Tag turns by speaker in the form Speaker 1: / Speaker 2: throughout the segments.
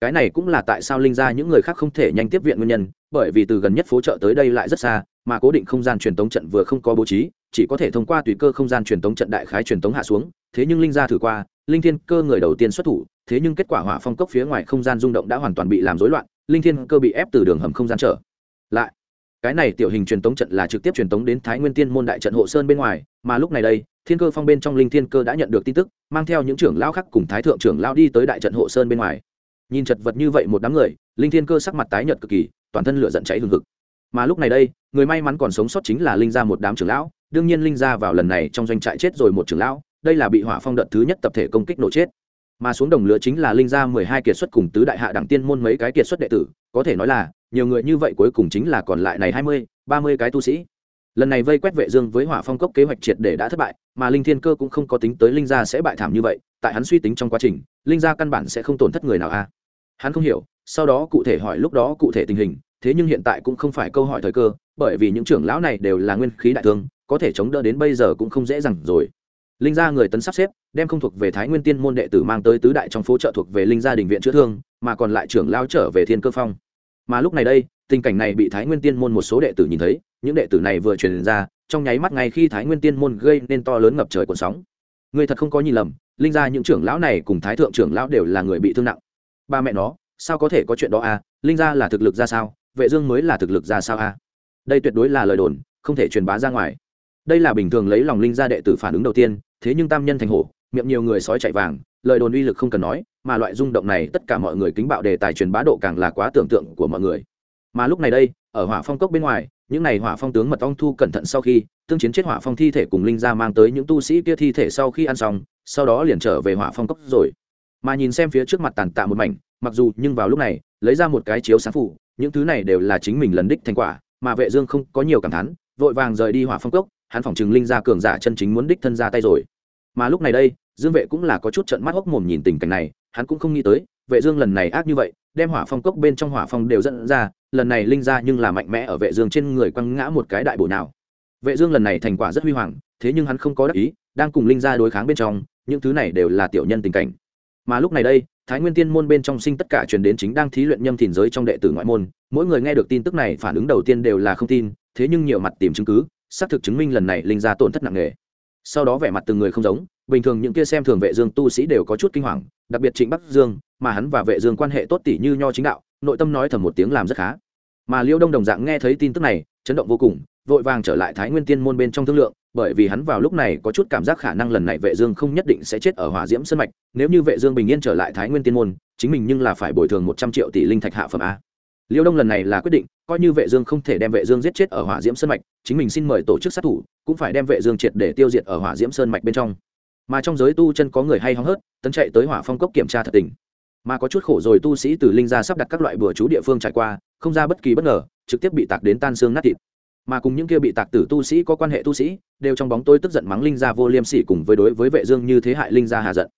Speaker 1: cái này cũng là tại sao linh ra những người khác không thể nhanh tiếp viện nguyên nhân, bởi vì từ gần nhất phố chợ tới đây lại rất xa, mà cố định không gian truyền tống trận vừa không có bố trí, chỉ có thể thông qua tùy cơ không gian truyền tống trận đại khái truyền tống hạ xuống, thế nhưng linh ra thử qua, linh thiên cơ người đầu tiên xuất thủ, thế nhưng kết quả hỏa phong cốc phía ngoài không gian rung động đã hoàn toàn bị làm rối loạn, linh thiên cơ bị ép từ đường hầm không gian trở lại. Cái này tiểu hình truyền tống trận là trực tiếp truyền tống đến thái nguyên tiên môn đại trận hộ sơn bên ngoài, mà lúc này đây, thiên cơ phong bên trong linh thiên cơ đã nhận được tin tức, mang theo những trưởng lão khác cùng thái thượng trưởng lão đi tới đại trận hộ sơn bên ngoài nhìn chật vật như vậy một đám người, linh thiên cơ sắc mặt tái nhợt cực kỳ, toàn thân lửa giận cháy hừng hực. Mà lúc này đây, người may mắn còn sống sót chính là linh gia một đám trưởng lão, đương nhiên linh gia vào lần này trong doanh trại chết rồi một trưởng lão, đây là bị hỏa phong đợt thứ nhất tập thể công kích nổ chết. Mà xuống đồng lửa chính là linh gia mười hai kiệt xuất cùng tứ đại hạ đẳng tiên môn mấy cái kiệt xuất đệ tử, có thể nói là, nhiều người như vậy cuối cùng chính là còn lại này hai mươi, ba mươi cái tu sĩ. Lần này vây quét vệ dương với hỏa phong cốc kế hoạch triệt để đã thất bại, mà linh thiên cơ cũng không có tính tới linh gia sẽ bại thảm như vậy, tại hắn suy tính trong quá trình, linh gia căn bản sẽ không tổn thất người nào a hắn không hiểu, sau đó cụ thể hỏi lúc đó cụ thể tình hình, thế nhưng hiện tại cũng không phải câu hỏi thời cơ, bởi vì những trưởng lão này đều là nguyên khí đại thương, có thể chống đỡ đến bây giờ cũng không dễ dàng rồi. Linh gia người tấn sắp xếp, đem không thuộc về thái nguyên tiên môn đệ tử mang tới tứ đại trong phố trợ thuộc về linh gia đình viện chữa thương, mà còn lại trưởng lao trở về thiên cơ phong. Mà lúc này đây, tình cảnh này bị thái nguyên tiên môn một số đệ tử nhìn thấy, những đệ tử này vừa truyền ra, trong nháy mắt ngay khi thái nguyên tiên môn gây nên to lớn ngập trời cuộn sóng. Người thật không có nhìn lầm, linh gia những trưởng lão này cùng thái thượng trưởng lão đều là người bị thương nặng. Ba mẹ nó sao có thể có chuyện đó à? Linh gia là thực lực ra sao? Vệ dương mới là thực lực ra sao à? Đây tuyệt đối là lời đồn, không thể truyền bá ra ngoài. Đây là bình thường lấy lòng linh gia đệ tử phản ứng đầu tiên, thế nhưng tam nhân thành hổ, miệng nhiều người sói chạy vàng, lời đồn uy lực không cần nói, mà loại rung động này tất cả mọi người kính bạo đề tài truyền bá độ càng là quá tưởng tượng của mọi người. Mà lúc này đây, ở hỏa phong cốc bên ngoài, những này hỏa phong tướng mật ong thu cẩn thận sau khi, tương chiến chết hỏa phong thi thể cùng linh gia mang tới những tu sĩ kia thi thể sau khi ăn xong, sau đó liền trở về hỏa phong cốc rồi mà nhìn xem phía trước mặt tàn tạ một mảnh, mặc dù nhưng vào lúc này, lấy ra một cái chiếu sáng phủ, những thứ này đều là chính mình lần đích thành quả, mà vệ dương không có nhiều cảm thán, vội vàng rời đi hỏa phong cốc, hắn phỏng chừng linh gia cường giả chân chính muốn đích thân ra tay rồi. Mà lúc này đây, dương vệ cũng là có chút trợn mắt hốc mồm nhìn tình cảnh này, hắn cũng không nghĩ tới, vệ dương lần này ác như vậy, đem hỏa phong cốc bên trong hỏa phong đều dẫn ra, lần này linh gia nhưng là mạnh mẽ ở vệ dương trên người quăng ngã một cái đại bổ nào. Vệ dương lần này thành quả rất huy hoàng, thế nhưng hắn không có đắc ý, đang cùng linh gia đối kháng bên trong, những thứ này đều là tiểu nhân tình cảnh mà lúc này đây, thái nguyên tiên môn bên trong sinh tất cả truyền đến chính đang thí luyện nhâm thìn giới trong đệ tử ngoại môn, mỗi người nghe được tin tức này phản ứng đầu tiên đều là không tin, thế nhưng nhiều mặt tìm chứng cứ, xác thực chứng minh lần này linh gia tổn thất nặng nề. Sau đó vẻ mặt từng người không giống, bình thường những kia xem thường vệ dương tu sĩ đều có chút kinh hoàng, đặc biệt trịnh bắc dương, mà hắn và vệ dương quan hệ tốt tỷ như nho chính đạo, nội tâm nói thầm một tiếng làm rất khá. Mà liêu đông đồng dạng nghe thấy tin tức này chấn động vô cùng, vội vàng trở lại thái nguyên tiên môn bên trong thương lượng, bởi vì hắn vào lúc này có chút cảm giác khả năng lần này vệ dương không nhất định sẽ chết ở hỏa diễm sơn mạch, nếu như vệ dương bình yên trở lại thái nguyên tiên môn, chính mình nhưng là phải bồi thường 100 triệu tỷ linh thạch hạ phẩm a. Liêu đông lần này là quyết định, coi như vệ dương không thể đem vệ dương giết chết ở hỏa diễm sơn mạch, chính mình xin mời tổ chức sát thủ, cũng phải đem vệ dương triệt để tiêu diệt ở hỏa diễm sơn mạch bên trong. Mà trong giới tu chân có người hay hóng hớt, tấn chạy tới hỏa phong cốc kiểm tra thật tình mà có chút khổ rồi tu sĩ từ linh gia sắp đặt các loại bừa chú địa phương trải qua, không ra bất kỳ bất ngờ, trực tiếp bị tạc đến tan xương nát thịt. Mà cùng những kia bị tạc tử tu sĩ có quan hệ tu sĩ, đều trong bóng tôi tức giận mắng linh gia vô liêm sỉ cùng với đối với vệ dương như thế hại linh gia hà giận.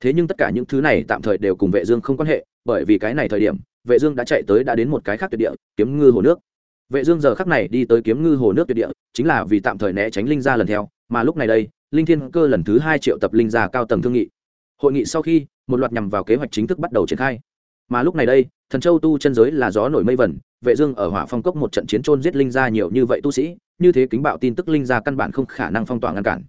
Speaker 1: Thế nhưng tất cả những thứ này tạm thời đều cùng vệ dương không quan hệ, bởi vì cái này thời điểm, vệ dương đã chạy tới đã đến một cái khác tuyệt địa, kiếm ngư hồ nước. Vệ dương giờ khắc này đi tới kiếm ngư hồ nước tuyệt địa, chính là vì tạm thời né tránh linh gia lần theo, mà lúc này đây, linh thiên cơ lần thứ hai triệu tập linh gia cao tầng thương nghị hội nghị sau khi, một loạt nhằm vào kế hoạch chính thức bắt đầu triển khai. Mà lúc này đây, thần châu tu chân giới là gió nổi mây vẩn vệ dương ở hỏa phong cốc một trận chiến trôn giết linh gia nhiều như vậy tu sĩ, như thế kính bạo tin tức linh gia căn bản không khả năng phong tỏa ngăn cản.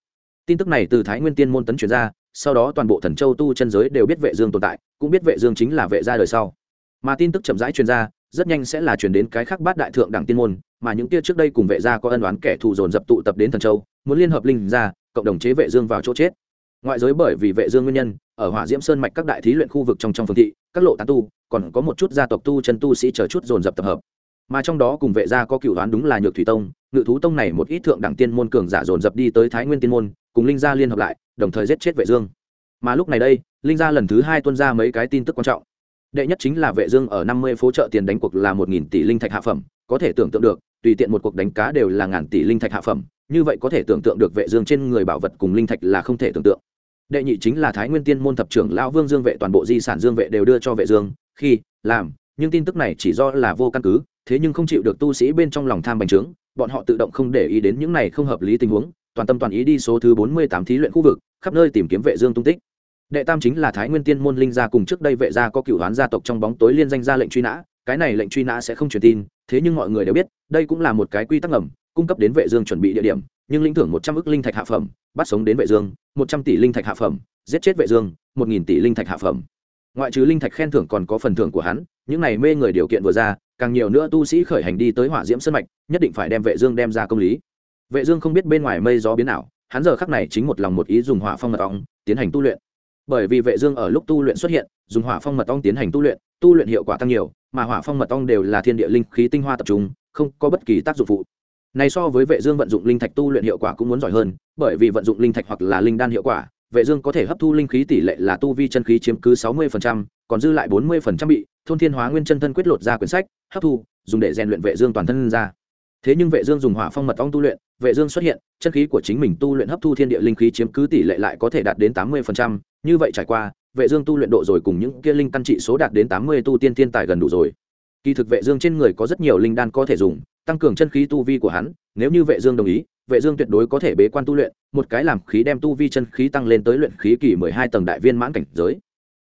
Speaker 1: Tin tức này từ thái nguyên tiên môn tấn truyền ra, sau đó toàn bộ thần châu tu chân giới đều biết vệ dương tồn tại, cũng biết vệ dương chính là vệ gia đời sau. Mà tin tức chậm rãi truyền ra, rất nhanh sẽ là truyền đến cái khác bát đại thượng đẳng tiên môn, mà những kia trước đây cùng vệ gia có ân oán kẻ thù dồn dập tụ tập đến thần châu, muốn liên hợp linh gia, cộng đồng chế vệ dương vào chỗ chết ngoại giới bởi vì vệ dương nguyên nhân, ở hỏa diễm sơn mạch các đại thí luyện khu vực trong trong phương thị, các lộ tán tu, còn có một chút gia tộc tu chân tu sĩ chờ chút dồn dập tập hợp. Mà trong đó cùng vệ gia có cựu đoán đúng là nhược thủy tông, ngự thú tông này một ít thượng đẳng tiên môn cường giả dồn dập đi tới thái nguyên tiên môn, cùng linh gia liên hợp lại, đồng thời giết chết vệ dương. Mà lúc này đây, linh gia lần thứ hai tuân ra mấy cái tin tức quan trọng. Đệ nhất chính là vệ dương ở 50 phố chợ tiền đánh cuộc là 1.000 tỷ linh thạch hạ phẩm, có thể tưởng tượng được, tùy tiện một cuộc đánh cá đều là ngàn tỷ linh thạch hạ phẩm, như vậy có thể tưởng tượng được vệ dương trên người bảo vật cùng linh thạch là không thể tưởng tượng đệ nhị chính là thái nguyên tiên môn thập trưởng lão vương dương vệ, toàn bộ di sản dương vệ đều đưa cho vệ dương, khi, làm, nhưng tin tức này chỉ do là vô căn cứ, thế nhưng không chịu được tu sĩ bên trong lòng tham bành trướng, bọn họ tự động không để ý đến những này không hợp lý tình huống, toàn tâm toàn ý đi số thứ 48 thí luyện khu vực, khắp nơi tìm kiếm vệ dương tung tích. Đệ tam chính là thái nguyên tiên môn linh gia cùng trước đây vệ gia có cửu đoán gia tộc trong bóng tối liên danh ra lệnh truy nã, cái này lệnh truy nã sẽ không truyền tin, thế nhưng mọi người đều biết, đây cũng là một cái quy tắc ngầm, cung cấp đến vệ dương chuẩn bị địa điểm nhưng linh thưởng một trăm ức linh thạch hạ phẩm, bắt sống đến vệ dương, một trăm tỷ linh thạch hạ phẩm, giết chết vệ dương, một nghìn tỷ linh thạch hạ phẩm. Ngoại trừ linh thạch khen thưởng còn có phần thưởng của hắn, những này mê người điều kiện vừa ra, càng nhiều nữa tu sĩ khởi hành đi tới hỏa diễm sơn mạch, nhất định phải đem vệ dương đem ra công lý. Vệ dương không biết bên ngoài mây gió biến nào hắn giờ khắc này chính một lòng một ý dùng hỏa phong mật ong tiến hành tu luyện. Bởi vì vệ dương ở lúc tu luyện xuất hiện, dùng hỏa phong mật ong tiến hành tu luyện tu luyện hiệu quả tăng nhiều, mà hỏa phong mật ong đều là thiên địa linh khí tinh hoa tập trung, không có bất kỳ tác dụng phụ này so với vệ dương vận dụng linh thạch tu luyện hiệu quả cũng muốn giỏi hơn bởi vì vận dụng linh thạch hoặc là linh đan hiệu quả vệ dương có thể hấp thu linh khí tỷ lệ là tu vi chân khí chiếm cứ 60%, còn dư lại 40% bị thôn thiên hóa nguyên chân thân quyết lột ra quyển sách hấp thu dùng để rèn luyện vệ dương toàn thân ra. Thế nhưng vệ dương dùng hỏa phong mật ong tu luyện vệ dương xuất hiện chân khí của chính mình tu luyện hấp thu thiên địa linh khí chiếm cứ tỷ lệ lại có thể đạt đến 80%, như vậy trải qua vệ dương tu luyện độ rồi cùng những kia linh căn trị số đạt đến 80 tu tiên tiên tài gần đủ rồi. Kỳ thực vệ dương trên người có rất nhiều linh đan có thể dùng tăng cường chân khí tu vi của hắn, nếu như vệ dương đồng ý, vệ dương tuyệt đối có thể bế quan tu luyện, một cái làm khí đem tu vi chân khí tăng lên tới luyện khí kỳ 12 tầng đại viên mãn cảnh giới.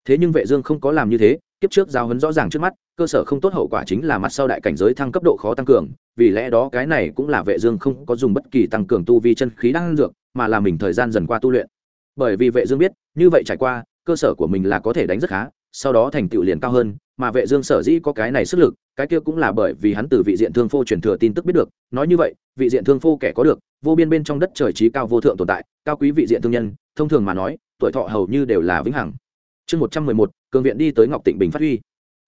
Speaker 1: Thế nhưng vệ dương không có làm như thế, kiếp trước giao huấn rõ ràng trước mắt, cơ sở không tốt hậu quả chính là mặt sau đại cảnh giới thăng cấp độ khó tăng cường, vì lẽ đó cái này cũng là vệ dương không có dùng bất kỳ tăng cường tu vi chân khí đang dược, mà là mình thời gian dần qua tu luyện. Bởi vì vệ dương biết, như vậy trải qua, cơ sở của mình là có thể đánh rất khá sau đó thành tựu liền cao hơn, mà vệ dương sở dĩ có cái này sức lực, cái kia cũng là bởi vì hắn từ vị diện thương phô truyền thừa tin tức biết được, nói như vậy, vị diện thương phô kẻ có được, vô biên bên trong đất trời trí cao vô thượng tồn tại, cao quý vị diện thương nhân, thông thường mà nói, tuổi thọ hầu như đều là vĩnh hằng. Chương một trăm mười một, cường viện đi tới ngọc tịnh bình phát huy.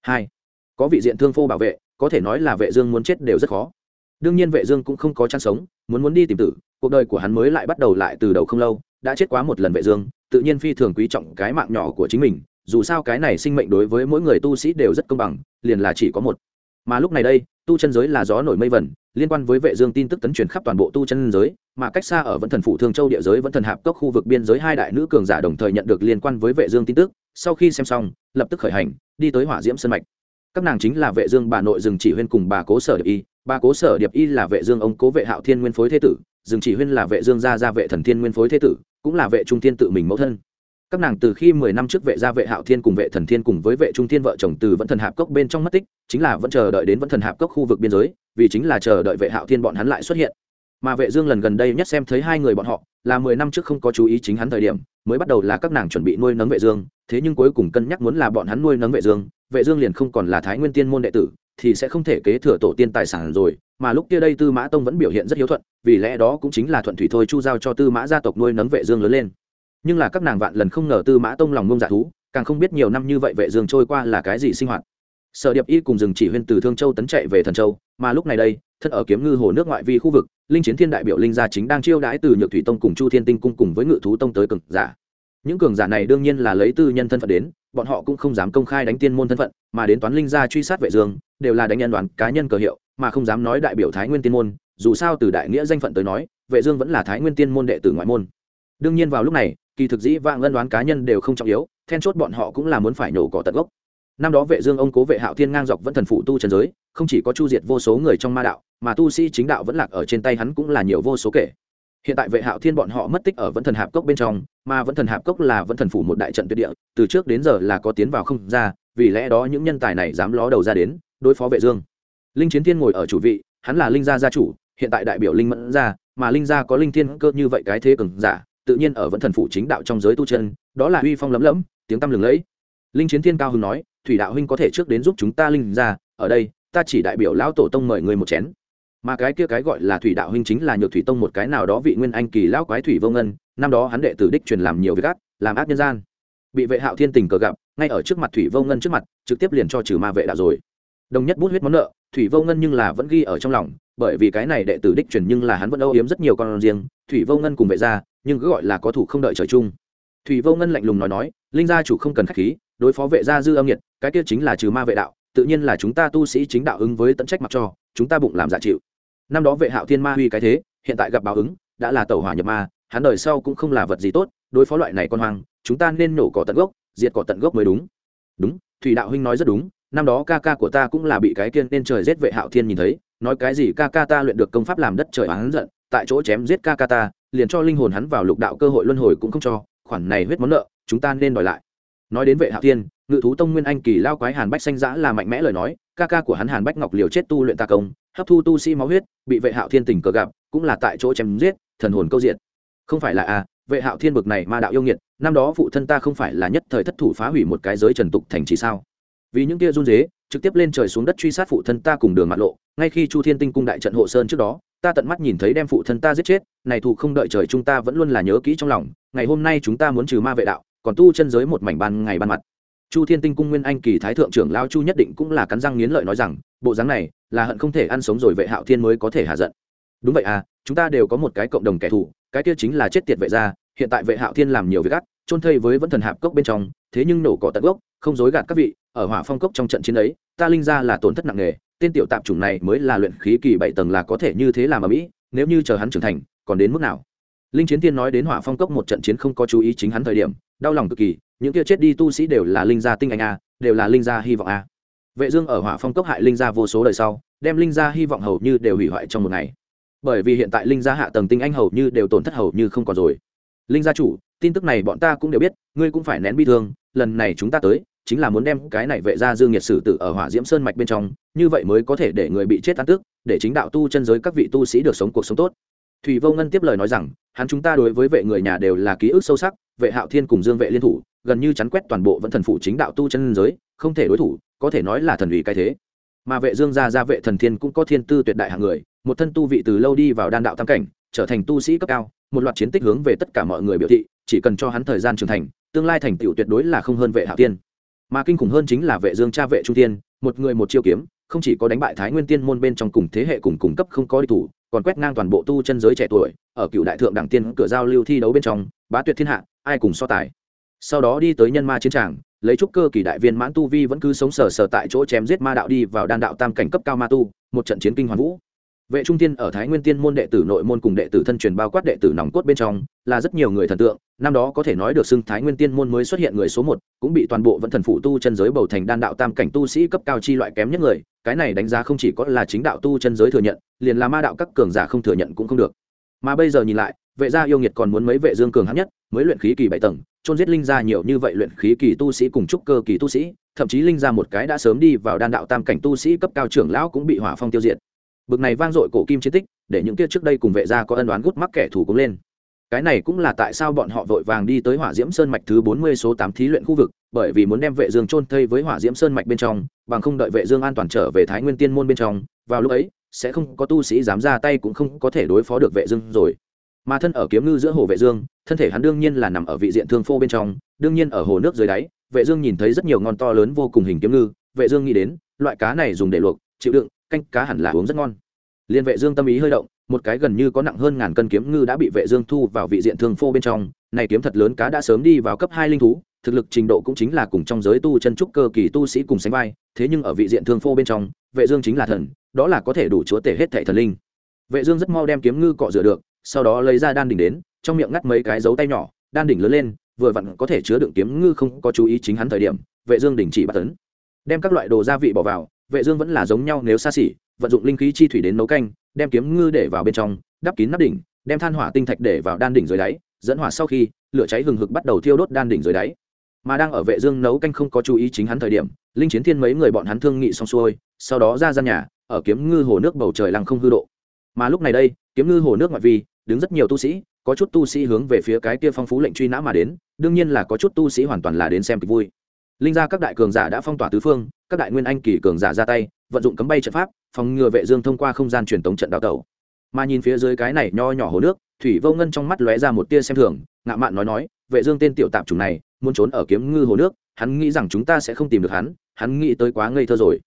Speaker 1: Hai, có vị diện thương phô bảo vệ, có thể nói là vệ dương muốn chết đều rất khó. Đương nhiên vệ dương cũng không có chăn sống, muốn muốn đi tìm tử, cuộc đời của hắn mới lại bắt đầu lại từ đầu không lâu, đã chết quá một lần vệ dương, tự nhiên phi thường quý trọng cái mạng nhỏ của chính mình dù sao cái này sinh mệnh đối với mỗi người tu sĩ đều rất công bằng, liền là chỉ có một. Mà lúc này đây, tu chân giới là gió nổi mây vẩn, liên quan với vệ dương tin tức tấn truyền khắp toàn bộ tu chân giới, mà cách xa ở vẫn thần phủ thương châu địa giới vẫn thần hạp cốc khu vực biên giới hai đại nữ cường giả đồng thời nhận được liên quan với vệ dương tin tức, sau khi xem xong, lập tức khởi hành, đi tới hỏa diễm sơn mạch. Các nàng chính là vệ dương bà nội dừng chỉ huyên cùng bà cố sở điệp y. Bà cố sở điệp y là vệ dương ông cố vệ hạo thiên nguyên phối thế tử dừng chỉ huyên là vệ dương gia gia vệ thần thiên nguyên phối thế tử, cũng là vệ trung thiên tự mình mẫu thân các nàng từ khi mười năm trước vệ gia vệ hạo thiên cùng vệ thần thiên cùng với vệ trung thiên vợ chồng từ vẫn thần hạp cốc bên trong mất tích, chính là vẫn chờ đợi đến vẫn thần hạp cốc khu vực biên giới, vì chính là chờ đợi vệ hạo thiên bọn hắn lại xuất hiện. Mà vệ dương lần gần đây nhất xem thấy hai người bọn họ, là mười năm trước không có chú ý chính hắn thời điểm, mới bắt đầu là các nàng chuẩn bị nuôi nấng vệ dương, thế nhưng cuối cùng cân nhắc muốn là bọn hắn nuôi nấng vệ dương vệ dương liền không còn là thái nguyên tiên môn đệ tử, thì sẽ không thể kế thừa tổ tiên tài sản rồi, mà lúc kia đây tư mã tông vẫn biểu hiện rất hiếu thuận, vì lẽ đó cũng chính là thuận thủy thôi chu giao cho tư mã gia tộc nuôi nấng vệ dương lớn lên nhưng là các nàng vạn lần không ngờ tư mã tông lòng ngông dạ thú, càng không biết nhiều năm như vậy vệ dương trôi qua là cái gì sinh hoạt. Sở điệp y cùng dừng chỉ huyên từ thương châu tấn chạy về thần châu, mà lúc này đây, thân ở kiếm ngư hồ nước ngoại vi khu vực, linh chiến thiên đại biểu linh gia chính đang chiêu đãi từ nhược thủy tông cùng chu thiên tinh cung cùng với ngự thú tông tới cường giả. Những cường giả này đương nhiên là lấy tư nhân thân phận đến, bọn họ cũng không dám công khai đánh tiên môn thân phận, mà đến toán linh gia truy sát vệ dương, đều là đánh nhân đoán cá nhân cờ hiệu, mà không dám nói đại biểu thái nguyên tiên môn, dù sao từ đại nghĩa danh phận tới nói, vệ dương vẫn là thái nguyên tiên môn đệ tử ngoại môn. Đương nhiên vào lúc này kỳ thực dĩ vãng ân đoán cá nhân đều không trọng yếu, then chốt bọn họ cũng là muốn phải nhổ cỏ tận gốc. Năm đó vệ dương ông cố vệ hạo thiên ngang dọc vẫn thần phụ tu trần giới, không chỉ có chu diệt vô số người trong ma đạo, mà tu sĩ chính đạo vẫn lạc ở trên tay hắn cũng là nhiều vô số kể. Hiện tại vệ hạo thiên bọn họ mất tích ở vẫn thần hạp cốc bên trong, mà vẫn thần hạp cốc là vẫn thần phủ một đại trận tuyệt địa, từ trước đến giờ là có tiến vào không ra, vì lẽ đó những nhân tài này dám ló đầu ra đến, đối phó vệ dương. Linh chiến thiên ngồi ở chủ vị, hắn là linh gia gia chủ, hiện tại đại biểu linh mẫn gia, mà linh gia có linh thiên cơ như vậy cái thế cường giả tự nhiên ở vẫn thần phủ chính đạo trong giới tu chân, đó là uy phong lấm lẫm tiếng tăm lừng lẫy. Linh chiến thiên cao hưng nói, thủy đạo huynh có thể trước đến giúp chúng ta linh ra. ở đây, ta chỉ đại biểu lão tổ tông mời người một chén. Mà cái kia cái gọi là thủy đạo huynh chính là nhược thủy tông một cái nào đó vị nguyên anh kỳ lão quái thủy vô ngân, năm đó hắn đệ tử đích truyền làm nhiều việc ác, làm ác nhân gian. Bị vệ hạo thiên tình cờ gặp, ngay ở trước mặt thủy vô ngân trước mặt, trực tiếp liền cho trừ ma vệ đạo rồi. Đồng nhất bút huyết món nợ, thủy vô ngân nhưng là vẫn ghi ở trong lòng bởi vì cái này đệ tử đích truyền nhưng là hắn vẫn âu yếm rất nhiều con riêng, thủy vô ngân cùng vệ gia, nhưng cứ gọi là có thủ không đợi trời chung. Thủy vô ngân lạnh lùng nói nói, linh gia chủ không cần khách khí, đối phó vệ gia dư âm nhiệt, cái kia chính là trừ ma vệ đạo, tự nhiên là chúng ta tu sĩ chính đạo ứng với tận trách mặc cho, chúng ta bụng làm dạ chịu. Năm đó vệ hạo thiên ma huy cái thế, hiện tại gặp báo ứng, đã là tẩu hỏa nhập ma, hắn đời sau cũng không là vật gì tốt, đối phó loại này con hoang, chúng ta nên nổ cỏ tận gốc, diệt cỏ tận gốc mới đúng. Đúng, thủy đạo huynh nói rất đúng, năm đó ca ca của ta cũng là bị cái kiên nên trời giết vệ hạo thiên nhìn thấy nói cái gì ca ca ta luyện được công pháp làm đất trời hắn giận tại chỗ chém giết ca ca ta liền cho linh hồn hắn vào lục đạo cơ hội luân hồi cũng không cho khoản này huyết món nợ chúng ta nên đòi lại. Nói đến vệ hạo thiên ngự thú tông nguyên anh kỳ lao quái hàn bách xanh giã là mạnh mẽ lời nói ca ca của hắn hàn bách ngọc liều chết tu luyện ta công hấp thu tu sĩ máu huyết bị vệ hạo thiên tình cờ gặp cũng là tại chỗ chém giết thần hồn câu diện không phải là a à, vệ hạo thiên bực này ma đạo yêu nghiệt năm đó phụ thân ta không phải là nhất thời thất thủ phá hủy một cái giới trần tục thành trì sao? Vì những kia run dế trực tiếp lên trời xuống đất truy sát phụ thân ta cùng đường mặt lộ, ngay khi chu thiên tinh cung đại trận hộ sơn trước đó, ta tận mắt nhìn thấy đem phụ thân ta giết chết, này thù không đợi trời chúng ta vẫn luôn là nhớ kỹ trong lòng, ngày hôm nay chúng ta muốn trừ ma vệ đạo, còn tu chân giới một mảnh ban ngày ban mặt. Chu thiên tinh cung nguyên anh kỳ thái thượng trưởng lao chu nhất định cũng là cắn răng nghiến lợi nói rằng, bộ dáng này là hận không thể ăn sống rồi vệ hạo thiên mới có thể hạ giận. Đúng vậy à chúng ta đều có một cái cộng đồng kẻ thù, cái kia chính là chết tiệt vệ gia hiện tại vệ hạo thiên làm nhiều việc gắt trôn thây với vẫn thần hạp cốc bên trong, thế nhưng nổ cỏ tận gốc, không dối gạt các vị, ở hỏa phong cốc trong trận chiến ấy, ta linh ra là tổn thất nặng nề, tên tiểu tạp chủng này mới là luyện khí kỳ bảy tầng là có thể như thế làm ở mỹ, nếu như chờ hắn trưởng thành, còn đến mức nào? Linh chiến tiên nói đến hỏa phong cốc một trận chiến không có chú ý chính hắn thời điểm, đau lòng cực kỳ, những kia chết đi tu sĩ đều là linh gia tinh anh a, đều là linh gia hy vọng a. Vệ dương ở hỏa phong cốc hại linh gia vô số đời sau, đem linh gia hy vọng hầu như đều hủy hoại trong một ngày. Bởi vì hiện tại linh gia hạ tầng tinh anh hầu như đều tổn thất hầu như không còn rồi linh gia chủ, tin tức này bọn ta cũng đều biết, ngươi cũng phải nén bi thương, lần này chúng ta tới, chính là muốn đem cái này vệ ra dương nhiệt sử tử ở hỏa diễm sơn mạch bên trong, như vậy mới có thể để người bị chết tan tức để chính đạo tu chân giới các vị tu sĩ được sống cuộc sống tốt. Thủy vô ngân tiếp lời nói rằng, hắn chúng ta đối với vệ người nhà đều là ký ức sâu sắc, vệ hạo thiên cùng dương vệ liên thủ, gần như chắn quét toàn bộ vẫn thần phủ chính đạo tu chân giới, không thể đối thủ, có thể nói là thần ủy cái thế. Mà vệ dương gia gia vệ thần thiên cũng có thiên tư tuyệt đại hạng người, một thân tu vị từ lâu đi vào đan đạo tam cảnh, trở thành tu sĩ cấp cao một loạt chiến tích hướng về tất cả mọi người biểu thị, chỉ cần cho hắn thời gian trưởng thành, tương lai thành tựu tuyệt đối là không hơn vệ hạ tiên. Mà kinh khủng hơn chính là vệ dương cha vệ trung tiên, một người một chiêu kiếm, không chỉ có đánh bại thái nguyên tiên môn bên trong cùng thế hệ cùng cùng cấp không có đi thủ, còn quét ngang toàn bộ tu chân giới trẻ tuổi, ở cựu đại thượng đẳng tiên cửa giao lưu thi đấu bên trong, bá tuyệt thiên hạ, ai cùng so tài. Sau đó đi tới nhân ma chiến tràng, lấy trúc cơ kỳ đại viên mãn tu vi vẫn cứ sống sờ sờ tại chỗ chém giết ma đạo đi vào đan đạo tam cảnh cấp cao ma tu, một trận chiến kinh hoàn vũ vệ trung tiên ở thái nguyên tiên môn đệ tử nội môn cùng đệ tử thân truyền bao quát đệ tử nòng cốt bên trong là rất nhiều người thần tượng. Năm đó có thể nói được xưng thái nguyên tiên môn mới xuất hiện người số một, cũng bị toàn bộ vẫn thần phụ tu chân giới bầu thành đan đạo tam cảnh tu sĩ cấp cao chi loại kém nhất người. Cái này đánh giá không chỉ có là chính đạo tu chân giới thừa nhận, liền là ma đạo các cường giả không thừa nhận cũng không được. Mà bây giờ nhìn lại, vệ gia yêu nghiệt còn muốn mấy vệ dương cường hấp nhất, mới luyện khí kỳ bảy tầng trôn giết linh gia nhiều như vậy luyện khí kỳ tu sĩ cùng trúc cơ kỳ tu sĩ, thậm chí linh gia một cái đã sớm đi vào đan đạo tam cảnh tu sĩ cấp cao trưởng lão cũng bị hỏa phong tiêu diệt bực này vang dội cổ kim chiến tích, để những kia trước đây cùng vệ gia có ân đoán gút mắc kẻ thù cũng lên. Cái này cũng là tại sao bọn họ vội vàng đi tới hỏa diễm sơn mạch thứ bốn mươi số tám thí luyện khu vực, bởi vì muốn đem vệ dương chôn thây với hỏa diễm sơn mạch bên trong, bằng không đợi vệ dương an toàn trở về thái nguyên tiên môn bên trong, vào lúc ấy, sẽ không có tu sĩ dám ra tay cũng không có thể đối phó được vệ dương rồi. Mà thân ở kiếm ngư giữa hồ vệ dương, thân thể hắn đương nhiên là nằm ở vị diện thương phô bên trong, đương nhiên ở hồ nước dưới đáy, vệ dương nhìn thấy rất nhiều ngon to lớn vô cùng hình kiếm ngư, vệ dương nghĩ đến, loại cá này dùng để luộc, chịu đựng canh cá hẳn là uống rất ngon. Liên vệ dương tâm ý hơi động, một cái gần như có nặng hơn ngàn cân kiếm ngư đã bị vệ dương thu vào vị diện thương phô bên trong, này kiếm thật lớn cá đã sớm đi vào cấp hai linh thú, thực lực trình độ cũng chính là cùng trong giới tu chân trúc cơ kỳ tu sĩ cùng sánh vai, thế nhưng ở vị diện thương phô bên trong, vệ dương chính là thần, đó là có thể đủ chúa tể hết thảy thần linh. Vệ dương rất mau đem kiếm ngư cọ rửa được, sau đó lấy ra đan đỉnh đến, trong miệng ngắt mấy cái dấu tay nhỏ, đan đỉnh lớn lên, vừa vặn có thể chứa đựng kiếm ngư không có chú ý chính hắn thời điểm, vệ dương đình chỉ bắt tấn đem các loại đồ gia vị bỏ vào vệ dương vẫn là giống nhau nếu xa xỉ, vận dụng linh khí chi thủy đến nấu canh, đem kiếm ngư để vào bên trong, đắp kín nắp đỉnh, đem than hỏa tinh thạch để vào đan đỉnh dưới đáy, dẫn hỏa sau khi, lửa cháy hừng hực bắt đầu thiêu đốt đan đỉnh dưới đáy. Mà đang ở vệ dương nấu canh không có chú ý chính hắn thời điểm, linh chiến thiên mấy người bọn hắn thương nghị xong xuôi, sau đó ra gian nhà, ở kiếm ngư hồ nước bầu trời lăng không hư độ. Mà lúc này đây, kiếm ngư hồ nước ngoại vi, đứng rất nhiều tu sĩ, có chút tu sĩ hướng về phía cái kia phong phú lệnh truy nã mà đến, đương nhiên là có chút tu sĩ hoàn toàn là đến xem kịch vui linh gia các đại cường giả đã phong tỏa tứ phương, các đại nguyên anh kỳ cường giả ra tay, vận dụng cấm bay trận pháp, phòng ngừa vệ dương thông qua không gian truyền tống trận đào tẩu. Mà nhìn phía dưới cái này nho nhỏ hồ nước, thủy vô ngân trong mắt lóe ra một tia xem thường, ngạo mạn nói nói, vệ dương tên tiểu tạm trùng này, muốn trốn ở kiếm ngư hồ nước, hắn nghĩ rằng chúng ta sẽ không tìm được hắn hắn nghĩ tới quá ngây thơ rồi.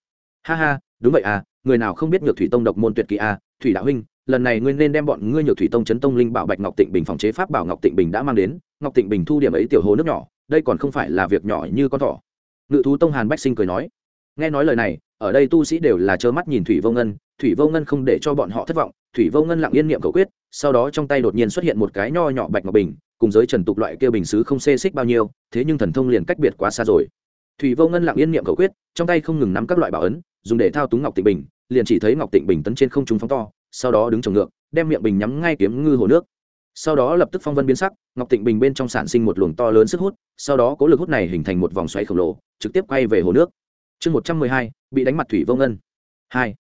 Speaker 1: Ha ha, đúng vậy à người nào không biết nhược thủy tông độc môn tuyệt kỳ à thủy đạo huynh, lần này ngươi nên đem bọn ngươi nhược thủy tông chấn tông linh bảo bạch ngọc tịnh bình phòng chế pháp bảo ngọc tịnh bình đã mang đến, ngọc tịnh bình thu điểm ấy tiểu hồ nước nhỏ đây còn không phải là việc nhỏ như con thỏ. Ngự thú tông hàn bách sinh cười nói. Nghe nói lời này, ở đây tu sĩ đều là trơ mắt nhìn thủy vô ngân, thủy vô ngân không để cho bọn họ thất vọng, thủy vô ngân lặng yên niệm cầu quyết, sau đó trong tay đột nhiên xuất hiện một cái nho nhỏ bạch ngọc bình, cùng giới trần tục loại kia bình xứ không xê xích bao nhiêu, thế nhưng thần thông liền cách biệt quá xa rồi. Thủy vô ngân lặng yên niệm cầu quyết, trong tay không ngừng nắm các loại bảo ấn, dùng để thao túng ngọc tịnh bình, liền chỉ thấy ngọc tịnh bình tấn trên không trung phóng to, sau đó đứng trồng ngược, đem miệng bình nhắm ngay kiếm ngư hồ nước. Sau đó lập tức phong vân biến sắc, ngọc tịnh bình bên trong sản sinh một luồng to lớn sức hút sau đó cố lực hút này hình thành một vòng xoáy khổng lồ, trực tiếp quay về hồ nước. Chương một trăm mười hai, bị đánh mặt thủy vô ngân. Hai,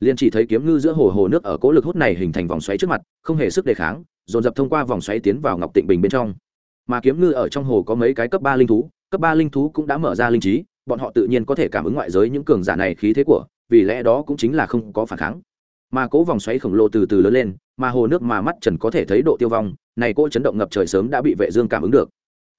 Speaker 1: liền chỉ thấy kiếm ngư giữa hồ hồ nước ở cố lực hút này hình thành vòng xoáy trước mặt, không hề sức đề kháng, dồn dập thông qua vòng xoáy tiến vào ngọc tịnh bình bên trong. Mà kiếm ngư ở trong hồ có mấy cái cấp ba linh thú, cấp ba linh thú cũng đã mở ra linh trí, bọn họ tự nhiên có thể cảm ứng ngoại giới những cường giả này khí thế của, vì lẽ đó cũng chính là không có phản kháng. Mà cố vòng xoáy khổng lồ từ từ lớn lên, mà hồ nước mà mắt trần có thể thấy độ tiêu vong, này cô chấn động ngập trời sớm đã bị vệ dương cảm ứng được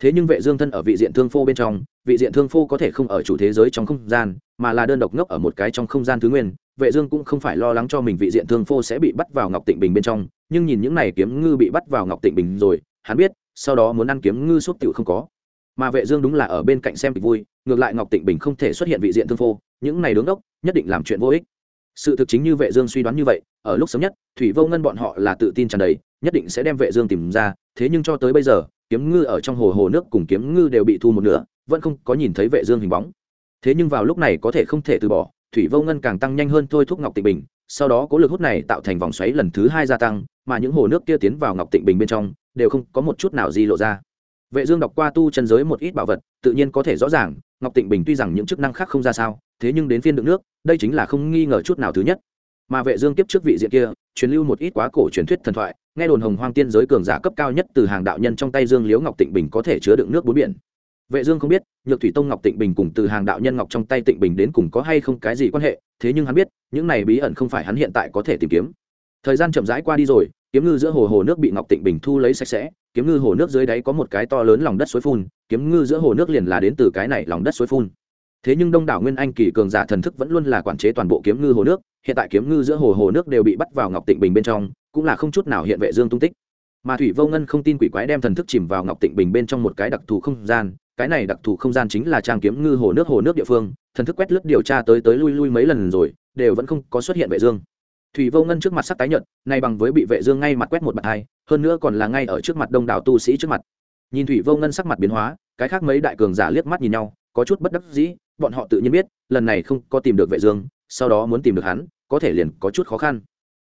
Speaker 1: thế nhưng vệ dương thân ở vị diện thương phô bên trong, vị diện thương phô có thể không ở chủ thế giới trong không gian, mà là đơn độc ngốc ở một cái trong không gian thứ nguyên. Vệ dương cũng không phải lo lắng cho mình vị diện thương phô sẽ bị bắt vào ngọc tịnh bình bên trong, nhưng nhìn những này kiếm ngư bị bắt vào ngọc tịnh bình rồi, hắn biết, sau đó muốn ăn kiếm ngư suốt tiểu không có. Mà vệ dương đúng là ở bên cạnh xem kịch vui, ngược lại ngọc tịnh bình không thể xuất hiện vị diện thương phô, những này đứng đốc, nhất định làm chuyện vô ích. Sự thực chính như vệ dương suy đoán như vậy, ở lúc sớm nhất, thủy vô ngân bọn họ là tự tin tràn đầy, nhất định sẽ đem vệ dương tìm ra, thế nhưng cho tới bây giờ kiếm ngư ở trong hồ hồ nước cùng kiếm ngư đều bị thu một nửa, vẫn không có nhìn thấy vệ dương hình bóng. Thế nhưng vào lúc này có thể không thể từ bỏ, thủy vô ngân càng tăng nhanh hơn thôi thúc ngọc tịnh bình, sau đó cố lực hút này tạo thành vòng xoáy lần thứ hai gia tăng, mà những hồ nước kia tiến vào ngọc tịnh bình bên trong, đều không có một chút nào gì lộ ra. Vệ dương đọc qua tu chân giới một ít bảo vật, tự nhiên có thể rõ ràng, ngọc tịnh bình tuy rằng những chức năng khác không ra sao, thế nhưng đến phiên đựng nước, đây chính là không nghi ngờ chút nào thứ nhất. Mà vệ dương kiếp trước vị diện kia, truyền lưu một ít quá cổ truyền thuyết thần thoại nghe đồn hồng hoang tiên giới cường giả cấp cao nhất từ hàng đạo nhân trong tay dương liễu ngọc tịnh bình có thể chứa đựng nước bốn biển. Vệ dương không biết, nhược thủy tông ngọc tịnh bình cùng từ hàng đạo nhân ngọc trong tay tịnh bình đến cùng có hay không cái gì quan hệ, thế nhưng hắn biết, những này bí ẩn không phải hắn hiện tại có thể tìm kiếm. Thời gian chậm rãi qua đi rồi, kiếm ngư giữa hồ hồ nước bị ngọc tịnh bình thu lấy sạch sẽ, kiếm ngư hồ nước dưới đáy có một cái to lớn lòng đất suối phun, kiếm ngư giữa hồ nước liền là đến từ cái này lòng đất suối phun thế nhưng đông đảo nguyên anh kỳ cường giả thần thức vẫn luôn là quản chế toàn bộ kiếm ngư hồ nước, hiện tại kiếm ngư giữa hồ hồ nước đều bị bắt vào ngọc tịnh bình bên trong, cũng là không chút nào hiện vệ dương tung tích. Mà thủy vô ngân không tin quỷ quái đem thần thức chìm vào ngọc tịnh bình bên trong một cái đặc thù không gian, cái này đặc thù không gian chính là trang kiếm ngư hồ nước hồ nước địa phương, thần thức quét lướt điều tra tới tới lui lui mấy lần rồi, đều vẫn không có xuất hiện vệ dương. Thủy vô ngân trước mặt sắc tái nhợt, nay bằng với bị vệ dương ngay mặt quét một mặt hai, hơn nữa còn là ngay ở trước mặt đông đảo tu sĩ trước mặt. Nhìn thủy vô ngân sắc mặt biến hóa, cái khác mấy đại cường giả liếc mắt nhìn nhau, có chút bất đắc dĩ bọn họ tự nhiên biết, lần này không có tìm được vệ dương, sau đó muốn tìm được hắn, có thể liền có chút khó khăn.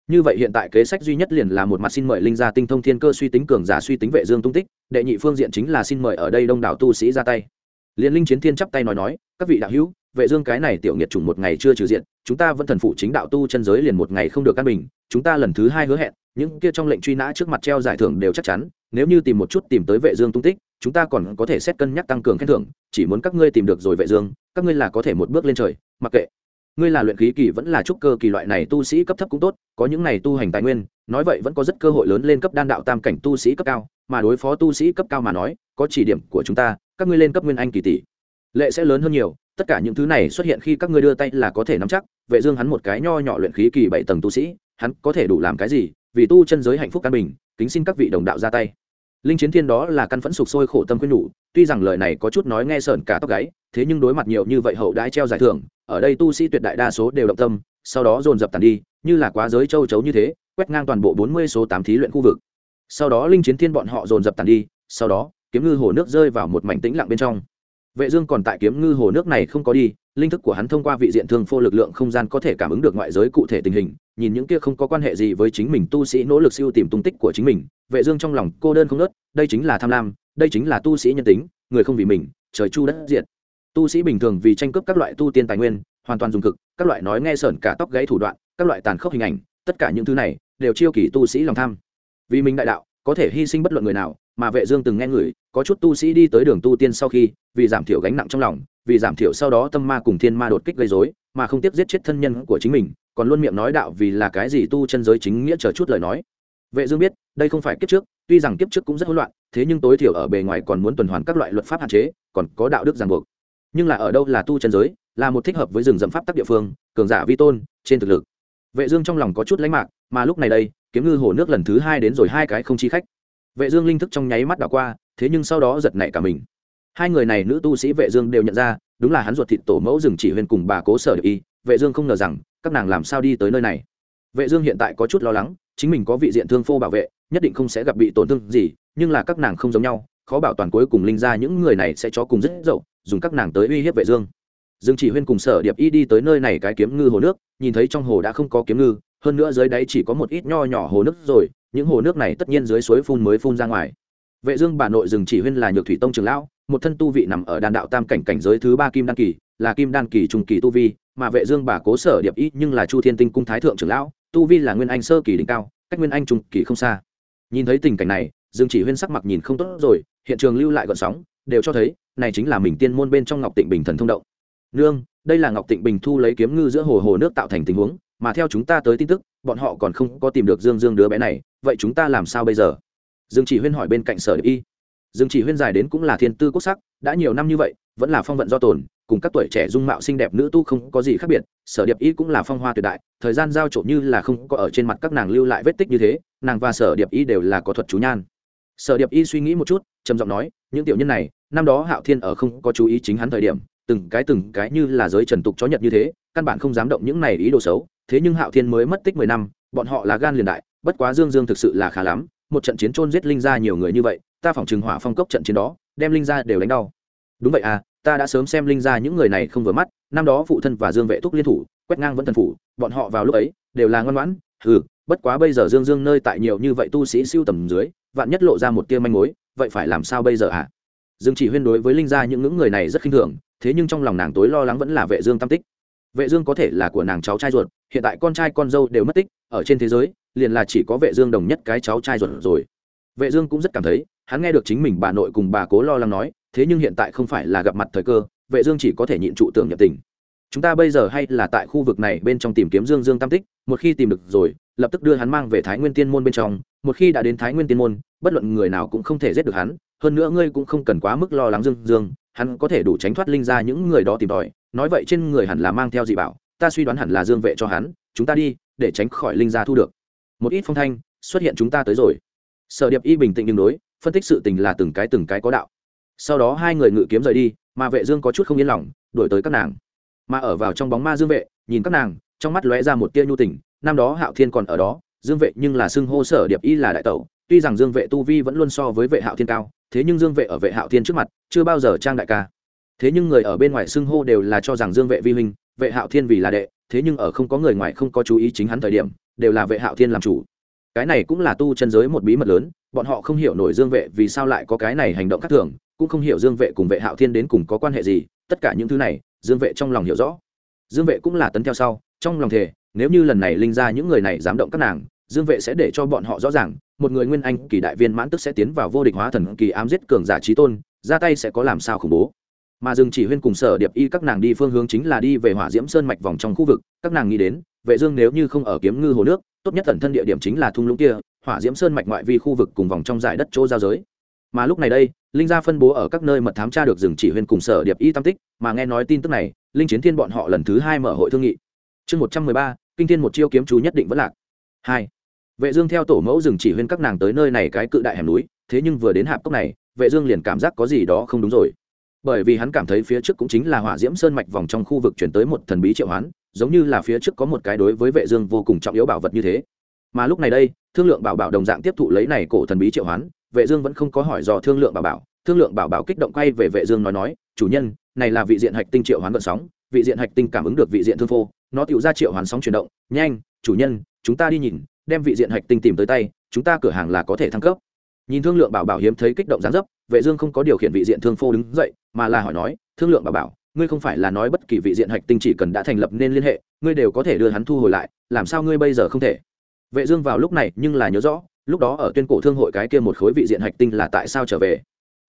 Speaker 1: Như vậy hiện tại kế sách duy nhất liền là một mặt xin mời linh gia tinh thông thiên cơ suy tính cường giả suy tính vệ dương tung tích, đệ nhị phương diện chính là xin mời ở đây đông đảo tu sĩ ra tay. Liên linh chiến thiên chắp tay nói nói, các vị đạo hữu, vệ dương cái này tiểu nghiệt chủng một ngày chưa trừ diện, chúng ta vẫn thần phụ chính đạo tu chân giới liền một ngày không được căn bình, chúng ta lần thứ hai hứa hẹn, những kia trong lệnh truy nã trước mặt treo giải thưởng đều chắc chắn, nếu như tìm một chút tìm tới vệ dương tung tích chúng ta còn có thể xét cân nhắc tăng cường khen thưởng, chỉ muốn các ngươi tìm được rồi vệ dương, các ngươi là có thể một bước lên trời, mặc kệ. Ngươi là luyện khí kỳ vẫn là trúc cơ kỳ loại này tu sĩ cấp thấp cũng tốt, có những này tu hành tài nguyên, nói vậy vẫn có rất cơ hội lớn lên cấp đan đạo tam cảnh tu sĩ cấp cao, mà đối phó tu sĩ cấp cao mà nói, có chỉ điểm của chúng ta, các ngươi lên cấp nguyên anh kỳ tỷ, lệ sẽ lớn hơn nhiều, tất cả những thứ này xuất hiện khi các ngươi đưa tay là có thể nắm chắc, vệ dương hắn một cái nho nhỏ luyện khí kỳ bảy tầng tu sĩ, hắn có thể đủ làm cái gì, vì tu chân giới hạnh phúc căn bình, kính xin các vị đồng đạo ra tay linh chiến thiên đó là căn phẫn sục sôi khổ tâm quyên nhủ, tuy rằng lời này có chút nói nghe sợn cả tóc gáy, thế nhưng đối mặt nhiều như vậy hậu đãi treo giải thưởng, ở đây tu sĩ tuyệt đại đa số đều động tâm, sau đó dồn dập tàn đi, như là quá giới châu chấu như thế, quét ngang toàn bộ bốn mươi số tám thí luyện khu vực. Sau đó linh chiến thiên bọn họ dồn dập tàn đi, sau đó kiếm ngư hồ nước rơi vào một mảnh tĩnh lặng bên trong vệ dương còn tại kiếm ngư hồ nước này không có đi, linh thức của hắn thông qua vị diện thương phô lực lượng không gian có thể cảm ứng được ngoại giới cụ thể tình hình, nhìn những kia không có quan hệ gì với chính mình tu sĩ nỗ lực siêu tìm tung tích của chính mình. Vệ dương trong lòng cô đơn không nớt đây chính là tham lam, đây chính là tu sĩ nhân tính, người không vì mình, trời chu đất diệt. Tu sĩ bình thường vì tranh cướp các loại tu tiên tài nguyên, hoàn toàn dùng cực, các loại nói nghe sởn cả tóc gãy thủ đoạn, các loại tàn khốc hình ảnh, tất cả những thứ này đều chiêu kỳ tu sĩ lòng tham. Vì mình đại đạo, có thể hy sinh bất luận người nào mà vệ dương từng nghe người, có chút tu sĩ đi tới đường tu tiên sau khi, vì giảm thiểu gánh nặng trong lòng, vì giảm thiểu sau đó tâm ma cùng thiên ma đột kích gây rối, mà không tiếc giết chết thân nhân của chính mình, còn luôn miệng nói đạo vì là cái gì tu chân giới chính nghĩa chờ chút lời nói. Vệ dương biết, đây không phải kiếp trước, tuy rằng kiếp trước cũng rất hỗn loạn, thế nhưng tối thiểu ở bề ngoài còn muốn tuần hoàn các loại luật pháp hạn chế, còn có đạo đức ràng buộc. Nhưng là ở đâu là tu chân giới, là một thích hợp với rừng rậm pháp tắc địa phương, cường giả vi tôn, trên thực lực. Vệ dương trong lòng có chút lãnh mạc, mà lúc này đây, kiếm ngư hồ nước lần thứ hai đến rồi hai cái không chi khách vệ dương linh thức trong nháy mắt đảo qua, thế nhưng sau đó giật nảy cả mình. Hai người này nữ tu sĩ vệ dương đều nhận ra, đúng là hắn ruột thịt tổ mẫu rừng chỉ huyên cùng bà cố sở y. Vệ dương không ngờ rằng, các nàng làm sao đi tới nơi này. Vệ dương hiện tại có chút lo lắng, chính mình có vị diện thương phô bảo vệ, nhất định không sẽ gặp bị tổn thương gì, nhưng là các nàng không giống nhau, khó bảo toàn cuối cùng linh ra những người này sẽ cho cùng rất dậu, dùng các nàng tới uy hiếp vệ dương. Dương chỉ huyên cùng sở điệp y đi tới nơi này cái kiếm ngư hồ nước, nhìn thấy trong hồ đã không có kiếm ngư hơn nữa dưới đáy chỉ có một ít nho nhỏ hồ nước rồi, những hồ nước này tất nhiên dưới suối phun mới phun ra ngoài. Vệ dương bà nội rừng chỉ huyên là nhược thủy tông trưởng lão, một thân tu vị nằm ở đan đạo tam cảnh cảnh giới thứ ba kim đan kỳ, là kim đan kỳ trung kỳ tu vi, mà vệ dương bà cố sở điệp ý nhưng là chu thiên tinh cung thái thượng trưởng lão, tu vi là nguyên anh sơ kỳ đỉnh cao, cách nguyên anh trung kỳ không xa. Nhìn thấy tình cảnh này, dương chỉ huyên sắc mặt nhìn không tốt rồi, hiện trường lưu lại gợn sóng, đều cho thấy, này chính là mình tiên môn bên trong ngọc tịnh bình thần thông động. Nương, đây là ngọc tịnh bình thu lấy kiếm ngư giữa hồ hồ nước tạo thành tình huống mà theo chúng ta tới tin tức, bọn họ còn không có tìm được dương dương đứa bé này, vậy chúng ta làm sao bây giờ? Dương chỉ huyên hỏi bên cạnh sở y. Dương chỉ huyên dài đến cũng là thiên tư quốc sắc, đã nhiều năm như vậy, vẫn là phong vận do tồn, cùng các tuổi trẻ dung mạo xinh đẹp nữ tu không có gì khác biệt, sở điệp y cũng là phong hoa tuyệt đại, thời gian giao trộn như là không có ở trên mặt các nàng lưu lại vết tích như thế, nàng và sở điệp y đều là có thuật chú nhan. Sở điệp y suy nghĩ một chút, trầm giọng nói, những tiểu nhân này, năm đó hạo thiên ở không có chú ý chính hắn thời điểm từng cái từng cái như là giới trần tục chó nhật như thế, căn bản không dám động những này ý đồ xấu thế nhưng hạo thiên mới mất tích mười năm, bọn họ là gan liền đại, bất quá dương dương thực sự là khá lắm, một trận chiến trôn giết linh ra nhiều người như vậy, ta phỏng chừng hỏa phong cốc trận chiến đó, đem linh ra đều đánh đau đúng vậy à ta đã sớm xem linh ra những người này không vừa mắt, năm đó phụ thân và dương vệ thúc liên thủ, quét ngang vẫn thần phủ, bọn họ vào lúc ấy đều là ngoan ngoãn ừ bất quá bây giờ dương dương nơi tại nhiều như vậy tu sĩ siêu tầm dưới, vạn nhất lộ ra một tia manh mối, vậy phải làm sao bây giờ ạ à? dương chỉ huyên đối với linh gia những ngưỡng người này rất khinh thường thế nhưng trong lòng nàng tối lo lắng vẫn là vệ dương tam tích. Vệ dương có thể là của nàng cháu trai ruột, hiện tại con trai con dâu đều mất tích, ở trên thế giới, liền là chỉ có vệ dương đồng nhất cái cháu trai ruột rồi. Vệ dương cũng rất cảm thấy, hắn nghe được chính mình bà nội cùng bà cố lo lắng nói, thế nhưng hiện tại không phải là gặp mặt thời cơ, vệ dương chỉ có thể nhịn trụ tưởng nhập tình chúng ta bây giờ hay là tại khu vực này bên trong tìm kiếm dương dương tam tích, một khi tìm được rồi, lập tức đưa hắn mang về thái nguyên tiên môn bên trong, một khi đã đến thái nguyên tiên môn, bất luận người nào cũng không thể giết được hắn, hơn nữa ngươi cũng không cần quá mức lo lắng dương dương hắn có thể đủ tránh thoát linh ra những người đó tìm tòi, nói vậy trên người hẳn là mang theo dị bảo, ta suy đoán hẳn là dương vệ cho hắn, chúng ta đi, để tránh khỏi linh gia thu được. Một ít phong thanh xuất hiện chúng ta tới rồi. Sở điệp y bình tĩnh nhưng đối, phân tích sự tình là từng cái từng cái có đạo. Sau đó hai người ngự kiếm rời đi, mà vệ dương có chút không yên lòng, đuổi tới các nàng. Mà ở vào trong bóng ma dương vệ, nhìn các nàng, trong mắt lóe ra một tia nhu tình, năm đó hạo thiên còn ở đó, dương vệ nhưng là xưng hô sở điệp y là đại tẩu, tuy rằng dương vệ tu vi vẫn luôn so với vệ hạo thiên cao thế nhưng dương vệ ở vệ hạo thiên trước mặt, chưa bao giờ trang đại ca. Thế nhưng người ở bên ngoài xưng hô đều là cho rằng dương vệ vi huynh, vệ hạo thiên vì là đệ, thế nhưng ở không có người ngoài không có chú ý chính hắn thời điểm, đều là vệ hạo thiên làm chủ. Cái này cũng là tu chân giới một bí mật lớn, bọn họ không hiểu nổi dương vệ vì sao lại có cái này hành động khác thường, cũng không hiểu dương vệ cùng vệ hạo thiên đến cùng có quan hệ gì, tất cả những thứ này, dương vệ trong lòng hiểu rõ. Dương vệ cũng là tấn theo sau, trong lòng thề, nếu như lần này linh ra những người này dám động các nàng, dương vệ sẽ để cho bọn họ rõ ràng một người nguyên anh kỳ đại viên mãn tức sẽ tiến vào vô địch hóa thần kỳ ám giết cường giả trí tôn, ra tay sẽ có làm sao khủng bố. Mà dương chỉ huyên cùng sở điệp y các nàng đi phương hướng chính là đi về hỏa diễm sơn mạch vòng trong khu vực, các nàng nghĩ đến, vệ dương nếu như không ở kiếm ngư hồ nước, tốt nhất tận thân địa điểm chính là thung lũng kia, hỏa diễm sơn mạch ngoại vi khu vực cùng vòng trong giải đất chỗ giao giới. Mà lúc này đây, linh gia phân bố ở các nơi mật thám tra được dừng chỉ huyên cùng sở điệp y tam tích, mà nghe nói tin tức này, linh chiến thiên bọn họ lần thứ hai mở hội thương nghị. Chương một trăm mười ba, kinh thiên một chiêu kiếm chú nhất định vẫn lạc. Hai vệ dương theo tổ mẫu rừng chỉ huyên các nàng tới nơi này cái cự đại hẻm núi, thế nhưng vừa đến hạp cốc này, vệ dương liền cảm giác có gì đó không đúng rồi. Bởi vì hắn cảm thấy phía trước cũng chính là hỏa diễm sơn mạch vòng trong khu vực chuyển tới một thần bí triệu hoán, giống như là phía trước có một cái đối với vệ dương vô cùng trọng yếu bảo vật như thế. Mà lúc này đây, thương lượng bảo bảo đồng dạng tiếp thụ lấy này cổ thần bí triệu hoán, vệ dương vẫn không có hỏi dò thương lượng bảo bảo. Thương lượng bảo bảo kích động quay về vệ dương nói nói, chủ nhân, này là vị diện hạch tinh triệu hoán gợn sóng, vị diện hạch tinh cảm ứng được vị diện thương phô, nó tiểu ra triệu hoán sóng chuyển động, nhanh, chủ nhân, chúng ta đi nhìn đem vị diện hạch tinh tìm tới tay, chúng ta cửa hàng là có thể thăng cấp. Nhìn thương lượng bảo bảo hiếm thấy kích động dáng dấp, vệ dương không có điều khiển vị diện thương phô đứng dậy, mà là hỏi nói, thương lượng bảo bảo, ngươi không phải là nói bất kỳ vị diện hạch tinh chỉ cần đã thành lập nên liên hệ, ngươi đều có thể đưa hắn thu hồi lại, làm sao ngươi bây giờ không thể? Vệ dương vào lúc này nhưng là nhớ rõ, lúc đó ở tuyên cổ thương hội cái kia một khối vị diện hạch tinh là tại sao trở về.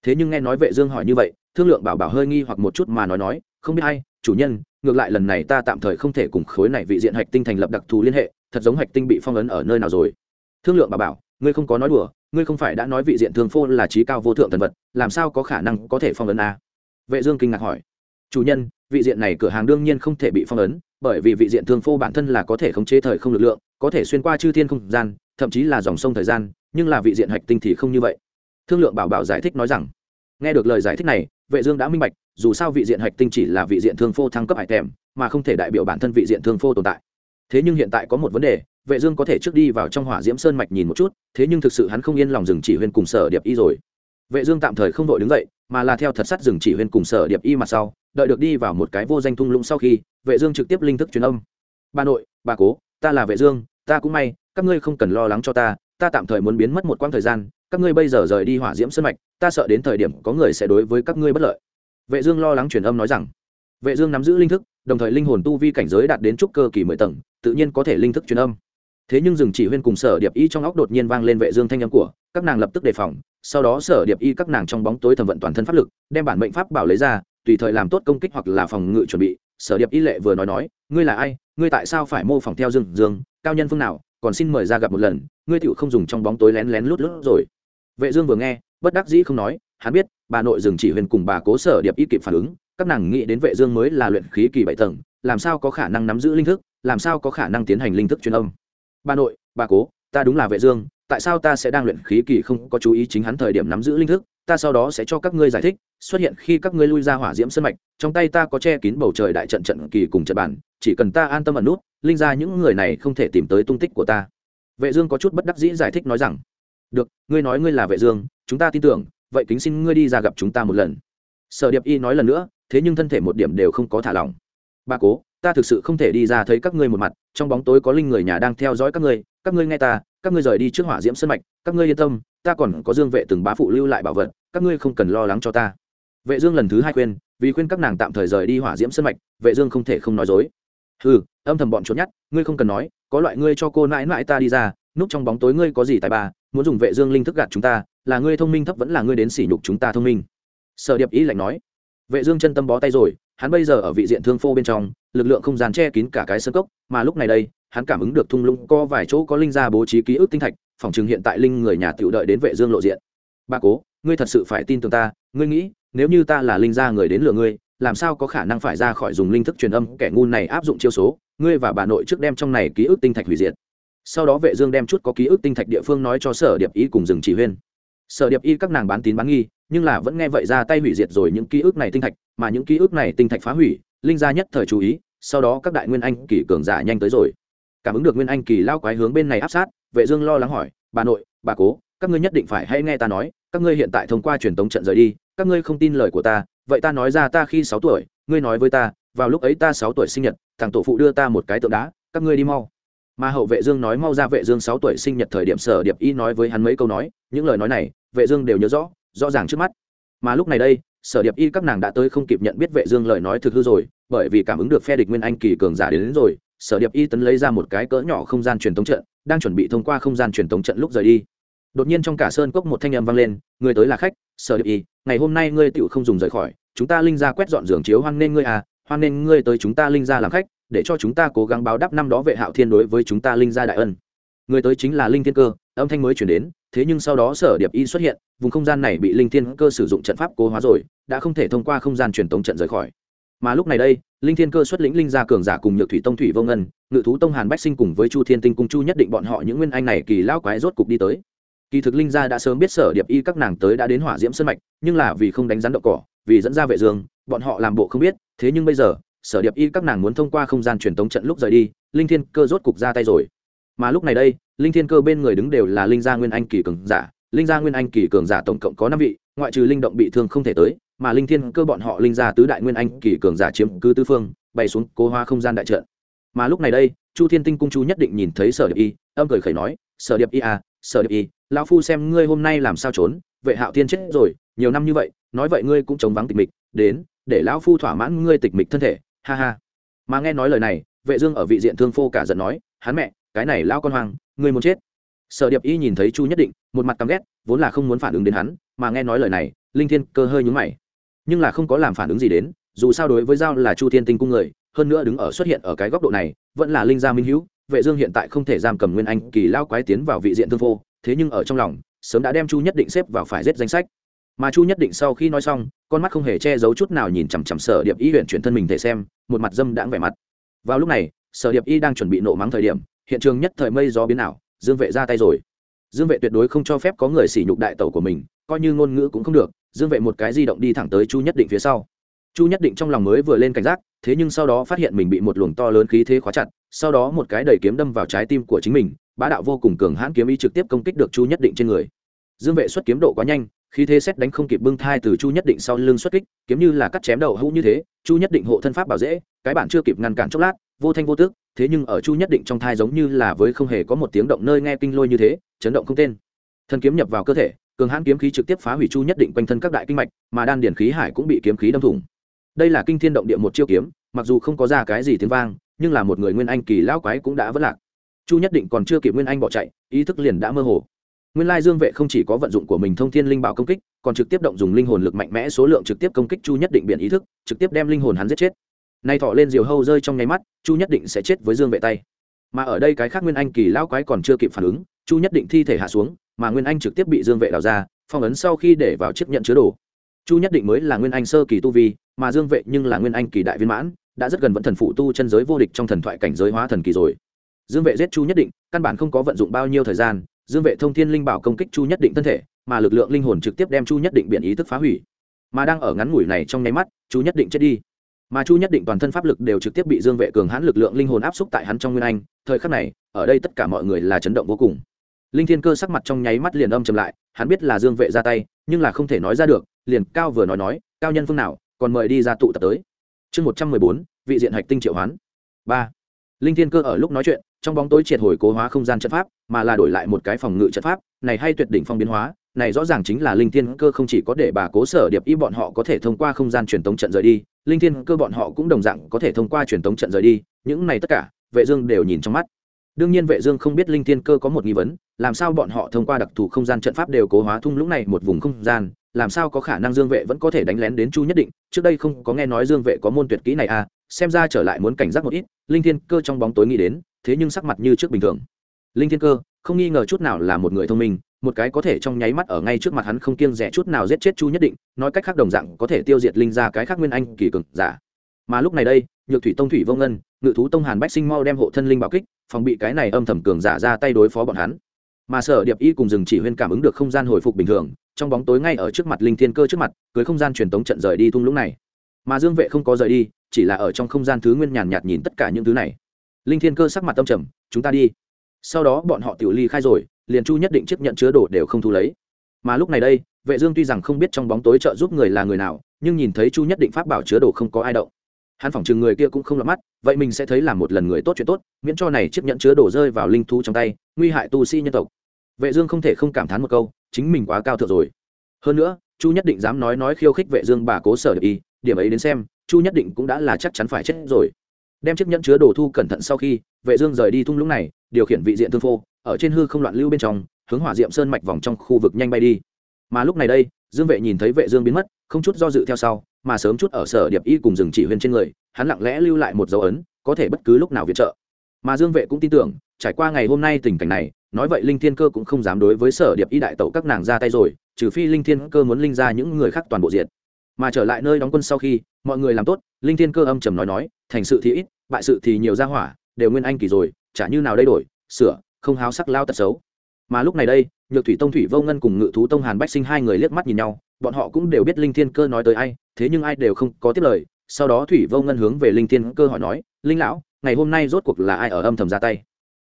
Speaker 1: Thế nhưng nghe nói vệ dương hỏi như vậy, thương lượng bảo bảo hơi nghi hoặc một chút mà nói nói, không biết hay chủ nhân, ngược lại lần này ta tạm thời không thể cùng khối này vị diện hạch tinh thành lập đặc thù liên hệ thật giống hạch tinh bị phong ấn ở nơi nào rồi. Thương lượng bà bảo, ngươi không có nói đùa, ngươi không phải đã nói vị diện thương phô là trí cao vô thượng thần vật, làm sao có khả năng có thể phong ấn a? À? vệ dương kinh ngạc hỏi. Chủ nhân, vị diện này cửa hàng đương nhiên không thể bị phong ấn, bởi vì vị diện thương phô bản thân là có thể khống chế thời không lực lượng, có thể xuyên qua chư thiên không gian, thậm chí là dòng sông thời gian, nhưng là vị diện hạch tinh thì không như vậy. Thương lượng bảo bảo giải thích nói rằng, nghe được lời giải thích này, vệ dương đã minh bạch, dù sao vị diện hạch tinh chỉ là vị diện thương phô thăng cấp hải tèm, mà không thể đại biểu bản thân vị diện thương phô tồn tại thế nhưng hiện tại có một vấn đề, vệ dương có thể trước đi vào trong hỏa diễm sơn mạch nhìn một chút, thế nhưng thực sự hắn không yên lòng dừng chỉ huyên cùng sở điệp y rồi. Vệ dương tạm thời không đội đứng dậy, mà là theo thật sắt dừng chỉ huyên cùng sở điệp y mặt sau, đợi được đi vào một cái vô danh thung lũng sau khi, vệ dương trực tiếp linh thức truyền âm. Bà nội, bà cố, ta là vệ dương, ta cũng may, các ngươi không cần lo lắng cho ta ta tạm thời muốn biến mất một quãng thời gian, các ngươi bây giờ rời đi hỏa diễm sơn mạch, ta sợ đến thời điểm có người sẽ đối với các ngươi bất lợi. Vệ dương lo lắng truyền âm nói rằng. Vệ dương nắm giữ linh thức, đồng thời linh hồn tu vi cảnh giới đạt đến trúc cơ kỳ mười tầng tự nhiên có thể linh thức truyền âm. Thế nhưng dừng chỉ huyên cùng sở điệp y trong óc đột nhiên vang lên vệ dương thanh âm của, các nàng lập tức đề phòng, sau đó sở điệp y các nàng trong bóng tối thẩm vận toàn thân pháp lực, đem bản mệnh pháp bảo lấy ra, tùy thời làm tốt công kích hoặc là phòng ngự chuẩn bị. Sở điệp y lệ vừa nói nói, ngươi là ai? Ngươi tại sao phải mô phỏng theo dương dương? Cao nhân phương nào? Còn xin mời ra gặp một lần, ngươi tựu không dùng trong bóng tối lén lén lút lút rồi. Vệ dương vừa nghe, bất đắc dĩ không nói, hắn biết, bà nội dừng chỉ huyền cùng bà cố sở điệp y kịp phản ứng, các nàng nghĩ đến vệ dương mới là luyện khí kỳ bảy tầng, làm sao có khả năng nắm giữ linh thức làm sao có khả năng tiến hành linh thức truyền âm? Bà nội, bà cố, ta đúng là vệ dương, tại sao ta sẽ đang luyện khí kỳ không có chú ý chính hắn thời điểm nắm giữ linh thức, ta sau đó sẽ cho các ngươi giải thích, xuất hiện khi các ngươi lui ra hỏa diễm sân mạch, trong tay ta có che kín bầu trời đại trận trận kỳ cùng trận bản, chỉ cần ta an tâm ẩn nút, linh ra những người này không thể tìm tới tung tích của ta. Vệ dương có chút bất đắc dĩ giải thích nói rằng, được, ngươi nói ngươi là vệ dương, chúng ta tin tưởng, vậy kính xin ngươi đi ra gặp chúng ta một lần. Sở điệp y nói lần nữa, thế nhưng thân thể một điểm đều không có thả lỏng. Ba cố ta thực sự không thể đi ra thấy các ngươi một mặt, trong bóng tối có linh người nhà đang theo dõi các ngươi các ngươi nghe ta, các ngươi rời đi trước hỏa diễm sân mạch, các ngươi yên tâm, ta còn có dương vệ từng bá phụ lưu lại bảo vật, các ngươi không cần lo lắng cho ta. Vệ dương lần thứ hai khuyên, vì khuyên các nàng tạm thời rời đi hỏa diễm sân mạch, vệ dương không thể không nói dối. Hừ, âm thầm bọn trốn nhát ngươi không cần nói, có loại ngươi cho cô nãi nãi ta đi ra, núp trong bóng tối ngươi có gì tài ba muốn dùng vệ dương linh thức gạt chúng ta, là ngươi thông minh thấp vẫn là ngươi đến sỉ nhục chúng ta thông minh. Sở điệp ý lạnh nói. Vệ dương chân tâm bó tay rồi hắn bây giờ ở vị diện thương phô bên trong, lực lượng không gian che kín cả cái sơ cốc, mà lúc này đây, hắn cảm ứng được thung lũng có vài chỗ có linh gia bố trí ký ức tinh thạch, phòng chừng hiện tại linh người nhà tiểu đợi đến vệ dương lộ diện. Ba cố, ngươi thật sự phải tin tưởng ta, ngươi nghĩ, nếu như ta là linh gia người đến lừa ngươi, làm sao có khả năng phải ra khỏi dùng linh thức truyền âm, kẻ ngu này áp dụng chiêu số, ngươi và bà nội trước đem trong này ký ức tinh thạch hủy diệt. Sau đó vệ dương đem chút có ký ức tinh thạch địa phương nói cho sở điệp ý cùng dừng chỉ huyên sở điệp y các nàng bán tín bán nghi, nhưng là vẫn nghe vậy ra tay hủy diệt rồi những ký ức này tinh thạch, mà những ký ức này tinh thạch phá hủy, linh gia nhất thời chú ý, sau đó các đại nguyên anh kỳ cường giả nhanh tới rồi. Cảm ứng được nguyên anh kỳ lao quái hướng bên này áp sát, vệ dương lo lắng hỏi, bà nội, bà cố, các ngươi nhất định phải hãy nghe ta nói, các ngươi hiện tại thông qua truyền tống trận rời đi, các ngươi không tin lời của ta, vậy ta nói ra ta khi sáu tuổi, ngươi nói với ta, vào lúc ấy ta sáu tuổi sinh nhật, thằng tổ phụ đưa ta một cái tượng đá, các ngươi đi mau mà hậu vệ dương nói mau ra vệ dương sáu tuổi sinh nhật thời điểm sở điệp y nói với hắn mấy câu nói những lời nói này vệ dương đều nhớ rõ rõ ràng trước mắt. Mà lúc này đây sở điệp y các nàng đã tới không kịp nhận biết vệ dương lời nói thực hư rồi bởi vì cảm ứng được phe địch nguyên anh kỳ cường giả đến, đến rồi sở điệp y tấn lấy ra một cái cỡ nhỏ không gian truyền tống trận đang chuẩn bị thông qua không gian truyền tống trận lúc rời đi. Đột nhiên trong cả sơn cốc một thanh âm vang lên người tới là khách sở điệp y ngày hôm nay ngươi tựu không dùng rời khỏi chúng ta linh ra quét dọn giường chiếu hoan nên ngươi à hoan nên ngươi tới chúng ta linh ra làm khách để cho chúng ta cố gắng báo đáp năm đó vệ hạo thiên đối với chúng ta linh gia đại ân. Người tới chính là linh thiên cơ, âm thanh mới chuyển đến, thế nhưng sau đó sở điệp y xuất hiện, vùng không gian này bị linh thiên cơ sử dụng trận pháp cố hóa rồi, đã không thể thông qua không gian truyền tống trận rời khỏi. Mà lúc này đây, linh thiên cơ xuất lĩnh linh gia cường giả cùng nhược thủy tông thủy vô ngân, ngự thú tông hàn bách sinh cùng với chu thiên tinh cung chu nhất định bọn họ những nguyên anh này kỳ lao quái rốt cục đi tới. Kỳ thực linh gia đã sớm biết sở điệp y các nàng tới đã đến hỏa diễm sân mạch, nhưng là vì không đánh rắn đậu cỏ, vì dẫn ra vệ dương, bọn họ làm bộ không biết, thế nhưng bây giờ sở điệp y các nàng muốn thông qua không gian truyền tống trận lúc rời đi, linh thiên cơ rốt cục ra tay rồi. Mà lúc này đây, linh thiên cơ bên người đứng đều là linh gia nguyên anh kỳ cường giả, linh gia nguyên anh kỳ cường giả tổng cộng có năm vị, ngoại trừ linh động bị thương không thể tới, mà linh thiên cơ bọn họ linh gia tứ đại nguyên anh kỳ cường giả chiếm cứ tứ phương, bay xuống cố hoa không gian đại trận. Mà lúc này đây, chu thiên tinh cung chu nhất định nhìn thấy sở điệp y, âm cười khẩy nói, sở điệp y à sở điệp y, lão phu xem ngươi hôm nay làm sao trốn, vệ hạo tiên chết rồi, nhiều năm như vậy, nói vậy ngươi cũng chống vắng tịch mịch, đến, để lão phu thỏa mãn ngươi tịch mịch thân thể ha ha. Mà nghe nói lời này, vệ dương ở vị diện thương phô cả giận nói, hắn mẹ, cái này lao con hoang, ngươi muốn chết. Sở điệp y nhìn thấy chu nhất định, một mặt căm ghét, vốn là không muốn phản ứng đến hắn, mà nghe nói lời này, linh thiên cơ hơi nhướng mày. Nhưng là không có làm phản ứng gì đến, dù sao đối với giao là chu thiên tinh cung người, hơn nữa đứng ở xuất hiện ở cái góc độ này, vẫn là linh gia minh hữu, vệ dương hiện tại không thể giam cầm nguyên anh kỳ lao quái tiến vào vị diện thương phô thế nhưng ở trong lòng, sớm đã đem chu nhất định xếp vào phải giết danh sách mà chu nhất định sau khi nói xong, con mắt không hề che giấu chút nào nhìn chằm chằm sở điệp y huyện chuyển thân mình thể xem, một mặt dâm đãng vẻ mặt. Vào lúc này, sở điệp y đang chuẩn bị nộ mắng thời điểm, hiện trường nhất thời mây gió biến ảo, dương vệ ra tay rồi. Dương vệ tuyệt đối không cho phép có người sỉ nhục đại tẩu của mình, coi như ngôn ngữ cũng không được, dương vệ một cái di động đi thẳng tới chu nhất định phía sau. Chu nhất định trong lòng mới vừa lên cảnh giác, thế nhưng sau đó phát hiện mình bị một luồng to lớn khí thế khóa chặt, sau đó một cái đầy kiếm đâm vào trái tim của chính mình, bá đạo vô cùng cường hãn kiếm ý trực tiếp công kích được chu nhất định trên người. Dương vệ xuất kiếm độ quá nhanh khi thế xét đánh không kịp bưng thai từ chu nhất định sau lưng xuất kích, kiếm như là cắt chém đầu hũ như thế, chu nhất định hộ thân pháp bảo dễ, cái bản chưa kịp ngăn cản chốc lát, vô thanh vô tước thế nhưng ở chu nhất định trong thai giống như là với không hề có một tiếng động nơi nghe kinh lôi như thế, chấn động không tên. Thần kiếm nhập vào cơ thể, cường hãn kiếm khí trực tiếp phá hủy chu nhất định quanh thân các đại kinh mạch, mà đan điển khí hải cũng bị kiếm khí đâm thủng. Đây là kinh thiên động địa một chiêu kiếm, mặc dù không có ra cái gì tiếng vang, nhưng là một người nguyên anh kỳ lão quái cũng đã vất lạc. Chu nhất định còn chưa kịp nguyên anh bỏ chạy, ý thức liền đã mơ hồ nguyên lai dương vệ không chỉ có vận dụng của mình thông thiên linh bảo công kích, còn trực tiếp động dùng linh hồn lực mạnh mẽ số lượng trực tiếp công kích chu nhất định biện ý thức, trực tiếp đem linh hồn hắn giết chết. Nay thọ lên diều hâu rơi trong nháy mắt, chu nhất định sẽ chết với dương vệ tay. Mà ở đây cái khác nguyên anh kỳ lão quái còn chưa kịp phản ứng, chu nhất định thi thể hạ xuống, mà nguyên anh trực tiếp bị dương vệ đào ra, phong ấn sau khi để vào chiếc nhận chứa đồ. Chu nhất định mới là nguyên anh sơ kỳ tu vi, mà dương vệ nhưng là nguyên anh kỳ đại viên mãn, đã rất gần vẫn thần phụ tu chân giới vô địch trong thần thoại cảnh giới hóa thần kỳ rồi. Dương vệ giết chu nhất định, căn bản không có vận dụng bao nhiêu thời gian dương vệ thông thiên linh bảo công kích chu nhất định thân thể, mà lực lượng linh hồn trực tiếp đem chu nhất định biện ý thức phá hủy. Mà đang ở ngắn ngủi này trong nháy mắt, chu nhất định chết đi. Mà chu nhất định toàn thân pháp lực đều trực tiếp bị dương vệ cường hãn lực lượng linh hồn áp xúc tại hắn trong nguyên anh. Thời khắc này, ở đây tất cả mọi người là chấn động vô cùng. Linh thiên cơ sắc mặt trong nháy mắt liền âm chầm lại, hắn biết là dương vệ ra tay, nhưng là không thể nói ra được, liền cao vừa nói nói, cao nhân phương nào, còn mời đi ra tụ tập tới. Chương một trăm mười bốn, vị diện hạch tinh triệu hoán. Ba. Linh thiên cơ ở lúc nói chuyện trong bóng tối triệt hồi cố hóa không gian trận pháp, mà là đổi lại một cái phòng ngự trận pháp, này hay tuyệt đỉnh phong biến hóa, này rõ ràng chính là linh thiên cơ không chỉ có để bà cố sở điệp y bọn họ có thể thông qua không gian truyền tống trận rời đi, linh thiên cơ bọn họ cũng đồng dạng có thể thông qua truyền tống trận rời đi, những này tất cả, vệ dương đều nhìn trong mắt. Đương nhiên vệ dương không biết linh thiên cơ có một nghi vấn, làm sao bọn họ thông qua đặc thù không gian trận pháp đều cố hóa thung lũng này một vùng không gian, làm sao có khả năng dương vệ vẫn có thể đánh lén đến chu nhất định, trước đây không có nghe nói dương vệ có môn tuyệt kỹ này à xem ra trở lại muốn cảnh giác một ít, linh thiên cơ trong bóng tối nghĩ đến, thế nhưng sắc mặt như trước bình thường. Linh thiên cơ, không nghi ngờ chút nào là một người thông minh, một cái có thể trong nháy mắt ở ngay trước mặt hắn không kiêng rẻ chút nào giết chết chu nhất định, nói cách khác đồng dạng có thể tiêu diệt linh ra cái khác nguyên anh kỳ cực giả. Mà lúc này đây, nhược thủy tông thủy vô ngân, ngự thú tông hàn bách sinh mau đem hộ thân linh bảo kích, phòng bị cái này âm thầm cường giả ra tay đối phó bọn hắn. Mà sở điệp y cùng rừng chỉ huyên cảm ứng được không gian hồi phục bình thường, trong bóng tối ngay ở trước mặt linh thiên cơ trước mặt, cưới không gian truyền tống trận rời đi thung lũng này mà dương vệ không có rời đi, chỉ là ở trong không gian thứ nguyên nhàn nhạt nhìn tất cả những thứ này. Linh thiên cơ sắc mặt tâm trầm, chúng ta đi. Sau đó bọn họ tiểu ly khai rồi, liền chu nhất định chấp nhận chứa đồ đều không thu lấy. Mà lúc này đây, vệ dương tuy rằng không biết trong bóng tối trợ giúp người là người nào, nhưng nhìn thấy chu nhất định pháp bảo chứa đồ không có ai động. Hắn phỏng chừng người kia cũng không lọt mắt, vậy mình sẽ thấy là một lần người tốt chuyện tốt, miễn cho này chiếc nhận chứa đồ rơi vào linh thú trong tay, nguy hại tu sĩ nhân tộc. Vệ dương không thể không cảm thán một câu, chính mình quá cao thượng rồi. Hơn nữa, chu nhất định dám nói nói khiêu khích vệ dương bà cố sở được y điểm ấy đến xem, chu nhất định cũng đã là chắc chắn phải chết rồi. Đem chiếc nhẫn chứa đồ thu cẩn thận sau khi, vệ dương rời đi thung lũng này, điều khiển vị diện thương phô, ở trên hư không loạn lưu bên trong, hướng hỏa diệm sơn mạch vòng trong khu vực nhanh bay đi. Mà lúc này đây, dương vệ nhìn thấy vệ dương biến mất, không chút do dự theo sau, mà sớm chút ở sở điệp y cùng dừng chỉ huyên trên người, hắn lặng lẽ lưu lại một dấu ấn, có thể bất cứ lúc nào viện trợ. Mà dương vệ cũng tin tưởng, trải qua ngày hôm nay tình cảnh này, nói vậy linh thiên cơ cũng không dám đối với sở điệp y đại tẩu các nàng ra tay rồi, trừ phi linh thiên cơ muốn linh ra những người khác toàn bộ diện mà trở lại nơi đóng quân sau khi, mọi người làm tốt, linh thiên cơ âm trầm nói nói, thành sự thì ít, bại sự thì nhiều ra hỏa, đều nguyên anh kỳ rồi, chả như nào đây đổi, sửa, không háo sắc lao tật xấu. Mà lúc này đây, nhược thủy tông thủy vô ngân cùng ngự thú tông hàn bách sinh hai người liếc mắt nhìn nhau, bọn họ cũng đều biết linh thiên cơ nói tới ai, thế nhưng ai đều không có tiếp lời. Sau đó thủy vô ngân hướng về linh thiên cơ hỏi nói, linh lão, ngày hôm nay rốt cuộc là ai ở âm thầm ra tay?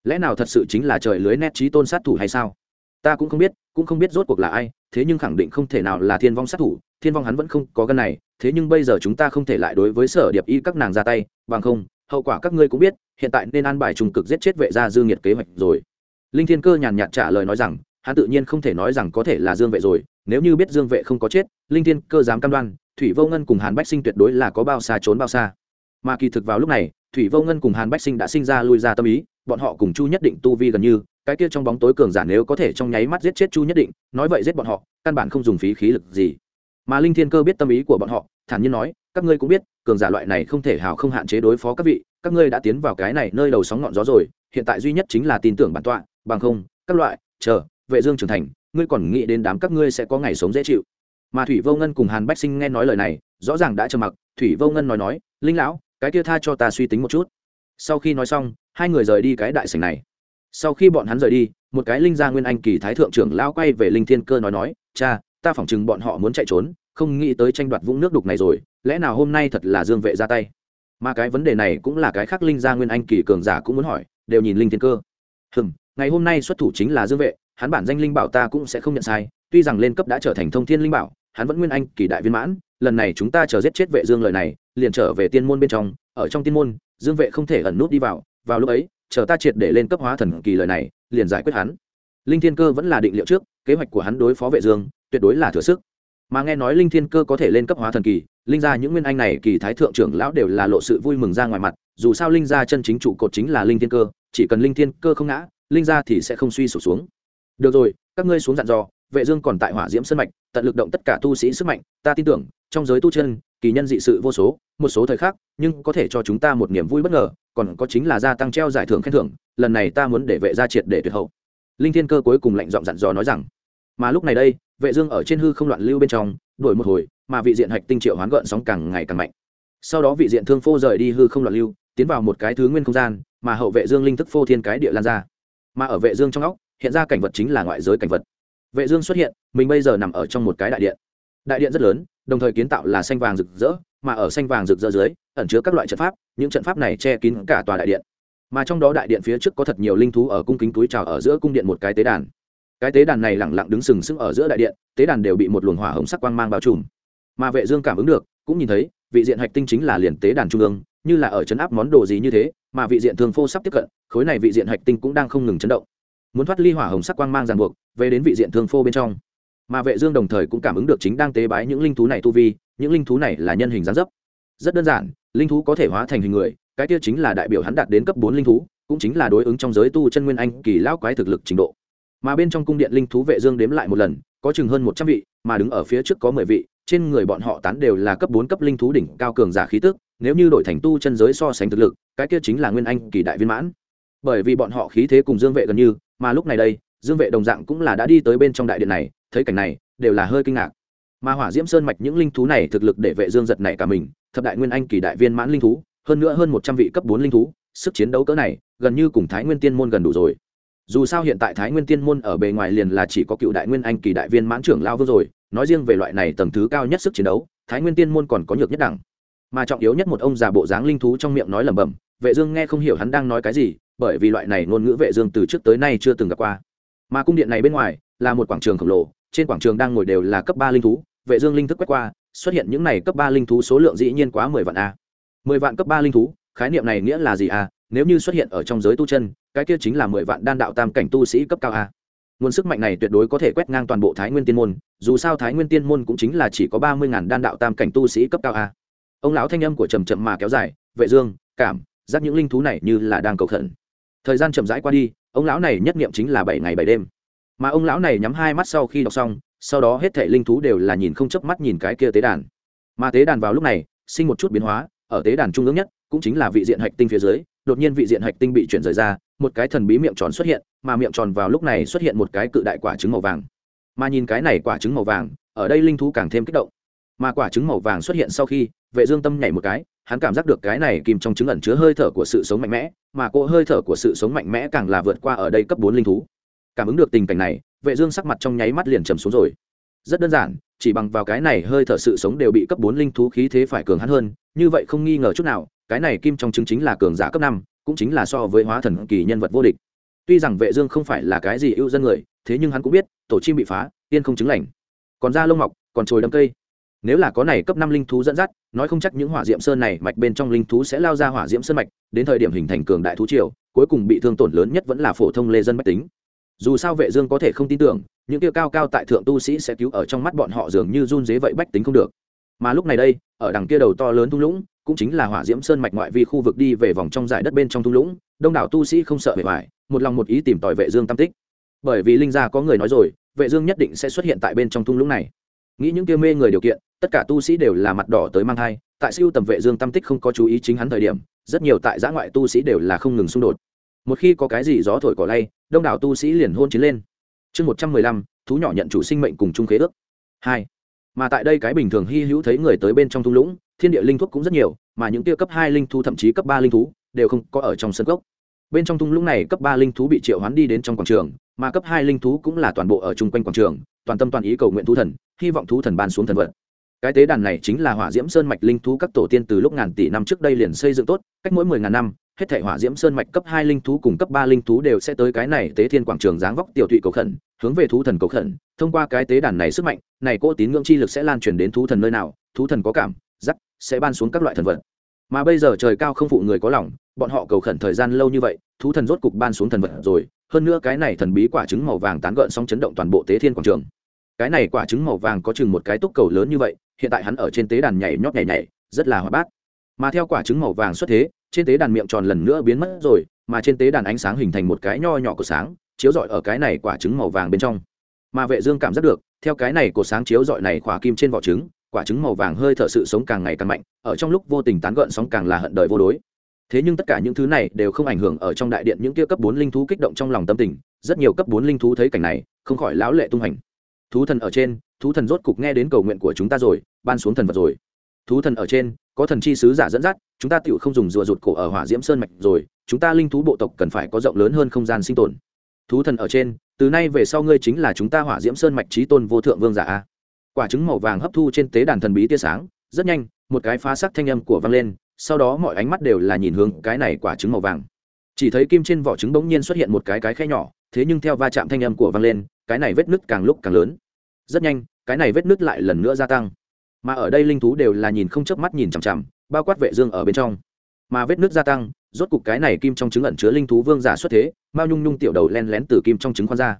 Speaker 1: Lẽ nào thật sự chính là trời lưới nét trí tôn sát thủ hay sao? Ta cũng không biết, cũng không biết rốt cuộc là ai, thế nhưng khẳng định không thể nào là thiên vong sát thủ thiên vong hắn vẫn không có gân này, thế nhưng bây giờ chúng ta không thể lại đối với sở điệp y các nàng ra tay, bằng không, hậu quả các ngươi cũng biết, hiện tại nên an bài trùng cực giết chết vệ gia dư nghiệt kế hoạch rồi. Linh thiên cơ nhàn nhạt trả lời nói rằng, hắn tự nhiên không thể nói rằng có thể là dương vệ rồi, nếu như biết dương vệ không có chết, linh thiên cơ dám cam đoan, thủy vô ngân cùng hàn bách sinh tuyệt đối là có bao xa trốn bao xa. Mà kỳ thực vào lúc này, thủy vô ngân cùng hàn bách sinh đã sinh ra lui ra tâm ý, bọn họ cùng chu nhất định tu vi gần như, cái kia trong bóng tối cường giả nếu có thể trong nháy mắt giết chết chu nhất định, nói vậy giết bọn họ, căn bản không dùng phí khí lực gì mà linh thiên cơ biết tâm ý của bọn họ, thản nhiên nói, các ngươi cũng biết, cường giả loại này không thể hào không hạn chế đối phó các vị, các ngươi đã tiến vào cái này nơi đầu sóng ngọn gió rồi, hiện tại duy nhất chính là tin tưởng bản tọa, bằng không, các loại, chờ, vệ dương trưởng thành, ngươi còn nghĩ đến đám các ngươi sẽ có ngày sống dễ chịu. Mà thủy vô ngân cùng hàn bách sinh nghe nói lời này, rõ ràng đã trầm mặc, thủy vô ngân nói nói, linh lão, cái kia tha cho ta suy tính một chút. Sau khi nói xong, hai người rời đi cái đại sảnh này. Sau khi bọn hắn rời đi, một cái linh gia nguyên anh kỳ thái thượng trưởng lão quay về linh thiên cơ nói nói, cha ta phỏng chừng bọn họ muốn chạy trốn, không nghĩ tới tranh đoạt vũng nước đục này rồi, lẽ nào hôm nay thật là dương vệ ra tay? Mà cái vấn đề này cũng là cái khác linh gia nguyên anh kỳ cường giả cũng muốn hỏi, đều nhìn linh thiên cơ. Hừm, ngày hôm nay xuất thủ chính là dương vệ, hắn bản danh linh bảo ta cũng sẽ không nhận sai, tuy rằng lên cấp đã trở thành thông thiên linh bảo, hắn vẫn nguyên anh kỳ đại viên mãn, lần này chúng ta chờ giết chết vệ dương lời này, liền trở về tiên môn bên trong, ở trong tiên môn, dương vệ không thể ẩn nút đi vào vào lúc ấy, chờ ta triệt để lên cấp hóa thần kỳ lời này, liền giải quyết hắn. Linh thiên cơ vẫn là định liệu trước, kế hoạch của hắn đối phó vệ dương tuyệt đối là thừa sức. Mà nghe nói linh thiên cơ có thể lên cấp hóa thần kỳ, linh gia những nguyên anh này kỳ thái thượng trưởng lão đều là lộ sự vui mừng ra ngoài mặt, dù sao linh gia chân chính trụ cột chính là linh thiên cơ, chỉ cần linh thiên cơ không ngã, linh gia thì sẽ không suy sụp xuống. Được rồi, các ngươi xuống dặn dò, vệ dương còn tại hỏa diễm sơn mạch, tận lực động tất cả tu sĩ sức mạnh, ta tin tưởng, trong giới tu chân, kỳ nhân dị sự vô số, một số thời khắc, nhưng có thể cho chúng ta một niềm vui bất ngờ, còn có chính là gia tăng treo giải thưởng khen thưởng, lần này ta muốn để vệ gia triệt để tuyệt hậu. Linh thiên cơ cuối cùng lạnh giọng dặn dò nói rằng mà lúc này đây, vệ dương ở trên hư không loạn lưu bên trong, đuổi một hồi, mà vị diện hạch tinh triệu hoán gợn sóng càng ngày càng mạnh. Sau đó vị diện thương phô rời đi hư không loạn lưu, tiến vào một cái thứ nguyên không gian, mà hậu vệ dương linh thức phô thiên cái địa lan ra. Mà ở vệ dương trong óc, hiện ra cảnh vật chính là ngoại giới cảnh vật. Vệ dương xuất hiện, mình bây giờ nằm ở trong một cái đại điện. Đại điện rất lớn, đồng thời kiến tạo là xanh vàng rực rỡ, mà ở xanh vàng rực rỡ dưới, ẩn chứa các loại trận pháp, những trận pháp này che kín cả tòa đại điện. Mà trong đó đại điện phía trước có thật nhiều linh thú ở cung kính túi chào ở giữa cung điện một cái tế đàn cái tế đàn này lẳng lặng đứng sừng sững ở giữa đại điện, tế đàn đều bị một luồng hỏa hồng sắc quang mang bao trùm. Mà vệ dương cảm ứng được, cũng nhìn thấy, vị diện hạch tinh chính là liền tế đàn trung ương, như là ở chấn áp món đồ gì như thế, mà vị diện thường phô sắp tiếp cận, khối này vị diện hạch tinh cũng đang không ngừng chấn động. Muốn thoát ly hỏa hồng sắc quang mang ràng buộc, về đến vị diện thương phô bên trong. Mà vệ dương đồng thời cũng cảm ứng được chính đang tế bái những linh thú này tu vi, những linh thú này là nhân hình dáng dấp. Rất đơn giản, linh thú có thể hóa thành hình người, cái kia chính là đại biểu hắn đạt đến cấp bốn linh thú, cũng chính là đối ứng trong giới tu chân nguyên anh kỳ lão quái thực lực trình độ mà bên trong cung điện linh thú vệ dương đếm lại một lần, có chừng hơn một trăm vị, mà đứng ở phía trước có mười vị, trên người bọn họ tán đều là cấp bốn cấp linh thú đỉnh cao cường giả khí tức, nếu như đổi thành tu chân giới so sánh thực lực, cái kia chính là nguyên anh kỳ đại viên mãn. Bởi vì bọn họ khí thế cùng dương vệ gần như, mà lúc này đây, dương vệ đồng dạng cũng là đã đi tới bên trong đại điện này, thấy cảnh này, đều là hơi kinh ngạc. Mà hỏa diễm sơn mạch những linh thú này thực lực để vệ dương giật này cả mình, thập đại nguyên anh kỳ đại viên mãn linh thú, hơn nữa hơn một trăm vị cấp bốn linh thú, sức chiến đấu cỡ này, gần như cùng thái nguyên tiên môn gần đủ rồi dù sao hiện tại thái nguyên tiên môn ở bề ngoài liền là chỉ có cựu đại nguyên anh kỳ đại viên mãn trưởng lao vương rồi, nói riêng về loại này tầng thứ cao nhất sức chiến đấu, thái nguyên tiên môn còn có nhược nhất đẳng. Mà trọng yếu nhất một ông già bộ dáng linh thú trong miệng nói lẩm bẩm, vệ dương nghe không hiểu hắn đang nói cái gì, bởi vì loại này ngôn ngữ vệ dương từ trước tới nay chưa từng gặp qua. Mà cung điện này bên ngoài là một quảng trường khổng lồ, trên quảng trường đang ngồi đều là cấp ba linh thú, vệ dương linh thức quét qua, xuất hiện những này cấp ba linh thú số lượng dĩ nhiên quá mười vạn a. mười vạn cấp ba linh thú, khái niệm này nghĩa là gì a? Nếu như xuất hiện ở trong giới tu chân, cái kia chính là mười vạn đan đạo tam cảnh tu sĩ cấp cao a. Nguồn sức mạnh này tuyệt đối có thể quét ngang toàn bộ thái nguyên tiên môn, dù sao thái nguyên tiên môn cũng chính là chỉ có ba mươi ngàn đan đạo tam cảnh tu sĩ cấp cao a. Ông lão thanh âm của trầm chậm mà kéo dài, vệ dương, cảm, giác những linh thú này như là đang cầu khẩn. Thời gian chậm rãi qua đi, ông lão này nhất niệm chính là bảy ngày bảy đêm. Mà ông lão này nhắm hai mắt sau khi đọc xong, sau đó hết thể linh thú đều là nhìn không chớp mắt nhìn cái kia tế đàn. Mà tế đàn vào lúc này, sinh một chút biến hóa, ở tế đàn trung ương nhất, cũng chính là vị diện hạch tinh phía dưới đột nhiên vị diện hạch tinh bị chuyển rời ra, một cái thần bí miệng tròn xuất hiện, mà miệng tròn vào lúc này xuất hiện một cái cự đại quả trứng màu vàng. Mà nhìn cái này quả trứng màu vàng, ở đây linh thú càng thêm kích động. Mà quả trứng màu vàng xuất hiện sau khi, vệ dương tâm nhảy một cái, hắn cảm giác được cái này kim trong trứng ẩn chứa hơi thở của sự sống mạnh mẽ, mà cỗ hơi thở của sự sống mạnh mẽ càng là vượt qua ở đây cấp bốn linh thú. Cảm ứng được tình cảnh này, vệ dương sắc mặt trong nháy mắt liền trầm xuống rồi rất đơn giản, chỉ bằng vào cái này hơi thở sự sống đều bị cấp bốn linh thú khí thế phải cường hắn hơn, như vậy không nghi ngờ chút nào, cái này kim trong trứng chính là cường giả cấp năm, cũng chính là so với hóa thần kỳ nhân vật vô địch. Tuy rằng vệ dương không phải là cái gì ưu dân người, thế nhưng hắn cũng biết, tổ chim bị phá, tiên không chứng lành. Còn da lông mọc, còn trồi đâm cây. Nếu là có này cấp năm linh thú dẫn dắt, nói không chắc những hỏa diệm sơn này mạch bên trong linh thú sẽ lao ra hỏa diệm sơn mạch, đến thời điểm hình thành cường đại thú triều, cuối cùng bị thương tổn lớn nhất vẫn là phổ thông lê dân mách tính. Dù sao vệ dương có thể không tin tưởng những kia cao cao tại thượng tu sĩ sẽ cứu ở trong mắt bọn họ dường như run dế vậy bách tính không được. Mà lúc này đây, ở đằng kia đầu to lớn thung lũng, cũng chính là hỏa diễm sơn mạch ngoại vi khu vực đi về vòng trong dải đất bên trong thung lũng, đông đảo tu sĩ không sợ bề ngoài, một lòng một ý tìm tòi vệ dương tam tích. Bởi vì linh gia có người nói rồi, vệ dương nhất định sẽ xuất hiện tại bên trong thung lũng này. Nghĩ những kia mê người điều kiện, tất cả tu sĩ đều là mặt đỏ tới mang thai, tại siêu tầm vệ dương tam tích không có chú ý chính hắn thời điểm, rất nhiều tại giã ngoại tu sĩ đều là không ngừng xung đột. Một khi có cái gì gió thổi cỏ lay, đông đảo tu sĩ liền hôn chiến lên chương một trăm mười lăm, thú nhỏ nhận chủ sinh mệnh cùng chung khế ước. Hai, mà tại đây cái bình thường hy hữu thấy người tới bên trong thung lũng, thiên địa linh thuốc cũng rất nhiều, mà những tia cấp hai linh thú thậm chí cấp ba linh thú đều không có ở trong sân gốc. Bên trong thung lũng này cấp ba linh thú bị triệu hoán đi đến trong quảng trường, mà cấp hai linh thú cũng là toàn bộ ở chung quanh quảng trường, toàn tâm toàn ý cầu nguyện thú thần, hy vọng thú thần ban xuống thần vật. Cái tế đàn này chính là hỏa diễm sơn mạch linh thú các tổ tiên từ lúc ngàn tỷ năm trước đây liền xây dựng tốt, cách mỗi mười ngàn năm hết thể hỏa diễm sơn mạch cấp hai linh thú cùng cấp ba linh thú đều sẽ tới cái này tế thiên quảng trường dáng vóc tiểu thụy cầu khẩn, hướng về thú thần cầu khẩn. Thông qua cái tế đàn này sức mạnh, này cô tín ngưỡng chi lực sẽ lan truyền đến thú thần nơi nào, thú thần có cảm giác sẽ ban xuống các loại thần vật. Mà bây giờ trời cao không phụ người có lòng, bọn họ cầu khẩn thời gian lâu như vậy, thú thần rốt cục ban xuống thần vật rồi. Hơn nữa cái này thần bí quả trứng màu vàng tán gợn sóng chấn động toàn bộ tế thiên quảng trường. Cái này quả trứng màu vàng có chừng một cái túc cầu lớn như vậy, hiện tại hắn ở trên tế đàn nhảy nhót nhảy nhảy, rất là hoạt bát. Mà theo quả trứng màu vàng xuất thế trên tế đàn miệng tròn lần nữa biến mất rồi, mà trên tế đàn ánh sáng hình thành một cái nho nhỏ của sáng, chiếu rọi ở cái này quả trứng màu vàng bên trong. Mà vệ dương cảm giác được, theo cái này của sáng chiếu rọi này khỏa kim trên vỏ trứng, quả trứng màu vàng hơi thở sự sống càng ngày càng mạnh, ở trong lúc vô tình tán gợn sóng càng là hận đời vô đối. Thế nhưng tất cả những thứ này đều không ảnh hưởng ở trong đại điện những kia cấp bốn linh thú kích động trong lòng tâm tình, rất nhiều cấp bốn linh thú thấy cảnh này, không khỏi lão lệ tung hành thú thần ở trên, thú thần rốt cục nghe đến cầu nguyện của chúng ta rồi, ban xuống thần vật rồi thú thần ở trên, có thần chi sứ giả dẫn dắt, chúng ta tựu không dùng rùa rụt cổ ở hỏa diễm sơn mạch rồi, chúng ta linh thú bộ tộc cần phải có rộng lớn hơn không gian sinh tồn. Thú thần ở trên, từ nay về sau ngươi chính là chúng ta hỏa diễm sơn mạch trí tôn vô thượng vương giả a. Quả trứng màu vàng hấp thu trên tế đàn thần bí tia sáng, rất nhanh, một cái phá sắc thanh âm của vang lên, sau đó mọi ánh mắt đều là nhìn hướng cái này quả trứng màu vàng. Chỉ thấy kim trên vỏ trứng bỗng nhiên xuất hiện một cái cái khe nhỏ, thế nhưng theo va chạm thanh âm của vang lên, cái này vết nứt càng lúc càng lớn. Rất nhanh, cái này vết nứt lại lần nữa gia tăng mà ở đây linh thú đều là nhìn không chớp mắt nhìn chằm chằm, bao quát vệ dương ở bên trong. Mà vết nước gia tăng, rốt cục cái này kim trong trứng ẩn chứa linh thú vương giả xuất thế, mao nhung nhung tiểu đầu len lén từ kim trong trứng khoan ra.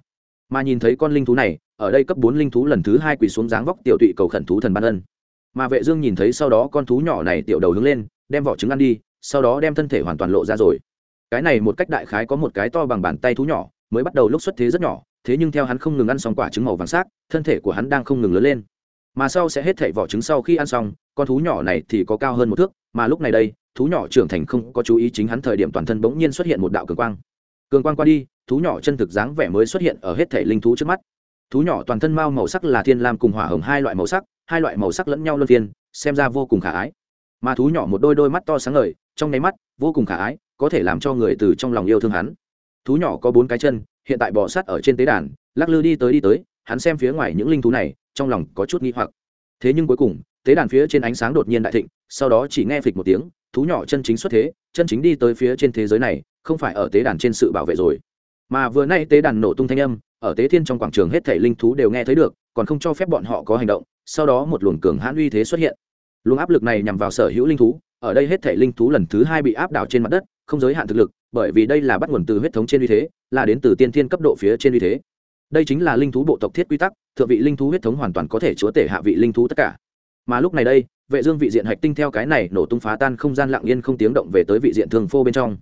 Speaker 1: Mà nhìn thấy con linh thú này, ở đây cấp bốn linh thú lần thứ hai quỳ xuống dáng vóc tiểu tụy cầu khẩn thú thần ban ân. Mà vệ dương nhìn thấy sau đó con thú nhỏ này tiểu đầu hướng lên, đem vỏ trứng ăn đi, sau đó đem thân thể hoàn toàn lộ ra rồi. Cái này một cách đại khái có một cái to bằng bàn tay thú nhỏ, mới bắt đầu lúc xuất thế rất nhỏ, thế nhưng theo hắn không ngừng ăn xong quả trứng màu vàng sắc thân thể của hắn đang không ngừng lớn lên mà sau sẽ hết thảy vỏ trứng sau khi ăn xong, con thú nhỏ này thì có cao hơn một thước, mà lúc này đây, thú nhỏ trưởng thành không có chú ý chính hắn thời điểm toàn thân bỗng nhiên xuất hiện một đạo cường quang. Cường quang qua đi, thú nhỏ chân thực dáng vẻ mới xuất hiện ở hết thể linh thú trước mắt. Thú nhỏ toàn thân mao màu sắc là thiên lam cùng hỏa hồng hai loại màu sắc, hai loại màu sắc lẫn nhau luân phiên, xem ra vô cùng khả ái. Mà thú nhỏ một đôi đôi mắt to sáng ngời, trong nháy mắt, vô cùng khả ái, có thể làm cho người từ trong lòng yêu thương hắn. Thú nhỏ có bốn cái chân, hiện tại bò sát ở trên tế đàn, lắc lư đi tới đi tới, hắn xem phía ngoài những linh thú này trong lòng có chút nghi hoặc. Thế nhưng cuối cùng, tế đàn phía trên ánh sáng đột nhiên đại thịnh, sau đó chỉ nghe phịch một tiếng, thú nhỏ chân chính xuất thế, chân chính đi tới phía trên thế giới này, không phải ở tế đàn trên sự bảo vệ rồi. Mà vừa nay tế đàn nổ tung thanh âm, ở tế thiên trong quảng trường hết thảy linh thú đều nghe thấy được, còn không cho phép bọn họ có hành động, sau đó một luồng cường hãn uy thế xuất hiện. Luồng áp lực này nhằm vào sở hữu linh thú, ở đây hết thảy linh thú lần thứ hai bị áp đảo trên mặt đất, không giới hạn thực lực, bởi vì đây là bắt nguồn từ huyết thống trên uy thế, là đến từ tiên thiên cấp độ phía trên uy thế đây chính là linh thú bộ tộc thiết quy tắc, thượng vị linh thú huyết thống hoàn toàn có thể chúa tể hạ vị linh thú tất cả. Mà lúc này đây, vệ dương vị diện hạch tinh theo cái này nổ tung phá tan không gian lặng yên không tiếng động về tới vị diện thương phô bên trong.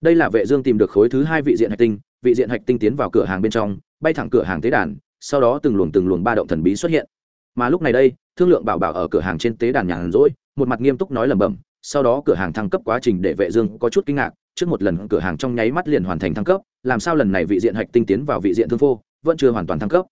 Speaker 1: Đây là vệ dương tìm được khối thứ hai vị diện hạch tinh, vị diện hạch tinh tiến vào cửa hàng bên trong, bay thẳng cửa hàng tế đàn, sau đó từng luồng từng luồng ba động thần bí xuất hiện. Mà lúc này đây, thương lượng bảo bảo ở cửa hàng trên tế đàn nhàn rỗi, một mặt nghiêm túc nói lẩm bẩm, sau đó cửa hàng thăng cấp quá trình để vệ dương có chút kinh ngạc, trước một lần cửa hàng trong nháy mắt liền hoàn thành thăng cấp, làm sao lần này vị diện hạch tinh tiến vào vị diện thương phô? Vẫn chưa hoàn toàn thăng cấp.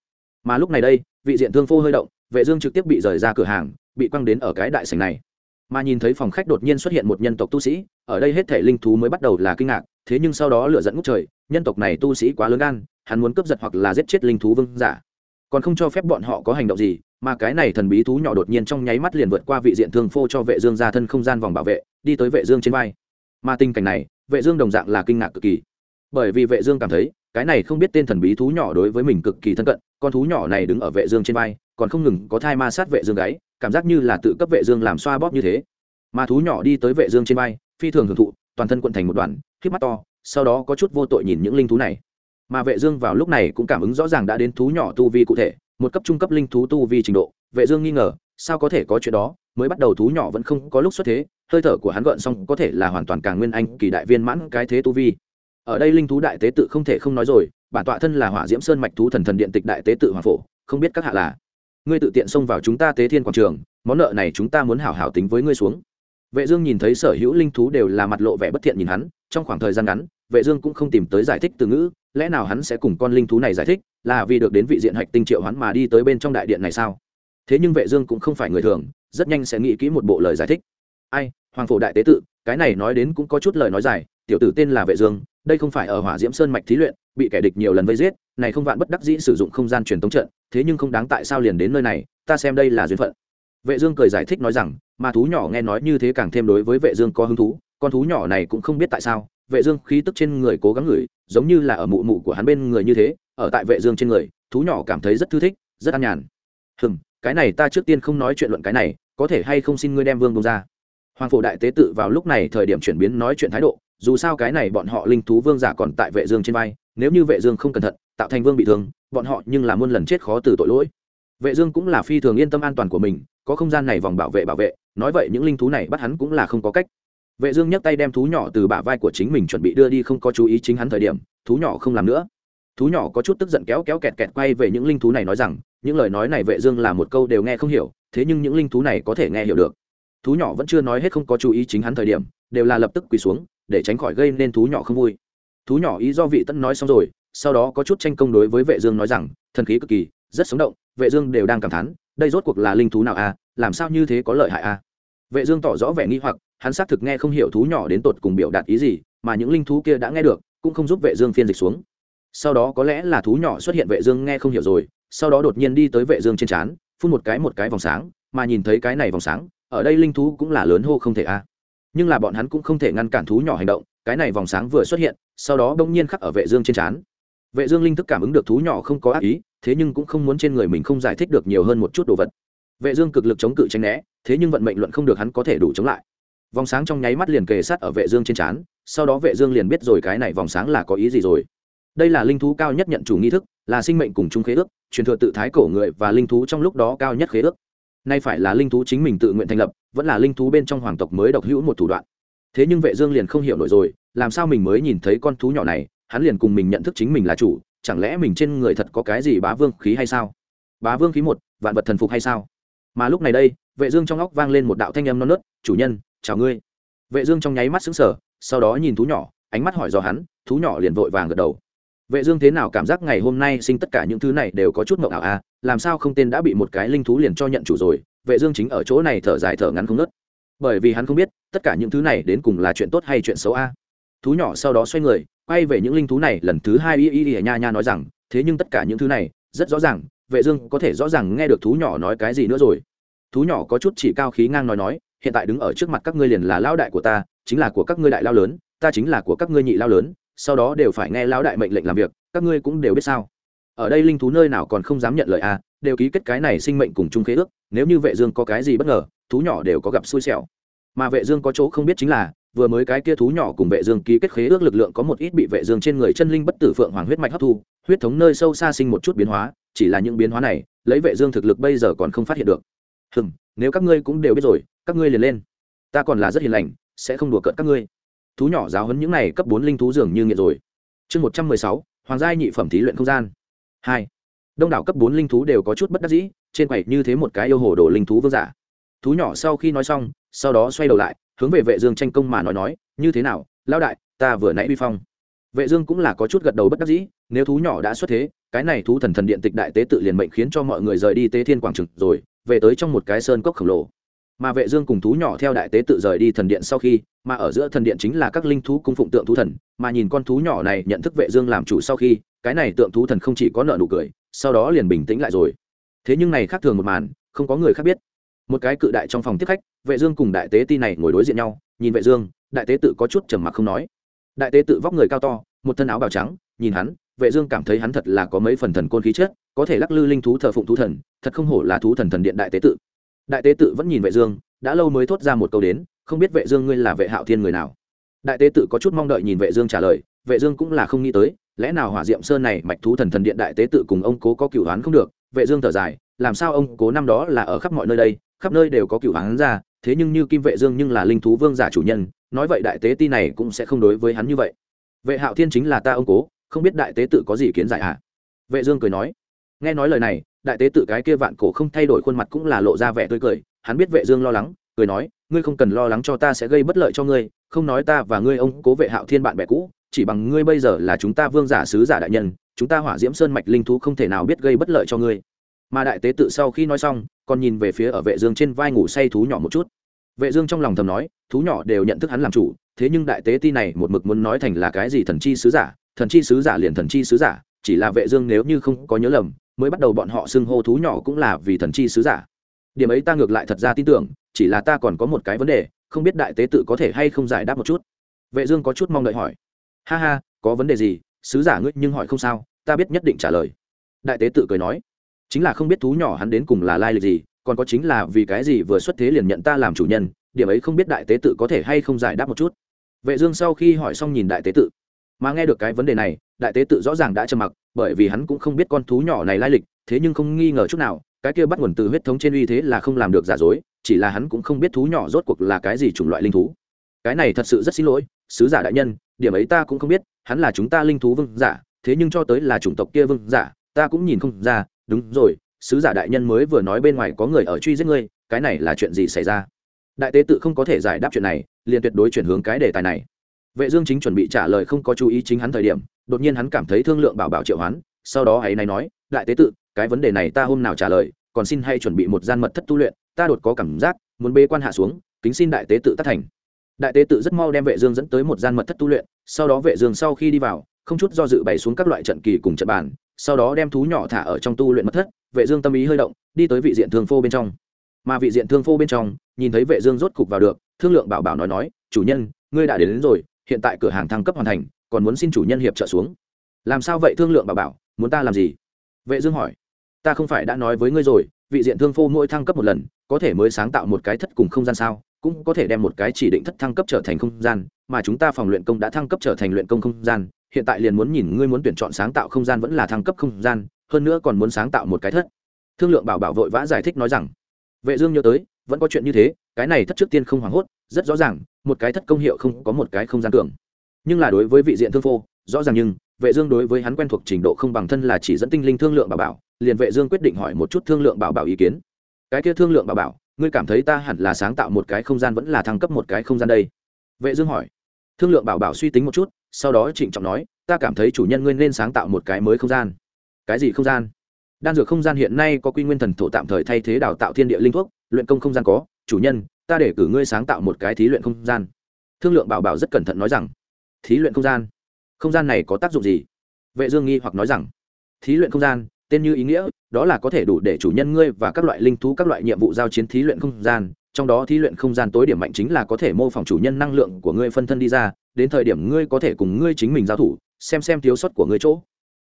Speaker 1: Mà lúc này đây, vị diện thương phô hơi động, vệ dương trực tiếp bị rời ra cửa hàng, bị quăng đến ở cái đại sảnh này. Mà nhìn thấy phòng khách đột nhiên xuất hiện một nhân tộc tu sĩ, ở đây hết thể linh thú mới bắt đầu là kinh ngạc, thế nhưng sau đó lửa dẫn ngút trời, nhân tộc này tu sĩ quá lớn gan, hắn muốn cướp giật hoặc là giết chết linh thú vương giả. Còn không cho phép bọn họ có hành động gì, mà cái này thần bí thú nhỏ đột nhiên trong nháy mắt liền vượt qua vị diện thương phô cho vệ dương ra thân không gian vòng bảo vệ, đi tới vệ dương trên vai. Mà tình cảnh này, vệ dương đồng dạng là kinh ngạc cực kỳ. Bởi vì vệ dương cảm thấy cái này không biết tên thần bí thú nhỏ đối với mình cực kỳ thân cận, con thú nhỏ này đứng ở vệ dương trên vai, còn không ngừng có thai ma sát vệ dương gáy, cảm giác như là tự cấp vệ dương làm xoa bóp như thế. Mà thú nhỏ đi tới vệ dương trên vai, phi thường hưởng thụ, toàn thân cuộn thành một đoàn, khiếp mắt to, sau đó có chút vô tội nhìn những linh thú này. Mà vệ dương vào lúc này cũng cảm ứng rõ ràng đã đến thú nhỏ tu vi cụ thể, một cấp trung cấp linh thú tu vi trình độ. Vệ dương nghi ngờ, sao có thể có chuyện đó, mới bắt đầu thú nhỏ vẫn không có lúc xuất thế, hơi thở của hắn gợn xong có thể là hoàn toàn càng nguyên anh kỳ đại viên mãn cái thế tu vi ở đây linh thú đại tế tự không thể không nói rồi, bản tọa thân là hỏa diễm sơn mạch thú thần thần điện tịch đại tế tự hoàng phổ, không biết các hạ là. Ngươi tự tiện xông vào chúng ta tế thiên quảng trường, món nợ này chúng ta muốn hảo hảo tính với ngươi xuống. Vệ dương nhìn thấy sở hữu linh thú đều là mặt lộ vẻ bất thiện nhìn hắn, trong khoảng thời gian ngắn, vệ dương cũng không tìm tới giải thích từ ngữ, lẽ nào hắn sẽ cùng con linh thú này giải thích, là vì được đến vị diện hạch tinh triệu hắn mà đi tới bên trong đại điện này sao? Thế nhưng vệ dương cũng không phải người thường, rất nhanh sẽ nghĩ kỹ một bộ lời giải thích. Ai, hoàng phổ đại tế tự, cái này nói đến cũng có chút lời nói dài tiểu tử tên là vệ dương, đây không phải ở hỏa diễm sơn mạch thí luyện, bị kẻ địch nhiều lần vây giết, này không vạn bất đắc dĩ sử dụng không gian truyền tống trận, thế nhưng không đáng tại sao liền đến nơi này, ta xem đây là duyên phận. Vệ dương cười giải thích nói rằng, mà thú nhỏ nghe nói như thế càng thêm đối với vệ dương có hứng thú, con thú nhỏ này cũng không biết tại sao, vệ dương khí tức trên người cố gắng ngửi, giống như là ở mụ mụ của hắn bên người như thế, ở tại vệ dương trên người, thú nhỏ cảm thấy rất thư thích, rất an nhàn. Hừm, cái này ta trước tiên không nói chuyện luận cái này, có thể hay không xin ngươi đem vương bông ra? Hoàng phổ đại tế tự vào lúc này thời điểm chuyển biến nói chuyện thái độ dù sao cái này bọn họ linh thú vương giả còn tại vệ dương trên vai, nếu như vệ dương không cẩn thận, tạo thành vương bị thương, bọn họ nhưng là muôn lần chết khó từ tội lỗi. Vệ dương cũng là phi thường yên tâm an toàn của mình, có không gian này vòng bảo vệ bảo vệ, nói vậy những linh thú này bắt hắn cũng là không có cách. Vệ dương nhấc tay đem thú nhỏ từ bả vai của chính mình chuẩn bị đưa đi không có chú ý chính hắn thời điểm, thú nhỏ không làm nữa. Thú nhỏ có chút tức giận kéo kéo kẹt kẹt quay về những linh thú này nói rằng, những lời nói này vệ dương là một câu đều nghe không hiểu, thế nhưng những linh thú này có thể nghe hiểu được. Thú nhỏ vẫn chưa nói hết không có chú ý chính hắn thời điểm, đều là lập tức quỳ xuống để tránh khỏi gây nên thú nhỏ không vui thú nhỏ ý do vị tân nói xong rồi, sau đó có chút tranh công đối với vệ dương nói rằng, thần khí cực kỳ, rất sống động, vệ dương đều đang cảm thán, đây rốt cuộc là linh thú nào a à? làm sao như thế có lợi hại a à? vệ dương tỏ rõ vẻ nghi hoặc, hắn xác thực nghe không hiểu thú nhỏ đến tột cùng biểu đạt ý gì, mà những linh thú kia đã nghe được, cũng không giúp vệ dương phiên dịch xuống sau đó có lẽ là thú nhỏ xuất hiện vệ dương nghe không hiểu rồi, sau đó đột nhiên đi tới vệ dương trên chán phun một cái một cái vòng sáng, mà nhìn thấy cái này vòng sáng, ở đây linh thú cũng là lớn hô không thể a nhưng là bọn hắn cũng không thể ngăn cản thú nhỏ hành động, cái này vòng sáng vừa xuất hiện, sau đó đông nhiên khắc ở vệ dương trên chán vệ dương linh thức cảm ứng được thú nhỏ không có ác ý, thế nhưng cũng không muốn trên người mình không giải thích được nhiều hơn một chút đồ vật. Vệ dương cực lực chống cự tránh né, thế nhưng vận mệnh luận không được hắn có thể đủ chống lại. Vòng sáng trong nháy mắt liền kề sát ở vệ dương trên chán sau đó vệ dương liền biết rồi cái này vòng sáng là có ý gì rồi. Đây là linh thú cao nhất nhận chủ nghi thức, là sinh mệnh cùng chung khế ước, truyền thừa tự thái cổ người và linh thú trong lúc đó cao nhất khế ước. Nay phải là linh thú chính mình tự nguyện thành lập vẫn là linh thú bên trong hoàng tộc mới độc hữu một thủ đoạn. Thế nhưng vệ dương liền không hiểu nổi rồi, làm sao mình mới nhìn thấy con thú nhỏ này, hắn liền cùng mình nhận thức chính mình là chủ, chẳng lẽ mình trên người thật có cái gì bá vương khí hay sao? Bá vương khí một, vạn vật thần phục hay sao? Mà lúc này đây, vệ dương trong óc vang lên một đạo thanh âm non nớt, chủ nhân, chào ngươi. Vệ dương trong nháy mắt sững sờ, sau đó nhìn thú nhỏ, ánh mắt hỏi do hắn, thú nhỏ liền vội vàng gật đầu. Vệ dương thế nào cảm giác ngày hôm nay sinh tất cả những thứ này đều có chút mộng ảo à làm sao không tên đã bị một cái linh thú liền cho nhận chủ rồi vệ dương chính ở chỗ này thở dài thở ngắn không nứt bởi vì hắn không biết, tất cả những thứ này đến cùng là chuyện tốt hay chuyện xấu a. Thú nhỏ sau đó xoay người, quay về những linh thú này, lần thứ hai y y y nha nha nói rằng, thế nhưng tất cả những thứ này, rất rõ ràng, vệ dương có thể rõ ràng nghe được thú nhỏ nói cái gì nữa rồi. Thú nhỏ có chút chỉ cao khí ngang nói nói, hiện tại đứng ở trước mặt các ngươi liền là lão đại của ta, chính là của các ngươi đại lao lớn, ta chính là của các ngươi nhị lao lớn, sau đó đều phải nghe lão đại mệnh lệnh làm việc, các ngươi cũng đều biết sao? Ở đây linh thú nơi nào còn không dám nhận lời a đều ký kết cái này sinh mệnh cùng chung khế ước, nếu như vệ dương có cái gì bất ngờ, thú nhỏ đều có gặp xui xẻo. Mà vệ dương có chỗ không biết chính là, vừa mới cái kia thú nhỏ cùng vệ dương ký kết khế ước lực lượng có một ít bị vệ dương trên người chân linh bất tử phượng hoàng huyết mạch hấp thu, huyết thống nơi sâu xa sinh một chút biến hóa, chỉ là những biến hóa này, lấy vệ dương thực lực bây giờ còn không phát hiện được. Hừm, nếu các ngươi cũng đều biết rồi, các ngươi liền lên. Ta còn là rất hiền lành, sẽ không đùa cợt các ngươi. Thú nhỏ giáo huấn những này cấp bốn linh thú dường như nghiện rồi. Chương một trăm mười sáu, hoàng gia nhị phẩm thí luyện không gian hai. Đông đảo cấp bốn linh thú đều có chút bất đắc dĩ, trên quầy như thế một cái yêu hồ đồ linh thú vương giả. Thú nhỏ sau khi nói xong, sau đó xoay đầu lại, hướng về vệ dương tranh công mà nói nói, như thế nào lao đại, ta vừa nãy uy phong. Vệ dương cũng là có chút gật đầu bất đắc dĩ, nếu thú nhỏ đã xuất thế, cái này thú thần thần điện tịch đại tế tự liền mệnh khiến cho mọi người rời đi tế thiên quảng trường rồi, về tới trong một cái sơn cốc khổng lồ mà vệ dương cùng thú nhỏ theo đại tế tự rời đi thần điện sau khi, mà ở giữa thần điện chính là các linh thú cung phụng tượng thú thần, mà nhìn con thú nhỏ này nhận thức vệ dương làm chủ sau khi, cái này tượng thú thần không chỉ có nợ nụ cười, sau đó liền bình tĩnh lại rồi. Thế nhưng này khác thường một màn, không có người khác biết. Một cái cự đại trong phòng tiếp khách, vệ dương cùng đại tế ti này ngồi đối diện nhau, nhìn vệ dương, đại tế tự có chút trầm mặc không nói. Đại tế tự vóc người cao to, một thân áo bào trắng, nhìn hắn, vệ dương cảm thấy hắn thật là có mấy phần thần côn khí chất, có thể lắc lư linh thú thờ phụng thú thần, thật không hổ là thú thần thần điện đại tế tự đại tế tự vẫn nhìn vệ dương, đã lâu mới thốt ra một câu đến, không biết vệ dương ngươi là vệ hạo thiên người nào. Đại tế tự có chút mong đợi nhìn vệ dương trả lời, vệ dương cũng là không nghĩ tới, lẽ nào hỏa diệm sơn này mạch thú thần thần điện đại tế tự cùng ông cố có cửu hoán không được, vệ dương thở dài, làm sao ông cố năm đó là ở khắp mọi nơi đây, khắp nơi đều có cửu hoán ra, thế nhưng như kim vệ dương nhưng là linh thú vương giả chủ nhân, nói vậy đại tế ti này cũng sẽ không đối với hắn như vậy. Vệ hạo thiên chính là ta ông cố, không biết đại tế tự có gì kiến giải à vệ dương cười nói. Nghe nói lời này đại tế tự cái kia vạn cổ không thay đổi khuôn mặt cũng là lộ ra vẻ tươi cười, hắn biết vệ dương lo lắng, cười nói, ngươi không cần lo lắng cho ta sẽ gây bất lợi cho ngươi, không nói ta và ngươi ông cố vệ hạo thiên bạn bè cũ, chỉ bằng ngươi bây giờ là chúng ta vương giả sứ giả đại nhân, chúng ta hỏa diễm sơn mạch linh thú không thể nào biết gây bất lợi cho ngươi. Mà đại tế tự sau khi nói xong, còn nhìn về phía ở vệ dương trên vai ngủ say thú nhỏ một chút. Vệ dương trong lòng thầm nói, thú nhỏ đều nhận thức hắn làm chủ, thế nhưng đại tế ti này một mực muốn nói thành là cái gì thần chi sứ giả, thần chi sứ giả liền thần chi sứ giả, chỉ là vệ dương nếu như không có nhớ lầm mới bắt đầu bọn họ xưng hô thú nhỏ cũng là vì thần chi sứ giả. Điểm ấy ta ngược lại thật ra tin tưởng, chỉ là ta còn có một cái vấn đề, không biết đại tế tự có thể hay không giải đáp một chút. Vệ dương có chút mong đợi hỏi. Ha ha, có vấn đề gì? Sứ giả ngươi nhưng hỏi không sao, ta biết nhất định trả lời. Đại tế tự cười nói. Chính là không biết thú nhỏ hắn đến cùng là lai lịch gì, còn có chính là vì cái gì vừa xuất thế liền nhận ta làm chủ nhân, điểm ấy không biết đại tế tự có thể hay không giải đáp một chút. Vệ dương sau khi hỏi xong nhìn đại tế tự. Mà nghe được cái vấn đề này, đại tế tự rõ ràng đã trầm mặc bởi vì hắn cũng không biết con thú nhỏ này lai lịch, thế nhưng không nghi ngờ chút nào, cái kia bắt nguồn từ huyết thống trên uy thế là không làm được giả dối, chỉ là hắn cũng không biết thú nhỏ rốt cuộc là cái gì chủng loại linh thú. Cái này thật sự rất xin lỗi, sứ giả đại nhân, điểm ấy ta cũng không biết, hắn là chúng ta linh thú vương giả, thế nhưng cho tới là chủng tộc kia vương giả, ta cũng nhìn không ra, đúng rồi, sứ giả đại nhân mới vừa nói bên ngoài có người ở truy giết ngươi, cái này là chuyện gì xảy ra? Đại tế tự không có thể giải đáp chuyện này, liền tuyệt đối chuyển hướng cái đề tài này. Vệ dương chính chuẩn bị trả lời không có chú ý chính hắn thời điểm đột nhiên hắn cảm thấy thương lượng bảo bảo triệu hoán sau đó hãy này nói đại tế tự cái vấn đề này ta hôm nào trả lời còn xin hay chuẩn bị một gian mật thất tu luyện ta đột có cảm giác muốn bê quan hạ xuống kính xin đại tế tự tác thành. Đại tế tự rất mau đem vệ dương dẫn tới một gian mật thất tu luyện sau đó vệ dương sau khi đi vào không chút do dự bày xuống các loại trận kỳ cùng trận bàn sau đó đem thú nhỏ thả ở trong tu luyện mật thất vệ dương tâm ý hơi động đi tới vị diện thương phô bên trong. Mà vị diện thương phô bên trong nhìn thấy vệ dương rốt cục vào được thương lượng bảo bảo nói nói chủ nhân ngươi đã đến, đến rồi hiện tại cửa hàng thăng cấp hoàn thành còn muốn xin chủ nhân hiệp trợ xuống. Làm sao vậy thương lượng bảo bảo, muốn ta làm gì? Vệ dương hỏi. Ta không phải đã nói với ngươi rồi, vị diện thương phô mỗi thăng cấp một lần, có thể mới sáng tạo một cái thất cùng không gian sao? Cũng có thể đem một cái chỉ định thất thăng cấp trở thành không gian, mà chúng ta phòng luyện công đã thăng cấp trở thành luyện công không gian, hiện tại liền muốn nhìn ngươi muốn tuyển chọn sáng tạo không gian vẫn là thăng cấp không gian, hơn nữa còn muốn sáng tạo một cái thất. Thương lượng bảo bảo vội vã giải thích nói rằng, vệ dương nhớ tới, vẫn có chuyện như thế, cái này thất trước tiên không hoảng hốt, rất rõ ràng, một cái thất công hiệu không có một cái không gian cường nhưng là đối với vị diện thương phô, rõ ràng nhưng, vệ dương đối với hắn quen thuộc trình độ không bằng thân là chỉ dẫn tinh linh thương lượng bảo bảo, liền vệ dương quyết định hỏi một chút thương lượng bảo bảo ý kiến. Cái kia thương lượng bảo bảo, ngươi cảm thấy ta hẳn là sáng tạo một cái không gian vẫn là thăng cấp một cái không gian đây? Vệ dương hỏi. Thương lượng bảo bảo suy tính một chút, sau đó trịnh trọng nói, ta cảm thấy chủ nhân ngươi nên sáng tạo một cái mới không gian. Cái gì không gian? Đan dược không gian hiện nay có quy nguyên thần thổ tạm thời thay thế đào tạo thiên địa linh thuốc, luyện công không gian có. Chủ nhân, ta để cử ngươi sáng tạo một cái thí luyện không gian. Thương lượng bảo bảo rất cẩn thận nói rằng thí luyện không gian. Không gian này có tác dụng gì? Vệ dương nghi hoặc nói rằng, thí luyện không gian, tên như ý nghĩa, đó là có thể đủ để chủ nhân ngươi và các loại linh thú, các loại nhiệm vụ giao chiến thí luyện không gian. Trong đó thí luyện không gian tối điểm mạnh chính là có thể mô phỏng chủ nhân năng lượng của ngươi phân thân đi ra, đến thời điểm ngươi có thể cùng ngươi chính mình giao thủ, xem xem thiếu sót của ngươi chỗ.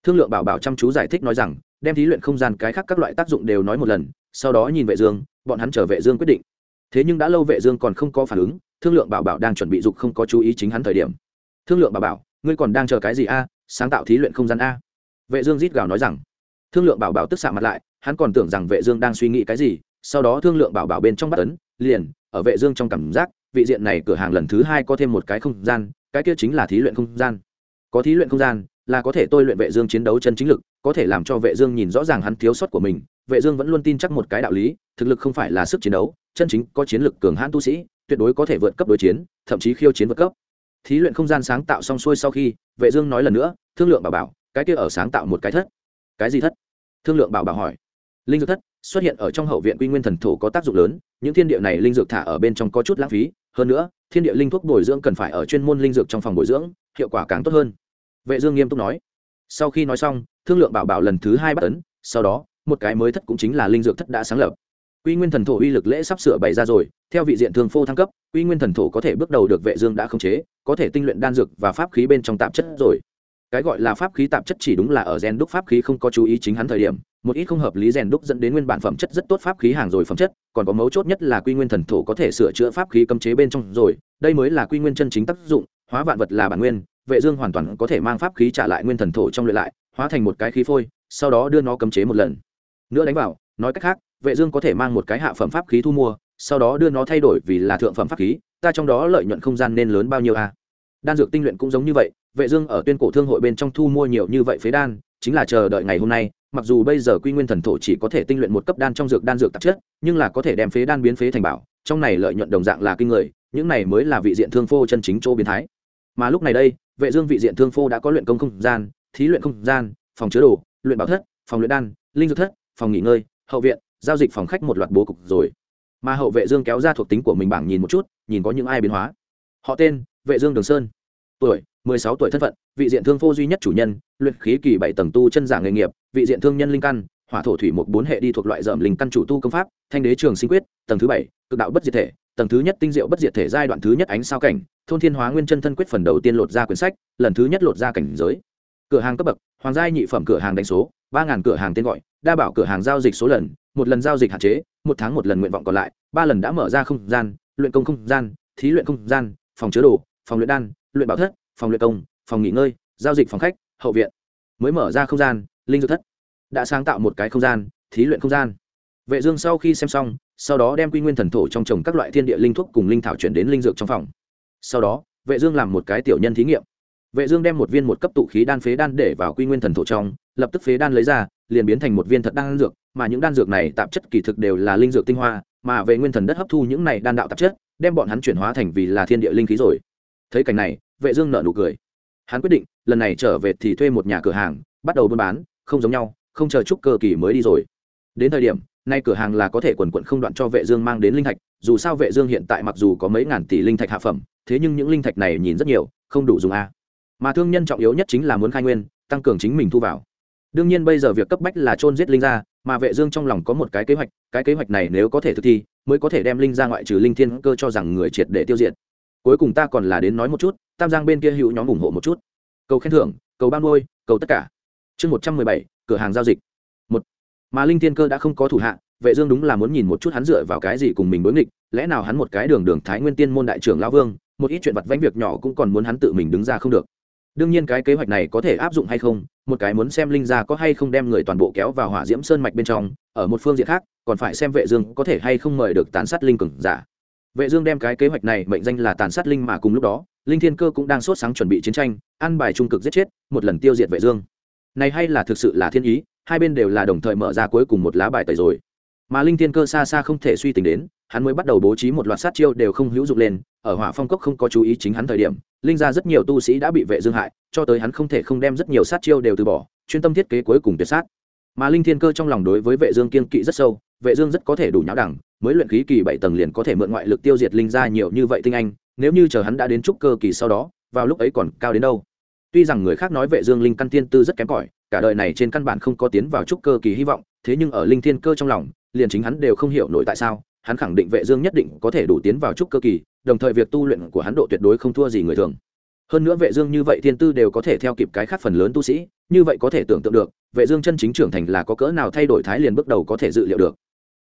Speaker 1: Thương lượng bảo bảo chăm chú giải thích nói rằng, đem thí luyện không gian cái khác các loại tác dụng đều nói một lần, sau đó nhìn vệ dương, bọn hắn chờ vệ dương quyết định. Thế nhưng đã lâu vệ dương còn không có phản ứng, thương lượng bảo bảo đang chuẩn bị dục không có chú ý chính hắn thời điểm thương lượng bảo bảo, ngươi còn đang chờ cái gì a? Sáng tạo thí luyện không gian a. Vệ dương rít gào nói rằng. Thương lượng bảo bảo tức xạ mặt lại, hắn còn tưởng rằng vệ dương đang suy nghĩ cái gì, sau đó thương lượng bảo bảo bên trong bắt ấn, liền, ở vệ dương trong cảm giác, vị diện này cửa hàng lần thứ hai có thêm một cái không gian, cái kia chính là thí luyện không gian. Có thí luyện không gian, là có thể tôi luyện vệ dương chiến đấu chân chính lực, có thể làm cho vệ dương nhìn rõ ràng hắn thiếu sót của mình. Vệ dương vẫn luôn tin chắc một cái đạo lý, thực lực không phải là sức chiến đấu, chân chính có chiến lực cường hãn tu sĩ, tuyệt đối có thể vượt cấp đối chiến, thậm chí khiêu chiến vượt cấp thí luyện không gian sáng tạo xong xuôi sau khi, vệ dương nói lần nữa, thương lượng bảo bảo, cái kia ở sáng tạo một cái thất. Cái gì thất? Thương lượng bảo bảo hỏi. Linh dược thất, xuất hiện ở trong hậu viện quy nguyên thần thổ có tác dụng lớn, những thiên địa này linh dược thả ở bên trong có chút lãng phí, hơn nữa, thiên địa linh thuốc bồi dưỡng cần phải ở chuyên môn linh dược trong phòng bồi dưỡng, hiệu quả càng tốt hơn. Vệ dương nghiêm túc nói. Sau khi nói xong, thương lượng bảo bảo lần thứ hai bắt ấn, sau đó, một cái mới thất cũng chính là linh dược thất đã sáng lập quy nguyên thần thổ uy lực lễ sắp sửa bày ra rồi, theo vị diện thường phô thăng cấp, quy nguyên thần thổ có thể bước đầu được vệ dương đã khống chế, có thể tinh luyện đan dược và pháp khí bên trong tạp chất rồi. Cái gọi là pháp khí tạp chất chỉ đúng là ở gen đúc pháp khí không có chú ý chính hắn thời điểm, một ít không hợp lý rèn đúc dẫn đến nguyên bản phẩm chất rất tốt pháp khí hàng rồi phẩm chất, còn có mấu chốt nhất là quy nguyên thần thổ có thể sửa chữa pháp khí cấm chế bên trong rồi, đây mới là quy nguyên chân chính tác dụng, hóa vạn vật là bản nguyên, vệ dương hoàn toàn có thể mang pháp khí trả lại nguyên thần thổ trong luyện lại, hóa thành một cái khí phôi, sau đó đưa nó cấm chế một lần. Nữa đánh vào, nói cách khác vệ dương có thể mang một cái hạ phẩm pháp khí thu mua, sau đó đưa nó thay đổi vì là thượng phẩm pháp khí, ta trong đó lợi nhuận không gian nên lớn bao nhiêu a đan dược tinh luyện cũng giống như vậy, vệ dương ở tuyên cổ thương hội bên trong thu mua nhiều như vậy phế đan, chính là chờ đợi ngày hôm nay, mặc dù bây giờ quy nguyên thần thổ chỉ có thể tinh luyện một cấp đan trong dược đan dược tạp chất, nhưng là có thể đem phế đan biến phế thành bảo, trong này lợi nhuận đồng dạng là kinh người, những này mới là vị diện thương phô chân chính chỗ biến thái. Mà lúc này đây, vệ dương vị diện thương phô đã có luyện công không gian, thí luyện không gian, phòng chứa đồ, luyện bảo thất, phòng luyện đan, linh dược thất, phòng nghỉ ngơi, hậu viện giao dịch phòng khách một loạt bố cục rồi. Mà hậu vệ dương kéo ra thuộc tính của mình bảng nhìn một chút, nhìn có những ai biến hóa. Họ tên, vệ dương đường sơn. Tuổi 16 tuổi thân phận, vị diện thương phô duy nhất chủ nhân, luyện khí kỳ bảy tầng tu chân giả nghề nghiệp, vị diện thương nhân linh căn, hỏa thổ thủy một bốn hệ đi thuộc loại dởm linh căn chủ tu công pháp, thanh đế trường sinh quyết, tầng thứ bảy, cực đạo bất diệt thể, tầng thứ nhất tinh diệu bất diệt thể giai đoạn thứ nhất ánh sao cảnh, thôn thiên hóa nguyên chân thân quyết phần đầu tiên lột ra quyển sách, lần thứ nhất lột ra cảnh giới. Cửa hàng cấp bậc, hoàng gia nhị phẩm cửa hàng đánh số, ba ngàn cửa hàng tên gọi, đa bảo cửa hàng giao dịch số lần một lần giao dịch hạn chế, một tháng một lần nguyện vọng còn lại, ba lần đã mở ra không gian, luyện công không gian, thí luyện không gian, phòng chứa đồ, phòng luyện đan, luyện bảo thất, phòng luyện công, phòng nghỉ ngơi, giao dịch phòng khách, hậu viện. Mới mở ra không gian, linh dược thất. Đã sáng tạo một cái không gian, thí luyện không gian. Vệ dương sau khi xem xong, sau đó đem quy nguyên thần thổ trong trồng các loại thiên địa linh thuốc cùng linh thảo chuyển đến linh dược trong phòng. Sau đó, vệ dương làm một cái tiểu nhân thí nghiệm. Vệ dương đem một viên một cấp tụ khí đan phế đan để vào quy nguyên thần thổ trong, lập tức phế đan lấy ra liền biến thành một viên thật đan dược, mà những đan dược này tạp chất kỳ thực đều là linh dược tinh hoa, mà về nguyên thần đất hấp thu những này đan đạo tạp chất, đem bọn hắn chuyển hóa thành vì là thiên địa linh khí rồi. Thấy cảnh này, vệ dương nở nụ cười. Hắn quyết định, lần này trở về thì thuê một nhà cửa hàng, bắt đầu buôn bán, không giống nhau, không chờ chút cơ kỳ mới đi rồi. Đến thời điểm, nay cửa hàng là có thể quần quận không đoạn cho vệ dương mang đến linh thạch, dù sao vệ dương hiện tại mặc dù có mấy ngàn tỷ linh thạch hạ phẩm, thế nhưng những linh thạch này nhìn rất nhiều, không đủ dùng a. Mà thương nhân trọng yếu nhất chính là muốn khai nguyên, tăng cường chính mình thu vào đương nhiên bây giờ việc cấp bách là chôn giết linh gia mà vệ dương trong lòng có một cái kế hoạch cái kế hoạch này nếu có thể thực thi mới có thể đem linh gia ngoại trừ linh thiên cơ cho rằng người triệt để tiêu diệt. Cuối cùng ta còn là đến nói một chút tam giang bên kia hữu nhóm ủng hộ một chút. Cầu khen thưởng cầu ban nuôi, cầu tất cả. Chương một trăm mười bảy cửa hàng giao dịch. Một mà linh thiên cơ đã không có thủ hạ vệ dương đúng là muốn nhìn một chút hắn dựa vào cái gì cùng mình đối nghịch lẽ nào hắn một cái đường đường thái nguyên tiên môn đại trưởng lão vương một ít chuyện vặt vãnh việc nhỏ cũng còn muốn hắn tự mình đứng ra không được. Đương nhiên cái kế hoạch này có thể áp dụng hay không một cái muốn xem linh gia có hay không đem người toàn bộ kéo vào hỏa diễm sơn mạch bên trong, ở một phương diện khác, còn phải xem vệ dương có thể hay không mời được tàn sát linh cường giả. Vệ dương đem cái kế hoạch này mệnh danh là tàn sát linh mà cùng lúc đó, linh thiên cơ cũng đang sốt sáng chuẩn bị chiến tranh ăn bài trung cực giết chết, một lần tiêu diệt vệ dương. Này hay là thực sự là thiên ý, hai bên đều là đồng thời mở ra cuối cùng một lá bài tẩy rồi. Mà linh thiên cơ xa xa không thể suy tính đến, hắn mới bắt đầu bố trí một loạt sát chiêu đều không hữu dụng lên, ở hỏa phong cốc không có chú ý chính hắn thời điểm, linh ra rất nhiều tu sĩ đã bị vệ dương hại cho tới hắn không thể không đem rất nhiều sát chiêu đều từ bỏ, chuyên tâm thiết kế cuối cùng tuyệt sát. Mà linh thiên cơ trong lòng đối với vệ dương kiên kỵ rất sâu, vệ dương rất có thể đủ nháo đẳng, mới luyện khí kỳ bảy tầng liền có thể mượn ngoại lực tiêu diệt linh Gia nhiều như vậy tinh anh, nếu như chờ hắn đã đến trúc cơ kỳ sau đó, vào lúc ấy còn cao đến đâu. Tuy rằng người khác nói vệ dương linh căn tiên tư rất kém cỏi, cả đời này trên căn bản không có tiến vào trúc cơ kỳ hy vọng, thế nhưng ở linh thiên cơ trong lòng, liền chính hắn đều không hiểu nổi tại sao, hắn khẳng định vệ dương nhất định có thể đủ tiến vào trúc cơ kỳ, đồng thời việc tu luyện của hắn độ tuyệt đối không thua gì người thường hơn nữa vệ dương như vậy thiên tư đều có thể theo kịp cái khác phần lớn tu sĩ, như vậy có thể tưởng tượng được, vệ dương chân chính trưởng thành là có cỡ nào thay đổi thái liền bước đầu có thể dự liệu được.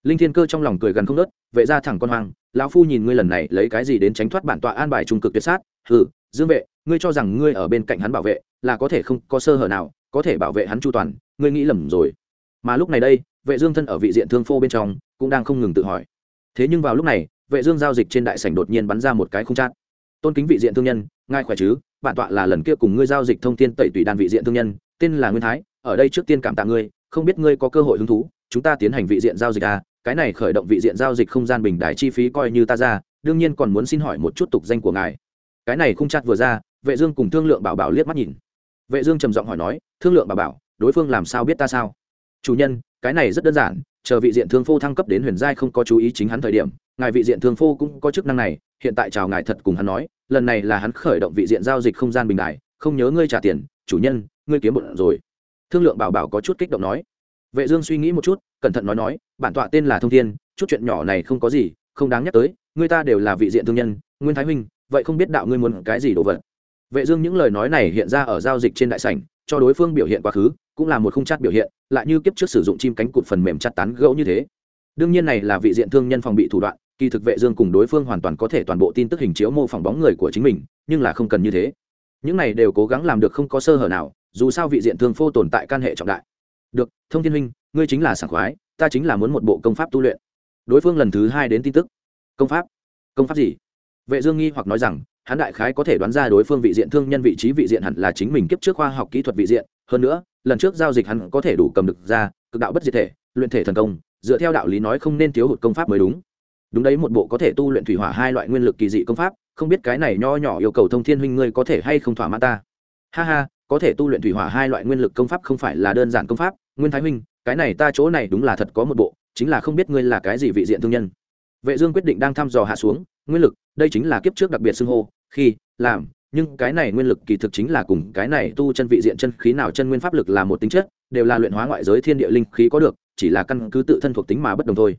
Speaker 1: Linh thiên cơ trong lòng cười gần không nớt vệ ra thẳng con hoang, lão phu nhìn ngươi lần này lấy cái gì đến tránh thoát bản tọa an bài trung cực tuyệt sát, hừ, dương vệ, ngươi cho rằng ngươi ở bên cạnh hắn bảo vệ, là có thể không có sơ hở nào, có thể bảo vệ hắn chu toàn, ngươi nghĩ lầm rồi. Mà lúc này đây, vệ dương thân ở vị diện thương phô bên trong, cũng đang không ngừng tự hỏi. Thế nhưng vào lúc này, vệ dương giao dịch trên đại sảnh đột nhiên bắn ra một cái không chát tôn kính vị diện thương nhân, ngài khỏe chứ? Bản tọa là lần kia cùng ngươi giao dịch thông tin tẩy tùy đan vị diện thương nhân, tên là nguyên thái, ở đây trước tiên cảm tạ ngươi, không biết ngươi có cơ hội hứng thú, chúng ta tiến hành vị diện giao dịch à? Cái này khởi động vị diện giao dịch không gian bình đại chi phí coi như ta ra, đương nhiên còn muốn xin hỏi một chút tục danh của ngài. Cái này không chặt vừa ra, vệ dương cùng thương lượng bảo bảo liếc mắt nhìn. Vệ dương trầm giọng hỏi nói, thương lượng bảo bảo, đối phương làm sao biết ta sao? Chủ nhân, cái này rất đơn giản, chờ vị diện thương phu thăng cấp đến huyền giai không có chú ý chính hắn thời điểm, ngài vị diện thương phu cũng có chức năng này hiện tại chào ngài thật cùng hắn nói, lần này là hắn khởi động vị diện giao dịch không gian bình đài, không nhớ ngươi trả tiền, chủ nhân, ngươi kiếm bụng rồi. Thương lượng bảo bảo có chút kích động nói. Vệ dương suy nghĩ một chút, cẩn thận nói nói, bản tọa tên là thông thiên, chút chuyện nhỏ này không có gì, không đáng nhắc tới người ta đều là vị diện thương nhân, nguyên thái huynh, vậy không biết đạo ngươi muốn cái gì đồ vật. Vệ dương những lời nói này hiện ra ở giao dịch trên đại sảnh, cho đối phương biểu hiện quá khứ, cũng là một khung chát biểu hiện, lại như kiếp trước sử dụng chim cánh cụt phần mềm chặt tán gẫu như thế. Đương nhiên này là vị diện thương nhân phòng bị thủ đoạn kỳ thực vệ dương cùng đối phương hoàn toàn có thể toàn bộ tin tức hình chiếu mô phỏng bóng người của chính mình, nhưng là không cần như thế. Những này đều cố gắng làm được không có sơ hở nào, dù sao vị diện thương phô tồn tại can hệ trọng đại. Được, thông thiên huynh, ngươi chính là sảng khoái, ta chính là muốn một bộ công pháp tu luyện. Đối phương lần thứ hai đến tin tức. Công pháp? Công pháp gì? Vệ dương nghi hoặc nói rằng, hắn đại khái có thể đoán ra đối phương vị diện thương nhân vị trí vị diện hẳn là chính mình kiếp trước khoa học kỹ thuật vị diện. Hơn nữa, lần trước giao dịch hắn có thể đủ cầm được ra, cực đạo bất diệt thể, luyện thể thần công, dựa theo đạo lý nói không nên thiếu hụt công pháp mới đúng đúng đấy, một bộ có thể tu luyện thủy hỏa hai loại nguyên lực kỳ dị công pháp, không biết cái này nho nhỏ yêu cầu thông thiên huynh ngươi có thể hay không thỏa mãn ta. Ha ha, có thể tu luyện thủy hỏa hai loại nguyên lực công pháp không phải là đơn giản công pháp, nguyên thái huynh, cái này ta chỗ này đúng là thật có một bộ, chính là không biết ngươi là cái gì vị diện thương nhân. Vệ dương quyết định đang thăm dò hạ xuống, nguyên lực, đây chính là kiếp trước đặc biệt xưng hô, khi, làm, nhưng cái này nguyên lực kỳ thực chính là cùng cái này tu chân vị diện chân khí nào chân nguyên pháp lực là một tính chất, đều là luyện hóa ngoại giới thiên địa linh khí có được, chỉ là căn cứ tự thân thuộc tính mà bất đồng thôi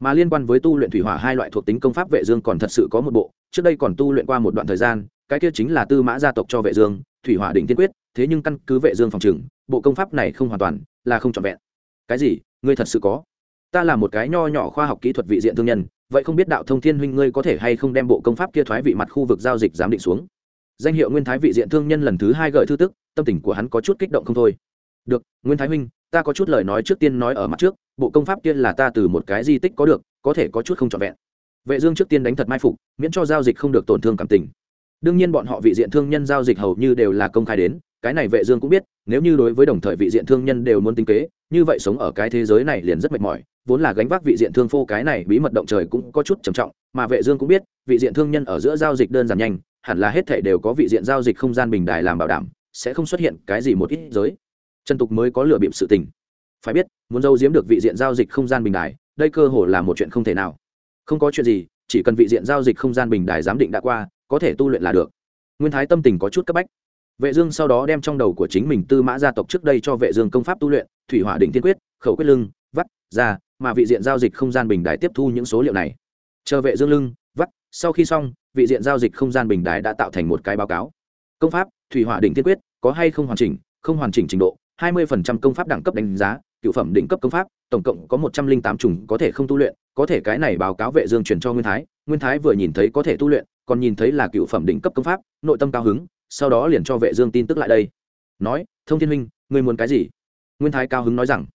Speaker 1: mà liên quan với tu luyện thủy hỏa hai loại thuộc tính công pháp vệ dương còn thật sự có một bộ, trước đây còn tu luyện qua một đoạn thời gian, cái kia chính là tư mã gia tộc cho vệ dương, thủy hỏa đỉnh tiên quyết, thế nhưng căn cứ vệ dương phòng trường, bộ công pháp này không hoàn toàn, là không trọn vẹn. Cái gì? Ngươi thật sự có? Ta là một cái nho nhỏ khoa học kỹ thuật vị diện thương nhân, vậy không biết đạo thông thiên huynh ngươi có thể hay không đem bộ công pháp kia thoái vị mặt khu vực giao dịch giám định xuống? Danh hiệu nguyên thái vị diện thương nhân lần thứ hai gợi thư tức, tâm tình của hắn có chút kích động không thôi. Được, nguyên thái huynh ta có chút lời nói trước tiên nói ở mặt trước, bộ công pháp kia là ta từ một cái di tích có được, có thể có chút không trọn vẹn. Vệ dương trước tiên đánh thật mai phục, miễn cho giao dịch không được tổn thương cảm tình. Đương nhiên bọn họ vị diện thương nhân giao dịch hầu như đều là công khai đến, cái này vệ dương cũng biết, nếu như đối với đồng thời vị diện thương nhân đều muốn tính kế, như vậy sống ở cái thế giới này liền rất mệt mỏi, vốn là gánh vác vị diện thương phô cái này bí mật động trời cũng có chút trầm trọng, mà vệ dương cũng biết, vị diện thương nhân ở giữa giao dịch đơn giản nhanh, hẳn là hết thảy đều có vị diện giao dịch không gian bình đài làm bảo đảm, sẽ không xuất hiện cái gì một ít giới trần tục mới có lựa bịp sự tình. Phải biết, muốn giấu giếm được vị diện giao dịch không gian bình đài, đây cơ hồ là một chuyện không thể nào. Không có chuyện gì, chỉ cần vị diện giao dịch không gian bình đài giám định đã qua, có thể tu luyện là được. Nguyên thái tâm tình có chút cấp bách. Vệ dương sau đó đem trong đầu của chính mình tư mã gia tộc trước đây cho vệ dương công pháp tu luyện, thủy hỏa đỉnh thiên quyết, khẩu quyết lưng, vắt, ra, mà vị diện giao dịch không gian bình đài tiếp thu những số liệu này. Chờ vệ dương lưng, vắt, sau khi xong, vị diện giao dịch không gian bình đài đã tạo thành một cái báo cáo. Công pháp, thủy hỏa đỉnh thiên quyết, có hay không hoàn chỉnh, không hoàn chỉnh trình độ 20% công pháp đẳng cấp đánh giá, cựu phẩm đỉnh cấp công pháp, tổng cộng có 108 chủng có thể không tu luyện, có thể cái này báo cáo vệ dương truyền cho nguyên thái nguyên thái vừa nhìn thấy có thể tu luyện, còn nhìn thấy là cựu phẩm đỉnh cấp công pháp, nội tâm cao hứng, sau đó liền cho vệ dương tin tức lại đây. Nói, thông thiên huynh, ngươi muốn cái gì? Nguyên thái cao hứng nói rằng,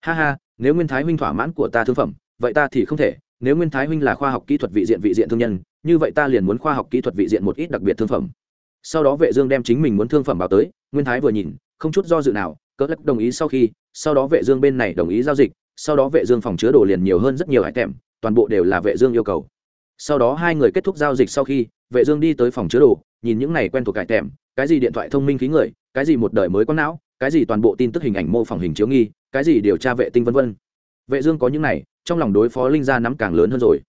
Speaker 1: ha ha, nếu nguyên thái huynh thỏa mãn của ta thương phẩm, vậy ta thì không thể, nếu nguyên thái huynh là khoa học kỹ thuật vị diện vị diện thương nhân, như vậy ta liền muốn khoa học kỹ thuật vị diện một ít đặc biệt thương phẩm. Sau đó vệ dương đem chính mình muốn thương phẩm báo tới, nguyên thái vừa nhìn, không chút do dự nào cỡ lắc đồng ý sau khi, sau đó vệ dương bên này đồng ý giao dịch, sau đó vệ dương phòng chứa đồ liền nhiều hơn rất nhiều hải tèm toàn bộ đều là vệ dương yêu cầu. Sau đó hai người kết thúc giao dịch sau khi, vệ dương đi tới phòng chứa đồ, nhìn những này quen thuộc cải tèm cái gì điện thoại thông minh khí người, cái gì một đời mới có não, cái gì toàn bộ tin tức hình ảnh mô phỏng hình chiếu nghi, cái gì điều tra vệ tinh vân vân. Vệ dương có những này, trong lòng đối phó linh gia nắm càng lớn hơn rồi.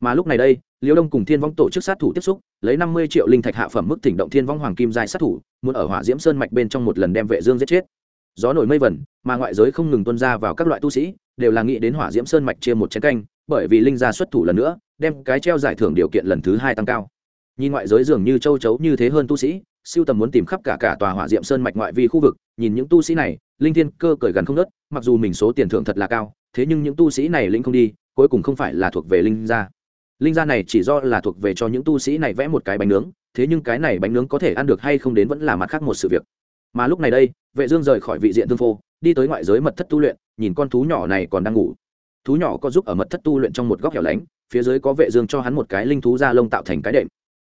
Speaker 1: Mà lúc này đây liễu đông cùng thiên vong tổ chức sát thủ tiếp xúc, lấy 50 triệu linh thạch hạ phẩm mức thỉnh động thiên vong hoàng kim giai sát thủ, muốn ở hỏa diễm sơn mạch bên trong một lần đem vệ dương giết chết gió nổi mây vẩn, mà ngoại giới không ngừng tuân ra vào các loại tu sĩ, đều là nghĩ đến hỏa diễm sơn mạch chia một chén canh, bởi vì linh gia xuất thủ lần nữa, đem cái treo giải thưởng điều kiện lần thứ hai tăng cao. Nhìn ngoại giới dường như châu chấu như thế hơn tu sĩ, siêu tầm muốn tìm khắp cả cả tòa hỏa diệm sơn mạch ngoại vi khu vực, nhìn những tu sĩ này, linh thiên cơ cởi gần không nớt mặc dù mình số tiền thưởng thật là cao, thế nhưng những tu sĩ này linh không đi, cuối cùng không phải là thuộc về linh gia. Linh gia này chỉ do là thuộc về cho những tu sĩ này vẽ một cái bánh nướng, thế nhưng cái này bánh nướng có thể ăn được hay không đến vẫn là mặt khác một sự việc mà lúc này đây, vệ dương rời khỏi vị diện thương phô, đi tới ngoại giới mật thất tu luyện, nhìn con thú nhỏ này còn đang ngủ. Thú nhỏ có giúp ở mật thất tu luyện trong một góc hẻo lánh, phía dưới có vệ dương cho hắn một cái linh thú da lông tạo thành cái đệm.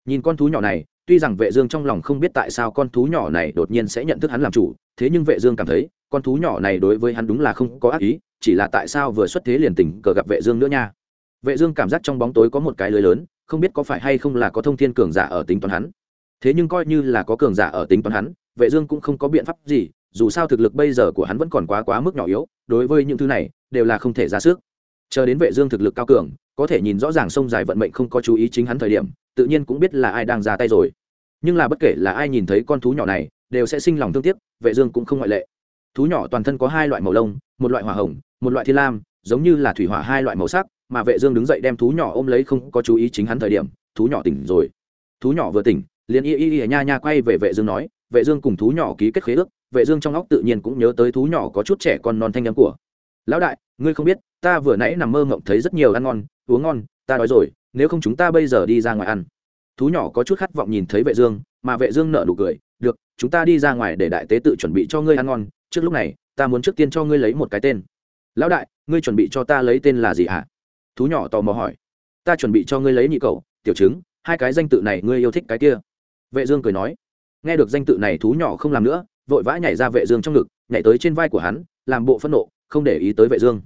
Speaker 1: Nhìn con thú nhỏ này, tuy rằng vệ dương trong lòng không biết tại sao con thú nhỏ này đột nhiên sẽ nhận thức hắn làm chủ, thế nhưng vệ dương cảm thấy, con thú nhỏ này đối với hắn đúng là không có ác ý, chỉ là tại sao vừa xuất thế liền tình cờ gặp vệ dương nữa nha. Vệ dương cảm giác trong bóng tối có một cái lưới lớn, không biết có phải hay không là có thông thiên cường giả ở tính toán hắn. Thế nhưng coi như là có cường giả ở tính toán hắn vệ dương cũng không có biện pháp gì, dù sao thực lực bây giờ của hắn vẫn còn quá quá mức nhỏ yếu, đối với những thứ này, đều là không thể ra sức. Chờ đến vệ dương thực lực cao cường, có thể nhìn rõ ràng sông dài vận mệnh không có chú ý chính hắn thời điểm, tự nhiên cũng biết là ai đang ra tay rồi. Nhưng là bất kể là ai nhìn thấy con thú nhỏ này, đều sẽ sinh lòng thương tiếc, vệ dương cũng không ngoại lệ. Thú nhỏ toàn thân có hai loại màu lông, một loại hỏa hồng, một loại thiên lam, giống như là thủy hỏa hai loại màu sắc, mà vệ dương đứng dậy đem thú nhỏ ôm lấy không có chú ý chính hắn thời điểm, thú nhỏ tỉnh rồi. Thú nhỏ vừa tỉnh, liền y y y nha nha quay về vệ dương nói vệ dương cùng thú nhỏ ký kết khế ước vệ dương trong óc tự nhiên cũng nhớ tới thú nhỏ có chút trẻ con non thanh âm của. Lão đại ngươi không biết ta vừa nãy nằm mơ ngộng thấy rất nhiều ăn ngon uống ngon ta đói rồi nếu không chúng ta bây giờ đi ra ngoài ăn. Thú nhỏ có chút khát vọng nhìn thấy vệ dương mà vệ dương nở nụ cười được chúng ta đi ra ngoài để đại tế tự chuẩn bị cho ngươi ăn ngon trước lúc này ta muốn trước tiên cho ngươi lấy một cái tên. Lão đại ngươi chuẩn bị cho ta lấy tên là gì hả? Thú nhỏ tò mò hỏi. Ta chuẩn bị cho ngươi lấy nhị cầu, tiểu trứng hai cái danh tự này ngươi yêu thích cái kia. Vệ dương cười nói nghe được danh tự này thú nhỏ không làm nữa, vội vã nhảy ra vệ dương trong ngực, nhảy tới trên vai của hắn, làm bộ phẫn nộ, không để ý tới vệ dương.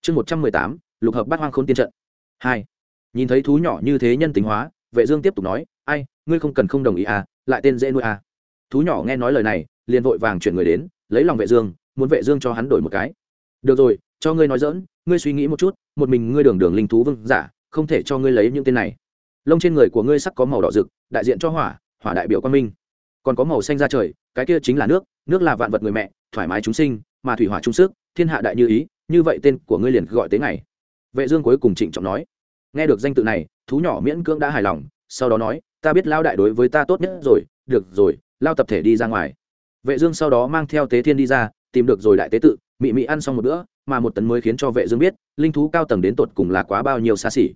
Speaker 1: Chương một trăm mười tám, lục hợp bát hoang khôn tiên trận. Hai. Nhìn thấy thú nhỏ như thế nhân tính hóa, vệ dương tiếp tục nói, ai, ngươi không cần không đồng ý à lại tên dễ nuôi à. Thú nhỏ nghe nói lời này, liền vội vàng chuyển người đến, lấy lòng vệ dương, muốn vệ dương cho hắn đổi một cái. Được rồi, cho ngươi nói dỡn ngươi suy nghĩ một chút, một mình ngươi đường đường linh thú vương giả, không thể cho ngươi lấy những tên này. Lông trên người của ngươi sắc có màu đỏ rực, đại diện cho hỏa hỏa đại biểu quan minh còn có màu xanh ra trời, cái kia chính là nước nước là vạn vật người mẹ, thoải mái chúng sinh, mà thủy hỏa trung sức, thiên hạ đại như ý, như vậy tên của ngươi liền gọi tới ngày vệ dương cuối cùng trịnh trọng nói. Nghe được danh tự này, thú nhỏ miễn cưỡng đã hài lòng, sau đó nói, ta biết lao đại đối với ta tốt nhất rồi, được rồi, lao tập thể đi ra ngoài. Vệ dương sau đó mang theo tế thiên đi ra, tìm được rồi đại tế tự, mị mị ăn xong một bữa, mà một tấn mới khiến cho vệ dương biết, linh thú cao tầng đến tột cùng là quá bao nhiêu xa xỉ.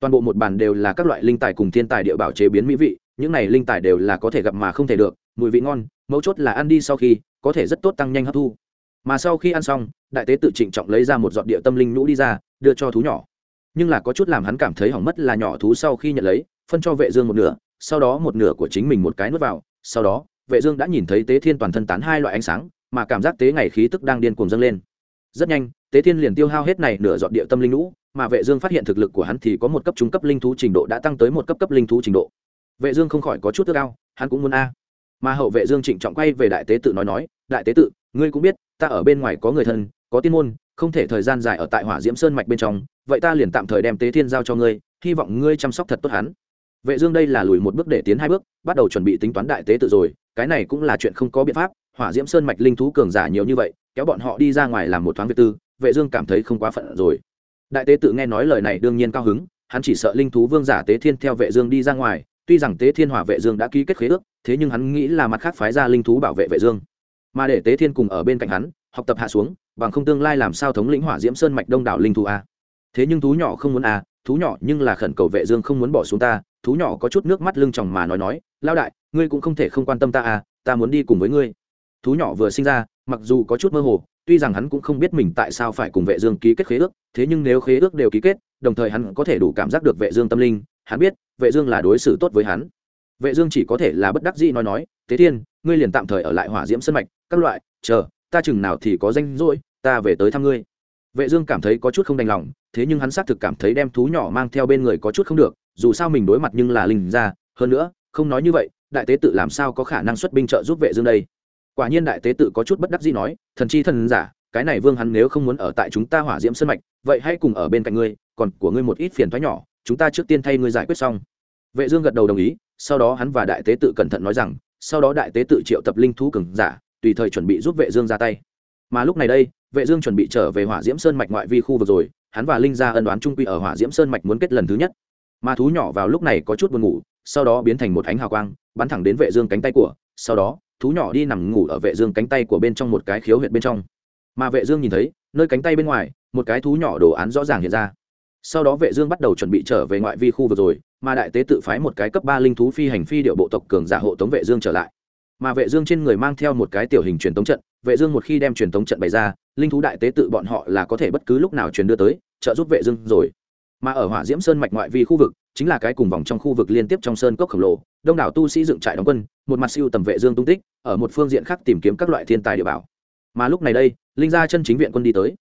Speaker 1: Toàn bộ một bàn đều là các loại linh tài cùng thiên tài địa bảo chế biến mỹ vị những này linh tài đều là có thể gặp mà không thể được, mùi vị ngon, mấu chốt là ăn đi sau khi, có thể rất tốt tăng nhanh hấp thu. Mà sau khi ăn xong, đại tế tự trịnh trọng lấy ra một giọt địa tâm linh nhũ đi ra, đưa cho thú nhỏ. Nhưng là có chút làm hắn cảm thấy hỏng mất là nhỏ thú sau khi nhận lấy, phân cho vệ dương một nửa, sau đó một nửa của chính mình một cái nuốt vào, sau đó, vệ dương đã nhìn thấy tế thiên toàn thân tán hai loại ánh sáng, mà cảm giác tế ngày khí tức đang điên cuồng dâng lên. Rất nhanh, tế thiên liền tiêu hao hết này nửa giọt địa tâm linh nhũ, mà vệ dương phát hiện thực lực của hắn thì có một cấp trung cấp linh thú trình độ đã tăng tới một cấp cấp linh thú trình độ vệ dương không khỏi có chút tức ao, hắn cũng muốn a. Mà hậu vệ dương trịnh trọng quay về đại tế tự nói nói, đại tế tự, ngươi cũng biết, ta ở bên ngoài có người thân, có tiên môn, không thể thời gian dài ở tại hỏa diễm sơn mạch bên trong, vậy ta liền tạm thời đem tế thiên giao cho ngươi, hy vọng ngươi chăm sóc thật tốt hắn. Vệ dương đây là lùi một bước để tiến hai bước, bắt đầu chuẩn bị tính toán đại tế tự rồi, cái này cũng là chuyện không có biện pháp, hỏa diễm sơn mạch linh thú cường giả nhiều như vậy, kéo bọn họ đi ra ngoài làm một thoáng việc tư, vệ dương cảm thấy không quá phận rồi. Đại tế tự nghe nói lời này đương nhiên cao hứng, hắn chỉ sợ linh thú vương giả tế thiên theo vệ dương đi ra ngoài tuy rằng tế thiên hỏa vệ dương đã ký kết khế ước, thế nhưng hắn nghĩ là mặt khác phái ra linh thú bảo vệ vệ dương. Mà để tế thiên cùng ở bên cạnh hắn, học tập hạ xuống, bằng không tương lai làm sao thống lĩnh hỏa diễm sơn mạch đông đảo linh thú a. Thế nhưng thú nhỏ không muốn a, thú nhỏ nhưng là khẩn cầu vệ dương không muốn bỏ xuống ta, thú nhỏ có chút nước mắt lưng tròng mà nói nói lao đại, ngươi cũng không thể không quan tâm ta a, ta muốn đi cùng với ngươi. Thú nhỏ vừa sinh ra, mặc dù có chút mơ hồ, tuy rằng hắn cũng không biết mình tại sao phải cùng vệ dương ký kết khế ước, thế nhưng nếu khế ước đều ký kết, đồng thời hắn có thể đủ cảm giác được vệ dương tâm linh hắn biết, vệ dương là đối xử tốt với hắn. Vệ dương chỉ có thể là bất đắc dĩ nói nói thế thiên, ngươi liền tạm thời ở lại hỏa diễm sân mạch, các loại, chờ, ta chừng nào thì có danh rồi ta về tới thăm ngươi. Vệ dương cảm thấy có chút không đành lòng, thế nhưng hắn xác thực cảm thấy đem thú nhỏ mang theo bên người có chút không được, dù sao mình đối mặt nhưng là linh gia, hơn nữa, không nói như vậy, đại tế tự làm sao có khả năng xuất binh trợ giúp vệ dương đây? Quả nhiên đại tế tự có chút bất đắc dĩ nói, thần chi thần giả, cái này vương hắn nếu không muốn ở tại chúng ta hỏa diễm sân mạch, vậy hãy cùng ở bên cạnh ngươi, còn của ngươi một ít phiền toái nhỏ chúng ta trước tiên thay ngươi giải quyết xong. Vệ dương gật đầu đồng ý, sau đó hắn và đại tế tự cẩn thận nói rằng, sau đó đại tế tự triệu tập linh thú cường giả, tùy thời chuẩn bị giúp vệ dương ra tay. Mà lúc này đây, vệ dương chuẩn bị trở về hỏa diễm sơn mạch ngoại vi khu vực rồi, hắn và linh gia ân đoán trung quy ở hỏa diễm sơn mạch muốn kết lần thứ nhất. Mà thú nhỏ vào lúc này có chút buồn ngủ, sau đó biến thành một ánh hào quang, bắn thẳng đến vệ dương cánh tay của, sau đó, thú nhỏ đi nằm ngủ ở vệ dương cánh tay của bên trong một cái khiếu huyệt bên trong. Mà vệ dương nhìn thấy, nơi cánh tay bên ngoài, một cái thú nhỏ đồ án rõ ràng hiện ra sau đó vệ dương bắt đầu chuẩn bị trở về ngoại vi khu vực rồi, mà đại tế tự phái một cái cấp ba linh thú phi hành phi điệu bộ tộc cường giả hộ tống vệ dương trở lại. Mà vệ dương trên người mang theo một cái tiểu hình truyền tống trận, vệ dương một khi đem truyền tống trận bày ra, linh thú đại tế tự bọn họ là có thể bất cứ lúc nào truyền đưa tới, trợ giúp vệ dương rồi. Mà ở hỏa diễm sơn mạch ngoại vi khu vực, chính là cái cùng vòng trong khu vực liên tiếp trong sơn cốc khổng lồ, đông đảo tu sĩ dựng trại đóng quân, một mặt siêu tầm vệ dương tung tích, ở một phương diện khác tìm kiếm các loại thiên tài địa bảo. Mà lúc này đây, linh gia chân chính viện quân đi tới.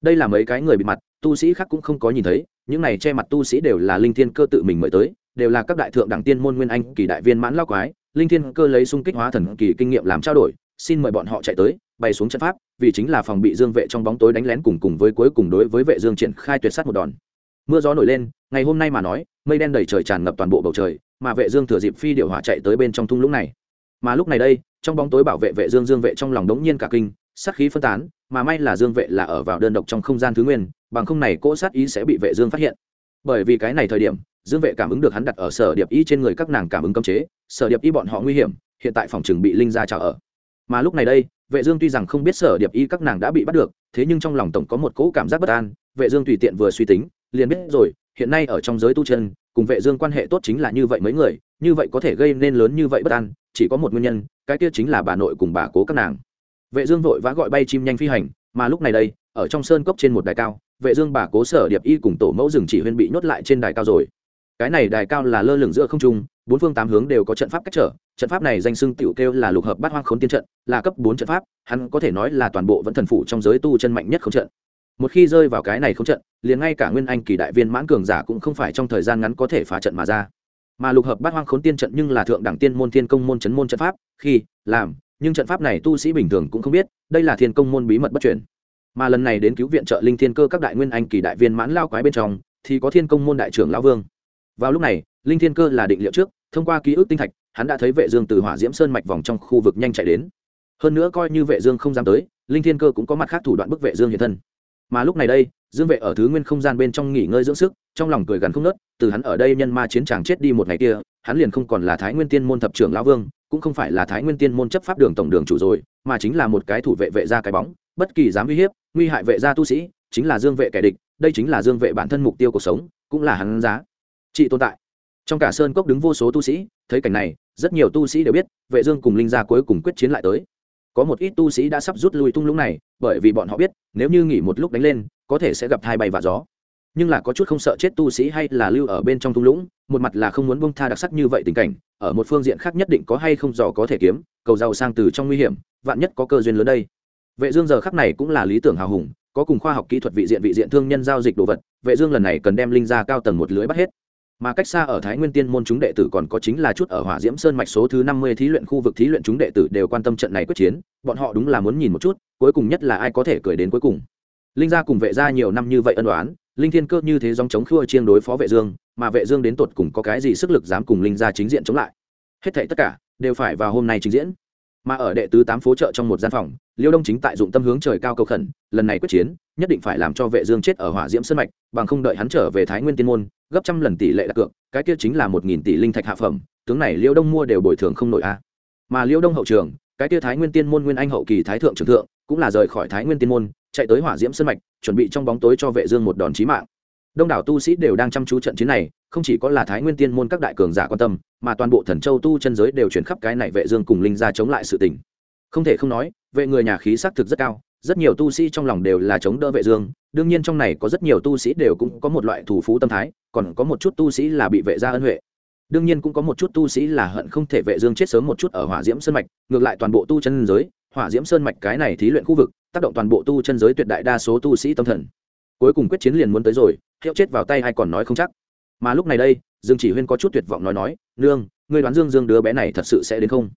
Speaker 1: Đây là mấy cái người bị mặt tu sĩ khác cũng không có nhìn thấy, những này che mặt tu sĩ đều là linh thiên cơ tự mình mời tới, đều là các đại thượng đẳng tiên môn nguyên anh kỳ đại viên mãn lao quái, linh thiên cơ lấy xung kích hóa thần kỳ kinh nghiệm làm trao đổi, xin mời bọn họ chạy tới, bay xuống trận pháp, vì chính là phòng bị dương vệ trong bóng tối đánh lén cùng cùng với cuối cùng đối với vệ dương triển khai tuyệt sát một đòn. Mưa gió nổi lên, ngày hôm nay mà nói, mây đen đầy trời tràn ngập toàn bộ bầu trời, mà vệ dương thừa dịp phi điệu hỏa chạy tới bên trong thung lũng này. Mà lúc này đây, trong bóng tối bảo vệ vệ dương dương vệ trong lòng đống nhiên cả kinh, sát khí phân tán, mà may là dương vệ là ở vào đơn độc trong không gian thứ nguyên bằng không này cỗ sát ý sẽ bị vệ dương phát hiện. Bởi vì cái này thời điểm, dương vệ cảm ứng được hắn đặt ở sở điệp y trên người các nàng cảm ứng cấm chế, sở điệp y bọn họ nguy hiểm, hiện tại phòng trường bị linh gia trào ở. Mà lúc này đây, vệ dương tuy rằng không biết sở điệp y các nàng đã bị bắt được, thế nhưng trong lòng tổng có một cỗ cảm giác bất an, vệ dương tùy tiện vừa suy tính, liền biết rồi, hiện nay ở trong giới tu chân, cùng vệ dương quan hệ tốt chính là như vậy mấy người, như vậy có thể gây nên lớn như vậy bất an, chỉ có một nguyên nhân, cái kia chính là bà nội cùng bà cố các nàng. Vệ dương vội vã gọi bay chim nhanh phi hành, mà lúc này đây, ở trong sơn cốc trên một đài cao vệ dương bà cố sở điệp y cùng tổ mẫu rừng chỉ huyên bị nhốt lại trên đài cao rồi. Cái này đài cao là lơ lửng giữa không trung, bốn phương tám hướng đều có trận pháp cách trở. Trận pháp này danh xưng tiểu kêu là lục hợp bát hoang khốn tiên trận, là cấp bốn trận pháp, hắn có thể nói là toàn bộ vẫn thần phủ trong giới tu chân mạnh nhất không trận. Một khi rơi vào cái này không trận, liền ngay cả nguyên anh kỳ đại viên mãn cường giả cũng không phải trong thời gian ngắn có thể phá trận mà ra. Mà lục hợp bát hoang khốn tiên trận nhưng là thượng đẳng tiên môn thiên công môn chấn môn trận pháp, khi, làm, nhưng trận pháp này tu sĩ bình thường cũng không biết, đây là thiên công môn bí mật bất truyền mà lần này đến cứu viện trợ linh thiên cơ các đại nguyên anh kỳ đại viên mãn lao quái bên trong, thì có thiên công môn đại trưởng lão vương. Vào lúc này, linh thiên cơ là định liệu trước, thông qua ký ức tinh thạch, hắn đã thấy vệ dương từ hỏa diễm sơn mạch vòng trong khu vực nhanh chạy đến. Hơn nữa coi như vệ dương không dám tới, linh thiên cơ cũng có mặt khác thủ đoạn bức vệ dương hiện thân. Mà lúc này đây, dương vệ ở thứ nguyên không gian bên trong nghỉ ngơi dưỡng sức, trong lòng cười gần không nớt từ hắn ở đây nhân ma chiến tràng chết đi một ngày kia, hắn liền không còn là thái nguyên tiên môn thập trưởng lão vương, cũng không phải là thái nguyên tiên môn chấp pháp đường tổng đường chủ rồi, mà chính là một cái thủ vệ vệ gia cái bóng, bất kỳ dám uy hiếp nguy hại vệ gia tu sĩ, chính là dương vệ kẻ địch, đây chính là dương vệ bản thân mục tiêu cuộc sống, cũng là hắn giá. Trị tồn tại. Trong cả sơn cốc đứng vô số tu sĩ, thấy cảnh này, rất nhiều tu sĩ đều biết, vệ dương cùng linh gia cuối cùng quyết chiến lại tới. Có một ít tu sĩ đã sắp rút lui tung lũng này, bởi vì bọn họ biết, nếu như nghỉ một lúc đánh lên, có thể sẽ gặp hai bay và gió. Nhưng là có chút không sợ chết tu sĩ hay là lưu ở bên trong thung lũng, một mặt là không muốn bông tha đặc sắc như vậy tình cảnh, ở một phương diện khác nhất định có hay không dò có thể kiếm, cầu giàu sang từ trong nguy hiểm, vạn nhất có cơ duyên lớn đây vệ dương giờ khắc này cũng là lý tưởng hào hùng, có cùng khoa học kỹ thuật vị diện vị diện thương nhân giao dịch đồ vật, vệ dương lần này cần đem linh gia cao tầng một lưới bắt hết. Mà cách xa ở thái nguyên tiên môn chúng đệ tử còn có chính là chút ở hỏa diễm sơn mạch số thứ 50 thí luyện khu vực thí luyện chúng đệ tử đều quan tâm trận này quyết chiến, bọn họ đúng là muốn nhìn một chút, cuối cùng nhất là ai có thể cười đến cuối cùng. Linh gia cùng vệ gia nhiều năm như vậy ân đoán linh thiên cơ như thế dòng chống khua chiêng đối phó vệ dương, mà vệ dương đến tột cùng có cái gì sức lực dám cùng linh gia chính diện chống lại. Hết thảy tất cả đều phải vào hôm nay trình diễn mà ở đệ tứ tám phố chợ trong một gian phòng, liêu đông chính tại dụng tâm hướng trời cao cầu khẩn, lần này quyết chiến, nhất định phải làm cho vệ dương chết ở hỏa diễm sơn mạch, bằng không đợi hắn trở về thái nguyên tiên môn, gấp trăm lần tỷ lệ đặt cược, cái kia chính là một nghìn tỷ linh thạch hạ phẩm, tướng này liêu đông mua đều bồi thường không nổi a. Mà liêu đông hậu trường, cái kia thái nguyên tiên môn nguyên anh hậu kỳ thái thượng trưởng thượng, cũng là rời khỏi thái nguyên tiên môn, chạy tới hỏa diễm sơn mạch, chuẩn bị trong bóng tối cho vệ dương một đòn chí mạng. Đông đảo tu sĩ đều đang chăm chú trận chiến này, không chỉ có là thái nguyên tiên môn các đại cường giả quan tâm mà toàn bộ thần châu tu chân giới đều chuyển khắp cái này vệ dương cùng linh gia chống lại sự tình. Không thể không nói, vệ người nhà khí sắc thực rất cao, rất nhiều tu sĩ trong lòng đều là chống đỡ vệ dương, đương nhiên trong này có rất nhiều tu sĩ đều cũng có một loại thủ phú tâm thái, còn có một chút tu sĩ là bị vệ gia ân huệ. Đương nhiên cũng có một chút tu sĩ là hận không thể vệ dương chết sớm một chút ở hỏa diễm sơn mạch, ngược lại toàn bộ tu chân giới, hỏa diễm sơn mạch cái này thí luyện khu vực, tác động toàn bộ tu chân giới tuyệt đại đa số tu sĩ tâm thần. Cuối cùng quyết chiến liền muốn tới rồi, hiệu chết vào tay hay còn nói không chắc mà lúc này đây, dương chỉ huyên có chút tuyệt vọng nói nói, nương, ngươi đoán dương dương đứa bé này thật sự sẽ đến không?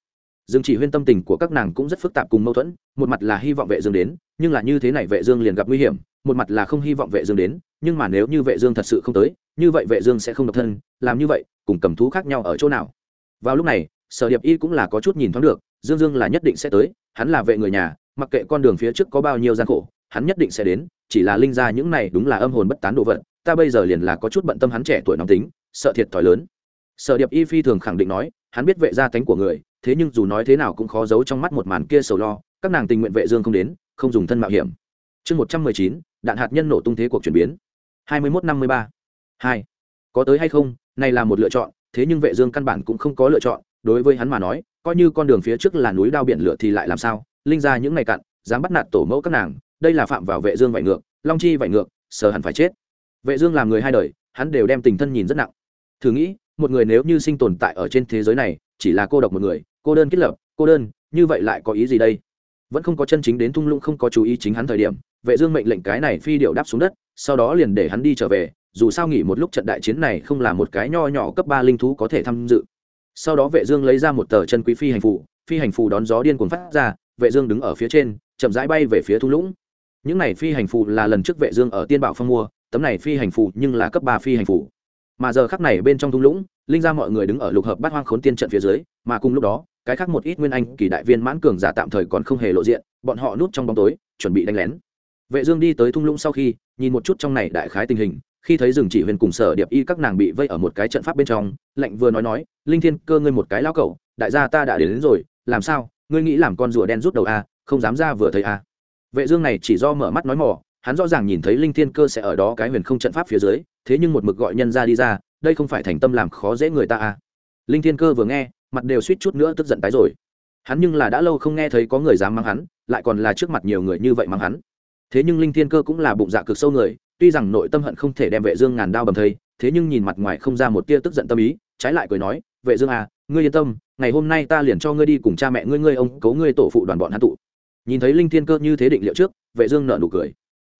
Speaker 1: Dương chỉ huyên tâm tình của các nàng cũng rất phức tạp cùng mâu thuẫn, một mặt là hy vọng vệ dương đến, nhưng là như thế này vệ dương liền gặp nguy hiểm, một mặt là không hy vọng vệ dương đến, nhưng mà nếu như vệ dương thật sự không tới, như vậy vệ dương sẽ không độc thân, làm như vậy, cùng cầm thú khác nhau ở chỗ nào? Vào lúc này, sở điệp y cũng là có chút nhìn thoáng được, dương dương là nhất định sẽ tới, hắn là vệ người nhà, mặc kệ con đường phía trước có bao nhiêu gian khổ, hắn nhất định sẽ đến, chỉ là linh ra những này đúng là âm hồn bất tán đồ vật ta bây giờ liền là có chút bận tâm hắn trẻ tuổi nóng tính, sợ thiệt thòi lớn. Sở điệp y phi thường khẳng định nói, hắn biết vệ gia tánh của người, thế nhưng dù nói thế nào cũng khó giấu trong mắt một màn kia sầu lo, các nàng tình nguyện vệ dương không đến, không dùng thân mạo hiểm. Chương một trăm mười chín, đạn hạt nhân nổ tung thế cuộc chuyển biến. Hai mươi mốt năm mươi ba. Hai. Có tới hay không, này là một lựa chọn, thế nhưng vệ dương căn bản cũng không có lựa chọn, đối với hắn mà nói, coi như con đường phía trước là núi đao biển lửa thì lại làm sao, linh ra những ngày cặn dám bắt nạt tổ mẫu các nàng, đây là phạm vào vệ dương vạy ngược, long chi vạy ngược, sờ hẳn phải chết vệ dương làm người hai đời, hắn đều đem tình thân nhìn rất nặng. Thử nghĩ, một người nếu như sinh tồn tại ở trên thế giới này, chỉ là cô độc một người, cô đơn kết lập, cô đơn, như vậy lại có ý gì đây? Vẫn không có chân chính đến thung lũng, không có chú ý chính hắn thời điểm, vệ dương mệnh lệnh cái này phi điệu đáp xuống đất, sau đó liền để hắn đi trở về, dù sao nghỉ một lúc trận đại chiến này không là một cái nho nhỏ cấp ba linh thú có thể tham dự. Sau đó vệ dương lấy ra một tờ chân quý phi hành phù, phi hành phù đón gió điên cuồng phát ra, vệ dương đứng ở phía trên, chậm rãi bay về phía thung lũng. Những này phi hành phù là lần trước vệ dương ở tiên bảo phong mua tấm này phi hành phù nhưng là cấp ba phi hành phù. Mà giờ khắc này bên trong thung lũng linh ra mọi người đứng ở lục hợp bát hoang khốn tiên trận phía dưới mà cùng lúc đó cái khác một ít nguyên anh kỳ đại viên mãn cường giả tạm thời còn không hề lộ diện bọn họ núp trong bóng tối chuẩn bị đánh lén. Vệ dương đi tới thung lũng sau khi nhìn một chút trong này đại khái tình hình khi thấy rừng chỉ huyền cùng sở điệp y các nàng bị vây ở một cái trận pháp bên trong lệnh vừa nói nói linh thiên cơ ngươi một cái lão cẩu đại gia ta đã đến, đến rồi làm sao? Ngươi nghĩ làm con rùa đen rút đầu a không dám ra vừa thấy a vệ dương này chỉ do mở mắt nói mò hắn rõ ràng nhìn thấy linh thiên cơ sẽ ở đó cái huyền không trận pháp phía dưới, thế nhưng một mực gọi nhân ra đi ra, đây không phải thành tâm làm khó dễ người ta à? linh thiên cơ vừa nghe, mặt đều suýt chút nữa tức giận tái rồi. Hắn nhưng là đã lâu không nghe thấy có người dám mắng hắn, lại còn là trước mặt nhiều người như vậy mắng hắn. Thế nhưng linh thiên cơ cũng là bụng dạ cực sâu người, tuy rằng nội tâm hận không thể đem vệ dương ngàn đao bầm thây, thế nhưng nhìn mặt ngoài không ra một tia tức giận tâm ý, trái lại cười nói, vệ dương à ngươi yên tâm, ngày hôm nay ta liền cho ngươi đi cùng cha mẹ ngươi ngươi ông cố ngươi tổ phụ đoàn bọn hắn tụ. Nhìn thấy linh thiên cơ như thế định liệu trước, vệ dương nở nụ cười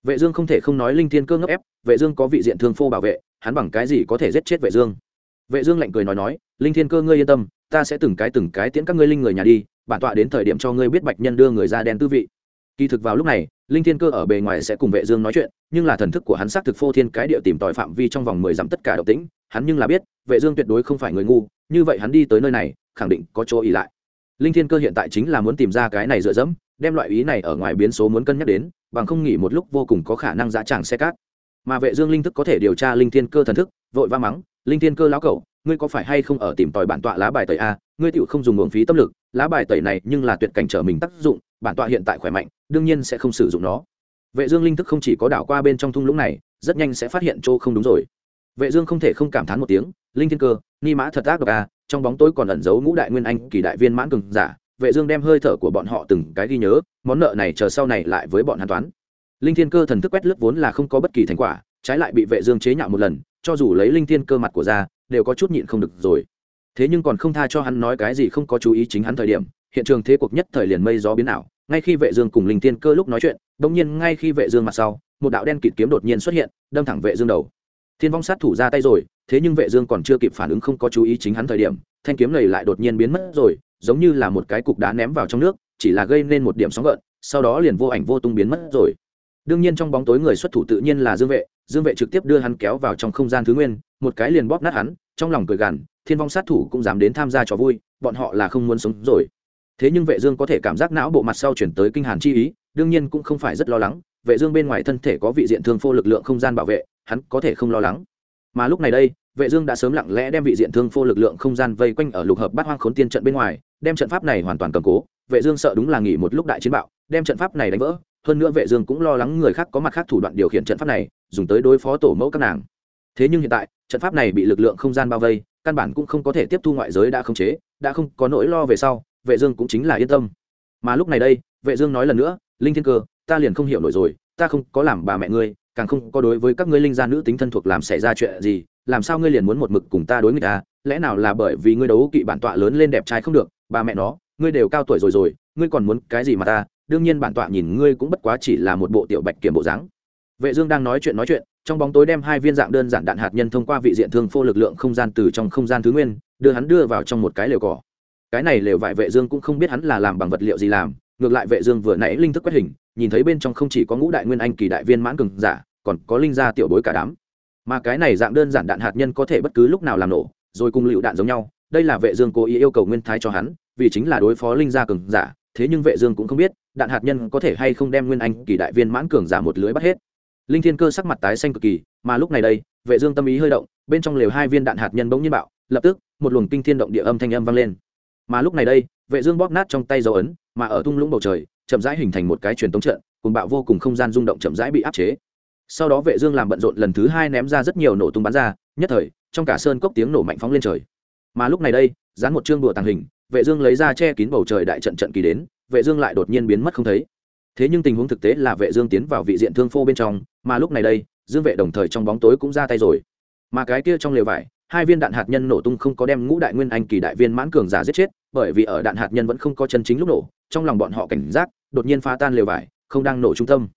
Speaker 1: vệ dương không thể không nói linh thiên cơ ngấp ép, vệ dương có vị diện thương phô bảo vệ, hắn bằng cái gì có thể giết chết vệ dương? Vệ dương lạnh cười nói nói, linh thiên cơ ngươi yên tâm, ta sẽ từng cái từng cái tiễn các ngươi linh người nhà đi, bản tọa đến thời điểm cho ngươi biết bạch nhân đưa người ra đen tư vị. Kỳ thực vào lúc này, linh thiên cơ ở bề ngoài sẽ cùng vệ dương nói chuyện, nhưng là thần thức của hắn xác thực phô thiên cái địa tìm tòi phạm vi trong vòng mười dặm tất cả động tĩnh, hắn nhưng là biết, vệ dương tuyệt đối không phải người ngu, như vậy hắn đi tới nơi này, khẳng định có chỗ ý lại. Linh thiên cơ hiện tại chính là muốn tìm ra cái này dựa dẫm, đem loại ý này ở ngoài biến số muốn cân nhắc đến bằng không nghỉ một lúc vô cùng có khả năng giá tràng xe cát. Mà vệ dương linh thức có thể điều tra linh thiên cơ thần thức vội va mắng linh thiên cơ lão cẩu ngươi có phải hay không ở tìm tòi bản tọa lá bài tẩy a ngươi tiểu không dùng nguồn phí tâm lực lá bài tẩy này nhưng là tuyệt cảnh trở mình tác dụng bản tọa hiện tại khỏe mạnh đương nhiên sẽ không sử dụng nó. Vệ dương linh thức không chỉ có đảo qua bên trong thung lũng này rất nhanh sẽ phát hiện chỗ không đúng rồi. Vệ dương không thể không cảm thán một tiếng linh thiên cơ ni mã thật ác độc a, trong bóng tối còn ẩn giấu ngũ đại nguyên anh kỳ đại viên mãn cường giả vệ dương đem hơi thở của bọn họ từng cái ghi nhớ, món nợ này chờ sau này lại với bọn hàn toán. Linh thiên cơ thần thức quét lướt vốn là không có bất kỳ thành quả, trái lại bị vệ dương chế nhạo một lần, cho dù lấy linh thiên cơ mặt của ra, đều có chút nhịn không được rồi. Thế nhưng còn không tha cho hắn nói cái gì không có chú ý chính hắn thời điểm, hiện trường thế cuộc nhất thời liền mây gió biến ảo. Ngay khi vệ dương cùng linh thiên cơ lúc nói chuyện đống nhiên ngay khi vệ dương mặt sau, một đạo đen kịt kiếm đột nhiên xuất hiện, đâm thẳng vệ dương đầu. Thiên vong sát thủ ra tay rồi, thế nhưng vệ dương còn chưa kịp phản ứng không có chú ý chính hắn thời điểm, thanh kiếm này lại đột nhiên biến mất rồi giống như là một cái cục đá ném vào trong nước, chỉ là gây nên một điểm sóng gợn, sau đó liền vô ảnh vô tung biến mất rồi. Đương nhiên trong bóng tối người xuất thủ tự nhiên là dương vệ dương vệ trực tiếp đưa hắn kéo vào trong không gian thứ nguyên, một cái liền bóp nát hắn, trong lòng cười gằn, thiên vong sát thủ cũng dám đến tham gia trò vui, bọn họ là không muốn sống rồi. Thế nhưng vệ dương có thể cảm giác não bộ mặt sau chuyển tới kinh hàn chi ý, đương nhiên cũng không phải rất lo lắng, vệ dương bên ngoài thân thể có vị diện thương phô lực lượng không gian bảo vệ, hắn có thể không lo lắng. Mà lúc này đây vệ dương đã sớm lặng lẽ đem vị diện thương phô lực lượng không gian vây quanh ở lục hợp bát hoang khốn tiên trận bên ngoài, đem trận pháp này hoàn toàn cầm cố. Vệ dương sợ đúng là nghỉ một lúc đại chiến bạo, đem trận pháp này đánh vỡ. Hơn nữa vệ dương cũng lo lắng người khác có mặt khác thủ đoạn điều khiển trận pháp này, dùng tới đối phó tổ mẫu các nàng. Thế nhưng hiện tại, trận pháp này bị lực lượng không gian bao vây, căn bản cũng không có thể tiếp thu ngoại giới đã không chế, đã không có nỗi lo về sau, vệ dương cũng chính là yên tâm. Mà lúc này đây, vệ dương nói lần nữa, linh thiên cơ, ta liền không hiểu nổi rồi, ta không có làm bà mẹ ngươi càng không có đối với các ngươi linh gia nữ tính thân thuộc làm xảy ra chuyện gì, làm sao ngươi liền muốn một mực cùng ta đối nghịch ta? lẽ nào là bởi vì ngươi đấu kỵ bản tọa lớn lên đẹp trai không được bà mẹ nó, ngươi đều cao tuổi rồi rồi, ngươi còn muốn cái gì mà ta? Đương nhiên bản tọa nhìn ngươi cũng bất quá chỉ là một bộ tiểu bạch kiểm bộ dáng. Vệ dương đang nói chuyện nói chuyện, trong bóng tối đem hai viên dạng đơn giản đạn hạt nhân thông qua vị diện thương phô lực lượng không gian từ trong không gian thứ nguyên, đưa hắn đưa vào trong một cái lều cỏ. Cái này lều vải vệ dương cũng không biết hắn là làm bằng vật liệu gì làm ngược lại vệ dương vừa nãy linh thức quét hình, nhìn thấy bên trong không chỉ có ngũ đại nguyên anh kỳ đại viên mãn cường giả, còn có linh gia tiểu bối cả đám. Mà cái này dạng đơn giản đạn hạt nhân có thể bất cứ lúc nào làm nổ, rồi cùng lựu đạn giống nhau, đây là vệ dương cố ý yêu cầu nguyên thái cho hắn, vì chính là đối phó linh gia cường giả, thế nhưng vệ dương cũng không biết, đạn hạt nhân có thể hay không đem nguyên anh kỳ đại viên mãn cường giả một lưới bắt hết. Linh thiên cơ sắc mặt tái xanh cực kỳ, mà lúc này đây, vệ dương tâm ý hơi động, bên trong lều hai viên đạn hạt nhân bỗng nhiên bạo, lập tức, một luồng kinh thiên động địa âm thanh âm vang lên. Mà lúc này đây, vệ dương bóp nát trong tay dấu ấn mà ở thung lũng bầu trời, chậm rãi hình thành một cái truyền tống trận, cùng bạo vô cùng không gian rung động chậm rãi bị áp chế. Sau đó vệ dương làm bận rộn lần thứ hai ném ra rất nhiều nổ tung bắn ra, nhất thời, trong cả sơn cốc tiếng nổ mạnh phóng lên trời. Mà lúc này đây, dán một chương đùa tàng hình, vệ dương lấy ra che kín bầu trời đại trận trận kỳ đến, vệ dương lại đột nhiên biến mất không thấy. Thế nhưng tình huống thực tế là vệ dương tiến vào vị diện thương phô bên trong, mà lúc này đây, dương vệ đồng thời trong bóng tối cũng ra tay rồi. Mà cái kia trong lều vải, hai viên đạn hạt nhân nổ tung không có đem ngũ đại nguyên anh kỳ đại viên mãn cường giả giết chết, bởi vì ở đạn hạt nhân vẫn không có chân chính lúc nổ trong lòng bọn họ cảnh giác, đột nhiên phá tan lều vải, không đang nổ trung tâm.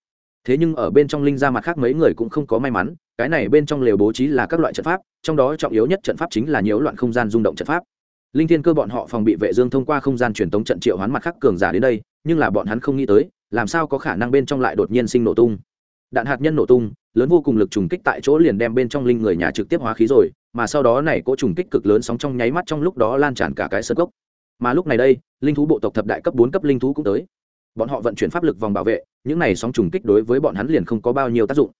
Speaker 1: Thế nhưng ở bên trong linh ra mặt khác mấy người cũng không có may mắn, cái này bên trong lều bố trí là các loại trận pháp, trong đó trọng yếu nhất trận pháp chính là nhiễu loạn không gian rung động trận pháp. Linh thiên cơ bọn họ phòng bị vệ dương thông qua không gian truyền tống trận triệu hoán mặt khác cường giả đến đây, nhưng là bọn hắn không nghĩ tới, làm sao có khả năng bên trong lại đột nhiên sinh nổ tung. Đạn hạt nhân nổ tung, lớn vô cùng lực trùng kích tại chỗ liền đem bên trong linh người nhà trực tiếp hóa khí rồi, mà sau đó này cỗ trùng kích cực lớn sóng trong nháy mắt trong lúc đó lan tràn cả cái sơ cốc mà lúc này đây, linh thú bộ tộc thập đại cấp bốn cấp linh thú cũng tới. Bọn họ vận chuyển pháp lực vòng bảo vệ, những này sóng trùng kích đối với bọn hắn liền không có bao nhiêu tác dụng.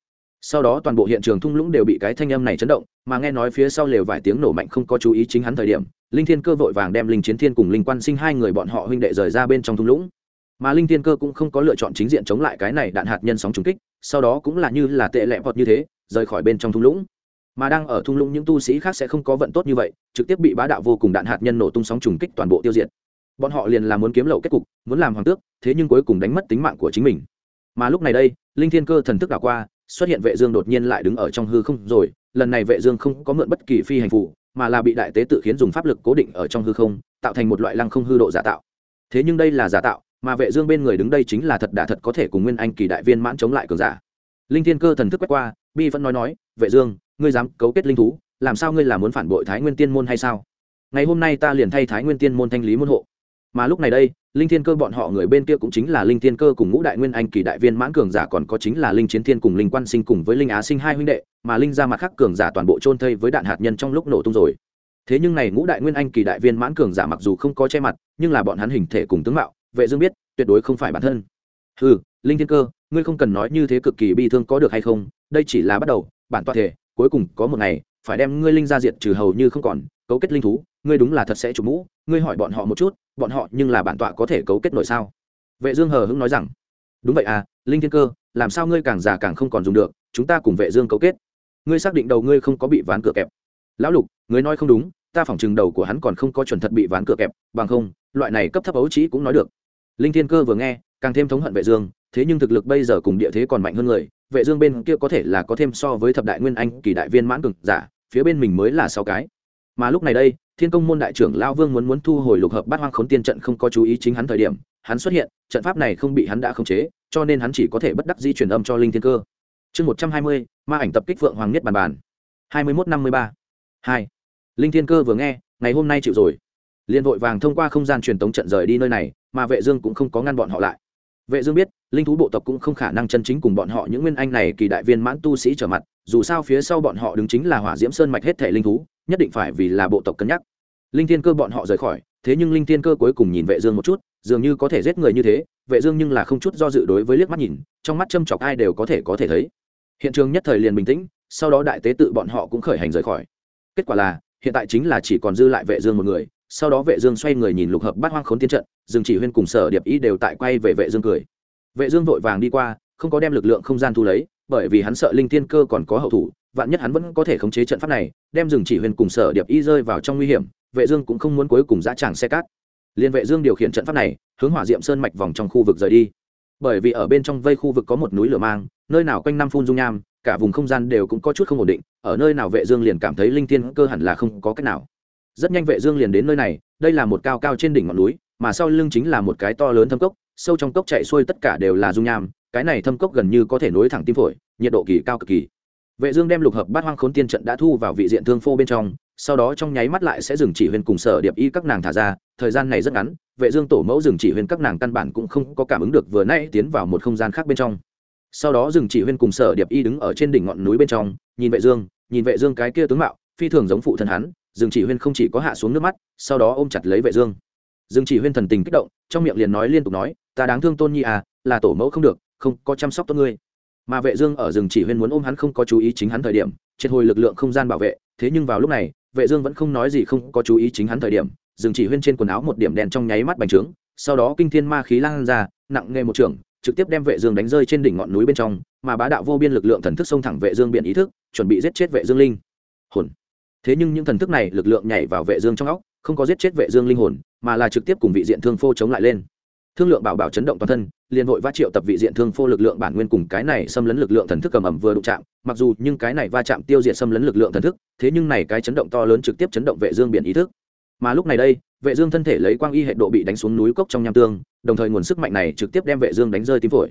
Speaker 1: Sau đó toàn bộ hiện trường thung lũng đều bị cái thanh âm này chấn động, mà nghe nói phía sau lều vài tiếng nổ mạnh không có chú ý chính hắn thời điểm, linh thiên cơ vội vàng đem linh chiến thiên cùng linh quan sinh hai người bọn họ huynh đệ rời ra bên trong thung lũng. Mà linh thiên cơ cũng không có lựa chọn chính diện chống lại cái này đạn hạt nhân sóng trùng kích, sau đó cũng là như là tệ lẹ vọt như thế, rời khỏi bên trong thung lũng mà đang ở thung lũng những tu sĩ khác sẽ không có vận tốt như vậy, trực tiếp bị bá đạo vô cùng đạn hạt nhân nổ tung sóng trùng kích toàn bộ tiêu diệt. Bọn họ liền là muốn kiếm lậu kết cục, muốn làm hoàng tước, thế nhưng cuối cùng đánh mất tính mạng của chính mình. Mà lúc này đây, linh thiên cơ thần thức đảo qua, xuất hiện vệ dương đột nhiên lại đứng ở trong hư không rồi, lần này vệ dương không có mượn bất kỳ phi hành phụ mà là bị đại tế tự khiến dùng pháp lực cố định ở trong hư không, tạo thành một loại lăng không hư độ giả tạo. Thế nhưng đây là giả tạo, mà vệ dương bên người đứng đây chính là thật đả thật có thể cùng nguyên anh kỳ đại viên mãn chống lại cường giả. Linh thiên cơ thần thức quét qua, bi vẫn nói nói, vệ dương ngươi dám cấu kết linh thú, làm sao ngươi là muốn phản bội thái nguyên tiên môn hay sao? Ngày hôm nay ta liền thay thái nguyên tiên môn thanh lý môn hộ. Mà lúc này đây, linh thiên cơ bọn họ người bên kia cũng chính là linh thiên cơ cùng ngũ đại nguyên anh kỳ đại viên mãn cường giả còn có chính là linh chiến thiên cùng linh quan sinh cùng với linh á sinh hai huynh đệ, mà linh ra mặt khác cường giả toàn bộ trôn thây với đạn hạt nhân trong lúc nổ tung rồi. Thế nhưng này ngũ đại nguyên anh kỳ đại viên mãn cường giả mặc dù không có che mặt, nhưng là bọn hắn hình thể cùng tướng mạo, vệ dương biết, tuyệt đối không phải bản thân. Hừ, linh thiên cơ, ngươi không cần nói như thế cực kỳ bi thương có được hay không, đây chỉ là bắt đầu, bản tọa thể cuối cùng có một ngày, phải đem ngươi linh ra diệt trừ hầu như không còn, cấu kết linh thú, ngươi đúng là thật sẽ trục mũ, ngươi hỏi bọn họ một chút, bọn họ nhưng là bản tọa có thể cấu kết nổi sao? Vệ dương hờ hững nói rằng, đúng vậy à linh thiên cơ, làm sao ngươi càng già càng không còn dùng được, chúng ta cùng vệ dương cấu kết. Ngươi xác định đầu ngươi không có bị ván cửa kẹp. Lão lục, ngươi nói không đúng, ta phỏng chừng đầu của hắn còn không có chuẩn thật bị ván cửa kẹp, bằng không, loại này cấp thấp ấu trí cũng nói được. Linh thiên cơ vừa nghe, càng thêm thống hận vệ dương, thế nhưng thực lực bây giờ cùng địa thế còn mạnh hơn người vệ dương bên kia có thể là có thêm so với thập đại nguyên anh kỳ đại viên mãn cường giả, phía bên mình mới là sáu cái. Mà lúc này đây, thiên công môn đại trưởng lão vương muốn muốn thu hồi lục hợp bát hoang khốn tiên trận không có chú ý chính hắn thời điểm, hắn xuất hiện, trận pháp này không bị hắn đã khống chế, cho nên hắn chỉ có thể bất đắc di truyền âm cho linh thiên cơ. Chương một trăm hai mươi, ma ảnh tập kích phượng hoàng nhất bàn bàn. Hai mươi mốt năm mươi ba. Hai. Linh thiên cơ vừa nghe, ngày hôm nay chịu rồi. Liền vội vàng thông qua không gian truyền tống trận rời đi nơi này, mà vệ dương cũng không có ngăn bọn họ lại vệ dương biết, linh thú bộ tộc cũng không khả năng chân chính cùng bọn họ những nguyên anh này kỳ đại viên mãn tu sĩ trở mặt, dù sao phía sau bọn họ đứng chính là hỏa diễm sơn mạch hết thể linh thú, nhất định phải vì là bộ tộc cân nhắc. Linh thiên cơ bọn họ rời khỏi, thế nhưng linh thiên cơ cuối cùng nhìn vệ dương một chút, dường như có thể giết người như thế, vệ dương nhưng là không chút do dự đối với liếc mắt nhìn, trong mắt châm chọc ai đều có thể có thể thấy. Hiện trường nhất thời liền bình tĩnh, sau đó đại tế tự bọn họ cũng khởi hành rời khỏi. Kết quả là, hiện tại chính là chỉ còn dư lại vệ dương một người sau đó vệ dương xoay người nhìn lục hợp bát hoang khốn tiên trận, dương chỉ huyên cùng sở điệp ý đều tại quay về vệ dương cười. Vệ dương vội vàng đi qua, không có đem lực lượng không gian thu lấy, bởi vì hắn sợ linh tiên cơ còn có hậu thủ, vạn nhất hắn vẫn có thể khống chế trận pháp này, đem dừng chỉ huyên cùng sở điệp y rơi vào trong nguy hiểm, vệ dương cũng không muốn cuối cùng dã tràng xe cát. Liên vệ dương điều khiển trận pháp này, hướng hỏa diệm sơn mạch vòng trong khu vực rời đi. Bởi vì ở bên trong vây khu vực có một núi lửa mang, nơi nào quanh năm phun dung nham, cả vùng không gian đều cũng có chút không ổn định, ở nơi nào vệ dương liền cảm thấy linh tiên cơ hẳn là không có cách nào rất nhanh vệ dương liền đến nơi này, đây là một cao cao trên đỉnh ngọn núi, mà sau lưng chính là một cái to lớn thâm cốc, sâu trong cốc chạy xuôi tất cả đều là dung nham, cái này thâm cốc gần như có thể nối thẳng tim phổi, nhiệt độ kỳ cao cực kỳ. Vệ dương đem lục hợp bát hoang khốn tiên trận đã thu vào vị diện thương phô bên trong, sau đó trong nháy mắt lại sẽ dừng chỉ huyên cùng sở điệp y các nàng thả ra, thời gian này rất ngắn, vệ dương tổ mẫu dừng chỉ huyên các nàng căn bản cũng không có cảm ứng được vừa nãy tiến vào một không gian khác bên trong. Sau đó dừng chỉ huyên cùng sở điệp y đứng ở trên đỉnh ngọn núi bên trong, nhìn vệ dương, nhìn vệ dương cái kia tướng mạo, phi thường giống phụ thân hắn Dương chỉ huyên không chỉ có hạ xuống nước mắt, sau đó ôm chặt lấy vệ dương. Dương chỉ huyên thần tình kích động, trong miệng liền nói liên tục nói, ta đáng thương tôn nhi à là tổ mẫu không được, không có chăm sóc tốt ngươi. Mà vệ dương ở rừng chỉ huyên muốn ôm hắn không có chú ý chính hắn thời điểm, triệt hồi lực lượng không gian bảo vệ, thế nhưng vào lúc này, vệ dương vẫn không nói gì không có chú ý chính hắn thời điểm rừng chỉ huyên trên quần áo một điểm đen trong nháy mắt bành trướng, sau đó kinh thiên ma khí lan ra, nặng nghe một trường, trực tiếp đem vệ dương đánh rơi trên đỉnh ngọn núi bên trong, mà bá đạo vô biên lực lượng thần thức xông thẳng vệ dương biển ý thức, chuẩn bị giết chết vệ dương linh. Hồn thế nhưng những thần thức này lực lượng nhảy vào vệ dương trong óc, không có giết chết vệ dương linh hồn, mà là trực tiếp cùng vị diện thương phô chống lại lên. Thương lượng bảo bảo chấn động toàn thân, liền vội va triệu tập vị diện thương phô lực lượng bản nguyên cùng cái này xâm lấn lực lượng thần thức cầm ẩm vừa đụng chạm. Mặc dù nhưng cái này va chạm tiêu diệt xâm lấn lực lượng thần thức, thế nhưng này cái chấn động to lớn trực tiếp chấn động vệ dương biển ý thức. Mà lúc này đây, vệ dương thân thể lấy quang y hệ độ bị đánh xuống núi cốc trong nham tương, đồng thời nguồn sức mạnh này trực tiếp đem vệ dương đánh rơi tím phổi.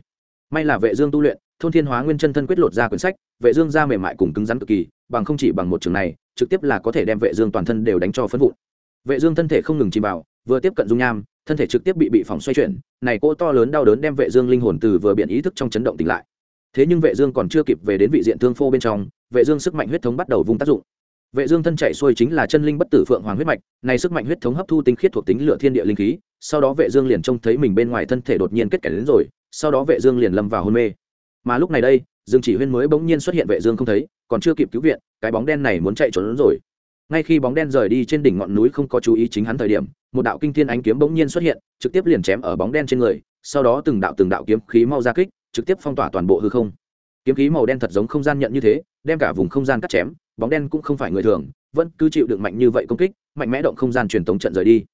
Speaker 1: May là vệ dương tu luyện thôn thiên hóa nguyên chân thân quyết lột ra quyển sách, vệ dương ra mềm mại cùng cứng rắn cực kỳ, bằng không chỉ bằng một trường này, trực tiếp là có thể đem vệ dương toàn thân đều đánh cho phấn vụn. Vệ dương thân thể không ngừng chìm vào, vừa tiếp cận dung nham, thân thể trực tiếp bị bị phỏng xoay chuyển, này cô to lớn đau đớn đem vệ dương linh hồn từ vừa biển ý thức trong chấn động tỉnh lại. Thế nhưng vệ dương còn chưa kịp về đến vị diện thương phô bên trong, vệ dương sức mạnh huyết thống bắt đầu vung tác dụng. Vệ dương thân chạy xuôi chính là chân linh bất tử phượng hoàng huyết mạch, này sức mạnh huyết thống hấp thu tinh khiết thuộc tính lửa thiên địa linh khí, sau đó vệ dương liền trông thấy mình bên ngoài thân thể đột nhiên kết kẻ đến rồi, sau đó vệ dương liền lâm vào hôn mê mà lúc này đây, dương chỉ huyên mới bỗng nhiên xuất hiện vệ dương không thấy, còn chưa kịp cứu viện, cái bóng đen này muốn chạy trốn rồi. Ngay khi bóng đen rời đi trên đỉnh ngọn núi không có chú ý chính hắn thời điểm, một đạo kinh thiên ánh kiếm bỗng nhiên xuất hiện, trực tiếp liền chém ở bóng đen trên người, sau đó từng đạo từng đạo kiếm khí mau ra kích, trực tiếp phong tỏa toàn bộ hư không. Kiếm khí màu đen thật giống không gian nhận như thế, đem cả vùng không gian cắt chém, bóng đen cũng không phải người thường, vẫn cứ chịu đựng mạnh như vậy công kích, mạnh mẽ động không gian truyền tống trận rời đi.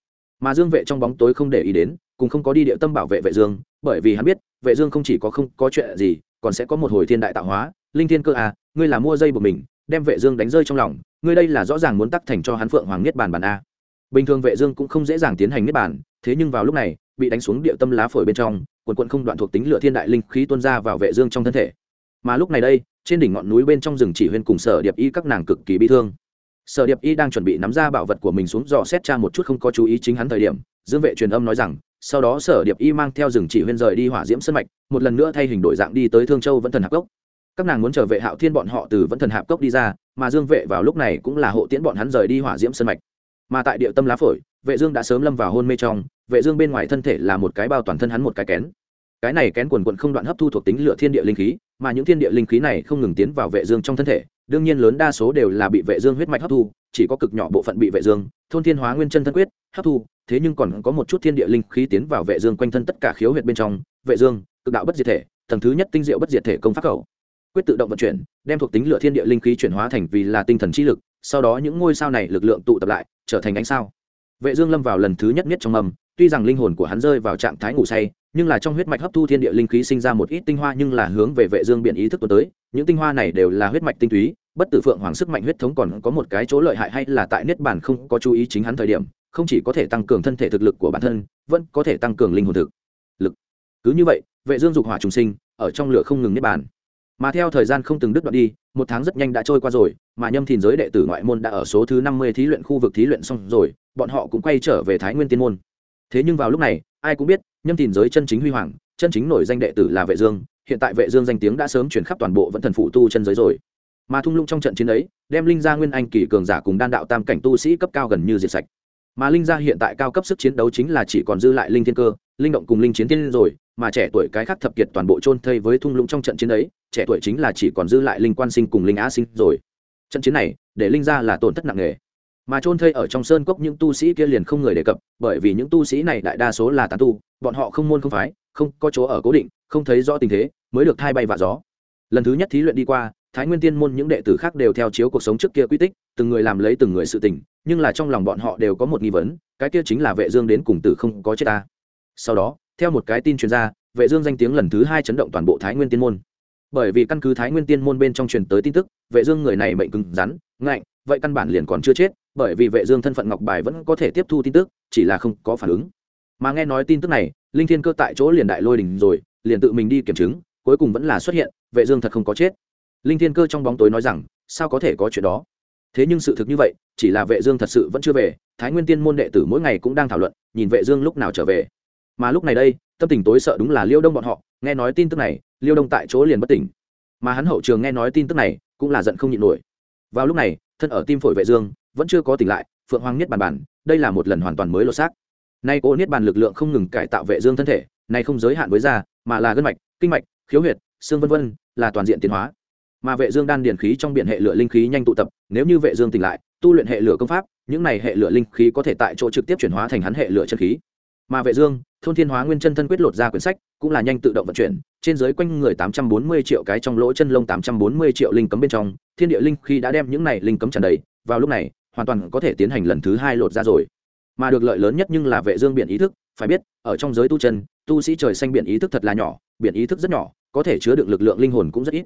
Speaker 1: Mà dương vệ trong bóng tối không để ý đến, cũng không có đi địa tâm bảo vệ vệ dương, bởi vì hắn biết, vệ dương không chỉ có không có chuyện gì còn sẽ có một hồi thiên đại tạo hóa. Linh thiên cơ à ngươi là mua dây buộc mình, đem vệ dương đánh rơi trong lòng, ngươi đây là rõ ràng muốn tắc thành cho hắn phượng hoàng niết bàn bàn a. Bình thường vệ dương cũng không dễ dàng tiến hành niết bàn, thế nhưng vào lúc này, bị đánh xuống địa tâm lá phổi bên trong, quần quần không đoạn thuộc tính lửa thiên đại linh khí tuôn ra vào vệ dương trong thân thể. Mà lúc này đây, trên đỉnh ngọn núi bên trong rừng chỉ huyên cùng sở điệp y các nàng cực kỳ bi thương. Sở điệp y đang chuẩn bị nắm ra bảo vật của mình xuống dò xét tra một chút không có chú ý chính hắn thời điểm, dương vệ truyền âm nói rằng sau đó sở điệp y mang theo rừng chỉ huyên rời đi hỏa diễm sân mạch, một lần nữa thay hình đổi dạng đi tới thương châu vẫn thần hạp cốc. Các nàng muốn trở về hạo thiên bọn họ từ vẫn thần hạp cốc đi ra, mà dương vệ vào lúc này cũng là hộ tiễn bọn hắn rời đi hỏa diễm sân mạch. Mà tại địa tâm lá phổi, vệ dương đã sớm lâm vào hôn mê trong, vệ dương bên ngoài thân thể là một cái bao toàn thân hắn một cái kén. Cái này kén quần quần không đoạn hấp thu thuộc tính lửa thiên địa linh khí, mà những thiên địa linh khí này không ngừng tiến vào vệ dương trong thân thể, đương nhiên lớn đa số đều là bị vệ dương huyết mạch hấp thu, chỉ có cực nhỏ bộ phận bị vệ dương, thôn thiên hóa nguyên chân thân quyết, hấp thu thế nhưng còn có một chút thiên địa linh khí tiến vào vệ dương quanh thân tất cả khiếu huyệt bên trong, vệ dương, cực đạo bất diệt thể, tầng thứ nhất tinh diệu bất diệt thể công pháp khẩu quyết tự động vận chuyển, đem thuộc tính lửa thiên địa linh khí chuyển hóa thành vì là tinh thần chi lực, sau đó những ngôi sao này lực lượng tụ tập lại, trở thành ánh sao. Vệ dương lâm vào lần thứ nhất nhất trong mầm tuy rằng linh hồn của hắn rơi vào trạng thái ngủ say, nhưng là trong huyết mạch hấp thu thiên địa linh khí sinh ra một ít tinh hoa nhưng là hướng về vệ dương biển ý thức tuần tới, những tinh hoa này đều là huyết mạch tinh túy, bất tử phượng hoàng sức mạnh huyết thống còn có một cái chỗ lợi hại hay là tại niết bàn không có chú ý chính hắn thời điểm không chỉ có thể tăng cường thân thể thực lực của bản thân, vẫn có thể tăng cường linh hồn thực lực. Cứ như vậy, vệ dương dục hỏa trùng sinh, ở trong lửa không ngừng niết bàn. Mà theo thời gian không từng đứt đoạn đi, một tháng rất nhanh đã trôi qua rồi, mà nhâm thìn giới đệ tử ngoại môn đã ở số thứ năm mươi thí luyện khu vực thí luyện xong rồi, bọn họ cũng quay trở về thái nguyên tiên môn. Thế nhưng vào lúc này, ai cũng biết, nhâm thìn giới chân chính huy hoàng, chân chính nổi danh đệ tử là vệ dương, hiện tại vệ dương danh tiếng đã sớm truyền khắp toàn bộ vẫn thần phụ tu chân giới rồi. Mà thung lũng trong trận chiến ấy, đem linh gia nguyên anh kỳ cường giả cùng đan đạo tam cảnh tu sĩ cấp cao gần như diệt sạch mà linh gia hiện tại cao cấp sức chiến đấu chính là chỉ còn dư lại linh thiên cơ, linh động cùng linh chiến tiên rồi, mà trẻ tuổi cái khác thập kiệt toàn bộ chôn thây với thung lũng trong trận chiến ấy, trẻ tuổi chính là chỉ còn dư lại linh quan sinh cùng linh á sinh rồi. Trận chiến này, để linh gia là tổn thất nặng nề. Mà chôn thây ở trong sơn cốc những tu sĩ kia liền không người đề cập, bởi vì những tu sĩ này đại đa số là tán tu, bọn họ không môn không phái, không có chỗ ở cố định, không thấy rõ tình thế, mới được thay bay vạ gió. Lần thứ nhất thí luyện đi qua, thái nguyên tiên môn những đệ tử khác đều theo chiếu cuộc sống trước kia quy tích từng người làm lấy từng người sự tình, nhưng là trong lòng bọn họ đều có một nghi vấn, cái kia chính là vệ dương đến cùng tử không có chết ta. Sau đó, theo một cái tin truyền ra, vệ dương danh tiếng lần thứ hai chấn động toàn bộ thái nguyên tiên môn. Bởi vì căn cứ thái nguyên tiên môn bên trong truyền tới tin tức, vệ dương người này mệnh cứng rắn, ngạnh, vậy căn bản liền còn chưa chết, bởi vì vệ dương thân phận ngọc bài vẫn có thể tiếp thu tin tức, chỉ là không có phản ứng. Mà nghe nói tin tức này, linh thiên cơ tại chỗ liền đại lôi đình rồi, liền tự mình đi kiểm chứng, cuối cùng vẫn là xuất hiện, vệ dương thật không có chết. Linh thiên cơ trong bóng tối nói rằng, sao có thể có chuyện đó? Thế nhưng sự thực như vậy, chỉ là vệ dương thật sự vẫn chưa về, thái nguyên tiên môn đệ tử mỗi ngày cũng đang thảo luận, nhìn vệ dương lúc nào trở về. Mà lúc này đây, tâm tình tối sợ đúng là liêu đông bọn họ, nghe nói tin tức này, liêu đông tại chỗ liền bất tỉnh. Mà hắn hậu trường nghe nói tin tức này, cũng là giận không nhịn nổi. Vào lúc này, thân ở tim phổi vệ dương, vẫn chưa có tỉnh lại, phượng hoàng niết bàn bàn, đây là một lần hoàn toàn mới lột xác. Nay cô niết bàn lực lượng không ngừng cải tạo vệ dương thân thể này không giới hạn với da, mà là gân mạch, kinh mạch, khiếu huyệt, xương vân vân, là toàn diện tiến hóa mà vệ dương đan điển khí trong biển hệ lửa linh khí nhanh tụ tập, nếu như vệ dương tỉnh lại, tu luyện hệ lửa công pháp, những này hệ lửa linh khí có thể tại chỗ trực tiếp chuyển hóa thành hắn hệ lửa chân khí. Mà vệ dương, thôn thiên hóa nguyên chân thân quyết lột ra quyển sách, cũng là nhanh tự động vận chuyển, trên dưới quanh người 840 triệu cái trong lỗ chân lông 840 triệu linh cấm bên trong, thiên địa linh khí đã đem những này linh cấm tràn đầy, vào lúc này, hoàn toàn có thể tiến hành lần thứ hai lột ra rồi. Mà được lợi lớn nhất nhưng là vệ dương biển ý thức, phải biết, ở trong giới tu chân, tu sĩ trời xanh biển ý thức thật là nhỏ, biển ý thức rất nhỏ, có thể chứa đựng lực lượng linh hồn cũng rất ít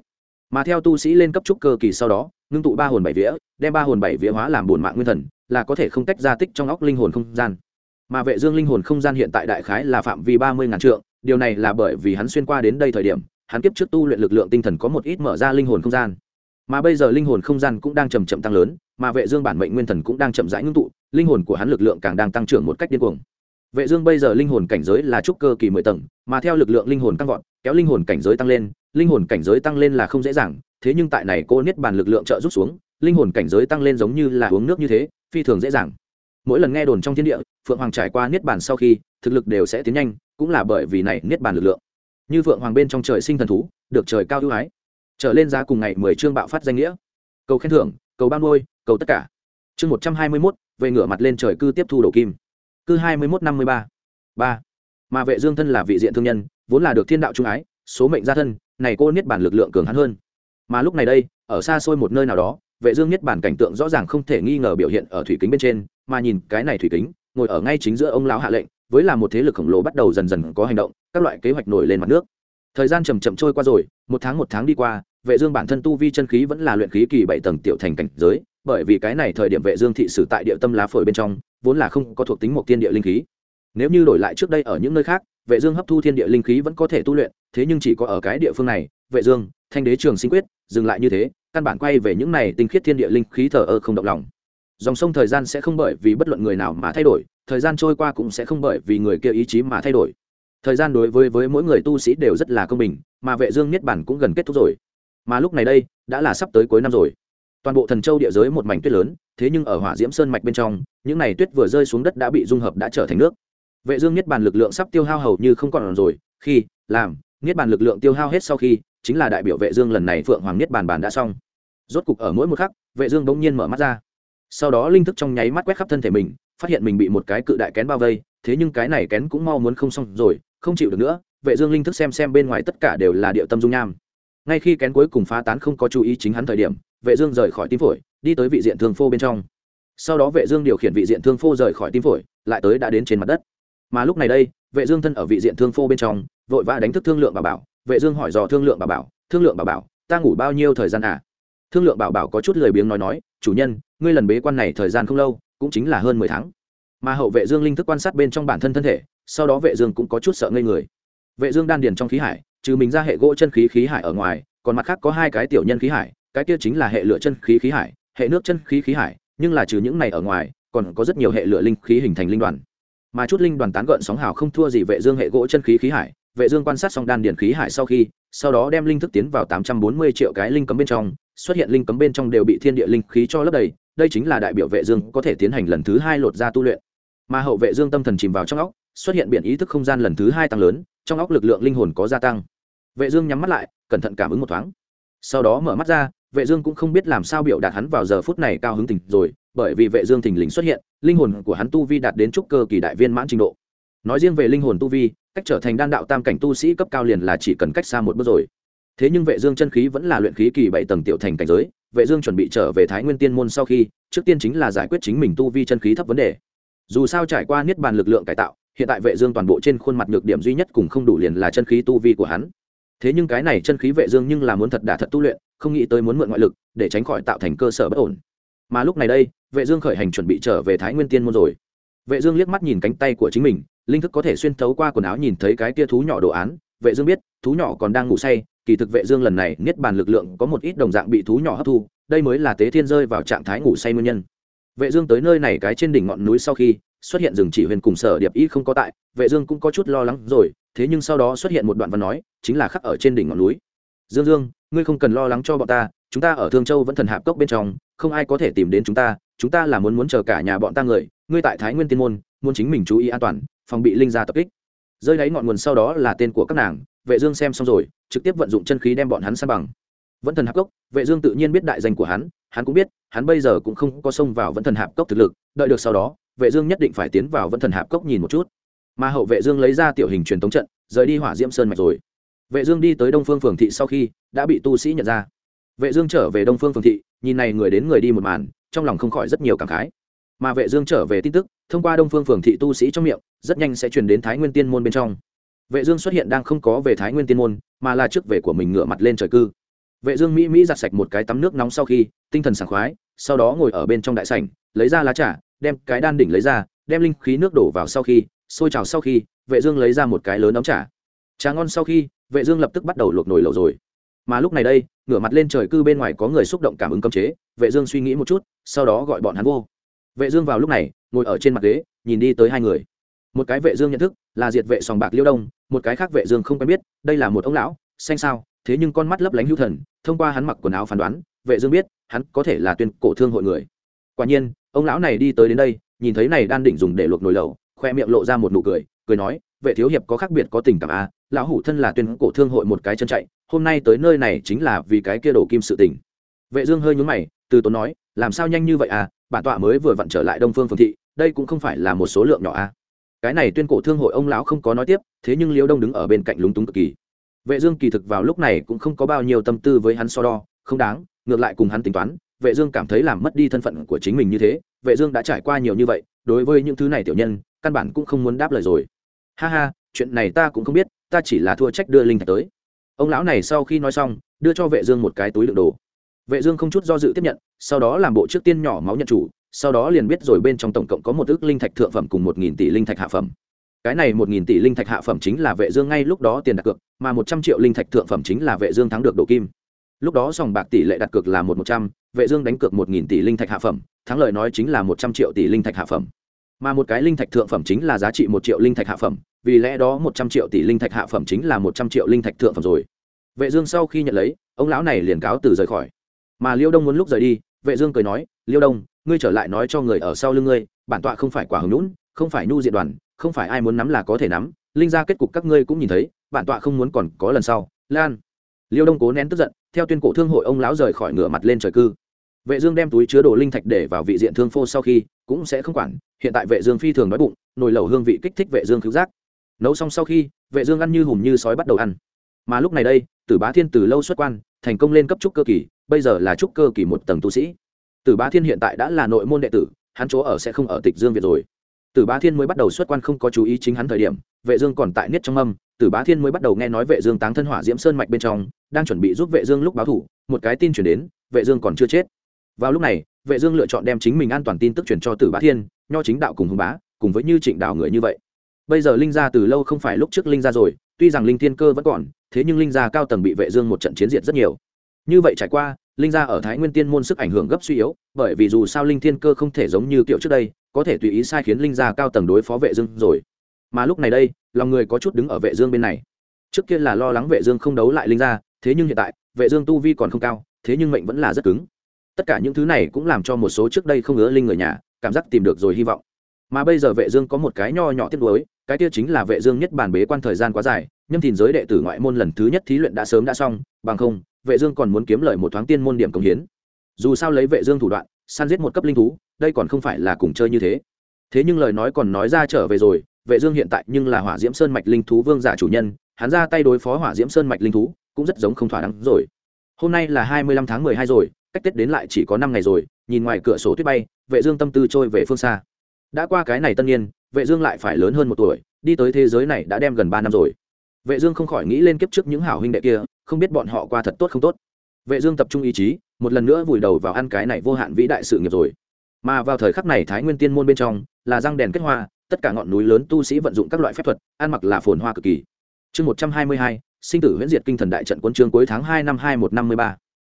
Speaker 1: mà theo tu sĩ lên cấp trúc cơ kỳ sau đó, ngưng tụ ba hồn bảy vía, đem ba hồn bảy vía hóa làm bổn mạng nguyên thần, là có thể không tách ra tích trong óc linh hồn không gian. Mà vệ dương linh hồn không gian hiện tại đại khái là phạm vi ba mươi ngàn trượng, điều này là bởi vì hắn xuyên qua đến đây thời điểm, hắn kiếp trước tu luyện lực lượng tinh thần có một ít mở ra linh hồn không gian. Mà bây giờ linh hồn không gian cũng đang chậm chậm tăng lớn, mà vệ dương bản mệnh nguyên thần cũng đang chậm rãi ngưng tụ, linh hồn của hắn lực lượng càng đang tăng trưởng một cách điên cuồng. Vệ dương bây giờ linh hồn cảnh giới là trúc cơ kỳ mười tầng, mà theo lực lượng linh hồn tăng vọt, kéo linh hồn cảnh giới tăng lên linh hồn cảnh giới tăng lên là không dễ dàng, thế nhưng tại này cô niết bàn lực lượng trợ rút xuống, linh hồn cảnh giới tăng lên giống như là uống nước như thế, phi thường dễ dàng. Mỗi lần nghe đồn trong thiên địa, phượng hoàng trải qua niết bàn sau khi, thực lực đều sẽ tiến nhanh, cũng là bởi vì này niết bàn lực lượng. Như phượng hoàng bên trong trời sinh thần thú, được trời cao ưu ái. Trở lên giá cùng ngày mười chương bạo phát danh nghĩa. Cầu khen thưởng, cầu ban ngôi cầu tất cả. Chương một trăm hai mươi mốt, về ngửa mặt lên trời cư tiếp thu đổ kim. Cư hai mươi mốt năm mươi ba. Ba. Mà vệ dương thân là vị diện thương nhân, vốn là được thiên đạo trung ái, số mệnh gia thân này cô niết bản lực lượng cường hắn hơn. Mà lúc này đây, ở xa xôi một nơi nào đó, vệ dương niết bản cảnh tượng rõ ràng không thể nghi ngờ biểu hiện ở thủy kính bên trên, mà nhìn cái này thủy kính, ngồi ở ngay chính giữa ông lão hạ lệnh, với là một thế lực khổng lồ bắt đầu dần dần có hành động, các loại kế hoạch nổi lên mặt nước. Thời gian chậm chậm trôi qua rồi, một tháng một tháng đi qua, vệ dương bản thân tu vi chân khí vẫn là luyện khí kỳ bảy tầng tiểu thành cảnh giới, bởi vì cái này thời điểm vệ dương thị sử tại địa tâm lá phổi bên trong, vốn là không có thuộc tính một thiên địa linh khí. Nếu như đổi lại trước đây ở những nơi khác, vệ dương hấp thu thiên địa linh khí vẫn có thể tu luyện thế nhưng chỉ có ở cái địa phương này, vệ dương, thanh đế trường sinh quyết, dừng lại như thế, căn bản quay về những này tinh khiết thiên địa linh khí thở ơ không động lòng. Dòng sông thời gian sẽ không bởi vì bất luận người nào mà thay đổi, thời gian trôi qua cũng sẽ không bởi vì người kia ý chí mà thay đổi. Thời gian đối với với mỗi người tu sĩ đều rất là công bình, mà vệ dương niết bản cũng gần kết thúc rồi. Mà lúc này đây, đã là sắp tới cuối năm rồi. Toàn bộ thần châu địa giới một mảnh tuyết lớn, thế nhưng ở hỏa diễm sơn mạch bên trong, những này tuyết vừa rơi xuống đất đã bị dung hợp đã trở thành nước. Vệ dương niết bàn lực lượng sắp tiêu hao hầu như không còn rồi, khi, làm niết bàn lực lượng tiêu hao hết sau khi, chính là đại biểu vệ dương lần này phượng hoàng niết bàn bàn đã xong. Rốt cục ở mỗi một khắc, vệ dương bỗng nhiên mở mắt ra. Sau đó linh thức trong nháy mắt quét khắp thân thể mình, phát hiện mình bị một cái cự đại kén bao vây, thế nhưng cái này kén cũng mau muốn không xong rồi, không chịu được nữa, vệ dương linh thức xem xem bên ngoài tất cả đều là địa tâm dung nham. Ngay khi kén cuối cùng phá tán không có chú ý chính hắn thời điểm, vệ dương rời khỏi tim phổi, đi tới vị diện thương phô bên trong. Sau đó vệ dương điều khiển vị diện thương phô rời khỏi tim phổi, lại tới đã đến trên mặt đất mà lúc này đây, vệ dương thân ở vị diện thương phô bên trong, vội vã đánh thức thương lượng bảo bảo. Vệ dương hỏi dò thương lượng bảo bảo, thương lượng bảo bảo, ta ngủ bao nhiêu thời gian à? Thương lượng bảo bảo có chút lười biếng nói nói, chủ nhân, ngươi lần bế quan này thời gian không lâu, cũng chính là hơn mười tháng. Mà hậu vệ dương linh thức quan sát bên trong bản thân thân thể, sau đó vệ dương cũng có chút sợ ngây người. Vệ dương đan điền trong khí hải, trừ mình ra hệ gỗ chân khí khí hải ở ngoài, còn mặt khác có hai cái tiểu nhân khí hải, cái kia chính là hệ lửa chân khí khí hải, hệ nước chân khí khí hải, nhưng là trừ những này ở ngoài, còn có rất nhiều hệ lửa linh khí hình thành linh đoàn mà chút linh đoàn tán gợn sóng hào không thua gì vệ dương hệ gỗ chân khí khí hải, vệ dương quan sát xong đan điển khí hải sau khi, sau đó đem linh thức tiến vào 840 triệu cái linh cấm bên trong, xuất hiện linh cấm bên trong đều bị thiên địa linh khí cho lấp đầy, đây chính là đại biểu vệ dương có thể tiến hành lần thứ hai lột ra tu luyện. Mà hậu vệ dương tâm thần chìm vào trong óc, xuất hiện biển ý thức không gian lần thứ hai tăng lớn, trong óc lực lượng linh hồn có gia tăng. Vệ dương nhắm mắt lại, cẩn thận cảm ứng một thoáng. Sau đó mở mắt ra, vệ dương cũng không biết làm sao biểu đạt hắn vào giờ phút này cao hứng tỉnh rồi bởi vì vệ dương thình lình xuất hiện, linh hồn của hắn tu vi đạt đến trúc cơ kỳ đại viên mãn trình độ. Nói riêng về linh hồn tu vi, cách trở thành đan đạo tam cảnh tu sĩ cấp cao liền là chỉ cần cách xa một bước rồi. Thế nhưng vệ dương chân khí vẫn là luyện khí kỳ bảy tầng tiểu thành cảnh giới, vệ dương chuẩn bị trở về thái nguyên tiên môn sau khi, trước tiên chính là giải quyết chính mình tu vi chân khí thấp vấn đề. Dù sao trải qua niết bàn lực lượng cải tạo, hiện tại vệ dương toàn bộ trên khuôn mặt nhược điểm duy nhất cùng không đủ liền là chân khí tu vi của hắn. Thế nhưng cái này chân khí vệ dương nhưng là muốn thật đả thật tu luyện, không nghĩ tới muốn mượn ngoại lực, để tránh khỏi tạo thành cơ sở bất ổn mà lúc này đây, vệ dương khởi hành chuẩn bị trở về thái nguyên tiên môn rồi. Vệ dương liếc mắt nhìn cánh tay của chính mình, linh thức có thể xuyên thấu qua quần áo nhìn thấy cái kia thú nhỏ đồ án. Vệ dương biết, thú nhỏ còn đang ngủ say, kỳ thực vệ dương lần này niết bàn lực lượng có một ít đồng dạng bị thú nhỏ hấp thu, đây mới là tế thiên rơi vào trạng thái ngủ say nguyên nhân. Vệ dương tới nơi này cái trên đỉnh ngọn núi sau khi xuất hiện rừng chỉ huyền cùng sở điệp y không có tại, vệ dương cũng có chút lo lắng rồi, thế nhưng sau đó xuất hiện một đoạn văn nói, chính là khắc ở trên đỉnh ngọn núi. Dương dương, ngươi không cần lo lắng cho bọn ta, chúng ta ở thương châu vẫn thần hạp cốc bên trong không ai có thể tìm đến chúng ta chúng ta là muốn muốn chờ cả nhà bọn ta người, ngươi tại thái nguyên tiên môn, muốn chính mình chú ý an toàn, phòng bị linh gia tập kích. Rơi đáy ngọn nguồn sau đó là tên của các nàng, vệ dương xem xong rồi, trực tiếp vận dụng chân khí đem bọn hắn san bằng. Vẫn thần hạp cốc, vệ dương tự nhiên biết đại danh của hắn hắn cũng biết, hắn bây giờ cũng không có xông vào vẫn thần hạp cốc thực lực, đợi được sau đó, vệ dương nhất định phải tiến vào vẫn thần hạp cốc nhìn một chút. Mà hậu vệ dương lấy ra tiểu hình truyền tống trận, rời đi hỏa diễm sơn mạch rồi. Vệ dương đi tới đông phương phường thị sau khi, đã bị tu sĩ nhận ra vệ dương trở về đông phương phường thị, nhìn này người đến người đi một màn, trong lòng không khỏi rất nhiều cảm khái. Mà vệ dương trở về tin tức, thông qua đông phương phường thị tu sĩ trong miệng, rất nhanh sẽ truyền đến thái nguyên tiên môn bên trong. Vệ dương xuất hiện đang không có về thái nguyên tiên môn, mà là trước về của mình ngửa mặt lên trời cư. Vệ dương mỹ mỹ giặt sạch một cái tắm nước nóng sau khi, tinh thần sảng khoái, sau đó ngồi ở bên trong đại sảnh, lấy ra lá trà, đem cái đan đỉnh lấy ra, đem linh khí nước đổ vào sau khi sôi trào sau khi, vệ dương lấy ra một cái lớn ấm trà. Trà ngon sau khi, vệ dương lập tức bắt đầu luộc nồi lẩu rồi. Mà lúc này đây ngửa mặt lên trời cư bên ngoài có người xúc động cảm ứng cấm chế, vệ dương suy nghĩ một chút, sau đó gọi bọn hắn vô. Vệ dương vào lúc này, ngồi ở trên mặt ghế, nhìn đi tới hai người. Một cái vệ dương nhận thức, là diệt vệ sòng bạc liêu đông, một cái khác vệ dương không quen biết, đây là một ông lão, xanh sao, thế nhưng con mắt lấp lánh hữu thần, thông qua hắn mặc quần áo phán đoán, vệ dương biết, hắn có thể là tuyên cổ thương hội người. Quả nhiên, ông lão này đi tới đến đây, nhìn thấy này đan đỉnh dùng để luộc nồi lẩu, khoe miệng lộ ra một nụ cười cười nói, vệ thiếu hiệp có khác biệt có tình cảm à lão hủ thân là tuyên cổ thương hội một cái chân chạy hôm nay tới nơi này chính là vì cái kia đổ kim sự tình. Vệ dương hơi nhướng mày, từ tốn nói, làm sao nhanh như vậy à bản tọa mới vừa vặn trở lại đông phương phường thị, đây cũng không phải là một số lượng nhỏ à. Cái này tuyên cổ thương hội ông lão không có nói tiếp, thế nhưng liễu đông đứng ở bên cạnh lúng túng cực kỳ. Vệ dương kỳ thực vào lúc này cũng không có bao nhiêu tâm tư với hắn so đo, không đáng, ngược lại cùng hắn tính toán, vệ dương cảm thấy làm mất đi thân phận của chính mình như thế, vệ dương đã trải qua nhiều như vậy, đối với những thứ này tiểu nhân, căn bản cũng không muốn đáp lời rồi. Ha ha, chuyện này ta cũng không biết, ta chỉ là thua trách đưa linh thạch tới ông lão này sau khi nói xong, đưa cho vệ dương một cái túi đựng đồ. Vệ dương không chút do dự tiếp nhận, sau đó làm bộ trước tiên nhỏ máu nhận chủ, sau đó liền biết rồi bên trong tổng cộng có một ước linh thạch thượng phẩm cùng một nghìn tỷ linh thạch hạ phẩm. Cái này một nghìn tỷ linh thạch hạ phẩm chính là vệ dương ngay lúc đó tiền đặt cược, mà một trăm triệu linh thạch thượng phẩm chính là vệ dương thắng được đổ kim. Lúc đó sòng bạc tỷ lệ đặt cược là một một trăm, vệ dương đánh cược một nghìn tỷ linh thạch hạ phẩm, thắng lợi nói chính là một trăm triệu tỷ linh thạch hạ phẩm. Mà một cái linh thạch thượng phẩm chính là giá trị một triệu linh thạch hạ phẩm vì lẽ đó một trăm triệu tỷ linh thạch hạ phẩm chính là một trăm triệu linh thạch thượng phẩm rồi. Vệ dương sau khi nhận lấy, ông lão này liền cáo từ rời khỏi. Mà liêu đông muốn lúc rời đi, vệ dương cười nói, liêu đông, ngươi trở lại nói cho người ở sau lưng ngươi, bản tọa không phải quả hứng nũng không phải nhu diện đoàn, không phải ai muốn nắm là có thể nắm, linh ra kết cục các ngươi cũng nhìn thấy, bản tọa không muốn còn có lần sau. Lan. Liêu đông cố nén tức giận, theo tuyên cổ thương hội ông lão rời khỏi ngửa mặt lên trời cư. Vệ dương đem túi chứa đồ linh thạch để vào vị diện thương phô sau khi, cũng sẽ không quản, hiện tại vệ dương phi thường đói bụng, nồi lẩu hương vị kích thích vệ dương cứu giác nấu xong sau khi, vệ dương ăn như hùm như sói bắt đầu ăn. Mà lúc này đây, tử bá thiên từ lâu xuất quan, thành công lên cấp trúc cơ kỳ, bây giờ là trúc cơ kỳ một tầng tu sĩ. Tử bá thiên hiện tại đã là nội môn đệ tử, hắn chỗ ở sẽ không ở tịch dương viện rồi. Tử bá thiên mới bắt đầu xuất quan không có chú ý chính hắn thời điểm, vệ dương còn tại niết trong âm, tử bá thiên mới bắt đầu nghe nói vệ dương táng thân hỏa diễm sơn mạch bên trong, đang chuẩn bị giúp vệ dương lúc báo thủ, một cái tin truyền đến, vệ dương còn chưa chết. Vào lúc này, vệ dương lựa chọn đem chính mình an toàn tin tức truyền cho tử bá thiên, nho chính đạo cùng hùng bá, cùng với như trịnh đạo người như vậy bây giờ linh gia từ lâu không phải lúc trước linh gia rồi, tuy rằng linh thiên cơ vẫn còn, thế nhưng linh gia cao tầng bị vệ dương một trận chiến diệt rất nhiều. Như vậy trải qua, linh gia ở thái nguyên tiên môn sức ảnh hưởng gấp suy yếu, bởi vì dù sao linh thiên cơ không thể giống như kiểu trước đây, có thể tùy ý sai khiến linh gia cao tầng đối phó vệ dương rồi. Mà lúc này đây, lòng người có chút đứng ở vệ dương bên này. Trước kia là lo lắng vệ dương không đấu lại linh gia, thế nhưng hiện tại, vệ dương tu vi còn không cao, thế nhưng mệnh vẫn là rất cứng. Tất cả những thứ này cũng làm cho một số trước đây không ngứa linh người nhà, cảm giác tìm được rồi hy vọng. Mà bây giờ vệ dương có một cái nho nhỏ tiếc nuối cái kia chính là vệ dương nhất bản bế quan thời gian quá dài, nhâm thìn giới đệ tử ngoại môn lần thứ nhất thí luyện đã sớm đã xong, bằng không, vệ dương còn muốn kiếm lợi một thoáng tiên môn điểm công hiến. Dù sao lấy vệ dương thủ đoạn, săn giết một cấp linh thú, đây còn không phải là cùng chơi như thế. Thế nhưng lời nói còn nói ra trở về rồi, vệ dương hiện tại nhưng là hỏa diễm sơn mạch linh thú vương giả chủ nhân, hắn ra tay đối phó hỏa diễm sơn mạch linh thú, cũng rất giống không thỏa đáng rồi. Hôm nay là 25 tháng 12 rồi, cách tết đến lại chỉ có 5 ngày rồi, nhìn ngoài cửa sổ tuyết bay, vệ dương tâm tư trôi về phương xa. Đã qua cái này tân niên vệ dương lại phải lớn hơn một tuổi đi tới thế giới này đã đem gần ba năm rồi. Vệ dương không khỏi nghĩ lên kiếp trước những hảo huynh đệ kia không biết bọn họ qua thật tốt không tốt. Vệ dương tập trung ý chí một lần nữa vùi đầu vào ăn cái này vô hạn vĩ đại sự nghiệp rồi. Mà vào thời khắc này thái nguyên tiên môn bên trong là răng đèn kết hoa tất cả ngọn núi lớn tu sĩ vận dụng các loại phép thuật ăn mặc là phồn hoa cực kỳ. Chương 122, sinh tử huyễn diệt kinh thần đại trận quân chương cuối tháng hai năm 2153.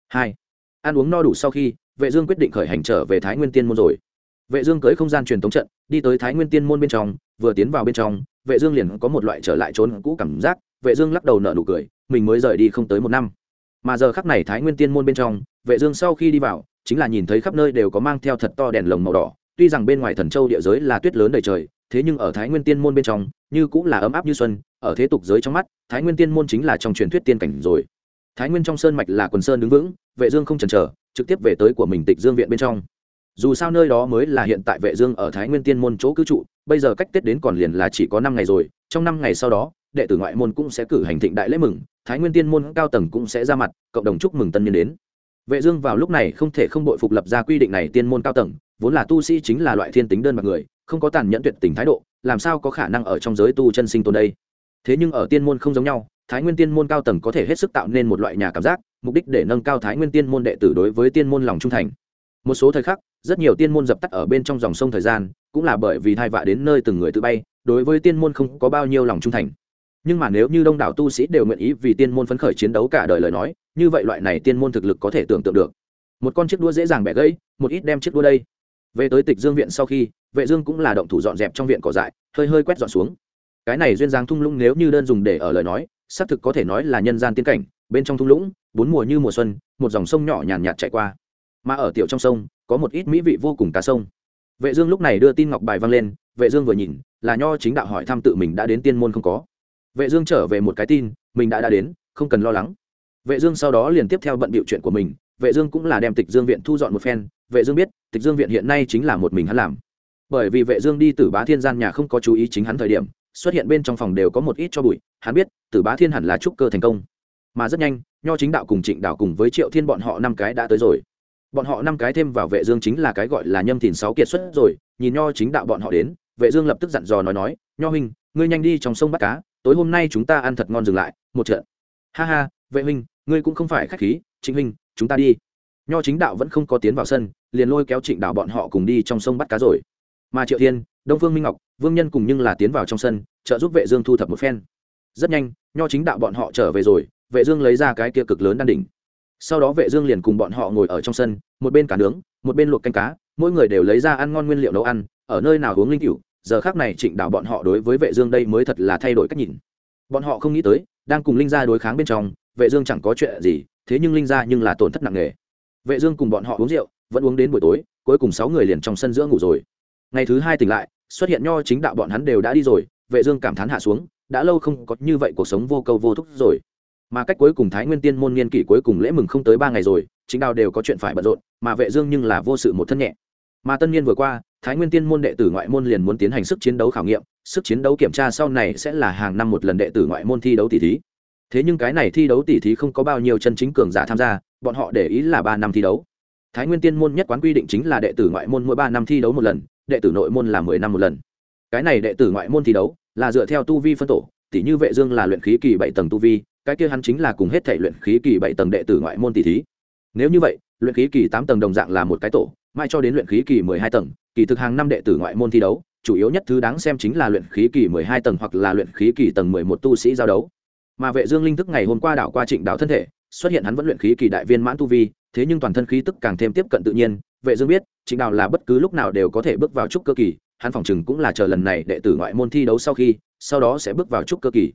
Speaker 1: 2. ăn uống no đủ sau khi vệ dương quyết định khởi hành trở về thái nguyên tiên môn rồi vệ dương cưỡi không gian truyền tống trận, đi tới thái nguyên tiên môn bên trong, vừa tiến vào bên trong, vệ dương liền có một loại trở lại trốn cũ cảm giác, vệ dương lắc đầu nở nụ cười, mình mới rời đi không tới một năm. Mà giờ khắc này thái nguyên tiên môn bên trong, vệ dương sau khi đi vào, chính là nhìn thấy khắp nơi đều có mang theo thật to đèn lồng màu đỏ, tuy rằng bên ngoài thần châu địa giới là tuyết lớn đầy trời, thế nhưng ở thái nguyên tiên môn bên trong, như cũng là ấm áp như xuân, ở thế tục giới trong mắt, thái nguyên tiên môn chính là trong truyền thuyết tiên cảnh rồi. Thái nguyên trong sơn mạch là quần sơn đứng vững, vệ dương không chần chờ, trực tiếp về tới của mình tịch dương viện bên trong dù sao nơi đó mới là hiện tại vệ dương ở thái nguyên tiên môn chỗ cư trụ, bây giờ cách tết đến còn liền là chỉ có năm ngày rồi, trong năm ngày sau đó, đệ tử ngoại môn cũng sẽ cử hành thịnh đại lễ mừng, thái nguyên tiên môn cao tầng cũng sẽ ra mặt, cộng đồng chúc mừng tân niên đến. Vệ dương vào lúc này không thể không bội phục lập ra quy định này tiên môn cao tầng, vốn là tu sĩ chính là loại thiên tính đơn bạc người, không có tàn nhẫn tuyệt tình thái độ, làm sao có khả năng ở trong giới tu chân sinh tồn đây? Thế nhưng ở tiên môn không giống nhau, thái nguyên tiên môn cao tầng có thể hết sức tạo nên một loại nhà cảm giác, mục đích để nâng cao thái nguyên tiên môn đệ tử đối với tiên môn lòng trung thành. Một số thời khắc rất nhiều tiên môn dập tắt ở bên trong dòng sông thời gian cũng là bởi vì thai vạ đến nơi từng người tự bay đối với tiên môn không có bao nhiêu lòng trung thành. Nhưng mà nếu như đông đảo tu sĩ đều nguyện ý vì tiên môn phấn khởi chiến đấu cả đời lời nói như vậy loại này tiên môn thực lực có thể tưởng tượng được. Một con chiếc đua dễ dàng bẻ gãy một ít đem chiếc đua đây. Về tới tịch dương viện sau khi vệ dương cũng là động thủ dọn dẹp trong viện cỏ dại hơi hơi quét dọn xuống. Cái này duyên dáng thung lũng nếu như đơn dùng để ở lời nói xác thực có thể nói là nhân gian tiên cảnh bên trong thung lũng bốn mùa như mùa xuân một dòng sông nhỏ nhàn nhạt, chảy qua mà ở tiểu trong sông, có một ít mỹ vị vô cùng cá sông. Vệ dương lúc này đưa tin ngọc bài văng lên, vệ dương vừa nhìn, là nho chính đạo hỏi thăm tự mình đã đến tiên môn không có. Vệ dương trở về một cái tin, mình đã đã đến, không cần lo lắng. Vệ dương sau đó liền tiếp theo bận biểu chuyện của mình, vệ dương cũng là đem tịch dương viện thu dọn một phen. Vệ dương biết, tịch dương viện hiện nay chính là một mình hắn làm. Bởi vì vệ dương đi từ bá thiên gian nhà không có chú ý chính hắn thời điểm, xuất hiện bên trong phòng đều có một ít cho bụi, hắn biết từ bá thiên hẳn là trúc cơ thành công. Mà rất nhanh, nho chính đạo cùng trịnh đạo cùng với triệu thiên bọn họ năm cái đã tới rồi bọn họ năm cái thêm vào vệ dương chính là cái gọi là nhâm thìn sáu kiệt xuất rồi, nhìn nho chính đạo bọn họ đến, vệ dương lập tức dặn dò nói nói, nho huynh, ngươi nhanh đi trong sông bắt cá, tối hôm nay chúng ta ăn thật ngon dừng lại, một trận. Ha ha, vệ huynh, ngươi cũng không phải khách khí chính huynh, chúng ta đi. Nho chính đạo vẫn không có tiến vào sân, liền lôi kéo trịnh đạo bọn họ cùng đi trong sông bắt cá rồi. Mà triệu thiên, đông phương minh ngọc, vương nhân cùng nhưng là tiến vào trong sân, trợ giúp vệ dương thu thập một phen. Rất nhanh, nho chính đạo bọn họ trở về rồi, vệ dương lấy ra cái kia cực lớn đan đỉnh sau đó vệ dương liền cùng bọn họ ngồi ở trong sân, một bên cá nướng, một bên luộc canh cá, mỗi người đều lấy ra ăn ngon nguyên liệu nấu ăn, ở nơi nào uống linh cửu, giờ khắc này trịnh đạo bọn họ đối với vệ dương đây mới thật là thay đổi cách nhìn. Bọn họ không nghĩ tới, đang cùng linh gia đối kháng bên trong, vệ dương chẳng có chuyện gì, thế nhưng linh gia nhưng là tổn thất nặng nề. Vệ dương cùng bọn họ uống rượu, vẫn uống đến buổi tối, cuối cùng sáu người liền trong sân giữa ngủ rồi. Ngày thứ hai tỉnh lại, xuất hiện nho chính đạo bọn hắn đều đã đi rồi, vệ dương cảm thán hạ xuống, đã lâu không có như vậy cuộc sống vô câu vô thúc rồi mà cách cuối cùng thái nguyên tiên môn niên kỷ cuối cùng lễ mừng không tới ba ngày rồi, chính đào đều có chuyện phải bận rộn, mà vệ dương nhưng là vô sự một thân nhẹ. Mà tân niên vừa qua, thái nguyên tiên môn đệ tử ngoại môn liền muốn tiến hành sức chiến đấu khảo nghiệm, sức chiến đấu kiểm tra sau này sẽ là hàng năm một lần đệ tử ngoại môn thi đấu tỷ thí. Thế nhưng cái này thi đấu tỷ thí không có bao nhiêu chân chính cường giả tham gia, bọn họ để ý là ba năm thi đấu. Thái nguyên tiên môn nhất quán quy định chính là đệ tử ngoại môn mỗi ba năm thi đấu một lần, đệ tử nội môn là mười năm một lần. Cái này đệ tử ngoại môn thi đấu là dựa theo tu vi phân tổ tỷ như vệ dương là luyện khí kỳ bảy tầng tu vi cái kia hắn chính là cùng hết thể luyện khí kỳ bảy tầng đệ tử ngoại môn tỷ thí. Nếu như vậy, luyện khí kỳ tám tầng đồng dạng là một cái tổ, mai cho đến luyện khí kỳ mười hai tầng, kỳ thực hàng năm đệ tử ngoại môn thi đấu, chủ yếu nhất thứ đáng xem chính là luyện khí kỳ mười hai tầng hoặc là luyện khí kỳ tầng mười một tu sĩ giao đấu. Mà vệ dương linh thức ngày hôm qua đảo qua trịnh đảo thân thể, xuất hiện hắn vẫn luyện khí kỳ đại viên mãn tu vi, thế nhưng toàn thân khí tức càng thêm tiếp cận tự nhiên. Vệ dương biết, trịnh đảo là bất cứ lúc nào đều có thể bước vào trúc cơ kỳ, hắn phòng chừng cũng là chờ lần này đệ tử ngoại môn thi đấu sau khi, sau đó sẽ bước vào trúc cơ kỳ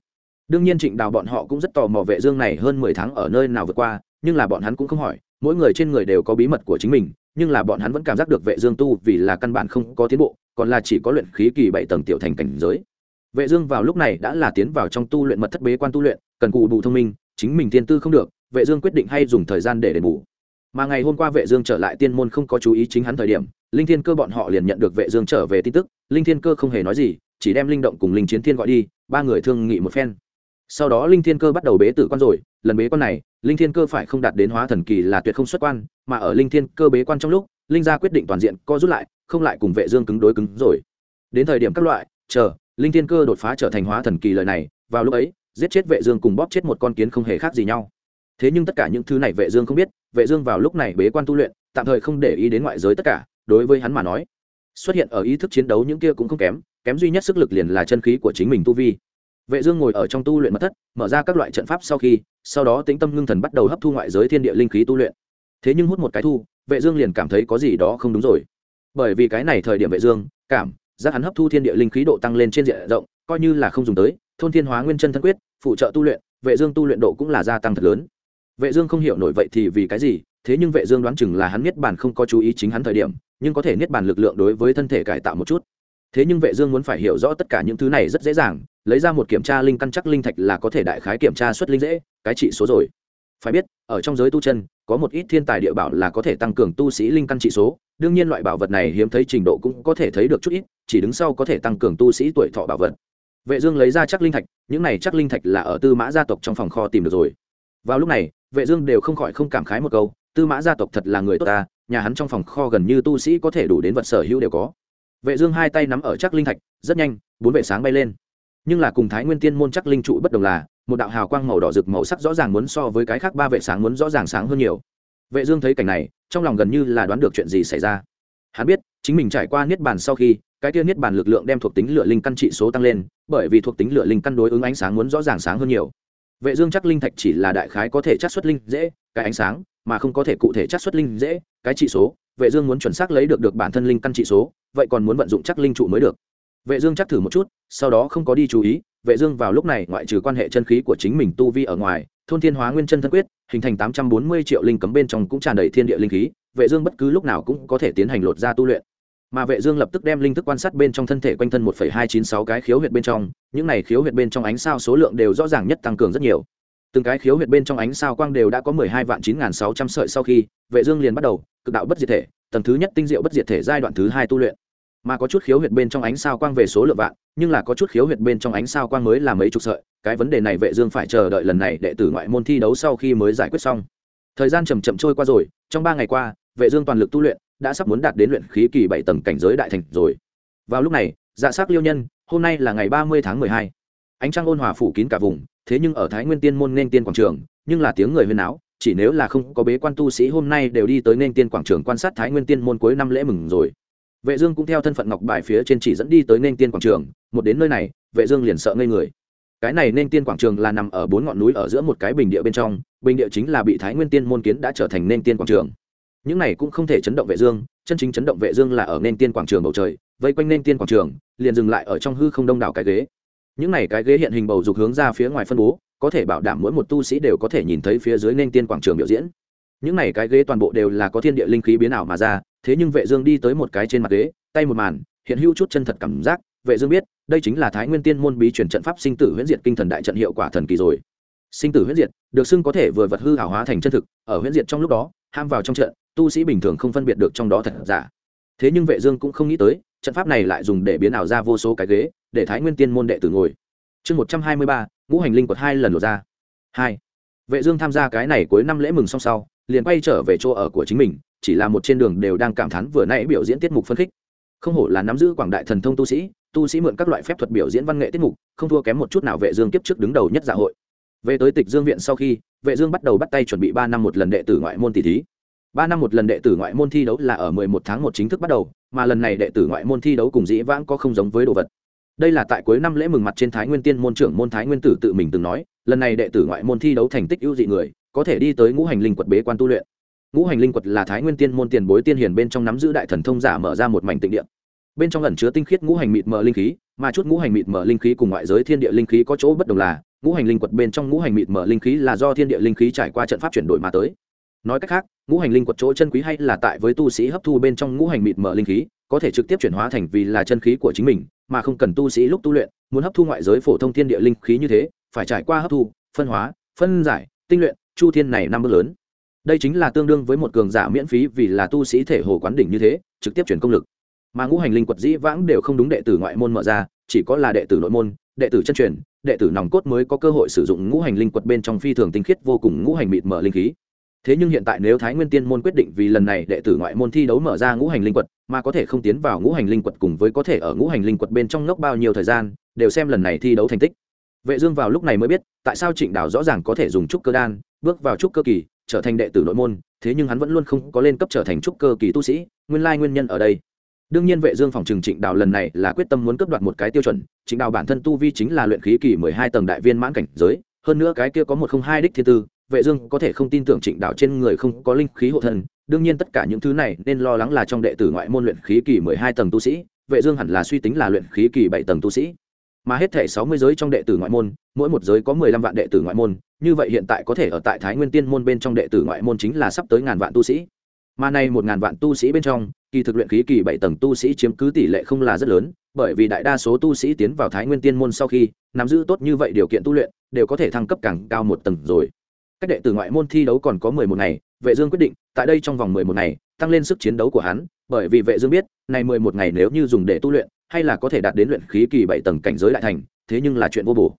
Speaker 1: đương nhiên trịnh đào bọn họ cũng rất tò mò vệ dương này hơn mười tháng ở nơi nào vượt qua, nhưng là bọn hắn cũng không hỏi, mỗi người trên người đều có bí mật của chính mình, nhưng là bọn hắn vẫn cảm giác được vệ dương tu vì là căn bản không có tiến bộ, còn là chỉ có luyện khí kỳ bảy tầng tiểu thành cảnh giới. Vệ dương vào lúc này đã là tiến vào trong tu luyện mật thất bế quan tu luyện, cần cụ đủ thông minh, chính mình tiên tư không được, vệ dương quyết định hay dùng thời gian để đền bù. Mà ngày hôm qua vệ dương trở lại tiên môn không có chú ý chính hắn thời điểm, linh thiên cơ bọn họ liền nhận được vệ dương trở về tin tức, linh thiên cơ không hề nói gì, chỉ đem linh động cùng linh chiến thiên gọi đi, ba người thương nghị một phen sau đó linh thiên cơ bắt đầu bế tử quan rồi, lần bế quan này, linh thiên cơ phải không đạt đến hóa thần kỳ là tuyệt không xuất quan, mà ở linh thiên cơ bế quan trong lúc, linh gia quyết định toàn diện co rút lại, không lại cùng vệ dương cứng đối cứng rồi. Đến thời điểm các loại, chờ, linh thiên cơ đột phá trở thành hóa thần kỳ lời này, vào lúc ấy, giết chết vệ dương cùng bóp chết một con kiến không hề khác gì nhau. Thế nhưng tất cả những thứ này vệ dương không biết, vệ dương vào lúc này bế quan tu luyện, tạm thời không để ý đến ngoại giới tất cả, đối với hắn mà nói, xuất hiện ở ý thức chiến đấu những kia cũng không kém kém duy nhất sức lực liền là chân khí của chính mình tu vi vệ dương ngồi ở trong tu luyện mật thất, mở ra các loại trận pháp sau khi, sau đó tĩnh tâm ngưng thần bắt đầu hấp thu ngoại giới thiên địa linh khí tu luyện. Thế nhưng hút một cái thu, vệ dương liền cảm thấy có gì đó không đúng rồi. Bởi vì cái này thời điểm vệ dương, cảm, giác hắn hấp thu thiên địa linh khí độ tăng lên trên diện rộng, coi như là không dùng tới, thôn thiên hóa nguyên chân thân quyết, phụ trợ tu luyện, vệ dương tu luyện độ cũng là gia tăng thật lớn. Vệ dương không hiểu nổi vậy thì vì cái gì, thế nhưng vệ dương đoán chừng là hắn niết bàn không có chú ý chính hắn thời điểm, nhưng có thể niết bàn lực lượng đối với thân thể cải tạo một chút thế nhưng vệ dương muốn phải hiểu rõ tất cả những thứ này rất dễ dàng, lấy ra một kiểm tra linh căn chắc linh thạch là có thể đại khái kiểm tra xuất linh dễ, cái trị số rồi. Phải biết, ở trong giới tu chân, có một ít thiên tài địa bảo là có thể tăng cường tu sĩ linh căn trị số, đương nhiên loại bảo vật này hiếm thấy trình độ cũng có thể thấy được chút ít, chỉ đứng sau có thể tăng cường tu sĩ tuổi thọ bảo vật. Vệ dương lấy ra chắc linh thạch, những này chắc linh thạch là ở tư mã gia tộc trong phòng kho tìm được rồi. Vào lúc này, vệ dương đều không khỏi không cảm khái một câu, tư mã gia tộc thật là người tốt ta, nhà hắn trong phòng kho gần như tu sĩ có thể đủ đến vật sở hữu đều có vệ dương hai tay nắm ở chắc linh thạch, rất nhanh, bốn vệ sáng bay lên. Nhưng là cùng thái nguyên tiên môn chắc linh trụ bất đồng là, một đạo hào quang màu đỏ rực màu sắc rõ ràng muốn so với cái khác ba vệ sáng muốn rõ ràng sáng hơn nhiều. Vệ dương thấy cảnh này, trong lòng gần như là đoán được chuyện gì xảy ra. Hắn biết, chính mình trải qua niết bàn sau khi, cái kia niết bàn lực lượng đem thuộc tính lửa linh căn trị số tăng lên, bởi vì thuộc tính lửa linh căn đối ứng ánh sáng muốn rõ ràng sáng hơn nhiều. Vệ dương chắc linh thạch chỉ là đại khái có thể chắc xuất linh dễ, cái ánh sáng, mà không có thể cụ thể chắc xuất linh dễ, cái trị số vệ dương muốn chuẩn xác lấy được được bản thân linh căn trị số vậy còn muốn vận dụng chắc linh trụ mới được. Vệ dương chắc thử một chút sau đó không có đi chú ý vệ dương vào lúc này ngoại trừ quan hệ chân khí của chính mình tu vi ở ngoài thôn thiên hóa nguyên chân thân quyết hình thành 840 triệu linh cấm bên trong cũng tràn đầy thiên địa linh khí vệ dương bất cứ lúc nào cũng có thể tiến hành lột ra tu luyện. Mà vệ dương lập tức đem linh thức quan sát bên trong thân thể quanh thân 1,296 cái khiếu huyệt bên trong những này khiếu huyệt bên trong ánh sao số lượng đều rõ ràng nhất tăng cường rất nhiều từng cái khiếu huyệt bên trong ánh sao quang đều đã có 12 vạn 9600 sợi sau khi, vệ dương liền bắt đầu, cực đạo bất diệt thể, tầng thứ nhất tinh diệu bất diệt thể giai đoạn thứ hai tu luyện. Mà có chút khiếu huyệt bên trong ánh sao quang về số lượng vạn, nhưng là có chút khiếu huyệt bên trong ánh sao quang mới là mấy chục sợi, cái vấn đề này vệ dương phải chờ đợi lần này đệ tử ngoại môn thi đấu sau khi mới giải quyết xong. Thời gian chậm chậm trôi qua rồi, trong ba ngày qua, vệ dương toàn lực tu luyện, đã sắp muốn đạt đến luyện khí kỳ bảy tầng cảnh giới đại thành rồi. Vào lúc này dạ sắc liêu nhân, hôm nay là ngày ba mươi tháng mười hai. Ánh trăng ôn hòa phủ kín cả vùng thế nhưng ở thái nguyên tiên môn nên tiên quảng trường, nhưng là tiếng người huyên áo chỉ nếu là không có bế quan tu sĩ hôm nay đều đi tới nên tiên quảng trường quan sát thái nguyên tiên môn cuối năm lễ mừng rồi. Vệ dương cũng theo thân phận ngọc bài phía trên chỉ dẫn đi tới nên tiên quảng trường, một đến nơi này, vệ dương liền sợ ngây người. Cái này nên tiên quảng trường là nằm ở bốn ngọn núi ở giữa một cái bình địa bên trong, bình địa chính là bị thái nguyên tiên môn kiến đã trở thành nên tiên quảng trường. Những này cũng không thể chấn động vệ dương, chân chính chấn động vệ dương là ở nên tiên quảng trường bầu trời, vây quanh nên tiên quảng trường, liền dừng lại ở trong hư không đông đảo cái ghế những này cái ghế hiện hình bầu dục hướng ra phía ngoài phân bố, có thể bảo đảm mỗi một tu sĩ đều có thể nhìn thấy phía dưới nên tiên quảng trường biểu diễn. Những này cái ghế toàn bộ đều là có thiên địa linh khí biến ảo mà ra, thế nhưng vệ dương đi tới một cái trên mặt ghế, tay một màn, hiện hữu chút chân thật cảm giác. Vệ dương biết, đây chính là thái nguyên tiên môn bí truyền trận pháp sinh tử huyễn diệt kinh thần đại trận hiệu quả thần kỳ rồi. Sinh tử huyễn diệt, được xưng có thể vừa vật hư ảo hóa thành chân thực, ở huyễn diệt trong lúc đó, ham vào trong trận, tu sĩ bình thường không phân biệt được trong đó thật giả. Thế nhưng vệ dương cũng không nghĩ tới, trận pháp này lại dùng để biến ảo ra vô số cái ghế để thái nguyên tiên môn đệ tử ngồi. Chương 123, ngũ hành linh quật hai lần lột ra. Hai. Vệ dương tham gia cái này cuối năm lễ mừng xong sau liền quay trở về chỗ ở của chính mình chỉ là một trên đường đều đang cảm thán vừa nãy biểu diễn tiết mục phân khích. Không hổ là nắm giữ quảng đại thần thông tu sĩ tu sĩ mượn các loại phép thuật biểu diễn văn nghệ tiết mục không thua kém một chút nào vệ dương kiếp trước đứng đầu nhất dạ hội. Về tới tịch dương viện sau khi vệ dương bắt đầu bắt tay chuẩn bị ba năm một lần đệ tử ngoại môn tỷ thí. Ba năm một lần đệ tử ngoại môn thi đấu là ở 11 tháng một chính thức bắt đầu mà lần này đệ tử ngoại môn thi đấu cùng dĩ vãng có không giống với đồ vật đây là tại cuối năm lễ mừng mặt trên thái nguyên tiên môn trưởng môn thái nguyên tử tự mình từng nói, lần này đệ tử ngoại môn thi đấu thành tích ưu dị người, có thể đi tới ngũ hành linh quật bế quan tu luyện. Ngũ hành linh quật là thái nguyên tiên môn tiền bối tiên hiền bên trong nắm giữ đại thần thông giả mở ra một mảnh tịnh địa. Bên trong ẩn chứa tinh khiết ngũ hành mịt mờ linh khí, mà chút ngũ hành mịt mờ linh khí cùng ngoại giới thiên địa linh khí có chỗ bất đồng là, ngũ hành linh quật bên trong ngũ hành mịt mờ linh khí là do thiên địa linh khí trải qua trận pháp chuyển đổi mà tới. Nói cách khác, ngũ hành linh quật chỗ chân quý hay là tại với tu sĩ hấp thu bên trong ngũ hành mịt mờ linh khí có thể trực tiếp chuyển hóa thành vì là chân khí của chính mình, mà không cần tu sĩ lúc tu luyện, muốn hấp thu ngoại giới phổ thông thiên địa linh khí như thế, phải trải qua hấp thu, phân hóa, phân giải, tinh luyện, chu thiên này năm bước lớn. Đây chính là tương đương với một cường giả miễn phí vì là tu sĩ thể hồ quán đỉnh như thế, trực tiếp chuyển công lực. Mà ngũ hành linh quật dĩ vãng đều không đúng đệ tử ngoại môn mở ra, chỉ có là đệ tử nội môn, đệ tử chân truyền, đệ tử nòng cốt mới có cơ hội sử dụng ngũ hành linh quật bên trong phi thường tinh khiết vô cùng ngũ hành mịt mở linh khí thế nhưng hiện tại nếu thái nguyên tiên môn quyết định vì lần này đệ tử ngoại môn thi đấu mở ra ngũ hành linh quật, mà có thể không tiến vào ngũ hành linh quật cùng với có thể ở ngũ hành linh quật bên trong ngốc bao nhiêu thời gian, đều xem lần này thi đấu thành tích. Vệ dương vào lúc này mới biết, tại sao trịnh đào rõ ràng có thể dùng trúc cơ đan, bước vào trúc cơ kỳ, trở thành đệ tử nội môn, thế nhưng hắn vẫn luôn không có lên cấp trở thành trúc cơ kỳ tu sĩ, nguyên lai nguyên nhân ở đây. Đương nhiên vệ dương phòng trừng trịnh đào lần này là quyết tâm muốn cướp đoạt một cái tiêu chuẩn, trịnh đào bản thân tu vi chính là luyện khí kỳ 12 tầng đại viên mãn cảnh giới, hơn nữa cái kia có một không hai đích thiên tư vệ dương có thể không tin tưởng trịnh đào trên người không có linh khí hộ thân, đương nhiên tất cả những thứ này nên lo lắng là trong đệ tử ngoại môn luyện khí kỳ 12 tầng tu sĩ, vệ dương hẳn là suy tính là luyện khí kỳ 7 tầng tu sĩ. Mà hết thể 60 giới trong đệ tử ngoại môn, mỗi một giới có 15 vạn đệ tử ngoại môn, như vậy hiện tại có thể ở tại thái nguyên tiên môn bên trong đệ tử ngoại môn chính là sắp tới ngàn vạn tu sĩ. Mà này một ngàn vạn tu sĩ bên trong, kỳ thực luyện khí kỳ bảy tầng tu sĩ chiếm cứ tỷ lệ không là rất lớn, bởi vì đại đa số tu sĩ tiến vào thái nguyên tiên môn sau khi nắm giữ tốt như vậy điều kiện tu luyện, đều có thể thăng cấp càng cao một tầng rồi cách đệ tử ngoại môn thi đấu còn có mười một ngày, vệ dương quyết định, tại đây trong vòng mười một ngày, tăng lên sức chiến đấu của hắn, bởi vì vệ dương biết, này mười một ngày nếu như dùng để tu luyện, hay là có thể đạt đến luyện khí kỳ bảy tầng cảnh giới đại thành, thế nhưng là chuyện vô bổ.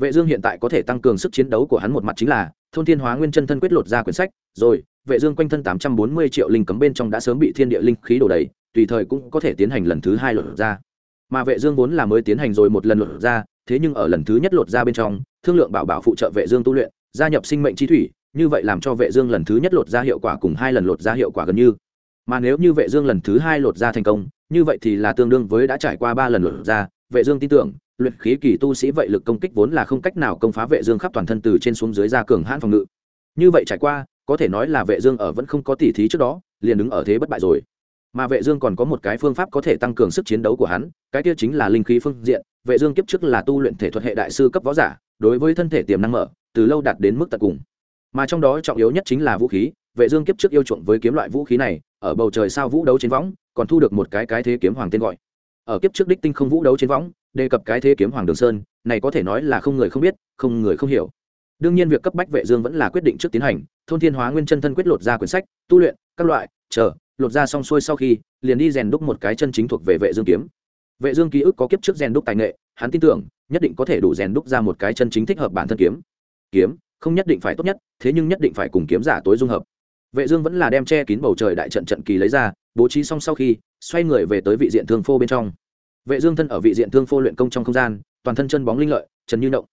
Speaker 1: Vệ dương hiện tại có thể tăng cường sức chiến đấu của hắn một mặt chính là, thôn thiên hóa nguyên chân thân quyết lột ra quyển sách, rồi, vệ dương quanh thân 840 triệu linh cấm bên trong đã sớm bị thiên địa linh khí đổ đầy, tùy thời cũng có thể tiến hành lần thứ hai lột ra. Mà vệ dương vốn là mới tiến hành rồi một lần lột ra, thế nhưng ở lần thứ nhất lột ra bên trong, thương lượng bảo bảo phụ trợ vệ dương tu luyện gia nhập sinh mệnh chi thủy, như vậy làm cho vệ dương lần thứ nhất lột ra hiệu quả cùng hai lần lột ra hiệu quả gần như. Mà nếu như vệ dương lần thứ hai lột ra thành công, như vậy thì là tương đương với đã trải qua ba lần lột ra. Vệ dương tin tưởng, luyện khí kỳ tu sĩ vậy lực công kích vốn là không cách nào công phá vệ dương khắp toàn thân từ trên xuống dưới ra cường hãn phòng ngự. Như vậy trải qua, có thể nói là vệ dương ở vẫn không có tỷ thí trước đó, liền đứng ở thế bất bại rồi. Mà vệ dương còn có một cái phương pháp có thể tăng cường sức chiến đấu của hắn, cái kia chính là linh khí phương diện. Vệ dương kiếp trước là tu luyện thể thuật hệ đại sư cấp võ giả, đối với thân thể tiềm năng mở từ lâu đạt đến mức tận cùng. Mà trong đó trọng yếu nhất chính là vũ khí, vệ dương kiếp trước yêu chuộng với kiếm loại vũ khí này, ở bầu trời sao vũ đấu trên võng, còn thu được một cái cái thế kiếm hoàng tên gọi. Ở kiếp trước đích tinh không vũ đấu trên võng, đề cập cái thế kiếm hoàng đường sơn, này có thể nói là không người không biết, không người không hiểu. Đương nhiên việc cấp bách vệ dương vẫn là quyết định trước tiến hành, thôn thiên hóa nguyên chân thân quyết lột ra quyển sách, tu luyện, các loại, chờ, lột ra xong xuôi sau khi, liền đi rèn đúc một cái chân chính thuộc về vệ dương kiếm. Vệ dương ký ức có kiếp trước rèn đúc tài nghệ, hắn tin tưởng, nhất định có thể đủ rèn đúc ra một cái chân chính thích hợp bản thân kiếm kiếm, không nhất định phải tốt nhất, thế nhưng nhất định phải cùng kiếm giả tối dung hợp. Vệ dương vẫn là đem che kín bầu trời đại trận trận kỳ lấy ra, bố trí xong sau khi, xoay người về tới vị diện thương phô bên trong. Vệ dương thân ở vị diện thương phô luyện công trong không gian, toàn thân chân bóng linh lợi, trần như động.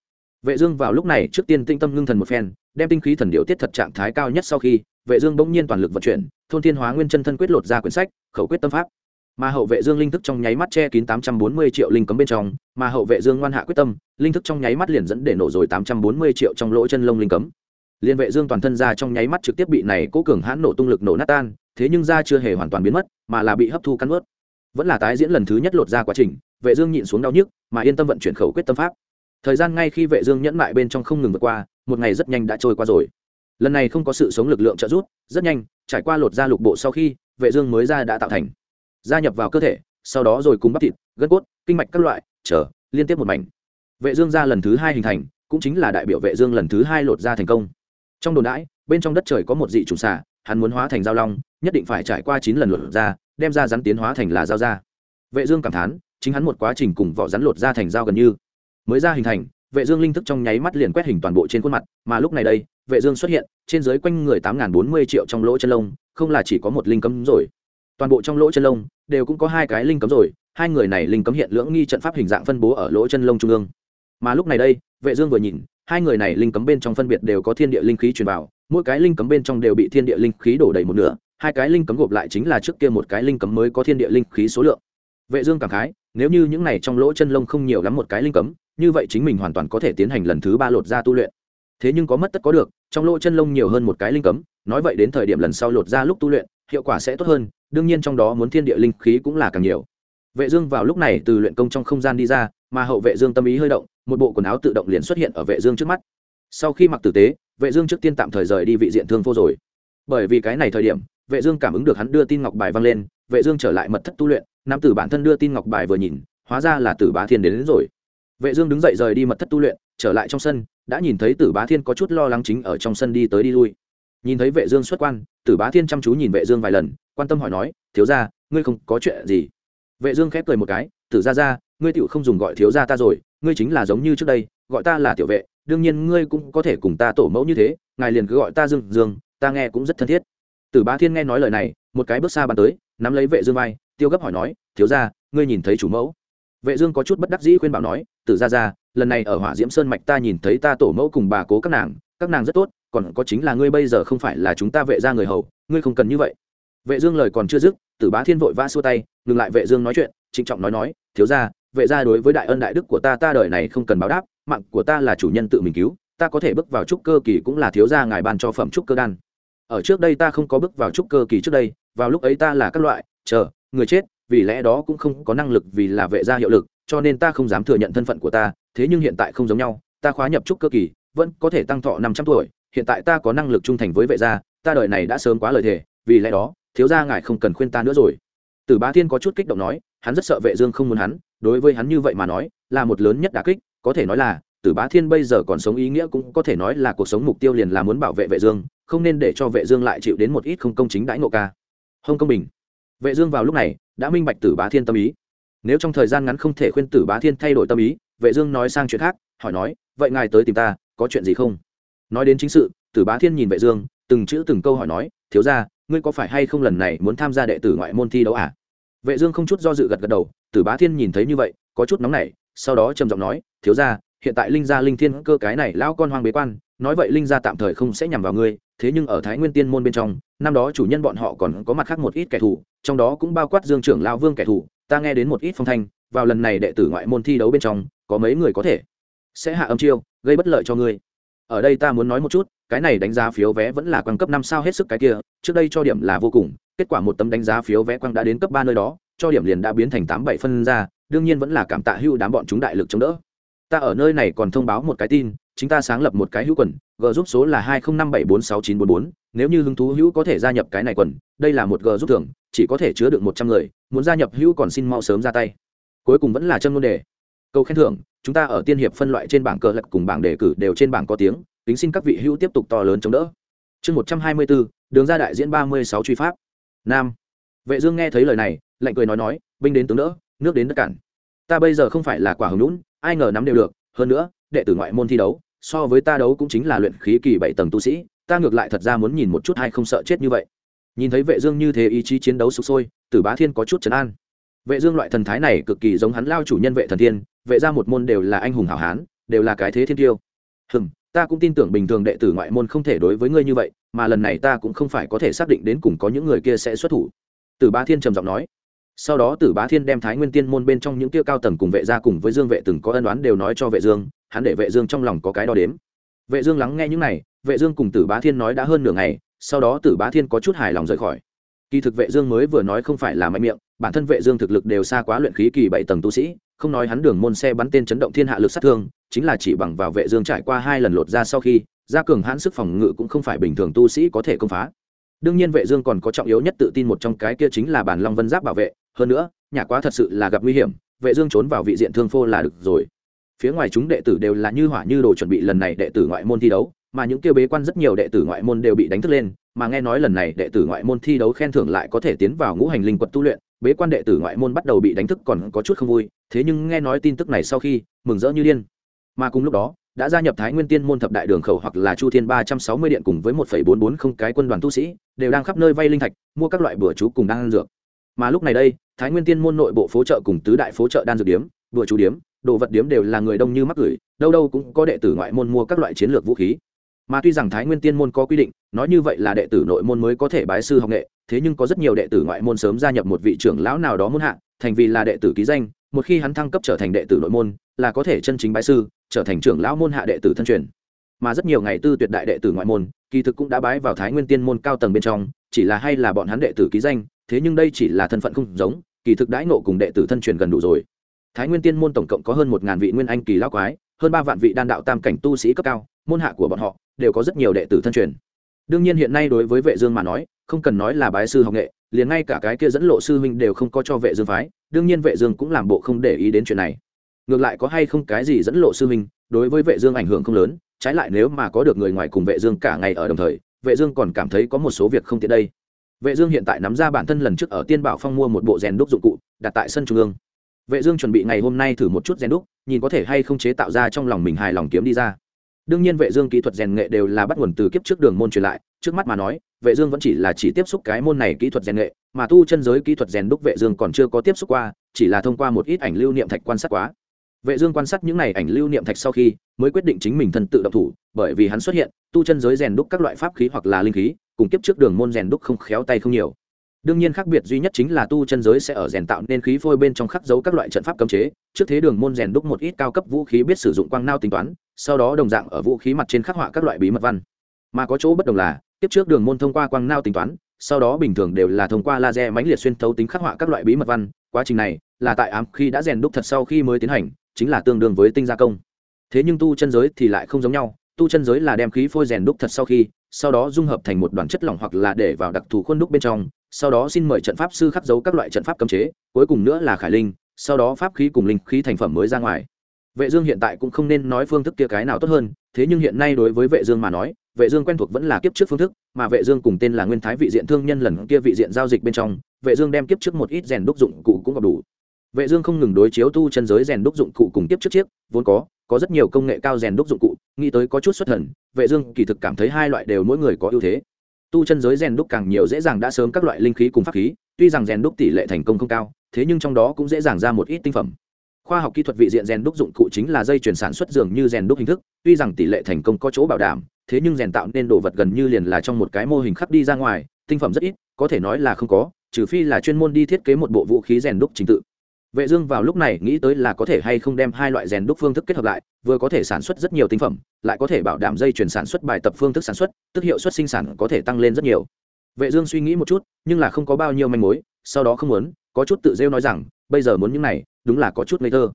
Speaker 1: Vệ dương vào lúc này trước tiên tinh tâm ngưng thần một phen, đem tinh khí thần điệu tiết thật trạng thái cao nhất sau khi, vệ dương bỗng nhiên toàn lực vận chuyển, thôn thiên hóa nguyên chân thân quyết lột ra quyển sách, khẩu quyết tâm pháp mà hậu vệ dương linh thức trong nháy mắt che kín 840 triệu linh cấm bên trong, mà hậu vệ dương ngoan hạ quyết tâm, linh thức trong nháy mắt liền dẫn để nổ rồi 840 triệu trong lỗ chân lông linh cấm. Liên vệ dương toàn thân ra trong nháy mắt trực tiếp bị này cố cường hãn nổ tung lực nổ nát tan, thế nhưng da chưa hề hoàn toàn biến mất, mà là bị hấp thu cắn ướt vẫn là tái diễn lần thứ nhất lột ra quá trình, vệ dương nhịn xuống đau nhức, mà yên tâm vận chuyển khẩu quyết tâm pháp. Thời gian ngay khi vệ dương nhẫn mại bên trong không ngừng vượt qua, một ngày rất nhanh đã trôi qua rồi. Lần này không có sự sống lực lượng trợ giúp, rất nhanh, trải qua lột da lục bộ sau khi, vệ dương mới ra đã tạo thành gia nhập vào cơ thể sau đó rồi cùng bắp thịt gân cốt kinh mạch các loại chờ liên tiếp một mảnh. Vệ dương ra lần thứ hai hình thành cũng chính là đại biểu vệ dương lần thứ hai lột ra thành công. Trong đồn đãi bên trong đất trời có một dị trùng xà hắn muốn hóa thành dao long nhất định phải trải qua chín lần lột ra, đem ra rắn tiến hóa thành là dao da. Vệ dương cảm thán chính hắn một quá trình cùng vỏ rắn lột ra thành dao gần như. Mới ra hình thành vệ dương linh thức trong nháy mắt liền quét hình toàn bộ trên khuôn mặt mà lúc này đây vệ dương xuất hiện trên dưới quanh người tám bốn mươi triệu trong lỗ chân lông không là chỉ có một linh cấm rồi toàn bộ trong lỗ chân lông đều cũng có hai cái linh cấm rồi, hai người này linh cấm hiện lưỡng nghi trận pháp hình dạng phân bố ở lỗ chân lông trung ương. Mà lúc này đây, vệ dương vừa nhìn, hai người này linh cấm bên trong phân biệt đều có thiên địa linh khí truyền vào, mỗi cái linh cấm bên trong đều bị thiên địa linh khí đổ đầy một nửa, hai cái linh cấm gộp lại chính là trước kia một cái linh cấm mới có thiên địa linh khí số lượng. Vệ dương cảm khái, nếu như những này trong lỗ chân lông không nhiều lắm một cái linh cấm, như vậy chính mình hoàn toàn có thể tiến hành lần thứ ba lột ra tu luyện. Thế nhưng có mất tất có được, trong lỗ chân lông nhiều hơn một cái linh cấm, nói vậy đến thời điểm lần sau lột ra lúc tu luyện, hiệu quả sẽ tốt hơn đương nhiên trong đó muốn thiên địa linh khí cũng là càng nhiều. Vệ dương vào lúc này từ luyện công trong không gian đi ra mà hậu vệ dương tâm ý hơi động một bộ quần áo tự động liền xuất hiện ở vệ dương trước mắt. Sau khi mặc tử tế vệ dương trước tiên tạm thời rời đi vị diện thương vô rồi. Bởi vì cái này thời điểm vệ dương cảm ứng được hắn đưa tin ngọc bài vang lên vệ dương trở lại mật thất tu luyện nam tử bản thân đưa tin ngọc bài vừa nhìn hóa ra là tử bá thiên đến, đến rồi. Vệ dương đứng dậy rời đi mật thất tu luyện trở lại trong sân đã nhìn thấy tử bá thiên có chút lo lắng chính ở trong sân đi tới đi lui nhìn thấy vệ dương xuất quan, tử bá thiên chăm chú nhìn vệ dương vài lần, quan tâm hỏi nói, thiếu gia, ngươi không có chuyện gì? Vệ dương khép cười một cái, tử gia gia, ngươi tiểu không dùng gọi thiếu gia ta rồi, ngươi chính là giống như trước đây, gọi ta là tiểu vệ, đương nhiên ngươi cũng có thể cùng ta tổ mẫu như thế, ngài liền cứ gọi ta dương dương, ta nghe cũng rất thân thiết. Tử bá thiên nghe nói lời này, một cái bước xa bàn tới, nắm lấy vệ dương vai, tiêu gấp hỏi nói, thiếu gia, ngươi nhìn thấy chủ mẫu? Vệ dương có chút bất đắc dĩ khuyên bảo nói, tử gia gia, lần này ở hỏa diễm sơn mạch ta nhìn thấy ta tổ mẫu cùng bà cố các nàng các nàng rất tốt còn có chính là ngươi bây giờ không phải là chúng ta vệ gia người hầu, ngươi không cần như vậy. Vệ dương lời còn chưa dứt, tử bá thiên vội vã xua tay, ngừng lại vệ dương nói chuyện, trịnh trọng nói nói, thiếu gia, vệ gia đối với đại ân đại đức của ta ta đời này không cần báo đáp, mạng của ta là chủ nhân tự mình cứu, ta có thể bước vào trúc cơ kỳ cũng là thiếu gia ngài ban cho phẩm trúc cơ đan. Ở trước đây ta không có bước vào trúc cơ kỳ trước đây, vào lúc ấy ta là các loại, chờ, người chết, vì lẽ đó cũng không có năng lực vì là vệ gia hiệu lực, cho nên ta không dám thừa nhận thân phận của ta, thế nhưng hiện tại không giống nhau, ta khóa nhập trúc cơ kỳ, vẫn có thể tăng thọ năm trăm tuổi hiện tại ta có năng lực trung thành với vệ gia, ta đời này đã sớm quá lời thề, vì lẽ đó, thiếu gia ngài không cần khuyên ta nữa rồi. Tử bá thiên có chút kích động nói, hắn rất sợ vệ dương không muốn hắn, đối với hắn như vậy mà nói, là một lớn nhất đả kích, có thể nói là, tử bá thiên bây giờ còn sống ý nghĩa cũng có thể nói là cuộc sống mục tiêu liền là muốn bảo vệ vệ dương, không nên để cho vệ dương lại chịu đến một ít không công chính đãi ngộ ca. Không công bình. Vệ dương vào lúc này, đã minh bạch tử bá thiên tâm ý. Nếu trong thời gian ngắn không thể khuyên tử bá thiên thay đổi tâm ý, vệ dương nói sang chuyện khác, hỏi nói, vậy ngài tới tìm ta, có chuyện gì không? Nói đến chính sự, tử bá thiên nhìn vệ dương, từng chữ từng câu hỏi nói, thiếu gia, ngươi có phải hay không lần này muốn tham gia đệ tử ngoại môn thi đấu à? Vệ dương không chút do dự gật gật đầu, tử bá thiên nhìn thấy như vậy, có chút nóng nảy, sau đó trầm giọng nói, thiếu gia, hiện tại linh gia linh thiên cơ cái này lão con hoang bế quan, nói vậy linh gia tạm thời không sẽ nhằm vào ngươi, thế nhưng ở thái nguyên tiên môn bên trong, năm đó chủ nhân bọn họ còn có mặt khác một ít kẻ thù, trong đó cũng bao quát dương trưởng lão vương kẻ thù, ta nghe đến một ít phong thanh, vào lần này đệ tử ngoại môn thi đấu bên trong, có mấy người có thể sẽ hạ âm chiêu, gây bất lợi cho ngươi ở đây ta muốn nói một chút, cái này đánh giá phiếu vé vẫn là quang cấp năm sao hết sức cái kia, trước đây cho điểm là vô cùng, kết quả một tấm đánh giá phiếu vé quang đã đến cấp ba nơi đó, cho điểm liền đã biến thành tám bảy phân ra, đương nhiên vẫn là cảm tạ hưu đám bọn chúng đại lực chống đỡ. Ta ở nơi này còn thông báo một cái tin chúng ta sáng lập một cái hữu quần, g giúp số là hai không năm bảy bốn sáu chín bốn bốn, nếu như hứng thú hữu có thể gia nhập cái này quần, đây là một g giúp thưởng, chỉ có thể chứa được một trăm người, muốn gia nhập hữu còn xin mau sớm ra tay. Cuối cùng vẫn là chân ngôn đề câu khen thưởng, chúng ta ở tiên hiệp phân loại trên bảng cờ lật cùng bảng đề cử đều trên bảng có tiếng, kính xin các vị hữu tiếp tục to lớn chống đỡ. Chương một trăm hai mươi bốn, đường ra đại diễn ba mươi sáu truy pháp. Nam. Vệ dương nghe thấy lời này, lạnh cười nói nói, binh đến tướng đỡ, nước đến đất cản. Ta bây giờ không phải là quả hồng lũn ai ngờ nắm đều được, hơn nữa, đệ tử ngoại môn thi đấu, so với ta đấu cũng chính là luyện khí kỳ bảy tầng tu sĩ, ta ngược lại thật ra muốn nhìn một chút hay không sợ chết như vậy. Nhìn thấy vệ dương như thế ý chí chiến đấu sục sôi, tử bá thiên có chút chấn an vệ dương loại thần thái này cực kỳ giống hắn lao chủ nhân vệ thần thiên, vệ ra một môn đều là anh hùng hảo hán, đều là cái thế thiên tiêu. Hừm, ta cũng tin tưởng bình thường đệ tử ngoại môn không thể đối với ngươi như vậy, mà lần này ta cũng không phải có thể xác định đến cùng có những người kia sẽ xuất thủ. Tử bá thiên trầm giọng nói. Sau đó tử bá thiên đem thái nguyên tiên môn bên trong những kia cao tầng cùng vệ gia cùng với dương vệ từng có ân đoán đều nói cho vệ dương, hắn để vệ dương trong lòng có cái đo đếm. Vệ dương lắng nghe những này, vệ dương cùng tử bá thiên nói đã hơn nửa ngày, sau đó tử bá thiên có chút hài lòng rời khỏi. Kỳ thực vệ dương mới vừa nói không phải là mạnh miệng bản thân vệ dương thực lực đều xa quá luyện khí kỳ bảy tầng tu sĩ, không nói hắn đường môn xe bắn tên chấn động thiên hạ lực sát thương, chính là chỉ bằng vào vệ dương trải qua hai lần lột ra sau khi, gia cường hãn sức phòng ngự cũng không phải bình thường tu sĩ có thể công phá. Đương nhiên vệ dương còn có trọng yếu nhất tự tin một trong cái kia chính là bản long vân giáp bảo vệ, hơn nữa, nhà quá thật sự là gặp nguy hiểm, vệ dương trốn vào vị diện thương phô là được rồi. Phía ngoài chúng đệ tử đều là như hỏa như đồ chuẩn bị lần này đệ tử ngoại môn thi đấu, mà những kia bế quan rất nhiều đệ tử ngoại môn đều bị đánh thức lên mà nghe nói lần này đệ tử ngoại môn thi đấu khen thưởng lại có thể tiến vào ngũ hành linh quật tu luyện, bế quan đệ tử ngoại môn bắt đầu bị đánh thức còn có chút không vui, thế nhưng nghe nói tin tức này sau khi, mừng rỡ như điên. Mà cùng lúc đó, đã gia nhập thái nguyên tiên môn thập đại đường khẩu hoặc là chu thiên ba trăm sáu mươi điện cùng với một phẩy bốn bốn không cái quân đoàn tu sĩ, đều đang khắp nơi vay linh thạch, mua các loại bữa chú cùng đan dược. Mà lúc này đây, thái nguyên tiên môn nội bộ phố chợ cùng tứ đại phố chợ đan dược điếm bữa chú điếm, đồ vật điếm đều là người đông như mắc gửi, đâu đâu cũng có đệ tử ngoại môn mua các loại chiến lược vũ khí mà tuy rằng thái nguyên tiên môn có quy định, nói như vậy là đệ tử nội môn mới có thể bái sư học nghệ, thế nhưng có rất nhiều đệ tử ngoại môn sớm gia nhập một vị trưởng lão nào đó môn hạ, thành vì là đệ tử ký danh, một khi hắn thăng cấp trở thành đệ tử nội môn, là có thể chân chính bái sư, trở thành trưởng lão môn hạ đệ tử thân truyền. Mà rất nhiều ngày tư tuyệt đại đệ tử ngoại môn, kỳ thực cũng đã bái vào thái nguyên tiên môn cao tầng bên trong, chỉ là hay là bọn hắn đệ tử ký danh, thế nhưng đây chỉ là thân phận không giống, kỳ thực đãi nộ cùng đệ tử thân truyền gần đủ rồi. Thái nguyên tiên môn tổng cộng có hơn một ngàn vị nguyên anh kỳ lão quái, hơn ba vạn vị đan đạo tam cảnh tu sĩ cấp cao môn hạ của bọn họ đều có rất nhiều đệ tử thân truyền. Đương nhiên hiện nay đối với vệ dương mà nói, không cần nói là bái sư học nghệ, liền ngay cả cái kia dẫn lộ sư huynh đều không có cho vệ dương phái, đương nhiên vệ dương cũng làm bộ không để ý đến chuyện này. Ngược lại có hay không cái gì dẫn lộ sư huynh, đối với vệ dương ảnh hưởng không lớn, trái lại nếu mà có được người ngoài cùng vệ dương cả ngày ở đồng thời, vệ dương còn cảm thấy có một số việc không tiện đây. Vệ dương hiện tại nắm ra bản thân lần trước ở tiên bảo phong mua một bộ rèn đúc dụng cụ, đặt tại sân trung ương. Vệ dương chuẩn bị ngày hôm nay thử một chút rèn đúc, nhìn có thể hay không chế tạo ra trong lòng mình hài lòng kiếm đi ra đương nhiên vệ dương kỹ thuật rèn nghệ đều là bắt nguồn từ kiếp trước đường môn truyền lại, trước mắt mà nói, vệ dương vẫn chỉ là chỉ tiếp xúc cái môn này kỹ thuật rèn nghệ, mà tu chân giới kỹ thuật rèn đúc vệ dương còn chưa có tiếp xúc qua, chỉ là thông qua một ít ảnh lưu niệm thạch quan sát quá. Vệ dương quan sát những này ảnh lưu niệm thạch sau khi, mới quyết định chính mình thân tự động thủ, bởi vì hắn xuất hiện, tu chân giới rèn đúc các loại pháp khí hoặc là linh khí, cùng kiếp trước đường môn rèn đúc không khéo tay không nhiều đương nhiên khác biệt duy nhất chính là tu chân giới sẽ ở rèn tạo nên khí phôi bên trong khắc dấu các loại trận pháp cấm chế. Trước thế đường môn rèn đúc một ít cao cấp vũ khí biết sử dụng quang nao tính toán, sau đó đồng dạng ở vũ khí mặt trên khắc họa các loại bí mật văn. Mà có chỗ bất đồng là, tiếp trước đường môn thông qua quang nao tính toán, sau đó bình thường đều là thông qua laser mãnh liệt xuyên thấu tính khắc họa các loại bí mật văn. Quá trình này là tại ám khi đã rèn đúc thật sau khi mới tiến hành, chính là tương đương với tinh gia công. Thế nhưng tu chân giới thì lại không giống nhau, tu chân giới là đem khí phôi rèn đúc thật sau khi, sau đó dung hợp thành một đoàn chất lỏng hoặc là để vào đặc thù khuôn đúc bên trong sau đó xin mời trận pháp sư khắc dấu các loại trận pháp cấm chế, cuối cùng nữa là khải linh, sau đó pháp khí cùng linh khí thành phẩm mới ra ngoài. Vệ dương hiện tại cũng không nên nói phương thức kia cái nào tốt hơn, thế nhưng hiện nay đối với vệ dương mà nói, vệ dương quen thuộc vẫn là kiếp trước phương thức, mà vệ dương cùng tên là nguyên thái vị diện thương nhân lần kia vị diện giao dịch bên trong, vệ dương đem kiếp trước một ít rèn đúc dụng cụ cũng gặp đủ. Vệ dương không ngừng đối chiếu tu chân giới rèn đúc dụng cụ cùng kiếp trước chiếc, vốn có có rất nhiều công nghệ cao rèn đúc dụng cụ, nghĩ tới có chút xuất thần, vệ dương kỳ thực cảm thấy hai loại đều mỗi người có ưu thế tu chân giới rèn đúc càng nhiều dễ dàng đã sớm các loại linh khí cùng pháp khí, tuy rằng rèn đúc tỷ lệ thành công không cao, thế nhưng trong đó cũng dễ dàng ra một ít tinh phẩm. Khoa học kỹ thuật vị diện rèn đúc dụng cụ chính là dây chuyển sản xuất dường như rèn đúc hình thức, tuy rằng tỷ lệ thành công có chỗ bảo đảm, thế nhưng rèn tạo nên đồ vật gần như liền là trong một cái mô hình khắc đi ra ngoài, tinh phẩm rất ít, có thể nói là không có, trừ phi là chuyên môn đi thiết kế một bộ vũ khí rèn đúc trình tự vệ dương vào lúc này nghĩ tới là có thể hay không đem hai loại rèn đúc phương thức kết hợp lại, vừa có thể sản xuất rất nhiều tinh phẩm, lại có thể bảo đảm dây chuyển sản xuất bài tập phương thức sản xuất, tức hiệu suất sinh sản có thể tăng lên rất nhiều. Vệ dương suy nghĩ một chút, nhưng là không có bao nhiêu manh mối, sau đó không muốn, có chút tự rêu nói rằng, bây giờ muốn những này, đúng là có chút ngây thơ.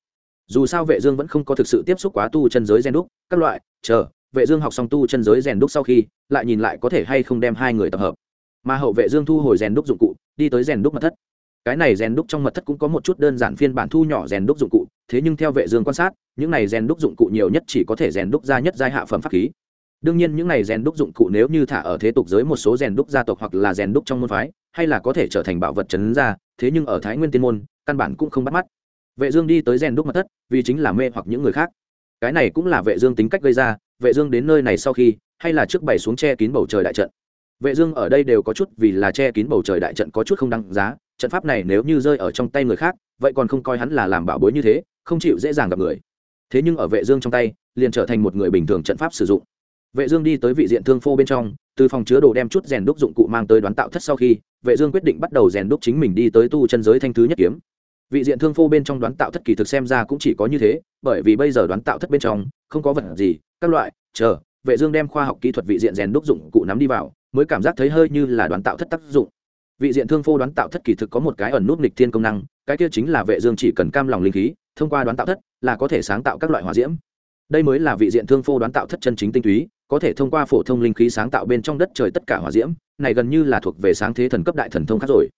Speaker 1: Dù sao vệ dương vẫn không có thực sự tiếp xúc quá tu chân giới rèn đúc, các loại, chờ, vệ dương học xong tu chân giới rèn đúc sau khi, lại nhìn lại có thể hay không đem hai người tập hợp. Mà hậu vệ dương thu hồi rèn đúc dụng cụ, đi tới rèn đúc mật thất cái này rèn đúc trong mật thất cũng có một chút đơn giản phiên bản thu nhỏ rèn đúc dụng cụ, thế nhưng theo vệ dương quan sát, những này rèn đúc dụng cụ nhiều nhất chỉ có thể rèn đúc ra nhất giai hạ phẩm pháp khí. Đương nhiên những này rèn đúc dụng cụ nếu như thả ở thế tục giới một số rèn đúc gia tộc hoặc là rèn đúc trong môn phái, hay là có thể trở thành bảo vật chấn ra thế nhưng ở thái nguyên tiên môn, căn bản cũng không bắt mắt. Vệ dương đi tới rèn đúc mật thất, vì chính là mê hoặc những người khác. Cái này cũng là vệ dương tính cách gây ra, vệ dương đến nơi này sau khi, hay là trước bày xuống che kín bầu trời đại trận. Vệ dương ở đây đều có chút vì là che kín bầu trời đại trận có chút không đáng giá trận pháp này nếu như rơi ở trong tay người khác, vậy còn không coi hắn là làm bảo bối như thế, không chịu dễ dàng gặp người. Thế nhưng ở vệ dương trong tay, liền trở thành một người bình thường trận pháp sử dụng. Vệ dương đi tới vị diện thương phô bên trong, từ phòng chứa đồ đem chút rèn đúc dụng cụ mang tới đoán tạo thất sau khi, vệ dương quyết định bắt đầu rèn đúc chính mình đi tới tu chân giới thanh thứ nhất kiếm. Vị diện thương phô bên trong đoán tạo thất kỳ thực xem ra cũng chỉ có như thế, bởi vì bây giờ đoán tạo thất bên trong, không có vật gì, các loại, chờ, vệ dương đem khoa học kỹ thuật vị diện rèn đúc dụng cụ nắm đi vào, mới cảm giác thấy hơi như là đoán tạo thất tác dụng vị diện thương phô đoán tạo thất kỳ thực có một cái ẩn nút nghịch thiên công năng, cái kia chính là vệ dương chỉ cần cam lòng linh khí, thông qua đoán tạo thất là có thể sáng tạo các loại hỏa diễm. Đây mới là vị diện thương phô đoán tạo thất chân chính tinh túy, có thể thông qua phổ thông linh khí sáng tạo bên trong đất trời tất cả hỏa diễm, này gần như là thuộc về sáng thế thần cấp đại thần thông khác rồi.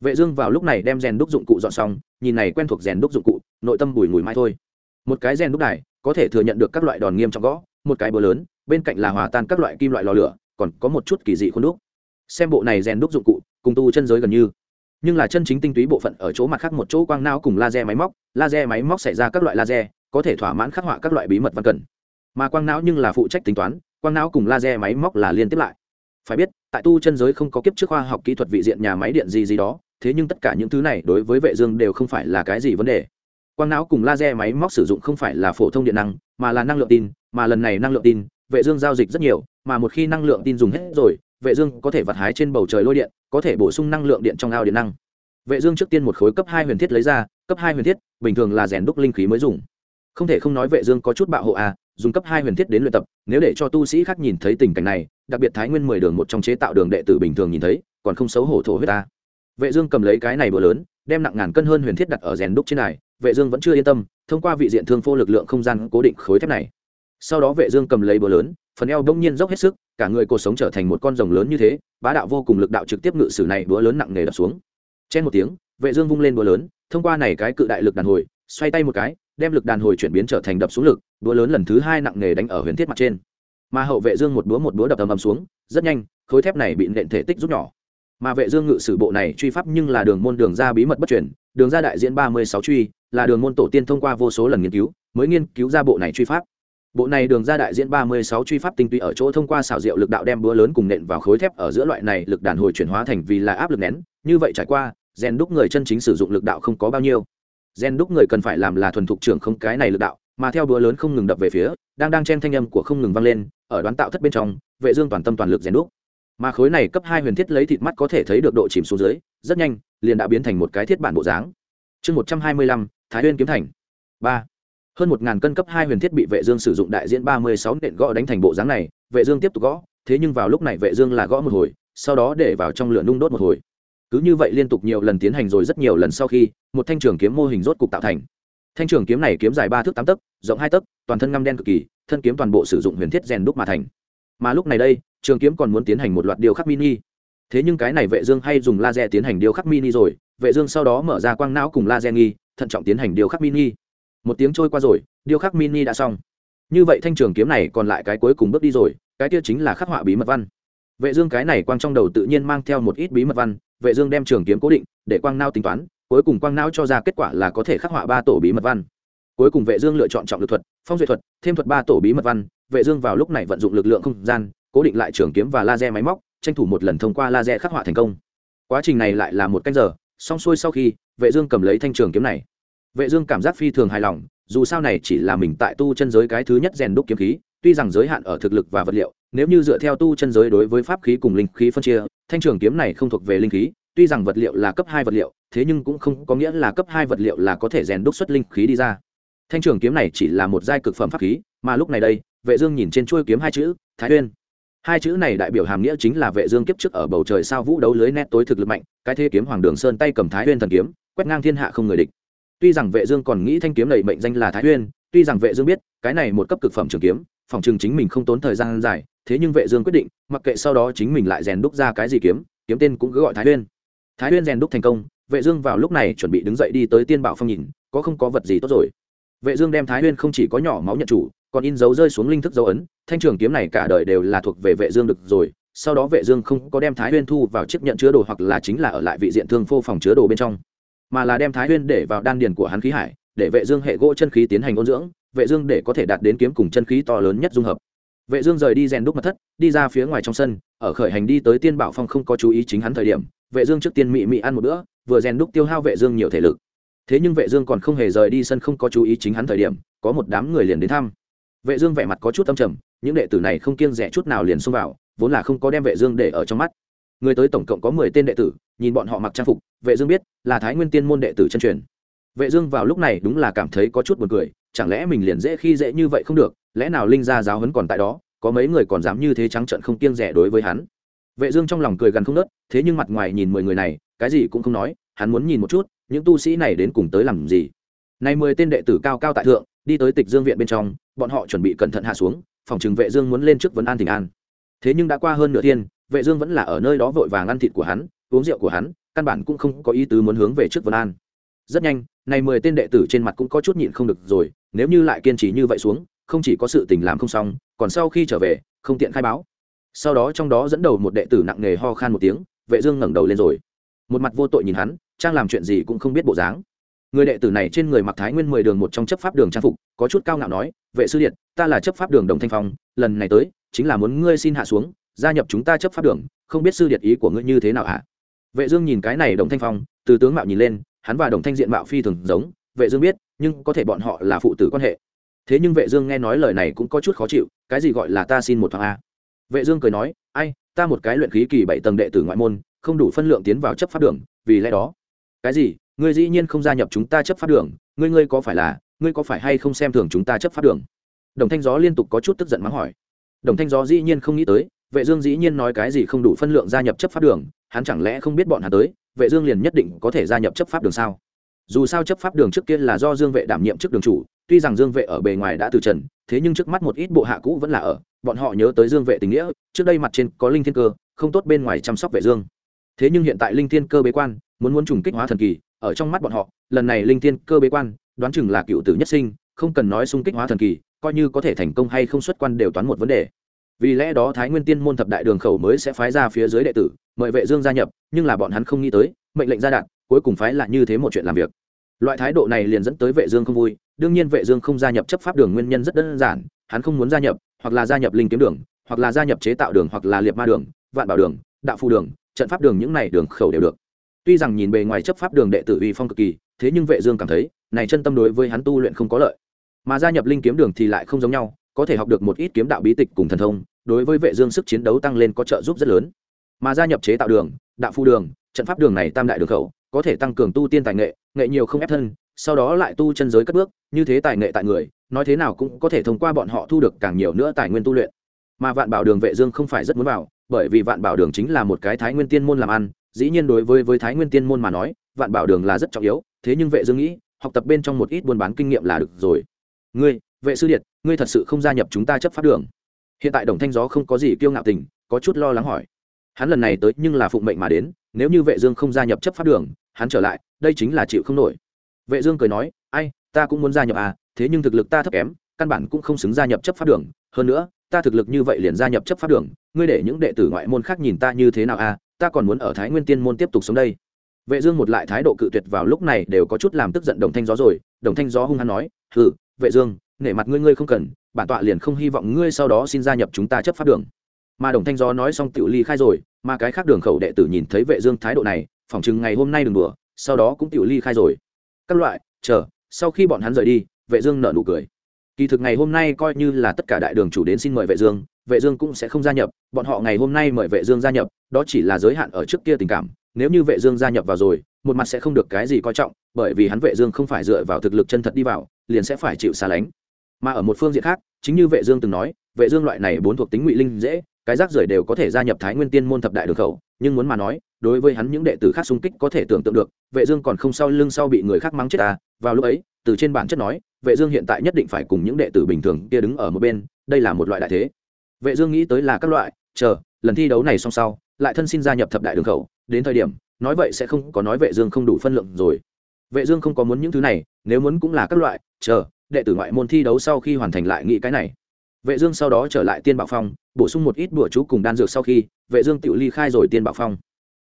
Speaker 1: Vệ dương vào lúc này đem rèn đúc dụng cụ dọn xong, nhìn này quen thuộc rèn đúc dụng cụ, nội tâm bùi ngùi mai thôi. Một cái rèn đúc đài, có thể thừa nhận được các loại đòn nghiêm trong gõ, một cái búa lớn, bên cạnh là hòa tan các loại kim loại lò lửa, còn có một chút kỳ dị khuôn đúc. Xem bộ này rèn đúc dụng cụ cùng tu chân giới gần như. Nhưng là chân chính tinh túy bộ phận ở chỗ mặt khác một chỗ quang não cùng laser máy móc, laser máy móc xảy ra các loại laser, có thể thỏa mãn khắc họa các loại bí mật văn cần. Mà quang não nhưng là phụ trách tính toán, quang não cùng laser máy móc là liên tiếp lại. Phải biết, tại tu chân giới không có kiếp trước khoa học kỹ thuật vị diện nhà máy điện gì gì đó, thế nhưng tất cả những thứ này đối với vệ dương đều không phải là cái gì vấn đề. Quang não cùng laser máy móc sử dụng không phải là phổ thông điện năng, mà là năng lượng tin, mà lần này năng lượng tin, vệ dương giao dịch rất nhiều, mà một khi năng lượng tin dùng hết rồi, vệ dương có thể vặt hái trên bầu trời lôi điện có thể bổ sung năng lượng điện trong ao điện năng. Vệ dương trước tiên một khối cấp hai huyền thiết lấy ra, cấp hai huyền thiết, bình thường là rèn đúc linh khí mới dùng. Không thể không nói vệ dương có chút bạo hộ à dùng cấp hai huyền thiết đến luyện tập, nếu để cho tu sĩ khác nhìn thấy tình cảnh này, đặc biệt thái nguyên mười đường một trong chế tạo đường đệ tử bình thường nhìn thấy, còn không xấu hổ thổ huyết ta. Vệ dương cầm lấy cái này bữa lớn, đem nặng ngàn cân hơn huyền thiết đặt ở rèn đúc trên này, vệ dương vẫn chưa yên tâm, thông qua vị diện thương phô lực lượng không gian cố định khối thép này. Sau đó vệ dương cầm lấy bữa lớn, phần eo bỗng nhiên dốc hết sức cả người cuộc sống trở thành một con rồng lớn như thế, bá đạo vô cùng lực đạo trực tiếp ngự sử này búa lớn nặng nề đập xuống. Trên một tiếng, vệ dương vung lên búa lớn, thông qua này cái cự đại lực đàn hồi, xoay tay một cái, đem lực đàn hồi chuyển biến trở thành đập xuống lực, búa lớn lần thứ hai nặng nề đánh ở huyền thiết mặt trên. Mà hậu vệ dương một búa một búa đập ầm ầm xuống, rất nhanh, khối thép này bị nện thể tích rút nhỏ. Mà vệ dương ngự sử bộ này truy pháp nhưng là đường môn đường ra bí mật bất truyền, đường ra đại diễn ba mươi sáu truy, là đường môn tổ tiên thông qua vô số lần nghiên cứu, mới nghiên cứu ra bộ này truy pháp bộ này đường ra đại diễn ba mươi sáu truy pháp tinh túy ở chỗ thông qua xảo diệu lực đạo đem búa lớn cùng nện vào khối thép ở giữa loại này lực đàn hồi chuyển hóa thành vì là áp lực nén. Như vậy trải qua, rèn đúc người chân chính sử dụng lực đạo không có bao nhiêu. Rèn đúc người cần phải làm là thuần thục trưởng không cái này lực đạo, mà theo búa lớn không ngừng đập về phía, đang đang chen thanh âm của không ngừng vang lên, ở đoán tạo thất bên trong, vệ dương toàn tâm toàn lực rèn đúc. Mà khối này cấp hai huyền thiết lấy thịt mắt có thể thấy được độ chìm xuống dưới, rất nhanh, liền đã biến thành một cái thiết bản bộ dáng. Chương một trăm hai mươi lăm, thái nguyên kiếm thành. Ba hơn một ngàn cân cấp hai huyền thiết bị vệ dương sử dụng đại diễn ba mươi sáu nện gõ đánh thành bộ dáng này, vệ dương tiếp tục gõ, thế nhưng vào lúc này vệ dương là gõ một hồi, sau đó để vào trong lửa nung đốt một hồi. Cứ như vậy liên tục nhiều lần tiến hành rồi rất nhiều lần sau khi, một thanh trường kiếm mô hình rốt cục tạo thành. Thanh trường kiếm này kiếm dài ba thước tám tấc, rộng hai tấc, toàn thân ngăm đen cực kỳ, thân kiếm toàn bộ sử dụng huyền thiết rèn đúc mà thành. Mà lúc này đây, trường kiếm còn muốn tiến hành một loạt điều khắc mini. Thế nhưng cái này vệ dương hay dùng laser tiến hành điều khắc mini rồi, vệ dương sau đó mở ra quang não cùng laser nghi, thận trọng tiến hành điều khắc mini một tiếng trôi qua rồi điều khắc mini đã xong. Như vậy thanh trường kiếm này còn lại cái cuối cùng bước đi rồi, cái kia chính là khắc họa bí mật văn. Vệ dương cái này quang trong đầu tự nhiên mang theo một ít bí mật văn, vệ dương đem trường kiếm cố định, để quang não tính toán, cuối cùng quang não cho ra kết quả là có thể khắc họa ba tổ bí mật văn. Cuối cùng vệ dương lựa chọn trọng lực thuật, phong duệ thuật, thêm thuật ba tổ bí mật văn, vệ dương vào lúc này vận dụng lực lượng không gian, cố định lại trường kiếm và laser máy móc, tranh thủ một lần thông qua laser khắc họa thành công. Quá trình này lại là một canh giờ, xong xuôi sau khi, vệ dương cầm lấy thanh trường kiếm này vệ dương cảm giác phi thường hài lòng, dù sao này chỉ là mình tại tu chân giới cái thứ nhất rèn đúc kiếm khí, tuy rằng giới hạn ở thực lực và vật liệu, nếu như dựa theo tu chân giới đối với pháp khí cùng linh khí phân chia, thanh trường kiếm này không thuộc về linh khí, tuy rằng vật liệu là cấp hai vật liệu, thế nhưng cũng không có nghĩa là cấp hai vật liệu là có thể rèn đúc xuất linh khí đi ra. Thanh trường kiếm này chỉ là một giai cực phẩm pháp khí, mà lúc này đây, vệ dương nhìn trên chuôi kiếm hai chữ, thái uyên. Hai chữ này đại biểu hàm nghĩa chính là vệ dương kiếp trước ở bầu trời sao vũ đấu lưới nét tối thực lực mạnh, cái thế kiếm hoàng đường sơn tay cầm thái uyên thần kiếm, quét ngang thiên hạ không người địch tuy rằng vệ dương còn nghĩ thanh kiếm này mệnh danh là thái uyên tuy rằng vệ dương biết, cái này một cấp cực phẩm trường kiếm, phòng trường chính mình không tốn thời gian dài, thế nhưng vệ dương quyết định, mặc kệ sau đó chính mình lại rèn đúc ra cái gì kiếm kiếm tên cũng cứ gọi thái uyên thái uyên rèn đúc thành công, vệ dương vào lúc này chuẩn bị đứng dậy đi tới tiên bảo phong nhìn, có không có vật gì tốt rồi. Vệ dương đem thái uyên không chỉ có nhỏ máu nhận chủ, còn in dấu rơi xuống linh thức dấu ấn, thanh trường kiếm này cả đời đều là thuộc về vệ dương được rồi, sau đó vệ dương không có đem thái Uyên thu vào chiếc nhận chứa đồ hoặc là chính là ở lại vị diện thương phô phòng chứa đồ bên trong mà là đem thái huyên để vào đan điền của hắn khí hải, để vệ dương hệ gỗ chân khí tiến hành ôn dưỡng, vệ dương để có thể đạt đến kiếm cùng chân khí to lớn nhất dung hợp. Vệ dương rời đi rèn đúc mật thất, đi ra phía ngoài trong sân, ở khởi hành đi tới tiên bảo phong không có chú ý chính hắn thời điểm, vệ dương trước tiên mị mị ăn một bữa, vừa rèn đúc tiêu hao vệ dương nhiều thể lực. Thế nhưng vệ dương còn không hề rời đi sân không có chú ý chính hắn thời điểm, có một đám người liền đến thăm. Vệ dương vẻ mặt có chút âm trầm, những đệ tử này không kiêng dè chút nào liền xông vào, vốn là không có đem vệ dương để ở trong mắt. Người tới tổng cộng có mười tên đệ tử nhìn bọn họ mặc trang phục, vệ dương biết là thái nguyên tiên môn đệ tử chân truyền. Vệ dương vào lúc này đúng là cảm thấy có chút buồn cười, chẳng lẽ mình liền dễ khi dễ như vậy không được, lẽ nào linh gia giáo huấn còn tại đó, có mấy người còn dám như thế trắng trợn không kiêng dè đối với hắn? Vệ dương trong lòng cười gần không nớt, thế nhưng mặt ngoài nhìn mười người này, cái gì cũng không nói, hắn muốn nhìn một chút, những tu sĩ này đến cùng tới làm gì. Nay mười tên đệ tử cao cao tại thượng, đi tới tịch dương viện bên trong, bọn họ chuẩn bị cẩn thận hạ xuống, phòng trường vệ dương muốn lên trước vấn an tình an. Thế nhưng đã qua hơn nửa thiên, vệ dương vẫn là ở nơi đó vội vàng ăn thịt của hắn uống rượu của hắn, căn bản cũng không có ý tứ muốn hướng về trước Vân an. Rất nhanh, này mười tên đệ tử trên mặt cũng có chút nhịn không được rồi, nếu như lại kiên trì như vậy xuống, không chỉ có sự tình làm không xong, còn sau khi trở về, không tiện khai báo. Sau đó trong đó dẫn đầu một đệ tử nặng nề ho khan một tiếng, vệ dương ngẩng đầu lên rồi. Một mặt vô tội nhìn hắn, trang làm chuyện gì cũng không biết bộ dáng. Người đệ tử này trên người mặc thái nguyên mười đường một trong chấp pháp đường trang phục, có chút cao ngạo nói, vệ sư điện ta là chấp pháp đường đồng thanh phong, lần này tới, chính là muốn ngươi xin hạ xuống, gia nhập chúng ta chấp pháp đường, không biết sư điện ý của ngươi như thế nào à? Vệ dương nhìn cái này đồng thanh phong, từ tướng mạo nhìn lên, hắn và đồng thanh diện mạo phi thường giống, vệ dương biết, nhưng có thể bọn họ là phụ tử quan hệ. Thế nhưng vệ dương nghe nói lời này cũng có chút khó chịu, cái gì gọi là ta xin một thoáng a? Vệ dương cười nói, ai, ta một cái luyện khí kỳ bảy tầng đệ tử ngoại môn, không đủ phân lượng tiến vào chấp pháp đường, vì lẽ đó. Cái gì? Ngươi dĩ nhiên không gia nhập chúng ta chấp pháp đường, ngươi ngươi có phải là, ngươi có phải hay không xem thường chúng ta chấp pháp đường? Đồng thanh gió liên tục có chút tức giận mắng hỏi. Đồng thanh gió dĩ nhiên không nghĩ tới, vệ dương dĩ nhiên nói cái gì không đủ phân lượng gia nhập chấp pháp đường hắn chẳng lẽ không biết bọn hắn tới, vệ dương liền nhất định có thể gia nhập chấp pháp đường sao? Dù sao chấp pháp đường trước kia là do dương vệ đảm nhiệm chức đường chủ, tuy rằng dương vệ ở bề ngoài đã từ trần, thế nhưng trước mắt một ít bộ hạ cũ vẫn là ở, bọn họ nhớ tới dương vệ tình nghĩa, trước đây mặt trên có linh thiên cơ, không tốt bên ngoài chăm sóc vệ dương. Thế nhưng hiện tại linh thiên cơ bế quan, muốn muốn trùng kích hóa thần kỳ, ở trong mắt bọn họ, lần này linh thiên cơ bế quan, đoán chừng là cựu tử nhất sinh, không cần nói xung kích hóa thần kỳ, coi như có thể thành công hay không xuất quan đều toán một vấn đề vì lẽ đó thái nguyên tiên môn thập đại đường khẩu mới sẽ phái ra phía dưới đệ tử, mời vệ dương gia nhập, nhưng là bọn hắn không nghĩ tới, mệnh lệnh ra đạt, cuối cùng phái là như thế một chuyện làm việc. Loại thái độ này liền dẫn tới vệ dương không vui, đương nhiên vệ dương không gia nhập chấp pháp đường nguyên nhân rất đơn giản, hắn không muốn gia nhập, hoặc là gia nhập linh kiếm đường, hoặc là gia nhập chế tạo đường, hoặc là liệt ma đường, vạn bảo đường, đạo phù đường, trận pháp đường những này đường khẩu đều được. Tuy rằng nhìn bề ngoài chấp pháp đường đệ tử uy phong cực kỳ, thế nhưng vệ dương cảm thấy, này chân tâm đối với hắn tu luyện không có lợi. Mà gia nhập linh kiếm đường thì lại không giống nhau có thể học được một ít kiếm đạo bí tịch cùng thần thông, đối với vệ dương sức chiến đấu tăng lên có trợ giúp rất lớn. Mà gia nhập chế tạo đường, đạo phu đường, trận pháp đường này tam đại đường khẩu, có thể tăng cường tu tiên tài nghệ nghệ nhiều không ép thân, sau đó lại tu chân giới cất bước, như thế tài nghệ tại người, nói thế nào cũng có thể thông qua bọn họ thu được càng nhiều nữa tài nguyên tu luyện. Mà vạn bảo đường vệ dương không phải rất muốn vào, bởi vì vạn bảo đường chính là một cái thái nguyên tiên môn làm ăn, dĩ nhiên đối với với thái nguyên tiên môn mà nói, vạn bảo đường là rất trọng yếu, thế nhưng vệ dương nghĩ, học tập bên trong một ít buôn bán kinh nghiệm là được rồi. Ngươi, vệ sư điệt ngươi thật sự không gia nhập chúng ta chấp pháp đường. Hiện tại đồng thanh gió không có gì kiêu ngạo tình, có chút lo lắng hỏi. Hắn lần này tới nhưng là phụng mệnh mà đến, nếu như vệ dương không gia nhập chấp pháp đường, hắn trở lại, đây chính là chịu không nổi. Vệ dương cười nói, ai, ta cũng muốn gia nhập à thế nhưng thực lực ta thấp kém, căn bản cũng không xứng gia nhập chấp pháp đường. Hơn nữa, ta thực lực như vậy liền gia nhập chấp pháp đường, ngươi để những đệ tử ngoại môn khác nhìn ta như thế nào à ta còn muốn ở thái nguyên tiên môn tiếp tục sống đây. Vệ dương một lại thái độ cự tuyệt vào lúc này đều có chút làm tức giận đồng thanh gió rồi. Đồng thanh gió hung hăng nói, hừ, vệ dương nể mặt ngươi ngươi không cần, bản tọa liền không hy vọng ngươi sau đó xin gia nhập chúng ta chấp pháp đường. Mà đồng thanh gió nói xong tiểu ly khai rồi, mà cái khác đường khẩu đệ tử nhìn thấy vệ dương thái độ này, phỏng chừng ngày hôm nay đừng đùa, sau đó cũng tiểu ly khai rồi. Các loại, chờ, sau khi bọn hắn rời đi, vệ dương nở nụ cười. Kỳ thực ngày hôm nay coi như là tất cả đại đường chủ đến xin mời vệ dương vệ dương cũng sẽ không gia nhập, bọn họ ngày hôm nay mời vệ dương gia nhập, đó chỉ là giới hạn ở trước kia tình cảm. Nếu như vệ dương gia nhập vào rồi, một mặt sẽ không được cái gì coi trọng, bởi vì hắn vệ dương không phải dựa vào thực lực chân thật đi vào, liền sẽ phải chịu xa lánh mà ở một phương diện khác, chính như vệ dương từng nói, vệ dương loại này bốn thuộc tính ngụy linh dễ, cái rác rưởi đều có thể gia nhập thái nguyên tiên môn thập đại đường khẩu, nhưng muốn mà nói, đối với hắn những đệ tử khác xung kích có thể tưởng tượng được, vệ dương còn không sau lưng sau bị người khác mắng chết ta, vào lúc ấy, từ trên bản chất nói, vệ dương hiện tại nhất định phải cùng những đệ tử bình thường kia đứng ở một bên, đây là một loại đại thế. Vệ dương nghĩ tới là các loại, chờ, lần thi đấu này xong sau, lại thân xin gia nhập thập đại đường khẩu, đến thời điểm, nói vậy sẽ không có nói vệ dương không đủ phân lượng rồi. Vệ dương không có muốn những thứ này, nếu muốn cũng là các loại, chờ đệ tử ngoại môn thi đấu sau khi hoàn thành lại nghĩ cái này. Vệ dương sau đó trở lại tiên bảo phong, bổ sung một ít bùa chú cùng đan dược sau khi, vệ dương tự ly khai rồi tiên bảo phong.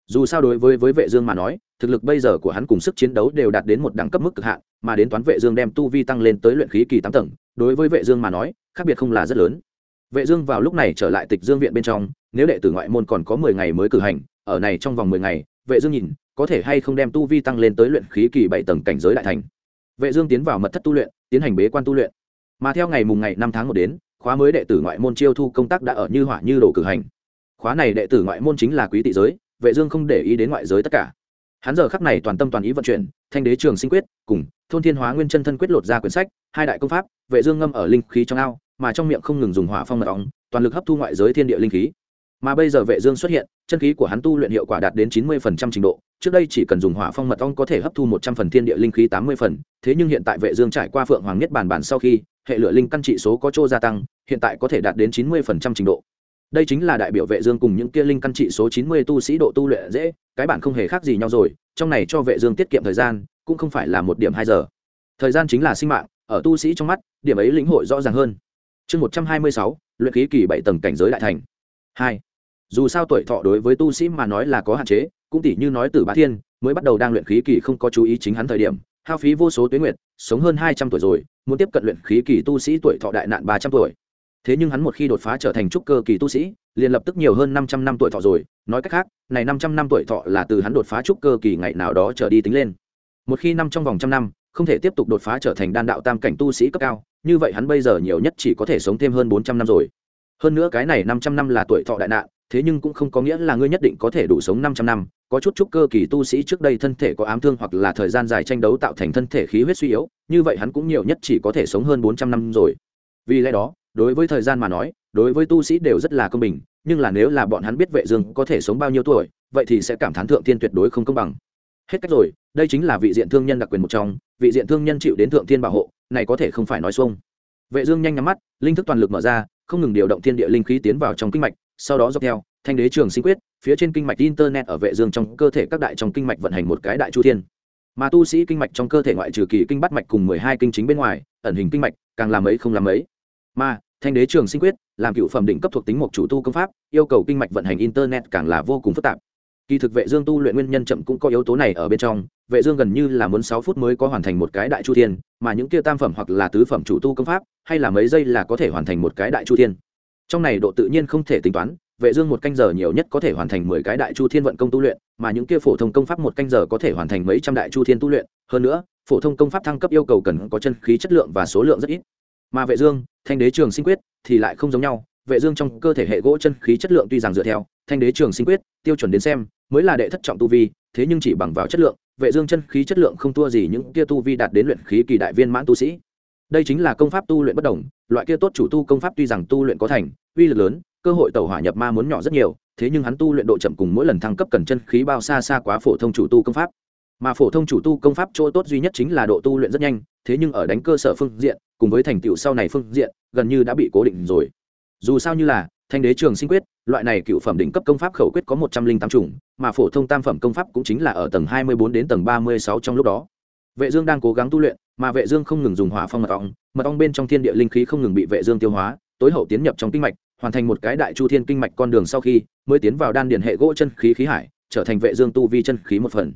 Speaker 1: Dù sao đối với với vệ dương mà nói, thực lực bây giờ của hắn cùng sức chiến đấu đều đạt đến một đẳng cấp mức cực hạn, mà đến toán vệ dương đem tu vi tăng lên tới luyện khí kỳ tám tầng, đối với vệ dương mà nói, khác biệt không là rất lớn. Vệ dương vào lúc này trở lại tịch dương viện bên trong, nếu đệ tử ngoại môn còn có 10 ngày mới cử hành, ở này trong vòng 10 ngày, vệ dương nhìn, có thể hay không đem tu vi tăng lên tới luyện khí kỳ bảy tầng cảnh giới đại thành vệ dương tiến vào mật thất tu luyện, tiến hành bế quan tu luyện. Mà theo ngày mùng ngày năm tháng một đến, khóa mới đệ tử ngoại môn chiêu thu công tác đã ở như hỏa như đổ cử hành. Khóa này đệ tử ngoại môn chính là quý tị giới, vệ dương không để ý đến ngoại giới tất cả. Hắn giờ khắc này toàn tâm toàn ý vận chuyển, thanh đế trường sinh quyết, cùng thôn thiên hóa nguyên chân thân quyết lột ra quyển sách, hai đại công pháp, vệ dương ngâm ở linh khí trong ao, mà trong miệng không ngừng dùng hỏa phong mật ong, toàn lực hấp thu ngoại giới thiên địa linh khí mà bây giờ vệ dương xuất hiện chân khí của hắn tu luyện hiệu quả đạt đến 90% trình độ trước đây chỉ cần dùng hỏa phong mật ong có thể hấp thu 100 phần thiên địa linh khí 80 phần thế nhưng hiện tại vệ dương trải qua phượng hoàng nhất bản bản sau khi hệ lửa linh căn trị số có chỗ gia tăng hiện tại có thể đạt đến 90% trình độ. Đây chính là đại biểu vệ dương cùng những kia linh căn trị số 90 tu sĩ độ tu luyện dễ cái bản không hề khác gì nhau rồi trong này cho vệ dương tiết kiệm thời gian cũng không phải là một điểm hai giờ. Thời gian chính là sinh mạng ở tu sĩ trong mắt điểm ấy lĩnh hội rõ ràng hơn. Chương 126, luyện khí kỳ bảy tầng cảnh giới đại thành. Hai dù sao tuổi thọ đối với tu sĩ mà nói là có hạn chế, cũng tỷ như nói từ bá thiên, mới bắt đầu đang luyện khí kỳ không có chú ý chính hắn thời điểm, hao phí vô số tuyến nguyệt, sống hơn hai trăm tuổi rồi, muốn tiếp cận luyện khí kỳ tu sĩ tuổi thọ đại nạn ba trăm tuổi. Thế nhưng hắn một khi đột phá trở thành trúc cơ kỳ tu sĩ, liền lập tức nhiều hơn năm trăm năm tuổi thọ rồi. Nói cách khác, này năm trăm năm tuổi thọ là từ hắn đột phá trúc cơ kỳ ngày nào đó trở đi tính lên. Một khi năm trong vòng trăm năm, không thể tiếp tục đột phá trở thành đan đạo tam cảnh tu sĩ cấp cao, như vậy hắn bây giờ nhiều nhất chỉ có thể sống thêm hơn bốn trăm năm rồi. Hơn nữa cái này năm trăm năm là tuổi thọ đại nạn thế nhưng cũng không có nghĩa là ngươi nhất định có thể đủ sống năm trăm năm. Có chút chút cơ kỳ tu sĩ trước đây thân thể có ám thương hoặc là thời gian dài tranh đấu tạo thành thân thể khí huyết suy yếu, như vậy hắn cũng nhiều nhất chỉ có thể sống hơn bốn trăm năm rồi. Vì lẽ đó, đối với thời gian mà nói, đối với tu sĩ đều rất là công bình, nhưng là nếu là bọn hắn biết vệ dương có thể sống bao nhiêu tuổi, vậy thì sẽ cảm thán thượng thiên tuyệt đối không công bằng. Hết cách rồi, đây chính là vị diện thương nhân đặc quyền một trong, vị diện thương nhân chịu đến thượng thiên bảo hộ, này có thể không phải nói xuông. Vệ dương nhanh nhắm mắt, linh thức toàn lực mở ra, không ngừng điều động thiên địa linh khí tiến vào trong kinh mạch sau đó dọc theo, thanh đế trường sinh quyết, phía trên kinh mạch internet ở vệ dương trong cơ thể các đại trong kinh mạch vận hành một cái đại chu thiên. Mà tu sĩ kinh mạch trong cơ thể ngoại trừ kỳ kinh bắt mạch cùng mười hai kinh chính bên ngoài, ẩn hình kinh mạch, càng làm ấy không làm ấy. Mà, thanh đế trường sinh quyết, làm cựu phẩm đỉnh cấp thuộc tính một chủ tu công pháp, yêu cầu kinh mạch vận hành internet càng là vô cùng phức tạp. Kỳ thực vệ dương tu luyện nguyên nhân chậm cũng có yếu tố này ở bên trong, vệ dương gần như là muốn sáu phút mới có hoàn thành một cái đại chu thiên, mà những kia tam phẩm hoặc là tứ phẩm chủ tu công pháp, hay là mấy giây là có thể hoàn thành một cái đại chu thiên trong này độ tự nhiên không thể tính toán, vệ dương một canh giờ nhiều nhất có thể hoàn thành mười cái đại chu thiên vận công tu luyện, mà những kia phổ thông công pháp một canh giờ có thể hoàn thành mấy trăm đại chu thiên tu luyện. Hơn nữa, phổ thông công pháp thăng cấp yêu cầu cần có chân khí chất lượng và số lượng rất ít. Mà vệ dương, thanh đế trường sinh quyết thì lại không giống nhau. Vệ dương trong cơ thể hệ gỗ chân khí chất lượng tuy rằng dựa theo thanh đế trường sinh quyết tiêu chuẩn đến xem, mới là đệ thất trọng tu vi, thế nhưng chỉ bằng vào chất lượng, vệ dương chân khí chất lượng không thua gì những kia tu vi đạt đến luyện khí kỳ đại viên mãn tu sĩ. Đây chính là công pháp tu luyện bất đồng, loại kia tốt chủ tu công pháp tuy rằng tu luyện có thành uy lực lớn, cơ hội tẩu hỏa nhập ma muốn nhỏ rất nhiều, thế nhưng hắn tu luyện độ chậm cùng mỗi lần thăng cấp cần chân khí bao xa xa quá phổ thông chủ tu công pháp. Mà phổ thông chủ tu công pháp chỗ tốt duy nhất chính là độ tu luyện rất nhanh, thế nhưng ở đánh cơ sở phương diện, cùng với thành tựu sau này phương diện, gần như đã bị cố định rồi. Dù sao như là, thanh đế trường sinh quyết, loại này cựu phẩm đỉnh cấp công pháp khẩu quyết có một trăm linh tám chủng, mà phổ thông tam phẩm công pháp cũng chính là ở tầng hai mươi bốn đến tầng ba mươi sáu trong lúc đó. Vệ dương đang cố gắng tu luyện, mà vệ dương không ngừng dùng hỏa phong mật ong mật ong bên trong thiên địa linh khí không ngừng bị vệ dương tiêu hóa tối hậu tiến nhập trong kinh mạch, hoàn thành một cái đại chu thiên kinh mạch con đường sau khi, mới tiến vào đan điền hệ gỗ chân khí khí hải, trở thành vệ dương tu vi chân khí một phần.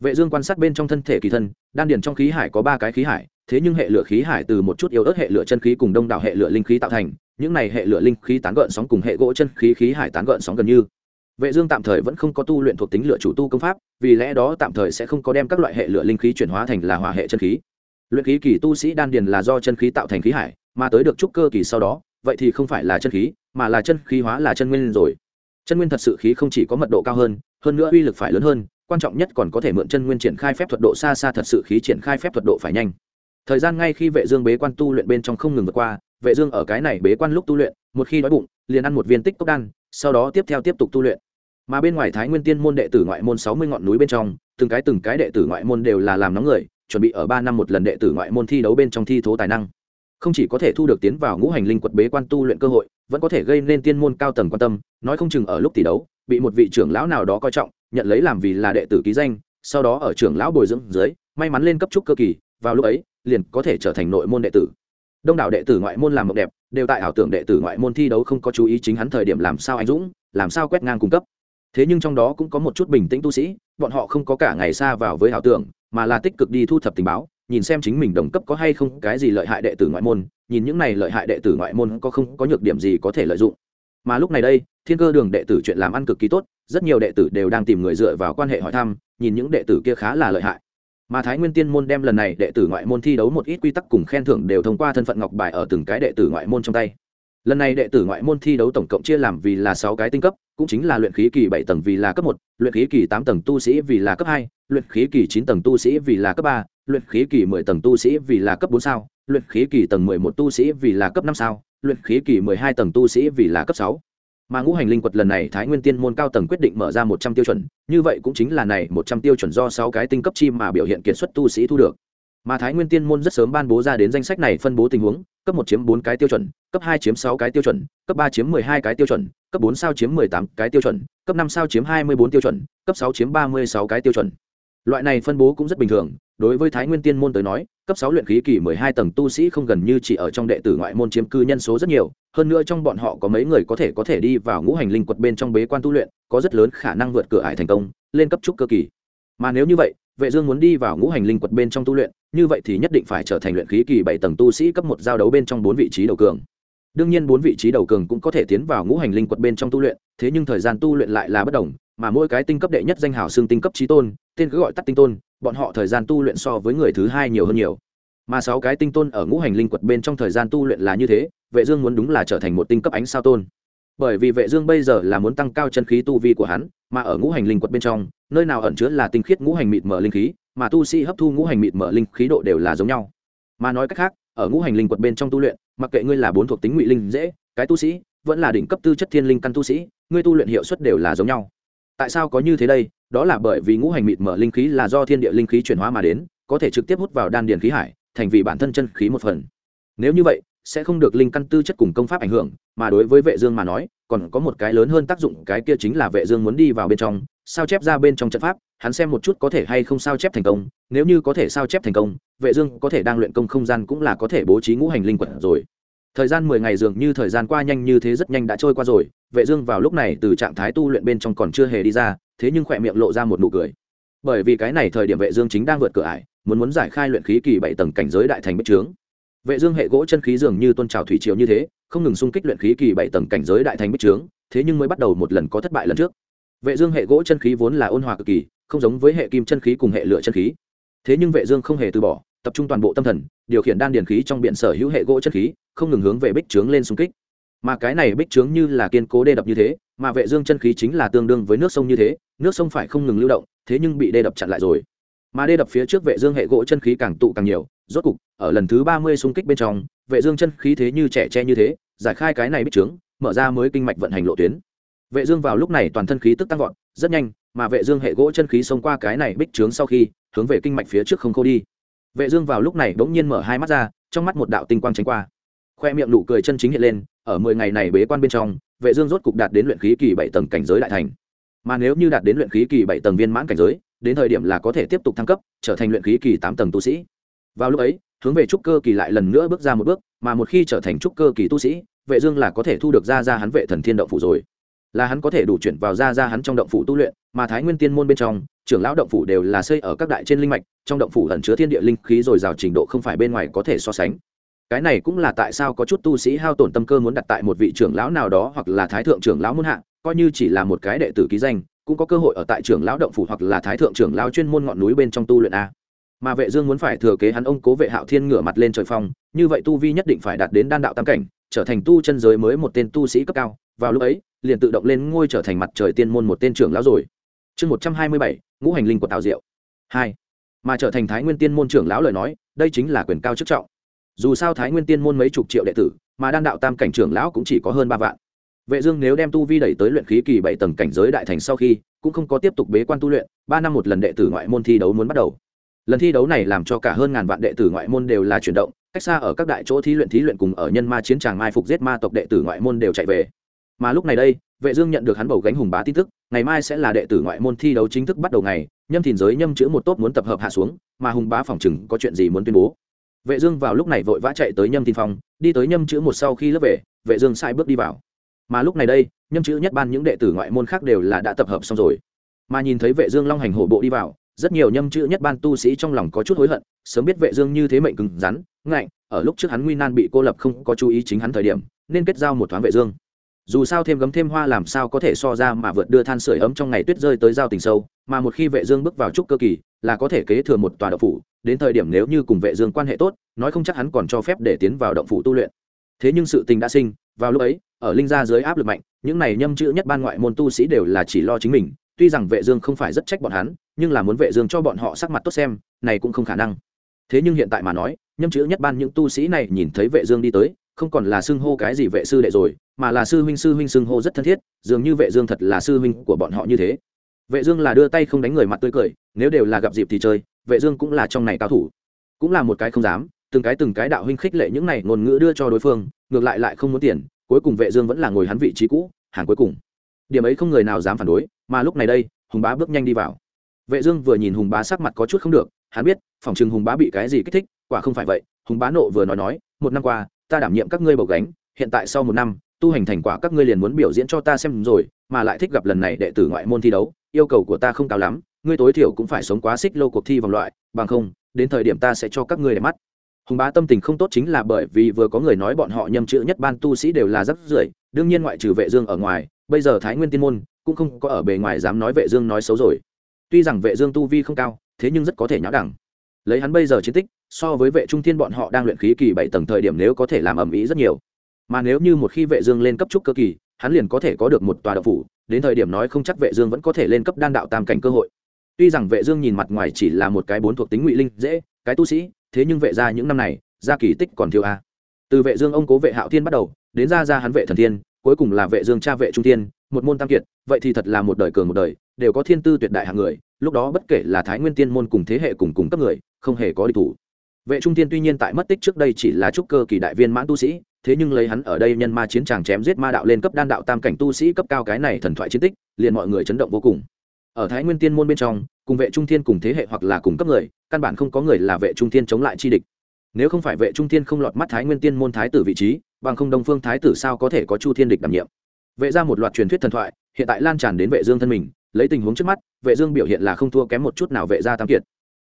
Speaker 1: Vệ dương quan sát bên trong thân thể kỳ thân, đan điền trong khí hải có ba cái khí hải, thế nhưng hệ lửa khí hải từ một chút yếu ớt hệ lửa chân khí cùng đông đảo hệ lửa linh khí tạo thành, những này hệ lửa linh khí tán gợn sóng cùng hệ gỗ chân khí khí hải tán gợn sóng gần như. Vệ dương tạm thời vẫn không có tu luyện thuộc tính lửa chủ tu công pháp, vì lẽ đó tạm thời sẽ không có đem các loại hệ lửa linh khí chuyển hóa thành là hỏa hệ chân khí. Luyện khí kỳ tu sĩ đan điền là do chân khí tạo thành khí hải, mà tới được trúc cơ kỳ sau đó vậy thì không phải là chân khí, mà là chân khí hóa là chân nguyên rồi. Chân nguyên thật sự khí không chỉ có mật độ cao hơn hơn nữa uy lực phải lớn hơn, quan trọng nhất còn có thể mượn chân nguyên triển khai phép thuật độ xa xa thật sự khí triển khai phép thuật độ phải nhanh. Thời gian ngay khi vệ dương bế quan tu luyện bên trong không ngừng vượt qua, vệ dương ở cái này bế quan lúc tu luyện, một khi đói bụng, liền ăn một viên tích cốc đan, sau đó tiếp theo tiếp tục tu luyện. Mà bên ngoài thái nguyên tiên môn đệ tử ngoại môn 60 ngọn núi bên trong, từng cái từng cái đệ tử ngoại môn đều là làm nóng người, chuẩn bị ở ba năm một lần đệ tử ngoại môn thi đấu bên trong thi thố tài năng không chỉ có thể thu được tiến vào ngũ hành linh quật bế quan tu luyện cơ hội, vẫn có thể gây nên tiên môn cao tầng quan tâm, nói không chừng ở lúc tỷ đấu, bị một vị trưởng lão nào đó coi trọng, nhận lấy làm vì là đệ tử ký danh, sau đó ở trưởng lão bồi dưỡng dưới, may mắn lên cấp trúc cơ kỳ, vào lúc ấy, liền có thể trở thành nội môn đệ tử. Đông đảo đệ tử ngoại môn làm mộng đẹp, đều tại ảo tưởng đệ tử ngoại môn thi đấu không có chú ý chính hắn thời điểm làm sao anh dũng, làm sao quét ngang cung cấp. Thế nhưng trong đó cũng có một chút bình tĩnh tu sĩ, bọn họ không có cả ngày xa vào với ảo tưởng, mà là tích cực đi thu thập tình báo nhìn xem chính mình đồng cấp có hay không cái gì lợi hại đệ tử ngoại môn, nhìn những này lợi hại đệ tử ngoại môn có không có nhược điểm gì có thể lợi dụng. Mà lúc này đây, thiên cơ đường đệ tử chuyện làm ăn cực kỳ tốt, rất nhiều đệ tử đều đang tìm người dựa vào quan hệ hỏi thăm, nhìn những đệ tử kia khá là lợi hại. Mà thái nguyên tiên môn đem lần này đệ tử ngoại môn thi đấu một ít quy tắc cùng khen thưởng đều thông qua thân phận ngọc bài ở từng cái đệ tử ngoại môn trong tay. Lần này đệ tử ngoại môn thi đấu tổng cộng chia làm vì là sáu cái tinh cấp, cũng chính là luyện khí kỳ bảy tầng vì là cấp một, luyện khí kỳ tám tầng tu sĩ vì là cấp hai, luyện khí kỳ chín tầng tu sĩ vì là cấp ba luyện khí kỳ mười tầng tu sĩ vì là cấp bốn sao, luyện khí kỳ tầng mười một tu sĩ vì là cấp năm sao, luyện khí kỳ mười hai tầng tu sĩ vì là cấp sáu. Mà ngũ hành linh quật lần này thái nguyên tiên môn cao tầng quyết định mở ra một trăm tiêu chuẩn, như vậy cũng chính là này một trăm tiêu chuẩn do sáu cái tinh cấp chi mà biểu hiện kiệt xuất tu sĩ thu được. Mà thái nguyên tiên môn rất sớm ban bố ra đến danh sách này phân bố tình huống, cấp một chiếm bốn cái tiêu chuẩn, cấp hai chiếm sáu cái tiêu chuẩn, cấp ba chiếm mười hai cái tiêu chuẩn, cấp bốn sao chiếm mười tám cái tiêu chuẩn, cấp năm sao chiếm hai mươi bốn tiêu chuẩn, cấp sáu chiếm ba mươi sáu cái tiêu chuẩn loại này phân bố cũng rất bình thường, đối với thái nguyên tiên môn tới nói, cấp sáu luyện khí kỳ mười hai tầng tu sĩ không gần như chỉ ở trong đệ tử ngoại môn chiếm cư nhân số rất nhiều, hơn nữa trong bọn họ có mấy người có thể có thể đi vào ngũ hành linh quật bên trong bế quan tu luyện, có rất lớn khả năng vượt cửa ải thành công, lên cấp trúc cơ kỳ. Mà nếu như vậy, vệ dương muốn đi vào ngũ hành linh quật bên trong tu luyện, như vậy thì nhất định phải trở thành luyện khí kỳ bảy tầng tu sĩ cấp một giao đấu bên trong bốn vị trí đầu cường. Đương nhiên bốn vị trí đầu cường cũng có thể tiến vào ngũ hành linh quật bên trong tu luyện, thế nhưng thời gian tu luyện lại là bất đồng mà mỗi cái tinh cấp đệ nhất danh hào xương tinh cấp trí tôn, tên cứ gọi tắt tinh tôn, bọn họ thời gian tu luyện so với người thứ hai nhiều hơn nhiều. Mà sáu cái tinh tôn ở ngũ hành linh quật bên trong thời gian tu luyện là như thế, vệ dương muốn đúng là trở thành một tinh cấp ánh sao tôn. Bởi vì vệ dương bây giờ là muốn tăng cao chân khí tu vi của hắn, mà ở ngũ hành linh quật bên trong, nơi nào ẩn chứa là tinh khiết ngũ hành mịt mở linh khí, mà tu sĩ hấp thu ngũ hành mịt mở linh khí độ đều là giống nhau. Mà nói cách khác, ở ngũ hành linh quật bên trong tu luyện, mặc kệ ngươi là bốn thuộc tính ngụy linh dễ, cái tu sĩ, vẫn là đỉnh cấp tư chất thiên linh căn tu sĩ, ngươi tu luyện hiệu suất đều là giống nhau tại sao có như thế đây? Đó là bởi vì ngũ hành mịt mở linh khí là do thiên địa linh khí chuyển hóa mà đến, có thể trực tiếp hút vào đan điền khí hải, thành vì bản thân chân khí một phần. Nếu như vậy, sẽ không được linh căn tư chất cùng công pháp ảnh hưởng, mà đối với vệ dương mà nói, còn có một cái lớn hơn tác dụng, cái kia chính là vệ dương muốn đi vào bên trong, sao chép ra bên trong trận pháp, hắn xem một chút có thể hay không sao chép thành công, nếu như có thể sao chép thành công, vệ dương có thể đang luyện công không gian cũng là có thể bố trí ngũ hành linh quật rồi. Thời gian mười ngày dường như thời gian qua nhanh như thế rất nhanh đã trôi qua rồi vệ dương vào lúc này từ trạng thái tu luyện bên trong còn chưa hề đi ra, thế nhưng khỏe miệng lộ ra một nụ cười. Bởi vì cái này thời điểm vệ dương chính đang vượt cửa ải, muốn muốn giải khai luyện khí kỳ bảy tầng cảnh giới đại thành bích trướng. Vệ dương hệ gỗ chân khí dường như tôn trào thủy triều như thế, không ngừng xung kích luyện khí kỳ bảy tầng cảnh giới đại thành bích trướng, thế nhưng mới bắt đầu một lần có thất bại lần trước. Vệ dương hệ gỗ chân khí vốn là ôn hòa cực kỳ, không giống với hệ kim chân khí cùng hệ lửa chân khí. Thế nhưng vệ dương không hề từ bỏ, tập trung toàn bộ tâm thần, điều khiển đan điền khí trong biển sở hữu hệ gỗ chân khí, không ngừng hướng về bích trướng lên xung kích mà cái này bích trướng như là kiên cố đê đập như thế, mà vệ dương chân khí chính là tương đương với nước sông như thế, nước sông phải không ngừng lưu động, thế nhưng bị đê đập chặn lại rồi. Mà đê đập phía trước vệ dương hệ gỗ chân khí càng tụ càng nhiều, rốt cục, ở lần thứ ba mươi xung kích bên trong, vệ dương chân khí thế như trẻ tre như thế, giải khai cái này bích trướng, mở ra mới kinh mạch vận hành lộ tuyến. Vệ dương vào lúc này toàn thân khí tức tăng vọt, rất nhanh, mà vệ dương hệ gỗ chân khí xông qua cái này bích trướng sau khi, hướng về kinh mạch phía trước không khô đi. Vệ dương vào lúc này đống nhiên mở hai mắt ra, trong mắt một đạo tinh quang tránh qua khoe miệng nụ cười chân chính hiện lên, ở mười ngày này bế quan bên trong, vệ dương rốt cục đạt đến luyện khí kỳ bảy tầng cảnh giới đại thành. Mà nếu như đạt đến luyện khí kỳ bảy tầng viên mãn cảnh giới, đến thời điểm là có thể tiếp tục thăng cấp, trở thành luyện khí kỳ tám tầng tu sĩ. Vào lúc ấy, hướng về trúc cơ kỳ lại lần nữa bước ra một bước, mà một khi trở thành trúc cơ kỳ tu sĩ, vệ dương là có thể thu được ra ra hắn vệ thần thiên động phủ rồi. Là hắn có thể đủ chuyển vào ra ra hắn trong động phủ tu luyện, mà thái nguyên tiên môn bên trong, trưởng lão động phủ đều là xây ở các đại trên linh mạch, trong động phủ ẩn chứa thiên địa linh khí rồi rào trình độ không phải bên ngoài có thể so sánh cái này cũng là tại sao có chút tu sĩ hao tổn tâm cơ muốn đặt tại một vị trưởng lão nào đó hoặc là thái thượng trưởng lão muôn hạ, coi như chỉ là một cái đệ tử ký danh, cũng có cơ hội ở tại trưởng lão động phủ hoặc là thái thượng trưởng lão chuyên môn ngọn núi bên trong tu luyện a. Mà vệ dương muốn phải thừa kế hắn ông cố vệ hạo thiên ngửa mặt lên trời phong, như vậy tu vi nhất định phải đạt đến đan đạo tam cảnh, trở thành tu chân giới mới một tên tu sĩ cấp cao. Vào lúc ấy, liền tự động lên ngôi trở thành mặt trời tiên môn một tên trưởng lão rồi. Chương một trăm hai mươi bảy, ngũ hành linh của tào diệu. Hai. Mà trở thành thái nguyên tiên môn trưởng lão lời nói, đây chính là quyền cao chức trọng dù sao thái nguyên tiên môn mấy chục triệu đệ tử, mà đan đạo tam cảnh trưởng lão cũng chỉ có hơn ba vạn. Vệ dương nếu đem tu vi đẩy tới luyện khí kỳ bảy tầng cảnh giới đại thành sau khi, cũng không có tiếp tục bế quan tu luyện, ba năm một lần đệ tử ngoại môn thi đấu muốn bắt đầu. Lần thi đấu này làm cho cả hơn ngàn vạn đệ tử ngoại môn đều là chuyển động, cách xa ở các đại chỗ thí luyện thí luyện cùng ở nhân ma chiến tràng mai phục giết ma tộc đệ tử ngoại môn đều chạy về. Mà lúc này đây, vệ dương nhận được hắn bầu gánh hùng bá tin tức, ngày mai sẽ là đệ tử ngoại môn thi đấu chính thức bắt đầu ngày, nhâm thìn giới nhâm chữ một tốt muốn tập hợp hạ xuống, mà hùng bá phòng chừng có chuyện gì muốn tuyên bố vệ dương vào lúc này vội vã chạy tới nhâm thìn phòng đi tới nhâm chữ một sau khi lớp về, vệ dương sai bước đi vào. Mà lúc này đây, nhâm chữ nhất ban những đệ tử ngoại môn khác đều là đã tập hợp xong rồi. Mà nhìn thấy vệ dương long hành hổ bộ đi vào, rất nhiều nhâm chữ nhất ban tu sĩ trong lòng có chút hối hận, sớm biết vệ dương như thế mệnh cứng rắn, ngạnh, ở lúc trước hắn nguy nan bị cô lập không có chú ý chính hắn thời điểm, nên kết giao một thoáng vệ dương dù sao thêm gấm thêm hoa làm sao có thể so ra mà vượt đưa than sưởi ấm trong ngày tuyết rơi tới giao tình sâu, mà một khi vệ dương bước vào trúc cơ kỳ, là có thể kế thừa một tòa động phủ, đến thời điểm nếu như cùng vệ dương quan hệ tốt, nói không chắc hắn còn cho phép để tiến vào động phủ tu luyện. Thế nhưng sự tình đã sinh, vào lúc ấy, ở linh gia dưới áp lực mạnh, những này nhâm chữ nhất ban ngoại môn tu sĩ đều là chỉ lo chính mình, tuy rằng vệ dương không phải rất trách bọn hắn, nhưng là muốn vệ dương cho bọn họ sắc mặt tốt xem, này cũng không khả năng. Thế nhưng hiện tại mà nói, nhâm chữ nhất ban những tu sĩ này nhìn thấy vệ dương đi tới không còn là xưng hô cái gì vệ sư đệ rồi, mà là sư huynh sư huynh xưng hô rất thân thiết, dường như vệ dương thật là sư huynh của bọn họ như thế. Vệ dương là đưa tay không đánh người mặt tươi cười, nếu đều là gặp dịp thì chơi, vệ dương cũng là trong này cao thủ. Cũng là một cái không dám, từng cái từng cái đạo huynh khích lệ những này ngôn ngữ đưa cho đối phương, ngược lại lại không muốn tiền, cuối cùng vệ dương vẫn là ngồi hắn vị trí cũ, hàng cuối cùng. Điểm ấy không người nào dám phản đối, mà lúc này đây, hùng bá bước nhanh đi vào. Vệ dương vừa nhìn hùng bá sắc mặt có chút không được, hắn biết phỏng chừng hùng bá bị cái gì kích thích, quả không phải vậy, hùng bá nộ vừa nói nói, một năm qua ta đảm nhiệm các ngươi bầu gánh, hiện tại sau một năm, tu hành thành quả các ngươi liền muốn biểu diễn cho ta xem rồi, mà lại thích gặp lần này đệ tử ngoại môn thi đấu, yêu cầu của ta không cao lắm, ngươi tối thiểu cũng phải sống quá xích lô cuộc thi vòng loại, bằng không, đến thời điểm ta sẽ cho các ngươi để mắt. Hùng bá tâm tình không tốt chính là bởi vì vừa có người nói bọn họ nhầm chữ nhất ban tu sĩ đều là rất rưởi, đương nhiên ngoại trừ vệ dương ở ngoài, bây giờ thái nguyên tiên môn cũng không có ở bề ngoài dám nói vệ dương nói xấu rồi. Tuy rằng vệ dương tu vi không cao, thế nhưng rất có thể nhã đẳng lấy hắn bây giờ chiến tích, so với vệ trung thiên bọn họ đang luyện khí kỳ bảy tầng thời điểm nếu có thể làm ẩm ý rất nhiều. Mà nếu như một khi vệ dương lên cấp trúc cơ kỳ, hắn liền có thể có được một tòa đạo phủ, đến thời điểm nói không chắc vệ dương vẫn có thể lên cấp đan đạo tam cảnh cơ hội. Tuy rằng vệ dương nhìn mặt ngoài chỉ là một cái bốn thuộc tính ngụy linh, dễ, cái tu sĩ, thế nhưng vệ gia những năm này, gia kỳ tích còn thiếu a. Từ vệ dương ông cố vệ hạo thiên bắt đầu, đến gia gia hắn vệ thần thiên, cuối cùng là vệ dương cha vệ trung thiên, một môn tam kiệt, vậy thì thật là một đời cường một đời, đều có thiên tư tuyệt đại hạng người lúc đó bất kể là thái nguyên tiên môn cùng thế hệ cùng cùng cấp người, không hề có địch thủ. Vệ trung tiên tuy nhiên tại mất tích trước đây chỉ là trúc cơ kỳ đại viên mãn tu sĩ, thế nhưng lấy hắn ở đây nhân ma chiến tràng chém giết ma đạo lên cấp đan đạo tam cảnh tu sĩ cấp cao cái này thần thoại chiến tích, liền mọi người chấn động vô cùng. Ở thái nguyên tiên môn bên trong, cùng vệ trung thiên cùng thế hệ hoặc là cùng cấp người, căn bản không có người là vệ trung thiên chống lại chi địch. Nếu không phải vệ trung thiên không lọt mắt thái nguyên tiên môn thái tử vị trí, bằng không đông phương thái tử sao có thể có chu thiên địch đảm nhiệm? Vệ ra một loạt truyền thuyết thần thoại, hiện tại lan tràn đến vệ dương thân mình lấy tình huống trước mắt, vệ dương biểu hiện là không thua kém một chút nào vệ gia tam kiệt.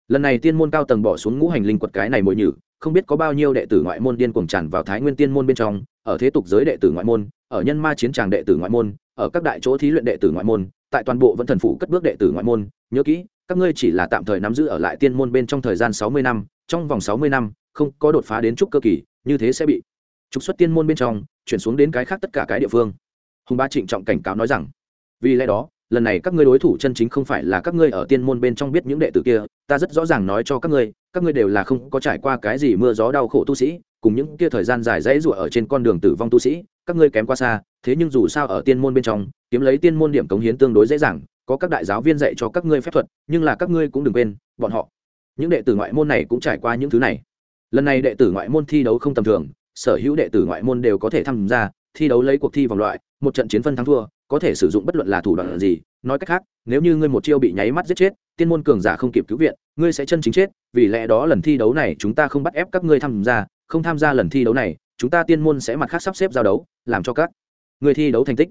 Speaker 1: Lần này tiên môn cao tầng bỏ xuống ngũ hành linh quật cái này mồi nhử, không biết có bao nhiêu đệ tử ngoại môn điên cuồng tràn vào thái nguyên tiên môn bên trong, ở thế tục giới đệ tử ngoại môn, ở nhân ma chiến tràng đệ tử ngoại môn, ở các đại chỗ thí luyện đệ tử ngoại môn, tại toàn bộ vẫn thần phủ cất bước đệ tử ngoại môn. Nhớ kỹ, các ngươi chỉ là tạm thời nắm giữ ở lại tiên môn bên trong thời gian sáu mươi năm, trong vòng sáu mươi năm, không có đột phá đến trúc cơ kỳ, như thế sẽ bị trục xuất tiên môn bên trong, chuyển xuống đến cái khác tất cả cái địa phương. Hùng ba trịnh trọng cảnh cáo nói rằng, vì lẽ đó lần này các ngươi đối thủ chân chính không phải là các ngươi ở tiên môn bên trong biết những đệ tử kia, ta rất rõ ràng nói cho các ngươi các ngươi đều là không có trải qua cái gì mưa gió đau khổ tu sĩ, cùng những kia thời gian dài dãy rủa ở trên con đường tử vong tu sĩ, các ngươi kém quá xa, thế nhưng dù sao ở tiên môn bên trong, kiếm lấy tiên môn điểm cống hiến tương đối dễ dàng, có các đại giáo viên dạy cho các ngươi phép thuật, nhưng là các ngươi cũng đừng quên, bọn họ. Những đệ tử ngoại môn này cũng trải qua những thứ này. Lần này đệ tử ngoại môn thi đấu không tầm thường, sở hữu đệ tử ngoại môn đều có thể tham gia, thi đấu lấy cuộc thi vòng loại, một trận chiến phân thắng thua có thể sử dụng bất luận là thủ đoạn gì, nói cách khác, nếu như ngươi một chiêu bị nháy mắt giết chết, tiên môn cường giả không kịp cứu viện, ngươi sẽ chân chính chết, vì lẽ đó lần thi đấu này chúng ta không bắt ép các ngươi tham gia, không tham gia lần thi đấu này, chúng ta tiên môn sẽ mặt khác sắp xếp giao đấu, làm cho các ngươi thi đấu thành tích.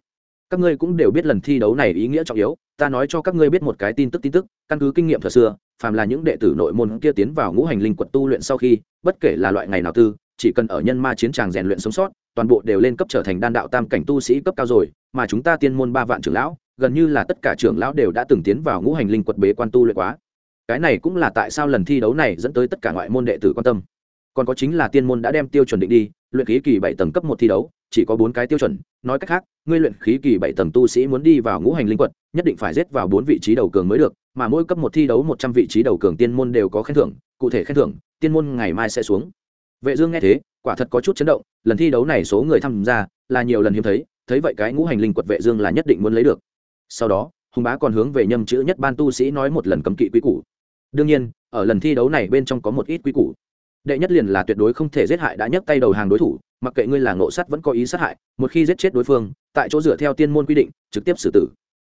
Speaker 1: Các ngươi cũng đều biết lần thi đấu này ý nghĩa trọng yếu, ta nói cho các ngươi biết một cái tin tức tin tức, căn cứ kinh nghiệm thời xưa, phàm là những đệ tử nội môn kia tiến vào ngũ hành linh quật tu luyện sau khi, bất kể là loại ngày nào tư, chỉ cần ở nhân ma chiến tràng rèn luyện sống sót toàn bộ đều lên cấp trở thành đan đạo tam cảnh tu sĩ cấp cao rồi, mà chúng ta tiên môn ba vạn trưởng lão, gần như là tất cả trưởng lão đều đã từng tiến vào ngũ hành linh quật bế quan tu luyện quá. Cái này cũng là tại sao lần thi đấu này dẫn tới tất cả ngoại môn đệ tử quan tâm. Còn có chính là tiên môn đã đem tiêu chuẩn định đi, luyện khí kỳ bảy tầng cấp một thi đấu, chỉ có bốn cái tiêu chuẩn. Nói cách khác, ngươi luyện khí kỳ bảy tầng tu sĩ muốn đi vào ngũ hành linh quật, nhất định phải rết vào bốn vị trí đầu cường mới được, mà mỗi cấp một thi đấu một trăm vị trí đầu cường tiên môn đều có khen thưởng, cụ thể khen thưởng, tiên môn ngày mai sẽ xuống. Vệ dương nghe thế quả thật có chút chấn động, lần thi đấu này số người tham gia là nhiều lần hiếm thấy thấy vậy cái ngũ hành linh quật vệ dương là nhất định muốn lấy được. Sau đó, hùng bá còn hướng về nhâm chữ nhất ban tu sĩ nói một lần cấm kỵ quý củ. Đương nhiên, ở lần thi đấu này bên trong có một ít quý củ. Đệ nhất liền là tuyệt đối không thể giết hại đã nhấc tay đầu hàng đối thủ, mặc kệ ngươi là ngộ sát vẫn có ý sát hại, một khi giết chết đối phương, tại chỗ dựa theo tiên môn quy định, trực tiếp xử tử.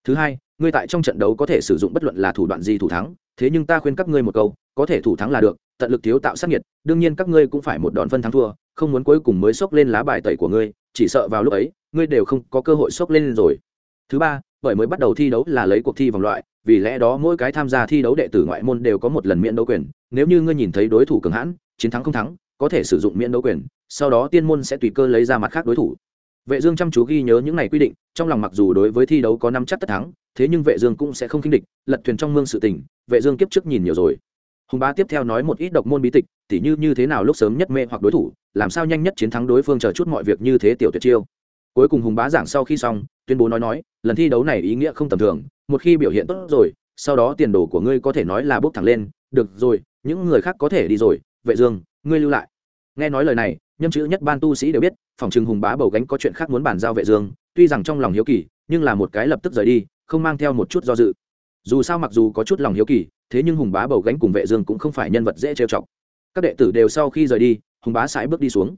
Speaker 1: Thứ hai, ngươi tại trong trận đấu có thể sử dụng bất luận là thủ đoạn gì thủ thắng, thế nhưng ta khuyên các ngươi một câu, có thể thủ thắng là được tận lực thiếu tạo sát nhiệt, đương nhiên các ngươi cũng phải một đòn phân thắng thua, không muốn cuối cùng mới xốc lên lá bài tẩy của ngươi, chỉ sợ vào lúc ấy, ngươi đều không có cơ hội xốc lên rồi. Thứ ba, bởi mới bắt đầu thi đấu là lấy cuộc thi vòng loại, vì lẽ đó mỗi cái tham gia thi đấu đệ tử ngoại môn đều có một lần miễn đấu quyền, nếu như ngươi nhìn thấy đối thủ cường hãn, chiến thắng không thắng, có thể sử dụng miễn đấu quyền, sau đó tiên môn sẽ tùy cơ lấy ra mặt khác đối thủ. Vệ dương chăm chú ghi nhớ những này quy định, trong lòng mặc dù đối với thi đấu có năm chắc tất thắng, thế nhưng vệ dương cũng sẽ không kinh địch, lật thuyền trong mương sự tình, vệ dương kiếp trước nhìn nhiều rồi hùng bá tiếp theo nói một ít độc môn bí tịch, tỉ như như thế nào lúc sớm nhất mê hoặc đối thủ, làm sao nhanh nhất chiến thắng đối phương chờ chút mọi việc như thế tiểu tuyệt chiêu. Cuối cùng hùng bá giảng sau khi xong, tuyên bố nói nói, lần thi đấu này ý nghĩa không tầm thường, một khi biểu hiện tốt rồi, sau đó tiền đồ của ngươi có thể nói là bốc thẳng lên, được rồi, những người khác có thể đi rồi, vệ dương, ngươi lưu lại. Nghe nói lời này, nhâm chữ nhất ban tu sĩ đều biết, phòng trường hùng bá bầu gánh có chuyện khác muốn bàn giao vệ dương, tuy rằng trong lòng hiếu kỳ, nhưng là một cái lập tức rời đi, không mang theo một chút do dự. Dù sao mặc dù có chút lòng hiếu kỳ thế nhưng hùng bá bầu gánh cùng vệ dương cũng không phải nhân vật dễ trêu chọc. Các đệ tử đều sau khi rời đi, hùng bá sải bước đi xuống.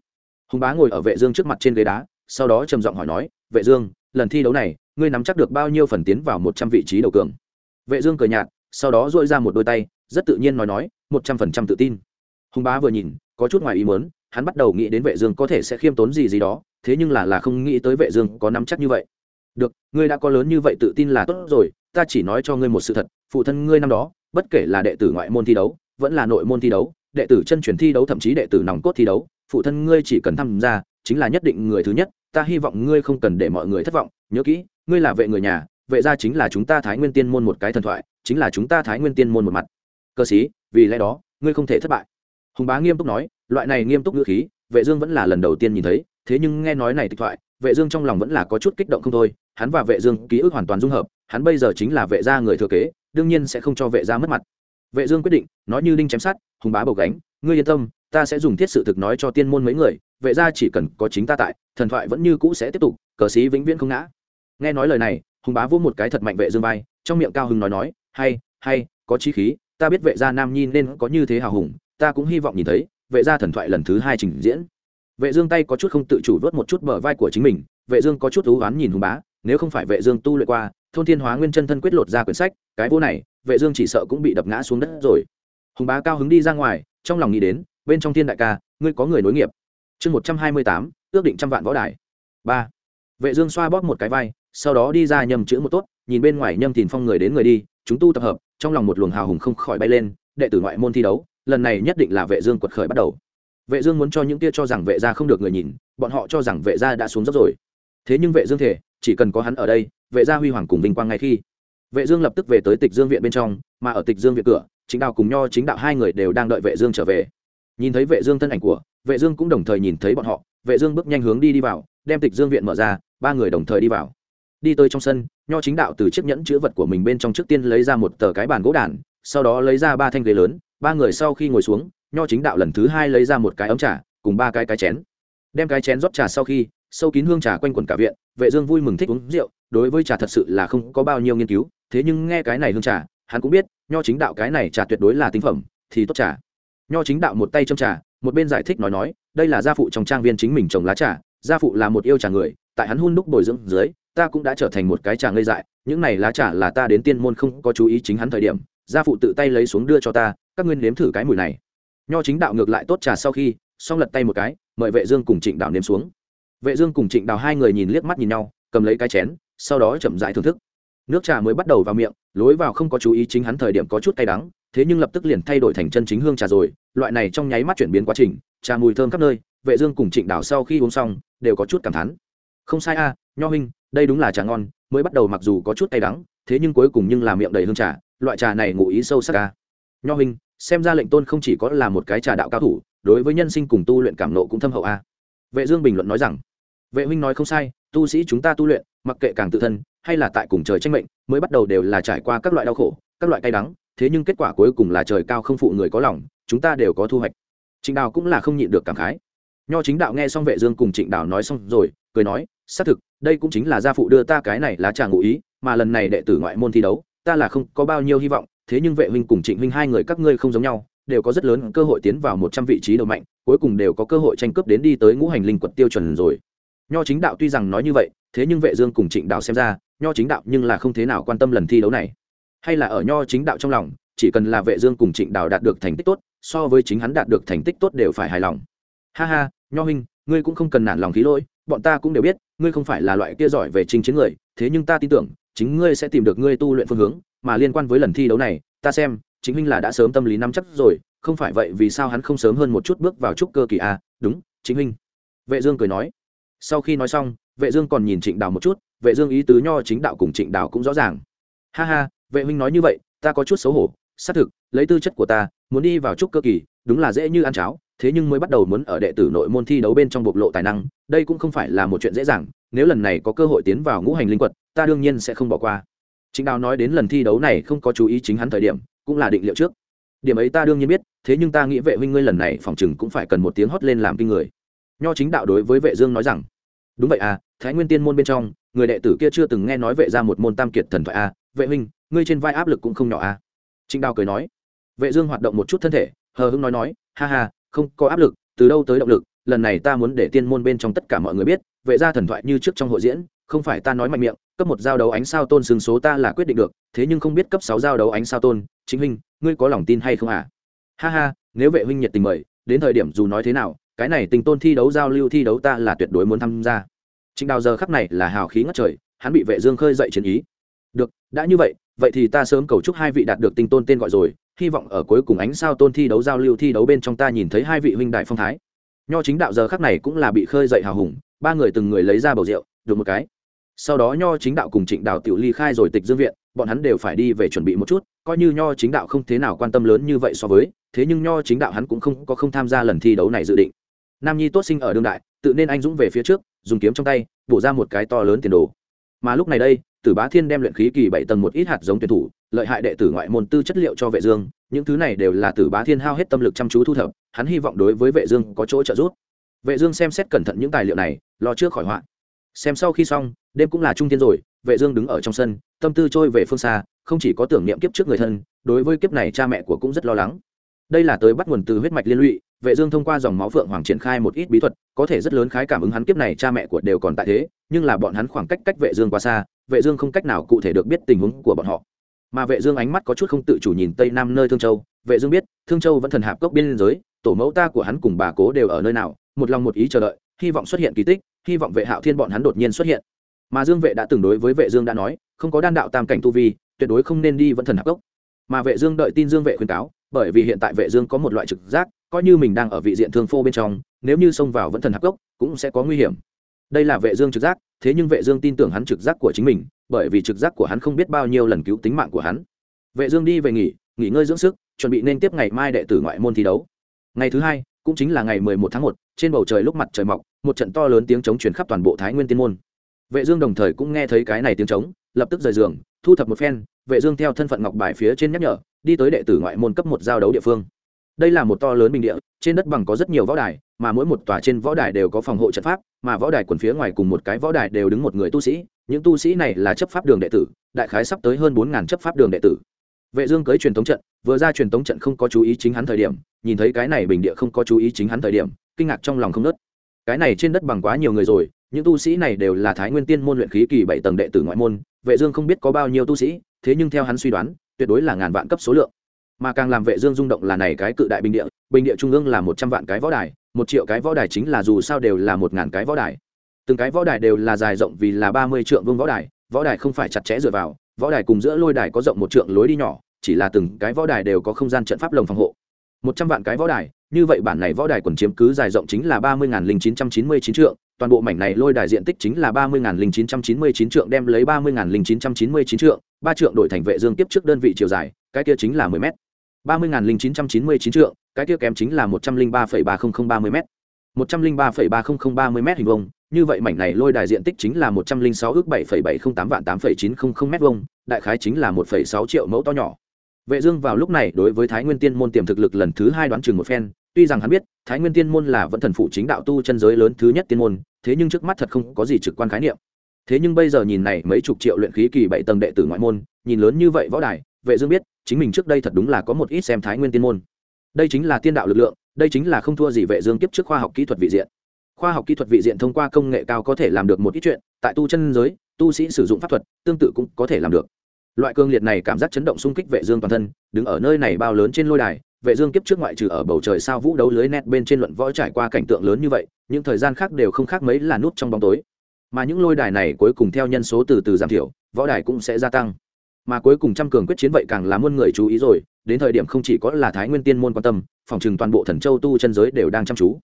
Speaker 1: Hùng bá ngồi ở vệ dương trước mặt trên ghế đá, sau đó trầm giọng hỏi nói, vệ dương, lần thi đấu này, ngươi nắm chắc được bao nhiêu phần tiến vào một trăm vị trí đầu cường? Vệ dương cười nhạt, sau đó duỗi ra một đôi tay, rất tự nhiên nói nói, một trăm phần trăm tự tin. Hùng bá vừa nhìn, có chút ngoài ý muốn, hắn bắt đầu nghĩ đến vệ dương có thể sẽ khiêm tốn gì gì đó, thế nhưng là là không nghĩ tới vệ dương có nắm chắc như vậy. Được, ngươi đã có lớn như vậy tự tin là tốt rồi, ta chỉ nói cho ngươi một sự thật, phụ thân ngươi năm đó bất kể là đệ tử ngoại môn thi đấu, vẫn là nội môn thi đấu, đệ tử chân truyền thi đấu, thậm chí đệ tử nòng cốt thi đấu, phụ thân ngươi chỉ cần tham gia, chính là nhất định người thứ nhất, ta hy vọng ngươi không cần để mọi người thất vọng, nhớ kỹ, ngươi là vệ người nhà, vệ gia chính là chúng ta thái nguyên tiên môn một cái thần thoại, chính là chúng ta thái nguyên tiên môn một mặt. Cơ sĩ, vì lẽ đó, ngươi không thể thất bại. Hùng bá nghiêm túc nói, loại này nghiêm túc ngữ khí, vệ dương vẫn là lần đầu tiên nhìn thấy, thế nhưng nghe nói này tịch thoại, vệ dương trong lòng vẫn là có chút kích động không thôi, hắn và vệ dương ký ức hoàn toàn dung hợp, hắn bây giờ chính là vệ gia người thừa kế đương nhiên sẽ không cho vệ gia mất mặt. Vệ dương quyết định, nói như đinh chém sắt, hùng bá bầu gánh, ngươi yên tâm, ta sẽ dùng thiết sự thực nói cho tiên môn mấy người, vệ gia chỉ cần có chính ta tại, thần thoại vẫn như cũ sẽ tiếp tục, cờ sĩ vĩnh viễn không ngã. Nghe nói lời này, hùng bá vỗ một cái thật mạnh vệ dương vai, trong miệng cao hứng nói nói, hay hay, có chí khí, ta biết vệ gia nam nhi nên có như thế hào hùng, ta cũng hy vọng nhìn thấy, vệ gia thần thoại lần thứ hai trình diễn. Vệ dương tay có chút không tự chủ vớt một chút bờ vai của chính mình, vệ dương có chút ú ám nhìn hùng bá nếu không phải vệ dương tu luyện qua thôn thiên hóa nguyên chân thân quyết lột ra quyển sách cái vô này vệ dương chỉ sợ cũng bị đập ngã xuống đất rồi. Hùng bá cao hứng đi ra ngoài trong lòng nghĩ đến bên trong thiên đại ca ngươi có người nối nghiệp. Chương 128, ước định trăm vạn võ đài. Ba. Vệ dương xoa bóp một cái vai sau đó đi ra nhầm chữ một tốt nhìn bên ngoài nhâm thìn phong người đến người đi chúng tu tập hợp trong lòng một luồng hào hùng không khỏi bay lên đệ tử ngoại môn thi đấu lần này nhất định là vệ dương quật khởi bắt đầu. Vệ dương muốn cho những kia cho rằng vệ gia không được người nhìn bọn họ cho rằng vệ gia đã xuống dốc rồi. Thế nhưng vệ dương thể chỉ cần có hắn ở đây, vệ gia huy hoàng cùng vinh quang ngay khi. Vệ dương lập tức về tới tịch dương viện bên trong, mà ở tịch dương viện cửa chính đạo cùng nho chính đạo hai người đều đang đợi vệ dương trở về. Nhìn thấy vệ dương thân ảnh của, vệ dương cũng đồng thời nhìn thấy bọn họ. Vệ dương bước nhanh hướng đi đi vào, đem tịch dương viện mở ra, ba người đồng thời đi vào. Đi tới trong sân, nho chính đạo từ chiếc nhẫn chứa vật của mình bên trong trước tiên lấy ra một tờ cái bàn gỗ đàn, sau đó lấy ra ba thanh ghế lớn. Ba người sau khi ngồi xuống, nho chính đạo lần thứ hai lấy ra một cái ấm trà, cùng ba cái cái chén. Đem cái chén rót trà sau khi sâu kín hương trà quanh quẩn cả viện, vệ dương vui mừng thích uống rượu, đối với trà thật sự là không có bao nhiêu nghiên cứu, thế nhưng nghe cái này hương trà, hắn cũng biết, nho chính đạo cái này trà tuyệt đối là tinh phẩm, thì tốt trà. Nho chính đạo một tay châm trà, một bên giải thích nói nói, đây là gia phụ trong trang viên chính mình trồng lá trà, gia phụ là một yêu trà người, tại hắn hun đúc bồi dưỡng dưới, ta cũng đã trở thành một cái trà ngây dại, những này lá trà là ta đến tiên môn không có chú ý chính hắn thời điểm, gia phụ tự tay lấy xuống đưa cho ta, các ngươi nếm thử cái mùi này. Nho chính đạo ngược lại tốt trà sau khi, xong lật tay một cái, mời vệ dương cùng trịnh đạo nếm xuống vệ dương cùng trịnh đào hai người nhìn liếc mắt nhìn nhau, cầm lấy cái chén, sau đó chậm rãi thưởng thức. Nước trà mới bắt đầu vào miệng, lối vào không có chú ý chính hắn thời điểm có chút cay đắng, thế nhưng lập tức liền thay đổi thành chân chính hương trà rồi, loại này trong nháy mắt chuyển biến quá trình, trà mùi thơm khắp nơi, vệ dương cùng trịnh đào sau khi uống xong, đều có chút cảm thán. Không sai a, nho huynh, đây đúng là trà ngon, mới bắt đầu mặc dù có chút cay đắng, thế nhưng cuối cùng nhưng là miệng đầy hương trà, loại trà này ngụ ý sâu sắc a. Nho huynh, xem ra lệnh tôn không chỉ có là một cái trà đạo cao thủ, đối với nhân sinh cùng tu luyện cảm nộ cũng thâm hậu a. Vệ dương bình luận nói rằng vệ huynh nói không sai, tu sĩ chúng ta tu luyện, mặc kệ càng tự thân, hay là tại cùng trời tranh mệnh, mới bắt đầu đều là trải qua các loại đau khổ, các loại cay đắng, thế nhưng kết quả cuối cùng là trời cao không phụ người có lòng, chúng ta đều có thu hoạch. Trịnh đào cũng là không nhịn được cảm khái. Nho chính đạo nghe xong vệ dương cùng trịnh đào nói xong rồi, cười nói, xác thực, đây cũng chính là gia phụ đưa ta cái này lá trà ngụ ý, mà lần này đệ tử ngoại môn thi đấu, ta là không có bao nhiêu hy vọng, thế nhưng vệ huynh cùng trịnh huynh hai người các ngươi không giống nhau, đều có rất lớn cơ hội tiến vào một trăm vị trí đầu mạnh, cuối cùng đều có cơ hội tranh cướp đến đi tới ngũ hành linh quật tiêu chuẩn rồi nho chính đạo tuy rằng nói như vậy, thế nhưng vệ dương cùng trịnh đạo xem ra, nho chính đạo nhưng là không thế nào quan tâm lần thi đấu này. Hay là ở nho chính đạo trong lòng, chỉ cần là vệ dương cùng trịnh đạo đạt được thành tích tốt, so với chính hắn đạt được thành tích tốt đều phải hài lòng. Ha ha, nho huynh, ngươi cũng không cần nản lòng khí lỗi, bọn ta cũng đều biết, ngươi không phải là loại kia giỏi về trình chiến người, thế nhưng ta tin tưởng, chính ngươi sẽ tìm được ngươi tu luyện phương hướng, mà liên quan với lần thi đấu này, ta xem, chính huynh là đã sớm tâm lý nắm chắc rồi, không phải vậy vì sao hắn không sớm hơn một chút bước vào trúc cơ kỳ a? À? đúng, chính huynh. Vệ dương cười nói sau khi nói xong, vệ dương còn nhìn trịnh đào một chút, vệ dương ý tứ nho chính đạo cùng trịnh đào cũng rõ ràng. Ha ha, vệ huynh nói như vậy, ta có chút xấu hổ, xác thực, lấy tư chất của ta, muốn đi vào trúc cơ kỳ, đúng là dễ như ăn cháo, thế nhưng mới bắt đầu muốn ở đệ tử nội môn thi đấu bên trong bộc lộ tài năng, đây cũng không phải là một chuyện dễ dàng, nếu lần này có cơ hội tiến vào ngũ hành linh quật, ta đương nhiên sẽ không bỏ qua. Trịnh đào nói đến lần thi đấu này không có chú ý chính hắn thời điểm, cũng là định liệu trước. Điểm ấy ta đương nhiên biết, thế nhưng ta nghĩ vệ huynh ngươi lần này phòng chừng cũng phải cần một tiếng hót lên làm kinh người. Nho chính đạo đối với vệ dương nói rằng đúng vậy à thái nguyên tiên môn bên trong, người đệ tử kia chưa từng nghe nói vệ ra một môn tam kiệt thần thoại à. Vệ huynh, ngươi trên vai áp lực cũng không nhỏ à. Trịnh đào cười nói. Vệ dương hoạt động một chút thân thể, hờ hững nói nói, ha ha, không có áp lực, từ đâu tới động lực, lần này ta muốn để tiên môn bên trong tất cả mọi người biết, vệ ra thần thoại như trước trong hội diễn, không phải ta nói mạnh miệng, cấp một giao đấu ánh sao tôn xương số ta là quyết định được, thế nhưng không biết cấp sáu giao đấu ánh sao tôn chính huynh, ngươi có lòng tin hay không à? Ha ha, nếu vệ huynh nhiệt tình mời, đến thời điểm dù nói thế nào cái này tình tôn thi đấu giao lưu thi đấu ta là tuyệt đối muốn tham gia. Trịnh đào giờ khắc này là hào khí ngất trời, hắn bị vệ dương khơi dậy chiến ý. Được, đã như vậy vậy thì ta sớm cầu chúc hai vị đạt được tinh tôn tên gọi rồi, hy vọng ở cuối cùng ánh sao tôn thi đấu giao lưu thi đấu bên trong ta nhìn thấy hai vị huynh đại phong thái. Nho chính đạo giờ khắc này cũng là bị khơi dậy hào hùng, ba người từng người lấy ra bầu rượu, được một cái. Sau đó nho chính đạo cùng trịnh đạo tiểu ly khai rồi tịch dương viện, bọn hắn đều phải đi về chuẩn bị một chút, coi như nho chính đạo không thế nào quan tâm lớn như vậy so với, thế nhưng nho chính đạo hắn cũng không có không tham gia lần thi đấu này dự định nam nhi tốt sinh ở đương đại, tự nên anh dũng về phía trước, dùng kiếm trong tay, bổ ra một cái to lớn tiền đồ. Mà lúc này đây, tử bá thiên đem luyện khí kỳ bảy tầng một ít hạt giống tuyển thủ, lợi hại đệ tử ngoại môn tư chất liệu cho vệ dương, những thứ này đều là tử bá thiên hao hết tâm lực chăm chú thu thập, hắn hy vọng đối với vệ dương có chỗ trợ giúp. Vệ dương xem xét cẩn thận những tài liệu này, lo trước khỏi hoạn. xem sau khi xong, đêm cũng là trung thiên rồi, vệ dương đứng ở trong sân, tâm tư trôi về phương xa, không chỉ có tưởng niệm kiếp trước người thân, đối với kiếp này cha mẹ của cũng rất lo lắng. Đây là tới bắt nguồn từ huyết mạch liên lụy vệ dương thông qua dòng máu phượng hoàng triển khai một ít bí thuật, có thể rất lớn khái cảm ứng hắn kiếp này cha mẹ của đều còn tại thế, nhưng là bọn hắn khoảng cách cách vệ dương quá xa, vệ dương không cách nào cụ thể được biết tình huống của bọn họ. Mà vệ dương ánh mắt có chút không tự chủ nhìn tây nam nơi thương châu, vệ dương biết, thương châu vẫn thần hạp cốc biên giới, tổ mẫu ta của hắn cùng bà cố đều ở nơi nào, một lòng một ý chờ đợi, hy vọng xuất hiện kỳ tích, hy vọng vệ hạo thiên bọn hắn đột nhiên xuất hiện. Mà dương vệ đã từng đối với vệ dương đã nói, không có đan đạo tam cảnh tu vi, tuyệt đối không nên đi vẫn thần hạp cốc. Mà vệ dương đợi tin dương vệ khuyên cáo bởi vì hiện tại vệ dương có một loại trực giác coi như mình đang ở vị diện thương phô bên trong nếu như xông vào vẫn thần hắc gốc, cũng sẽ có nguy hiểm. Đây là vệ dương trực giác thế nhưng vệ dương tin tưởng hắn trực giác của chính mình bởi vì trực giác của hắn không biết bao nhiêu lần cứu tính mạng của hắn. Vệ dương đi về nghỉ nghỉ ngơi dưỡng sức chuẩn bị nên tiếp ngày mai đệ tử ngoại môn thi đấu. Ngày thứ hai cũng chính là ngày 11 tháng 1, trên bầu trời lúc mặt trời mọc một trận to lớn tiếng trống truyền khắp toàn bộ thái nguyên tiên môn. Vệ dương đồng thời cũng nghe thấy cái này tiếng trống, lập tức rời giường thu thập một phen vệ dương theo thân phận ngọc bài phía trên nhắc nhở, đi tới đệ tử ngoại môn cấp một giao đấu địa phương. Đây là một to lớn bình địa, trên đất bằng có rất nhiều võ đài, mà mỗi một tòa trên võ đài đều có phòng hộ trận pháp, mà võ đài quần phía ngoài cùng một cái võ đài đều đứng một người tu sĩ. Những tu sĩ này là chấp pháp đường đệ tử, đại khái sắp tới hơn bốn ngàn chấp pháp đường đệ tử. Vệ dương cưới truyền thống trận, vừa ra truyền thống trận không có chú ý chính hắn thời điểm, nhìn thấy cái này bình địa không có chú ý chính hắn thời điểm, kinh ngạc trong lòng không nứt. cái này trên đất bằng quá nhiều người rồi, những tu sĩ này đều là thái nguyên tiên môn luyện khí kỳ bảy tầng đệ tử ngoại môn, vệ dương không biết có bao nhiêu tu sĩ thế nhưng theo hắn suy đoán, tuyệt đối là ngàn vạn cấp số lượng. Mà càng làm vệ dương rung động là này cái cự đại bình địa bình địa trung ương là một trăm vạn cái võ đài, một triệu cái võ đài chính là dù sao đều là một ngàn cái võ đài. Từng cái võ đài đều là dài rộng vì là ba mươi trượng vương võ đài võ đài không phải chặt chẽ dựa vào, võ đài cùng giữa lôi đài có rộng một trượng lối đi nhỏ, chỉ là từng cái võ đài đều có không gian trận pháp lồng phòng hộ. Một trăm vạn cái võ đài như vậy bản này võ đài quần chiếm cứ dài rộng chính là ba mươi linh chín trăm chín mươi chín trượng, toàn bộ mảnh này lôi đài diện tích chính là ba mươi linh chín trăm chín mươi chín trượng đem lấy ba mươi linh chín trăm chín mươi chín trượng, ba trượng đổi thành vệ dương tiếp trước đơn vị chiều dài, cái kia chính là mười mét. ba mươi linh chín trăm chín mươi chín trượng, cái kia kém chính là một trăm linh ba phẩy ba không không ba mươi m một trăm linh ba phẩy ba không không ba mươi m hình vông như vậy mảnh này lôi đài diện tích chính là một trăm linh sáu ước bảy phẩy bảy không tám vạn tám phẩy chín không không m vông đại khái chính là một phẩy sáu triệu mẫu to nhỏ. Vệ dương vào lúc này đối với thái nguyên tiên môn tiềm thực lực lần thứ hai đoán chừng một phen tuy rằng hắn biết, thái nguyên tiên môn là vẫn thần phụ chính đạo tu chân giới lớn thứ nhất tiên môn, thế nhưng trước mắt thật không có gì trực quan khái niệm. Thế nhưng bây giờ nhìn này mấy chục triệu luyện khí kỳ bảy tầng đệ tử ngoại môn, nhìn lớn như vậy võ đài, vệ dương biết, chính mình trước đây thật đúng là có một ít xem thái nguyên tiên môn. Đây chính là tiên đạo lực lượng, đây chính là không thua gì vệ dương kiếp trước khoa học kỹ thuật vị diện. Khoa học kỹ thuật vị diện thông qua công nghệ cao có thể làm được một ít chuyện, tại tu chân giới, tu sĩ sử dụng pháp thuật, tương tự cũng có thể làm được. Loại cương liệt này cảm giác chấn động xung kích vệ dương toàn thân, đứng ở nơi này bao lớn trên lôi đài vệ dương kiếp trước ngoại trừ ở bầu trời sao vũ đấu lưới net bên trên luận võ trải qua cảnh tượng lớn như vậy, những thời gian khác đều không khác mấy là nút trong bóng tối. Mà những lôi đài này cuối cùng theo nhân số từ từ giảm thiểu, võ đài cũng sẽ gia tăng. Mà cuối cùng trăm cường quyết chiến vậy càng là muôn người chú ý rồi, đến thời điểm không chỉ có là thái nguyên tiên môn quan tâm, phòng trừng toàn bộ thần châu tu chân giới đều đang chăm chú.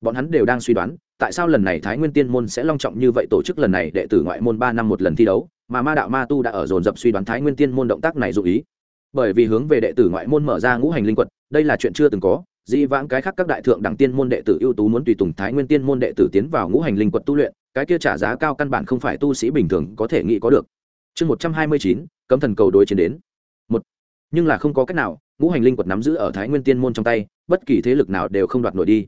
Speaker 1: Bọn hắn đều đang suy đoán, tại sao lần này thái nguyên tiên môn sẽ long trọng như vậy tổ chức lần này đệ tử ngoại môn ba năm một lần thi đấu, mà ma đạo ma tu đã ở dồn dập suy đoán thái nguyên tiên môn động tác này dụ ý. Bởi vì hướng về đệ tử ngoại môn mở ra ngũ hành linh quật đây là chuyện chưa từng có, dĩ vãng cái khác các đại thượng đẳng tiên môn đệ tử ưu tú muốn tùy tùng thái nguyên tiên môn đệ tử tiến vào ngũ hành linh quật tu luyện, cái kia trả giá cao căn bản không phải tu sĩ bình thường có thể nghĩ có được. Chương một trăm hai mươi chín, cấm thần cầu đối chiến đến. Một, nhưng là không có cách nào, ngũ hành linh quật nắm giữ ở thái nguyên tiên môn trong tay, bất kỳ thế lực nào đều không đoạt nổi đi.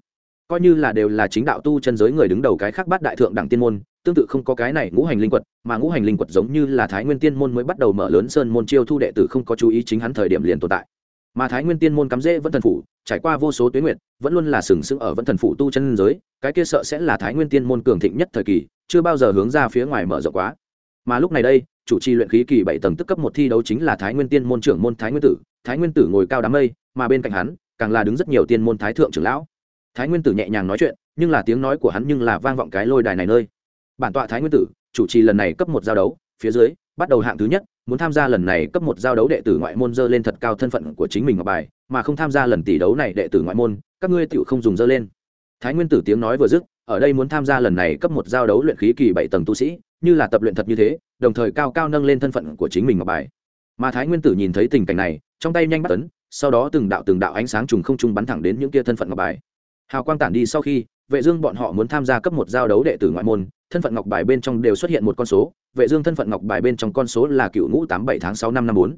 Speaker 1: Coi như là đều là chính đạo tu chân giới người đứng đầu cái khác bát đại thượng đẳng tiên môn, tương tự không có cái này ngũ hành linh quật, mà ngũ hành linh quật giống như là thái nguyên tiên môn mới bắt đầu mở lớn sơn môn chiêu thu đệ tử không có chú ý chính hắn thời điểm liền tồn tại mà thái nguyên tiên môn cắm rễ vẫn thần phủ, trải qua vô số tuyến nguyện vẫn luôn là sừng sững ở vẫn thần phủ tu chân giới, cái kia sợ sẽ là thái nguyên tiên môn cường thịnh nhất thời kỳ, chưa bao giờ hướng ra phía ngoài mở rộng quá. Mà lúc này đây, chủ trì luyện khí kỳ bảy tầng tức cấp một thi đấu chính là thái nguyên tiên môn trưởng môn thái nguyên tử. Thái nguyên tử ngồi cao đám mây, mà bên cạnh hắn, càng là đứng rất nhiều tiên môn thái thượng trưởng lão. Thái nguyên tử nhẹ nhàng nói chuyện, nhưng là tiếng nói của hắn nhưng là vang vọng cái lôi đài này nơi. Bản tọa thái nguyên tử, chủ trì lần này cấp một giao đấu, phía dưới, bắt đầu hạng thứ nhất muốn tham gia lần này cấp một giao đấu đệ tử ngoại môn dơ lên thật cao thân phận của chính mình ngọc bài, mà không tham gia lần tỷ đấu này đệ tử ngoại môn, các ngươi tựu không dùng dơ lên. Thái nguyên tử tiếng nói vừa dứt, ở đây muốn tham gia lần này cấp một giao đấu luyện khí kỳ bảy tầng tu sĩ, như là tập luyện thật như thế, đồng thời cao cao nâng lên thân phận của chính mình ngọc bài. Mà thái nguyên tử nhìn thấy tình cảnh này, trong tay nhanh bắt tấn sau đó từng đạo từng đạo ánh sáng trùng không trung bắn thẳng đến những kia thân phận ngọc bài. Hào quang tản đi sau khi, vệ dương bọn họ muốn tham gia cấp một giao đấu đệ tử ngoại môn, thân phận ngọc bài bên trong đều xuất hiện một con số vệ dương thân phận ngọc bài bên trong con số là cựu ngũ tám bảy tháng sáu năm năm bốn.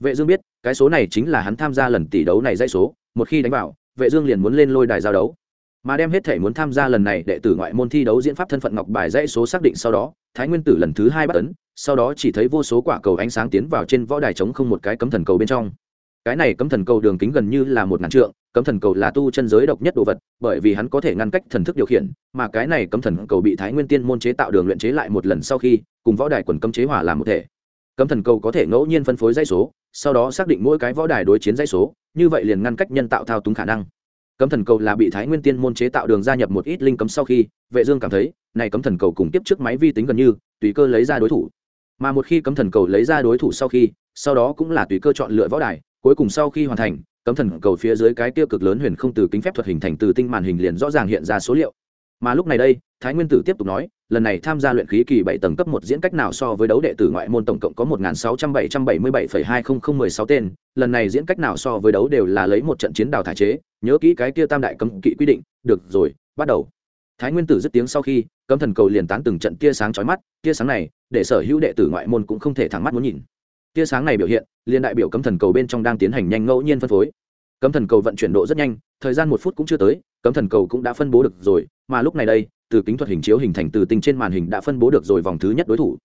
Speaker 1: Vệ dương biết, cái số này chính là hắn tham gia lần tỷ đấu này dãy số, một khi đánh vào, vệ dương liền muốn lên lôi đài giao đấu. Mà đem hết thể muốn tham gia lần này đệ tử ngoại môn thi đấu diễn pháp thân phận ngọc bài dãy số xác định sau đó, thái nguyên tử lần thứ hai bắt ấn, sau đó chỉ thấy vô số quả cầu ánh sáng tiến vào trên võ đài chống không một cái cấm thần cầu bên trong cái này cấm thần cầu đường kính gần như là một ngàn trượng, cấm thần cầu là tu chân giới độc nhất đồ vật, bởi vì hắn có thể ngăn cách thần thức điều khiển, mà cái này cấm thần cầu bị thái nguyên tiên môn chế tạo đường luyện chế lại một lần sau khi, cùng võ đài quần cấm chế hòa làm một thể. Cấm thần cầu có thể ngẫu nhiên phân phối dây số, sau đó xác định mỗi cái võ đài đối chiến dây số, như vậy liền ngăn cách nhân tạo thao túng khả năng. Cấm thần cầu là bị thái nguyên tiên môn chế tạo đường gia nhập một ít linh cấm sau khi, vệ dương cảm thấy, này cấm thần cầu cùng tiếp trước máy vi tính gần như, tùy cơ lấy ra đối thủ. Mà một khi cấm thần cầu lấy ra đối thủ sau khi, sau đó cũng là tùy cơ chọn lựa võ đài cuối cùng sau khi hoàn thành, cấm thần cầu phía dưới cái tiêu cực lớn huyền không từ kính phép thuật hình thành từ tinh màn hình liền rõ ràng hiện ra số liệu. Mà lúc này đây, thái nguyên tử tiếp tục nói, lần này tham gia luyện khí kỳ bảy tầng cấp một diễn cách nào so với đấu đệ tử ngoại môn tổng cộng có một sáu trăm bảy trăm bảy mươi bảy hai nghìn mười sáu tên, lần này diễn cách nào so với đấu đều là lấy một trận chiến đào thải chế, nhớ kỹ cái kia tam đại cấm kỵ quy định, được rồi, bắt đầu. Thái nguyên tử dứt tiếng sau khi, cấm thần cầu liền tán từng trận tia sáng chói mắt, tia sáng này, để sở hữu đệ tử ngoại môn cũng không thể thẳng mắt muốn nhìn tia sáng này biểu hiện liên đại biểu cấm thần cầu bên trong đang tiến hành nhanh ngẫu nhiên phân phối. Cấm thần cầu vận chuyển độ rất nhanh, thời gian một phút cũng chưa tới, cấm thần cầu cũng đã phân bố được rồi, mà lúc này đây, từ kính thuật hình chiếu hình thành từ tinh trên màn hình đã phân bố được rồi vòng thứ nhất đối thủ.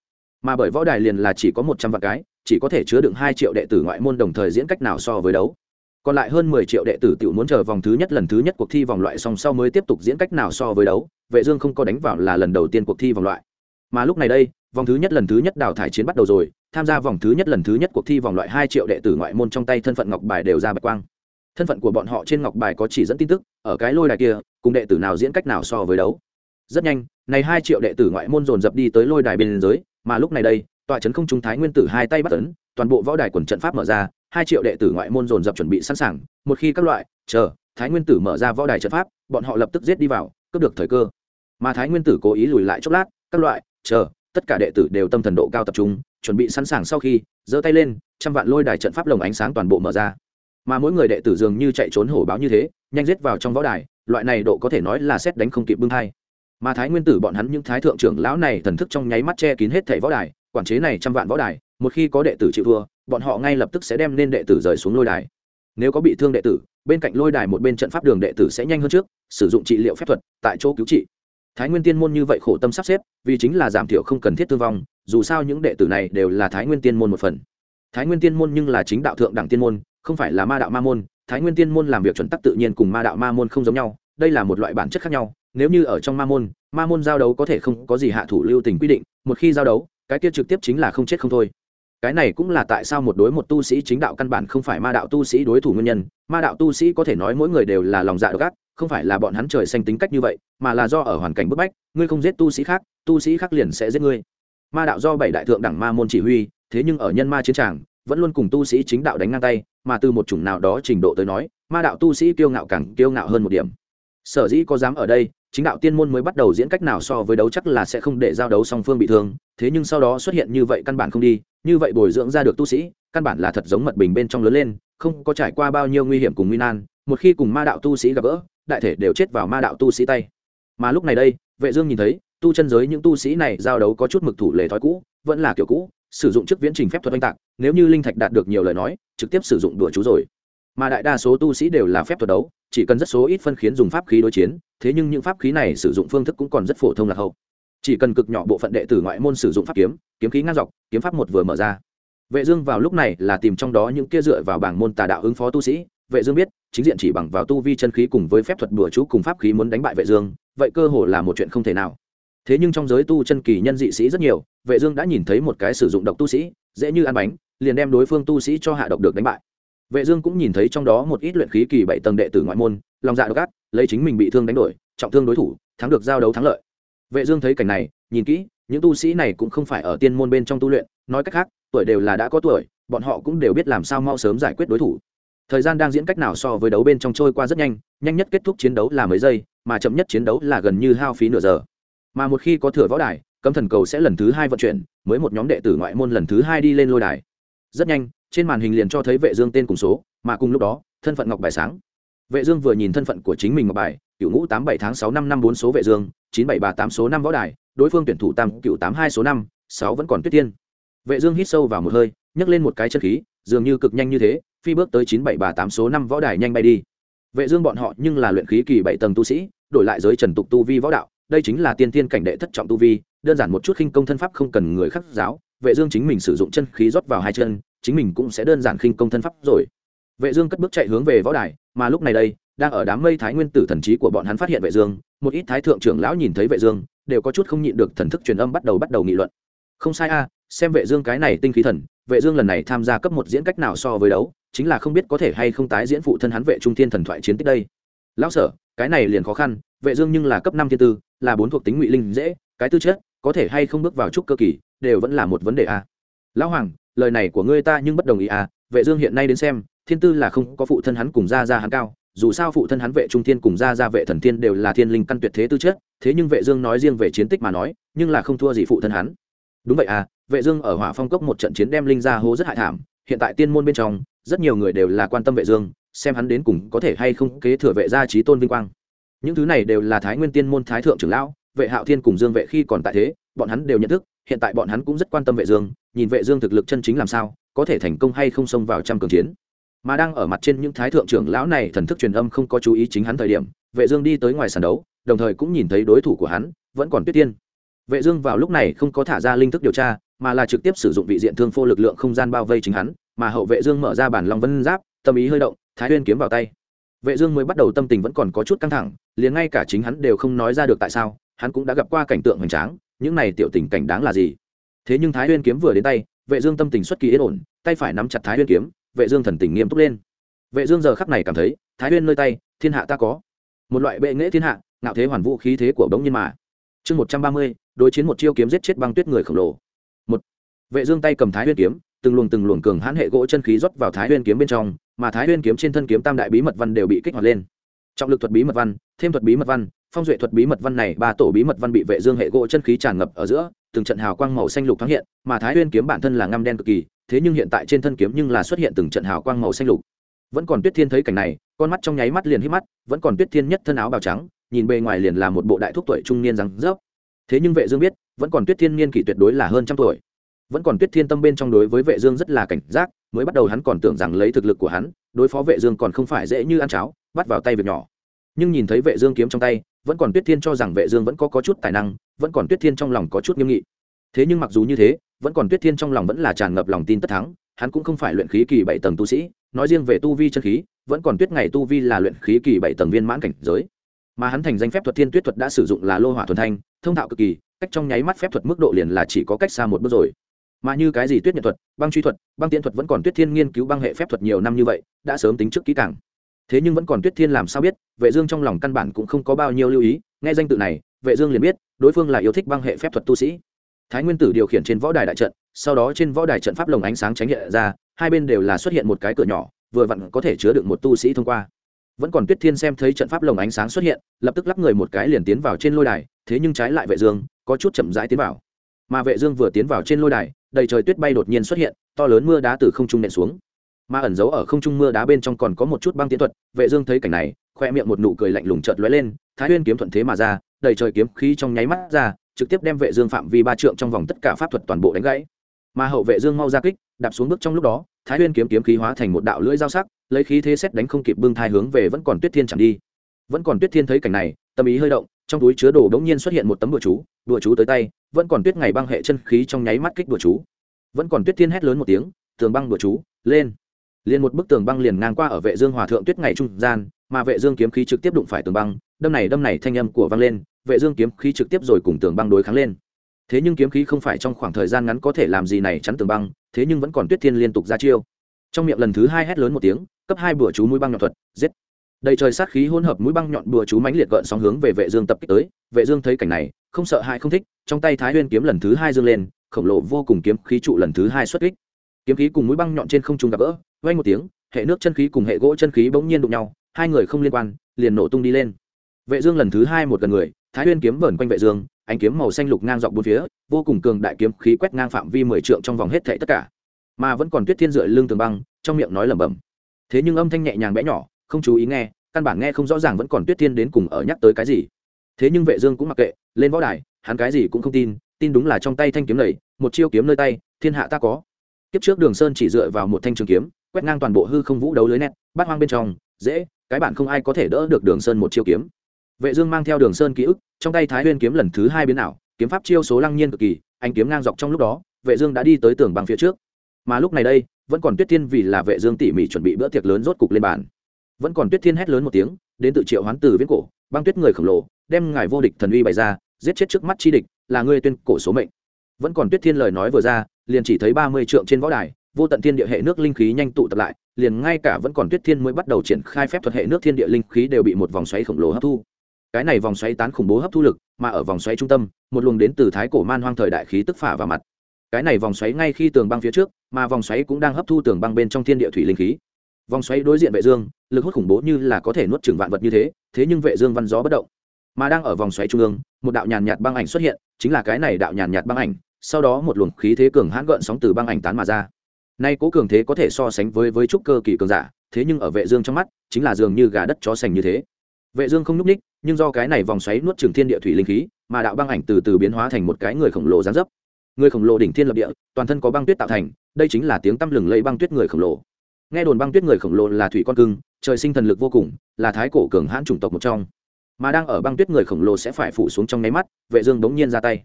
Speaker 1: Mà bởi võ đài liền là chỉ có một trăm vạn cái, chỉ có thể chứa đựng hai triệu đệ tử ngoại môn đồng thời diễn cách nào so với đấu. Còn lại hơn mười triệu đệ tử tự muốn chờ vòng thứ nhất lần thứ nhất cuộc thi vòng loại song sau mới tiếp tục diễn cách nào so với đấu, vệ dương không có đánh vào là lần đầu tiên cuộc thi vòng loại. Mà lúc này đây, vòng thứ nhất lần thứ nhất đào thải chiến bắt đầu rồi tham gia vòng thứ nhất lần thứ nhất cuộc thi vòng loại hai triệu đệ tử ngoại môn trong tay thân phận ngọc bài đều ra bạch quang. Thân phận của bọn họ trên ngọc bài có chỉ dẫn tin tức, ở cái lôi đài kia, cùng đệ tử nào diễn cách nào so với đấu. Rất nhanh, này hai triệu đệ tử ngoại môn dồn dập đi tới lôi đài bên dưới, mà lúc này đây, tọa trấn không trung thái nguyên tử hai tay bắt tấn toàn bộ võ đài quần trận pháp mở ra, hai triệu đệ tử ngoại môn dồn dập chuẩn bị sẵn sàng, một khi các loại, chờ, thái nguyên tử mở ra võ đài trận pháp, bọn họ lập tức giết đi vào, cướp được thời cơ. Mà thái nguyên tử cố ý lùi lại chốc lát, các loại, chờ, tất cả đệ tử đều tâm thần độ cao tập trung chuẩn bị sẵn sàng sau khi, giơ tay lên, trăm vạn lôi đài trận pháp lồng ánh sáng toàn bộ mở ra. Mà mỗi người đệ tử dường như chạy trốn hổ báo như thế, nhanh giết vào trong võ đài, loại này độ có thể nói là xét đánh không kịp bưng thai. Mà thái nguyên tử bọn hắn những thái thượng trưởng lão này thần thức trong nháy mắt che kín hết thảy võ đài, quản chế này trăm vạn võ đài, một khi có đệ tử chịu thua, bọn họ ngay lập tức sẽ đem nên đệ tử rời xuống lôi đài. Nếu có bị thương đệ tử, bên cạnh lôi đài một bên trận pháp đường đệ tử sẽ nhanh hơn trước, sử dụng trị liệu phép thuật, tại chỗ cứu trị. Thái nguyên tiên môn như vậy khổ tâm sắp xếp, vì chính là giảm thiểu không cần thiết thương vong dù sao những đệ tử này đều là thái nguyên tiên môn một phần. Thái nguyên tiên môn nhưng là chính đạo thượng đẳng tiên môn, không phải là ma đạo ma môn. Thái nguyên tiên môn làm việc chuẩn tắc tự nhiên cùng ma đạo ma môn không giống nhau, đây là một loại bản chất khác nhau. Nếu như ở trong ma môn ma môn giao đấu có thể không có gì hạ thủ lưu tình quy định, một khi giao đấu, cái kia trực tiếp chính là không chết không thôi. Cái này cũng là tại sao một đối một tu sĩ chính đạo căn bản không phải ma đạo tu sĩ đối thủ nguyên nhân. Ma đạo tu sĩ có thể nói mỗi người đều là lòng dạ độc ác, không phải là bọn hắn trời xanh tính cách như vậy, mà là do ở hoàn cảnh bức bách. Ngươi không giết tu sĩ khác, tu sĩ khác liền sẽ giết ngươi ma đạo do bảy đại thượng đẳng ma môn chỉ huy, thế nhưng ở nhân ma chiến tràng, vẫn luôn cùng tu sĩ chính đạo đánh ngang tay, mà từ một chủng nào đó trình độ tới nói, ma đạo tu sĩ kiêu ngạo càng kiêu ngạo hơn một điểm. Sở dĩ có dám ở đây, chính đạo tiên môn mới bắt đầu diễn cách nào so với đấu chắc là sẽ không để giao đấu song phương bị thương, thế nhưng sau đó xuất hiện như vậy căn bản không đi, như vậy bồi dưỡng ra được tu sĩ, căn bản là thật giống mật bình bên trong lớn lên, không có trải qua bao nhiêu nguy hiểm cùng nguy nan, một khi cùng ma đạo tu sĩ gặp gỡ, đại thể đều chết vào ma đạo tu sĩ tay. Mà lúc này đây, vệ dương nhìn thấy tu chân giới những tu sĩ này giao đấu có chút mực thủ lề thói cũ, vẫn là kiểu cũ, sử dụng chức viễn trình phép thuật oanh tạc, nếu như linh thạch đạt được nhiều lời nói, trực tiếp sử dụng đùa chú rồi. Mà đại đa số tu sĩ đều là phép thuật đấu, chỉ cần rất số ít phân khiến dùng pháp khí đối chiến, thế nhưng những pháp khí này sử dụng phương thức cũng còn rất phổ thông lạc hậu. Chỉ cần cực nhỏ bộ phận đệ tử ngoại môn sử dụng pháp kiếm kiếm khí ngang dọc, kiếm pháp một vừa mở ra. Vệ dương vào lúc này là tìm trong đó những kia dựa vào bảng môn tà đạo ứng phó tu sĩ. Vệ dương biết, chính diện chỉ bằng vào tu vi chân khí cùng với phép thuật đùa chú cùng pháp khí muốn đánh bại vệ dương, vậy cơ hồ là một chuyện không thể nào thế nhưng trong giới tu chân kỳ nhân dị sĩ rất nhiều, vệ dương đã nhìn thấy một cái sử dụng độc tu sĩ, dễ như ăn bánh, liền đem đối phương tu sĩ cho hạ độc được đánh bại. Vệ dương cũng nhìn thấy trong đó một ít luyện khí kỳ bảy tầng đệ tử ngoại môn, lòng dạ độc ác, lấy chính mình bị thương đánh đổi, trọng thương đối thủ, thắng được giao đấu thắng lợi. Vệ dương thấy cảnh này, nhìn kỹ, những tu sĩ này cũng không phải ở tiên môn bên trong tu luyện, nói cách khác, tuổi đều là đã có tuổi, bọn họ cũng đều biết làm sao mau sớm giải quyết đối thủ. Thời gian đang diễn cách nào so với đấu bên trong trôi qua rất nhanh nhanh nhất kết thúc chiến đấu là mấy giây, mà chậm nhất chiến đấu là gần như hao phí nửa giờ mà một khi có thừa võ đài, cấm thần cầu sẽ lần thứ hai vận chuyển, mới một nhóm đệ tử ngoại môn lần thứ hai đi lên lôi đài. Rất nhanh, trên màn hình liền cho thấy vệ dương tên cùng số, mà cùng lúc đó, thân phận ngọc bài sáng. Vệ dương vừa nhìn thân phận của chính mình ngọc bài, cựu ngũ tám bảy tháng sáu năm năm bốn số vệ dương, chín bảy ba tám số năm võ đài, đối phương tuyển thủ tam cựu tám hai số năm, sáu vẫn còn tuyết tiên. Vệ dương hít sâu vào một hơi, nhấc lên một cái chân khí, dường như cực nhanh như thế, phi bước tới chín bảy ba tám số năm võ đài nhanh bay đi. Vệ dương bọn họ nhưng là luyện khí kỳ bảy tầng tu sĩ, đổi lại giới trần tục tu vi võ đạo đây chính là tiên tiên cảnh đệ thất trọng tu vi, đơn giản một chút khinh công thân pháp không cần người khác giáo, vệ dương chính mình sử dụng chân khí rót vào hai chân, chính mình cũng sẽ đơn giản khinh công thân pháp rồi. Vệ dương cất bước chạy hướng về võ đài, mà lúc này đây, đang ở đám mây thái nguyên tử thần trí của bọn hắn phát hiện vệ dương, một ít thái thượng trưởng lão nhìn thấy vệ dương, đều có chút không nhịn được thần thức truyền âm bắt đầu bắt đầu nghị luận. Không sai a, xem vệ dương cái này tinh khí thần, vệ dương lần này tham gia cấp một diễn cách nào so với đấu, chính là không biết có thể hay không tái diễn phụ thân hắn vệ trung thiên thần thoại chiến tích đây. Lão sở, cái này liền khó khăn vệ dương nhưng là cấp năm thiên tư, là bốn thuộc tính ngụy linh dễ, cái tư chất, có thể hay không bước vào trúc cơ kỳ, đều vẫn là một vấn đề a. Lão hoàng, lời này của ngươi ta nhưng bất đồng ý a, vệ dương hiện nay đến xem, thiên tư là không có phụ thân hắn cùng gia gia hắn cao, dù sao phụ thân hắn vệ trung thiên cùng gia gia vệ thần thiên đều là thiên linh căn tuyệt thế tư chất, thế nhưng vệ dương nói riêng về chiến tích mà nói, nhưng là không thua gì phụ thân hắn. Đúng vậy à vệ dương ở hỏa phong cốc một trận chiến đem linh gia hố rất hại thảm, hiện tại tiên môn bên trong, rất nhiều người đều là quan tâm vệ dương, xem hắn đến cùng có thể hay không kế thừa vệ gia trí tôn vinh quang những thứ này đều là thái nguyên tiên môn thái thượng trưởng lão, vệ hạo thiên cùng dương vệ khi còn tại thế, bọn hắn đều nhận thức, hiện tại bọn hắn cũng rất quan tâm vệ dương, nhìn vệ dương thực lực chân chính làm sao, có thể thành công hay không xông vào trăm cường chiến. Mà đang ở mặt trên những thái thượng trưởng lão này thần thức truyền âm không có chú ý chính hắn thời điểm, vệ dương đi tới ngoài sàn đấu, đồng thời cũng nhìn thấy đối thủ của hắn, vẫn còn tuyết tiên. Vệ dương vào lúc này không có thả ra linh thức điều tra, mà là trực tiếp sử dụng vị diện thương phô lực lượng không gian bao vây chính hắn, mà hậu vệ dương mở ra bản long vân giáp, tâm ý hơi động, thái nguyên kiếm vào tay vệ dương mới bắt đầu tâm tình vẫn còn có chút căng thẳng liền ngay cả chính hắn đều không nói ra được tại sao hắn cũng đã gặp qua cảnh tượng hoành tráng những này tiểu tình cảnh đáng là gì? Thế nhưng thái nguyên kiếm vừa đến tay vệ dương tâm tình xuất kỳ yên ổn tay phải nắm chặt thái nguyên kiếm vệ dương thần tình nghiêm túc lên. Vệ dương giờ khắc này cảm thấy thái nguyên nơi tay thiên hạ ta có. Một loại bệ nghệ thiên hạ ngạo thế hoàn vũ khí thế của bỗng nhiên mà. Chương 130, đối chiến một chiêu kiếm giết chết băng tuyết người khổng lồ. Một vệ dương tay cầm thái nguyên kiếm từng luồng từng luồng cường hãn hệ gỗ chân khí rót vào thái nguyên kiếm bên trong mà thái Huyên kiếm trên thân kiếm tam đại bí mật văn đều bị kích hoạt lên. Trọng lực thuật bí mật văn, thêm thuật bí mật văn, phong duệ thuật bí mật văn này, ba tổ bí mật văn bị vệ dương hệ gỗ chân khí tràn ngập ở giữa, từng trận hào quang màu xanh lục thoáng hiện, mà thái Huyên kiếm bản thân là ngăm đen cực kỳ, thế nhưng hiện tại trên thân kiếm nhưng là xuất hiện từng trận hào quang màu xanh lục. Vẫn còn tuyết thiên thấy cảnh này, con mắt trong nháy mắt liền hít mắt, vẫn còn tuyết thiên nhất thân áo bào trắng, nhìn bề ngoài liền là một bộ đại thúc tuổi trung niên răng rớp thế nhưng vệ dương biết, vẫn còn tuyết thiên niên kỷ tuyệt đối là hơn trăm tuổi. Vẫn còn tuyết thiên tâm bên trong đối với vệ dương rất là cảnh giác mới bắt đầu hắn còn tưởng rằng lấy thực lực của hắn, đối phó vệ dương còn không phải dễ như ăn cháo, bắt vào tay việc nhỏ. Nhưng nhìn thấy vệ dương kiếm trong tay, vẫn còn tuyết thiên cho rằng vệ dương vẫn có có chút tài năng, vẫn còn tuyết thiên trong lòng có chút nghiêm nghị. Thế nhưng mặc dù như thế, vẫn còn tuyết thiên trong lòng vẫn là tràn ngập lòng tin tất thắng, hắn cũng không phải luyện khí kỳ bảy tầng tu sĩ, nói riêng về tu vi chân khí, vẫn còn tuyết ngày tu vi là luyện khí kỳ bảy tầng viên mãn cảnh giới. Mà hắn thành danh phép thuật thiên tuyết thuật đã sử dụng là lô hỏa thuần thanh, thông thạo cực kỳ, cách trong nháy mắt phép thuật mức độ liền là chỉ có cách xa một bước rồi mà như cái gì tuyết nhật thuật, băng truy thuật, băng tiễn thuật vẫn còn tuyết thiên nghiên cứu băng hệ phép thuật nhiều năm như vậy, đã sớm tính trước kỹ càng. Thế nhưng vẫn còn tuyết thiên làm sao biết, vệ dương trong lòng căn bản cũng không có bao nhiêu lưu ý, nghe danh tự này, vệ dương liền biết, đối phương là yêu thích băng hệ phép thuật tu sĩ. Thái nguyên tử điều khiển trên võ đài đại trận, sau đó trên võ đài trận pháp lồng ánh sáng tránh hiện ra, hai bên đều là xuất hiện một cái cửa nhỏ, vừa vặn có thể chứa được một tu sĩ thông qua. Vẫn còn tuyết thiên xem thấy trận pháp lồng ánh sáng xuất hiện, lập tức lắp người một cái liền tiến vào trên lôi đài, thế nhưng trái lại vệ dương, có chút chậm rãi tiến vào mà vệ dương vừa tiến vào trên lôi đài, đầy trời tuyết bay đột nhiên xuất hiện, to lớn mưa đá từ không trung nện xuống. Mà ẩn giấu ở không trung mưa đá bên trong còn có một chút băng tiến thuật, vệ dương thấy cảnh này, khoe miệng một nụ cười lạnh lùng chợt lóe lên, thái nguyên kiếm thuận thế mà ra, đầy trời kiếm khí trong nháy mắt ra, trực tiếp đem vệ dương phạm vi ba trượng trong vòng tất cả pháp thuật toàn bộ đánh gãy. Mà hậu vệ dương mau ra kích, đạp xuống bước trong lúc đó, thái nguyên kiếm kiếm khí hóa thành một đạo lưỡi dao sắc, lấy khí thế xét đánh không kịp bưng thai hướng về vẫn còn tuyết thiên chẳng đi. Vẫn còn tuyết thiên thấy cảnh này, tâm ý hơi động trong túi chứa đồ đống nhiên xuất hiện một tấm đùa chú đùa chú tới tay, vẫn còn tuyết ngày băng hệ chân khí trong nháy mắt kích đùa chú. Vẫn còn tuyết thiên hét lớn một tiếng, tường băng đùa chú, lên. Liền một bức tường băng liền ngang qua ở vệ dương hòa thượng tuyết ngày trung gian, mà vệ dương kiếm khí trực tiếp đụng phải tường băng, đâm này đâm này thanh âm của vang lên, vệ dương kiếm khí trực tiếp rồi cùng tường băng đối kháng lên. Thế nhưng kiếm khí không phải trong khoảng thời gian ngắn có thể làm gì này chắn tường băng, thế nhưng vẫn còn tuyết thiên liên tục ra chiêu. Trong miệng lần thứ hai hét lớn một tiếng, cấp hai bùa chú mũi băng nhọn thuật, giết đầy trời sát khí hỗn hợp mũi băng nhọn bùa chú mãnh liệt gợn sóng hướng về vệ dương tập kích tới. Vệ dương thấy cảnh này, không sợ hãi không thích, trong tay thái nguyên kiếm lần thứ hai dương lên, khổng lồ vô cùng kiếm khí trụ lần thứ hai xuất kích. Kiếm khí cùng mũi băng nhọn trên không trung gặp gỡ, vang một tiếng, hệ nước chân khí cùng hệ gỗ chân khí bỗng nhiên đụng nhau, hai người không liên quan, liền nổ tung đi lên. Vệ dương lần thứ hai một gần người, thái nguyên kiếm vẩn quanh vệ dương, ánh kiếm màu xanh lục ngang dọc bốn phía, vô cùng cường đại kiếm khí quét ngang phạm vi mười trượng trong vòng hết thảy tất cả. Mà vẫn còn tuyết thiên dựa lưng tường băng, trong miệng nói lẩm bẩm. Thế nhưng âm thanh nhẹ nhàng bẽ nhỏ không chú ý nghe, căn bản nghe không rõ ràng vẫn còn tuyết thiên đến cùng ở nhắc tới cái gì. Thế nhưng vệ dương cũng mặc kệ, lên võ đài, hắn cái gì cũng không tin tin đúng là trong tay thanh kiếm này, một chiêu kiếm nơi tay, thiên hạ ta có. Kiếp trước đường sơn chỉ dựa vào một thanh trường kiếm, quét ngang toàn bộ hư không vũ đấu lưới nét bắt hoang bên trong, dễ, cái bản không ai có thể đỡ được đường sơn một chiêu kiếm. Vệ dương mang theo đường sơn ký ức, trong tay thái nguyên kiếm lần thứ hai biến ảo, kiếm pháp chiêu số lăng nhiên cực kỳ, anh kiếm ngang dọc trong lúc đó, vệ dương đã đi tới tường bằng phía trước. Mà lúc này đây, vẫn còn tuyết thiên vì là vệ dương tỉ mỉ chuẩn bị bữa tiệc lớn rốt cục lên bàn vẫn còn tuyết thiên hét lớn một tiếng, đến tự triệu hoán từ viễn cổ, băng tuyết người khổng lồ, đem ngài vô địch thần uy bày ra, giết chết trước mắt chi địch, là ngươi tuyên cổ số mệnh. Vẫn còn tuyết thiên lời nói vừa ra, liền chỉ thấy ba mươi trượng trên võ đài, vô tận thiên địa hệ nước linh khí nhanh tụ tập lại, liền ngay cả vẫn còn tuyết thiên mới bắt đầu triển khai phép thuật hệ nước thiên địa linh khí đều bị một vòng xoáy khổng lồ hấp thu. Cái này vòng xoáy tán khủng bố hấp thu lực, mà ở vòng xoáy trung tâm, một luồng đến từ thái cổ man hoang thời đại khí tức phả vào mặt. Cái này vòng xoáy ngay khi tường băng phía trước, mà vòng xoáy cũng đang hấp thu tường băng bên trong thiên địa thủy linh khí vòng xoáy đối diện vệ dương, lực hút khủng bố như là có thể nuốt chửng vạn vật như thế thế nhưng vệ dương văn gió bất động. Mà đang ở vòng xoáy trung ương, một đạo nhàn nhạt băng ảnh xuất hiện, chính là cái này đạo nhàn nhạt băng ảnh, sau đó một luồng khí thế cường hãn gợn sóng từ băng ảnh tán mà ra. Nay cố cường thế có thể so sánh với với trúc cơ kỳ cường giả, thế nhưng ở vệ dương trong mắt, chính là dường như gà đất chó sành như thế. Vệ dương không nhúc ních nhưng do cái này vòng xoáy nuốt chửng thiên địa thủy linh khí, mà đạo băng ảnh từ từ biến hóa thành một cái người khổng lồ dáng dấp. Người khổng lồ đỉnh thiên lập địa, toàn thân có băng tuyết tạo thành, đây chính là tiếng tăm lừng lẫy băng tuyết người khổng lồ nghe đồn băng tuyết người khổng lồ là thủy con cưng, trời sinh thần lực vô cùng, là thái cổ cường hãn chủng tộc một trong. Mà đang ở băng tuyết người khổng lồ sẽ phải phủ xuống trong nháy mắt, vệ dương đống nhiên ra tay.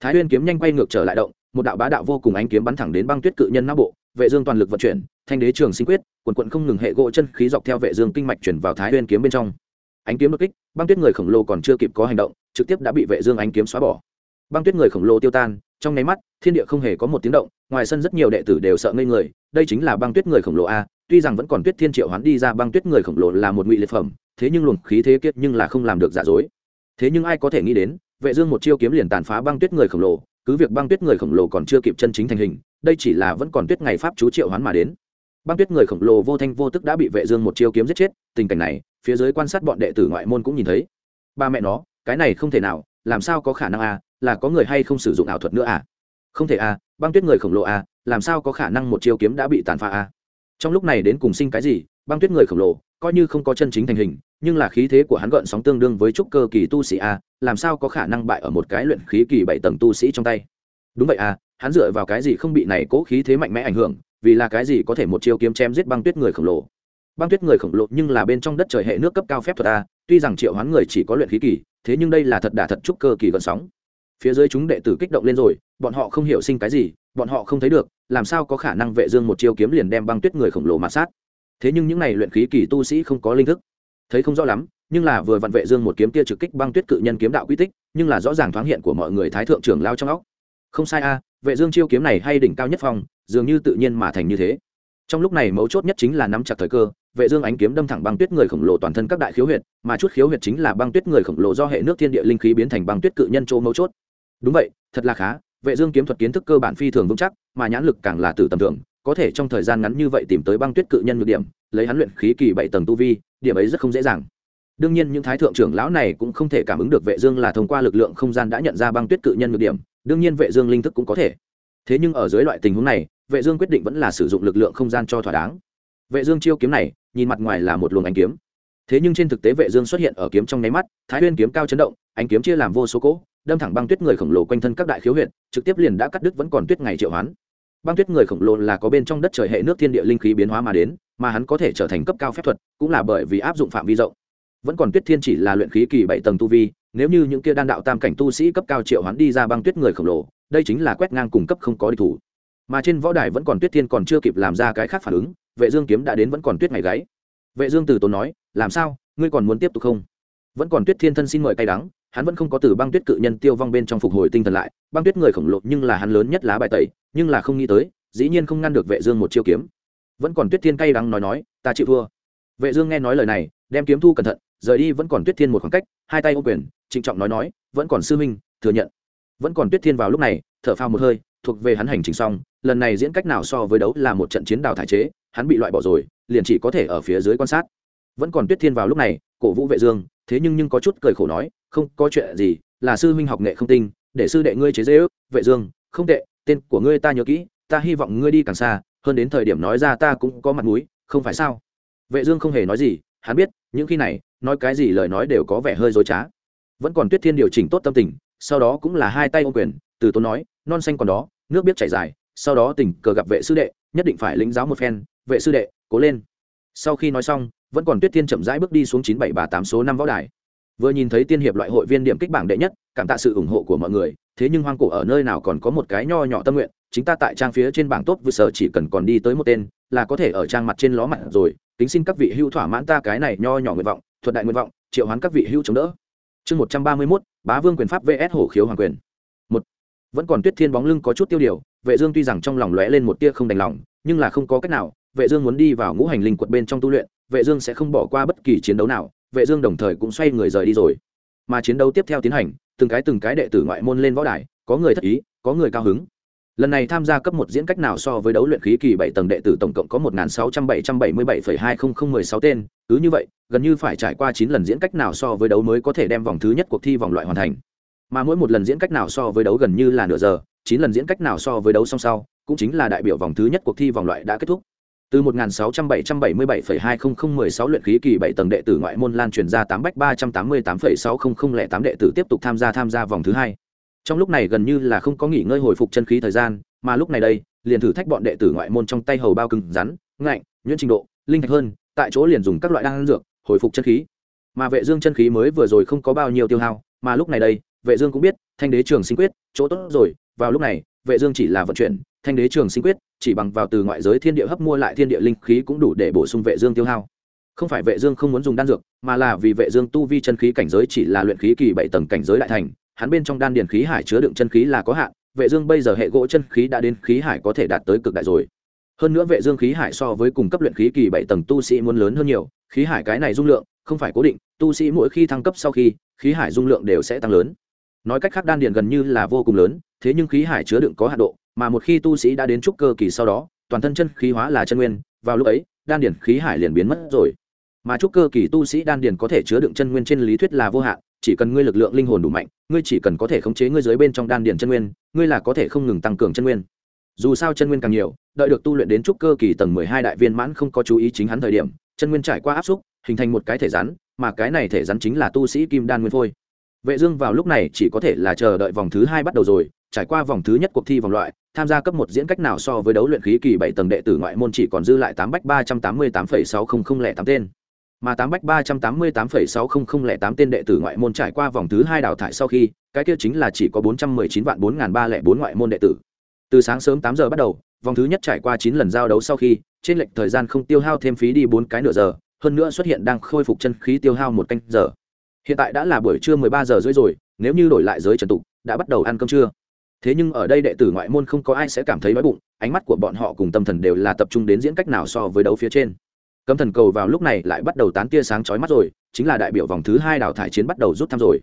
Speaker 1: Thái nguyên kiếm nhanh quay ngược trở lại động, một đạo bá đạo vô cùng ánh kiếm bắn thẳng đến băng tuyết cự nhân não bộ, vệ dương toàn lực vận chuyển, thanh đế trường sinh quyết cuộn cuộn không ngừng hệ gỗ chân khí dọc theo vệ dương kinh mạch chuyển vào thái nguyên kiếm bên trong. Ánh kiếm đột kích, băng tuyết người khổng lồ còn chưa kịp có hành động, trực tiếp đã bị vệ dương ánh kiếm xóa bỏ. Băng tuyết người khổng lồ tiêu tan, trong nháy mắt, thiên địa không hề có một tiếng động, ngoài sân rất nhiều đệ tử đều sợ ngây người đây chính là băng tuyết người khổng lồ a, tuy rằng vẫn còn tuyết thiên triệu hoán đi ra, băng tuyết người khổng lồ là một ngụy liệt phẩm, thế nhưng luồng khí thế kiết nhưng là không làm được giả dối. Thế nhưng ai có thể nghĩ đến, vệ dương một chiêu kiếm liền tàn phá băng tuyết người khổng lồ, cứ việc băng tuyết người khổng lồ còn chưa kịp chân chính thành hình, đây chỉ là vẫn còn tuyết ngày pháp chú triệu hoán mà đến. Băng tuyết người khổng lồ vô thanh vô tức đã bị vệ dương một chiêu kiếm giết chết, tình cảnh này, phía dưới quan sát bọn đệ tử ngoại môn cũng nhìn thấy. Ba mẹ nó, cái này không thể nào, làm sao có khả năng a, là có người hay không sử dụng ảo thuật nữa à? Không thể a, băng tuyết người khổng lồ a làm sao có khả năng một chiêu kiếm đã bị tàn phá a trong lúc này đến cùng sinh cái gì, băng tuyết người khổng lồ, coi như không có chân chính thành hình, nhưng là khí thế của hắn gợn sóng tương đương với trúc cơ kỳ tu sĩ a làm sao có khả năng bại ở một cái luyện khí kỳ bảy tầng tu sĩ trong tay? Đúng vậy a hắn dựa vào cái gì không bị này cố khí thế mạnh mẽ ảnh hưởng, vì là cái gì có thể một chiêu kiếm chém giết băng tuyết người khổng lồ? Băng tuyết người khổng lồ nhưng là bên trong đất trời hệ nước cấp cao phép thuật a tuy rằng triệu hoán người chỉ có luyện khí kỳ, thế nhưng đây là thật đả thật trúc cơ kỳ gợn sóng phía dưới chúng đệ tử kích động lên rồi, bọn họ không hiểu sinh cái gì, bọn họ không thấy được, làm sao có khả năng vệ dương một chiêu kiếm liền đem băng tuyết người khổng lồ mà sát. Thế nhưng những này luyện khí kỳ tu sĩ không có linh thức. Thấy không rõ lắm, nhưng là vừa vặn vệ dương một kiếm kia trực kích băng tuyết cự nhân kiếm đạo quy tích, nhưng là rõ ràng thoáng hiện của mọi người thái thượng trưởng lao trong óc. Không sai a, vệ dương chiêu kiếm này hay đỉnh cao nhất phong, dường như tự nhiên mà thành như thế. Trong lúc này mấu chốt nhất chính là nắm chặt thời cơ, vệ dương ánh kiếm đâm thẳng băng tuyết người khổng lồ toàn thân các đại khiếu huyệt, mà chút khiếu huyệt chính là băng tuyết người khổng lồ do hệ nước thiên địa linh khí biến thành băng tuyết cự nhân chỗ mấu chốt đúng vậy, thật là khá, vệ dương kiếm thuật kiến thức cơ bản phi thường vững chắc, mà nhãn lực càng là từ tầm thường, có thể trong thời gian ngắn như vậy tìm tới băng tuyết cự nhân nhược điểm, lấy hắn luyện khí kỳ bảy tầng tu vi, điểm ấy rất không dễ dàng. Đương nhiên những thái thượng trưởng lão này cũng không thể cảm ứng được vệ dương là thông qua lực lượng không gian đã nhận ra băng tuyết cự nhân nhược điểm, đương nhiên vệ dương linh thức cũng có thể. Thế nhưng ở dưới loại tình huống này, vệ dương quyết định vẫn là sử dụng lực lượng không gian cho thỏa đáng. Vệ dương chiêu kiếm này, nhìn mặt ngoài là một luồng ánh kiếm. Thế nhưng trên thực tế vệ dương xuất hiện ở kiếm trong nháy mắt, thái nguyên kiếm cao chấn động, ánh kiếm chia làm vô số cỗ đâm thẳng băng tuyết người khổng lồ quanh thân các đại khiếu huyện trực tiếp liền đã cắt đứt vẫn còn tuyết ngày triệu hoán. Băng tuyết người khổng lồ là có bên trong đất trời hệ nước thiên địa linh khí biến hóa mà đến, mà hắn có thể trở thành cấp cao phép thuật, cũng là bởi vì áp dụng phạm vi rộng. Vẫn còn tuyết thiên chỉ là luyện khí kỳ bảy tầng tu vi, nếu như những kia đan đạo tam cảnh tu sĩ cấp cao triệu hoán đi ra băng tuyết người khổng lồ, đây chính là quét ngang cùng cấp không có địch thủ. Mà trên võ đài vẫn còn tuyết thiên còn chưa kịp làm ra cái khác phản ứng, vệ dương kiếm đã đến vẫn còn tuyết ngày gáy. Vệ dương từ tốn nói, làm sao? Ngươi còn muốn tiếp tục không? Vẫn còn tuyết thiên thân xin mời cay đắng hắn vẫn không có từ băng tuyết cự nhân tiêu vong bên trong phục hồi tinh thần lại, băng tuyết người khổng lồ nhưng là hắn lớn nhất lá bài tẩy, nhưng là không nghĩ tới, dĩ nhiên không ngăn được vệ dương một chiêu kiếm. Vẫn còn tuyết thiên cay đắng nói nói, ta chịu thua. Vệ dương nghe nói lời này, đem kiếm thu cẩn thận, rời đi vẫn còn tuyết thiên một khoảng cách, hai tay ôm quyền, trịnh trọng nói nói, vẫn còn sư minh thừa nhận. Vẫn còn tuyết thiên vào lúc này, thở phào một hơi, thuộc về hắn hành trình xong, lần này diễn cách nào so với đấu là một trận chiến đào thải chế, hắn bị loại bỏ rồi, liền chỉ có thể ở phía dưới quan sát. Vẫn còn tuyết thiên vào lúc này, cổ vũ vệ dương, thế nhưng nhưng có chút cười khổ nói không có chuyện gì, là sư huynh học nghệ không tinh, để sư đệ ngươi chế dễ ước vệ dương, không tệ, tên của ngươi ta nhớ kỹ, ta hy vọng ngươi đi càng xa, hơn đến thời điểm nói ra ta cũng có mặt mũi, không phải sao? Vệ dương không hề nói gì, hắn biết, những khi này, nói cái gì lời nói đều có vẻ hơi dối trá. Vẫn còn tuyết thiên điều chỉnh tốt tâm tình, sau đó cũng là hai tay ôm quyền, từ tốn nói, non xanh còn đó, nước biết chảy dài, sau đó tình cờ gặp vệ sư đệ, nhất định phải lĩnh giáo một phen, vệ sư đệ, cố lên. Sau khi nói xong, vẫn còn tuyết thiên chậm rãi bước đi xuống chín bảy ba tám số năm võ đài vừa nhìn thấy tiên hiệp loại hội viên điểm kích bảng đệ nhất, cảm tạ sự ủng hộ của mọi người, thế nhưng hoang cổ ở nơi nào còn có một cái nho nhỏ tâm nguyện, chính ta tại trang phía trên bảng tốt vừa sở chỉ cần còn đi tới một tên, là có thể ở trang mặt trên ló mặt rồi, kính xin các vị hưu thỏa mãn ta cái này nho nhỏ nguyện vọng, thuật đại nguyện vọng, triệu hoán các vị hưu chống đỡ. Chương một trăm ba mươi mốt, bá vương quyền pháp vs hổ khiếu hoàng quyền. Một, vẫn còn tuyết thiên bóng lưng có chút tiêu điều, vệ dương tuy rằng trong lòng lóe lên một tia không đành lòng, nhưng là không có cách nào, vệ dương muốn đi vào ngũ hành linh quật bên trong tu luyện, vệ dương sẽ không bỏ qua bất kỳ chiến đấu nào vệ dương đồng thời cũng xoay người rời đi rồi. Mà chiến đấu tiếp theo tiến hành, từng cái từng cái đệ tử ngoại môn lên võ đài, có người thất ý, có người cao hứng. Lần này tham gia cấp một diễn cách nào so với đấu luyện khí kỳ bảy tầng đệ tử tổng cộng có một sáu trăm bảy trăm bảy mươi bảy hai nghìn mười sáu tên, cứ như vậy, gần như phải trải qua chín lần diễn cách nào so với đấu mới có thể đem vòng thứ nhất cuộc thi vòng loại hoàn thành. Mà mỗi một lần diễn cách nào so với đấu gần như là nửa giờ, chín lần diễn cách nào so với đấu song sau, cũng chính là đại biểu vòng thứ nhất cuộc thi vòng loại đã kết thúc từ 1677,20016 luyện khí kỳ 7 tầng đệ tử ngoại môn lan truyền ra 8 bách 388,60008 đệ tử tiếp tục tham gia tham gia vòng thứ hai. Trong lúc này gần như là không có nghỉ ngơi hồi phục chân khí thời gian, mà lúc này đây, liền thử thách bọn đệ tử ngoại môn trong tay hầu bao cứng rắn, ngạnh, nhuyễn trình độ, linh thạch hơn, tại chỗ liền dùng các loại đan dược hồi phục chân khí. Mà Vệ Dương chân khí mới vừa rồi không có bao nhiêu tiêu hao, mà lúc này đây, Vệ Dương cũng biết, Thanh Đế Trường Sinh Quyết, chỗ tốt rồi, vào lúc này, Vệ Dương chỉ là vận chuyển, thanh đế trường sinh quyết chỉ bằng vào từ ngoại giới thiên địa hấp mua lại thiên địa linh khí cũng đủ để bổ sung vệ dương tiêu hao. Không phải vệ dương không muốn dùng đan dược mà là vì vệ dương tu vi chân khí cảnh giới chỉ là luyện khí kỳ bảy tầng cảnh giới đại thành hắn bên trong đan điển khí hải chứa đựng chân khí là có hạn vệ dương bây giờ hệ gỗ chân khí đã đến khí hải có thể đạt tới cực đại rồi. Hơn nữa vệ dương khí hải so với cùng cấp luyện khí kỳ bảy tầng tu sĩ muốn lớn hơn nhiều khí hải cái này dung lượng không phải cố định tu sĩ mỗi khi thăng cấp sau khi khí hải dung lượng đều sẽ tăng lớn nói cách khác đan điền gần như là vô cùng lớn, thế nhưng khí hải chứa đựng có hạ độ, mà một khi tu sĩ đã đến trúc cơ kỳ sau đó, toàn thân chân khí hóa là chân nguyên, vào lúc ấy, đan điền khí hải liền biến mất rồi. Mà trúc cơ kỳ tu sĩ đan điền có thể chứa đựng chân nguyên trên lý thuyết là vô hạn, chỉ cần ngươi lực lượng linh hồn đủ mạnh, ngươi chỉ cần có thể khống chế ngươi dưới bên trong đan điền chân nguyên, ngươi là có thể không ngừng tăng cường chân nguyên. Dù sao chân nguyên càng nhiều, đợi được tu luyện đến trúc cơ kỳ tầng mười hai đại viên mãn không có chú ý chính hắn thời điểm, chân nguyên trải qua áp xúc, hình thành một cái thể rắn, mà cái này thể rắn chính là tu sĩ kim đan nguyên phôi vệ dương vào lúc này chỉ có thể là chờ đợi vòng thứ hai bắt đầu rồi, trải qua vòng thứ nhất cuộc thi vòng loại, tham gia cấp một diễn cách nào so với đấu luyện khí kỳ bảy tầng đệ tử ngoại môn chỉ còn dư lại tám bách ba trăm tám mươi tám phẩy sáu không không lẻ tám tên. Mà tám bách ba trăm tám mươi tám phẩy sáu không không lẻ tám tên đệ tử ngoại môn trải qua vòng thứ hai đào thải sau khi, cái kia chính là chỉ có bốn trăm mười chín vạn bốn n ba lẻ bốn ngoại môn đệ tử. Từ sáng sớm tám giờ bắt đầu, vòng thứ nhất trải qua chín lần giao đấu sau khi, trên lệch thời gian không tiêu hao thêm phí đi bốn cái nửa giờ, hơn nữa xuất hiện đang khôi phục chân khí tiêu hao một canh giờ hiện tại đã là buổi trưa mười ba giờ rưỡi rồi, nếu như đổi lại giới trần tục, đã bắt đầu ăn cơm trưa. Thế nhưng ở đây đệ tử ngoại môn không có ai sẽ cảm thấy đói bụng, ánh mắt của bọn họ cùng tâm thần đều là tập trung đến diễn cách nào so với đấu phía trên. Cấm thần cầu vào lúc này lại bắt đầu tán tia sáng chói mắt rồi, chính là đại biểu vòng thứ hai đào thải chiến bắt đầu rút thăm rồi.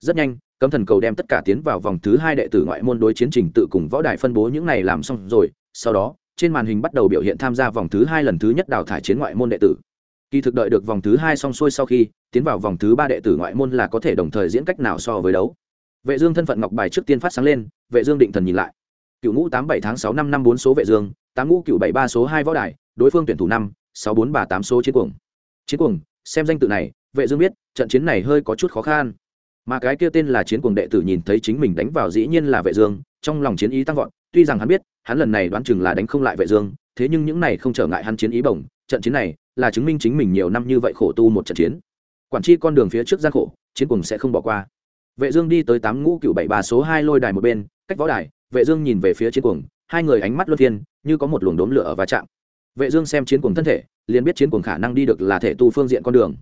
Speaker 1: Rất nhanh, cấm thần cầu đem tất cả tiến vào vòng thứ hai đệ tử ngoại môn đối chiến trình tự cùng võ đài phân bố những này làm xong rồi, sau đó, trên màn hình bắt đầu biểu hiện tham gia vòng thứ hai lần thứ nhất đào thải chiến ngoại môn đệ tử kỳ thực đợi được vòng thứ hai xong xuôi sau khi, tiến vào vòng thứ ba đệ tử ngoại môn là có thể đồng thời diễn cách nào so với đấu. Vệ dương thân phận ngọc bài trước tiên phát sáng lên, vệ dương định thần nhìn lại. Cựu ngũ tám bảy tháng sáu năm năm bốn số vệ dương, tám ngũ cựu bảy ba số hai võ đài, đối phương tuyển thủ năm, sáu bốn ba tám số chiến cuồng. Chiến cuồng, xem danh tự này, vệ dương biết, trận chiến này hơi có chút khó khăn. Mà cái kia tên là chiến cuồng đệ tử nhìn thấy chính mình đánh vào dĩ nhiên là vệ dương, trong lòng chiến ý tăng vọt, tuy rằng hắn biết, hắn lần này đoán chừng là đánh không lại vệ dương, thế nhưng những này không trở ngại hắn chiến ý bổng, trận chiến này là chứng minh chính mình nhiều năm như vậy khổ tu một trận chiến. Quản tri con đường phía trước gian khổ, chiến cuồng sẽ không bỏ qua. Vệ dương đi tới tám ngũ cựu bảy ba số hai lôi đài một bên, cách võ đài, vệ dương nhìn về phía chiến cuồng, hai người ánh mắt luân phiên, như có một luồng đốm lửa ở va chạm. Vệ dương xem chiến cuồng thân thể, liền biết chiến cuồng khả năng đi được là thể tu phương diện con đường.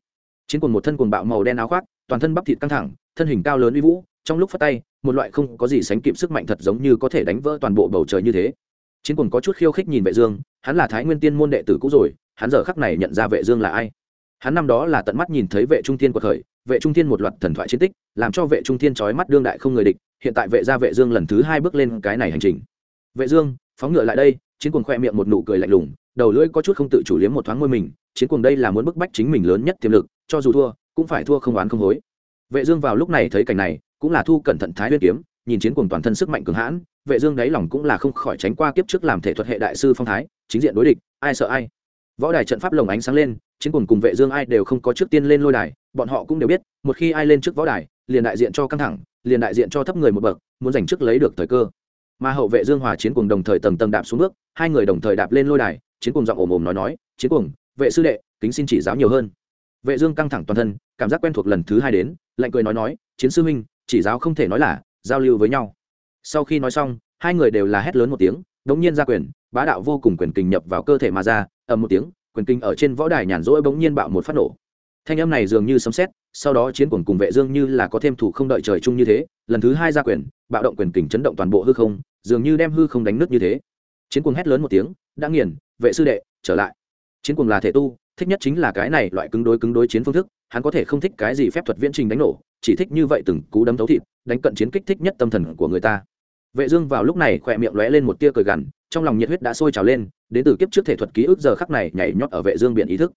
Speaker 1: Chiến cuồng một thân cuồng bạo màu đen áo khoác, toàn thân bắp thịt căng thẳng, thân hình cao lớn uy vũ, trong lúc phát tay, một loại không có gì sánh kịp sức mạnh thật giống như có thể đánh vỡ toàn bộ bầu trời như thế. Chiến cuồng có chút khiêu khích nhìn vệ dương, hắn là thái nguyên tiên môn đệ tử cũ rồi hắn giờ khắc này nhận ra vệ dương là ai. Hắn năm đó là tận mắt nhìn thấy vệ trung thiên của khởi vệ trung thiên một loạt thần thoại chiến tích, làm cho vệ trung thiên chói mắt đương đại không người địch, hiện tại vệ gia vệ dương lần thứ hai bước lên cái này hành trình. Vệ dương, phóng ngựa lại đây, chiến cuồng khoe miệng một nụ cười lạnh lùng, đầu lưỡi có chút không tự chủ liếm một thoáng môi mình, chiến cuồng đây là muốn bức bách chính mình lớn nhất tiềm lực, cho dù thua, cũng phải thua không oán không hối. Vệ dương vào lúc này thấy cảnh này, cũng là thu cẩn thận thái nguyên kiếm, nhìn chiến cuồng toàn thân sức mạnh cường hãn, vệ dương đáy lòng cũng là không khỏi tránh qua kiếp trước làm thể thuật hệ đại sư phong thái, chính diện đối địch, ai sợ ai võ đài trận pháp lồng ánh sáng lên, chiến cuồng cùng vệ dương ai đều không có trước tiên lên lôi đài, bọn họ cũng đều biết, một khi ai lên trước võ đài, liền đại diện cho căng thẳng, liền đại diện cho thấp người một bậc, muốn giành trước lấy được thời cơ. Mà hậu vệ dương hòa chiến cuồng đồng thời tầng tầng đạp xuống bước, hai người đồng thời đạp lên lôi đài, chiến cuồng giọng ồm ồm nói nói, chiến cuồng vệ sư đệ, kính xin chỉ giáo nhiều hơn. Vệ dương căng thẳng toàn thân, cảm giác quen thuộc lần thứ hai đến, lạnh cười nói nói, chiến sư minh chỉ giáo không thể nói là giao lưu với nhau. Sau khi nói xong, hai người đều là hét lớn một tiếng, đống nhiên ra quyền, bá đạo vô cùng quyền kình nhập vào cơ thể mà ra ầm một tiếng, quyền kinh ở trên võ đài nhàn rỗi bỗng nhiên bạo một phát nổ. Thanh âm này dường như sấm sét, sau đó chiến cuồng cùng vệ dương như là có thêm thủ không đợi trời chung như thế, lần thứ hai ra quyền, bạo động quyền kình chấn động toàn bộ hư không, dường như đem hư không đánh nứt như thế. Chiến cuồng hét lớn một tiếng, đã nghiền, vệ sư đệ, trở lại. Chiến cuồng là thể tu, thích nhất chính là cái này loại cứng đối cứng đối chiến phương thức, hắn có thể không thích cái gì phép thuật viễn trình đánh nổ, chỉ thích như vậy từng cú đấm thấu thịt, đánh cận chiến kích thích nhất tâm thần của người ta. Vệ dương vào lúc này khỏe miệng lóe lên một tia cười gằn, trong lòng nhiệt huyết đã sôi trào lên đến từ kiếp trước thể thuật ký ức giờ khắc này nhảy nhót ở vệ dương biển ý thức.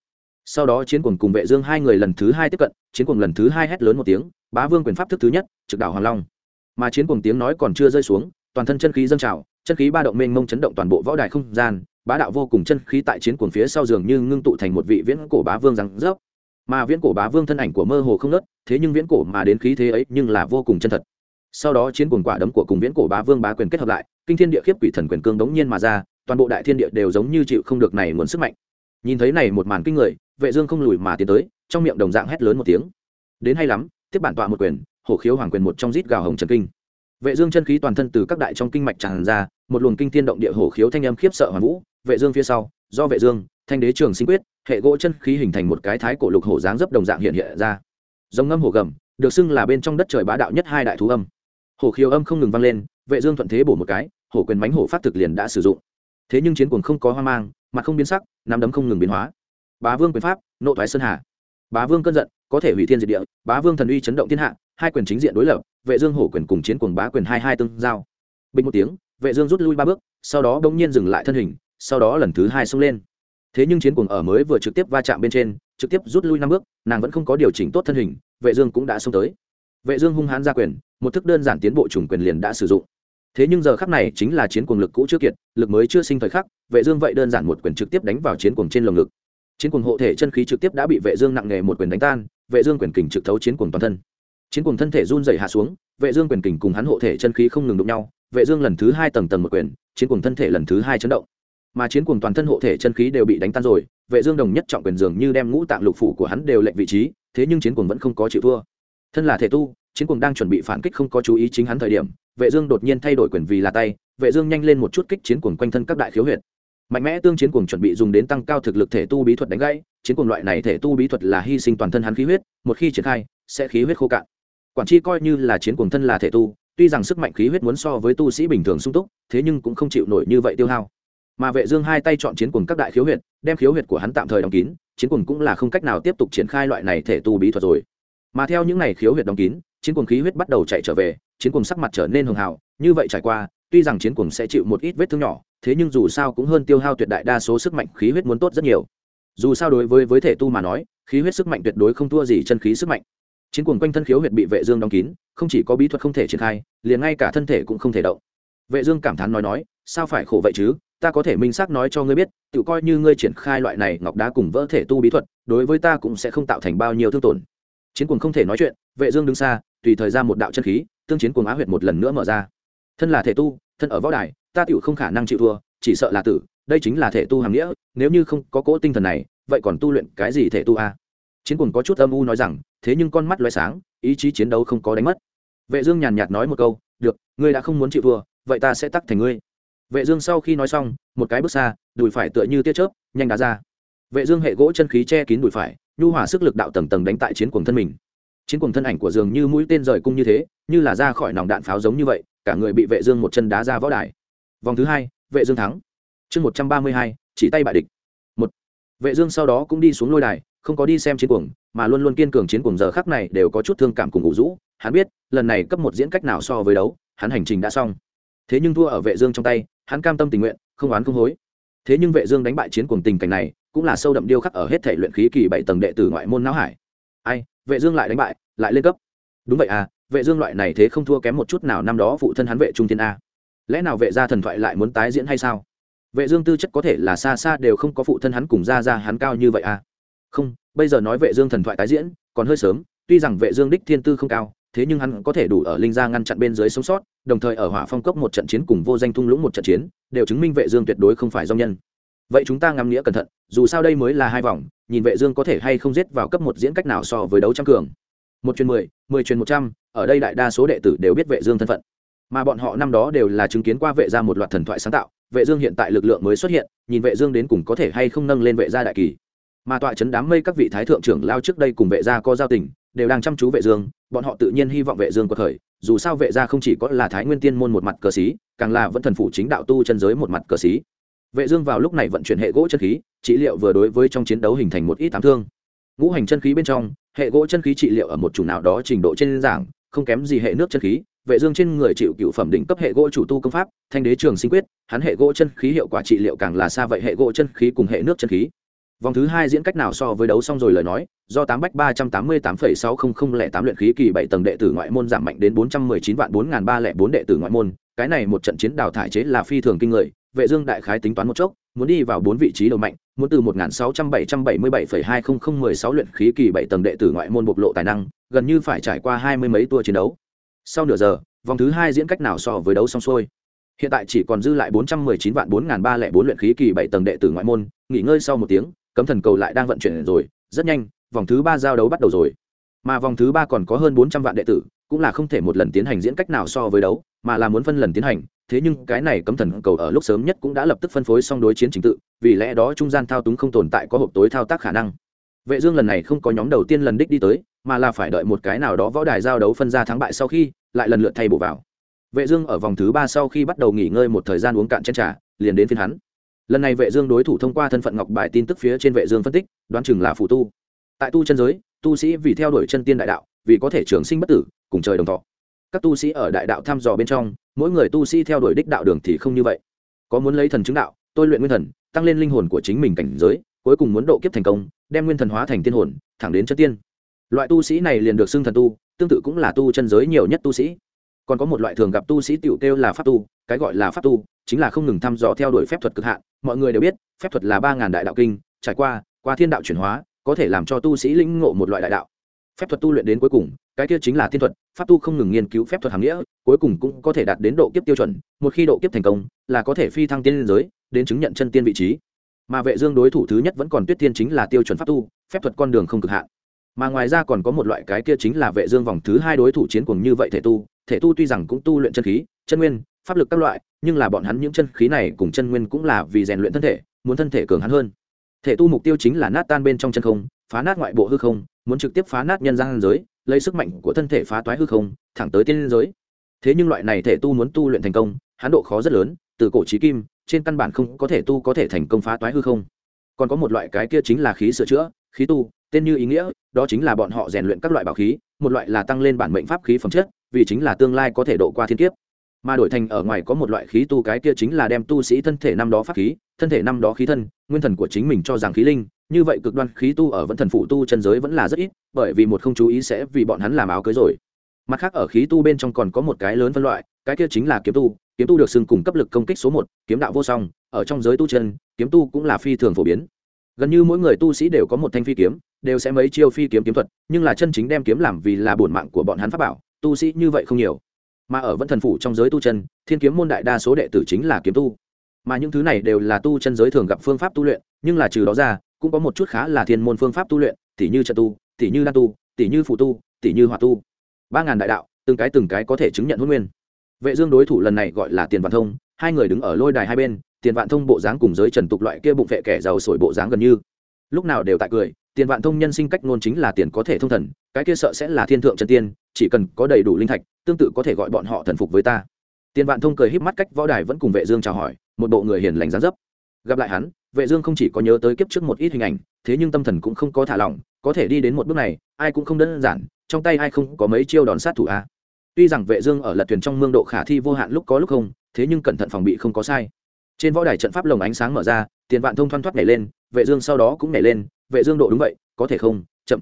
Speaker 1: Sau đó chiến cuồng cùng vệ dương hai người lần thứ hai tiếp cận, chiến cuồng lần thứ hai hét lớn một tiếng, bá vương quyền pháp thức thứ nhất, trực đảo hoàng long. Mà chiến cuồng tiếng nói còn chưa rơi xuống, toàn thân chân khí dâng trào, chân khí ba động mênh mông chấn động toàn bộ võ đài không gian, bá đạo vô cùng chân khí tại chiến cuồng phía sau giường như ngưng tụ thành một vị viễn cổ bá vương răng rớp. Mà viễn cổ bá vương thân ảnh của mơ hồ không nớt thế nhưng viễn cổ mà đến khí thế ấy nhưng là vô cùng chân thật. Sau đó chiến cuồng quả đấm của cùng viễn cổ bá vương bá quyền kết hợp lại, kinh thiên địa khiếp quỷ thần quyền cương đống nhiên mà ra toàn bộ đại thiên địa đều giống như chịu không được này nguồn sức mạnh. Nhìn thấy này một màn kinh người, vệ dương không lùi mà tiến tới, trong miệng đồng dạng hét lớn một tiếng. Đến hay lắm, tiếp bản tọa một quyền, hổ khiếu hoàng quyền một trong rít gào hồng trần kinh. Vệ dương chân khí toàn thân từ các đại trong kinh mạch tràn ra, một luồng kinh thiên động địa hổ khiếu thanh âm khiếp sợ hoàn vũ, vệ dương phía sau, do vệ dương, thanh đế trường sinh quyết, hệ gỗ chân khí hình thành một cái thái cổ lục hổ dáng dấp đồng dạng hiện hiện ra. Giống ngâm hổ gầm, được xưng là bên trong đất trời bá đạo nhất hai đại thú âm. Hổ khiếu âm không ngừng vang lên, vệ dương thuận thế bổ một cái, hổ quyền mánh hổ phát thực liền đã sử dụng thế nhưng chiến cuồng không có hoang mang, mặt không biến sắc, nắm đấm không ngừng biến hóa. Bá vương quyền pháp, nộ thoái sơn hà. Bá vương cơn giận, có thể hủy thiên diệt địa, bá vương thần uy chấn động thiên hạ, hai quyền chính diện đối lập, vệ dương hổ quyền cùng chiến cuồng bá quyền hai hai tương giao. Bình một tiếng, vệ dương rút lui ba bước, sau đó đống nhiên dừng lại thân hình, sau đó lần thứ hai xông lên. Thế nhưng chiến cuồng ở mới vừa trực tiếp va chạm bên trên, trực tiếp rút lui năm bước, nàng vẫn không có điều chỉnh tốt thân hình, vệ dương cũng đã xông tới. Vệ dương hung hãn ra quyền, một thức đơn giản tiến bộ trùng quyền liền đã sử dụng thế nhưng giờ khắc này chính là chiến cuồng lực cũ chưa kiệt, lực mới chưa sinh thời khắc, vệ dương vậy đơn giản một quyền trực tiếp đánh vào chiến cuồng trên lồng ngực. Chiến cuồng hộ thể chân khí trực tiếp đã bị vệ dương nặng nghề một quyền đánh tan, vệ dương quyền kình trực thấu chiến cuồng toàn thân. Chiến cuồng thân thể run rẩy hạ xuống, vệ dương quyền kình cùng hắn hộ thể chân khí không ngừng đụng nhau, vệ dương lần thứ hai tầng tầng một quyền, chiến cuồng thân thể lần thứ hai chấn động. Mà chiến cuồng toàn thân hộ thể chân khí đều bị đánh tan rồi, vệ dương đồng nhất trọng quyền dường như đem ngũ tạng lục phủ của hắn đều lệnh vị trí, thế nhưng chiến cuồng vẫn không có chịu thua. Thân là thể tu chiến cuồng đang chuẩn bị phản kích không có chú ý chính hắn thời điểm, vệ dương đột nhiên thay đổi quyền vì là tay, vệ dương nhanh lên một chút kích chiến cuồng quanh thân các đại khiếu huyệt. Mạnh mẽ tương chiến cuồng chuẩn bị dùng đến tăng cao thực lực thể tu bí thuật đánh gãy, chiến cuồng loại này thể tu bí thuật là hy sinh toàn thân hắn khí huyết, một khi triển khai, sẽ khí huyết khô cạn. Quản chi coi như là chiến cuồng thân là thể tu, tuy rằng sức mạnh khí huyết muốn so với tu sĩ bình thường sung túc, thế nhưng cũng không chịu nổi như vậy tiêu hao. Mà vệ dương hai tay chọn chiến cuồng các đại khiếu huyệt, đem khiếu huyệt của hắn tạm thời đóng kín, chiến cuồng cũng là không cách nào tiếp tục triển khai loại này thể tu bí thuật rồi. Mà theo những này khiếu huyệt đóng kín chiến cuồng khí huyết bắt đầu chạy trở về, chiến cuồng sắc mặt trở nên hường hào, như vậy trải qua, tuy rằng chiến cuồng sẽ chịu một ít vết thương nhỏ, thế nhưng dù sao cũng hơn tiêu hao tuyệt đại đa số sức mạnh khí huyết muốn tốt rất nhiều. Dù sao đối với với thể tu mà nói, khí huyết sức mạnh tuyệt đối không thua gì chân khí sức mạnh. Chiến cuồng quanh thân khiếu huyệt bị vệ dương đóng kín, không chỉ có bí thuật không thể triển khai, liền ngay cả thân thể cũng không thể động. Vệ dương cảm thán nói nói, sao phải khổ vậy chứ? Ta có thể minh xác nói cho ngươi biết, tự coi như ngươi triển khai loại này ngọc đá cùng vỡ thể tu bí thuật, đối với ta cũng sẽ không tạo thành bao nhiêu thương tổn. Chiến cuồng không thể nói chuyện, vệ dương đứng xa tùy thời ra một đạo chân khí, tương chiến cuồng á huyệt một lần nữa mở ra. Thân là thể tu, thân ở võ đài, ta tiểu không khả năng chịu thua, chỉ sợ là tử, đây chính là thể tu hàm nghĩa, nếu như không có cỗ tinh thần này, vậy còn tu luyện cái gì thể tu a? Chiến cuồng có chút âm u nói rằng, thế nhưng con mắt loé sáng, ý chí chiến đấu không có đánh mất. Vệ dương nhàn nhạt nói một câu, được, ngươi đã không muốn chịu thua, vậy ta sẽ tắc thành ngươi. Vệ dương sau khi nói xong, một cái bước xa, đùi phải tựa như tia chớp, nhanh đá ra. Vệ dương hệ gỗ chân khí che kín đùi phải, nhu hòa sức lực đạo tầng tầng đánh tại chiến cuồng thân mình chiến cuồng thân ảnh của dường như mũi tên rời cung như thế, như là ra khỏi nòng đạn pháo giống như vậy, cả người bị vệ dương một chân đá ra võ đài. Vòng thứ hai, vệ dương thắng. Chương một trăm ba mươi hai, chỉ tay bại địch. Một. Vệ dương sau đó cũng đi xuống lôi đài, không có đi xem chiến cuồng, mà luôn luôn kiên cường chiến cuồng giờ khắc này đều có chút thương cảm cùng ngủ rũ. Hắn biết, lần này cấp một diễn cách nào so với đấu, hắn hành trình đã xong. Thế nhưng thua ở vệ dương trong tay, hắn cam tâm tình nguyện, không oán không hối. Thế nhưng vệ dương đánh bại chiến cuồng tình cảnh này, cũng là sâu đậm điêu khắc ở hết thể luyện khí kỳ bảy tầng đệ tử ngoại môn não hải. Ai vệ dương lại đánh bại, lại lên cấp. Đúng vậy à vệ dương loại này thế không thua kém một chút nào năm đó phụ thân hắn vệ trung thiên a. Lẽ nào vệ gia thần thoại lại muốn tái diễn hay sao? Vệ dương tư chất có thể là xa xa đều không có phụ thân hắn cùng gia gia hắn cao như vậy à? Không, bây giờ nói vệ dương thần thoại tái diễn, còn hơi sớm, tuy rằng vệ dương đích thiên tư không cao, thế nhưng hắn có thể đủ ở linh gia ngăn chặn bên dưới sống sót, đồng thời ở hỏa phong cốc một trận chiến cùng vô danh thung lũng một trận chiến, đều chứng minh vệ dương tuyệt đối không phải do nhân vậy chúng ta ngắm nghĩa cẩn thận, dù sao đây mới là hai vòng, nhìn vệ dương có thể hay không giết vào cấp một diễn cách nào so với đấu trăm cường. Một chuyên mười mười chuyên một trăm, ở đây đại đa số đệ tử đều biết vệ dương thân phận. Mà bọn họ năm đó đều là chứng kiến qua vệ gia một loạt thần thoại sáng tạo, vệ dương hiện tại lực lượng mới xuất hiện, nhìn vệ dương đến cùng có thể hay không nâng lên vệ gia đại kỳ. Mà tọa chấn đám mây các vị thái thượng trưởng lao trước đây cùng vệ gia có giao tình, đều đang chăm chú vệ dương, bọn họ tự nhiên hy vọng vệ dương có thời, dù sao vệ gia không chỉ có là thái nguyên tiên môn một mặt cờ sĩ càng là vẫn thần phụ chính đạo tu chân giới một mặt cờ sĩ vệ dương vào lúc này vận chuyển hệ gỗ chân khí, trị liệu vừa đối với trong chiến đấu hình thành một ít tám thương. Ngũ hành chân khí bên trong, hệ gỗ chân khí trị liệu ở một chủng nào đó trình độ trên giảng, không kém gì hệ nước chân khí. Vệ dương trên người chịu cựu phẩm đỉnh cấp hệ gỗ chủ tu công pháp, thanh đế trường sinh quyết, hắn hệ gỗ chân khí hiệu quả trị liệu càng là xa vậy hệ gỗ chân khí cùng hệ nước chân khí. Vòng thứ hai diễn cách nào so với đấu xong rồi lời nói, do tám bách ba trăm tám mươi tám phẩy sáu không không lẻ tám luyện khí kỳ bảy tầng đệ tử ngoại môn giảm mạnh đến bốn trăm mười chín vạn bốn n ba lẻ bốn đệ tử ngoại môn. Cái này một trận chiến đào thải chế là phi thường kinh người vệ dương đại khái tính toán một chốc, muốn đi vào bốn vị trí đầu mạnh, muốn từ một sáu trăm bảy trăm bảy mươi bảy phẩy hai không không mười sáu luyện khí kỳ bảy tầng đệ tử ngoại môn bộc lộ tài năng, gần như phải trải qua hai mươi mấy tour chiến đấu. Sau nửa giờ, vòng thứ hai diễn cách nào so với đấu xong xuôi. Hiện tại chỉ còn dư lại bốn trăm mười chín vạn bốn n ba lẻ bốn luyện khí kỳ bảy tầng đệ tử ngoại môn, nghỉ ngơi sau một tiếng, cấm thần cầu lại đang vận chuyển rồi, rất nhanh, vòng thứ ba giao đấu bắt đầu rồi. Mà vòng thứ ba còn có hơn bốn trăm vạn đệ tử cũng là không thể một lần tiến hành diễn cách nào so với đấu, mà là muốn phân lần tiến hành, thế nhưng cái này cấm thần cầu ở lúc sớm nhất cũng đã lập tức phân phối xong đối chiến trình tự, vì lẽ đó trung gian thao túng không tồn tại có hộp tối thao tác khả năng. Vệ dương lần này không có nhóm đầu tiên lần đích đi tới, mà là phải đợi một cái nào đó võ đài giao đấu phân ra thắng bại sau khi, lại lần lượt thay bổ vào. Vệ dương ở vòng thứ ba sau khi bắt đầu nghỉ ngơi một thời gian uống cạn chén trà, liền đến phiên hắn. Lần này vệ dương đối thủ thông qua thân phận ngọc bài tin tức phía trên vệ dương phân tích, đoán chừng là phụ tu. Tại tu chân giới, tu sĩ vì theo đuổi chân tiên đại đạo, vì có thể trường sinh bất tử cùng trời đồng thọ. Các tu sĩ ở đại đạo thăm dò bên trong, mỗi người tu sĩ theo đuổi đích đạo đường thì không như vậy. Có muốn lấy thần chứng đạo, tôi luyện nguyên thần, tăng lên linh hồn của chính mình cảnh giới, cuối cùng muốn độ kiếp thành công, đem nguyên thần hóa thành tiên hồn, thẳng đến chân tiên. Loại tu sĩ này liền được xưng thần tu, tương tự cũng là tu chân giới nhiều nhất tu sĩ. Còn có một loại thường gặp tu sĩ tiểu kêu là pháp tu, cái gọi là pháp tu, chính là không ngừng thăm dò theo đuổi phép thuật cực hạn, mọi người đều biết, phép thuật là ba ngàn đại đạo kinh, trải qua qua thiên đạo chuyển hóa, có thể làm cho tu sĩ lĩnh ngộ một loại đại đạo. Phép thuật tu luyện đến cuối cùng cái kia chính là thiên thuật, pháp tu không ngừng nghiên cứu phép thuật hàm nghĩa, cuối cùng cũng có thể đạt đến độ kiếp tiêu chuẩn, một khi độ kiếp thành công, là có thể phi thăng tiên liên giới, đến chứng nhận chân tiên vị trí. Mà vệ dương đối thủ thứ nhất vẫn còn tuyết tiên chính là tiêu chuẩn pháp tu, phép thuật con đường không cực hạn. Mà ngoài ra còn có một loại cái kia chính là vệ dương vòng thứ hai đối thủ chiến cuồng như vậy thể tu thể tu tuy rằng cũng tu luyện chân khí, chân nguyên, pháp lực các loại, nhưng là bọn hắn những chân khí này cùng chân nguyên cũng là vì rèn luyện thân thể, muốn thân thể cường hắn hơn. Thể tu mục tiêu chính là nát tan bên trong chân không, phá nát ngoại bộ hư không muốn trực tiếp phá nát nhân gian giới, lấy sức mạnh của thân thể phá toái hư không, thẳng tới tiên giới. Thế nhưng loại này thể tu muốn tu luyện thành công, hán độ khó rất lớn, từ cổ trí kim, trên căn bản không có thể tu có thể thành công phá toái hư không. Còn có một loại cái kia chính là khí sửa chữa, khí tu, tên như ý nghĩa, đó chính là bọn họ rèn luyện các loại bảo khí, một loại là tăng lên bản mệnh pháp khí phẩm chất, vì chính là tương lai có thể độ qua thiên kiếp. Mà đổi thành ở ngoài có một loại khí tu cái kia chính là đem tu sĩ thân thể năm đó pháp khí, thân thể năm đó khí thân, nguyên thần của chính mình cho rằng khí linh như vậy cực đoan khí tu ở vẫn thần phụ tu chân giới vẫn là rất ít, bởi vì một không chú ý sẽ vì bọn hắn làm áo cưới rồi. Mặt khác ở khí tu bên trong còn có một cái lớn phân loại, cái kia chính là kiếm tu. Kiếm tu được xưng cùng cấp lực công kích số một, kiếm đạo vô song, ở trong giới tu chân, kiếm tu cũng là phi thường phổ biến. Gần như mỗi người tu sĩ đều có một thanh phi kiếm, đều sẽ mấy chiêu phi kiếm kiếm thuật, nhưng là chân chính đem kiếm làm vì là bổn mạng của bọn hắn pháp bảo, tu sĩ như vậy không nhiều. Mà ở vẫn thần phủ trong giới tu chân, thiên kiếm môn đại đa số đệ tử chính là kiếm tu. Mà những thứ này đều là tu chân giới thường gặp phương pháp tu luyện, nhưng là trừ đó ra cũng có một chút khá là thiên môn phương pháp tu luyện, tỉ như trận tu, tỉ như đan tu, tỉ như phụ tu, tỉ như hòa tu. Ba ngàn đại đạo, từng cái từng cái có thể chứng nhận huân nguyên. Vệ dương đối thủ lần này gọi là tiền vạn thông, hai người đứng ở lôi đài hai bên, tiền vạn thông bộ dáng cùng giới trần tục loại kia bụng vệ kẻ giàu sổi bộ dáng gần như. Lúc nào đều tại cười, tiền vạn thông nhân sinh cách ngôn chính là tiền có thể thông thần, cái kia sợ sẽ là thiên thượng chân tiên, chỉ cần có đầy đủ linh thạch, tương tự có thể gọi bọn họ thần phục với ta. Tiền vạn thông cười híp mắt cách võ đài vẫn cùng vệ dương chào hỏi, một bộ người hiền lành dáng dấp gặp lại hắn, vệ dương không chỉ có nhớ tới kiếp trước một ít hình ảnh, thế nhưng tâm thần cũng không có thả lỏng, có thể đi đến một bước này, ai cũng không đơn giản, trong tay ai không có mấy chiêu đòn sát thủ a. Tuy rằng vệ dương ở lật thuyền trong mương độ khả thi vô hạn lúc có lúc không, thế nhưng cẩn thận phòng bị không có sai. Trên võ đài trận pháp lồng ánh sáng mở ra, tiền vạn thông thoăn thoắt nhảy lên, vệ dương sau đó cũng nhảy lên, vệ dương độ đúng vậy, có thể không, chậm.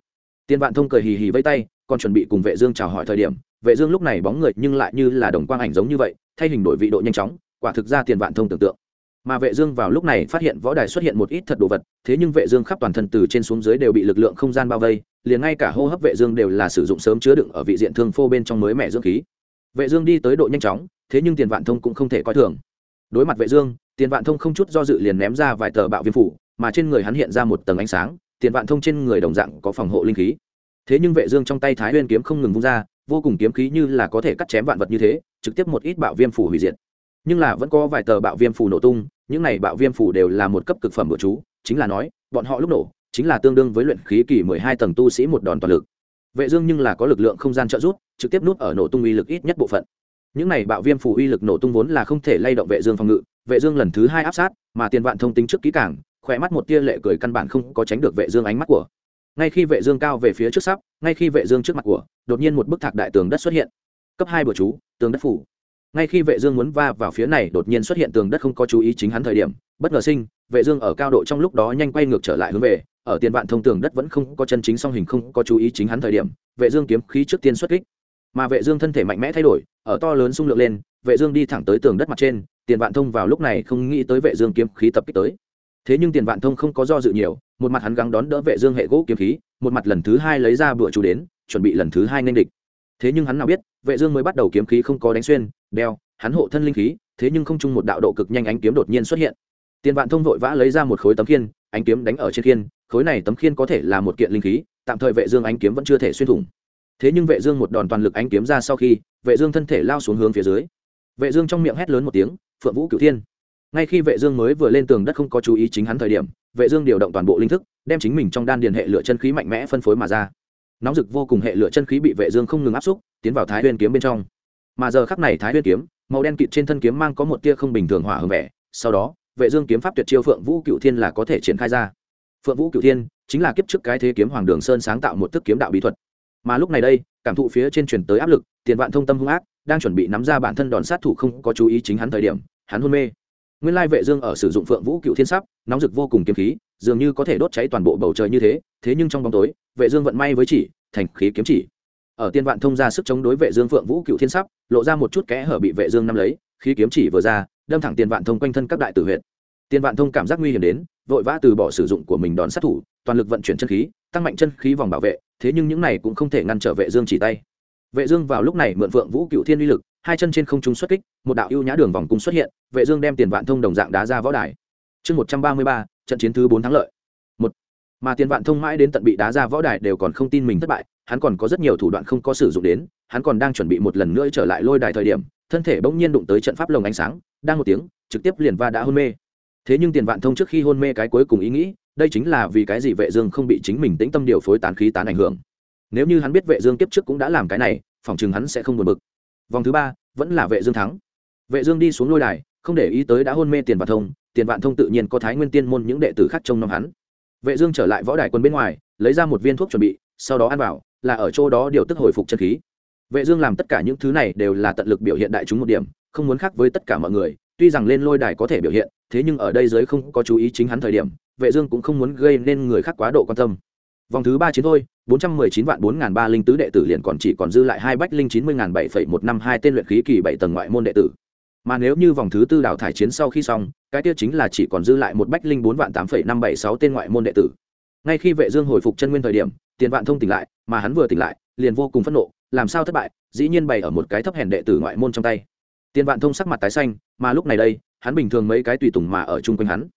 Speaker 1: Tiền vạn thông cười hì hì vẫy tay, còn chuẩn bị cùng vệ dương chào hỏi thời điểm, vệ dương lúc này bóng người nhưng lại như là đồng quang ảnh giống như vậy, thay hình đổi vị độ nhanh chóng, quả thực ra tiền vạn thông tưởng tượng mà vệ dương vào lúc này phát hiện võ đài xuất hiện một ít thật đồ vật, thế nhưng vệ dương khắp toàn thân từ trên xuống dưới đều bị lực lượng không gian bao vây, liền ngay cả hô hấp vệ dương đều là sử dụng sớm chứa đựng ở vị diện thương phô bên trong mới mẹ dưỡng khí. Vệ dương đi tới độ nhanh chóng, thế nhưng tiền vạn thông cũng không thể coi thường. Đối mặt vệ dương, tiền vạn thông không chút do dự liền ném ra vài tờ bạo viêm phủ, mà trên người hắn hiện ra một tầng ánh sáng, tiền vạn thông trên người đồng dạng có phòng hộ linh khí. Thế nhưng vệ dương trong tay thái nguyên kiếm không ngừng vung ra, vô cùng kiếm khí như là có thể cắt chém vạn vật như thế, trực tiếp một ít bạo viêm phủ hủy diệt. Nhưng là vẫn có vài tờ bạo viêm phủ nổ tung những này bạo viêm phủ đều là một cấp cực phẩm bữa chú, chính là nói, bọn họ lúc nổ, chính là tương đương với luyện khí kỳ mười hai tầng tu sĩ một đòn toàn lực. Vệ dương nhưng là có lực lượng không gian trợ giúp, trực tiếp nút ở nổ tung uy lực ít nhất bộ phận. Những này bạo viêm phủ uy lực nổ tung vốn là không thể lay động vệ dương phòng ngự, vệ dương lần thứ hai áp sát, mà tiền vạn thông tính trước kỹ càng, khỏe mắt một tia lệ cười căn bản không có tránh được vệ dương ánh mắt của. Ngay khi vệ dương cao về phía trước sắp, ngay khi vệ dương trước mặt của, đột nhiên một bức thạc đại tường đất xuất hiện. Cấp hai bừa chú, tường đất phủ ngay khi vệ dương muốn va vào phía này, đột nhiên xuất hiện tường đất không có chú ý chính hắn thời điểm, bất ngờ sinh, vệ dương ở cao độ trong lúc đó nhanh quay ngược trở lại hướng về, ở tiền vạn thông tường đất vẫn không có chân chính song hình không có chú ý chính hắn thời điểm, vệ dương kiếm khí trước tiên xuất kích. Mà vệ dương thân thể mạnh mẽ thay đổi, ở to lớn xung lượng lên, vệ dương đi thẳng tới tường đất mặt trên, tiền vạn thông vào lúc này không nghĩ tới vệ dương kiếm khí tập kích tới. Thế nhưng tiền vạn thông không có do dự nhiều, một mặt hắn gắng đón đỡ vệ dương hệ gỗ kiếm khí, một mặt lần thứ hai lấy ra bữa chú đến, chuẩn bị lần thứ hai nên địch thế nhưng hắn nào biết, vệ dương mới bắt đầu kiếm khí không có đánh xuyên, đeo, hắn hộ thân linh khí, thế nhưng không chung một đạo độ cực nhanh ánh kiếm đột nhiên xuất hiện. Tiền vạn thông vội vã lấy ra một khối tấm khiên, ánh kiếm đánh ở trên khiên, khối này tấm khiên có thể là một kiện linh khí, tạm thời vệ dương ánh kiếm vẫn chưa thể xuyên thủng. Thế nhưng vệ dương một đòn toàn lực ánh kiếm ra sau khi, vệ dương thân thể lao xuống hướng phía dưới. Vệ dương trong miệng hét lớn một tiếng, phượng vũ cửu thiên! Ngay khi vệ dương mới vừa lên tường đất không có chú ý chính hắn thời điểm, vệ dương điều động toàn bộ linh thức, đem chính mình trong đan điền hệ lửa chân khí mạnh mẽ phân phối mà ra nóng rực vô cùng hệ lửa chân khí bị vệ dương không ngừng áp xúc, tiến vào thái nguyên kiếm bên trong. Mà giờ khắc này thái nguyên kiếm, màu đen kịt trên thân kiếm mang có một tia không bình thường hỏa hưởng vẻ, sau đó, vệ dương kiếm pháp tuyệt chiêu phượng vũ cửu thiên là có thể triển khai ra. Phượng vũ cửu thiên chính là kiếp trước cái thế kiếm hoàng đường sơn sáng tạo một thức kiếm đạo bí thuật. Mà lúc này đây, cảm thụ phía trên truyền tới áp lực, tiền vạn thông tâm hung ác, đang chuẩn bị nắm ra bản thân đòn sát thủ không có chú ý chính hắn thời điểm, hắn hôn mê nguyên lai vệ dương ở sử dụng phượng vũ cựu thiên sắp nóng rực vô cùng kiếm khí, dường như có thể đốt cháy toàn bộ bầu trời như thế thế nhưng trong bóng tối, vệ dương vận may với chỉ, thành khí kiếm chỉ. Ở tiên vạn thông ra sức chống đối vệ dương phượng vũ cựu thiên sắp lộ ra một chút kẽ hở bị vệ dương nắm lấy, khí kiếm chỉ vừa ra, đâm thẳng tiền vạn thông quanh thân các đại tử huyệt. Tiền vạn thông cảm giác nguy hiểm đến, vội vã từ bỏ sử dụng của mình đòn sát thủ, toàn lực vận chuyển chân khí, tăng mạnh chân khí vòng bảo vệ, thế nhưng những này cũng không thể ngăn trở vệ dương chỉ tay. Vệ dương vào lúc này mượn phượng vũ cựu thiên uy lực hai chân trên không trung xuất kích một đạo ưu nhã đường vòng cung xuất hiện vệ dương đem tiền vạn thông đồng dạng đá ra võ đài. Chương 133, trận chiến thứ 4 thắng lợi. Một mà tiền vạn thông mãi đến tận bị đá ra võ đài đều còn không tin mình thất bại hắn còn có rất nhiều thủ đoạn không có sử dụng đến hắn còn đang chuẩn bị một lần nữa trở lại lôi đài thời điểm thân thể bỗng nhiên đụng tới trận pháp lồng ánh sáng đang một tiếng trực tiếp liền va đã hôn mê. Thế nhưng tiền vạn thông trước khi hôn mê cái cuối cùng ý nghĩ đây chính là vì cái gì vệ dương không bị chính mình tĩnh tâm điều phối tán khí tán ảnh hưởng. Nếu như hắn biết vệ dương kiếp trước cũng đã làm cái này phòng chừng hắn sẽ không buồn bực vòng thứ ba vẫn là vệ dương thắng. Vệ dương đi xuống lôi đài, không để ý tới đã hôn mê tiền vạn thông, tiền vạn thông tự nhiên có thái nguyên tiên môn những đệ tử khác trông nom hắn. Vệ dương trở lại võ đài quân bên ngoài, lấy ra một viên thuốc chuẩn bị, sau đó ăn vào, là ở chỗ đó điều tức hồi phục chân khí. Vệ dương làm tất cả những thứ này đều là tận lực biểu hiện đại chúng một điểm, không muốn khác với tất cả mọi người, tuy rằng lên lôi đài có thể biểu hiện, thế nhưng ở đây giới không có chú ý chính hắn thời điểm, vệ dương cũng không muốn gây nên người khác quá độ quan tâm vòng thứ ba chiến thôi 419 vạn 4 ngàn ba linh tứ đệ tử liền còn chỉ còn dư lại hai bách linh chín mươi ngàn bảy phẩy một năm hai tên luyện khí kỳ bảy tầng ngoại môn đệ tử. Mà nếu như vòng thứ tư đào thải chiến sau khi xong, cái tiêu chính là chỉ còn dư lại một bách linh bốn vạn tám phẩy năm bảy sáu tên ngoại môn đệ tử. Ngay khi vệ dương hồi phục chân nguyên thời điểm, tiền vạn thông tỉnh lại, mà hắn vừa tỉnh lại, liền vô cùng phẫn nộ, làm sao thất bại, dĩ nhiên bày ở một cái thấp hèn đệ tử ngoại môn trong tay. Tiền vạn thông sắc mặt tái xanh, mà lúc này đây, hắn bình thường mấy cái tùy tùng mà ở chung quanh hắn.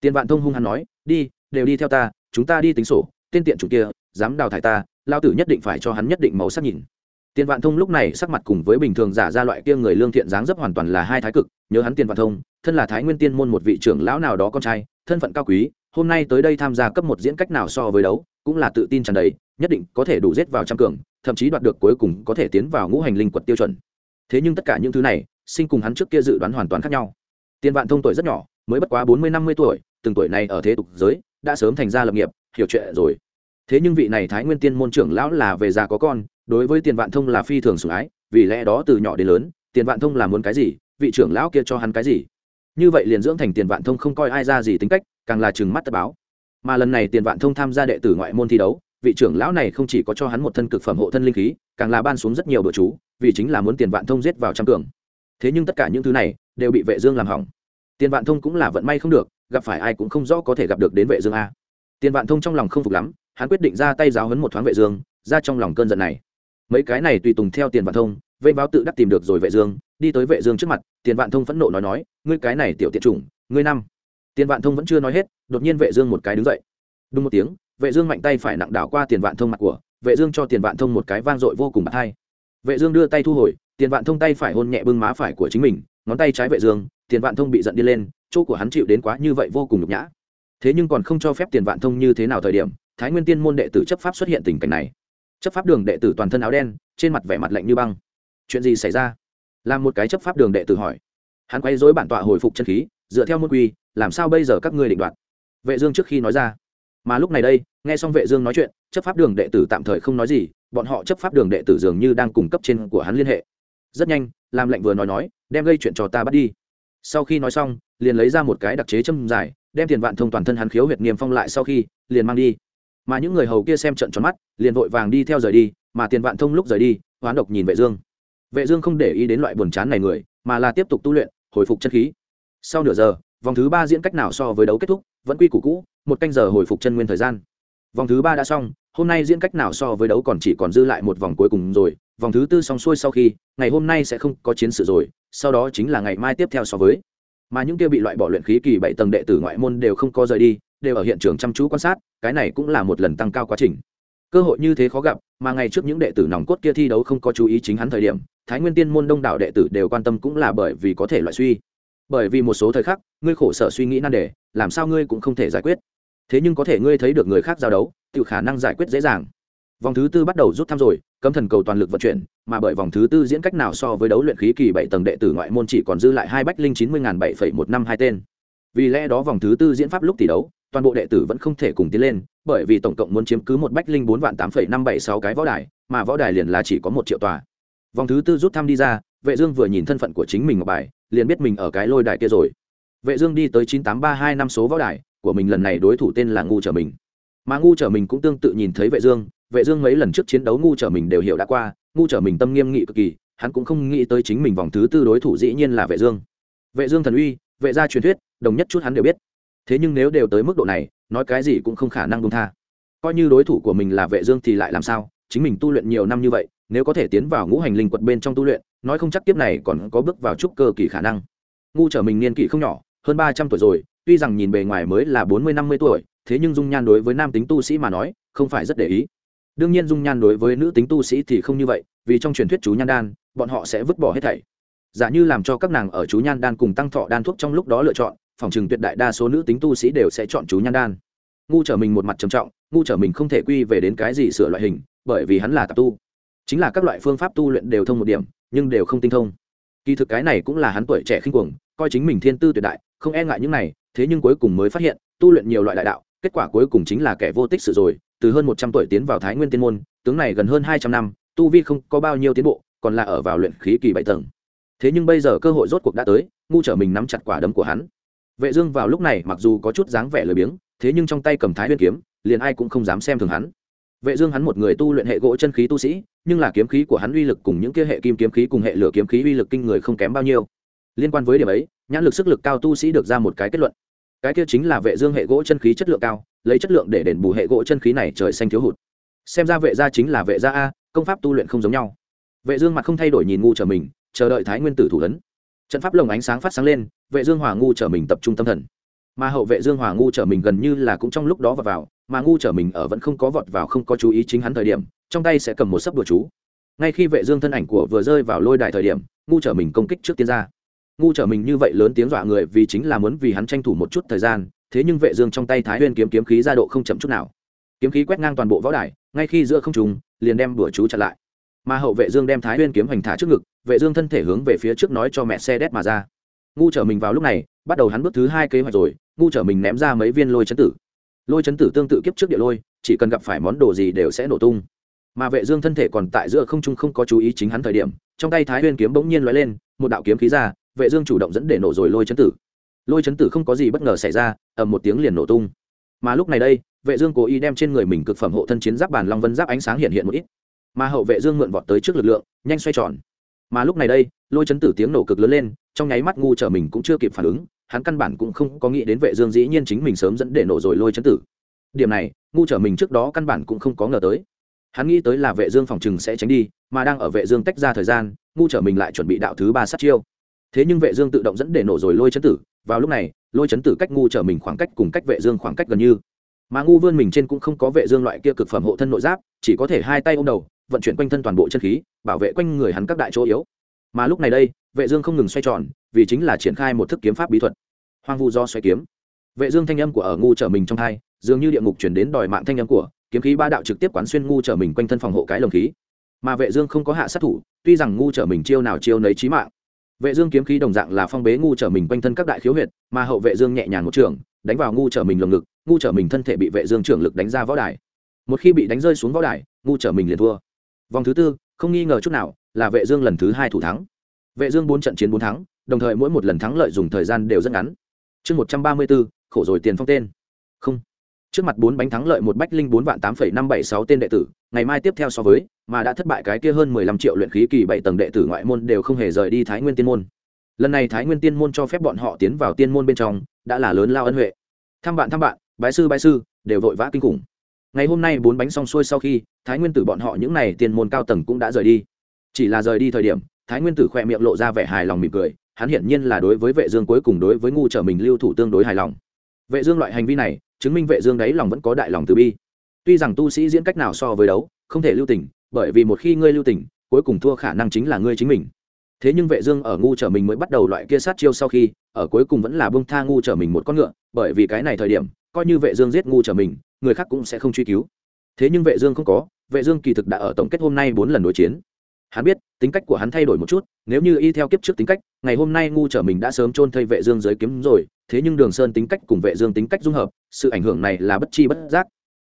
Speaker 1: Tiền vạn thông hung hắn nói, đi, đều đi theo ta, chúng ta đi tính sổ tên tiện chủ kia, dám đào thải ta, lao tử nhất định phải cho hắn nhất định màu sắc nhìn. Tiền vạn thông lúc này sắc mặt cùng với bình thường giả ra loại kia người lương thiện dáng dấp hoàn toàn là hai thái cực, nhớ hắn tiền vạn thông, thân là thái nguyên tiên môn một vị trưởng lão nào đó con trai, thân phận cao quý, hôm nay tới đây tham gia cấp một diễn cách nào so với đấu, cũng là tự tin tràn đầy, nhất định có thể đủ giết vào trăm cường, thậm chí đoạt được cuối cùng có thể tiến vào ngũ hành linh quật tiêu chuẩn. Thế nhưng tất cả những thứ này, sinh cùng hắn trước kia dự đoán hoàn toàn khác nhau. Tiền vạn thông tuổi rất nhỏ, mới bất quá bốn mươi năm mươi tuổi, từng tuổi này ở thế tục giới, đã sớm thành ra lập nghiệp hiểu chuyện rồi. Thế nhưng vị này thái nguyên tiên môn trưởng lão là về già có con, đối với tiền vạn thông là phi thường sủng ái, vì lẽ đó từ nhỏ đến lớn, tiền vạn thông là muốn cái gì, vị trưởng lão kia cho hắn cái gì? Như vậy liền dưỡng thành tiền vạn thông không coi ai ra gì tính cách, càng là chừng mắt tất báo. Mà lần này tiền vạn thông tham gia đệ tử ngoại môn thi đấu, vị trưởng lão này không chỉ có cho hắn một thân cực phẩm hộ thân linh khí, càng là ban xuống rất nhiều bữa chú, vì chính là muốn tiền vạn thông giết vào trăm cường. Thế nhưng tất cả những thứ này đều bị vệ dương làm hỏng. Tiền vạn thông cũng là vận may không được, gặp phải ai cũng không rõ có thể gặp được đến vệ dương a tiền vạn thông trong lòng không phục lắm, hắn quyết định ra tay giáo huấn một thoáng vệ dương, ra trong lòng cơn giận này. Mấy cái này tùy tùng theo tiền vạn thông, vây báo tự đắc tìm được rồi vệ dương, đi tới vệ dương trước mặt, tiền vạn thông phẫn nộ nói nói, ngươi cái này tiểu tiện chủng, ngươi năm. Tiền vạn thông vẫn chưa nói hết, đột nhiên vệ dương một cái đứng dậy. Đúng một tiếng, vệ dương mạnh tay phải nặng đảo qua tiền vạn thông mặt của, vệ dương cho tiền vạn thông một cái vang dội vô cùng bạc hai. Vệ dương đưa tay thu hồi, tiền vạn thông tay phải hôn nhẹ bưng má phải của chính mình, ngón tay trái vệ dương, tiền vạn thông bị giận đi lên, chỗ của hắn chịu đến quá như vậy vô cùng nhục nhã thế nhưng còn không cho phép tiền vạn thông như thế nào thời điểm, thái nguyên tiên môn đệ tử chấp pháp xuất hiện tình cảnh này. Chấp pháp đường đệ tử toàn thân áo đen, trên mặt vẻ mặt lạnh như băng. Chuyện gì xảy ra? Làm một cái chấp pháp đường đệ tử hỏi. Hắn quay dối bản tọa hồi phục chân khí, dựa theo môn quy, làm sao bây giờ các ngươi định đoạt? Vệ dương trước khi nói ra. Mà lúc này đây, nghe xong vệ dương nói chuyện, chấp pháp đường đệ tử tạm thời không nói gì, bọn họ chấp pháp đường đệ tử dường như đang cung cấp trên của hắn liên hệ. Rất nhanh, làm lệnh vừa nói nói, đem gây chuyện cho ta bắt đi. Sau khi nói xong, liền lấy ra một cái đặc chế châm dài đem tiền vạn thông toàn thân hắn khiếu huyệt niêm phong lại sau khi, liền mang đi. Mà những người hầu kia xem trận tròn mắt, liền vội vàng đi theo rời đi, mà tiền vạn thông lúc rời đi, hoán độc nhìn vệ dương. Vệ dương không để ý đến loại buồn chán này người, mà là tiếp tục tu luyện, hồi phục chân khí. Sau nửa giờ, vòng thứ ba diễn cách nào so với đấu kết thúc, vẫn quy củ cũ, một canh giờ hồi phục chân nguyên thời gian. Vòng thứ ba đã xong, hôm nay diễn cách nào so với đấu còn chỉ còn dư lại một vòng cuối cùng rồi, vòng thứ tư xong xuôi sau khi, ngày hôm nay sẽ không có chiến sự rồi, sau đó chính là ngày mai tiếp theo so với mà những kia bị loại bỏ luyện khí kỳ bảy tầng đệ tử ngoại môn đều không có rời đi, đều ở hiện trường chăm chú quan sát, cái này cũng là một lần tăng cao quá trình. Cơ hội như thế khó gặp, mà ngày trước những đệ tử nòng cốt kia thi đấu không có chú ý chính hắn thời điểm, thái nguyên tiên môn đông đảo đệ tử đều quan tâm cũng là bởi vì có thể loại suy. Bởi vì một số thời khắc, ngươi khổ sở suy nghĩ nan đề, làm sao ngươi cũng không thể giải quyết. Thế nhưng có thể ngươi thấy được người khác giao đấu tự khả năng giải quyết dễ dàng vòng thứ tư bắt đầu rút thăm rồi, cấm thần cầu toàn lực vận chuyển, mà bởi vòng thứ tư diễn cách nào so với đấu luyện khí kỳ bảy tầng đệ tử ngoại môn chỉ còn dư lại hai bách linh chín mươi bảy phẩy một năm hai tên. Vì lẽ đó vòng thứ tư diễn pháp lúc tỷ đấu, toàn bộ đệ tử vẫn không thể cùng tiến lên, bởi vì tổng cộng muốn chiếm cứ một bách linh bốn vạn tám phẩy năm bảy sáu cái võ đài, mà võ đài liền là chỉ có một triệu tòa. Vòng thứ tư rút thăm đi ra, vệ dương vừa nhìn thân phận của chính mình ngọc bài, liền biết mình ở cái lôi đài kia rồi. Vệ dương đi tới chín tám ba hai năm số võ đài, của mình lần này đối thủ tên là ngu trở mình. Mà ngu trở mình cũng tương tự nhìn thấy vệ dương vệ dương mấy lần trước chiến đấu ngu trở mình đều hiểu đã qua, ngu trở mình tâm nghiêm nghị cực kỳ, hắn cũng không nghĩ tới chính mình vòng thứ tư đối thủ dĩ nhiên là vệ dương. Vệ dương thần uy, vệ gia truyền thuyết, đồng nhất chút hắn đều biết. Thế nhưng nếu đều tới mức độ này, nói cái gì cũng không khả năng buông tha. Coi như đối thủ của mình là vệ dương thì lại làm sao? Chính mình tu luyện nhiều năm như vậy, nếu có thể tiến vào ngũ hành linh quật bên trong tu luyện, nói không chắc tiếp này còn có bước vào trúc cơ kỳ khả năng. Ngu trở mình niên kỷ không nhỏ, hơn ba trăm tuổi rồi, tuy rằng nhìn bề ngoài mới là bốn mươi, năm mươi tuổi, thế nhưng dung nhan đối với nam tính tu sĩ mà nói, không phải rất để ý đương nhiên dung nhan đối với nữ tính tu sĩ thì không như vậy, vì trong truyền thuyết chú nhan đan, bọn họ sẽ vứt bỏ hết thảy. Giả như làm cho các nàng ở chú nhan đan cùng tăng thọ đan thuốc trong lúc đó lựa chọn, phòng chừng tuyệt đại đa số nữ tính tu sĩ đều sẽ chọn chú nhan đan. Ngu trở mình một mặt trầm trọng, ngu trở mình không thể quy về đến cái gì sửa loại hình, bởi vì hắn là tạp tu. Chính là các loại phương pháp tu luyện đều thông một điểm, nhưng đều không tinh thông. Kỳ thực cái này cũng là hắn tuổi trẻ khinh cuồng, coi chính mình thiên tư tuyệt đại, không e ngại những này, thế nhưng cuối cùng mới phát hiện, tu luyện nhiều loại đại đạo, kết quả cuối cùng chính là kẻ vô tích sự rồi từ hơn một trăm tuổi tiến vào thái nguyên tiên môn, tướng này gần hơn hai trăm năm, tu vi không có bao nhiêu tiến bộ, còn là ở vào luyện khí kỳ bảy tầng. Thế nhưng bây giờ cơ hội rốt cuộc đã tới, ngu trở mình nắm chặt quả đấm của hắn. Vệ dương vào lúc này mặc dù có chút dáng vẻ lười biếng, thế nhưng trong tay cầm thái nguyên kiếm, liền ai cũng không dám xem thường hắn. Vệ dương hắn một người tu luyện hệ gỗ chân khí tu sĩ, nhưng là kiếm khí của hắn uy lực cùng những kia hệ kim kiếm khí cùng hệ lửa kiếm khí uy lực kinh người không kém bao nhiêu. Liên quan với điểm ấy, nhãn lực sức lực cao tu sĩ được ra một cái kết luận. Cái kia chính là vệ dương hệ gỗ chân khí chất lượng cao lấy chất lượng để đền bù hệ gỗ chân khí này trời xanh thiếu hụt. Xem ra vệ gia chính là vệ gia a, công pháp tu luyện không giống nhau. Vệ dương mặt không thay đổi nhìn ngu trở mình, chờ đợi thái nguyên tử thủ lớn trận pháp lồng ánh sáng phát sáng lên, vệ dương hòa ngu trở mình tập trung tâm thần. Mà hậu vệ dương hòa ngu trở mình gần như là cũng trong lúc đó vào vào, mà ngu trở mình ở vẫn không có vọt vào không có chú ý chính hắn thời điểm, trong tay sẽ cầm một sấp đùa chú. Ngay khi vệ dương thân ảnh của vừa rơi vào lôi đài thời điểm, ngu trở mình công kích trước tiên ra. Ngu trở mình như vậy lớn tiếng dọa người vì chính là muốn vì hắn tranh thủ một chút thời gian thế nhưng vệ dương trong tay thái nguyên kiếm kiếm khí ra độ không chậm chút nào. Kiếm khí quét ngang toàn bộ võ đài, ngay khi giữa không trùng liền đem đuổi chú chặn lại. Mà hậu vệ dương đem thái nguyên kiếm hành thả trước ngực, vệ dương thân thể hướng về phía trước nói cho mẹ xe đét mà ra. Ngu trở mình vào lúc này, bắt đầu hắn bước thứ hai kế hoạch rồi, ngu trở mình ném ra mấy viên lôi chấn tử. Lôi chấn tử tương tự kiếp trước địa lôi, chỉ cần gặp phải món đồ gì đều sẽ nổ tung. Mà vệ dương thân thể còn tại giữa không trung không có chú ý chính hắn thời điểm, trong tay thái nguyên kiếm bỗng nhiên lóe lên, một đạo kiếm khí ra, vệ dương chủ động dẫn để nổ rồi lôi chấn tử. Lôi chấn tử không có gì bất ngờ xảy ra ầm một tiếng liền nổ tung. Mà lúc này đây, vệ dương cố ý đem trên người mình cực phẩm hộ thân chiến giáp bản long vân giáp ánh sáng hiện hiện một ít. Mà hậu vệ dương mượn vọt tới trước lực lượng, nhanh xoay tròn. Mà lúc này đây, lôi chấn tử tiếng nổ cực lớn lên, trong nháy mắt ngu trở mình cũng chưa kịp phản ứng, hắn căn bản cũng không có nghĩ đến vệ dương dĩ nhiên chính mình sớm dẫn để nổ rồi lôi chấn tử. Điểm này, ngu trở mình trước đó căn bản cũng không có ngờ tới. Hắn nghĩ tới là vệ dương phòng trừng sẽ tránh đi, mà đang ở vệ dương tách ra thời gian, ngu trở mình lại chuẩn bị đạo thứ ba sát chiêu. Thế nhưng vệ dương tự động dẫn để nổ rồi lôi chấn tử vào lúc này, lôi chấn tử cách ngu trở mình khoảng cách cùng cách vệ dương khoảng cách gần như. Mà ngu vươn mình trên cũng không có vệ dương loại kia cực phẩm hộ thân nội giáp, chỉ có thể hai tay ôm đầu, vận chuyển quanh thân toàn bộ chân khí, bảo vệ quanh người hắn các đại chỗ yếu. Mà lúc này đây, vệ dương không ngừng xoay tròn, vì chính là triển khai một thức kiếm pháp bí thuật. Hoang vu do xoay kiếm. Vệ dương thanh âm của ở ngu trở mình trong hai, dường như địa ngục chuyển đến đòi mạng thanh âm của, kiếm khí ba đạo trực tiếp quán xuyên ngu trở mình quanh thân phòng hộ cái lồng khí. Mà vệ dương không có hạ sát thủ, tuy rằng ngu trở mình chiêu nào chiêu nấy chí mạng vệ dương kiếm khí đồng dạng là phong bế ngu trở mình quanh thân các đại khiếu huyệt, mà hậu vệ dương nhẹ nhàng một trường, đánh vào ngu trở mình lồng ngực, ngu trở mình thân thể bị vệ dương trưởng lực đánh ra võ đài. Một khi bị đánh rơi xuống võ đài, ngu trở mình liền thua. Vòng thứ tư, không nghi ngờ chút nào là vệ dương lần thứ hai thủ thắng. Vệ dương bốn trận chiến bốn thắng, đồng thời mỗi một lần thắng lợi dùng thời gian đều rất ngắn. Chương một trăm ba mươi bốn, khổ rồi tiền phong tên. Không trước mặt bốn bánh thắng lợi một bách linh bốn vạn tám phẩy năm bảy sáu tên đệ tử, ngày mai tiếp theo so với, mà đã thất bại cái kia hơn mười lăm triệu luyện khí kỳ bảy tầng đệ tử ngoại môn đều không hề rời đi thái nguyên tiên môn. Lần này thái nguyên tiên môn cho phép bọn họ tiến vào tiên môn bên trong, đã là lớn lao ân huệ. Thăm bạn thăm bạn, bái sư bái sư, đều vội vã kinh khủng. Ngày hôm nay bốn bánh xong xuôi sau khi, thái nguyên tử bọn họ những n à y tiên môn cao tầng cũng đã rời đi. Chỉ là rời đi thời điểm, thái nguyên tử khỏe miệng lộ ra vẻ hài lòng mỉm cười, hắn hiển nhiên là đối với vệ dương cuối cùng đối với ngu trở mình lưu thủ tương đối hài lòng vệ dương loại hành vi này, chứng minh vệ dương đấy lòng vẫn có đại lòng từ bi. Tuy rằng tu sĩ diễn cách nào so với đấu, không thể lưu tình, bởi vì một khi ngươi lưu tình, cuối cùng thua khả năng chính là ngươi chính mình. Thế nhưng vệ dương ở ngu trở mình mới bắt đầu loại kia sát chiêu sau khi, ở cuối cùng vẫn là bông tha ngu trở mình một con ngựa, bởi vì cái này thời điểm, coi như vệ dương giết ngu trở mình, người khác cũng sẽ không truy cứu. Thế nhưng vệ dương không có, vệ dương kỳ thực đã ở tổng kết hôm nay bốn lần đối chiến hắn biết, tính cách của hắn thay đổi một chút, nếu như y theo kiếp trước tính cách, ngày hôm nay ngu trở mình đã sớm chôn thây vệ dương giới kiếm rồi, thế nhưng đường sơn tính cách cùng vệ dương tính cách dung hợp, sự ảnh hưởng này là bất chi bất giác.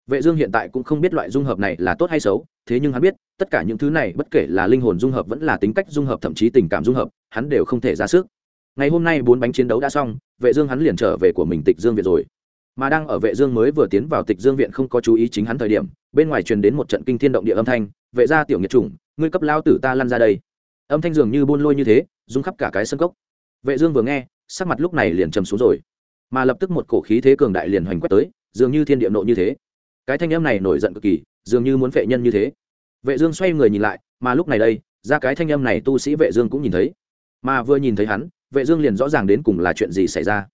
Speaker 1: Vệ dương hiện tại cũng không biết loại dung hợp này là tốt hay xấu, thế nhưng hắn biết, tất cả những thứ này bất kể là linh hồn dung hợp vẫn là tính cách dung hợp thậm chí tình cảm dung hợp, hắn đều không thể ra sức. Ngày hôm nay bốn bánh chiến đấu đã xong, vệ dương hắn liền trở về của mình tịch dương viện rồi. Mà đang ở vệ dương mới vừa tiến vào tịch dương viện không có chú ý chính hắn thời điểm, bên ngoài truyền đến một trận kinh thiên động địa âm thanh vệ gia tiểu nghiệt chủng, ngươi cấp lao tử ta lăn ra đây. Âm thanh dường như buôn lôi như thế, rung khắp cả cái sân cốc. Vệ dương vừa nghe, sắc mặt lúc này liền trầm xuống rồi. Mà lập tức một cổ khí thế cường đại liền hoành quét tới, dường như thiên địa nộ như thế. Cái thanh âm này nổi giận cực kỳ, dường như muốn vệ nhân như thế. Vệ dương xoay người nhìn lại, mà lúc này đây, ra cái thanh âm này tu sĩ vệ dương cũng nhìn thấy. Mà vừa nhìn thấy hắn, vệ dương liền rõ ràng đến cùng là chuyện gì xảy ra.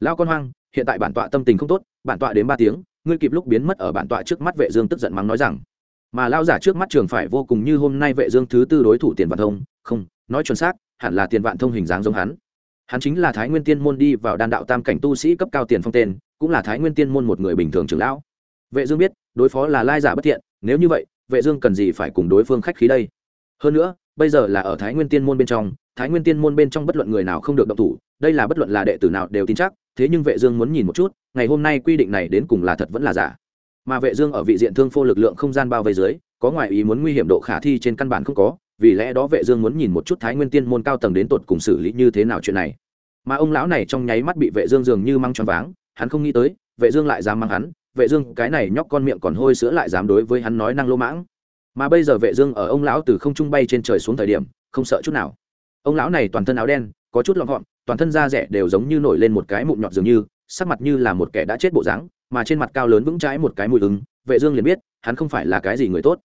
Speaker 1: Lao con hoang, hiện tại bản tọa tâm tình không tốt, bản tọa đến ba tiếng, ngươi kịp lúc biến mất ở bản tọa trước mắt vệ dương tức giận mắng nói rằng mà lao giả trước mắt trường phải vô cùng như hôm nay vệ dương thứ tư đối thủ tiền vạn thông, không, nói chuẩn xác, hẳn là tiền vạn thông hình dáng giống hắn. Hắn chính là thái nguyên tiên môn đi vào đan đạo tam cảnh tu sĩ cấp cao tiền phong tên, cũng là thái nguyên tiên môn một người bình thường trưởng lão. Vệ dương biết, đối phó là lai giả bất thiện, nếu như vậy, vệ dương cần gì phải cùng đối phương khách khí đây? Hơn nữa, bây giờ là ở thái nguyên tiên môn bên trong, thái nguyên tiên môn bên trong bất luận người nào không được động thủ, đây là bất luận là đệ tử nào đều tin chắc, thế nhưng vệ dương muốn nhìn một chút, ngày hôm nay quy định này đến cùng là thật vẫn là giả mà vệ dương ở vị diện thương phô lực lượng không gian bao vây dưới, có ngoại ý muốn nguy hiểm độ khả thi trên căn bản không có, vì lẽ đó vệ dương muốn nhìn một chút thái nguyên tiên môn cao tầng đến tột cùng xử lý như thế nào chuyện này. Mà ông lão này trong nháy mắt bị vệ dương dường như mang tròn váng, hắn không nghĩ tới, vệ dương lại dám mang hắn, vệ dương cái này nhóc con miệng còn hôi sữa lại dám đối với hắn nói năng lô mãng. Mà bây giờ vệ dương ở ông lão từ không trung bay trên trời xuống thời điểm, không sợ chút nào. Ông lão này toàn thân áo đen, có chút lọn gọn, toàn thân da rẻ đều giống như nổi lên một cái mụn nhọt dường như, sắc mặt như là một kẻ đã chết bộ dáng mà trên mặt cao lớn vững trái một cái mùi ứng, vệ dương liền biết, hắn không phải là cái gì người tốt.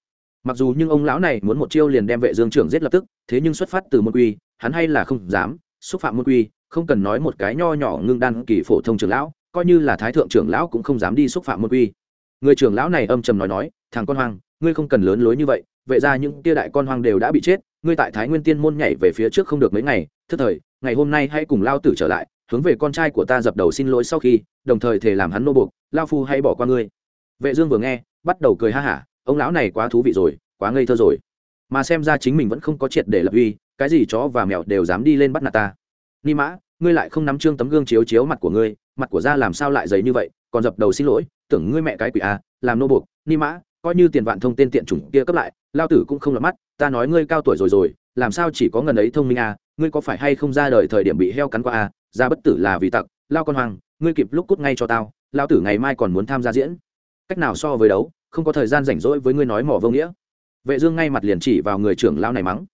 Speaker 1: Mặc dù nhưng ông lão này muốn một chiêu liền đem vệ dương trưởng giết lập tức, thế nhưng xuất phát từ môn quy, hắn hay là không dám, xúc phạm môn quy, không cần nói một cái nho nhỏ ngưng đan kỳ phổ thông trưởng lão, coi như là thái thượng trưởng lão cũng không dám đi xúc phạm môn quy. Người trưởng lão này âm trầm nói nói, thằng con hoang, ngươi không cần lớn lối như vậy, vệ ra những tia đại con hoang đều đã bị chết, ngươi tại thái nguyên tiên môn nhảy về phía trước không được mấy ngày, thức thời, ngày hôm nay hãy cùng lao tử trở lại hướng về con trai của ta dập đầu xin lỗi sau khi, đồng thời thể làm hắn nô buộc, lao phu hãy bỏ qua ngươi. Vệ dương vừa nghe, bắt đầu cười ha hả, ông lão này quá thú vị rồi, quá ngây thơ rồi. Mà xem ra chính mình vẫn không có triệt để lập uy, cái gì chó và mèo đều dám đi lên bắt nạt ta. Ni mã, ngươi lại không nắm trương tấm gương chiếu chiếu mặt của ngươi, mặt của gia làm sao lại dày như vậy, còn dập đầu xin lỗi, tưởng ngươi mẹ cái quỷ à làm nô buộc. Ni mã, coi như tiền vạn thông tên tiện chủng kia cấp lại, lao tử cũng không lọt mắt, ta nói ngươi cao tuổi rồi rồi, làm sao chỉ có ngần ấy thông minh à ngươi có phải hay không ra đời thời điểm bị heo cắn qua à ra bất tử là vì tặc lao con hoàng ngươi kịp lúc cút ngay cho tao lao tử ngày mai còn muốn tham gia diễn. Cách nào so với đấu không có thời gian rảnh rỗi với ngươi nói mỏ vô nghĩa. Vệ dương ngay mặt liền chỉ vào người trưởng lão này mắng.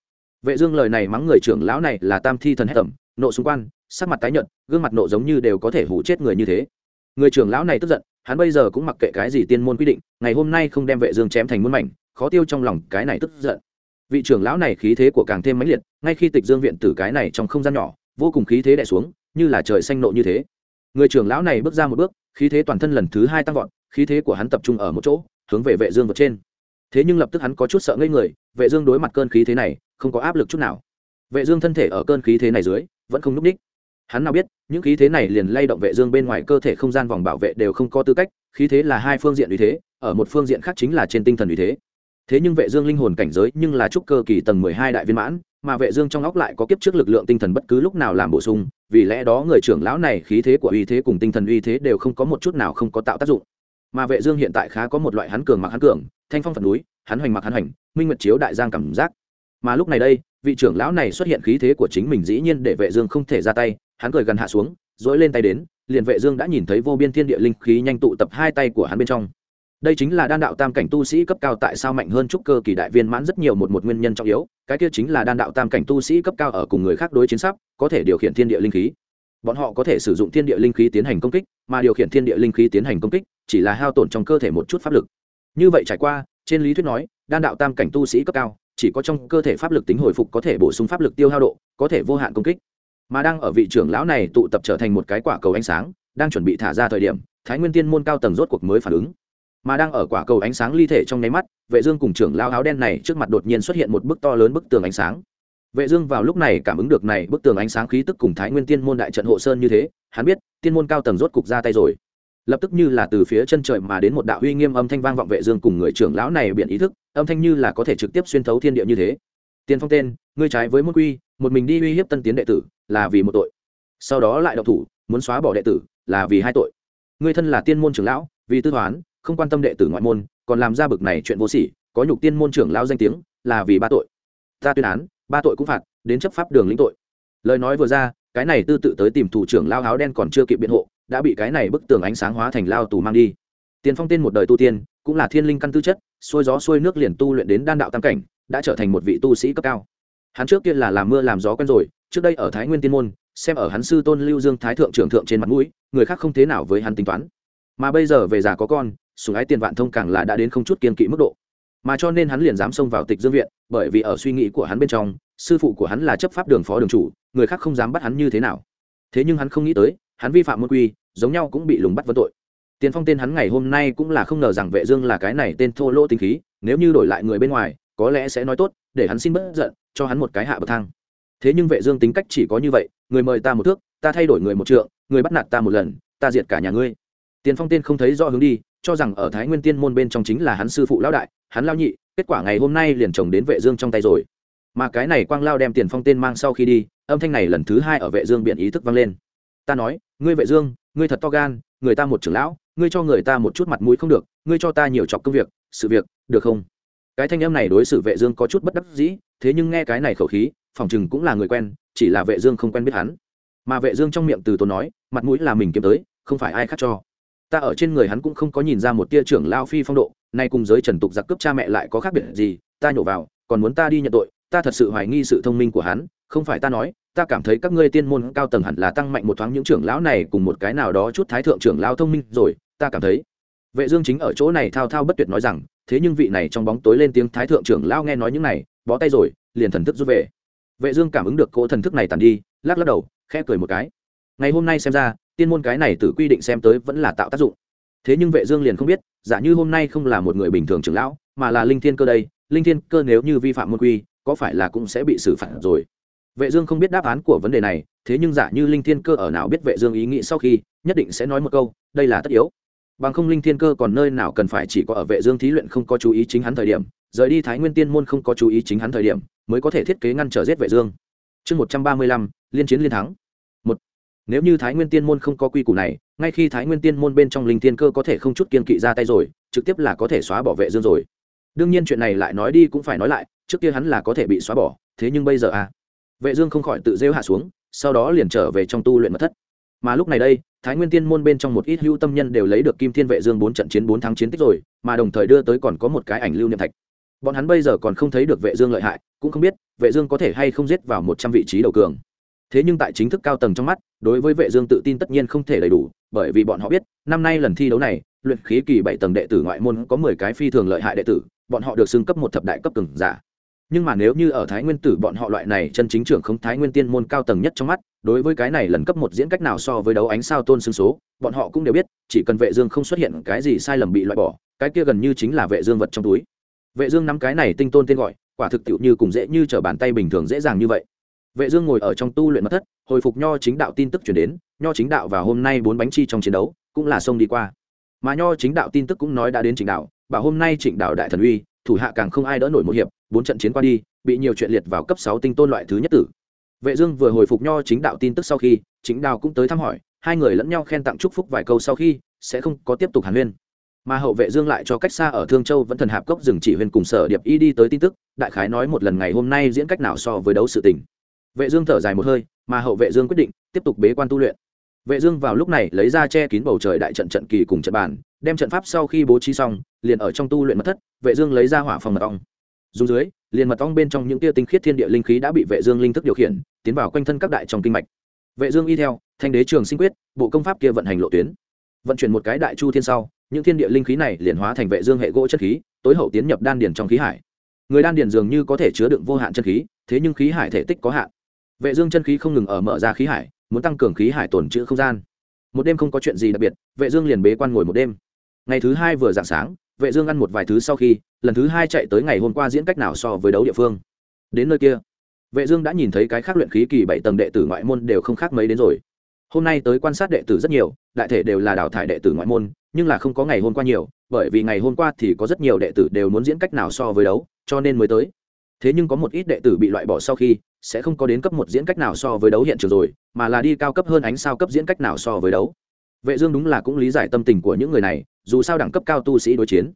Speaker 1: Vệ dương lời này mắng người trưởng lão này là tam thi thần hết tầm, nộ xung quan sắc mặt tái nhợt gương mặt nộ giống như đều có thể hủ chết người như thế. Người trưởng lão này tức giận hắn bây giờ cũng mặc kệ cái gì tiên môn quy định ngày hôm nay không đem vệ dương chém thành muôn mảnh khó tiêu trong lòng cái này tức giận. Vị trưởng lão này khí thế của càng thêm mãnh liệt ngay khi tịch dương viện tử cái này trong không gian nhỏ vô cùng khí thế đè xuống như là trời xanh nộ như thế. Người trưởng lão này bước ra một bước, khí thế toàn thân lần thứ hai tăng vọt, khí thế của hắn tập trung ở một chỗ, hướng về vệ dương vượt trên. Thế nhưng lập tức hắn có chút sợ ngây người, vệ dương đối mặt cơn khí thế này, không có áp lực chút nào. Vệ dương thân thể ở cơn khí thế này dưới, vẫn không núp đích hắn nào biết, những khí thế này liền lay động vệ dương bên ngoài cơ thể không gian vòng bảo vệ đều không có tư cách, khí thế là hai phương diện uy thế, ở một phương diện khác chính là trên tinh thần uy thế. Thế nhưng vệ dương linh hồn cảnh giới nhưng là trúc cơ kỳ tầng 12 đại viên mãn, mà vệ dương trong óc lại có kiếp trước lực lượng tinh thần bất cứ lúc nào làm bổ sung vì lẽ đó người trưởng lão này khí thế của uy thế cùng tinh thần uy thế đều không có một chút nào không có tạo tác dụng. Mà vệ dương hiện tại khá có một loại hắn cường mặc hắn cường, thanh phong phật núi, hắn hoành mặc hắn hoành, minh nguyệt chiếu đại giang cảm giác. Mà lúc này đây, vị trưởng lão này xuất hiện khí thế của chính mình dĩ nhiên để vệ dương không thể ra tay, hắn cười gần hạ xuống, dỗi lên tay đến, liền vệ dương đã nhìn thấy vô biên thiên địa linh khí nhanh tụ tập hai tay của hắn bên trong đây chính là đan đạo tam cảnh tu sĩ cấp cao tại sao mạnh hơn trúc cơ kỳ đại viên mãn rất nhiều một một nguyên nhân trọng yếu, cái kia chính là đan đạo tam cảnh tu sĩ cấp cao ở cùng người khác đối chiến sắp, có thể điều khiển thiên địa linh khí. Bọn họ có thể sử dụng thiên địa linh khí tiến hành công kích, mà điều khiển thiên địa linh khí tiến hành công kích, chỉ là hao tổn trong cơ thể một chút pháp lực. Như vậy trải qua, trên lý thuyết nói, đan đạo tam cảnh tu sĩ cấp cao, chỉ có trong cơ thể pháp lực tính hồi phục có thể bổ sung pháp lực tiêu hao độ, có thể vô hạn công kích. Mà đang ở vị trưởng lão này tụ tập trở thành một cái quả cầu ánh sáng, đang chuẩn bị thả ra thời điểm, thái nguyên tiên môn cao tầng rốt cuộc mới phản ứng mà đang ở quả cầu ánh sáng ly thể trong nháy mắt, vệ dương cùng trưởng lão áo đen này trước mặt đột nhiên xuất hiện một bức to lớn bức tường ánh sáng. Vệ dương vào lúc này cảm ứng được này bức tường ánh sáng khí tức cùng thái nguyên tiên môn đại trận hộ sơn như thế, hắn biết, tiên môn cao tầng rốt cục ra tay rồi. Lập tức như là từ phía chân trời mà đến một đạo uy nghiêm âm thanh vang vọng vệ dương cùng người trưởng lão này biện ý thức, âm thanh như là có thể trực tiếp xuyên thấu thiên địa như thế. Tiên phong tên, ngươi trái với môn quy, một mình đi uy hiếp tân tiến đệ tử, là vì một tội. Sau đó lại độc thủ, muốn xóa bỏ đệ tử, là vì hai tội. Ngươi thân là tiên môn trưởng lão, vì tư toán không quan tâm đệ tử ngoại môn, còn làm ra bực này chuyện vô sỉ, có nhục tiên môn trưởng lao danh tiếng, là vì ba tội. Ta tuyên án, ba tội cũng phạt, đến chấp pháp đường lĩnh tội. Lời nói vừa ra, cái này tư tự tới tìm thủ trưởng lao áo đen còn chưa kịp biện hộ, đã bị cái này bức tường ánh sáng hóa thành lao tù mang đi. Tiền phong tên một đời tu tiên, cũng là thiên linh căn tư chất, xuôi gió xuôi nước liền tu luyện đến đan đạo tam cảnh, đã trở thành một vị tu sĩ cấp cao. Hắn trước kia là làm mưa làm gió quen rồi, trước đây ở thái nguyên tiên môn, xem ở hắn sư tôn lưu dương thái thượng trưởng thượng trên mặt mũi, người khác không thế nào với hắn tính toán. Mà bây giờ về già có con sùng ái tiền vạn thông càng là đã đến không chút kiên kỵ mức độ. Mà cho nên hắn liền dám xông vào tịch dương viện, bởi vì ở suy nghĩ của hắn bên trong, sư phụ của hắn là chấp pháp đường phó đường chủ, người khác không dám bắt hắn như thế nào. Thế nhưng hắn không nghĩ tới, hắn vi phạm môn quy, giống nhau cũng bị lùng bắt vấn tội. Tiền phong tên hắn ngày hôm nay cũng là không ngờ rằng vệ dương là cái này tên thô lỗ tinh khí, nếu như đổi lại người bên ngoài, có lẽ sẽ nói tốt, để hắn xin bớt giận, cho hắn một cái hạ bậc thang. Thế nhưng vệ dương tính cách chỉ có như vậy, người mời ta một thước, ta thay đổi người một trượng, người bắt nạt ta một lần, ta diệt cả nhà ngươi tiền phong tên không thấy rõ hướng đi, cho rằng ở thái nguyên tiên môn bên trong chính là hắn sư phụ lão đại, hắn lao nhị, kết quả ngày hôm nay liền chồng đến vệ dương trong tay rồi. Mà cái này quang lao đem tiền phong tên mang sau khi đi, âm thanh này lần thứ hai ở vệ dương biện ý thức vang lên. Ta nói, ngươi vệ dương, ngươi thật to gan, người ta một trưởng lão, ngươi cho người ta một chút mặt mũi không được, ngươi cho ta nhiều chọc công việc, sự việc, được không? Cái thanh âm này đối xử vệ dương có chút bất đắc dĩ, thế nhưng nghe cái này khẩu khí, phòng chừng cũng là người quen, chỉ là vệ dương không quen biết hắn. Mà vệ dương trong miệng từ tốn nói, mặt mũi là mình kiếm tới, không phải ai khác cho ta ở trên người hắn cũng không có nhìn ra một tia trưởng lao phi phong độ, nay cùng giới trần tục giặc cướp cha mẹ lại có khác biệt gì, ta nhổ vào, còn muốn ta đi nhận tội, ta thật sự hoài nghi sự thông minh của hắn, không phải ta nói, ta cảm thấy các ngươi tiên môn cao tầng hẳn là tăng mạnh một thoáng những trưởng lão này cùng một cái nào đó chút thái thượng trưởng lao thông minh rồi, ta cảm thấy. Vệ dương chính ở chỗ này thao thao bất tuyệt nói rằng, thế nhưng vị này trong bóng tối lên tiếng thái thượng trưởng lao nghe nói những này, bó tay rồi, liền thần thức rút về. Vệ dương cảm ứng được cỗ thần thức này tàn đi, lắc lắc đầu, khẽ cười một cái. Ngày hôm nay xem ra tiên môn cái này tự quy định xem tới vẫn là tạo tác dụng. Thế nhưng vệ dương liền không biết giả như hôm nay không là một người bình thường trưởng lão mà là linh thiên cơ đây linh thiên cơ nếu như vi phạm môn quy có phải là cũng sẽ bị xử phạt rồi? Vệ dương không biết đáp án của vấn đề này thế nhưng giả như linh thiên cơ ở nào biết vệ dương ý nghĩ sau khi nhất định sẽ nói một câu đây là tất yếu. Bằng không linh thiên cơ còn nơi nào cần phải chỉ có ở vệ dương thí luyện không có chú ý chính hắn thời điểm rời đi thái nguyên tiên môn không có chú ý chính hắn thời điểm mới có thể thiết kế ngăn trở giết vệ dương. Chương 135, liên chiến liên thắng nếu như thái nguyên tiên môn không có quy củ này, ngay khi thái nguyên tiên môn bên trong linh thiên cơ có thể không chút kiên kỵ ra tay rồi, trực tiếp là có thể xóa bỏ vệ dương rồi. Đương nhiên chuyện này lại nói đi cũng phải nói lại, trước kia hắn là có thể bị xóa bỏ, thế nhưng bây giờ à? Vệ dương không khỏi tự rêu hạ xuống, sau đó liền trở về trong tu luyện mật thất. Mà lúc này đây, thái nguyên tiên môn bên trong một ít hưu tâm nhân đều lấy được kim thiên vệ dương bốn trận chiến bốn tháng chiến tích rồi, mà đồng thời đưa tới còn có một cái ảnh lưu niệm thạch. Bọn hắn bây giờ còn không thấy được vệ dương lợi hại, cũng không biết vệ dương có thể hay không giết vào một trăm vị trí đầu cường thế nhưng tại chính thức cao tầng trong mắt, đối với vệ dương tự tin tất nhiên không thể đầy đủ, bởi vì bọn họ biết, năm nay lần thi đấu này, luyện khí kỳ bảy tầng đệ tử ngoại môn có mười cái phi thường lợi hại đệ tử, bọn họ được xưng cấp một thập đại cấp cường giả. Nhưng mà nếu như ở thái nguyên tử bọn họ loại này chân chính trưởng không thái nguyên tiên môn cao tầng nhất trong mắt, đối với cái này lần cấp một diễn cách nào so với đấu ánh sao tôn xương số, bọn họ cũng đều biết, chỉ cần vệ dương không xuất hiện cái gì sai lầm bị loại bỏ, cái kia gần như chính là vệ dương vật trong túi. Vệ dương nắm cái này tinh tôn tên gọi, quả thực tiệu như cùng dễ như trở bàn tay bình thường dễ dàng như vậy vệ dương ngồi ở trong tu luyện mật thất, hồi phục nho chính đạo tin tức truyền đến, nho chính đạo vào hôm nay bốn bánh chi trong chiến đấu, cũng là xông đi qua. Mà nho chính đạo tin tức cũng nói đã đến trịnh đạo, bảo hôm nay trịnh đạo đại thần uy, thủ hạ càng không ai đỡ nổi một hiệp, bốn trận chiến qua đi, bị nhiều chuyện liệt vào cấp sáu tinh tôn loại thứ nhất tử. Vệ dương vừa hồi phục nho chính đạo tin tức sau khi chính đạo cũng tới thăm hỏi, hai người lẫn nhau khen tặng chúc phúc vài câu sau khi, sẽ không có tiếp tục hàn huyên. Mà hậu vệ dương lại cho cách xa ở thương châu vẫn thần hạp cốc dừng chỉ huyên cùng sở điệp y đi tới tin tức, đại khái nói một lần ngày hôm nay diễn cách nào so với đấu sự tình vệ dương thở dài một hơi, mà hậu vệ dương quyết định tiếp tục bế quan tu luyện. Vệ dương vào lúc này lấy ra che kín bầu trời đại trận trận kỳ cùng trận bàn, đem trận pháp sau khi bố trí xong, liền ở trong tu luyện mật thất, vệ dương lấy ra hỏa phòng mật ong. Dùng dưới, liền mật ong bên trong những tia tinh khiết thiên địa linh khí đã bị vệ dương linh thức điều khiển, tiến vào quanh thân các đại trong kinh mạch. Vệ dương y theo, thanh đế trường sinh quyết, bộ công pháp kia vận hành lộ tuyến. Vận chuyển một cái đại chu thiên sau, những thiên địa linh khí này liền hóa thành vệ dương hệ gỗ chất khí, tối hậu tiến nhập đan điền trong khí hải. Người đan điền dường như có thể chứa đựng vô hạn chân khí, thế nhưng khí hải thể tích có hạn vệ dương chân khí không ngừng ở mở ra khí hải, muốn tăng cường khí hải tổn trữ không gian. Một đêm không có chuyện gì đặc biệt, vệ dương liền bế quan ngồi một đêm. Ngày thứ hai vừa dạng sáng, vệ dương ăn một vài thứ sau khi, lần thứ hai chạy tới ngày hôm qua diễn cách nào so với đấu địa phương. Đến nơi kia, vệ dương đã nhìn thấy cái khác luyện khí kỳ bảy tầng đệ tử ngoại môn đều không khác mấy đến rồi. Hôm nay tới quan sát đệ tử rất nhiều, đại thể đều là đào thải đệ tử ngoại môn, nhưng là không có ngày hôm qua nhiều, bởi vì ngày hôm qua thì có rất nhiều đệ tử đều muốn diễn cách nào so với đấu, cho nên mới tới thế nhưng có một ít đệ tử bị loại bỏ sau khi, sẽ không có đến cấp một diễn cách nào so với đấu hiện trường rồi, mà là đi cao cấp hơn ánh sao cấp diễn cách nào so với đấu. Vệ dương đúng là cũng lý giải tâm tình của những người này, dù sao đẳng cấp cao tu sĩ đối chiến,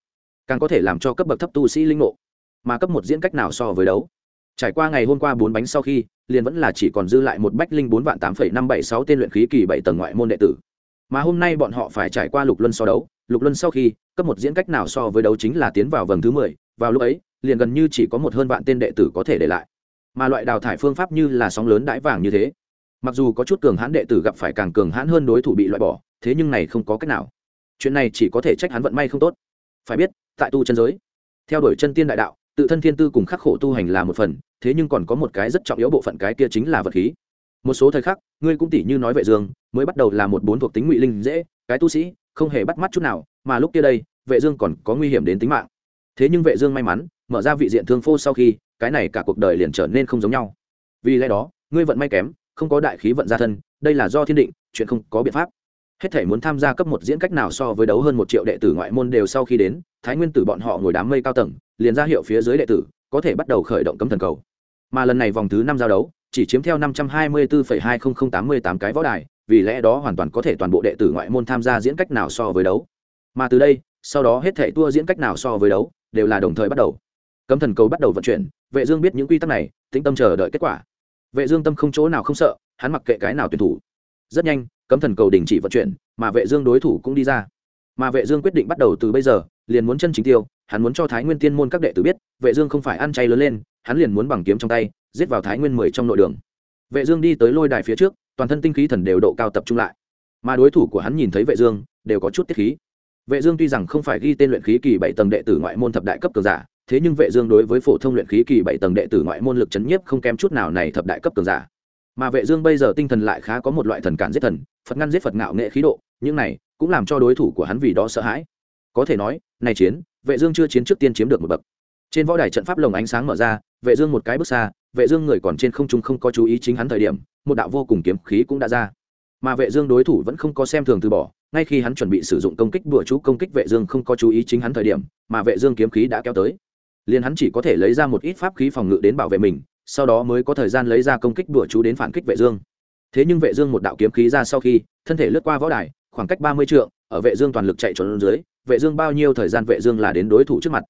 Speaker 1: càng có thể làm cho cấp bậc thấp tu sĩ linh ngộ, mà cấp một diễn cách nào so với đấu. Trải qua ngày hôm qua bốn bánh sau khi, liền vẫn là chỉ còn dư lại một bách linh bốn vạn tám phẩy năm bảy sáu tên luyện khí kỳ bảy tầng ngoại môn đệ tử. Mà hôm nay bọn họ phải trải qua lục luân so đấu, lục luân sau khi, cấp một diễn cách nào so với đấu chính là tiến vào vầng thứ mười, vào lúc ấy liền gần như chỉ có một hơn vạn tên đệ tử có thể để lại. Mà loại đào thải phương pháp như là sóng lớn đãi vàng như thế, mặc dù có chút cường hãn đệ tử gặp phải càng cường hãn hơn đối thủ bị loại bỏ, thế nhưng này không có cách nào. Chuyện này chỉ có thể trách hắn vận may không tốt. Phải biết, tại tu chân giới, theo đuổi chân tiên đại đạo, tự thân thiên tư cùng khắc khổ tu hành là một phần, thế nhưng còn có một cái rất trọng yếu bộ phận cái kia chính là vật khí. Một số thời khắc, ngươi cũng tỷ như nói vệ dương, mới bắt đầu là một bốn thuộc tính ngụy linh dễ, cái tu sĩ không hề bắt mắt chút nào, mà lúc kia đây, vệ dương còn có nguy hiểm đến tính mạng thế nhưng vệ dương may mắn, mở ra vị diện thương phô sau khi, cái này cả cuộc đời liền trở nên không giống nhau. Vì lẽ đó, ngươi vận may kém, không có đại khí vận gia thân, đây là do thiên định, chuyện không có biện pháp. Hết thể muốn tham gia cấp một diễn cách nào so với đấu hơn một triệu đệ tử ngoại môn đều sau khi đến, thái nguyên tử bọn họ ngồi đám mây cao tầng, liền ra hiệu phía dưới đệ tử, có thể bắt đầu khởi động cấm thần cầu. Mà lần này vòng thứ năm giao đấu, chỉ chiếm theo năm trăm hai mươi bốn hai nghìn tám mươi tám cái võ đài, vì lẽ đó hoàn toàn có thể toàn bộ đệ tử ngoại môn tham gia diễn cách nào so với đấu. Mà từ đây, sau đó hết thể tua diễn cách nào so với đấu đều là đồng thời bắt đầu. Cấm thần cầu bắt đầu vận chuyển, vệ dương biết những quy tắc này, tĩnh tâm chờ đợi kết quả. Vệ dương tâm không chỗ nào không sợ, hắn mặc kệ cái nào tuyển thủ. Rất nhanh, cấm thần cầu đình chỉ vận chuyển, mà vệ dương đối thủ cũng đi ra. Mà vệ dương quyết định bắt đầu từ bây giờ, liền muốn chân chính tiêu, hắn muốn cho thái nguyên tiên môn các đệ tử biết, vệ dương không phải ăn chay lớn lên, hắn liền muốn bằng kiếm trong tay, giết vào thái nguyên mười trong nội đường. Vệ dương đi tới lôi đài phía trước, toàn thân tinh khí thần đều độ cao tập trung lại. Mà đối thủ của hắn nhìn thấy vệ dương, đều có chút tiết khí vệ dương tuy rằng không phải ghi tên luyện khí kỳ bảy tầng đệ tử ngoại môn thập đại cấp cường giả, thế nhưng vệ dương đối với phổ thông luyện khí kỳ bảy tầng đệ tử ngoại môn lực chấn nhiếp không kém chút nào này thập đại cấp cường giả. Mà vệ dương bây giờ tinh thần lại khá có một loại thần cản giết thần, phật ngăn giết phật ngạo nghệ khí độ, những này cũng làm cho đối thủ của hắn vì đó sợ hãi. Có thể nói, này chiến, vệ dương chưa chiến trước tiên chiếm được một bậc. Trên võ đài trận pháp lồng ánh sáng mở ra, vệ dương một cái bước xa, vệ dương người còn trên không trung không có chú ý chính hắn thời điểm, một đạo vô cùng kiếm khí cũng đã ra mà vệ dương đối thủ vẫn không có xem thường từ bỏ, ngay khi hắn chuẩn bị sử dụng công kích bùa chú công kích vệ dương không có chú ý chính hắn thời điểm, mà vệ dương kiếm khí đã kéo tới. Liền hắn chỉ có thể lấy ra một ít pháp khí phòng ngự đến bảo vệ mình, sau đó mới có thời gian lấy ra công kích bùa chú đến phản kích vệ dương. Thế nhưng vệ dương một đạo kiếm khí ra sau khi, thân thể lướt qua võ đài, khoảng cách 30 trượng, ở vệ dương toàn lực chạy trốn dưới, vệ dương bao nhiêu thời gian vệ dương là đến đối thủ trước mặt.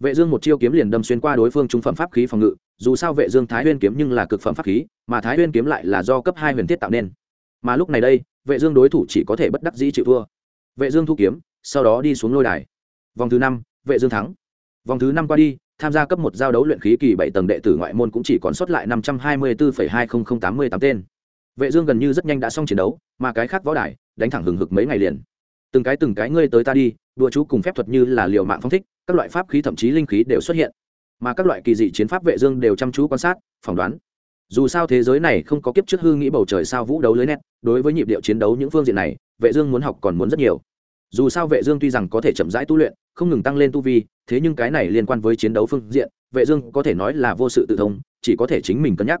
Speaker 1: Vệ dương một chiêu kiếm liền đâm xuyên qua đối phương trung phẩm pháp khí phòng ngự, dù sao vệ dương thái nguyên kiếm nhưng là cực phẩm pháp khí, mà thái nguyên kiếm lại là do cấp hai huyền thiết tạo nên mà lúc này đây, vệ dương đối thủ chỉ có thể bất đắc dĩ chịu thua. Vệ dương thu kiếm, sau đó đi xuống lôi đài. Vòng thứ năm, vệ dương thắng. Vòng thứ năm qua đi, tham gia cấp một giao đấu luyện khí kỳ bảy tầng đệ tử ngoại môn cũng chỉ còn sót lại năm trăm hai mươi bốn hai nghìn tám mươi tám tên. Vệ dương gần như rất nhanh đã xong chiến đấu, mà cái khác võ đài, đánh thẳng hừng hực mấy ngày liền. Từng cái từng cái ngươi tới ta đi, đùa chú cùng phép thuật như là liều mạng phong thích, các loại pháp khí thậm chí linh khí đều xuất hiện. Mà các loại kỳ dị chiến pháp vệ dương đều chăm chú quan sát, phỏng đoán dù sao thế giới này không có kiếp trước hư nghĩ bầu trời sao vũ đấu lưới nét, đối với nhịp điệu chiến đấu những phương diện này, vệ dương muốn học còn muốn rất nhiều. Dù sao vệ dương tuy rằng có thể chậm rãi tu luyện, không ngừng tăng lên tu vi, thế nhưng cái này liên quan với chiến đấu phương diện, vệ dương có thể nói là vô sự tự thông, chỉ có thể chính mình cân nhắc.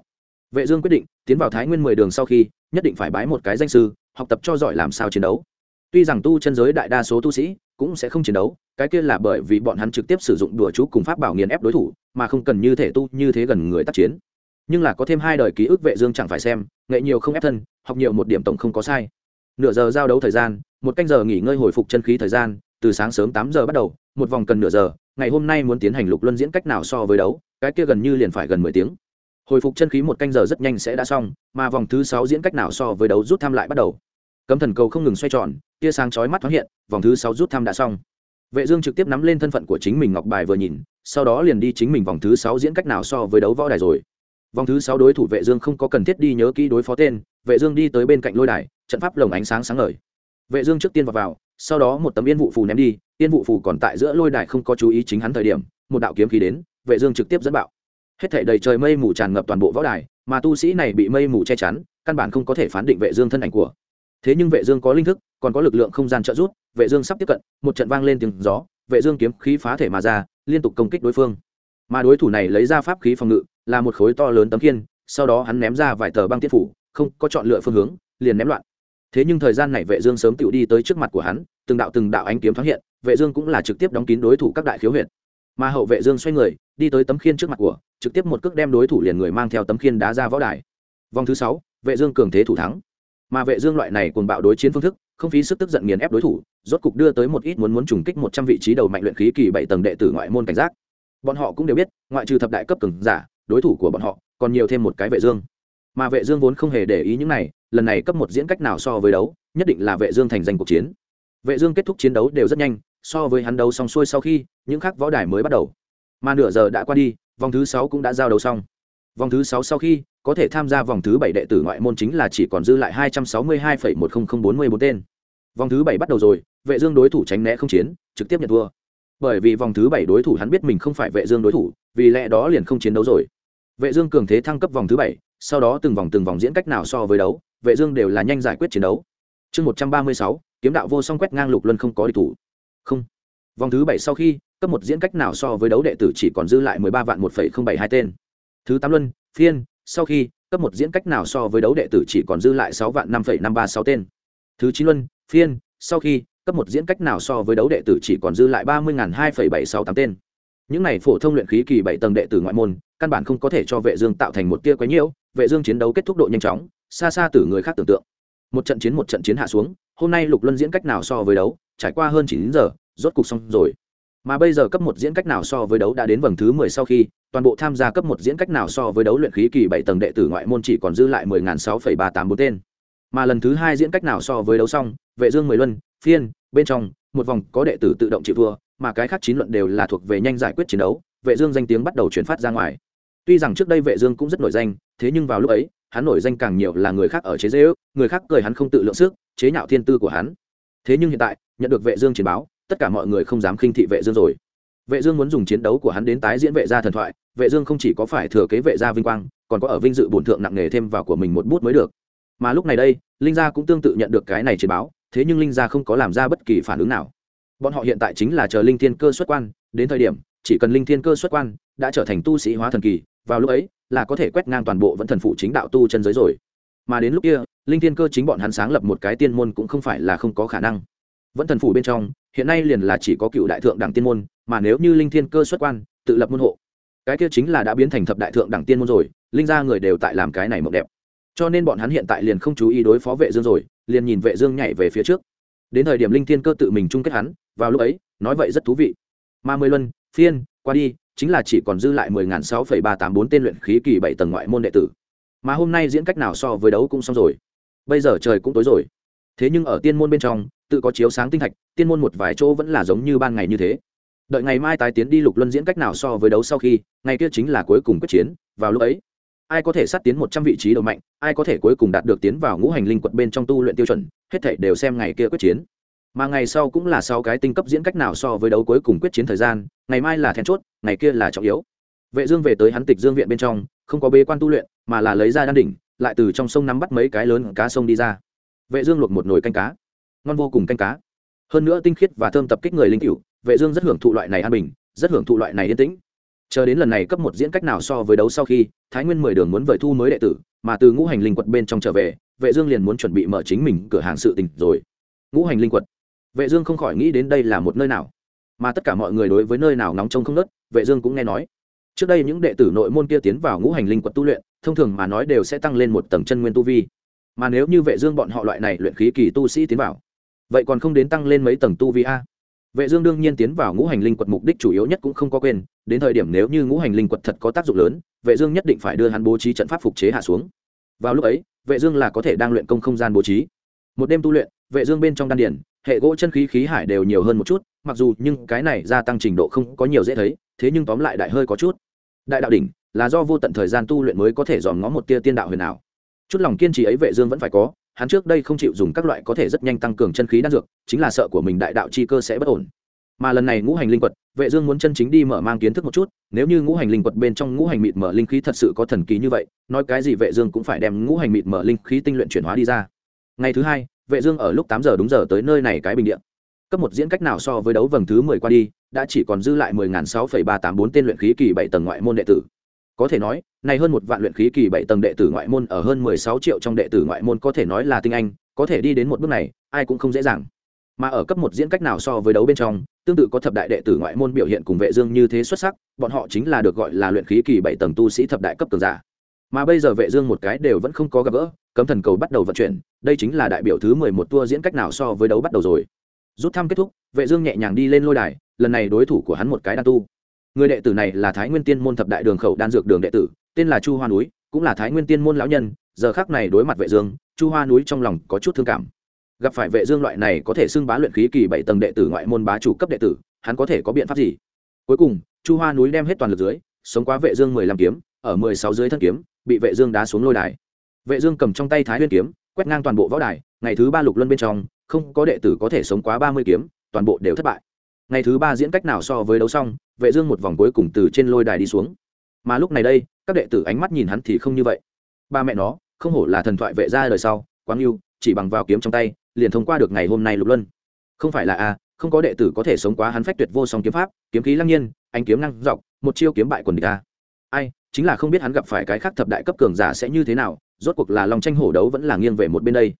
Speaker 1: Vệ dương quyết định tiến vào thái nguyên mười đường sau khi, nhất định phải bái một cái danh sư, học tập cho giỏi làm sao chiến đấu. Tuy rằng tu chân giới đại đa số tu sĩ cũng sẽ không chiến đấu, cái kia là bởi vì bọn hắn trực tiếp sử dụng đùa chú cùng pháp bảo nghiền ép đối thủ, mà không cần như thể tu như thế gần người tác chiến nhưng là có thêm hai đời ký ức vệ dương chẳng phải xem, nghệ nhiều không ép thân, học nhiều một điểm tổng không có sai. Nửa giờ giao đấu thời gian, một canh giờ nghỉ ngơi hồi phục chân khí thời gian, từ sáng sớm tám giờ bắt đầu, một vòng cần nửa giờ, ngày hôm nay muốn tiến hành lục luân diễn cách nào so với đấu, cái kia gần như liền phải gần mười tiếng. Hồi phục chân khí một canh giờ rất nhanh sẽ đã xong, mà vòng thứ sáu diễn cách nào so với đấu rút thăm lại bắt đầu. Cấm thần cầu không ngừng xoay tròn, tia sáng chói mắt thoáng hiện, vòng thứ sáu rút thăm đã xong. Vệ dương trực tiếp nắm lên thân phận của chính mình ngọc bài vừa nhìn, sau đó liền đi chính mình vòng thứ sáu diễn cách nào so với đấu võ đài rồi vòng thứ sáu đối thủ vệ dương không có cần thiết đi nhớ kỹ đối phó tên, vệ dương đi tới bên cạnh lôi đài, trận pháp lồng ánh sáng sáng ngời. Vệ dương trước tiên vào vào, sau đó một tấm yên vụ phù ném đi, yên vụ phù còn tại giữa lôi đài không có chú ý chính hắn thời điểm, một đạo kiếm khí đến, vệ dương trực tiếp dẫn bạo. Hết thảy đầy trời mây mù tràn ngập toàn bộ võ đài, mà tu sĩ này bị mây mù che chắn, căn bản không có thể phán định vệ dương thân ảnh của. Thế nhưng vệ dương có linh thức, còn có lực lượng không gian trợ giúp, vệ dương sắp tiếp cận, một trận vang lên tiếng gió, vệ dương kiếm khí phá thể mà ra, liên tục công kích đối phương. Mà đối thủ này lấy ra pháp khí phòng ngự là một khối to lớn tấm kiên sau đó hắn ném ra vài tờ băng tiết phủ, không có chọn lựa phương hướng, liền ném loạn. Thế nhưng thời gian này vệ dương sớm tự đi tới trước mặt của hắn, từng đạo từng đạo ánh kiếm thoáng hiện, vệ dương cũng là trực tiếp đóng kín đối thủ các đại khiếu huyệt. Mà hậu vệ dương xoay người, đi tới tấm khiên trước mặt của, trực tiếp một cước đem đối thủ liền người mang theo tấm khiên đá ra võ đài. Vòng thứ sáu, vệ dương cường thế thủ thắng. Mà vệ dương loại này cuồng bạo đối chiến phương thức, không phí sức tức giận nghiền ép đối thủ, rốt cục đưa tới một ít muốn muốn trùng kích 100 vị trí đầu mạnh luyện khí kỳ bảy tầng đệ tử ngoại môn cảnh giác. Bọn họ cũng đều biết, ngoại trừ thập đại cấp cường giả đối thủ của bọn họ, còn nhiều thêm một cái vệ dương. Mà vệ dương vốn không hề để ý những này, lần này cấp một diễn cách nào so với đấu, nhất định là vệ dương thành danh cuộc chiến. Vệ dương kết thúc chiến đấu đều rất nhanh, so với hắn đấu xong xuôi sau khi, những khác võ đài mới bắt đầu. Mà nửa giờ đã qua đi, vòng thứ sáu cũng đã giao đấu xong. Vòng thứ sáu sau khi, có thể tham gia vòng thứ bảy đệ tử ngoại môn chính là chỉ còn dư lại hai trăm sáu mươi hai một nghìn bốn mươi bốn tên. Vòng thứ bảy bắt đầu rồi, vệ dương đối thủ tránh né không chiến, trực tiếp nhận thua. Bởi vì vòng thứ bảy đối thủ hắn biết mình không phải vệ dương đối thủ, vì lẽ đó liền không chiến đấu rồi vệ dương cường thế thăng cấp vòng thứ bảy, sau đó từng vòng từng vòng diễn cách nào so với đấu, vệ dương đều là nhanh giải quyết chiến đấu. Chương một trăm ba mươi sáu, kiếm đạo vô song quét ngang lục luân không có địch thủ. Không. Vòng thứ bảy sau khi, cấp một diễn cách nào so với đấu đệ tử chỉ còn dư lại mười ba vạn một phẩy không bảy hai tên. Thứ tám luân, phiên, sau khi, cấp một diễn cách nào so với đấu đệ tử chỉ còn dư lại sáu vạn năm phẩy năm ba sáu tên. Thứ chín luân, phiên, sau khi, cấp một diễn cách nào so với đấu đệ tử chỉ còn dư lại ba mươi hai phẩy bảy sáu tám tên những này phổ thông luyện khí kỳ bảy tầng đệ tử ngoại môn, căn bản không có thể cho vệ dương tạo thành một tia quấy nhiễu, vệ dương chiến đấu kết thúc độ nhanh chóng, xa xa từ người khác tưởng tượng. Một trận chiến một trận chiến hạ xuống, hôm nay lục luân diễn cách nào so với đấu, trải qua hơn chín giờ, rốt cục xong rồi. Mà bây giờ cấp một diễn cách nào so với đấu đã đến vòng thứ mười sau khi, toàn bộ tham gia cấp một diễn cách nào so với đấu luyện khí kỳ bảy tầng đệ tử ngoại môn chỉ còn dư lại mười ngàn sáu phẩy ba tám bốn tên. Mà lần thứ hai diễn cách nào so với đấu xong, vệ dương mười luân, phiên, bên trong, một vòng có đệ tử tự động chịu thua mà cái khác chín luận đều là thuộc về nhanh giải quyết chiến đấu, vệ dương danh tiếng bắt đầu truyền phát ra ngoài. Tuy rằng trước đây vệ dương cũng rất nổi danh, thế nhưng vào lúc ấy, hắn nổi danh càng nhiều là người khác ở chế dễ ước, người khác cười hắn không tự lượng sức, chế nhạo thiên tư của hắn. Thế nhưng hiện tại, nhận được vệ dương chiến báo, tất cả mọi người không dám khinh thị vệ dương rồi. Vệ dương muốn dùng chiến đấu của hắn đến tái diễn vệ gia thần thoại, vệ dương không chỉ có phải thừa kế vệ gia vinh quang, còn có ở vinh dự bổn thượng nặng nghề thêm vào của mình một bút mới được. Mà lúc này đây, linh gia cũng tương tự nhận được cái này chiến báo, thế nhưng linh gia không có làm ra bất kỳ phản ứng nào bọn họ hiện tại chính là chờ linh thiên cơ xuất quan, đến thời điểm, chỉ cần linh thiên cơ xuất quan, đã trở thành tu sĩ hóa thần kỳ, vào lúc ấy, là có thể quét ngang toàn bộ vẫn thần phụ chính đạo tu chân giới rồi. Mà đến lúc kia, linh thiên cơ chính bọn hắn sáng lập một cái tiên môn cũng không phải là không có khả năng. Vẫn thần phủ bên trong, hiện nay liền là chỉ có cựu đại thượng đẳng tiên môn, mà nếu như linh thiên cơ xuất quan, tự lập môn hộ. Cái kia chính là đã biến thành thập đại thượng đẳng tiên môn rồi, linh ra người đều tại làm cái này mộng đẹp. Cho nên bọn hắn hiện tại liền không chú ý đối phó vệ dương rồi, liền nhìn vệ dương nhảy về phía trước. Đến thời điểm linh thiên cơ tự mình chung kết hắn vào lúc ấy, nói vậy rất thú vị. Mà mười luân, phiên, qua đi, chính là chỉ còn dư lại mười ngàn sáu phẩy ba tám bốn tên luyện khí kỳ bảy tầng ngoại môn đệ tử. Mà hôm nay diễn cách nào so với đấu cũng xong rồi. Bây giờ trời cũng tối rồi. Thế nhưng ở tiên môn bên trong, tự có chiếu sáng tinh thạch, tiên môn một vài chỗ vẫn là giống như ban ngày như thế. Đợi ngày mai tái tiến đi lục luân diễn cách nào so với đấu sau khi, ngày kia chính là cuối cùng quyết chiến, vào lúc ấy, ai có thể sát tiến một trăm vị trí đầu mạnh, ai có thể cuối cùng đạt được tiến vào ngũ hành linh quật bên trong tu luyện tiêu chuẩn, hết thể đều xem ngày kia quyết chiến mà ngày sau cũng là sau cái tinh cấp diễn cách nào so với đấu cuối cùng quyết chiến thời gian, ngày mai là then chốt, ngày kia là trọng yếu. Vệ dương về tới hắn tịch dương viện bên trong, không có bế quan tu luyện, mà là lấy ra đan đỉnh, lại từ trong sông nắm bắt mấy cái lớn cá sông đi ra. Vệ dương luộc một nồi canh cá. Ngon vô cùng canh cá. Hơn nữa tinh khiết và thơm tập kích người linh cửu, vệ dương rất hưởng thụ loại này an bình, rất hưởng thụ loại này yên tĩnh. Chờ đến lần này cấp một diễn cách nào so với đấu sau khi, thái nguyên mười đường muốn vời thu mới đệ tử, mà từ ngũ hành linh quật bên trong trở về, vệ dương liền muốn chuẩn bị mở chính mình cửa hàng sự tình rồi. Ngũ hành linh quật vệ dương không khỏi nghĩ đến đây là một nơi nào, mà tất cả mọi người đối với nơi nào nóng trông không nớt, vệ dương cũng nghe nói. Trước đây những đệ tử nội môn kia tiến vào ngũ hành linh quật tu luyện, thông thường mà nói đều sẽ tăng lên một tầng chân nguyên tu vi. Mà nếu như vệ dương bọn họ loại này luyện khí kỳ tu sĩ tiến vào, vậy còn không đến tăng lên mấy tầng tu vi a? Vệ dương đương nhiên tiến vào ngũ hành linh quật mục đích chủ yếu nhất cũng không có quên, đến thời điểm nếu như ngũ hành linh quật thật có tác dụng lớn, vệ dương nhất định phải đưa hắn bố trí trận pháp phục chế hạ xuống. Vào lúc ấy, vệ dương là có thể đang luyện công không gian bố trí. Một đêm tu luyện, vệ dương bên trong đan điển hệ gỗ chân khí khí hải đều nhiều hơn một chút, mặc dù nhưng cái này gia tăng trình độ không có nhiều dễ thấy, thế nhưng tóm lại đại hơi có chút. Đại đạo đỉnh là do vô tận thời gian tu luyện mới có thể dòm ngó một tia tiên đạo huyền ảo. Chút lòng kiên trì ấy vệ dương vẫn phải có, hắn trước đây không chịu dùng các loại có thể rất nhanh tăng cường chân khí đan dược, chính là sợ của mình đại đạo chi cơ sẽ bất ổn. Mà lần này ngũ hành linh quật, vệ dương muốn chân chính đi mở mang kiến thức một chút, nếu như ngũ hành linh quật bên trong ngũ hành mịt mở linh khí thật sự có thần kỳ như vậy, nói cái gì vệ dương cũng phải đem ngũ hành mịt mở linh khí tinh luyện chuyển hóa đi ra. Ngày thứ hai vệ dương ở lúc 8 giờ đúng giờ tới nơi này cái bình địa. Cấp một diễn cách nào so với đấu vầng thứ 10 qua đi đã chỉ còn dư lại 10.6,384 tên luyện khí kỳ 7 tầng ngoại môn đệ tử. Có thể nói này hơn một vạn luyện khí kỳ 7 tầng đệ tử ngoại môn ở hơn 16 triệu trong đệ tử ngoại môn có thể nói là tinh anh có thể đi đến một bước này ai cũng không dễ dàng. Mà ở cấp một diễn cách nào so với đấu bên trong tương tự có thập đại đệ tử ngoại môn biểu hiện cùng vệ dương như thế xuất sắc bọn họ chính là được gọi là luyện khí kỳ bảy tầng tu sĩ thập đại cấp cường giả. Mà bây giờ vệ dương một cái đều vẫn không có gặp gỡ cấm thần cầu bắt đầu vận chuyển, đây chính là đại biểu thứ 11 tour diễn cách nào so với đấu bắt đầu rồi. Rút thăm kết thúc, vệ dương nhẹ nhàng đi lên lôi đài, lần này đối thủ của hắn một cái đan tu. Người đệ tử này là thái nguyên tiên môn thập đại đường khẩu đan dược đường đệ tử, tên là chu hoa núi, cũng là thái nguyên tiên môn lão nhân, giờ khắc này đối mặt vệ dương, chu hoa núi trong lòng có chút thương cảm. Gặp phải vệ dương loại này có thể xưng bá luyện khí kỳ bảy tầng đệ tử ngoại môn bá chủ cấp đệ tử, hắn có thể có biện pháp gì? Cuối cùng, chu hoa núi đem hết toàn lực dưới, sống quá vệ dương mười lăm kiếm, ở mười sáu dưới thân kiếm, bị vệ dương đá xuống lôi đài vệ dương cầm trong tay thái nguyên kiếm, quét ngang toàn bộ võ đài, ngày thứ ba lục luân bên trong, không có đệ tử có thể sống quá ba mươi kiếm, toàn bộ đều thất bại. Ngày thứ ba diễn cách nào so với đấu xong, vệ dương một vòng cuối cùng từ trên lôi đài đi xuống. Mà lúc này đây, các đệ tử ánh mắt nhìn hắn thì không như vậy. Ba mẹ nó, không hổ là thần thoại vệ gia đời sau, quang yêu chỉ bằng vào kiếm trong tay, liền thông qua được ngày hôm nay lục luân. Không phải là a, không có đệ tử có thể sống quá hắn phách tuyệt vô song kiếm pháp, kiếm khí lăng nhiên anh kiếm năng dọc, một chiêu kiếm bại quần địch a. Ai, chính là không biết hắn gặp phải cái khác thập đại cấp cường giả sẽ như thế nào rốt cuộc là lòng tranh hổ đấu vẫn là nghiêng về một bên đây.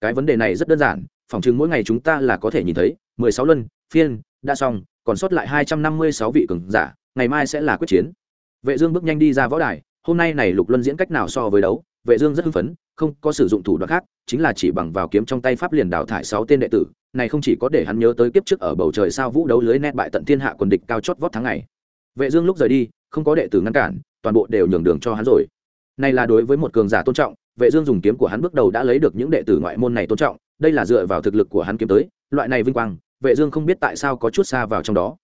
Speaker 1: Cái vấn đề này rất đơn giản, phòng chừng mỗi ngày chúng ta là có thể nhìn thấy, mười sáu luân, phiên, đã xong, còn sót lại hai trăm năm mươi sáu vị cường giả, ngày mai sẽ là quyết chiến. Vệ dương bước nhanh đi ra võ đài, hôm nay này lục luân diễn cách nào so với đấu, vệ dương rất hưng phấn, không có sử dụng thủ đoạn khác, chính là chỉ bằng vào kiếm trong tay pháp liền đào thải sáu tên đệ tử, này không chỉ có để hắn nhớ tới kiếp trước ở bầu trời sao vũ đấu lưới nét bại tận thiên hạ quần địch cao chót vót tháng ngày. Vệ dương lúc rời đi, không có đệ tử ngăn cản, toàn bộ đều nhường đường cho hắn rồi này là đối với một cường giả tôn trọng, vệ dương dùng kiếm của hắn bước đầu đã lấy được những đệ tử ngoại môn này tôn trọng, đây là dựa vào thực lực của hắn kiếm tới, loại này vinh quang, vệ dương không biết tại sao có chút xa vào trong đó.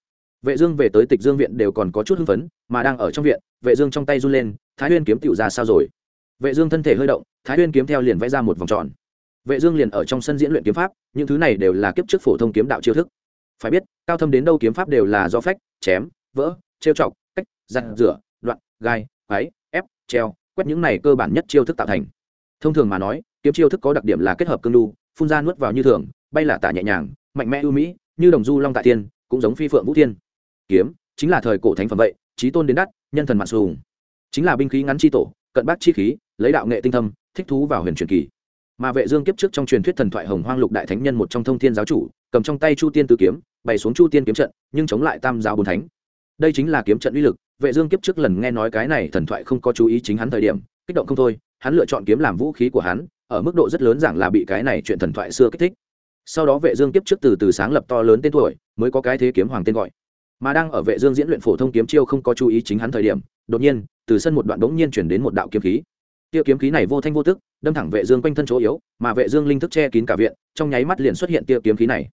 Speaker 1: Vệ dương về tới tịch dương viện đều còn có chút hưng phấn, mà đang ở trong viện, vệ dương trong tay run lên, thái nguyên kiếm tiểu ra sao rồi? Vệ dương thân thể hơi động, thái nguyên kiếm theo liền vẽ ra một vòng tròn. Vệ dương liền ở trong sân diễn luyện kiếm pháp, những thứ này đều là kiếp trước phổ thông kiếm đạo chiêu thức. Phải biết, cao thâm đến đâu kiếm pháp đều là do phách, chém, vỡ, trêu chọc, cách, giặt rửa, đoạn, gai, quái, ép, treo quét những này cơ bản nhất chiêu thức tạo thành. Thông thường mà nói, kiếm chiêu thức có đặc điểm là kết hợp cương lưu phun ra nuốt vào như thường, bay là tả nhẹ nhàng, mạnh mẽ ưu mỹ, như đồng du long tại thiên, cũng giống phi phượng vũ thiên. Kiếm chính là thời cổ thánh phẩm vậy trí tôn đến đắt, nhân thần mạn sùng. Chính là binh khí ngắn chi tổ, cận bác chi khí, lấy đạo nghệ tinh thâm, thích thú vào huyền truyền kỳ. Mà vệ dương kiếp trước trong truyền thuyết thần thoại hồng hoang lục đại thánh nhân một trong thông thiên giáo chủ, cầm trong tay chu tiên tứ kiếm, bày xuống chu tiên kiếm trận, nhưng chống lại tam giáo bốn thánh đây chính là kiếm trận uy lực, vệ dương kiếp trước lần nghe nói cái này thần thoại không có chú ý chính hắn thời điểm, kích động không thôi, hắn lựa chọn kiếm làm vũ khí của hắn, ở mức độ rất lớn giảng là bị cái này chuyện thần thoại xưa kích thích. Sau đó vệ dương kiếp trước từ từ sáng lập to lớn tên tuổi, mới có cái thế kiếm hoàng tên gọi. Mà đang ở vệ dương diễn luyện phổ thông kiếm chiêu không có chú ý chính hắn thời điểm, đột nhiên, từ sân một đoạn đống nhiên chuyển đến một đạo kiếm khí. Tiêu kiếm khí này vô thanh vô tức, đâm thẳng vệ dương quanh thân chỗ yếu, mà vệ dương linh thức che kín cả viện, trong nháy mắt liền xuất hiện tiêu kiếm khí này.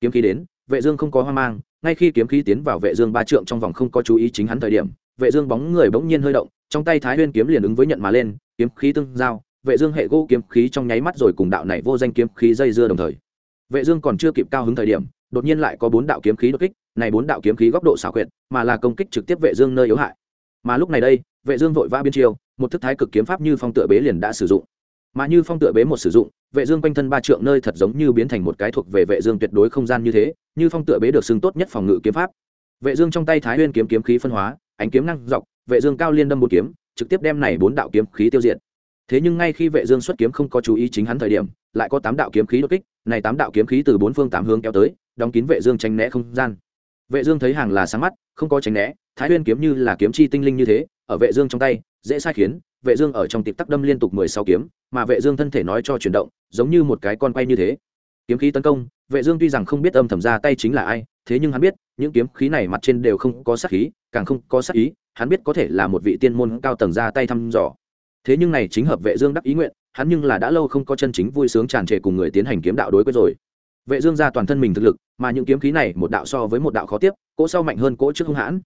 Speaker 1: Kiếm khí đến, vệ dương không có hoang mang ngay khi kiếm khí tiến vào vệ dương ba trượng trong vòng không có chú ý chính hắn thời điểm, vệ dương bóng người bỗng nhiên hơi động, trong tay thái nguyên kiếm liền ứng với nhận mà lên, kiếm khí tương giao, vệ dương hệ gỗ kiếm khí trong nháy mắt rồi cùng đạo này vô danh kiếm khí dây dưa đồng thời. Vệ dương còn chưa kịp cao hứng thời điểm, đột nhiên lại có bốn đạo kiếm khí đột kích, này bốn đạo kiếm khí góc độ xảo quyệt, mà là công kích trực tiếp vệ dương nơi yếu hại. Mà lúc này đây, vệ dương vội vã biên chiêu, một thức thái cực kiếm pháp như phong tựa bế liền đã sử dụng mà như phong tựa bế một sử dụng, vệ dương quanh thân ba trượng nơi thật giống như biến thành một cái thuộc về vệ dương tuyệt đối không gian như thế, như phong tựa bế được xưng tốt nhất phòng ngự kiếm pháp. Vệ dương trong tay thái nguyên kiếm kiếm khí phân hóa, ánh kiếm năng dọc, vệ dương cao liên đâm một kiếm, trực tiếp đem này bốn đạo kiếm khí tiêu diệt. Thế nhưng ngay khi vệ dương xuất kiếm không có chú ý chính hắn thời điểm, lại có tám đạo kiếm khí đột kích, này tám đạo kiếm khí từ bốn phương tám hướng kéo tới, đóng kín vệ dương tránh né không gian. Vệ dương thấy hàng là sáng mắt, không có tránh né, thái nguyên kiếm như là kiếm chi tinh linh như thế, ở vệ dương trong tay, dễ sai khiến vệ dương ở trong tịp tắc đâm liên tục mười sáu kiếm, mà vệ dương thân thể nói cho chuyển động, giống như một cái con quay như thế. Kiếm khí tấn công, vệ dương tuy rằng không biết âm thầm ra tay chính là ai, thế nhưng hắn biết, những kiếm khí này mặt trên đều không có sát khí, càng không có sát ý, hắn biết có thể là một vị tiên môn cao tầng ra tay thăm dò. Thế nhưng này chính hợp vệ dương đắc ý nguyện, hắn nhưng là đã lâu không có chân chính vui sướng tràn trề cùng người tiến hành kiếm đạo đối quyết rồi. Vệ dương ra toàn thân mình thực lực, mà những kiếm khí này một đạo so với một đạo khó tiếp, cỗ sau mạnh hơn cỗ trước hung hãn.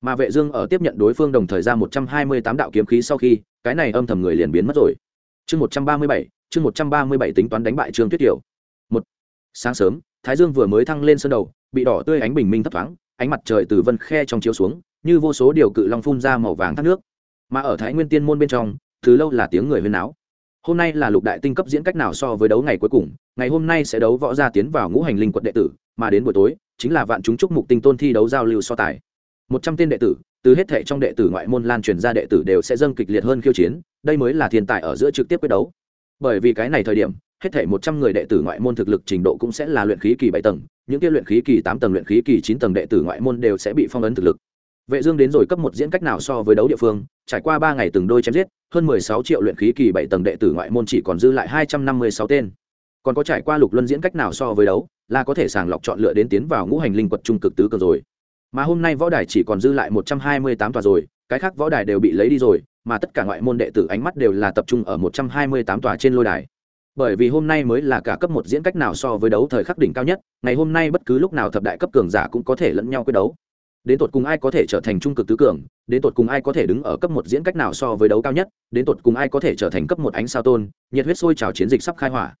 Speaker 1: Mà vệ dương ở tiếp nhận đối phương đồng thời ra 128 đạo kiếm khí sau khi cái này âm thầm người liền biến mất rồi. Chương 137 chương 137 tính toán đánh bại trương tuyết tiểu một, sáng sớm, thái dương vừa mới thăng lên sơn đầu, bị đỏ tươi ánh bình minh thấp thoáng, ánh mặt trời từ vân khe trong chiếu xuống, như vô số điều cự long phun ra màu vàng thác nước. Mà ở thái nguyên tiên môn bên trong, từ lâu là tiếng người huyên náo. Hôm nay là lục đại tinh cấp diễn cách nào so với đấu ngày cuối cùng, ngày hôm nay sẽ đấu võ gia tiến vào ngũ hành linh quận đệ tử, mà đến buổi tối, chính là vạn chúng chúc mục tinh tôn thi đấu giao lưu so tài. Một trăm tên đệ tử từ hết thệ trong đệ tử ngoại môn lan truyền ra đệ tử đều sẽ dâng kịch liệt hơn khiêu chiến, đây mới là thiên tài ở giữa trực tiếp quyết đấu. Bởi vì cái này thời điểm, hết thảy một trăm người đệ tử ngoại môn thực lực trình độ cũng sẽ là luyện khí kỳ bảy tầng, những kia luyện khí kỳ tám tầng, luyện khí kỳ chín tầng đệ tử ngoại môn đều sẽ bị phong ấn thực lực. Vệ dương đến rồi cấp một diễn cách nào so với đấu địa phương, trải qua ba ngày từng đôi chém giết, hơn mười sáu triệu luyện khí kỳ bảy tầng đệ tử ngoại môn chỉ còn dư lại hai trăm năm mươi sáu tên. Còn có trải qua lục luân diễn cách nào so với đấu, là có thể sàng lọc chọn lựa đến tiến vào ngũ hành linh quật trung cực tứ cường rồi mà hôm nay võ đài chỉ còn dư lại một trăm hai mươi tám tòa rồi, cái khác võ đài đều bị lấy đi rồi, mà tất cả ngoại môn đệ tử ánh mắt đều là tập trung ở một trăm hai mươi tám tòa trên lôi đài. Bởi vì hôm nay mới là cả cấp một diễn cách nào so với đấu thời khắc đỉnh cao nhất, ngày hôm nay bất cứ lúc nào thập đại cấp cường giả cũng có thể lẫn nhau quyết đấu. Đến tột cùng ai có thể trở thành trung cực tứ cường, đến tột cùng ai có thể đứng ở cấp một diễn cách nào so với đấu cao nhất, đến tột cùng ai có thể trở thành cấp một ánh sao tôn, nhiệt huyết sôi trào chiến dịch sắp khai hỏa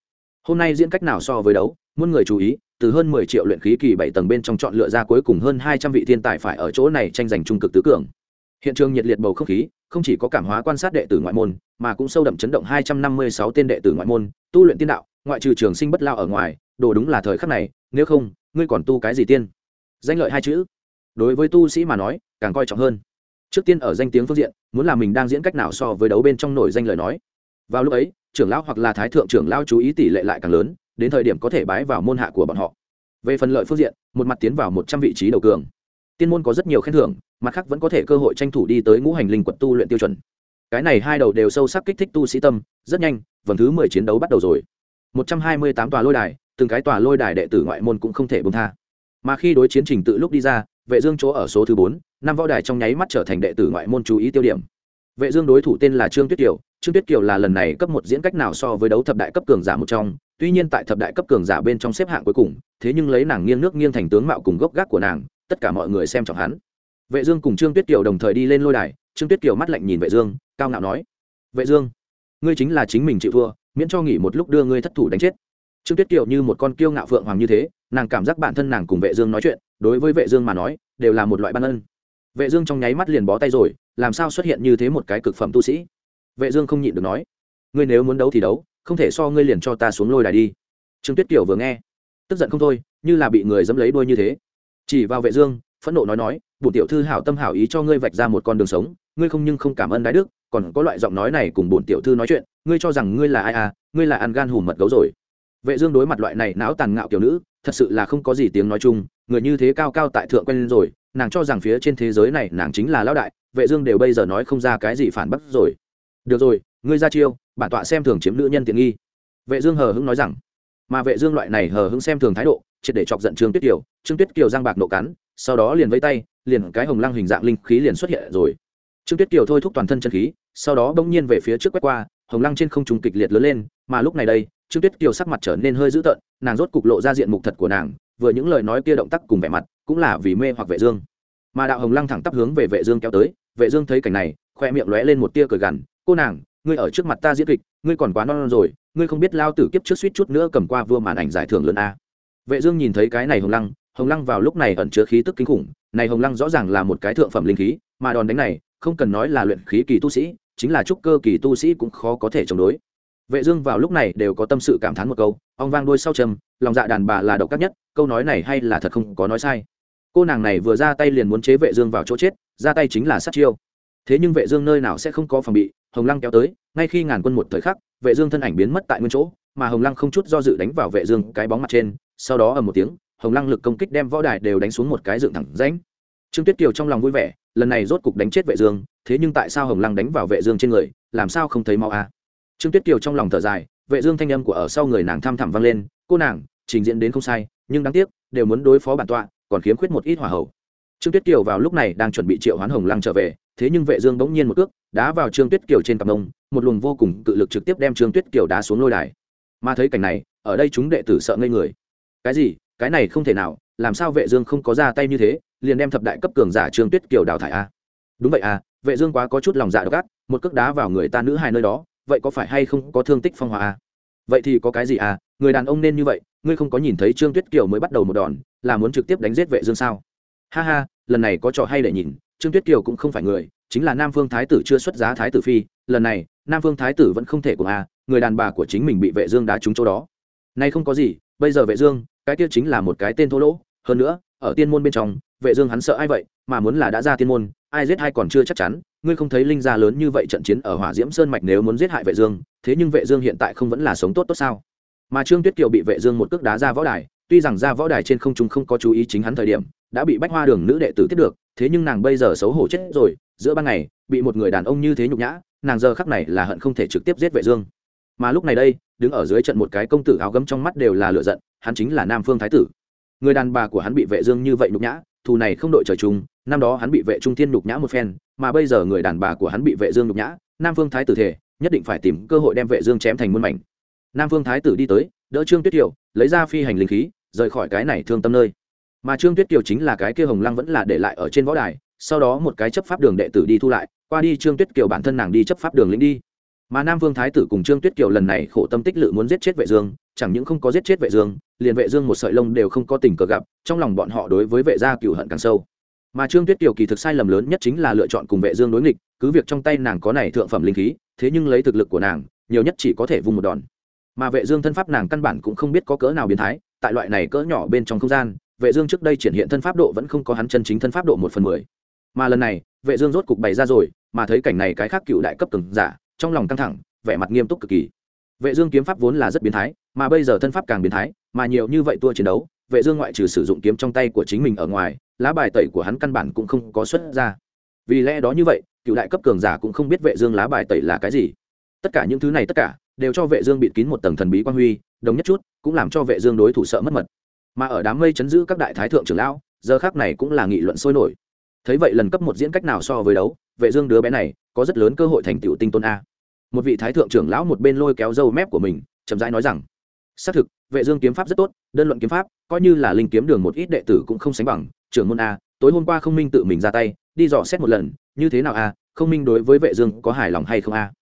Speaker 1: hôm nay diễn cách nào so với đấu, muôn người chú ý, từ hơn mười triệu luyện khí kỳ bảy tầng bên trong chọn lựa ra cuối cùng hơn hai trăm vị thiên tài phải ở chỗ này tranh giành trung cực tứ cường. Hiện trường nhiệt liệt bầu không khí, không chỉ có cảm hóa quan sát đệ tử ngoại môn, mà cũng sâu đậm chấn động hai trăm năm mươi sáu tên đệ tử ngoại môn, tu luyện tiên đạo, ngoại trừ trường sinh bất lao ở ngoài, đồ đúng là thời khắc này, nếu không, ngươi còn tu cái gì tiên? Danh lợi hai chữ. Đối với tu sĩ mà nói, càng coi trọng hơn. Trước tiên ở danh tiếng phương diện, muốn là mình đang diễn cách nào so với đấu bên trong nổi danh lời nói vào lúc ấy, trưởng lão hoặc là thái thượng trưởng lão chú ý tỷ lệ lại càng lớn, đến thời điểm có thể bái vào môn hạ của bọn họ. Về phần lợi phương diện, một mặt tiến vào một trăm vị trí đầu cường. Tiên môn có rất nhiều khen thưởng, mặt khác vẫn có thể cơ hội tranh thủ đi tới ngũ hành linh quật tu luyện tiêu chuẩn. Cái này hai đầu đều sâu sắc kích thích tu sĩ tâm, rất nhanh, vòng thứ mười chiến đấu bắt đầu rồi. Một trăm hai mươi tám tòa lôi đài, từng cái tòa lôi đài đệ tử ngoại môn cũng không thể bông tha. Mà khi đối chiến trình tự lúc đi ra, vệ dương chỗ ở số thứ bốn, năm võ đài trong nháy mắt trở thành đệ tử ngoại môn chú ý tiêu điểm vệ dương đối thủ tên là trương tuyết kiều. Trương tuyết kiều là lần này cấp một diễn cách nào so với đấu thập đại cấp cường giả một trong, tuy nhiên tại thập đại cấp cường giả bên trong xếp hạng cuối cùng, thế nhưng lấy nàng nghiêng nước nghiêng thành tướng mạo cùng gốc gác của nàng, tất cả mọi người xem trọng hắn. Vệ dương cùng trương tuyết kiều đồng thời đi lên lôi đài, trương tuyết kiều mắt lạnh nhìn vệ dương, cao ngạo nói, vệ dương, ngươi chính là chính mình chịu thua, miễn cho nghỉ một lúc đưa ngươi thất thủ đánh chết. Trương tuyết kiều như một con kiêu ngạo phượng hoàng như thế, nàng cảm giác bản thân nàng cùng vệ dương nói chuyện, đối với vệ dương mà nói, đều là một loại ban ân. Vệ dương trong nháy mắt liền bó tay rồi làm sao xuất hiện như thế một cái cực phẩm tu sĩ? Vệ dương không nhịn được nói. Ngươi nếu muốn đấu thì đấu, không thể so ngươi liền cho ta xuống lôi đài đi. Trương tuyết kiều vừa nghe, tức giận không thôi, như là bị người dẫm lấy đuôi như thế. Chỉ vào vệ dương, phẫn nộ nói nói, bổn tiểu thư hảo tâm hảo ý cho ngươi vạch ra một con đường sống, ngươi không nhưng không cảm ơn đái đức, còn có loại giọng nói này cùng bổn tiểu thư nói chuyện, ngươi cho rằng ngươi là ai à ngươi là ăn gan hùm mật gấu rồi. Vệ dương đối mặt loại này não tàn ngạo kiểu nữ, thật sự là không có gì tiếng nói chung, người như thế cao cao tại thượng quen rồi, nàng cho rằng phía trên thế giới này nàng chính là lão đại vệ dương đều bây giờ nói không ra cái gì phản bác rồi. Được rồi, ngươi ra chiêu, bản tọa xem thường chiếm nữ nhân tiện nghi. Vệ dương hờ hững nói rằng, mà vệ dương loại này hờ hững xem thường thái độ, triệt để chọc giận trương tuyết kiều. Trương tuyết kiều giang bạc nộ cắn, sau đó liền vẫy tay, liền cái hồng lăng hình dạng linh khí liền xuất hiện rồi. Trương tuyết kiều thôi thúc toàn thân chân khí, sau đó bỗng nhiên về phía trước quét qua, hồng lăng trên không trung kịch liệt lớn lên, mà lúc này đây, trương tuyết kiều sắc mặt trở nên hơi dữ tợn, nàng rốt cục lộ ra diện mục thật của nàng, vừa những lời nói kia động tác cùng vẻ mặt, cũng là vì mê hoặc vệ dương. Mà đạo hồng lăng thẳng tắp hướng về vệ dương kéo tới vệ dương thấy cảnh này khoe miệng lóe lên một tia cười gằn cô nàng ngươi ở trước mặt ta diễn kịch ngươi còn quá non, non rồi ngươi không biết lao tử kiếp trước suýt chút nữa cầm qua vua màn ảnh giải thưởng lớn a. Vệ dương nhìn thấy cái này hồng lăng hồng lăng vào lúc này ẩn chứa khí tức kinh khủng này hồng lăng rõ ràng là một cái thượng phẩm linh khí mà đòn đánh này không cần nói là luyện khí kỳ tu sĩ chính là trúc cơ kỳ tu sĩ cũng khó có thể chống đối. Vệ dương vào lúc này đều có tâm sự cảm thán một câu ong vang đuôi sau trầm lòng dạ đàn bà là độc ác nhất câu nói này hay là thật không có nói sai. Cô nàng này vừa ra tay liền muốn chế vệ dương vào chỗ chết ra tay chính là sát chiêu. Thế nhưng vệ dương nơi nào sẽ không có phòng bị, hồng lăng kéo tới, ngay khi ngàn quân một thời khắc, vệ dương thân ảnh biến mất tại nguyên chỗ, mà hồng lăng không chút do dự đánh vào vệ dương cái bóng mặt trên, sau đó ở một tiếng, hồng lăng lực công kích đem võ đài đều đánh xuống một cái dựng thẳng rãnh. Trương tuyết kiều trong lòng vui vẻ, lần này rốt cục đánh chết vệ dương, thế nhưng tại sao hồng lăng đánh vào vệ dương trên người, làm sao không thấy máu a à? trương tuyết kiều trong lòng thở dài, vệ dương thanh âm của ở sau người nàng tham thẳm vang lên, cô nàng, trình diễn đến không sai, nhưng đáng tiếc, đều muốn đối phó bản tọa, còn khiếm khuyết một ít hỏa hậu trương tuyết kiều vào lúc này đang chuẩn bị triệu hoán hồng lăng trở về, thế nhưng vệ dương bỗng nhiên một cước, đá vào trương tuyết kiều trên cặp mông một luồng vô cùng cự lực trực tiếp đem trương tuyết kiều đá xuống lôi đài. Mà thấy cảnh này, ở đây chúng đệ tử sợ ngây người. Cái gì? Cái này không thể nào, làm sao vệ dương không có ra tay như thế, liền đem thập đại cấp cường giả trương tuyết kiều đào thải a? Đúng vậy à vệ dương quá có chút lòng dạ độc ác, một cước đá vào người ta nữ hài nơi đó, vậy có phải hay không có thương tích phong hòa a? Vậy thì có cái gì à người đàn ông nên như vậy, ngươi không có nhìn thấy trương tuyết kiều mới bắt đầu một đòn, là muốn trực tiếp đánh giết vệ dương sao? Ha ha, lần này có trò hay để nhìn, trương tuyết kiều cũng không phải người, chính là nam phương thái tử chưa xuất giá thái tử phi, lần này, nam phương thái tử vẫn không thể cùng a, người đàn bà của chính mình bị vệ dương đá trúng chỗ đó. Nay không có gì, bây giờ vệ dương, cái kia chính là một cái tên thô lỗ, hơn nữa, ở tiên môn bên trong, vệ dương hắn sợ ai vậy, mà muốn là đã ra tiên môn, ai giết ai còn chưa chắc chắn, ngươi không thấy linh gia lớn như vậy trận chiến ở hỏa diễm sơn mạch nếu muốn giết hại vệ dương, thế nhưng vệ dương hiện tại không vẫn là sống tốt tốt sao? Mà trương tuyết kiều bị vệ dương một cước đá ra võ đài, tuy rằng ra võ đài trên không trung không có chú ý chính hắn thời điểm đã bị bách hoa đường nữ đệ tử tiếp được, thế nhưng nàng bây giờ xấu hổ chết rồi, giữa ban ngày, bị một người đàn ông như thế nhục nhã, nàng giờ khắc này là hận không thể trực tiếp giết vệ dương. Mà lúc này đây, đứng ở dưới trận một cái công tử áo gấm trong mắt đều là lửa giận, hắn chính là nam phương thái tử. Người đàn bà của hắn bị vệ dương như vậy nhục nhã, thù này không đội trời chung, năm đó hắn bị vệ trung thiên nhục nhã một phen, mà bây giờ người đàn bà của hắn bị vệ dương nhục nhã, nam phương thái tử thể nhất định phải tìm cơ hội đem vệ dương chém thành muôn mảnh. Nam phương thái tử đi tới, đỡ trương tuyết tiểu lấy ra phi hành linh khí, rời khỏi cái này thương tâm nơi mà trương tuyết kiều chính là cái kia hồng lăng vẫn là để lại ở trên võ đài, sau đó một cái chấp pháp đường đệ tử đi thu lại, qua đi trương tuyết kiều bản thân nàng đi chấp pháp đường lĩnh đi. Mà nam vương thái tử cùng trương tuyết kiều lần này khổ tâm tích lự muốn giết chết vệ dương, chẳng những không có giết chết vệ dương, liền vệ dương một sợi lông đều không có tình cờ gặp, trong lòng bọn họ đối với vệ gia cựu hận càng sâu. Mà trương tuyết kiều kỳ thực sai lầm lớn nhất chính là lựa chọn cùng vệ dương đối nghịch, cứ việc trong tay nàng có này thượng phẩm linh khí, thế nhưng lấy thực lực của nàng, nhiều nhất chỉ có thể vung một đòn. Mà vệ dương thân pháp nàng căn bản cũng không biết có cỡ nào biến thái, tại loại này cỡ nhỏ bên trong không gian vệ dương trước đây triển hiện thân pháp độ vẫn không có hắn chân chính thân pháp độ một phần mười. Mà lần này, vệ dương rốt cục bày ra rồi, mà thấy cảnh này cái khác cựu đại cấp cường giả, trong lòng căng thẳng, vẻ mặt nghiêm túc cực kỳ. Vệ dương kiếm pháp vốn là rất biến thái, mà bây giờ thân pháp càng biến thái, mà nhiều như vậy tua chiến đấu, vệ dương ngoại trừ sử dụng kiếm trong tay của chính mình ở ngoài, lá bài tẩy của hắn căn bản cũng không có xuất ra. Vì lẽ đó như vậy, cựu đại cấp cường giả cũng không biết vệ dương lá bài tẩy là cái gì. Tất cả những thứ này tất cả, đều cho vệ dương bịt kín một tầng thần bí quan huy, đồng nhất chút, cũng làm cho vệ dương đối thủ sợ mất mật mà ở đám mây chấn giữ các đại thái thượng trưởng lão, giờ khác này cũng là nghị luận sôi nổi. Thấy vậy lần cấp một diễn cách nào so với đấu, vệ dương đứa bé này, có rất lớn cơ hội thành tựu tinh tôn a. Một vị thái thượng trưởng lão một bên lôi kéo dâu mép của mình, chậm rãi nói rằng, xác thực, vệ dương kiếm pháp rất tốt, đơn luận kiếm pháp, coi như là linh kiếm đường một ít đệ tử cũng không sánh bằng, trưởng môn a, tối hôm qua không minh tự mình ra tay, đi dò xét một lần, như thế nào a, không minh đối với vệ dương có hài lòng hay không a?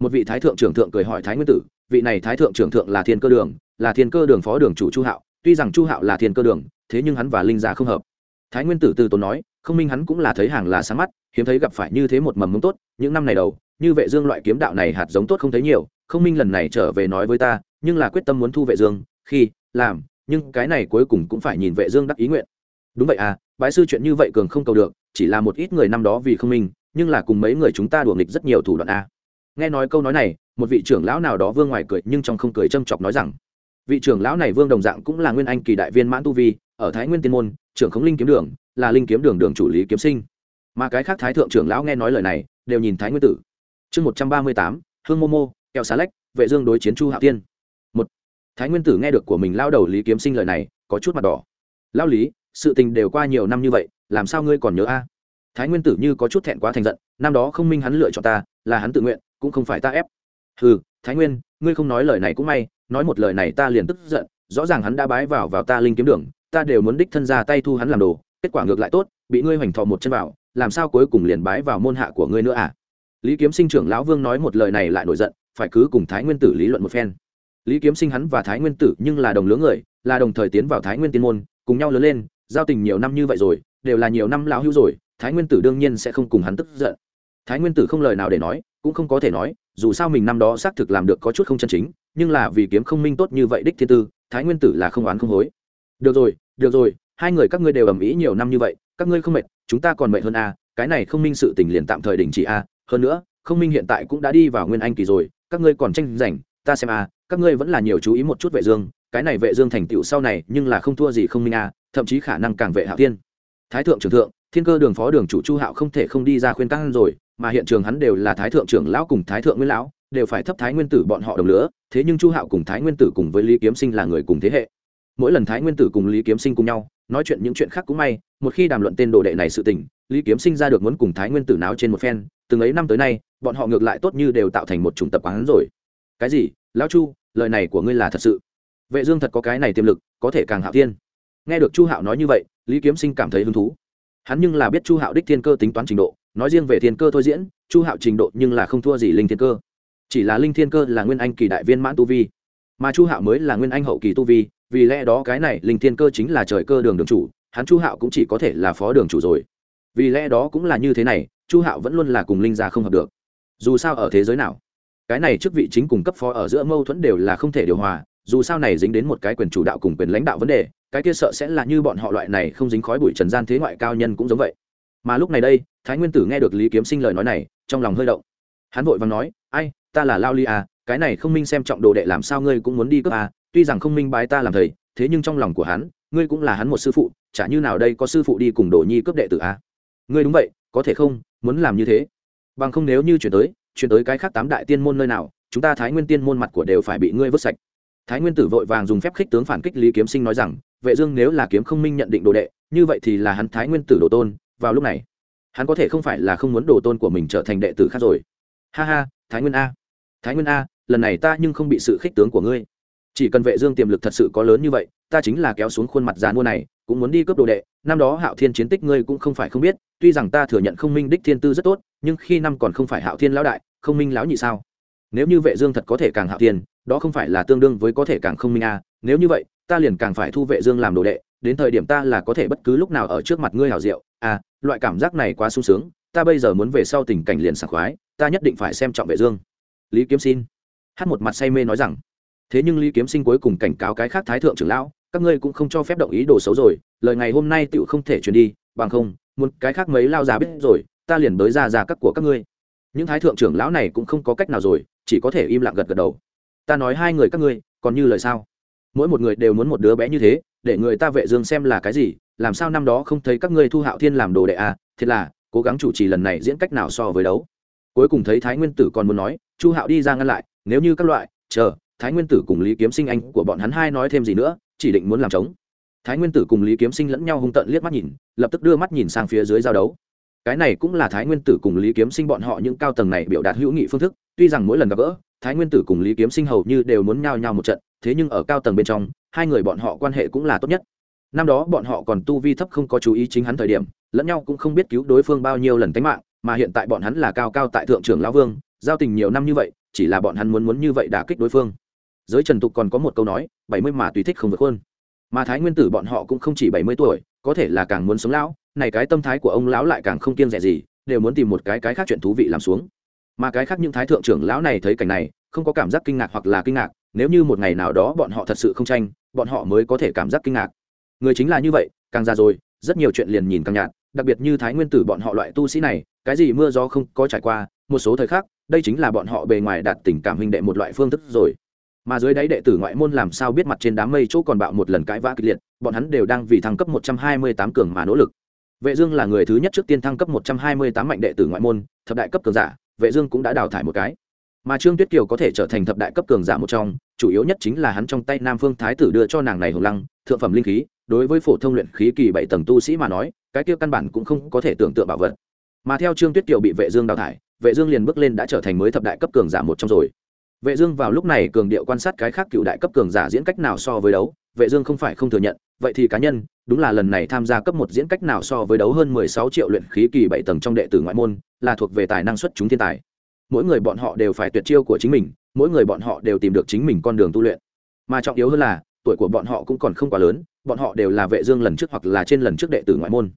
Speaker 1: Một vị thái thượng trưởng thượng cười hỏi thái nguyên tử, vị này thái thượng trưởng thượng là thiên cơ đường, là thiên cơ đường phó đường chủ chu hạo tuy rằng chu hạo là thiên cơ đường, thế nhưng hắn và linh gia không hợp thái nguyên tử từ tốn nói, không minh hắn cũng là thấy hàng là sáng mắt, hiếm thấy gặp phải như thế một mầm mống tốt, những năm này đầu, như vệ dương loại kiếm đạo này hạt giống tốt không thấy nhiều, không minh lần này trở về nói với ta, nhưng là quyết tâm muốn thu vệ dương, khi, làm, nhưng cái này cuối cùng cũng phải nhìn vệ dương đắc ý nguyện đúng vậy à bái sư chuyện như vậy cường không cầu được, chỉ là một ít người năm đó vì không minh, nhưng là cùng mấy người chúng ta đùa nghịch rất nhiều thủ đoạn a à. nghe nói câu nói này, một vị trưởng lão nào đó vương ngoài cười nhưng trong không cười châm chọc nói rằng vị trưởng lão này vương đồng dạng cũng là nguyên anh kỳ đại viên mãn tu vi, ở thái nguyên tiên môn, trưởng khống linh kiếm đường, là linh kiếm đường đường chủ lý kiếm sinh. Mà cái khác thái thượng trưởng lão nghe nói lời này, đều nhìn thái nguyên tử. Chương một trăm ba mươi tám, hương mô mô, kẹo xá lách, vệ dương đối chiến chu hạo tiên một, thái nguyên tử nghe được của mình lao đầu lý kiếm sinh lời này, có chút mặt đỏ. Lao lý, sự tình đều qua nhiều năm như vậy, làm sao ngươi còn nhớ a? Thái nguyên tử như có chút thẹn quá thành giận, năm đó không minh hắn lựa chọn ta, là hắn tự nguyện, cũng không phải ta ép. Ừ thái nguyên, ngươi không nói lời này cũng may nói một lời này ta liền tức giận, rõ ràng hắn đã bái vào vào ta linh kiếm đường, ta đều muốn đích thân ra tay thu hắn làm đồ, kết quả ngược lại tốt, bị ngươi hoành thọ một chân vào làm sao cuối cùng liền bái vào môn hạ của ngươi nữa à? Lý kiếm sinh trưởng lão vương nói một lời này lại nổi giận, phải cứ cùng thái nguyên tử lý luận một phen. Lý kiếm sinh hắn và thái nguyên tử nhưng là đồng lứa người, là đồng thời tiến vào thái nguyên tiên môn, cùng nhau lớn lên, giao tình nhiều năm như vậy rồi, đều là nhiều năm lão hữu rồi, thái nguyên tử đương nhiên sẽ không cùng hắn tức giận. Thái nguyên tử không lời nào để nói, cũng không có thể nói dù sao mình năm đó xác thực làm được có chút không chân chính, nhưng là vì kiếm không minh tốt như vậy đích thiên tư, thái nguyên tử là không oán không hối. Được rồi được rồi, hai người các ngươi đều ầm ĩ nhiều năm như vậy, các ngươi không mệt, chúng ta còn mệt hơn a cái này không minh sự tình liền tạm thời đình chỉ a hơn nữa, không minh hiện tại cũng đã đi vào nguyên anh kỳ rồi, các ngươi còn tranh giành, ta xem a các ngươi vẫn là nhiều chú ý một chút vệ dương, cái này vệ dương thành tựu sau này nhưng là không thua gì không minh a thậm chí khả năng càng vệ hạo thiên. Thái thượng trưởng thượng, thiên cơ đường phó đường chủ chu hạo không thể không đi ra khuyên can rồi mà hiện trường hắn đều là thái thượng trưởng lão cùng thái thượng nguyên lão, đều phải thấp thái nguyên tử bọn họ đồng lứa thế nhưng chu hạo cùng thái nguyên tử cùng với lý kiếm sinh là người cùng thế hệ. Mỗi lần thái nguyên tử cùng lý kiếm sinh cùng nhau, nói chuyện những chuyện khác cũng may, một khi đàm luận tên đồ đệ này sự tình, lý kiếm sinh ra được muốn cùng thái nguyên tử náo trên một phen, từng ấy năm tới nay, bọn họ ngược lại tốt như đều tạo thành một chủng tập quán rồi. Cái gì? Lão chu, lời này của ngươi là thật sự. Vệ dương thật có cái này tiềm lực, có thể càng hạo thiên. Nghe được chu hạo nói như vậy, lý kiếm sinh cảm thấy hứng thú. Hắn nhưng là biết chu hạo đích thiên cơ tính toán trình độ nói riêng về thiên cơ thôi diễn, chu hạo trình độ nhưng là không thua gì linh thiên cơ. Chỉ là linh thiên cơ là nguyên anh kỳ đại viên mãn tu vi, mà chu hạo mới là nguyên anh hậu kỳ tu vi, vì lẽ đó cái này linh thiên cơ chính là trời cơ đường đường chủ, hắn chu hạo cũng chỉ có thể là phó đường chủ rồi. Vì lẽ đó cũng là như thế này, chu hạo vẫn luôn là cùng linh gia không hợp được. Dù sao ở thế giới nào, cái này chức vị chính cùng cấp phó ở giữa mâu thuẫn đều là không thể điều hòa, dù sao này dính đến một cái quyền chủ đạo cùng quyền lãnh đạo vấn đề, cái kia sợ sẽ là như bọn họ loại này không dính khói bụi trần gian thế ngoại cao nhân cũng giống vậy mà lúc này đây, thái nguyên tử nghe được lý kiếm sinh lời nói này, trong lòng hơi động. Hắn vội và nói, ai, ta là lao ly à cái này không minh xem trọng đồ đệ làm sao ngươi cũng muốn đi cướp à tuy rằng không minh bái ta làm thầy, thế nhưng trong lòng của hắn, ngươi cũng là hắn một sư phụ, chả như nào đây có sư phụ đi cùng đồ nhi cướp đệ tử à? Ngươi đúng vậy, có thể không, muốn làm như thế. Bằng không nếu như chuyển tới chuyển tới cái khác tám đại tiên môn nơi nào, chúng ta thái nguyên tiên môn mặt của đều phải bị ngươi vứt sạch. Thái nguyên tử vội vàng dùng phép khích tướng phản kích lý kiếm sinh nói rằng, vệ dương nếu là kiếm không minh nhận định đồ đệ, như vậy thì là hắn thái nguyên tử đồ tôn vào lúc này, hắn có thể không phải là không muốn đồ tôn của mình trở thành đệ tử khác rồi. Ha ha, thái nguyên a. Thái nguyên a, lần này ta nhưng không bị sự khích tướng của ngươi. Chỉ cần vệ dương tiềm lực thật sự có lớn như vậy, ta chính là kéo xuống khuôn mặt già mua này, cũng muốn đi cướp đồ đệ. Năm đó hạo thiên chiến tích ngươi cũng không phải không biết, tuy rằng ta thừa nhận không minh đích thiên tư rất tốt, nhưng khi năm còn không phải hạo thiên lão đại, không minh lão nhị sao? Nếu như vệ dương thật có thể càng hạo thiên, đó không phải là tương đương với có thể càng không minh a. Nếu như vậy, ta liền càng phải thu vệ dương làm đồ đệ, đến thời điểm ta là có thể bất cứ lúc nào ở trước mặt ngươi hảo diệu. À loại cảm giác này quá sung sướng, ta bây giờ muốn về sau tình cảnh liền sảng khoái, ta nhất định phải xem trọng vệ dương. Lý kiếm xin hát một mặt say mê nói rằng, thế nhưng lý kiếm sinh cuối cùng cảnh cáo cái khác thái thượng trưởng lão, các ngươi cũng không cho phép động ý đồ xấu rồi, lời ngày hôm nay tựu không thể truyền đi, bằng không, muốn cái khác mấy lao già biết rồi, ta liền bới ra ra các của các ngươi. Những thái thượng trưởng lão này cũng không có cách nào rồi, chỉ có thể im lặng gật gật đầu. Ta nói hai người các ngươi, còn như lời sao? Mỗi một người đều muốn một đứa bé như thế, để người ta vệ dương xem là cái gì làm sao năm đó không thấy các ngươi thu hạo thiên làm đồ đệ à? Thiệt là, cố gắng chủ trì lần này diễn cách nào so với đấu. Cuối cùng thấy thái nguyên tử còn muốn nói, chu hạo đi ra ngăn lại, nếu như các loại, chờ, thái nguyên tử cùng lý kiếm sinh anh của bọn hắn hai nói thêm gì nữa, chỉ định muốn làm trống. thái nguyên tử cùng lý kiếm sinh lẫn nhau hung tận liếc mắt nhìn, lập tức đưa mắt nhìn sang phía dưới giao đấu. Cái này cũng là thái nguyên tử cùng lý kiếm sinh bọn họ những cao tầng này biểu đạt hữu nghị phương thức, tuy rằng mỗi lần gặp gỡ, thái nguyên tử cùng lý kiếm sinh hầu như đều muốn nhao nhao một trận, thế nhưng ở cao tầng bên trong, hai người bọn họ quan hệ cũng là tốt nhất năm đó bọn họ còn tu vi thấp không có chú ý chính hắn thời điểm, lẫn nhau cũng không biết cứu đối phương bao nhiêu lần tánh mạng, mà hiện tại bọn hắn là cao cao tại thượng trưởng lão vương, giao tình nhiều năm như vậy, chỉ là bọn hắn muốn muốn như vậy đả kích đối phương. Giới trần tục còn có một câu nói, bảy mươi mà tùy thích không vượt hơn mà thái nguyên tử bọn họ cũng không chỉ bảy mươi tuổi, có thể là càng muốn sống lão, này cái tâm thái của ông lão lại càng không kiêng rẻ gì, đều muốn tìm một cái cái khác chuyện thú vị làm xuống. Mà cái khác những thái thượng trưởng lão này thấy cảnh này, không có cảm giác kinh ngạc hoặc là kinh ngạc, nếu như một ngày nào đó bọn họ thật sự không tranh, bọn họ mới có thể cảm giác kinh ngạc người chính là như vậy, càng già rồi, rất nhiều chuyện liền nhìn càng nhạt, đặc biệt như thái nguyên tử bọn họ loại tu sĩ này, cái gì mưa gió không có trải qua, một số thời khắc, đây chính là bọn họ bề ngoài đạt tình cảm huynh đệ một loại phương thức rồi. Mà dưới đáy đệ tử ngoại môn làm sao biết mặt trên đám mây chỗ còn bạo một lần cãi vã kịch liệt, bọn hắn đều đang vì thăng cấp một trăm hai mươi tám cường mà nỗ lực. Vệ dương là người thứ nhất trước tiên thăng cấp một trăm hai mươi tám mạnh đệ tử ngoại môn, thập đại cấp cường giả, vệ dương cũng đã đào thải một cái. Mà trương tuyết kiều có thể trở thành thập đại cấp cường giả một trong, chủ yếu nhất chính là hắn trong tay nam phương thái tử đưa cho nàng này hồng lăng, thượng phẩm linh khí đối với phổ thông luyện khí kỳ bảy tầng tu sĩ mà nói, cái kia căn bản cũng không có thể tưởng tượng bảo vật. Mà theo trương tuyết kiều bị vệ dương đào thải, vệ dương liền bước lên đã trở thành mới thập đại cấp cường giả một trong rồi. Vệ dương vào lúc này cường điệu quan sát cái khác cựu đại cấp cường giả diễn cách nào so với đấu, vệ dương không phải không thừa nhận, vậy thì cá nhân, đúng là lần này tham gia cấp một diễn cách nào so với đấu hơn 16 triệu luyện khí kỳ bảy tầng trong đệ tử ngoại môn, là thuộc về tài năng xuất chúng thiên tài. Mỗi người bọn họ đều phải tuyệt chiêu của chính mình, mỗi người bọn họ đều tìm được chính mình con đường tu luyện. Mà trọng yếu hơn là, tuổi của bọn họ cũng còn không quá lớn bọn họ đều là vệ dương lần trước hoặc là trên lần trước đệ tử ngoại môn.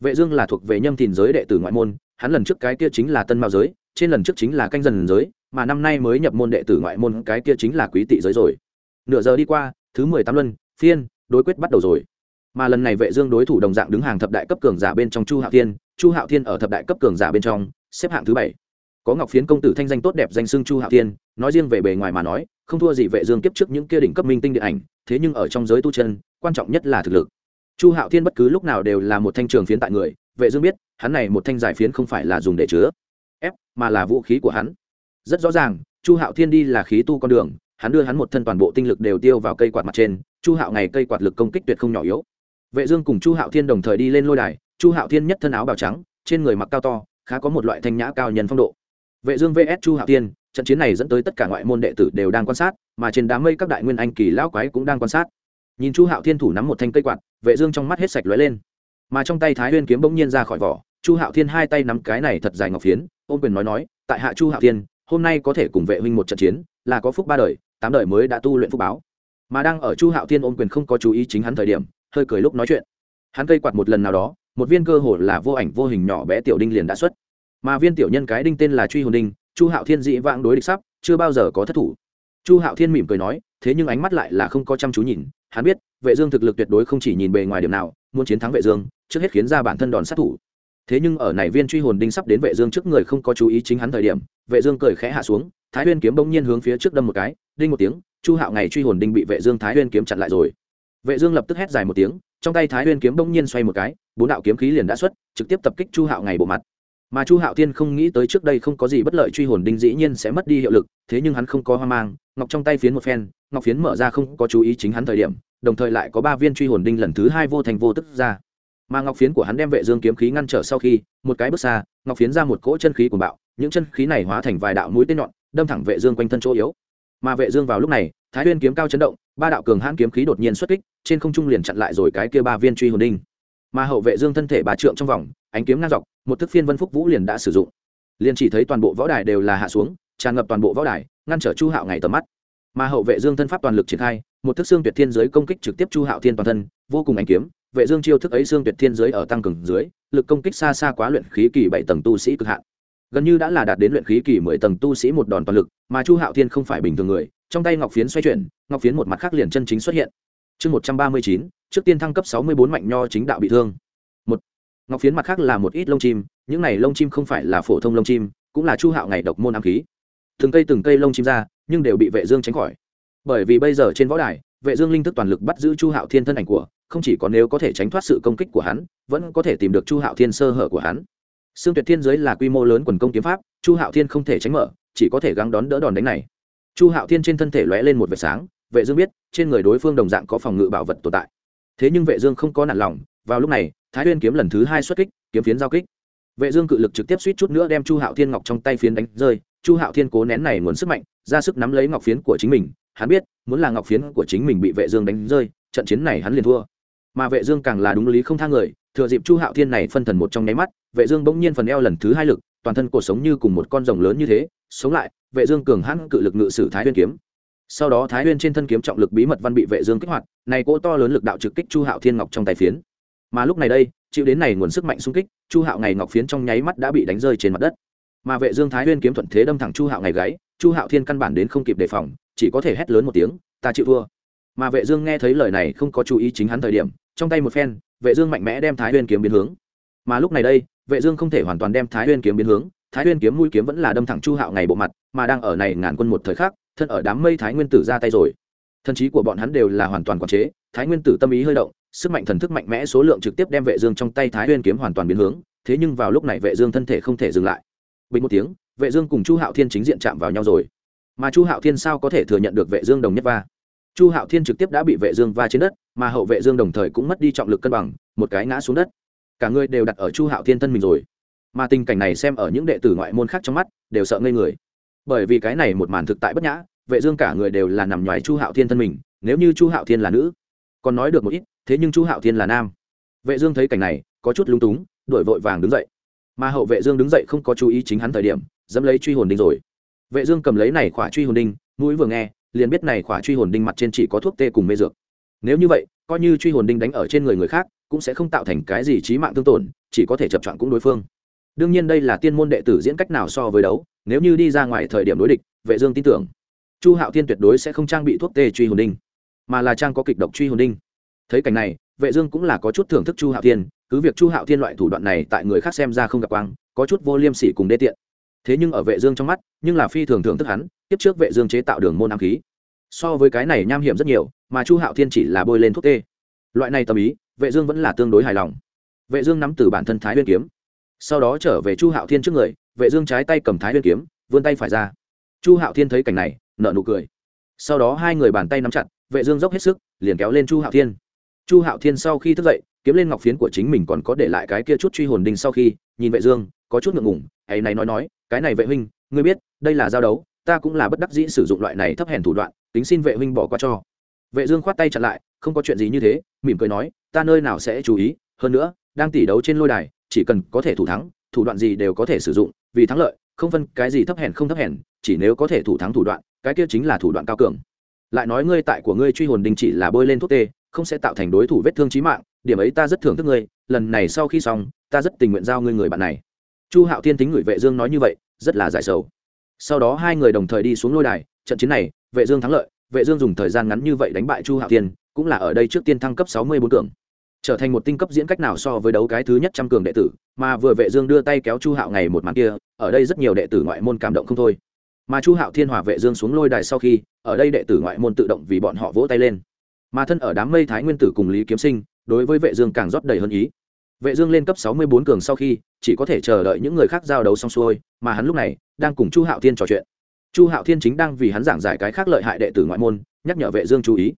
Speaker 1: Vệ dương là thuộc về nhâm thìn giới đệ tử ngoại môn, hắn lần trước cái kia chính là tân mao giới, trên lần trước chính là canh dần giới, mà năm nay mới nhập môn đệ tử ngoại môn cái kia chính là quý tị giới rồi. Nửa giờ đi qua, thứ mười tám luân, phiên, đối quyết bắt đầu rồi. Mà lần này vệ dương đối thủ đồng dạng đứng hàng thập đại cấp cường giả bên trong chu hạo thiên, chu hạo thiên ở thập đại cấp cường giả bên trong, xếp hạng thứ bảy. Có ngọc phiến công tử thanh danh tốt đẹp danh xưng chu hạo thiên, nói riêng về bề ngoài mà nói không thua gì vệ dương kiếp trước những kia đỉnh cấp minh tinh điện ảnh, thế nhưng ở trong giới tu chân, quan trọng nhất là thực lực. Chu hạo thiên bất cứ lúc nào đều là một thanh trường phiến tại người, vệ dương biết, hắn này một thanh giải phiến không phải là dùng để chứa ép, mà là vũ khí của hắn. Rất rõ ràng, chu hạo thiên đi là khí tu con đường, hắn đưa hắn một thân toàn bộ tinh lực đều tiêu vào cây quạt mặt trên, chu hạo ngày cây quạt lực công kích tuyệt không nhỏ yếu. Vệ dương cùng chu hạo thiên đồng thời đi lên lôi đài, chu hạo thiên nhất thân áo bào trắng, trên người mặc cao to, khá có một loại thanh nhã cao nhân phong độ. Vệ dương vs chu hạo thiên trận chiến này dẫn tới tất cả ngoại môn đệ tử đều đang quan sát, mà trên đám mây các đại nguyên anh kỳ lão quái cũng đang quan sát. Nhìn chu hạo thiên thủ nắm một thanh cây quạt, vệ dương trong mắt hết sạch lóe lên. Mà trong tay thái nguyên kiếm bỗng nhiên ra khỏi vỏ, chu hạo thiên hai tay nắm cái này thật dài ngọc phiến ôn quyền nói nói, tại hạ chu hạo thiên, hôm nay có thể cùng vệ huynh một trận chiến, là có phúc ba đời, tám đời mới đã tu luyện phúc báo. Mà đang ở chu hạo thiên ôn quyền không có chú ý chính hắn thời điểm, hơi cười lúc nói chuyện. Hắn cây quạt một lần nào đó, một viên cơ hồ là vô ảnh vô hình nhỏ bé tiểu đinh liền đã xuất. Mà viên tiểu nhân cái đinh tên là truy hồn đinh chu hạo thiên dĩ vãng đối địch sắp, chưa bao giờ có thất thủ. Chu hạo thiên mỉm cười nói, thế nhưng ánh mắt lại là không có chăm chú nhìn, hắn biết, vệ dương thực lực tuyệt đối không chỉ nhìn bề ngoài điểm nào, muốn chiến thắng vệ dương, trước hết khiến ra bản thân đòn sát thủ. Thế nhưng ở này viên truy hồn đinh sắp đến vệ dương trước người không có chú ý chính hắn thời điểm, vệ dương cười khẽ hạ xuống, thái huyên kiếm bỗng nhiên hướng phía trước đâm một cái, đinh một tiếng, chu hạo ngày truy hồn đinh bị vệ dương thái huyên kiếm chặn lại rồi. Vệ dương lập tức hét dài một tiếng, trong tay thái huyên kiếm bỗng nhiên xoay một cái, bốn đạo kiếm khí liền đã xuất, trực tiếp tập kích chu hạo ngày bộ mặt mà chu hạo thiên không nghĩ tới trước đây không có gì bất lợi truy hồn đinh dĩ nhiên sẽ mất đi hiệu lực, thế nhưng hắn không có hoang mang, ngọc trong tay phiến một phen, ngọc phiến mở ra không có chú ý chính hắn thời điểm, đồng thời lại có ba viên truy hồn đinh lần thứ hai vô thành vô tức ra. Mà ngọc phiến của hắn đem vệ dương kiếm khí ngăn trở sau khi, một cái bước xa, ngọc phiến ra một cỗ chân khí của bạo, những chân khí này hóa thành vài đạo mũi tên nhọn, đâm thẳng vệ dương quanh thân chỗ yếu. Mà vệ dương vào lúc này, thái nguyên kiếm cao chấn động, ba đạo cường hãn kiếm khí đột nhiên xuất kích, trên không trung liền chặn lại rồi cái kia ba viên truy hồn đinh. Mà hậu vệ dương thân thể bà trượng trong vòng, ánh kiếm ngang dọc một thức phiên vân phúc vũ liền đã sử dụng. Liền chỉ thấy toàn bộ võ đài đều là hạ xuống, tràn ngập toàn bộ võ đài, ngăn trở chu hạo ngày tầm mắt. Mà hậu vệ dương thân pháp toàn lực triển khai, một thức xương tuyệt thiên giới công kích trực tiếp chu hạo thiên toàn thân, vô cùng ánh kiếm, vệ dương chiêu thức ấy xương tuyệt thiên giới ở tăng cường dưới, lực công kích xa xa quá luyện khí kỳ bảy tầng tu sĩ cực hạn. Gần như đã là đạt đến luyện khí kỳ mười tầng tu sĩ một đòn toàn lực, mà chu hạo thiên không phải bình thường người, trong tay ngọc phiến xoay chuyển, ngọc phiến một mặt khác liền chân chính xuất hiện. Chương một trăm ba mươi chín, trước tiên thăng cấp sáu mươi bốn mạnh nho chính đạo bị thương ngọc phiến mặt khác là một ít lông chim những này lông chim không phải là phổ thông lông chim cũng là chu hạo ngày độc môn ám khí từng cây từng cây lông chim ra nhưng đều bị vệ dương tránh khỏi bởi vì bây giờ trên võ đài vệ dương linh thức toàn lực bắt giữ chu hạo thiên thân ảnh của không chỉ có nếu có thể tránh thoát sự công kích của hắn vẫn có thể tìm được chu hạo thiên sơ hở của hắn Sương Tuyệt Thiên giới là quy mô lớn quần công kiếm pháp, Chu Hạo Thiên không thể tránh mở, chỉ có thể gắng đón đỡ đòn đánh này. Chu Hạo Thiên trên thân thể lóe lên một vệt sáng, Vệ Dương biết, trên người đối phương đồng dạng có phòng ngự bảo vật tồn tại. Thế nhưng Vệ Dương không có nản lòng, vào lúc này, Thái huyên kiếm lần thứ hai xuất kích, kiếm phiến giao kích. Vệ Dương cự lực trực tiếp suýt chút nữa đem Chu Hạo Thiên ngọc trong tay phiến đánh rơi, Chu Hạo Thiên cố nén này nguồn sức mạnh, ra sức nắm lấy ngọc phiến của chính mình, hắn biết, muốn là ngọc phiến của chính mình bị Vệ Dương đánh rơi, trận chiến này hắn liền thua. Mà Vệ Dương càng là đúng lý không tha người, thừa dịp chu hạo thiên này phân thần một trong nháy mắt vệ dương bỗng nhiên phần eo lần thứ hai lực toàn thân cổ sống như cùng một con rồng lớn như thế. Sống lại vệ dương cường hãn cự lực ngự sử thái nguyên kiếm. Sau đó thái nguyên trên thân kiếm trọng lực bí mật văn bị vệ dương kích hoạt này cỗ to lớn lực đạo trực kích chu hạo thiên ngọc trong tay phiến mà lúc này đây, chịu đến này nguồn sức mạnh xung kích, chu hạo ngày ngọc phiến trong nháy mắt đã bị đánh rơi trên mặt đất. Mà vệ dương thái nguyên kiếm thuận thế đâm thẳng chu hạo ngày gáy, chu hạo thiên căn bản đến không kịp đề phòng, chỉ có thể hét lớn một tiếng, ta chịu thua. Mà vệ dương nghe thấy lời này không có chú ý chính hắn thời điểm, trong tay một phen, vệ dương mạnh mẽ đem thái nguyên kiếm biến hướng. Mà lúc này đây, vệ dương không thể hoàn toàn đem thái nguyên kiếm biến hướng, thái nguyên kiếm mũi kiếm vẫn là đâm thẳng chu hạo ngày bộ mặt, mà đang ở này ngàn quân một thời khắc, thân ở đám mây thái nguyên tử ra tay rồi. Thần trí của bọn hắn đều là hoàn toàn quản chế, thái nguyên tử tâm ý hơi động sức mạnh thần thức mạnh mẽ số lượng trực tiếp đem vệ dương trong tay thái nguyên kiếm hoàn toàn biến hướng, thế nhưng vào lúc này vệ dương thân thể không thể dừng lại. Bình một tiếng, vệ dương cùng chu hạo thiên chính diện chạm vào nhau rồi. Mà chu hạo thiên sao có thể thừa nhận được vệ dương đồng nhất va? Chu hạo thiên trực tiếp đã bị vệ dương va trên đất, mà hậu vệ dương đồng thời cũng mất đi trọng lực cân bằng, một cái ngã xuống đất. Cả người đều đặt ở chu hạo thiên thân mình rồi. Mà tình cảnh này xem ở những đệ tử ngoại môn khác trong mắt, đều sợ ngây người. Bởi vì cái này một màn thực tại bất nhã, vệ dương cả người đều là nằm nhói chu hạo thiên thân mình, nếu như chu hạo thiên là nữ, còn nói được một ít thế nhưng chu hạo thiên là nam. Vệ dương thấy cảnh này, có chút lung túng, đuổi vội vàng đứng dậy. Mà hậu vệ dương đứng dậy không có chú ý chính hắn thời điểm, dẫm lấy truy hồn đinh rồi. Vệ dương cầm lấy này khỏa truy hồn đinh, mũi vừa nghe, liền biết này khỏa truy hồn đinh mặt trên chỉ có thuốc tê cùng mê dược. Nếu như vậy, coi như truy hồn đinh đánh ở trên người người khác, cũng sẽ không tạo thành cái gì chí mạng tương tổn, chỉ có thể chập chọn cũng đối phương. Đương nhiên đây là tiên môn đệ tử diễn cách nào so với đấu, nếu như đi ra ngoài thời điểm đối địch, vệ dương tin tưởng. Chu hạo thiên tuyệt đối sẽ không trang bị thuốc tê truy hồn đinh, mà là trang có kịch độc truy hồn đinh thấy cảnh này, vệ dương cũng là có chút thưởng thức chu hạo thiên, cứ việc chu hạo thiên loại thủ đoạn này tại người khác xem ra không gặp quang, có chút vô liêm sỉ cùng đê tiện. Thế nhưng ở vệ dương trong mắt, nhưng là phi thường thưởng thức hắn, tiếp trước vệ dương chế tạo đường môn ám khí. So với cái này nham hiểm rất nhiều, mà chu hạo thiên chỉ là bôi lên thuốc tê. Loại này tâm ý, vệ dương vẫn là tương đối hài lòng. Vệ dương nắm từ bản thân thái nguyên kiếm. Sau đó trở về chu hạo thiên trước người, vệ dương trái tay cầm thái nguyên kiếm, vươn tay phải ra. Chu hạo thiên thấy cảnh này, nở nụ cười. Sau đó hai người bàn tay nắm chặt, vệ dương dốc hết sức, liền kéo lên chu hạo thiên chu hạo thiên sau khi thức dậy, kiếm lên ngọc phiến của chính mình còn có để lại cái kia chút truy hồn đinh sau khi, nhìn vệ dương, có chút ngượng ngùng, ấy này nói nói, cái này vệ huynh, ngươi biết, đây là giao đấu, ta cũng là bất đắc dĩ sử dụng loại này thấp hèn thủ đoạn, tính xin vệ huynh bỏ qua cho. Vệ dương khoát tay chặn lại, không có chuyện gì như thế, mỉm cười nói, ta nơi nào sẽ chú ý, hơn nữa, đang tỷ đấu trên lôi đài, chỉ cần có thể thủ thắng, thủ đoạn gì đều có thể sử dụng, vì thắng lợi, không phân cái gì thấp hèn không thấp hèn, chỉ nếu có thể thủ thắng thủ đoạn, cái kia chính là thủ đoạn cao cường. Lại nói, ngươi tại của ngươi truy hồn đình chỉ là bôi lên thuốc tê không sẽ tạo thành đối thủ vết thương chí mạng, điểm ấy ta rất thưởng thức ngươi, lần này sau khi xong, ta rất tình nguyện giao ngươi người bạn này. Chu hạo thiên tính người vệ dương nói như vậy, rất là giải sầu. Sau đó hai người đồng thời đi xuống lôi đài, trận chiến này, vệ dương thắng lợi, vệ dương dùng thời gian ngắn như vậy đánh bại chu hạo thiên, cũng là ở đây trước tiên thăng cấp 64 cường. Trở thành một tinh cấp diễn cách nào so với đấu cái thứ nhất trăm cường đệ tử, mà vừa vệ dương đưa tay kéo chu hạo ngày một màn kia, ở đây rất nhiều đệ tử ngoại môn cảm động không thôi. Mà chu hạo thiên hòa vệ dương xuống lôi đài sau khi, ở đây đệ tử ngoại môn tự động vì bọn họ vỗ tay lên mà thân ở đám mây thái nguyên tử cùng lý kiếm sinh, đối với vệ dương càng rót đầy hơn ý. Vệ dương lên cấp 64 cường sau khi, chỉ có thể chờ đợi những người khác giao đấu xong xuôi, mà hắn lúc này đang cùng chu hạo thiên trò chuyện. Chu hạo thiên chính đang vì hắn giảng giải cái khác lợi hại đệ tử ngoại môn, nhắc nhở vệ dương chú ý.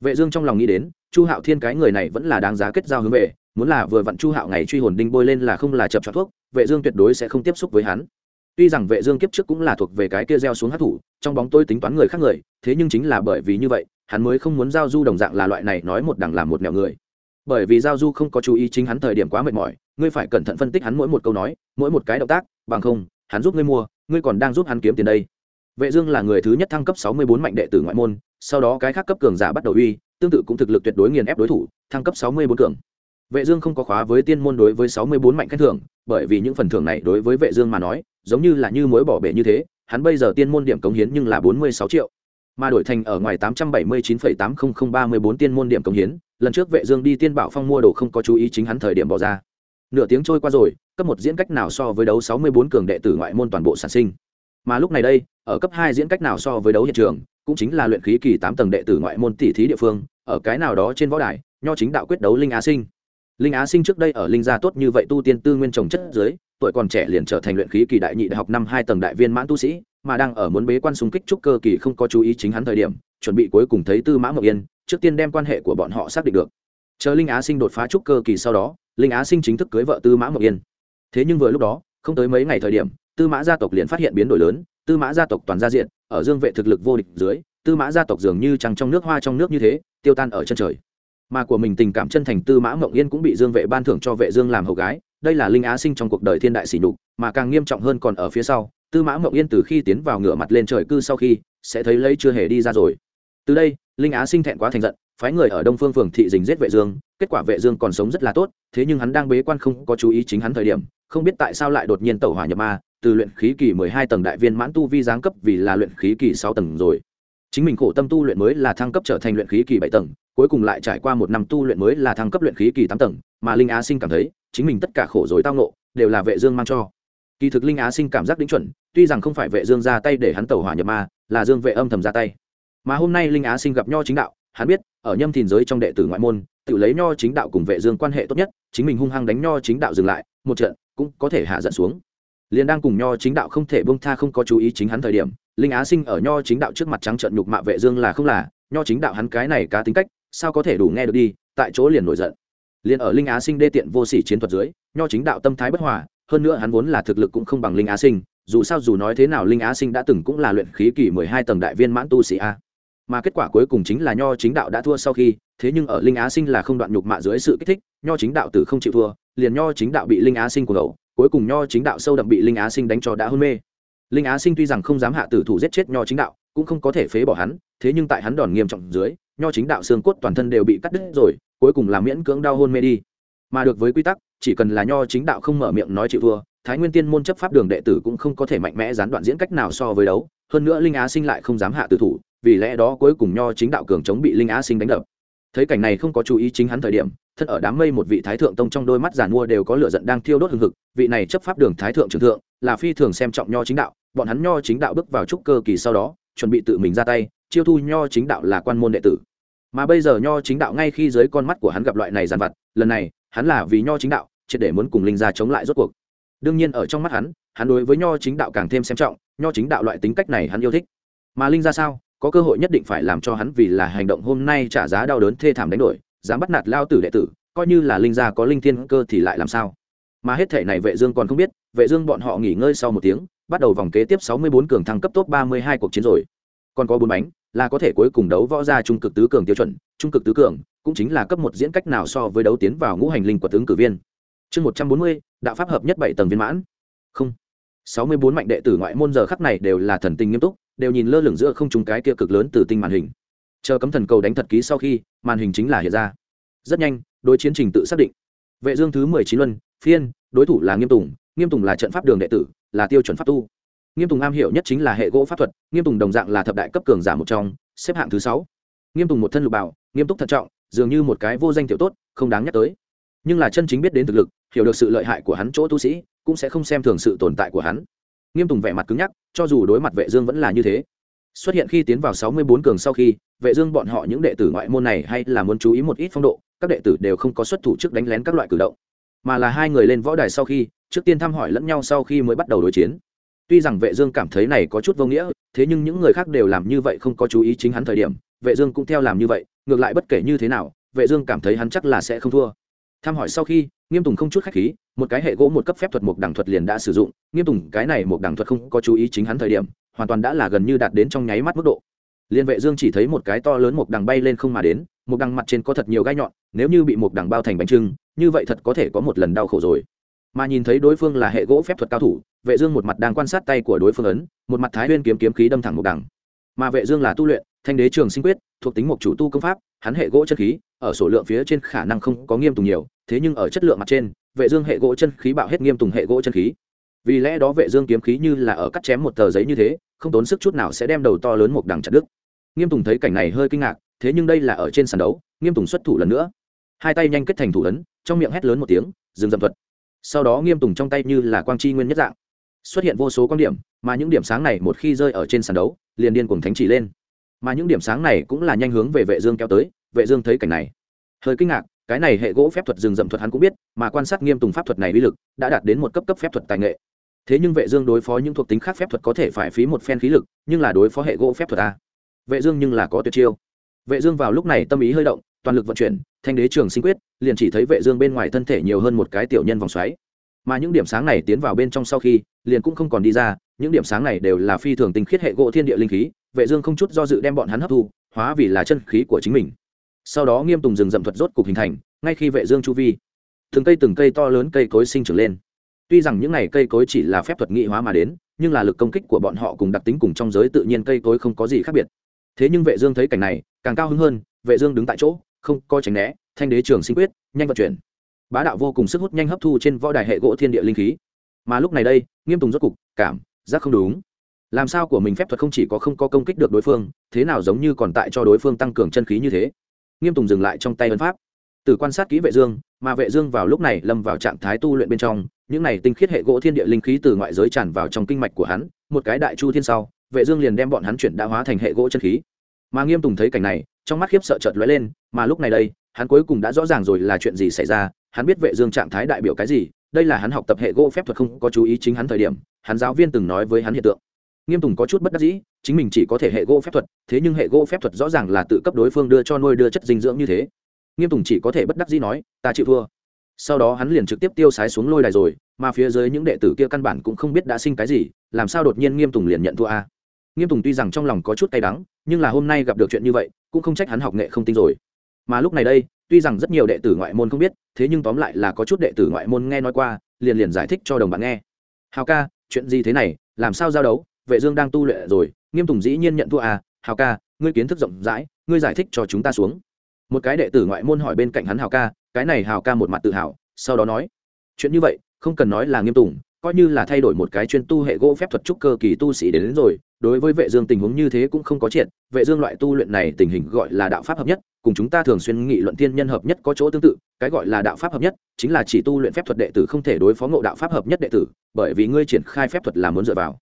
Speaker 1: Vệ dương trong lòng nghĩ đến, chu hạo thiên cái người này vẫn là đáng giá kết giao hướng về, muốn là vừa vặn chu hạo ngày truy hồn đinh bôi lên là không là chập cho thuốc, vệ dương tuyệt đối sẽ không tiếp xúc với hắn. Tuy rằng vệ dương kiếp trước cũng là thuộc về cái kia gieo xuống hắc thủ trong bóng tôi tính toán người khác người, thế nhưng chính là bởi vì như vậy hắn mới không muốn giao du đồng dạng là loại này nói một đằng làm một nẻo người. Bởi vì giao du không có chú ý chính hắn thời điểm quá mệt mỏi, ngươi phải cẩn thận phân tích hắn mỗi một câu nói, mỗi một cái động tác, bằng không, hắn giúp ngươi mua, ngươi còn đang giúp hắn kiếm tiền đây. Vệ dương là người thứ nhất thăng cấp 64 mạnh đệ tử ngoại môn, sau đó cái khác cấp cường giả bắt đầu uy, tương tự cũng thực lực tuyệt đối nghiền ép đối thủ, thăng cấp 64 cường. Vệ dương không có khóa với tiên môn đối với 64 mạnh khen thưởng, bởi vì những phần thưởng này đối với vệ dương mà nói, giống như là như muối bỏ bể như thế, hắn bây giờ tiên môn điểm cống hiến nhưng là 46 triệu mà đổi thành ở ngoài 879,80034 tiên môn điểm cống hiến lần trước vệ dương đi tiên bảo phong mua đồ không có chú ý chính hắn thời điểm bỏ ra. Nửa tiếng trôi qua rồi cấp một diễn cách nào so với đấu 64 cường đệ tử ngoại môn toàn bộ sản sinh. Mà lúc này đây ở cấp hai diễn cách nào so với đấu hiện trường cũng chính là luyện khí kỳ tám tầng đệ tử ngoại môn tỷ thí địa phương ở cái nào đó trên võ đài nho chính đạo quyết đấu linh á sinh. Linh á sinh trước đây ở linh gia tốt như vậy tu tiên tư nguyên trồng chất dưới tuổi còn trẻ liền trở thành luyện khí kỳ đại nhị đại học năm hai tầng đại viên mãn tu sĩ mà đang ở muốn bế quan xung kích trúc cơ kỳ không có chú ý chính hắn thời điểm, chuẩn bị cuối cùng thấy tư mã ngọc yên, trước tiên đem quan hệ của bọn họ xác định được. Chờ linh á sinh đột phá trúc cơ kỳ sau đó, linh á sinh chính thức cưới vợ tư mã ngọc yên. Thế nhưng vừa lúc đó, không tới mấy ngày thời điểm, tư mã gia tộc liền phát hiện biến đổi lớn, tư mã gia tộc toàn gia diện, ở dương vệ thực lực vô địch dưới, tư mã gia tộc dường như trăng trong nước hoa trong nước như thế, tiêu tan ở chân trời. Mà của mình tình cảm chân thành tư mã mộng yên cũng bị dương vệ ban thưởng cho vệ dương làm hầu gái, đây là linh á sinh trong cuộc đời thiên đại sỉ nhục, mà càng nghiêm trọng hơn còn ở phía sau tư mã mộng yên từ khi tiến vào ngửa mặt lên trời cư sau khi, sẽ thấy lấy chưa hề đi ra rồi. Từ đây, linh á sinh thẹn quá thành giận, phái người ở đông phương phường thị dình giết vệ dương, kết quả vệ dương còn sống rất là tốt, thế nhưng hắn đang bế quan không có chú ý chính hắn thời điểm, không biết tại sao lại đột nhiên tẩu hỏa nhập ma, từ luyện khí kỳ mười hai tầng đại viên mãn tu vi giáng cấp vì là luyện khí kỳ sáu tầng rồi. Chính mình khổ tâm tu luyện mới là thăng cấp trở thành luyện khí kỳ bảy tầng, cuối cùng lại trải qua một năm tu luyện mới là thăng cấp luyện khí kỳ tám tầng, mà linh á sinh cảm thấy, chính mình tất cả khổ rồi tao nộ đều là vệ dương mang cho kỳ thực linh á sinh cảm giác đính chuẩn, tuy rằng không phải vệ dương ra tay để hắn tẩu hỏa nhập ma, là dương vệ âm thầm ra tay. Mà hôm nay linh á sinh gặp nho chính đạo, hắn biết, ở nhâm thìn giới trong đệ tử ngoại môn, tự lấy nho chính đạo cùng vệ dương quan hệ tốt nhất, chính mình hung hăng đánh nho chính đạo dừng lại, một trận cũng có thể hạ giận xuống. Liền đang cùng nho chính đạo không thể buông tha không có chú ý chính hắn thời điểm, linh á sinh ở nho chính đạo trước mặt trắng trợn nhục mạ vệ dương là không là, nho chính đạo hắn cái này cá tính cách, sao có thể đủ nghe được đi, tại chỗ liền nổi giận. Liền ở linh á sinh đê tiện vô sỉ chiến thuật dưới, nho chính đạo tâm thái bất hòa hơn nữa hắn vốn là thực lực cũng không bằng linh á sinh, dù sao dù nói thế nào linh á sinh đã từng cũng là luyện khí kỳ mười hai tầng đại viên mãn tu sĩ a. Mà kết quả cuối cùng chính là nho chính đạo đã thua sau khi, thế nhưng ở linh á sinh là không đoạn nhục mạ dưới sự kích thích, nho chính đạo tử không chịu thua, liền nho chính đạo bị linh á sinh của đầu cuối cùng nho chính đạo sâu đậm bị linh á sinh đánh cho đã hôn mê. Linh á sinh tuy rằng không dám hạ tử thủ giết chết nho chính đạo, cũng không có thể phế bỏ hắn, thế nhưng tại hắn đòn nghiêm trọng dưới, nho chính đạo xương cốt toàn thân đều bị cắt đứt rồi, cuối cùng là miễn cưỡng đau hôn mê đi mà được với quy tắc, chỉ cần là nho chính đạo không mở miệng nói chịu thua, thái nguyên tiên môn chấp pháp đường đệ tử cũng không có thể mạnh mẽ gián đoạn diễn cách nào so với đấu. Hơn nữa linh á sinh lại không dám hạ tử thủ, vì lẽ đó cuối cùng nho chính đạo cường chống bị linh á sinh đánh đập. Thấy cảnh này không có chú ý chính hắn thời điểm thân ở đám mây một vị thái thượng tông trong đôi mắt giàn mua đều có lửa giận đang thiêu đốt hừng hực, vị này chấp pháp đường thái thượng trưởng thượng, là phi thường xem trọng nho chính đạo, bọn hắn nho chính đạo bước vào trúc cơ kỳ sau đó, chuẩn bị tự mình ra tay, chiêu thu nho chính đạo là quan môn đệ tử. Mà bây giờ nho chính đạo ngay khi dưới con mắt của hắn gặp loại này giàn vặt, lần này hắn là vì nho chính đạo, triệt để muốn cùng linh gia chống lại rốt cuộc. Đương nhiên ở trong mắt hắn hắn đối với nho chính đạo càng thêm xem trọng, nho chính đạo loại tính cách này hắn yêu thích. Mà linh gia sao? Có cơ hội nhất định phải làm cho hắn vì là hành động hôm nay trả giá đau đớn thê thảm đánh đổi, dám bắt nạt lao tử đệ tử, coi như là linh gia có linh thiên cơ thì lại làm sao? Mà hết thể này vệ dương còn không biết, vệ dương bọn họ nghỉ ngơi sau một tiếng, bắt đầu vòng kế tiếp 64 cường thăng cấp top 32 cuộc chiến rồi. Còn có bốn bánh, là có thể cuối cùng đấu võ ra trung cực tứ cường tiêu chuẩn, trung cực tứ cường cũng chính là cấp một diễn cách nào so với đấu tiến vào ngũ hành linh quật ứng cử viên. Chương 140, đạo pháp hợp nhất bảy tầng viên mãn. Không. 64 mạnh đệ tử ngoại môn giờ khắc này đều là thần tình nghiêm túc đều nhìn lơ lửng giữa không trung cái kia cực lớn từ tinh màn hình. Chờ cấm thần cầu đánh thật ký sau khi màn hình chính là hiện ra. Rất nhanh đối chiến trình tự xác định. Vệ dương thứ 19 luân phiên đối thủ là nghiêm tùng nghiêm tùng là trận pháp đường đệ tử là tiêu chuẩn pháp tu. Nghiêm tùng am hiểu nhất chính là hệ gỗ pháp thuật nghiêm tùng đồng dạng là thập đại cấp cường giả một trong xếp hạng thứ sáu. Nghiêm tùng một thân lục bảo nghiêm túc thận trọng dường như một cái vô danh tiểu tốt, không đáng nhắc tới. Nhưng là chân chính biết đến thực lực, hiểu được sự lợi hại của hắn chỗ tu sĩ, cũng sẽ không xem thường sự tồn tại của hắn. Nghiêm tùng vẻ mặt cứng nhắc, cho dù đối mặt vệ dương vẫn là như thế. Xuất hiện khi tiến vào sáu mươi bốn cường sau khi, vệ dương bọn họ những đệ tử ngoại môn này hay là muốn chú ý một ít phong độ, các đệ tử đều không có xuất thủ trước đánh lén các loại cử động. Mà là hai người lên võ đài sau khi, trước tiên thăm hỏi lẫn nhau sau khi mới bắt đầu đối chiến. Tuy rằng vệ dương cảm thấy này có chút vô nghĩa, thế nhưng những người khác đều làm như vậy không có chú ý chính hắn thời điểm, vệ dương cũng theo làm như vậy ngược lại bất kể như thế nào, vệ dương cảm thấy hắn chắc là sẽ không thua. Tham hỏi sau khi, nghiêm tùng không chút khách khí, một cái hệ gỗ một cấp phép thuật một đẳng thuật liền đã sử dụng, nghiêm tùng cái này một đẳng thuật không có chú ý chính hắn thời điểm, hoàn toàn đã là gần như đạt đến trong nháy mắt mức độ. Liên vệ dương chỉ thấy một cái to lớn một đằng bay lên không mà đến một đằng mặt trên có thật nhiều gai nhọn, nếu như bị một đằng bao thành bánh trưng, như vậy thật có thể có một lần đau khổ rồi. Mà nhìn thấy đối phương là hệ gỗ phép thuật cao thủ, vệ dương một mặt đang quan sát tay của đối phương ấn, một mặt thái nguyên kiếm kiếm khí đâm thẳng một đằng mà vệ dương là tu luyện thanh đế trường sinh quyết, thuộc tính một chủ tu công pháp, hắn hệ gỗ chân khí, ở số lượng phía trên khả năng không có nghiêm tùng nhiều, thế nhưng ở chất lượng mặt trên, vệ dương hệ gỗ chân khí bạo hết nghiêm tùng hệ gỗ chân khí. Vì lẽ đó vệ dương kiếm khí như là ở cắt chém một tờ giấy như thế, không tốn sức chút nào sẽ đem đầu to lớn một đằng chặt đứt. Nghiêm tùng thấy cảnh này hơi kinh ngạc, thế nhưng đây là ở trên sàn đấu, nghiêm tùng xuất thủ lần nữa. Hai tay nhanh kết thành thủ ấn, trong miệng hét lớn một tiếng, dừng dậm thuật. Sau đó nghiêm tùng trong tay như là quang chi nguyên nhất dạng. Xuất hiện vô số quan điểm, mà những điểm sáng này một khi rơi ở trên sàn đấu, liền điên cuồng thánh chỉ lên mà những điểm sáng này cũng là nhanh hướng về vệ dương kéo tới, vệ dương thấy cảnh này. Hơi kinh ngạc, cái này hệ gỗ phép thuật rừng rậm thuật hắn cũng biết, mà quan sát nghiêm tùng pháp thuật này uy lực, đã đạt đến một cấp cấp phép thuật tài nghệ. Thế nhưng vệ dương đối phó những thuộc tính khác phép thuật có thể phải phí một phen khí lực, nhưng là đối phó hệ gỗ phép thuật a vệ dương nhưng là có tuyệt chiêu. Vệ dương vào lúc này tâm ý hơi động, toàn lực vận chuyển, thanh đế trường sinh quyết, liền chỉ thấy vệ dương bên ngoài thân thể nhiều hơn một cái tiểu nhân vòng xoáy. Mà những điểm sáng này tiến vào bên trong sau khi, liền cũng không còn đi ra, những điểm sáng này đều là phi thường tinh khiết hệ gỗ thiên địa linh khí vệ dương không chút do dự đem bọn hắn hấp thu, hóa vì là chân khí của chính mình. Sau đó nghiêm tùng rừng rậm thuật rốt cục hình thành, ngay khi vệ dương chu vi, từng cây từng cây to lớn cây cối sinh trưởng lên. Tuy rằng những này cây cối chỉ là phép thuật nghị hóa mà đến, nhưng là lực công kích của bọn họ cùng đặc tính cùng trong giới tự nhiên cây cối không có gì khác biệt. Thế nhưng vệ dương thấy cảnh này, càng cao hứng hơn, vệ dương đứng tại chỗ, không coi tránh né, thanh đế trường sinh quyết, nhanh vận chuyển. Bá đạo vô cùng sức hút nhanh hấp thu trên võ đài hệ gỗ thiên địa linh khí. Mà lúc này đây, nghiêm tùng rốt cục, cảm giác không đúng làm sao của mình phép thuật không chỉ có không có công kích được đối phương, thế nào giống như còn tại cho đối phương tăng cường chân khí như thế. Nghiêm tùng dừng lại trong tay ấn pháp. Từ quan sát kỹ vệ dương, mà vệ dương vào lúc này lâm vào trạng thái tu luyện bên trong, những này tinh khiết hệ gỗ thiên địa linh khí từ ngoại giới tràn vào trong kinh mạch của hắn, một cái đại chu thiên sau, vệ dương liền đem bọn hắn chuyển đã hóa thành hệ gỗ chân khí. Mà nghiêm tùng thấy cảnh này, trong mắt khiếp sợ chợt lóe lên, mà lúc này đây, hắn cuối cùng đã rõ ràng rồi là chuyện gì xảy ra, hắn biết vệ dương trạng thái đại biểu cái gì, đây là hắn học tập hệ gỗ phép thuật không có chú ý chính hắn thời điểm, hắn giáo viên từng nói với hắn hiện tượng nghiêm tùng có chút bất đắc dĩ, chính mình chỉ có thể hệ gỗ phép thuật, thế nhưng hệ gỗ phép thuật rõ ràng là tự cấp đối phương đưa cho nuôi đưa chất dinh dưỡng như thế. Nghiêm tùng chỉ có thể bất đắc dĩ nói, ta chịu thua. Sau đó hắn liền trực tiếp tiêu sái xuống lôi đài rồi, mà phía dưới những đệ tử kia căn bản cũng không biết đã sinh cái gì, làm sao đột nhiên nghiêm tùng liền nhận thua a? Nghiêm tùng tuy rằng trong lòng có chút cay đắng, nhưng là hôm nay gặp được chuyện như vậy, cũng không trách hắn học nghệ không tinh rồi. Mà lúc này đây, tuy rằng rất nhiều đệ tử ngoại môn không biết, thế nhưng tóm lại là có chút đệ tử ngoại môn nghe nói qua, liền liền giải thích cho đồng bạn nghe. Hào ca, chuyện gì thế này, làm sao giao đấu? Vệ dương đang tu luyện rồi nghiêm tùng dĩ nhiên nhận thua à hào ca ngươi kiến thức rộng rãi ngươi giải thích cho chúng ta xuống. Một cái đệ tử ngoại môn hỏi bên cạnh hắn hào ca cái này hào ca một mặt tự hào sau đó nói chuyện như vậy không cần nói là nghiêm tùng coi như là thay đổi một cái chuyên tu hệ gỗ phép thuật trúc cơ kỳ tu sĩ đến, đến rồi đối với vệ dương tình huống như thế cũng không có chuyện vệ dương loại tu luyện này tình hình gọi là đạo pháp hợp nhất cùng chúng ta thường xuyên nghị luận thiên nhân hợp nhất có chỗ tương tự cái gọi là đạo pháp hợp nhất chính là chỉ tu luyện phép thuật đệ tử không thể đối phó ngộ đạo pháp hợp nhất đệ tử bởi vì ngươi triển khai phép thuật là muốn dựa vào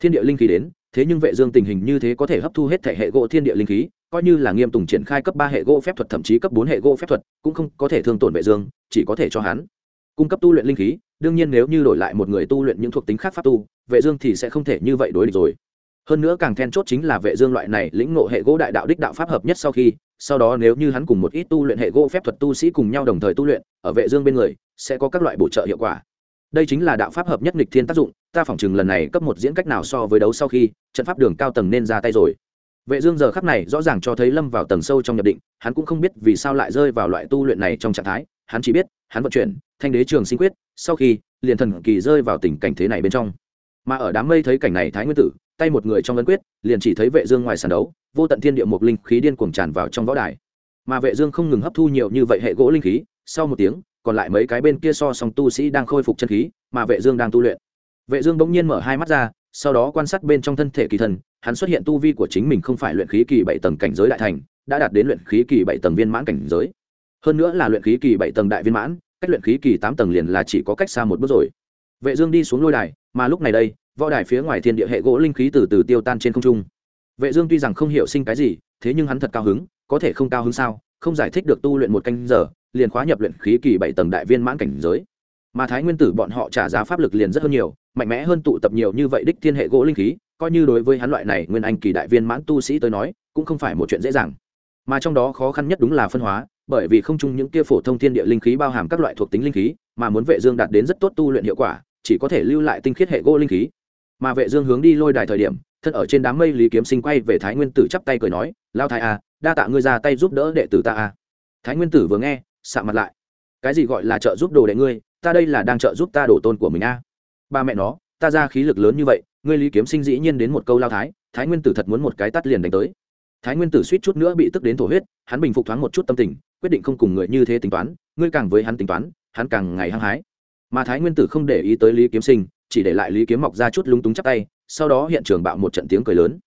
Speaker 1: thiên địa linh khí đến, thế nhưng vệ dương tình hình như thế có thể hấp thu hết thể hệ gỗ thiên địa linh khí, coi như là nghiêm tùng triển khai cấp ba hệ gỗ phép thuật thậm chí cấp bốn hệ gỗ phép thuật, cũng không có thể thương tổn vệ dương, chỉ có thể cho hắn. Cung cấp tu luyện linh khí, đương nhiên nếu như đổi lại một người tu luyện những thuộc tính khác pháp tu, vệ dương thì sẽ không thể như vậy đối địch rồi. Hơn nữa càng then chốt chính là vệ dương loại này lĩnh ngộ hệ gỗ đại đạo đích đạo pháp hợp nhất sau khi, sau đó nếu như hắn cùng một ít tu luyện hệ gỗ phép thuật tu sĩ cùng nhau đồng thời tu luyện, ở vệ dương bên người, sẽ có các loại bổ trợ hiệu quả. Đây chính là đạo pháp hợp nhất nghịch thiên tác dụng ta phỏng chừng lần này cấp một diễn cách nào so với đấu sau khi, trận pháp đường cao tầng nên ra tay rồi. Vệ dương giờ khắc này rõ ràng cho thấy lâm vào tầng sâu trong nhập định, hắn cũng không biết vì sao lại rơi vào loại tu luyện này trong trạng thái, hắn chỉ biết, hắn vận chuyển, thanh đế trường sinh quyết, sau khi, liền thần kỳ rơi vào tình cảnh thế này bên trong. Mà ở đám mây thấy cảnh này thái nguyên tử, tay một người trong ấn quyết, liền chỉ thấy vệ dương ngoài sàn đấu, vô tận thiên địa một linh khí điên cuồng tràn vào trong võ đài. Mà vệ dương không ngừng hấp thu nhiều như vậy hệ gỗ linh khí, sau một tiếng, còn lại mấy cái bên kia so song tu sĩ đang khôi phục chân khí, mà vệ dương đang tu luyện vệ dương bỗng nhiên mở hai mắt ra, sau đó quan sát bên trong thân thể kỳ thần, hắn xuất hiện tu vi của chính mình không phải luyện khí kỳ bảy tầng cảnh giới đại thành, đã đạt đến luyện khí kỳ bảy tầng viên mãn cảnh giới. Hơn nữa là luyện khí kỳ bảy tầng đại viên mãn, cách luyện khí kỳ tám tầng liền là chỉ có cách xa một bước rồi. Vệ dương đi xuống lôi đài, mà lúc này đây, võ đài phía ngoài thiên địa hệ gỗ linh khí từ từ tiêu tan trên không trung. Vệ dương tuy rằng không hiểu sinh cái gì, thế nhưng hắn thật cao hứng, có thể không cao hứng sao? Không giải thích được tu luyện một canh giờ, liền khóa nhập luyện khí kỳ bảy tầng đại viên mãn cảnh giới. Mà thái nguyên tử bọn họ trả giá pháp lực liền rất hơn nhiều mạnh mẽ hơn tụ tập nhiều như vậy đích thiên hệ gỗ linh khí coi như đối với hắn loại này nguyên anh kỳ đại viên mãn tu sĩ tới nói cũng không phải một chuyện dễ dàng mà trong đó khó khăn nhất đúng là phân hóa bởi vì không chung những kia phổ thông thiên địa linh khí bao hàm các loại thuộc tính linh khí mà muốn vệ dương đạt đến rất tốt tu luyện hiệu quả chỉ có thể lưu lại tinh khiết hệ gỗ linh khí mà vệ dương hướng đi lôi đài thời điểm thân ở trên đám mây lý kiếm sinh quay về thái nguyên tử chắp tay cười nói lao thái a à, đa tạ ngươi ra tay giúp đỡ đệ tử ta a à. thái nguyên tử vừa nghe sạm mặt lại cái gì gọi là trợ giúp đồ đệ ngươi ta đây là đang trợ giúp ta đổ tôn của mình a à ba mẹ nó, ta ra khí lực lớn như vậy, ngươi lý kiếm sinh dĩ nhiên đến một câu lao thái thái nguyên tử thật muốn một cái tát liền đánh tới. Thái nguyên tử suýt chút nữa bị tức đến thổ huyết, hắn bình phục thoáng một chút tâm tình, quyết định không cùng người như thế tính toán, ngươi càng với hắn tính toán, hắn càng ngày hăng hái. Mà thái nguyên tử không để ý tới lý kiếm sinh, chỉ để lại lý kiếm mọc ra chút lúng túng chắp tay, sau đó hiện trường bạo một trận tiếng cười lớn.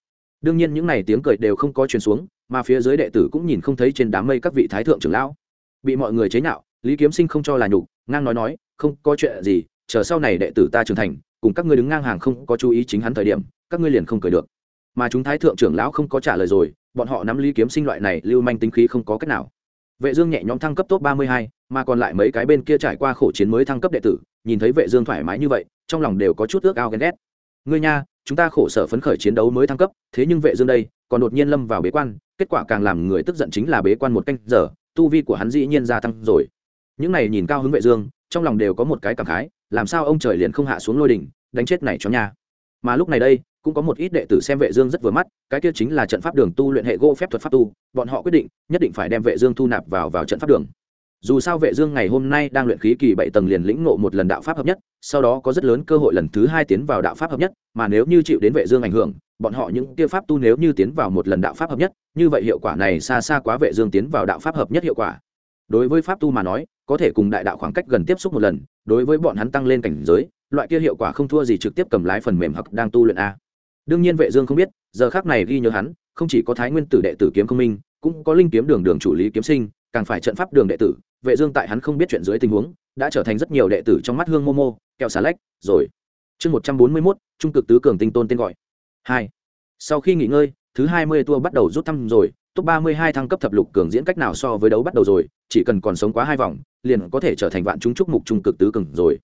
Speaker 1: Đương nhiên những n à y tiếng cười đều không có truyền xuống, mà phía dưới đệ tử cũng nhìn không thấy trên đám mây các vị thái thượng trưởng lão. Bị mọi người chế nhạo, lý kiếm sinh không cho là nhục, ngang nói nói, không có chuyện gì chờ sau này đệ tử ta trưởng thành, cùng các ngươi đứng ngang hàng không có chú ý chính hắn thời điểm, các ngươi liền không cười được. Mà chúng thái thượng trưởng lão không có trả lời rồi, bọn họ nắm lý kiếm sinh loại này lưu manh tính khí không có cách nào. Vệ dương nhẹ nhõm thăng cấp top ba mươi hai, mà còn lại mấy cái bên kia trải qua khổ chiến mới thăng cấp đệ tử, nhìn thấy vệ dương thoải mái như vậy, trong lòng đều có chút ước ao ghen ghét. Ngươi nha, chúng ta khổ sở phấn khởi chiến đấu mới thăng cấp, thế nhưng vệ dương đây, còn đột nhiên lâm vào bế quan, kết quả càng làm người tức giận chính là bế quan một canh giờ, tu vi của hắn dĩ nhiên gia tăng rồi. Những này nhìn cao hứng vệ dương, trong lòng đều có một cái cảm khái làm sao ông trời liền không hạ xuống lôi đỉnh, đánh chết này cho nhà. mà lúc này đây, cũng có một ít đệ tử xem vệ dương rất vừa mắt, cái kia chính là trận pháp đường tu luyện hệ gỗ phép thuật pháp tu, bọn họ quyết định, nhất định phải đem vệ dương thu nạp vào vào trận pháp đường dù sao vệ dương ngày hôm nay đang luyện khí kỳ bảy tầng liền lĩnh ngộ một lần đạo pháp hợp nhất, sau đó có rất lớn cơ hội lần thứ hai tiến vào đạo pháp hợp nhất, mà nếu như chịu đến vệ dương ảnh hưởng, bọn họ những kia pháp tu nếu như tiến vào một lần đạo pháp hợp nhất, như vậy hiệu quả này xa xa quá vệ dương tiến vào đạo pháp hợp nhất hiệu quả đối với pháp tu mà nói có thể cùng đại đạo khoảng cách gần tiếp xúc một lần đối với bọn hắn tăng lên cảnh giới loại kia hiệu quả không thua gì trực tiếp cầm lái phần mềm hoặc đang tu luyện a. Đương nhiên vệ dương không biết giờ khắc này ghi nhớ hắn không chỉ có thái nguyên tử đệ tử kiếm công minh cũng có linh kiếm đường đường chủ lý kiếm sinh càng phải trận pháp đường đệ tử vệ dương tại hắn không biết chuyện dưới tình huống đã trở thành rất nhiều đệ tử trong mắt hương momo kẹo xà lách rồi. Chương 141, trung cực tứ cường tinh tôn tên gọi. Hai. Sau khi nghỉ ngơi thứ 20 tua bắt đầu rút thăm rồi top 32 thăng cấp thập lục cường diễn cách nào so với đấu bắt đầu rồi, chỉ cần còn sống quá hai vòng, liền có thể trở thành vạn chúng trúc mục trung cực tứ cường rồi.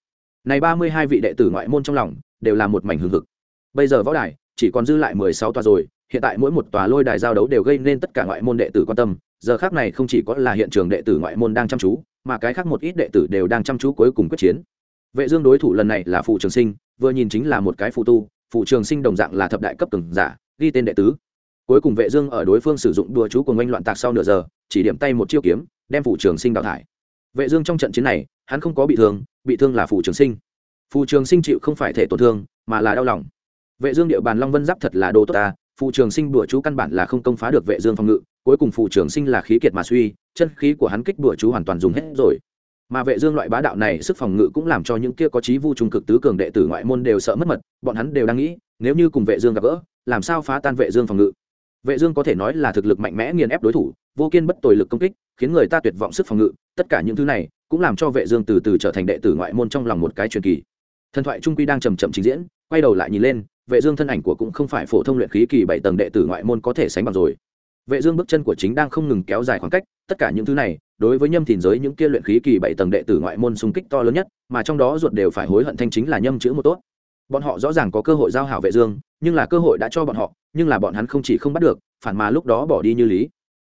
Speaker 1: Này 32 vị đệ tử ngoại môn trong lòng đều là một mảnh hưng hực. Bây giờ võ đài chỉ còn dư lại 16 tòa rồi, hiện tại mỗi một tòa lôi đài giao đấu đều gây nên tất cả ngoại môn đệ tử quan tâm. Giờ khác này không chỉ có là hiện trường đệ tử ngoại môn đang chăm chú, mà cái khác một ít đệ tử đều đang chăm chú cuối cùng quyết chiến. Vệ dương đối thủ lần này là phụ trường sinh, vừa nhìn chính là một cái phụ tu phụ trường sinh đồng dạng là thập đại cấp cường giả, ghi tên đệ tứ cuối cùng vệ dương ở đối phương sử dụng đùa chú của ngoanh loạn tạc sau nửa giờ, chỉ điểm tay một chiêu kiếm, đem phụ trường sinh đào thải. Vệ dương trong trận chiến này, hắn không có bị thương bị thương là phụ trường sinh. Phụ trường sinh chịu không phải thể tổn thương, mà là đau lòng. Vệ dương địa bàn long vân giáp thật là đồ tốt ta phụ trường sinh đùa chú căn bản là không công phá được vệ dương phòng ngự, cuối cùng phụ trường sinh là khí kiệt mà suy, chân khí của hắn kích đùa chú hoàn toàn dùng hết rồi. Mà vệ dương loại bá đạo này sức phòng ngự cũng làm cho những kia có chí vu trung cực tứ cường đệ tử ngoại môn đều sợ mất mật, bọn hắn đều đang nghĩ, nếu như cùng vệ dương gặp gỡ, làm sao phá tan vệ dương phòng ngự? Vệ dương có thể nói là thực lực mạnh mẽ nghiền ép đối thủ, vô kiên bất tồi lực công kích, khiến người ta tuyệt vọng sức phòng ngự, tất cả những thứ này cũng làm cho vệ dương từ từ trở thành đệ tử ngoại môn trong lòng một cái truyền kỳ. Thần thoại trung quy đang chậm chậm trình diễn, quay đầu lại nhìn lên, vệ dương thân ảnh của cũng không phải phổ thông luyện khí kỳ bảy tầng đệ tử ngoại môn có thể sánh bằng rồi. Vệ dương bước chân của chính đang không ngừng kéo dài khoảng cách, tất cả những thứ này, đối với nhâm thìn giới những kia luyện khí kỳ bảy tầng đệ tử ngoại môn xung kích to lớn nhất, mà trong đó ruột đều phải hối hận thanh chính là nhâm chữ một tốt. Bọn họ rõ ràng có cơ hội giao hảo vệ dương nhưng là cơ hội đã cho bọn họ, nhưng là bọn hắn không chỉ không bắt được, phản mà lúc đó bỏ đi như lý.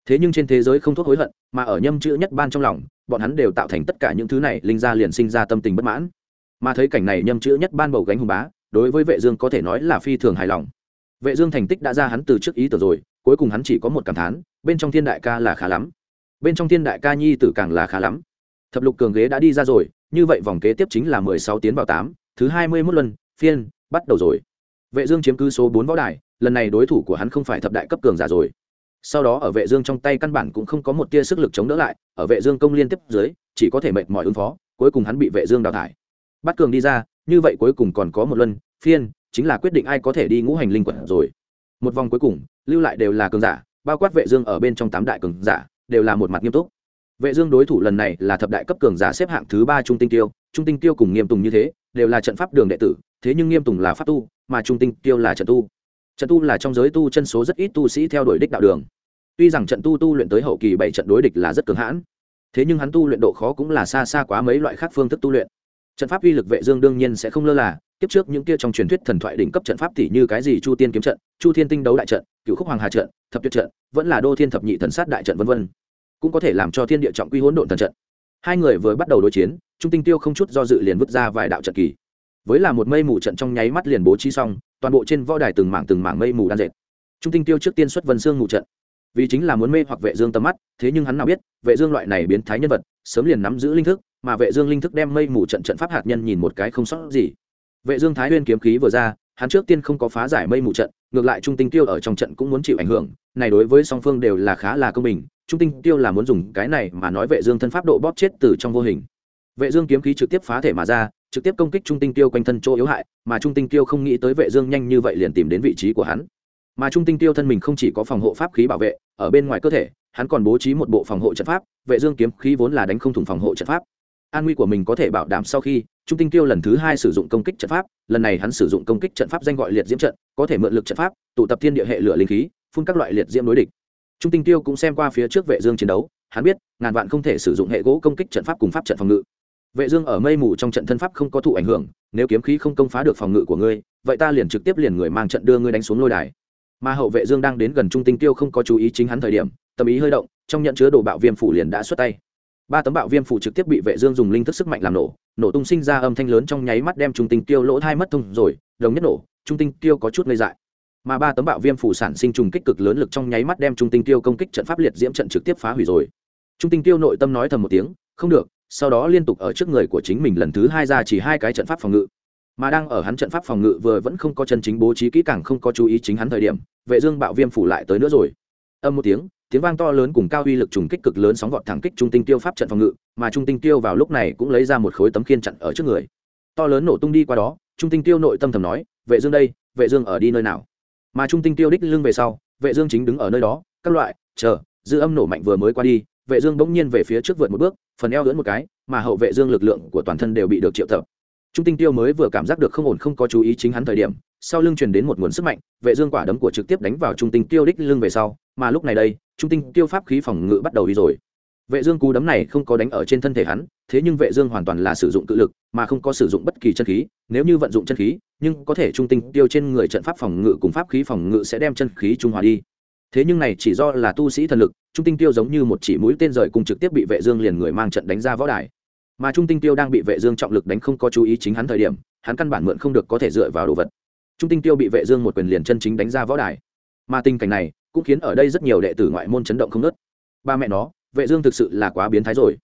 Speaker 1: Thế nhưng trên thế giới không thuốc hối hận, mà ở nhâm chữ nhất ban trong lòng, bọn hắn đều tạo thành tất cả những thứ này, linh gia liền sinh ra tâm tình bất mãn. Mà thấy cảnh này nhâm chữ nhất ban bầu gánh hùng bá, đối với vệ dương có thể nói là phi thường hài lòng. Vệ dương thành tích đã ra hắn từ trước ý tưởng rồi, cuối cùng hắn chỉ có một cảm thán, bên trong thiên đại ca là khá lắm. Bên trong thiên đại ca nhi tử càng là khá lắm. Thập lục cường ghế đã đi ra rồi, như vậy vòng kế tiếp chính là mười sáu tiến vào tám, thứ hai mươi 21 luân, phiên, bắt đầu rồi vệ dương chiếm cứ số bốn võ đài, lần này đối thủ của hắn không phải thập đại cấp cường giả rồi. Sau đó ở vệ dương trong tay căn bản cũng không có một tia sức lực chống đỡ lại, ở vệ dương công liên tiếp dưới, chỉ có thể mệt mỏi ứng phó, cuối cùng hắn bị vệ dương đào thải. Bắt cường đi ra, như vậy cuối cùng còn có một luân, phiên, chính là quyết định ai có thể đi ngũ hành linh quật rồi. Một vòng cuối cùng, lưu lại đều là cường giả, bao quát vệ dương ở bên trong tám đại cường giả, đều là một mặt nghiêm túc. Vệ dương đối thủ lần này là thập đại cấp cường giả xếp hạng thứ ba trung tinh tiêu trung tinh tiêu cùng nghiêm tùng như thế, đều là trận pháp đường đệ tử, thế nhưng nghiêm tùng là pháp tu mà trung tinh tiêu là trận tu. Trận tu là trong giới tu chân số rất ít tu sĩ theo đuổi đích đạo đường. Tuy rằng trận tu tu luyện tới hậu kỳ bảy trận đối địch là rất cường hãn, thế nhưng hắn tu luyện độ khó cũng là xa xa quá mấy loại khác phương thức tu luyện. Trận pháp uy lực vệ dương đương nhiên sẽ không lơ là tiếp trước những kia trong truyền thuyết thần thoại đỉnh cấp trận pháp tỷ như cái gì chu tiên kiếm trận, chu thiên tinh đấu đại trận Cựu khúc hoàng hà trận, thập tuyệt trận, vẫn là đô thiên thập nhị thần sát đại trận vân vân. Cũng có thể làm cho thiên địa trọng quy hỗn độn thần trận. Hai người vừa bắt đầu đối chiến, trung tinh tiêu không chút do dự liền vứt ra vài đạo trận kỳ với là một mây mù trận trong nháy mắt liền bố trí xong, toàn bộ trên võ đài từng mảng từng mảng mây mù đan dệt. Trung tinh tiêu trước tiên xuất vân xương mù trận. Vì chính là muốn mê hoặc vệ dương tầm mắt, thế nhưng hắn nào biết, vệ dương loại này biến thái nhân vật, sớm liền nắm giữ linh thức, mà vệ dương linh thức đem mây mù trận trận pháp hạt nhân nhìn một cái không sót gì. Vệ dương thái nguyên kiếm khí vừa ra, hắn trước tiên không có phá giải mây mù trận, ngược lại trung tinh tiêu ở trong trận cũng muốn chịu ảnh hưởng, này đối với song phương đều là khá là công bình, trung tinh tiêu là muốn dùng cái này mà nói vệ dương thân pháp độ bóp chết từ trong vô hình. Vệ dương kiếm khí trực tiếp phá thể mà ra trực tiếp công kích trung tinh tiêu quanh thân chỗ yếu hại, mà trung tinh tiêu không nghĩ tới vệ dương nhanh như vậy liền tìm đến vị trí của hắn. Mà trung tinh tiêu thân mình không chỉ có phòng hộ pháp khí bảo vệ, ở bên ngoài cơ thể, hắn còn bố trí một bộ phòng hộ trận pháp, vệ dương kiếm khí vốn là đánh không thủng phòng hộ trận pháp. An nguy của mình có thể bảo đảm sau khi trung tinh tiêu lần thứ hai sử dụng công kích trận pháp, lần này hắn sử dụng công kích trận pháp danh gọi liệt diễm trận, có thể mượn lực trận pháp, tụ tập thiên địa hệ lửa linh khí, phun các loại liệt diễm đối địch. Trung tinh tiêu cũng xem qua phía trước vệ dương chiến đấu, hắn biết, ngàn vạn không thể sử dụng hệ gỗ công kích trận pháp cùng pháp trận phòng ngự vệ dương ở mây mù trong trận thân pháp không có thụ ảnh hưởng, nếu kiếm khí không công phá được phòng ngự của ngươi, vậy ta liền trực tiếp liền người mang trận đưa ngươi đánh xuống lôi đài. Mà hậu vệ dương đang đến gần trung tinh tiêu không có chú ý chính hắn thời điểm, tâm ý hơi động, trong nhận chứa đồ bạo viêm phủ liền đã xuất tay. Ba tấm bạo viêm phủ trực tiếp bị vệ dương dùng linh thức sức mạnh làm nổ nổ tung sinh ra âm thanh lớn trong nháy mắt đem trung tinh tiêu lỗ thay mất thông rồi, đồng nhất nổ, trung tinh tiêu có chút ngây dại. Mà ba tấm bạo viêm phủ sản sinh trùng kích cực lớn lực trong nháy mắt đem trung tinh tiêu công kích trận pháp liệt diễm trận trực tiếp phá hủy rồi. Trung tinh tiêu nội tâm nói thầm một tiếng, không được sau đó liên tục ở trước người của chính mình lần thứ hai ra chỉ hai cái trận pháp phòng ngự. Mà đang ở hắn trận pháp phòng ngự vừa vẫn không có chân chính bố trí kỹ càng không có chú ý chính hắn thời điểm, vệ dương bạo viêm phủ lại tới nữa rồi. Âm một tiếng tiếng vang to lớn cùng cao uy lực trùng kích cực lớn sóng vọt thẳng kích trung tinh tiêu pháp trận phòng ngự, mà trung tinh tiêu vào lúc này cũng lấy ra một khối tấm khiên chặn ở trước người. To lớn nổ tung đi qua đó, trung tinh tiêu nội tâm thầm nói, vệ dương đây, vệ dương ở đi nơi nào? Mà trung tinh tiêu đích lưng về sau, vệ dương chính đứng ở nơi đó, các loại, chờ, dư âm nổ mạnh vừa mới qua đi vệ dương bỗng nhiên về phía trước vượt một bước, phần eo lưỡn một cái, mà hậu vệ dương lực lượng của toàn thân đều bị được triệu tập. Trung tinh tiêu mới vừa cảm giác được không ổn, không có chú ý chính hắn thời điểm, sau lưng truyền đến một nguồn sức mạnh, vệ dương quả đấm của trực tiếp đánh vào trung tinh tiêu đích lưng về sau, mà lúc này đây, trung tinh tiêu pháp khí phòng ngự bắt đầu đi rồi. Vệ dương cú đấm này không có đánh ở trên thân thể hắn, thế nhưng vệ dương hoàn toàn là sử dụng cự lực, mà không có sử dụng bất kỳ chân khí, nếu như vận dụng chân khí, nhưng có thể trung tinh tiêu trên người trận pháp phòng ngự cùng pháp khí phòng ngự sẽ đem chân khí trung hòa đi thế nhưng này chỉ do là tu sĩ thần lực trung tinh tiêu giống như một chỉ mũi tên rời cùng trực tiếp bị vệ dương liền người mang trận đánh ra võ đài. Mà trung tinh tiêu đang bị vệ dương trọng lực đánh không có chú ý chính hắn thời điểm hắn căn bản mượn không được có thể dựa vào đồ vật. Trung tinh tiêu bị vệ dương một quyền liền chân chính đánh ra võ đài. Mà tình cảnh này cũng khiến ở đây rất nhiều đệ tử ngoại môn chấn động không nứt, ba mẹ nó vệ dương thực sự là quá biến thái rồi.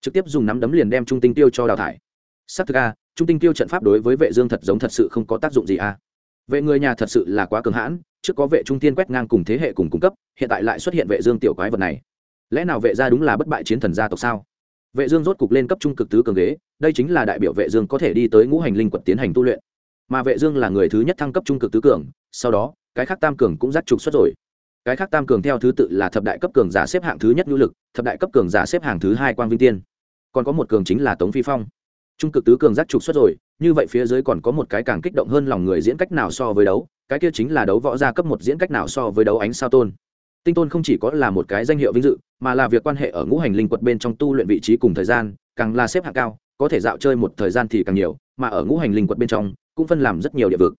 Speaker 1: Trực tiếp dùng nắm đấm liền đem trung tinh tiêu cho đào thải. Sát thực a trung tinh tiêu trận pháp đối với vệ dương thật giống thật sự không có tác dụng gì a. Vệ người nhà thật sự là quá cường hãn trước có vệ trung tiên quét ngang cùng thế hệ cùng cung cấp, hiện tại lại xuất hiện vệ dương tiểu quái vật này. Lẽ nào vệ gia đúng là bất bại chiến thần gia tộc sao? Vệ dương rốt cục lên cấp trung cực tứ cường ghế, đây chính là đại biểu vệ dương có thể đi tới ngũ hành linh quật tiến hành tu luyện. Mà vệ dương là người thứ nhất thăng cấp trung cực tứ cường, sau đó, cái khác tam cường cũng dắt trục xuất rồi. Cái khác tam cường theo thứ tự là thập đại cấp cường giả xếp hạng thứ nhất nhu lực, thập đại cấp cường giả xếp hạng thứ hai quang vinh tiên. Còn có một cường chính là tống phi phong. Trung cực tứ cường giác trục xuất rồi như vậy phía dưới còn có một cái càng kích động hơn lòng người diễn cách nào so với đấu, cái kia chính là đấu võ gia cấp một diễn cách nào so với đấu ánh sao tôn. Tinh tôn không chỉ có là một cái danh hiệu vinh dự, mà là việc quan hệ ở ngũ hành linh quật bên trong tu luyện vị trí cùng thời gian, càng là xếp hạng cao, có thể dạo chơi một thời gian thì càng nhiều, mà ở ngũ hành linh quật bên trong, cũng phân làm rất nhiều địa vực.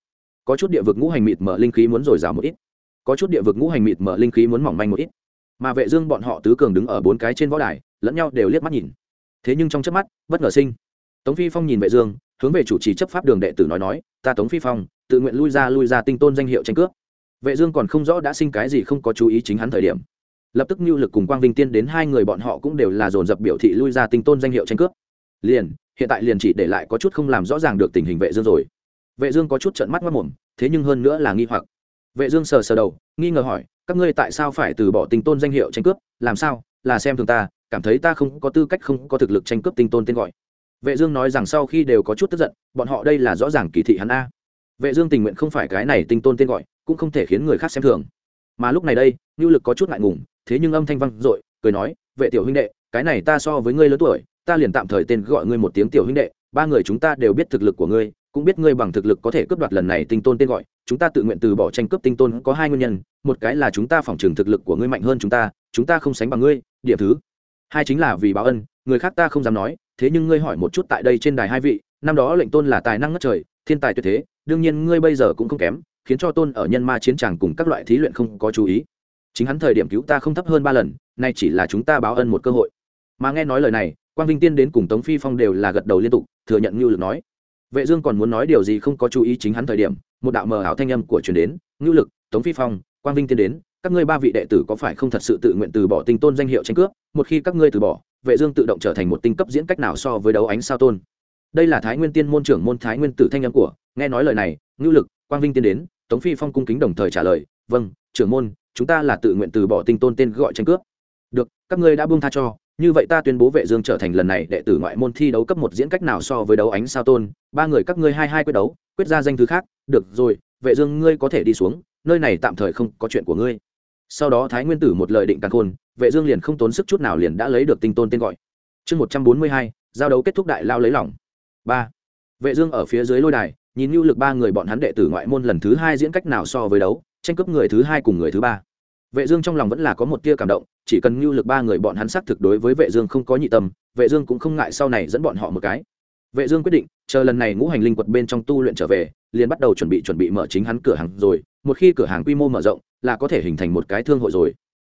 Speaker 1: Có chút địa vực ngũ hành mịt mở linh khí muốn dồi dào một ít, có chút địa vực ngũ hành mịt mở linh khí muốn mỏng manh một ít. Mà vệ dương bọn họ tứ cường đứng ở bốn cái trên võ đài, lẫn nhau đều liếc mắt nhìn. Thế nhưng trong chớp mắt, bất ngờ sinh. Tống phi phong nhìn vệ dương hướng về chủ trì chấp pháp đường đệ tử nói nói, ta tống phi phong, tự nguyện lui ra lui ra tinh tôn danh hiệu tranh cướp. Vệ dương còn không rõ đã sinh cái gì không có chú ý chính hắn thời điểm. Lập tức lưu lực cùng quang vinh tiên đến hai người bọn họ cũng đều là dồn dập biểu thị lui ra tinh tôn danh hiệu tranh cướp. Liền, hiện tại liền chỉ để lại có chút không làm rõ ràng được tình hình vệ dương rồi. Vệ dương có chút trợn mắt ngoạm mồm thế nhưng hơn nữa là nghi hoặc. Vệ dương sờ sờ đầu, nghi ngờ hỏi, các ngươi tại sao phải từ bỏ tinh tôn danh hiệu tranh cướp? Làm sao? Là xem thường ta, cảm thấy ta không có tư cách, không có thực lực tranh cướp tinh tôn tên gọi vệ dương nói rằng sau khi đều có chút tức giận, bọn họ đây là rõ ràng kỳ thị hắn a. Vệ dương tình nguyện không phải cái này tinh tôn tên gọi, cũng không thể khiến người khác xem thường. Mà lúc này đây nhu lực có chút ngại ngùng, thế nhưng âm thanh vang dội, cười nói, vệ tiểu huynh đệ, cái này ta so với ngươi lớn tuổi, ta liền tạm thời tên gọi ngươi một tiếng tiểu huynh đệ, ba người chúng ta đều biết thực lực của ngươi, cũng biết ngươi bằng thực lực có thể cướp đoạt lần này tinh tôn tên gọi, chúng ta tự nguyện từ bỏ tranh cướp tinh tôn có hai nguyên nhân, một cái là chúng ta phỏng trường thực lực của ngươi mạnh hơn chúng ta chúng ta không sánh bằng ngươi, điểm thứ hai chính là vì báo ân, người khác ta không dám nói thế nhưng ngươi hỏi một chút tại đây trên đài hai vị, năm đó lệnh tôn là tài năng ngất trời, thiên tài tuyệt thế, đương nhiên ngươi bây giờ cũng không kém, khiến cho tôn ở nhân ma chiến tràng cùng các loại thí luyện không có chú ý. Chính hắn thời điểm cứu ta không thấp hơn ba lần, nay chỉ là chúng ta báo ân một cơ hội. Mà nghe nói lời này, quang vinh tiên đến cùng tống phi phong đều là gật đầu liên tục, thừa nhận ngưu lực nói. Vệ dương còn muốn nói điều gì không có chú ý chính hắn thời điểm, một đạo mờ ảo thanh âm của truyền đến, ngưu lực, tống phi phong, quang vinh tiên đến các ngươi ba vị đệ tử có phải không thật sự tự nguyện từ bỏ tinh tôn danh hiệu tranh cướp? Một khi các ngươi từ bỏ, vệ dương tự động trở thành một tinh cấp diễn cách nào so với đấu ánh sao tôn? Đây là thái nguyên tiên môn trưởng môn thái nguyên tử thanh âm của, nghe nói lời này, ngưu lực, quang vinh tiên đến, tống phi phong cung kính đồng thời trả lời vâng trưởng môn, chúng ta là tự nguyện từ bỏ tinh tôn tên gọi tranh cướp. Được, các ngươi đã buông tha cho, như vậy ta tuyên bố vệ dương trở thành lần này đệ tử ngoại môn thi đấu cấp một diễn cách nào so với đấu ánh sao tôn. Ba người các ngươi hai hai quyết đấu, quyết ra danh thứ khác. Được rồi, vệ dương ngươi có thể đi xuống, nơi này tạm thời không có chuyện của ngươi sau đó thái nguyên tử một lời định càng khôn vệ dương liền không tốn sức chút nào liền đã lấy được tinh tôn tên gọi. Chương 142, giao đấu kết thúc đại lao lấy lòng. Ba. Vệ dương ở phía dưới lôi đài nhìn lưu lực ba người bọn hắn đệ tử ngoại môn lần thứ hai diễn cách nào so với đấu tranh cướp người thứ hai cùng người thứ ba. Vệ dương trong lòng vẫn là có một tia cảm động chỉ cần lưu lực ba người bọn hắn xác thực đối với vệ dương không có nhị tâm vệ dương cũng không ngại sau này dẫn bọn họ một cái. Vệ dương quyết định chờ lần này ngũ hành linh quật bên trong tu luyện trở về liền bắt đầu chuẩn bị chuẩn bị mở chính hắn cửa hàng rồi một khi cửa hàng quy mô mở rộng là có thể hình thành một cái thương hội rồi.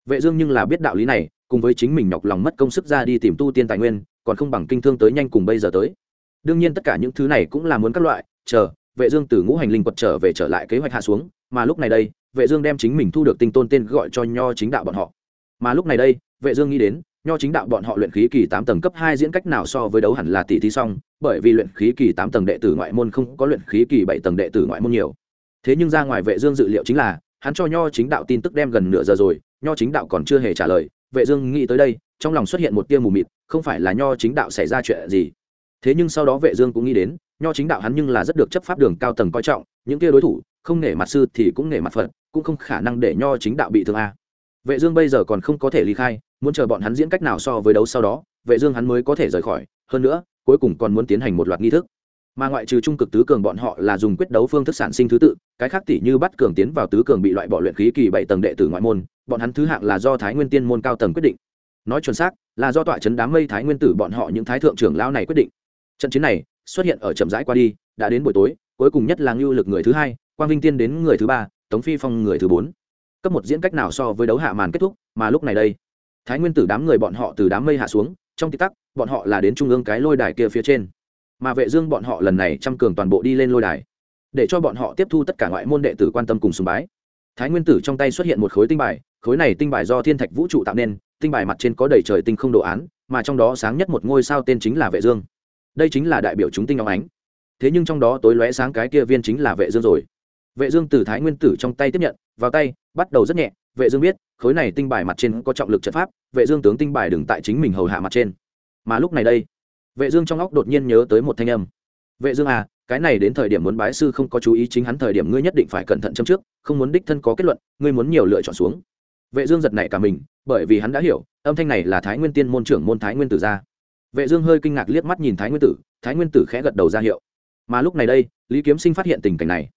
Speaker 1: Vệ dương nhưng là biết đạo lý này, cùng với chính mình nhọc lòng mất công sức ra đi tìm tu tiên tài nguyên, còn không bằng kinh thương tới nhanh cùng bây giờ tới. Đương nhiên tất cả những thứ này cũng là muốn các loại, chờ, vệ dương từ ngũ hành linh quật trở về trở lại kế hoạch hạ xuống, mà lúc này đây, vệ dương đem chính mình thu được tinh tôn tên gọi cho nho chính đạo bọn họ. Mà lúc này đây, vệ dương nghĩ đến, nho chính đạo bọn họ luyện khí kỳ tám tầng cấp hai diễn cách nào so với đấu hẳn là tỷ thí song bởi vì luyện khí kỳ tám tầng đệ tử ngoại môn không có luyện khí kỳ bảy tầng đệ tử ngoại môn nhiều. Thế nhưng ra ngoài vệ dương dự liệu chính là hắn cho nho chính đạo tin tức đem gần nửa giờ rồi, nho chính đạo còn chưa hề trả lời, vệ dương nghĩ tới đây, trong lòng xuất hiện một tia mù mịt, không phải là nho chính đạo xảy ra chuyện gì. Thế nhưng sau đó vệ dương cũng nghĩ đến, nho chính đạo hắn nhưng là rất được chấp pháp đường cao tầng coi trọng, những kia đối thủ, không nể mặt sư thì cũng nể mặt phật, cũng không khả năng để nho chính đạo bị thương a. Vệ dương bây giờ còn không có thể ly khai, muốn chờ bọn hắn diễn cách nào so với đấu sau đó, vệ dương hắn mới có thể rời khỏi, hơn nữa, cuối cùng còn muốn tiến hành một loạt nghi thức mà ngoại trừ trung cực tứ cường bọn họ là dùng quyết đấu phương thức sản sinh thứ tự, cái khác tỷ như bắt cường tiến vào tứ cường bị loại bỏ luyện khí kỳ bảy tầng đệ tử ngoại môn, bọn hắn thứ hạng là do thái nguyên tiên môn cao tầng quyết định. Nói chuẩn xác, là do tọa chấn đám mây thái nguyên tử bọn họ những thái thượng trưởng lão này quyết định. Trận chiến này xuất hiện ở chậm rãi qua đi, đã đến buổi tối, cuối cùng nhất là ngưu lực người thứ hai, quang vinh tiên đến người thứ ba, tống phi phong người thứ bốn. Cấp một diễn cách nào so với đấu hạ màn kết thúc, mà lúc này đây, thái nguyên tử đám người bọn họ từ đám mây hạ xuống, trong tích tắc, bọn họ là đến trung ương cái lôi đài kia phía trên mà vệ dương bọn họ lần này trăm cường toàn bộ đi lên lôi đài, để cho bọn họ tiếp thu tất cả ngoại môn đệ tử quan tâm cùng sùng bái. Thái nguyên tử trong tay xuất hiện một khối tinh bài, khối này tinh bài do thiên thạch vũ trụ tạo nên, tinh bài mặt trên có đầy trời tinh không đồ án, mà trong đó sáng nhất một ngôi sao tên chính là vệ dương. Đây chính là đại biểu chúng tinh óng ánh. Thế nhưng trong đó tối lóe sáng cái kia viên chính là vệ dương rồi. Vệ dương từ thái nguyên tử trong tay tiếp nhận, vào tay, bắt đầu rất nhẹ, vệ dương biết, khối này tinh bài mặt trên có trọng lực trận pháp, vệ dương tướng tinh bài đừng tại chính mình hầu hạ mặt trên. Mà lúc này đây vệ dương trong óc đột nhiên nhớ tới một thanh âm. Vệ dương à cái này đến thời điểm muốn bái sư không có chú ý chính hắn thời điểm ngươi nhất định phải cẩn thận châm trước, không muốn đích thân có kết luận, ngươi muốn nhiều lựa chọn xuống. Vệ dương giật nảy cả mình, bởi vì hắn đã hiểu, âm thanh này là thái nguyên tiên môn trưởng môn thái nguyên tử ra. vệ dương hơi kinh ngạc liếc mắt nhìn thái nguyên tử, thái nguyên tử khẽ gật đầu ra hiệu. Mà lúc này đây, lý kiếm sinh phát hiện tình cảnh này.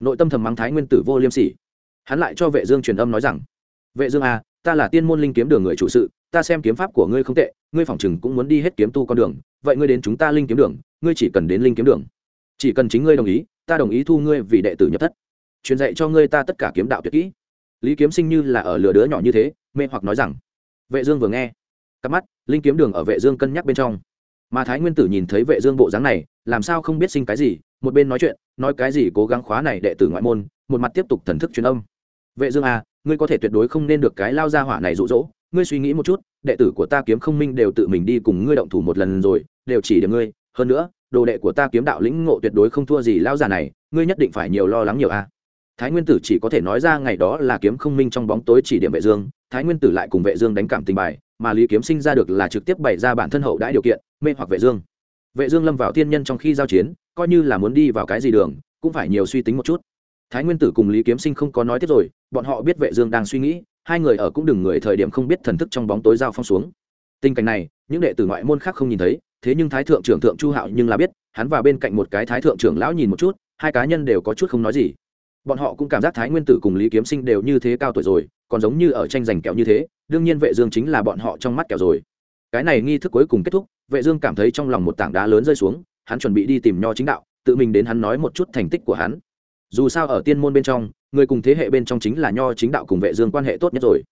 Speaker 1: Nội tâm thầm mắng thái nguyên tử vô liêm sỉ. Hắn lại cho vệ dương truyền âm nói rằng, vệ dương à ta là tiên môn linh kiếm đường người chủ sự ta xem kiếm pháp của ngươi không tệ, ngươi phỏng chừng cũng muốn đi hết kiếm tu con đường, vậy ngươi đến chúng ta linh kiếm đường, ngươi chỉ cần đến linh kiếm đường. Chỉ cần chính ngươi đồng ý, ta đồng ý thu ngươi vì đệ tử nhập thất. Truyền dạy cho ngươi ta tất cả kiếm đạo tuyệt kỹ. Lý kiếm sinh như là ở lửa đứa nhỏ như thế, mê hoặc nói rằng, vệ dương vừa nghe, cặp mắt, linh kiếm đường ở vệ dương cân nhắc bên trong. Mà thái nguyên tử nhìn thấy vệ dương bộ dáng này, làm sao không biết sinh cái gì, một bên nói chuyện, nói cái gì cố gắng khóa này đệ tử ngoại môn, một mặt tiếp tục thần thức truyền âm. Vệ dương à ngươi có thể tuyệt đối không nên được cái lao ra hỏa này dụ dỗ ngươi suy nghĩ một chút, đệ tử của ta kiếm không minh đều tự mình đi cùng ngươi động thủ một lần rồi, đều chỉ điểm ngươi. Hơn nữa, đồ đệ của ta kiếm đạo lĩnh ngộ tuyệt đối không thua gì Lão già này, ngươi nhất định phải nhiều lo lắng nhiều a. Thái nguyên tử chỉ có thể nói ra ngày đó là kiếm không minh trong bóng tối chỉ điểm vệ dương, thái nguyên tử lại cùng vệ dương đánh cảm tình bài, mà lý kiếm sinh ra được là trực tiếp bày ra bản thân hậu đãi điều kiện, mê hoặc vệ dương. Vệ dương lâm vào thiên nhân trong khi giao chiến, coi như là muốn đi vào cái gì đường, cũng phải nhiều suy tính một chút. Thái nguyên tử cùng lý kiếm sinh không có nói tiếp rồi, bọn họ biết vệ dương đang suy nghĩ hai người ở cũng đừng người thời điểm không biết thần thức trong bóng tối giao phong xuống. Tình cảnh này, những đệ tử ngoại môn khác không nhìn thấy, thế nhưng thái thượng trưởng thượng chu hạo nhưng là biết, hắn và bên cạnh một cái thái thượng trưởng lão nhìn một chút, hai cá nhân đều có chút không nói gì. Bọn họ cũng cảm giác thái nguyên tử cùng lý kiếm sinh đều như thế cao tuổi rồi, còn giống như ở tranh giành kẹo như thế, đương nhiên vệ dương chính là bọn họ trong mắt kẹo rồi. Cái này nghi thức cuối cùng kết thúc, vệ dương cảm thấy trong lòng một tảng đá lớn rơi xuống, hắn chuẩn bị đi tìm nho chính đạo, tự mình đến hắn nói một chút thành tích của hắn. Dù sao ở tiên môn bên trong người cùng thế hệ bên trong chính là nho chính đạo cùng vệ dương quan hệ tốt nhất rồi.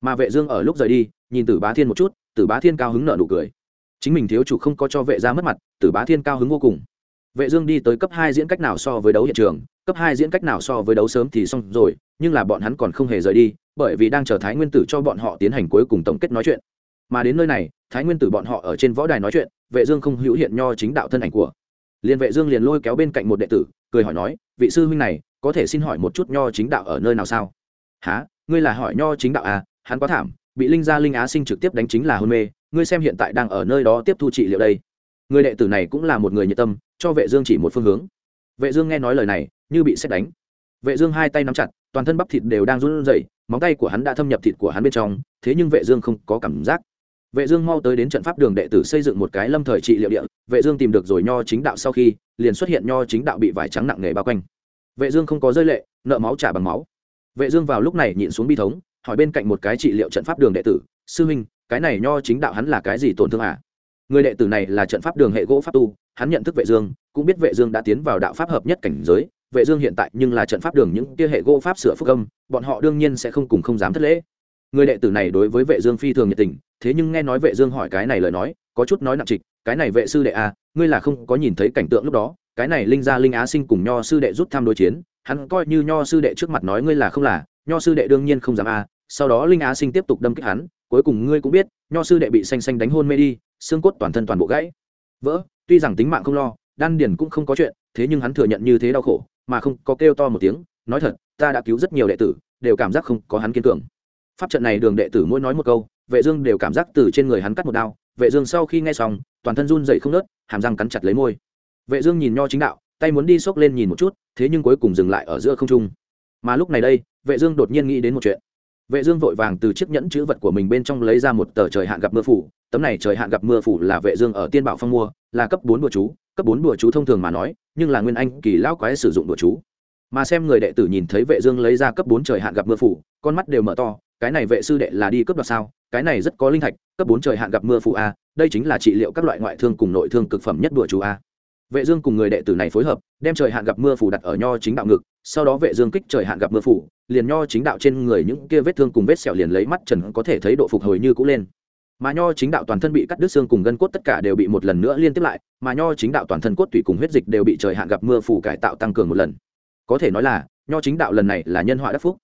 Speaker 1: Mà vệ dương ở lúc rời đi, nhìn tử bá thiên một chút, tử bá thiên cao hứng nở nụ cười. Chính mình thiếu chủ không có cho vệ gia mất mặt, tử bá thiên cao hứng vô cùng. Vệ dương đi tới cấp hai diễn cách nào so với đấu hiện trường, cấp hai diễn cách nào so với đấu sớm thì xong rồi, nhưng là bọn hắn còn không hề rời đi, bởi vì đang chờ thái nguyên tử cho bọn họ tiến hành cuối cùng tổng kết nói chuyện. Mà đến nơi này, thái nguyên tử bọn họ ở trên võ đài nói chuyện, vệ dương không hữu hiện nho chính đạo thân ảnh của. Liền vệ dương liền lôi kéo bên cạnh một đệ tử, cười hỏi nói, vị sư huynh này có thể xin hỏi một chút nho chính đạo ở nơi nào sao? Há ngươi là hỏi nho chính đạo à? Hắn quá thảm, bị linh gia linh á sinh trực tiếp đánh chính là hôn mê, ngươi xem hiện tại đang ở nơi đó tiếp thu trị liệu đây. Người đệ tử này cũng là một người nhiệt tâm, cho vệ dương chỉ một phương hướng. Vệ dương nghe nói lời này, như bị xét đánh. Vệ dương hai tay nắm chặt, toàn thân bắp thịt đều đang run rẩy, móng tay của hắn đã thâm nhập thịt của hắn bên trong, thế nhưng vệ dương không có cảm giác. Vệ dương mau tới đến trận pháp đường đệ tử xây dựng một cái lâm thời trị liệu địa, vệ dương tìm được rồi nho chính đạo sau khi, liền xuất hiện nho chính đạo bị vải trắng nặng nề bao quanh vệ dương không có rơi lệ, nợ máu trả bằng máu. Vệ dương vào lúc này nhịn xuống bi thống, hỏi bên cạnh một cái trị liệu trận pháp đường đệ tử, sư huynh, cái này nho chính đạo hắn là cái gì tổn thương à? Người đệ tử này là trận pháp đường hệ gỗ pháp tu, hắn nhận thức vệ dương, cũng biết vệ dương đã tiến vào đạo pháp hợp nhất cảnh giới, vệ dương hiện tại nhưng là trận pháp đường những kia hệ gỗ pháp sửa phúc âm, bọn họ đương nhiên sẽ không cùng không dám thất lễ. Người đệ tử này đối với vệ dương phi thường nhiệt tình, thế nhưng nghe nói vệ dương hỏi cái này lời nói, có chút nói nặng trịch, cái này vệ sư đệ à ngươi là không có nhìn thấy cảnh tượng lúc đó cái này linh gia linh á sinh cùng nho sư đệ rút tham đối chiến, hắn coi như nho sư đệ trước mặt nói ngươi là không là, nho sư đệ đương nhiên không dám à sau đó linh á sinh tiếp tục đâm kích hắn, cuối cùng ngươi cũng biết, nho sư đệ bị xanh xanh đánh hôn mê đi, xương cốt toàn thân toàn bộ gãy. Vỡ, tuy rằng tính mạng không lo, đan điền cũng không có chuyện, thế nhưng hắn thừa nhận như thế đau khổ, mà không có kêu to một tiếng, nói thật, ta đã cứu rất nhiều đệ tử, đều cảm giác không có hắn kiên cường. Pháp trận này đường đệ tử mỗi nói một câu, vệ dương đều cảm giác từ trên người hắn cắt một đao, vệ dương sau khi nghe xong, toàn thân run rẩy không nớt, hàm răng cắn chặt lấy môi vệ dương nhìn nho chính đạo, tay muốn đi xốc lên nhìn một chút, thế nhưng cuối cùng dừng lại ở giữa không trung. Mà lúc này đây, vệ dương đột nhiên nghĩ đến một chuyện. Vệ dương vội vàng từ chiếc nhẫn chứa vật của mình bên trong lấy ra một tờ trời hạn gặp mưa phủ. Tấm này trời hạn gặp mưa phủ là vệ dương ở tiên bảo phong mua, là cấp bốn đùa chú. Cấp bốn đùa chú thông thường mà nói, nhưng là nguyên anh kỳ lão quái sử dụng đùa chú. Mà xem người đệ tử nhìn thấy vệ dương lấy ra cấp bốn trời hạn gặp mưa phủ, con mắt đều mở to, cái này vệ sư đệ là đi cấp đoạt sao? Cái này rất có linh thạch, cấp bốn trời hạn gặp mưa phủ a, đây chính là trị liệu các loại ngoại thương cùng nội thương cực phẩm nhất đùa chú a vệ dương cùng người đệ tử này phối hợp, đem trời hạn gặp mưa phủ đặt ở nho chính đạo ngực, sau đó vệ dương kích trời hạn gặp mưa phủ, liền nho chính đạo trên người những kia vết thương cùng vết sẹo liền lấy mắt trần có thể thấy độ phục hồi như cũ lên. Mà nho chính đạo toàn thân bị cắt đứt xương cùng gân cốt tất cả đều bị một lần nữa liên tiếp lại, mà nho chính đạo toàn thân cốt tủy cùng huyết dịch đều bị trời hạn gặp mưa phủ cải tạo tăng cường một lần. Có thể nói là, nho chính đạo lần này là nhân họa đắc phúc.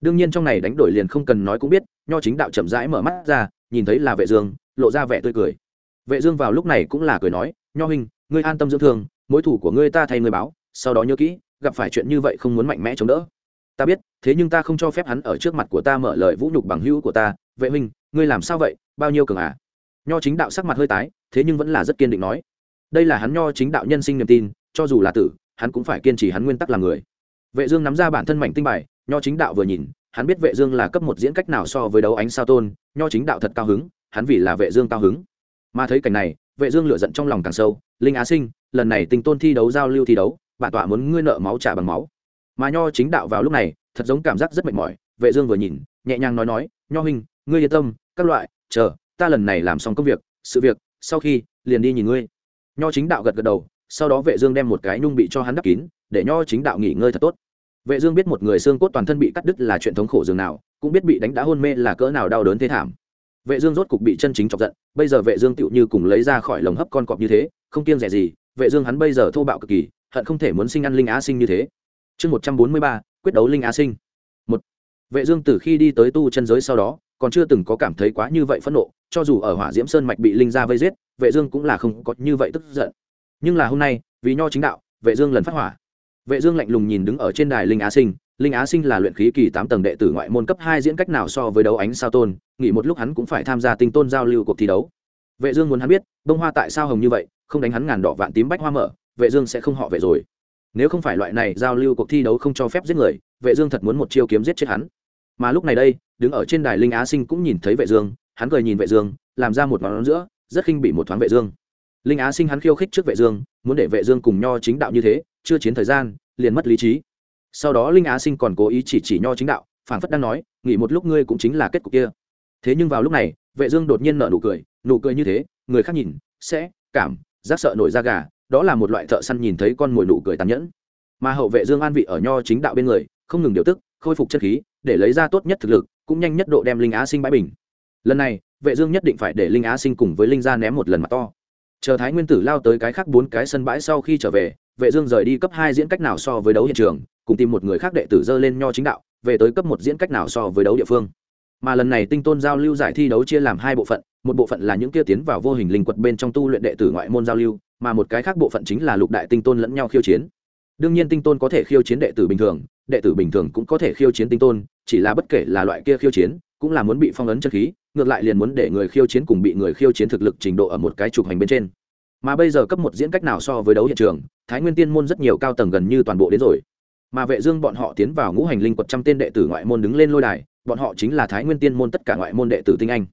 Speaker 1: Đương nhiên trong này đánh đổi liền không cần nói cũng biết, nho chính đạo chậm rãi mở mắt ra, nhìn thấy là vệ dương, lộ ra vẻ tươi cười. Vệ dương vào lúc này cũng là cười nói, nho huynh ngươi an tâm dưỡng thương, mối thủ của ngươi ta thay ngươi báo, sau đó nhớ kỹ, gặp phải chuyện như vậy không muốn mạnh mẽ chống đỡ. Ta biết, thế nhưng ta không cho phép hắn ở trước mặt của ta mở lời vũ nhục bằng hữu của ta. Vệ huynh, ngươi làm sao vậy? Bao nhiêu cường à? Nho chính đạo sắc mặt hơi tái, thế nhưng vẫn là rất kiên định nói. Đây là hắn nho chính đạo nhân sinh niềm tin, cho dù là tử, hắn cũng phải kiên trì hắn nguyên tắc làm người. Vệ dương nắm ra bản thân mảnh tinh bài, nho chính đạo vừa nhìn, hắn biết vệ dương là cấp một diễn cách nào so với đấu ánh sao tôn, nho chính đạo thật cao hứng, hắn vì là vệ dương cao hứng. Mà thấy cảnh này, vệ dương lửa giận trong lòng càng sâu linh á sinh, lần này tình tôn thi đấu giao lưu thi đấu, bản tọa muốn ngươi nợ máu trả bằng máu. Mà nho chính đạo vào lúc này, thật giống cảm giác rất mệt mỏi. Vệ dương vừa nhìn, nhẹ nhàng nói nói, nho huynh, ngươi yên tâm, các loại, chờ, ta lần này làm xong công việc, sự việc, sau khi, liền đi nhìn ngươi. Nho chính đạo gật gật đầu, sau đó vệ dương đem một cái nhung bị cho hắn đắp kín, để nho chính đạo nghỉ ngơi thật tốt. Vệ dương biết một người xương cốt toàn thân bị cắt đứt là chuyện thống khổ dường nào, cũng biết bị đánh đã hôn mê là cỡ nào đau đớn thế thảm vệ dương rốt cục bị chân chính chọc giận bây giờ vệ dương tựu như cùng lấy ra khỏi lồng hấp con cọp như thế không kiêng dè gì vệ dương hắn bây giờ thô bạo cực kỳ hận không thể muốn sinh ăn linh á sinh như thế. Chương 143, quyết đấu linh á sinh. Một. Vệ dương từ khi đi tới tu chân giới sau đó còn chưa từng có cảm thấy quá như vậy phẫn nộ cho dù ở hỏa diễm sơn mạch bị linh gia vây giết vệ dương cũng là không có như vậy tức giận. Nhưng là hôm nay vì nho chính đạo vệ dương lần phát hỏa. Vệ dương lạnh lùng nhìn đứng ở trên đài linh á sinh linh á sinh là luyện khí kỳ tám tầng đệ tử ngoại môn cấp hai diễn cách nào so với đấu ánh sao tôn nghĩ một lúc hắn cũng phải tham gia tinh tôn giao lưu cuộc thi đấu. Vệ dương muốn hắn biết, bông hoa tại sao hồng như vậy, không đánh hắn ngàn đỏ vạn tím bách hoa mở, vệ dương sẽ không họ vệ rồi. Nếu không phải loại này giao lưu cuộc thi đấu không cho phép giết người, vệ dương thật muốn một chiêu kiếm giết chết hắn. Mà lúc này đây, đứng ở trên đài linh á sinh cũng nhìn thấy vệ dương, hắn cười nhìn vệ dương, làm ra một ngón giữa, rất khinh bỉ một thoáng vệ dương. Linh á sinh hắn khiêu khích trước vệ dương, muốn để vệ dương cùng nho chính đạo như thế, chưa chiến thời gian, liền mất lý trí sau đó linh á sinh còn cố ý chỉ chỉ nho chính đạo, phảng phất đang nói, nghỉ một lúc ngươi cũng chính là kết cục kia. Thế nhưng vào lúc này, vệ dương đột nhiên nở nụ cười nụ cười như thế, người khác nhìn, sẽ, cảm, giác sợ nổi da gà, đó là một loại thợ săn nhìn thấy con mồi nụ cười tàn nhẫn. Mà hậu vệ dương an vị ở nho chính đạo bên người, không ngừng điều tức, khôi phục chất khí, để lấy ra tốt nhất thực lực, cũng nhanh nhất độ đem linh á sinh bãi bình. Lần này, vệ dương nhất định phải để linh á sinh cùng với linh gia ném một lần mặt to. Chờ thái nguyên tử lao tới cái khác bốn cái sân bãi sau khi trở về vệ dương rời đi cấp hai diễn cách nào so với đấu hiện trường, cùng tìm một người khác đệ tử dơ lên nho chính đạo, về tới cấp một diễn cách nào so với đấu địa phương. Mà lần này tinh tôn giao lưu giải thi đấu chia làm hai bộ phận, một bộ phận là những kia tiến vào vô hình linh quật bên trong tu luyện đệ tử ngoại môn giao lưu, mà một cái khác bộ phận chính là lục đại tinh tôn lẫn nhau khiêu chiến. Đương nhiên tinh tôn có thể khiêu chiến đệ tử bình thường, đệ tử bình thường cũng có thể khiêu chiến tinh tôn, chỉ là bất kể là loại kia khiêu chiến, cũng là muốn bị phong ấn chân khí, ngược lại liền muốn để người khiêu chiến cùng bị người khiêu chiến thực lực trình độ ở một cái trục hành bên trên. Mà bây giờ cấp một diễn cách nào so với đấu hiện trường thái nguyên tiên môn rất nhiều cao tầng gần như toàn bộ đến rồi. Mà vệ dương bọn họ tiến vào ngũ hành linh quật trăm tên đệ tử ngoại môn đứng lên lôi đài, bọn họ chính là thái nguyên tiên môn tất cả ngoại môn đệ tử tinh anh.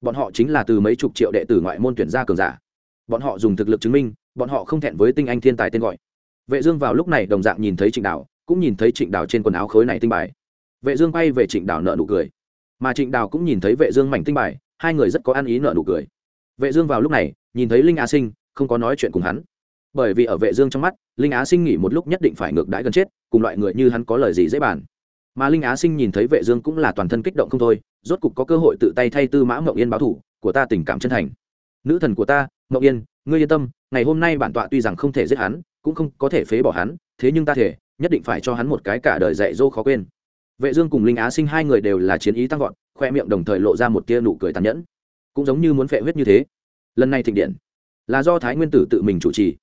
Speaker 1: Bọn họ chính là từ mấy chục triệu đệ tử ngoại môn tuyển ra cường giả. Bọn họ dùng thực lực chứng minh, bọn họ không thẹn với tinh anh thiên tài tên gọi. Vệ dương vào lúc này đồng dạng nhìn thấy trịnh đào, cũng nhìn thấy trịnh đào trên quần áo khối này tinh bài. Vệ dương bay về trịnh đào nợ nụ cười. Mà trịnh đào cũng nhìn thấy vệ dương mảnh tinh bài, hai người rất có ăn ý nợ nụ cười. Vệ dương vào lúc này, nhìn thấy linh á sinh, không có nói chuyện cùng hắn bởi vì ở vệ dương trong mắt, linh á sinh nghĩ một lúc nhất định phải ngược đãi gần chết, cùng loại người như hắn có lời gì dễ bàn. Mà linh á sinh nhìn thấy vệ dương cũng là toàn thân kích động không thôi, rốt cục có cơ hội tự tay thay tư mã ngọc yên báo thù của ta tình cảm chân thành. Nữ thần của ta, ngọc yên, ngươi yên tâm, ngày hôm nay bản tọa tuy rằng không thể giết hắn, cũng không có thể phế bỏ hắn, thế nhưng ta thể, nhất định phải cho hắn một cái cả đời dạy dỗ khó quên. Vệ dương cùng linh á sinh hai người đều là chiến ý tăng vọt, khoe miệng đồng thời lộ ra một tia nụ cười tàn nhẫn. Cũng giống như muốn phệ huyết như thế. Lần này thịnh điện, là do thái nguyên tử tự mình chủ trì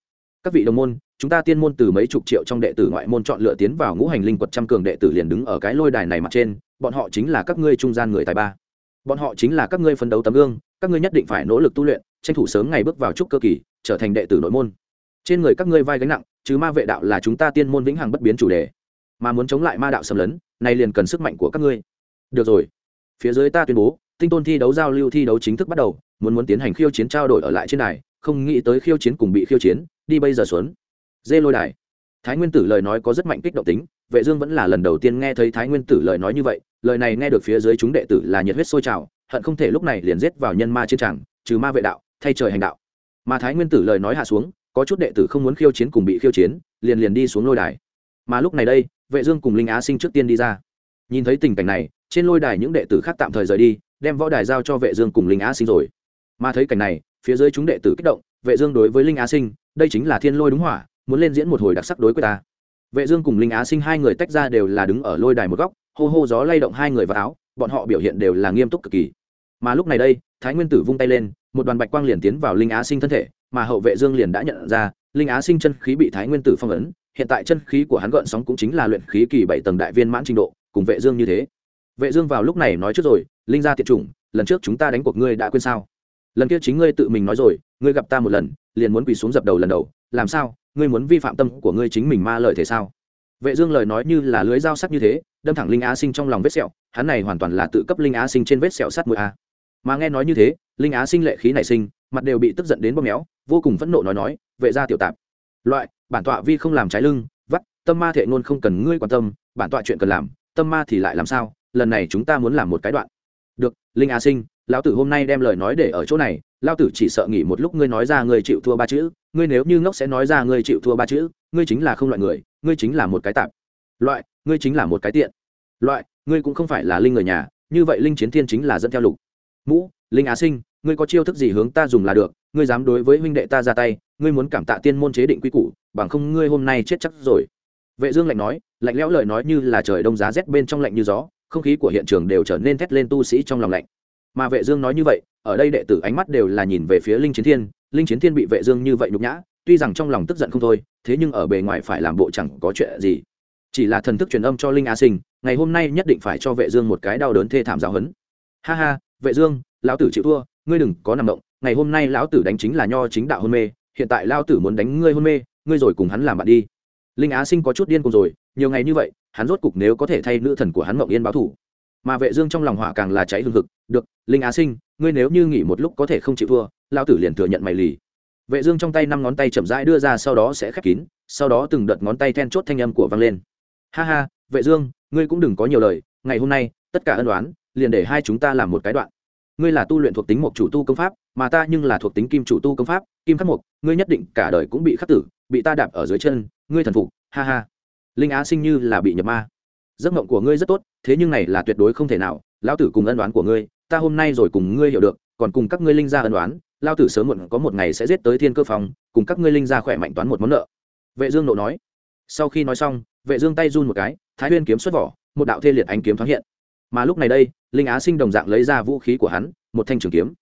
Speaker 1: các vị đồng môn, chúng ta tiên môn từ mấy chục triệu trong đệ tử ngoại môn chọn lựa tiến vào ngũ hành linh quật trăm cường đệ tử liền đứng ở cái lôi đài này mặt trên, bọn họ chính là các ngươi trung gian người tài ba. Bọn họ chính là các ngươi phấn đấu tấm gương, các ngươi nhất định phải nỗ lực tu luyện, tranh thủ sớm ngày bước vào trúc cơ kỳ, trở thành đệ tử nội môn. Trên người các ngươi vai gánh nặng, chứ ma vệ đạo là chúng ta tiên môn vĩnh hằng bất biến chủ đề. Mà muốn chống lại ma đạo xâm lấn, nay liền cần sức mạnh của các ngươi. Được rồi. Phía dưới ta tuyên bố, tinh tôn thi đấu giao lưu thi đấu chính thức bắt đầu, muốn muốn tiến hành khiêu chiến trao đổi ở lại trên đài, không nghĩ tới khiêu chiến cùng bị khiêu chiến đi bây giờ xuống. Dê lôi đài. Thái nguyên tử lời nói có rất mạnh kích động tính, vệ dương vẫn là lần đầu tiên nghe thấy thái nguyên tử lời nói như vậy, lời này nghe được phía dưới chúng đệ tử là nhiệt huyết sôi trào, hận không thể lúc này liền giết vào nhân ma chiến tràng trừ ma vệ đạo, thay trời hành đạo. Mà thái nguyên tử lời nói hạ xuống, có chút đệ tử không muốn khiêu chiến cùng bị khiêu chiến, liền liền đi xuống lôi đài. Mà lúc này đây, vệ dương cùng linh á sinh trước tiên đi ra. Nhìn thấy tình cảnh này, trên lôi đài những đệ tử khác tạm thời rời đi, đem võ đài giao cho vệ dương cùng linh á sinh rồi. Mà thấy cảnh này, phía dưới chúng đệ tử kích động, vệ dương đối với linh á sinh đây chính là thiên lôi đúng hỏa, muốn lên diễn một hồi đặc sắc đối với ta. Vệ dương cùng linh á sinh hai người tách ra đều là đứng ở lôi đài một góc, hô hô gió lay động hai người vào áo, bọn họ biểu hiện đều là nghiêm túc cực kỳ. Mà lúc này đây, thái nguyên tử vung tay lên, một đoàn bạch quang liền tiến vào linh á sinh thân thể, mà hậu vệ dương liền đã nhận ra, linh á sinh chân khí bị thái nguyên tử phong ấn, hiện tại chân khí của hắn gợn sóng cũng chính là luyện khí kỳ bảy tầng đại viên mãn trình độ, cùng vệ dương như thế. Vệ dương vào lúc này nói trước rồi, linh gia tiệt chủng, lần trước chúng ta đánh cuộc ngươi đã quên sao? Lần kia chính ngươi tự mình nói rồi, ngươi gặp ta một lần liền muốn quỳ xuống dập đầu lần đầu, làm sao? Ngươi muốn vi phạm tâm của ngươi chính mình ma lợi thế sao? Vệ dương lời nói như là lưới dao sắc như thế, đâm thẳng linh á sinh trong lòng vết sẹo, hắn này hoàn toàn là tự cấp linh á sinh trên vết sẹo sắt mũi a. Mà nghe nói như thế, linh á sinh lệ khí nảy sinh, mặt đều bị tức giận đến bóp méo, vô cùng phẫn nộ nói nói, vệ gia tiểu tạp, loại, bản tọa vi không làm trái lưng, vắt, tâm ma thệ ngôn không cần ngươi quan tâm, bản tọa chuyện cần làm, tâm ma thì lại làm sao? Lần này chúng ta muốn làm một cái đoạn. Được, linh á sinh lão tử hôm nay đem lời nói để ở chỗ này, lão tử chỉ sợ nghỉ một lúc ngươi nói ra ngươi chịu thua ba chữ, ngươi nếu như ngốc sẽ nói ra ngươi chịu thua ba chữ, ngươi chính là không loại người, ngươi chính là một cái tạp. Loại, ngươi chính là một cái tiện. Loại, ngươi cũng không phải là linh người nhà, như vậy linh chiến thiên chính là dẫn theo lục. Mũ, linh á sinh, ngươi có chiêu thức gì hướng ta dùng là được, ngươi dám đối với huynh đệ ta ra tay, ngươi muốn cảm tạ tiên môn chế định quy củ, bằng không ngươi hôm nay chết chắc rồi. Vệ dương lạnh nói, lạnh lẽo lời nói như là trời đông giá rét bên trong lạnh như gió, không khí của hiện trường đều trở nên thét lên tu sĩ trong lòng lạnh mà vệ dương nói như vậy, ở đây đệ tử ánh mắt đều là nhìn về phía linh chiến thiên, linh chiến thiên bị vệ dương như vậy nhục nhã, tuy rằng trong lòng tức giận không thôi, thế nhưng ở bề ngoài phải làm bộ chẳng có chuyện gì. Chỉ là thần thức truyền âm cho linh a sinh, ngày hôm nay nhất định phải cho vệ dương một cái đau đớn thê thảm giáo huấn. Ha ha, vệ dương, lão tử chịu thua, ngươi đừng có nằm động, ngày hôm nay lão tử đánh chính là nho chính đạo hôn mê, hiện tại lão tử muốn đánh ngươi hôn mê, ngươi rồi cùng hắn làm bạn đi. Linh á sinh có chút điên cùng rồi, nhiều ngày như vậy, hắn rốt cục nếu có thể thay nữ thần của hắn mộng yên báo thủ mà vệ dương trong lòng hỏa càng là cháy hừng hực, được, linh á sinh, ngươi nếu như nghỉ một lúc có thể không chịu thua, lão tử liền thừa nhận mày lì. Vệ dương trong tay năm ngón tay chậm rãi đưa ra sau đó sẽ khép kín, sau đó từng đợt ngón tay then chốt thanh âm của vang lên. Ha ha, vệ dương, ngươi cũng đừng có nhiều lời, ngày hôm nay, tất cả ân đoán liền để hai chúng ta làm một cái đoạn. Ngươi là tu luyện thuộc tính một chủ tu công pháp, mà ta nhưng là thuộc tính kim chủ tu công pháp, kim khắc mục ngươi nhất định cả đời cũng bị khắc tử, bị ta đạp ở dưới chân, ngươi thần phục, ha ha. Linh á sinh như là bị nhập ma giấc mộng của ngươi rất tốt, thế nhưng này là tuyệt đối không thể nào, lão tử cùng ân đoán của ngươi, ta hôm nay rồi cùng ngươi hiểu được, còn cùng các ngươi linh gia ân đoán lao tử sớm muộn có một ngày sẽ giết tới thiên cơ phòng, cùng các ngươi linh gia khỏe mạnh toán một món nợ. Vệ dương nộ nói. Sau khi nói xong, vệ dương tay run một cái, thái nguyên kiếm xuất vỏ, một đạo thê liệt ánh kiếm thoáng hiện. Mà lúc này đây, linh á sinh đồng dạng lấy ra vũ khí của hắn, một thanh trường kiếm.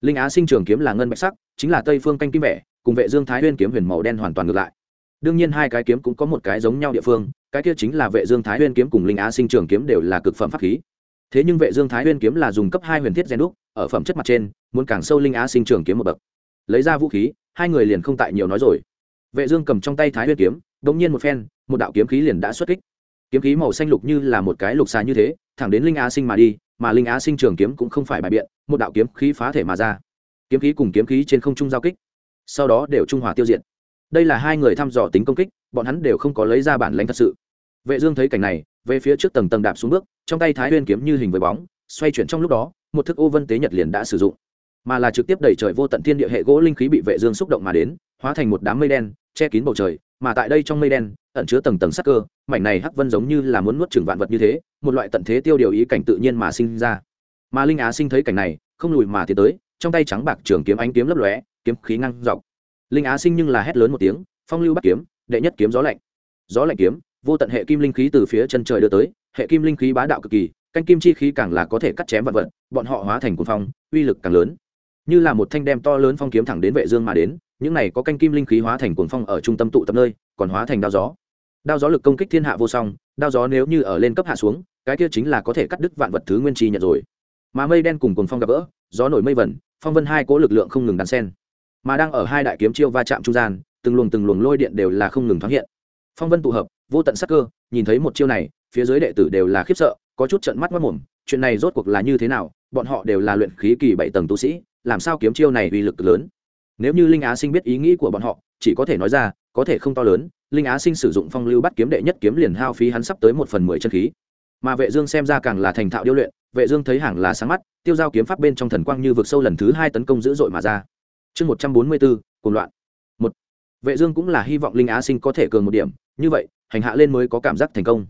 Speaker 1: Linh á sinh trường kiếm là ngân bạch sắc, chính là tây phương canh kim vẻ, cùng vệ dương thái nguyên kiếm huyền màu đen hoàn toàn ngược lại đương nhiên hai cái kiếm cũng có một cái giống nhau địa phương, cái kia chính là vệ dương thái huyên kiếm cùng linh á sinh trường kiếm đều là cực phẩm pháp khí. Thế nhưng vệ dương thái huyên kiếm là dùng cấp hai huyền thiết gen đúc, ở phẩm chất mặt trên, muốn càng sâu linh á sinh trường kiếm một bậc. Lấy ra vũ khí, hai người liền không tại nhiều nói rồi. Vệ dương cầm trong tay thái huyên kiếm đống nhiên một phen, một đạo kiếm khí liền đã xuất kích. Kiếm khí màu xanh lục như là một cái lục xà như thế, thẳng đến linh á sinh mà đi, mà linh á sinh trường kiếm cũng không phải bài biện, một đạo kiếm khí phá thể mà ra. Kiếm khí cùng kiếm khí trên không trung giao kích, sau đó đều trung hòa tiêu diệt đây là hai người thăm dò tính công kích, bọn hắn đều không có lấy ra bản lãnh thật sự. Vệ dương thấy cảnh này, về phía trước tầng tầng đạp xuống bước, trong tay thái nguyên kiếm như hình với bóng, xoay chuyển trong lúc đó, một thức ô vân tế nhật liền đã sử dụng. Mà là trực tiếp đẩy trời vô tận thiên địa hệ gỗ linh khí bị vệ dương xúc động mà đến, hóa thành một đám mây đen, che kín bầu trời, mà tại đây trong mây đen, ẩn chứa tầng tầng sắc cơ, mảnh này hắc vân giống như là muốn nuốt chửng vạn vật như thế, một loại tận thế tiêu điều ý cảnh tự nhiên mà sinh ra. Mà linh á sinh thấy cảnh này, không lùi mà tiến tới, trong tay trắng bạc trường kiếm ánh kiếm lấp lóe, kiếm khí ngang dọc linh á sinh nhưng là hét lớn một tiếng, phong lưu bắt kiếm, đệ nhất kiếm gió lạnh. Gió lạnh kiếm, vô tận hệ kim linh khí từ phía chân trời đưa tới, hệ kim linh khí bá đạo cực kỳ canh kim chi khí càng là có thể cắt chém vật vật, bọn họ hóa thành cuồng phong, uy lực càng lớn. Như là một thanh đem to lớn phong kiếm thẳng đến vệ dương mà đến, những này có canh kim linh khí hóa thành cuồng phong ở trung tâm tụ tập nơi, còn hóa thành đao gió. Đao gió lực công kích thiên hạ vô song, đao gió nếu như ở lên cấp hạ xuống, cái kia chính là có thể cắt đứt vạn vật thứ nguyên chi nhận rồi. Mà mây đen cùng cuồng phong gặp gỡ, gió nổi mây vẩn, phong vân hai cỗ lực lượng không ngừng đan sen mà đang ở hai đại kiếm chiêu va chạm trung gian, từng luồng từng luồng lôi điện đều là không ngừng thoáng hiện. Phong vân tụ hợp, vô tận sắc cơ, nhìn thấy một chiêu này, phía dưới đệ tử đều là khiếp sợ, có chút trận mắt mất mồm, chuyện này rốt cuộc là như thế nào, bọn họ đều là luyện khí kỳ bảy tầng tu sĩ, làm sao kiếm chiêu này uy lực lớn? Nếu như linh á sinh biết ý nghĩ của bọn họ, chỉ có thể nói ra, có thể không to lớn, linh á sinh sử dụng phong lưu bắt kiếm đệ nhất kiếm liền hao phí hắn sắp tới một phần mười chân khí. Mà vệ dương xem ra càng là thành thạo điêu luyện, vệ dương thấy hàng là sáng mắt, tiêu giao kiếm pháp bên trong thần quang như vực sâu lần thứ hai tấn công dữ dội mà ra chương một trăm bốn mươi bốn cùng loạn. Một, vệ dương cũng là hy vọng linh á sinh có thể cường một điểm, như vậy, hành hạ lên mới có cảm giác thành công.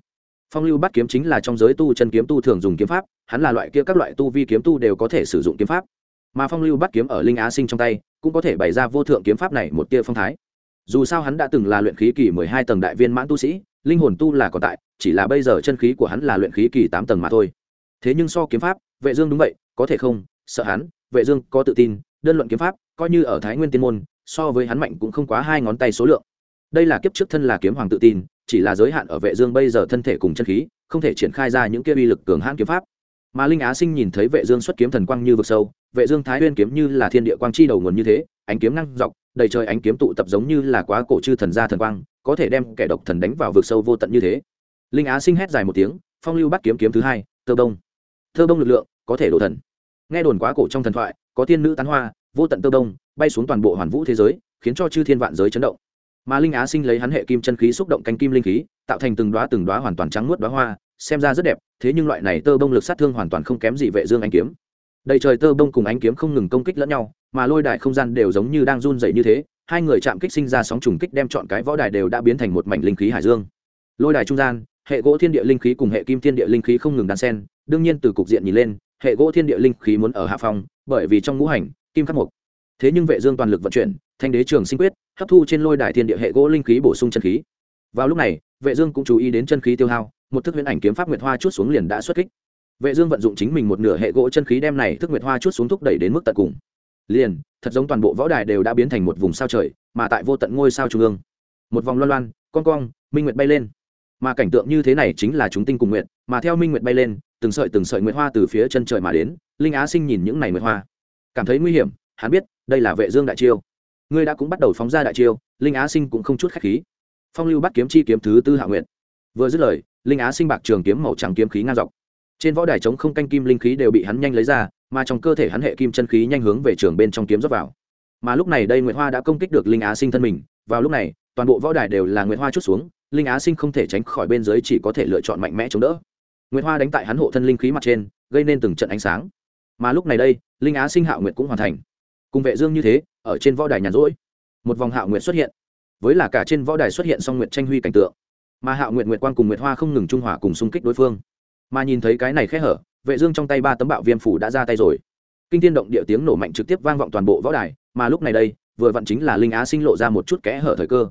Speaker 1: Phong lưu bắt kiếm chính là trong giới tu chân kiếm tu thường dùng kiếm pháp, hắn là loại kia các loại tu vi kiếm tu đều có thể sử dụng kiếm pháp. Mà phong lưu bắt kiếm ở linh á sinh trong tay, cũng có thể bày ra vô thượng kiếm pháp này một tia phong thái. Dù sao hắn đã từng là luyện khí kỳ mười hai tầng đại viên mãn tu sĩ, linh hồn tu là còn tại, chỉ là bây giờ chân khí của hắn là luyện khí kỳ tám tầng mà thôi. Thế nhưng so kiếm pháp, vệ dương đúng vậy, có thể không? Sợ hắn, vệ dương có tự tin, đơn luận kiếm pháp coi như ở thái nguyên tiên môn, so với hắn mạnh cũng không quá hai ngón tay số lượng. Đây là kiếp trước thân là kiếm hoàng tự tin, chỉ là giới hạn ở vệ dương bây giờ thân thể cùng chân khí, không thể triển khai ra những kia uy lực cường hãn kiếm pháp. Mà linh á sinh nhìn thấy vệ dương xuất kiếm thần quang như vực sâu, vệ dương thái nguyên kiếm như là thiên địa quang chi đầu nguồn như thế, ánh kiếm năng dọc, đầy trời ánh kiếm tụ tập giống như là quá cổ chư thần gia thần quang, có thể đem kẻ độc thần đánh vào vực sâu vô tận như thế. Linh á sinh hét dài một tiếng, phong lưu bắt kiếm kiếm thứ hai, thơ đông. Thơ đông lực lượng có thể đổ thần. Nghe đồn quá cổ trong thần thoại, có tiên nữ tán hoa vô tận tơ đông, bay xuống toàn bộ hoàn vũ thế giới, khiến cho chư thiên vạn giới chấn động. Mà linh á sinh lấy hắn hệ kim chân khí xúc động canh kim linh khí, tạo thành từng đóa từng đóa hoàn toàn trắng muốt đoá hoa, xem ra rất đẹp, thế nhưng loại này tơ bông lực sát thương hoàn toàn không kém gì vệ dương ánh kiếm. Đầy trời tơ bông cùng ánh kiếm không ngừng công kích lẫn nhau, mà lôi đài không gian đều giống như đang run rẩy như thế, hai người chạm kích sinh ra sóng trùng kích đem chọn cái võ đài đều đã biến thành một mảnh linh khí hải dương. Lôi đài trung gian, hệ gỗ thiên địa linh khí cùng hệ kim thiên địa linh khí không ngừng đan xen, đương nhiên từ cục diện nhìn lên, hệ gỗ thiên địa linh khí muốn ở hạ phong, bởi vì trong ngũ hành kim khắc mục. Thế nhưng vệ dương toàn lực vận chuyển, thanh đế trường sinh quyết, hấp thu trên lôi đài thiên địa hệ gỗ linh khí bổ sung chân khí. Vào lúc này, vệ dương cũng chú ý đến chân khí tiêu hao, một thức huyễn ảnh kiếm pháp nguyệt hoa chút xuống liền đã xuất kích. Vệ dương vận dụng chính mình một nửa hệ gỗ chân khí đem này thức nguyệt hoa chút xuống thúc đẩy đến mức tận cùng. Liền, thật giống toàn bộ võ đài đều đã biến thành một vùng sao trời, mà tại vô tận ngôi sao trung ương. Một vòng loan loan con cong, minh nguyệt bay lên. Mà cảnh tượng như thế này chính là chúng tinh cùng nguyệt, mà theo minh nguyệt bay lên, từng sợi từng sợi nguyệt hoa từ phía chân trời mà đến, linh á sinh nhìn những này nguyệt hoa cảm thấy nguy hiểm, hắn biết, đây là vệ dương đại chiêu. Ngươi đã cũng bắt đầu phóng ra đại chiêu, linh á sinh cũng không chút khách khí. Phong lưu bắt kiếm chi kiếm thứ tư hạ nguyện vừa dứt lời, linh á sinh bạc trường kiếm màu trắng kiếm khí ngang dọc. Trên võ đài chống không canh kim linh khí đều bị hắn nhanh lấy ra, mà trong cơ thể hắn hệ kim chân khí nhanh hướng về trường bên trong kiếm rót vào. Mà lúc này đây nguyệt hoa đã công kích được linh á sinh thân mình. Vào lúc này, toàn bộ võ đài đều là nguyệt hoa chút xuống, linh á sinh không thể tránh khỏi bên dưới chỉ có thể lựa chọn mạnh mẽ chống đỡ. Nguyệt hoa đánh tại hắn hộ thân linh khí mặt trên, gây nên từng trận ánh sáng. Mà lúc này đây linh á sinh hạo nguyệt cũng hoàn thành. Cùng vệ dương như thế, ở trên võ đài nhàn rỗi, một vòng hạo nguyệt xuất hiện. Với là cả trên võ đài xuất hiện song nguyệt tranh huy cảnh tượng. Mà hạo nguyệt nguyệt quang cùng nguyệt hoa không ngừng trung hòa cùng xung kích đối phương. Mà nhìn thấy cái này khẽ hở, vệ dương trong tay ba tấm bạo viêm phủ đã ra tay rồi. Kinh thiên động địa tiếng nổ mạnh trực tiếp vang vọng toàn bộ võ đài, mà lúc này đây, vừa vặn chính là linh á sinh lộ ra một chút kẽ hở thời cơ.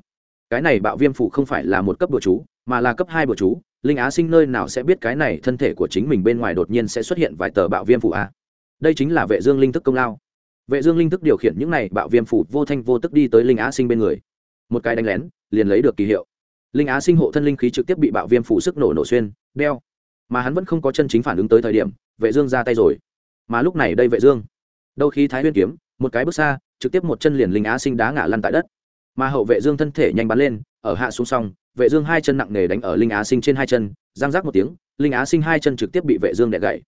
Speaker 1: Cái này bạo viêm phủ không phải là một cấp bừa chú, mà là cấp hai bừa chú, linh á sinh nơi nào sẽ biết cái này thân thể của chính mình bên ngoài đột nhiên sẽ xuất hiện vài tờ bạo viêm phủ a? Đây chính là vệ dương linh thức công lao. Vệ dương linh thức điều khiển những này bạo viêm phủ vô thanh vô tức đi tới linh á sinh bên người. Một cái đánh lén, liền lấy được kỳ hiệu. Linh á sinh hộ thân linh khí trực tiếp bị bạo viêm phủ sức nổ nổ xuyên, đeo. Mà hắn vẫn không có chân chính phản ứng tới thời điểm, vệ dương ra tay rồi. Mà lúc này đây vệ dương, đâu khi thái nguyên kiếm, một cái bước xa, trực tiếp một chân liền linh á sinh đá ngã lăn tại đất. Mà hậu vệ dương thân thể nhanh bắn lên, ở hạ xuống xong, vệ dương hai chân nặng nề đánh ở linh á sinh trên hai chân giang giác một tiếng, linh á sinh hai chân trực tiếp bị vệ dương đè gãy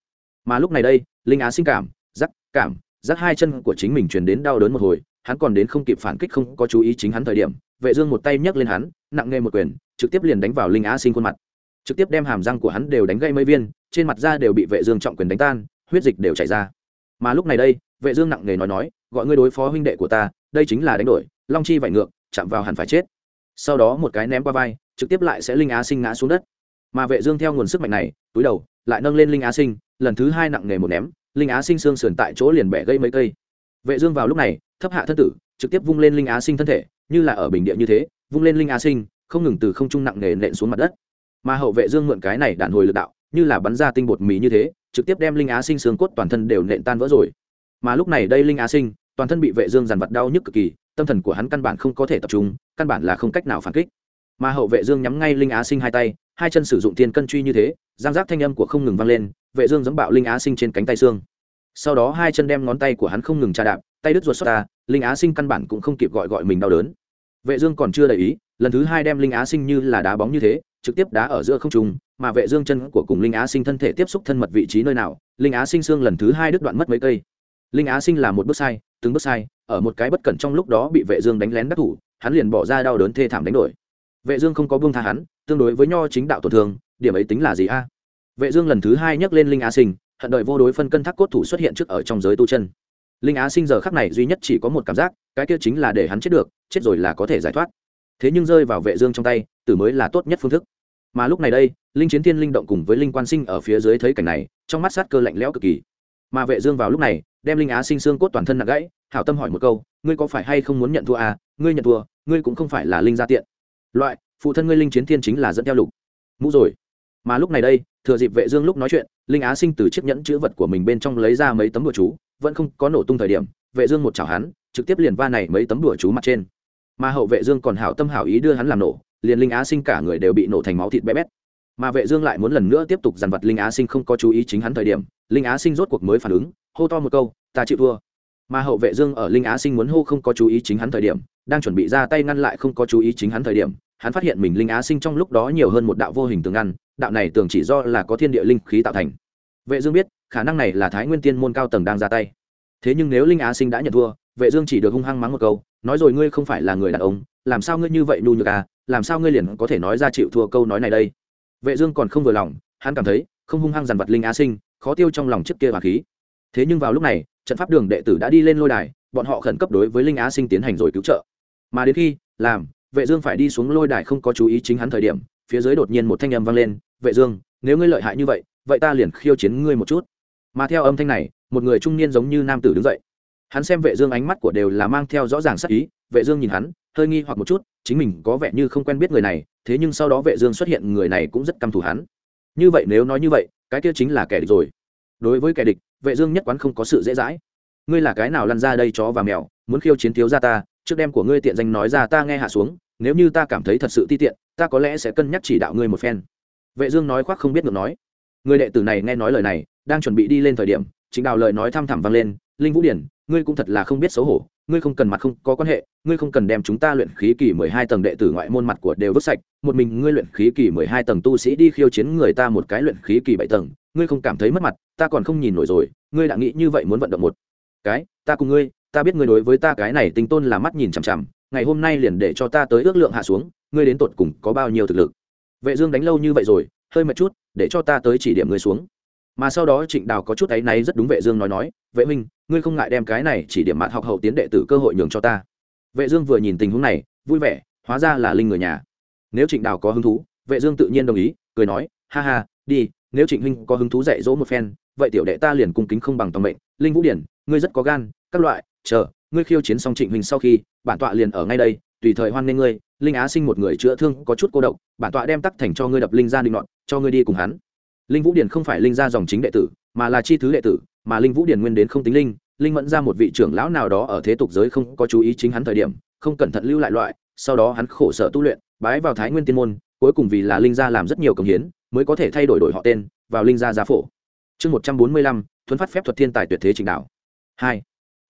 Speaker 1: mà lúc này đây, linh á sinh cảm, rắc cảm, rắc hai chân của chính mình truyền đến đau đớn một hồi, hắn còn đến không kịp phản kích không có chú ý chính hắn thời điểm, vệ dương một tay nhấc lên hắn, nặng nề một quyền, trực tiếp liền đánh vào linh á sinh khuôn mặt. Trực tiếp đem hàm răng của hắn đều đánh gãy mấy viên, trên mặt da đều bị vệ dương trọng quyền đánh tan, huyết dịch đều chảy ra. Mà lúc này đây, vệ dương nặng nề nói nói, gọi ngươi đối phó huynh đệ của ta, đây chính là đánh đổi, long chi vảy ngược, chạm vào hẳn phải chết. Sau đó một cái ném qua vai, trực tiếp lại sẽ linh á sinh ngã xuống đất. Mà vệ dương theo nguồn sức mạnh này, túi đầu, lại nâng lên linh á sinh lần thứ hai nặng nề một ném, linh á sinh xương sườn tại chỗ liền bẻ gây mấy cây. Vệ dương vào lúc này, thấp hạ thân tử, trực tiếp vung lên linh á sinh thân thể, như là ở bình địa như thế, vung lên linh á sinh, không ngừng từ không trung nặng nề nện xuống mặt đất. Mà hậu vệ dương mượn cái này đạn hồi lực đạo, như là bắn ra tinh bột mì như thế, trực tiếp đem linh á sinh xương cốt toàn thân đều nện tan vỡ rồi. Mà lúc này đây linh á sinh, toàn thân bị vệ dương giàn vật đau nhức cực kỳ, tâm thần của hắn căn bản không có thể tập trung, căn bản là không cách nào phản kích mà hậu vệ dương nhắm ngay linh á sinh hai tay, hai chân sử dụng tiền cân truy như thế, giang giác thanh âm của không ngừng vang lên, vệ dương dẫm bạo linh á sinh trên cánh tay xương. Sau đó hai chân đem ngón tay của hắn không ngừng tra đạp, tay đứt ruột xuất ra, linh á sinh căn bản cũng không kịp gọi gọi mình đau đớn. Vệ dương còn chưa để ý, lần thứ hai đem linh á sinh như là đá bóng như thế, trực tiếp đá ở giữa không trung, mà vệ dương chân của cùng linh á sinh thân thể tiếp xúc thân mật vị trí nơi nào, linh á sinh xương lần thứ hai đứt đoạn mất mấy cây. Linh á sinh là một bước sai, từng bước sai, ở một cái bất cẩn trong lúc đó bị vệ dương đánh lén đắc thủ, hắn liền bỏ ra đau đớn thê thảm đánh đổi vệ dương không có buông tha hắn, tương đối với nho chính đạo tổn thương, điểm ấy tính là gì a? Vệ dương lần thứ hai nhắc lên linh á sinh, hận đợi vô đối phân cân thác cốt thủ xuất hiện trước ở trong giới tu chân. Linh á sinh giờ khắc này duy nhất chỉ có một cảm giác, cái kia chính là để hắn chết được, chết rồi là có thể giải thoát. Thế nhưng rơi vào vệ dương trong tay, tử mới là tốt nhất phương thức. Mà lúc này đây, linh chiến thiên linh động cùng với linh quan sinh ở phía dưới thấy cảnh này, trong mắt sát cơ lạnh lẽo cực kỳ. Mà vệ dương vào lúc này, đem linh á sinh xương cốt toàn thân nặng gãy, hảo tâm hỏi một câu, ngươi có phải hay không muốn nhận thua à? Ngươi nhận thua, ngươi cũng không phải là linh gia tiện loại, phụ thân ngươi linh chiến thiên chính là dẫn theo lục. Mũ rồi. Mà lúc này đây, thừa dịp vệ dương lúc nói chuyện, linh á sinh từ chiếc nhẫn chữ vật của mình bên trong lấy ra mấy tấm đùa chú, vẫn không có nổ tung thời điểm, vệ dương một chảo hắn, trực tiếp liền va này mấy tấm đùa chú mặt trên. Mà hậu vệ dương còn hảo tâm hảo ý đưa hắn làm nổ, liền linh á sinh cả người đều bị nổ thành máu thịt bé bét. Mà vệ dương lại muốn lần nữa tiếp tục dàn vật linh á sinh không có chú ý chính hắn thời điểm, linh á sinh rốt cuộc mới phản ứng, hô to một câu, ta chịu thua mà hậu vệ dương ở linh á sinh muốn hô không có chú ý chính hắn thời điểm, đang chuẩn bị ra tay ngăn lại không có chú ý chính hắn thời điểm, hắn phát hiện mình linh á sinh trong lúc đó nhiều hơn một đạo vô hình tường ngăn, đạo này tưởng chỉ do là có thiên địa linh khí tạo thành. Vệ dương biết, khả năng này là thái nguyên tiên môn cao tầng đang ra tay. Thế nhưng nếu linh á sinh đã nhận thua, vệ dương chỉ được hung hăng mắng một câu, nói rồi ngươi không phải là người đàn ông, làm sao ngươi như vậy nhu nhược à làm sao ngươi liền có thể nói ra chịu thua câu nói này đây? Vệ dương còn không vừa lòng, hắn cảm thấy, không hung hăng dằn vặt linh á sinh, khó tiêu trong lòng trước kia hòa khí. Thế nhưng vào lúc này trận pháp đường đệ tử đã đi lên lôi đài, bọn họ khẩn cấp đối với linh á sinh tiến hành rồi cứu trợ. Mà đến khi, làm, vệ dương phải đi xuống lôi đài không có chú ý chính hắn thời điểm, phía dưới đột nhiên một thanh âm vang lên, vệ dương, nếu ngươi lợi hại như vậy vậy ta liền khiêu chiến ngươi một chút. Mà theo âm thanh này, một người trung niên giống như nam tử đứng dậy. Hắn xem vệ dương ánh mắt của đều là mang theo rõ ràng sắc ý, vệ dương nhìn hắn, hơi nghi hoặc một chút, chính mình có vẻ như không quen biết người này, thế nhưng sau đó vệ dương xuất hiện, người này cũng rất căm thù hắn. Như vậy nếu nói như vậy, cái kia chính là kẻ địch rồi đối với kẻ địch, vệ dương nhất quán không có sự dễ dãi. Ngươi là cái nào lăn ra đây chó và mèo, muốn khiêu chiến thiếu gia ta, trước đem của ngươi tiện danh nói ra ta nghe hạ xuống, nếu như ta cảm thấy thật sự ti tiện, ta có lẽ sẽ cân nhắc chỉ đạo ngươi một phen. Vệ dương nói khoác không biết ngược nói. Người đệ tử này nghe nói lời này, đang chuẩn bị đi lên thời điểm, chính đào lời nói thăm thẳm vang lên, linh vũ điển, ngươi cũng thật là không biết xấu hổ, ngươi không cần mặt không có quan hệ, ngươi không cần đem chúng ta luyện khí kỳ mười hai tầng đệ tử ngoại môn mặt của đều vứt sạch, một mình ngươi luyện khí kỳ mười hai tầng tu sĩ đi khiêu chiến người ta một cái luyện khí kỳ bảy tầng ngươi không cảm thấy mất mặt, ta còn không nhìn nổi rồi, ngươi đã nghĩ như vậy muốn vận động một cái, ta cùng ngươi, ta biết ngươi đối với ta cái này tinh tôn là mắt nhìn chằm chằm, ngày hôm nay liền để cho ta tới ước lượng hạ xuống, ngươi đến tột cùng có bao nhiêu thực lực. Vệ dương đánh lâu như vậy rồi, hơi mệt chút, để cho ta tới chỉ điểm ngươi xuống. Mà sau đó trịnh đào có chút ấy náy rất đúng vệ dương nói nói, vệ huynh, ngươi không ngại đem cái này chỉ điểm Mạn học hậu tiến đệ tử cơ hội nhường cho ta. Vệ dương vừa nhìn tình huống này, vui vẻ, hóa ra là linh người nhà. Nếu trịnh đào có hứng thú, vệ dương tự nhiên đồng ý, cười nói, ha ha, đi nếu trịnh huynh có hứng thú dạy dỗ một phen, vậy tiểu đệ ta liền cung kính không bằng toàn mệnh. Linh vũ điển, ngươi rất có gan, các loại, chờ, ngươi khiêu chiến xong trịnh huynh sau khi, bản tọa liền ở ngay đây, tùy thời hoan nghênh ngươi. Linh á sinh một người chữa thương có chút cô độc, bản tọa đem tắc thành cho ngươi đập linh gia định nọn cho ngươi đi cùng hắn. Linh vũ điển không phải linh gia dòng chính đệ tử, mà là chi thứ đệ tử, mà linh vũ điển nguyên đến không tính linh linh mẫn ra một vị trưởng lão nào đó ở thế tục giới không có chú ý chính hắn thời điểm, không cẩn thận lưu lại loại, sau đó hắn khổ sở tu luyện, bái vào thái nguyên tiên môn, cuối cùng vì là linh gia làm rất nhiều công hiến mới có thể thay đổi đổi họ tên, vào linh gia gia phổ. Chương một trăm bốn mươi lăm, thuấn phát phép thuật thiên tài tuyệt thế trịnh đạo hai.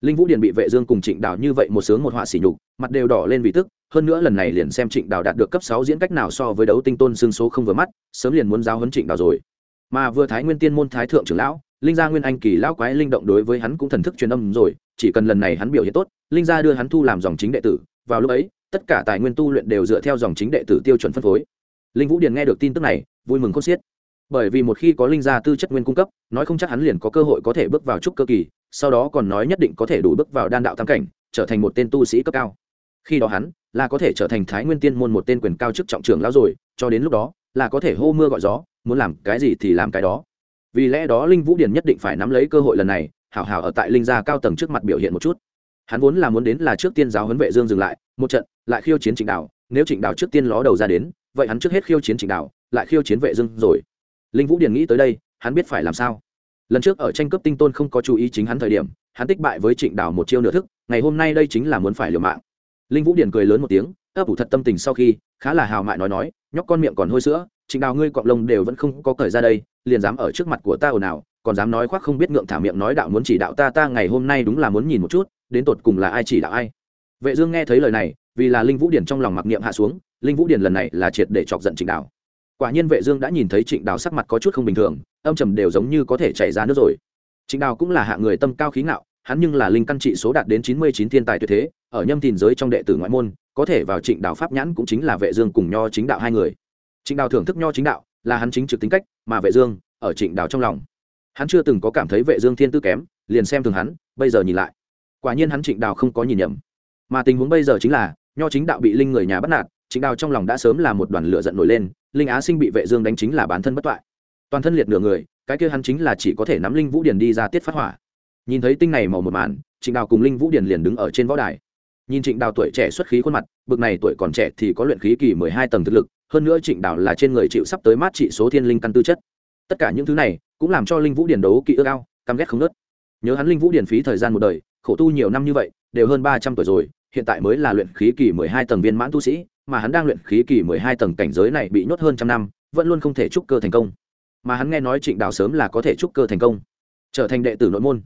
Speaker 1: Linh vũ điện bị vệ dương cùng trịnh đào như vậy một sướng một họa xỉ nhục, mặt đều đỏ lên vì tức, hơn nữa lần này liền xem trịnh đào đạt được cấp sáu diễn cách nào so với đấu tinh tôn xương số không vừa mắt, sớm liền muốn giáo huấn trịnh đào rồi. Mà vừa thái nguyên tiên môn thái thượng trưởng lão, linh gia nguyên anh kỳ lão quái linh động đối với hắn cũng thần thức truyền âm rồi, chỉ cần lần này hắn biểu hiện tốt, linh gia đưa hắn thu làm dòng chính đệ tử, vào lúc ấy, tất cả tài nguyên tu luyện đều dựa theo dòng chính đệ tử tiêu chuẩn phân phối. Linh vũ điền nghe được tin tức này vui mừng khôn xiết. Bởi vì một khi có linh gia tư chất nguyên cung cấp, nói không chắc hắn liền có cơ hội có thể bước vào trúc cơ kỳ, sau đó còn nói nhất định có thể đủ bước vào đan đạo tam cảnh, trở thành một tên tu sĩ cấp cao. Khi đó hắn, là có thể trở thành thái nguyên tiên môn một tên quyền cao chức trọng trưởng lão rồi, cho đến lúc đó, là có thể hô mưa gọi gió, muốn làm cái gì thì làm cái đó. Vì lẽ đó linh vũ điển nhất định phải nắm lấy cơ hội lần này, hảo hảo ở tại linh gia cao tầng trước mặt biểu hiện một chút. Hắn vốn là muốn đến là trước tiên giáo huấn vệ dương dừng lại, một trận, lại khiêu chiến trịnh đạo, nếu trịnh đạo trước tiên ló đầu ra đến vậy hắn trước hết khiêu chiến trịnh đạo, lại khiêu chiến vệ dương rồi. Linh vũ điển nghĩ tới đây, hắn biết phải làm sao. Lần trước ở tranh cướp tinh tôn không có chú ý chính hắn thời điểm, hắn tích bại với trịnh đảo một chiêu nửa thức, ngày hôm nay đây chính là muốn phải liều mạng. Linh vũ điển cười lớn một tiếng, ấp ủ thật tâm tình sau khi, khá là hào mại nói nói, nhóc con miệng còn hôi sữa, trịnh đào ngươi cọng lông đều vẫn không có cởi ra đây, liền dám ở trước mặt của ta ồn ào, còn dám nói khoác không biết ngượng thả miệng nói đạo muốn chỉ đạo ta ta ngày hôm nay đúng là muốn nhìn một chút, đến tột cùng là ai chỉ đạo ai. Vệ dương nghe thấy lời này, vì là linh vũ điển trong lòng mặc niệm hạ xuống linh vũ điển lần này là triệt để chọc giận trịnh đào. Quả nhiên vệ dương đã nhìn thấy trịnh đào sắc mặt có chút không bình thường, âm trầm đều giống như có thể chảy ra nước rồi. Trịnh đào cũng là hạ người tâm cao khí ngạo, hắn nhưng là linh căn trị số đạt đến chín mươi chín thiên tài tuyệt thế, ở nhâm thìn giới trong đệ tử ngoại môn, có thể vào trịnh đào pháp nhãn cũng chính là vệ dương cùng nho chính đạo hai người. Trịnh đào thưởng thức nho chính đạo, là hắn chính trực tính cách, mà vệ dương, ở trịnh đào trong lòng. Hắn chưa từng có cảm thấy vệ dương thiên tư kém, liền xem thường hắn, bây giờ nhìn lại. Quả nhiên hắn trịnh đào không có nhìn nhầm. Mà tình huống bây giờ chính là, nho chính đạo bị linh người nhà bắt nạt trịnh đào trong lòng đã sớm là một đoàn lửa giận nổi lên, linh á sinh bị vệ dương đánh chính là bản thân bất toại. Toàn thân liệt nửa người, cái kia hắn chính là chỉ có thể nắm linh vũ Điền đi ra tiết phát hỏa. Nhìn thấy tinh này màu một màn, trịnh đào cùng linh vũ Điền liền đứng ở trên võ đài. Nhìn trịnh đào tuổi trẻ xuất khí khuôn mặt, bực này tuổi còn trẻ thì có luyện khí kỳ mười hai tầng thực lực, hơn nữa trịnh Đào là trên người chịu sắp tới mát trị số thiên linh căn tư chất. Tất cả những thứ này cũng làm cho linh vũ Điền đấu kỹ ước ao, căm ghét không nớt nhớ hắn linh vũ Điền phí thời gian một đời, khổ tu nhiều năm như vậy, đều hơn ba trăm tuổi rồi, hiện tại mới là luyện khí kỳ mười hai tầng viên mãn tu sĩ mà hắn đang luyện khí kỳ mười hai tầng cảnh giới này bị nhốt hơn trăm năm, vẫn luôn không thể trúc cơ thành công. Mà hắn nghe nói trịnh đào sớm là có thể trúc cơ thành công, trở thành đệ tử nội môn.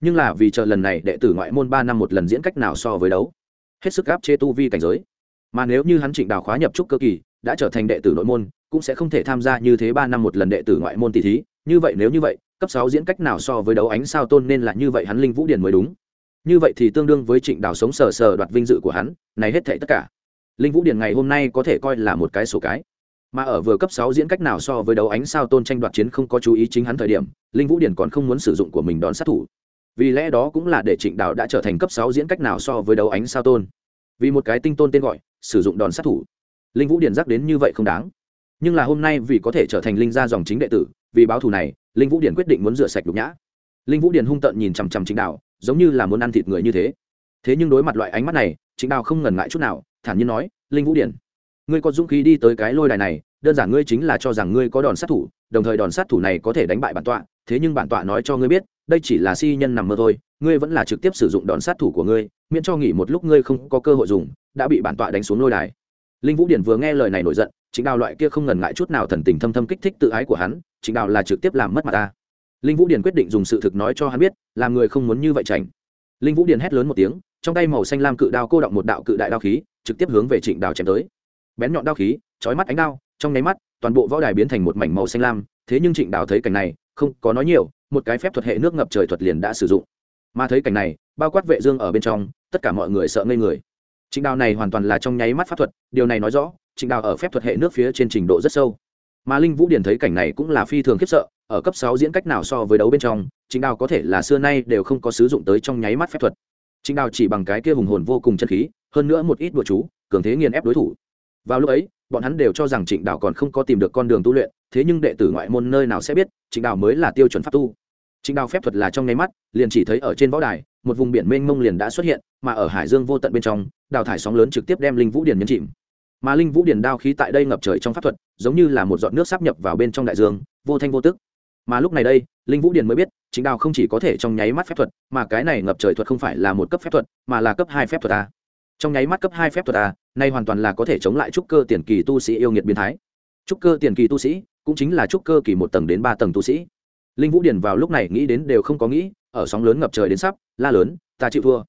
Speaker 1: Nhưng là vì chờ lần này đệ tử ngoại môn ba năm một lần diễn cách nào so với đấu, hết sức áp chế tu vi cảnh giới. Mà nếu như hắn trịnh đào khóa nhập trúc cơ kỳ, đã trở thành đệ tử nội môn, cũng sẽ không thể tham gia như thế ba năm một lần đệ tử ngoại môn tỷ thí. Như vậy nếu như vậy, cấp sáu diễn cách nào so với đấu ánh sao tôn nên là như vậy hắn linh vũ điển mới đúng. Như vậy thì tương đương với trịnh đào sống sờ sờ đoạt vinh dự của hắn, này hết thảy tất cả linh vũ điện ngày hôm nay có thể coi là một cái sổ cái. Mà ở vừa cấp sáu diễn cách nào so với đấu ánh sao tôn tranh đoạt chiến không có chú ý chính hắn thời điểm, linh vũ điển còn không muốn sử dụng của mình đón sát thủ. Vì lẽ đó cũng là để trịnh đào đã trở thành cấp sáu diễn cách nào so với đấu ánh sao tôn. Vì một cái tinh tôn tên gọi, sử dụng đòn sát thủ. Linh vũ điển giác đến như vậy không đáng. Nhưng là hôm nay vì có thể trở thành linh gia dòng chính đệ tử, vì báo thù này, linh vũ điển quyết định muốn rửa sạch đục nhã. Linh vũ điển hung tợn nhìn chằm chằm trịnh đào giống như là muốn ăn thịt người như thế. Thế nhưng đối mặt loại ánh mắt này, trịnh đào không ngần ngại chút nào thản nhiên nói, linh vũ điển, ngươi có dũng khí đi tới cái lôi đài này, đơn giản ngươi chính là cho rằng ngươi có đòn sát thủ, đồng thời đòn sát thủ này có thể đánh bại bản tọa, thế nhưng bản tọa nói cho ngươi biết, đây chỉ là si nhân nằm mơ thôi, ngươi vẫn là trực tiếp sử dụng đòn sát thủ của ngươi, miễn cho nghỉ một lúc ngươi không có cơ hội dùng, đã bị bản tọa đánh xuống lôi đài. Linh vũ điển vừa nghe lời này nổi giận, chính đào loại kia không ngần ngại chút nào thần tình thâm thâm kích thích tự ái của hắn, chính đào là trực tiếp làm mất mặt ta. Linh vũ điển quyết định dùng sự thực nói cho hắn biết, làm người không muốn như vậy tránh linh vũ điển hét lớn một tiếng, trong tay màu xanh lam cự đao cô động một đạo cự đại đao khí trực tiếp hướng về trịnh đào chém tới. Bén nhọn đao khí, chói mắt ánh đao, trong nháy mắt, toàn bộ võ đài biến thành một mảnh màu xanh lam, thế nhưng trịnh đào thấy cảnh này, không có nói nhiều, một cái phép thuật hệ nước ngập trời thuật liền đã sử dụng. Mà thấy cảnh này, bao quát vệ dương ở bên trong, tất cả mọi người sợ ngây người. Trịnh đào này hoàn toàn là trong nháy mắt pháp thuật, điều này nói rõ, trịnh đào ở phép thuật hệ nước phía trên trình độ rất sâu. Mà linh vũ điển thấy cảnh này cũng là phi thường khiếp sợ, ở cấp sáu diễn cách nào so với đấu bên trong, trịnh đào có thể là xưa nay đều không có sử dụng tới trong nháy mắt phép thuật. Trịnh đào chỉ bằng cái kia hùng hồn vô cùng chân khí hơn nữa một ít đùa chú, cường thế nghiền ép đối thủ. Vào lúc ấy, bọn hắn đều cho rằng trịnh đào còn không có tìm được con đường tu luyện, thế nhưng đệ tử ngoại môn nơi nào sẽ biết, trịnh đào mới là tiêu chuẩn pháp tu. Trịnh đào phép thuật là trong nháy mắt, liền chỉ thấy ở trên võ đài, một vùng biển mênh mông liền đã xuất hiện, mà ở hải dương vô tận bên trong, đào thải sóng lớn trực tiếp đem linh vũ điền nhấn chìm. Mà linh vũ điền đao khí tại đây ngập trời trong pháp thuật, giống như là một giọt nước sắp nhập vào bên trong đại dương, vô thanh vô tức. Mà lúc này đây, linh vũ điền mới biết chính đào không chỉ có thể trong nháy mắt phép thuật, mà cái này ngập trời thuật không phải là một cấp phép thuật, mà là cấp hai phép thuật a trong nháy mắt cấp hai phép thuật a nay hoàn toàn là có thể chống lại trúc cơ tiền kỳ tu sĩ yêu nghiệt biến thái. Trúc cơ tiền kỳ tu sĩ, cũng chính là trúc cơ kỳ một tầng đến ba tầng tu sĩ. Linh vũ điền vào lúc này nghĩ đến đều không có nghĩ, ở sóng lớn ngập trời đến sắp, la lớn, ta chịu thua.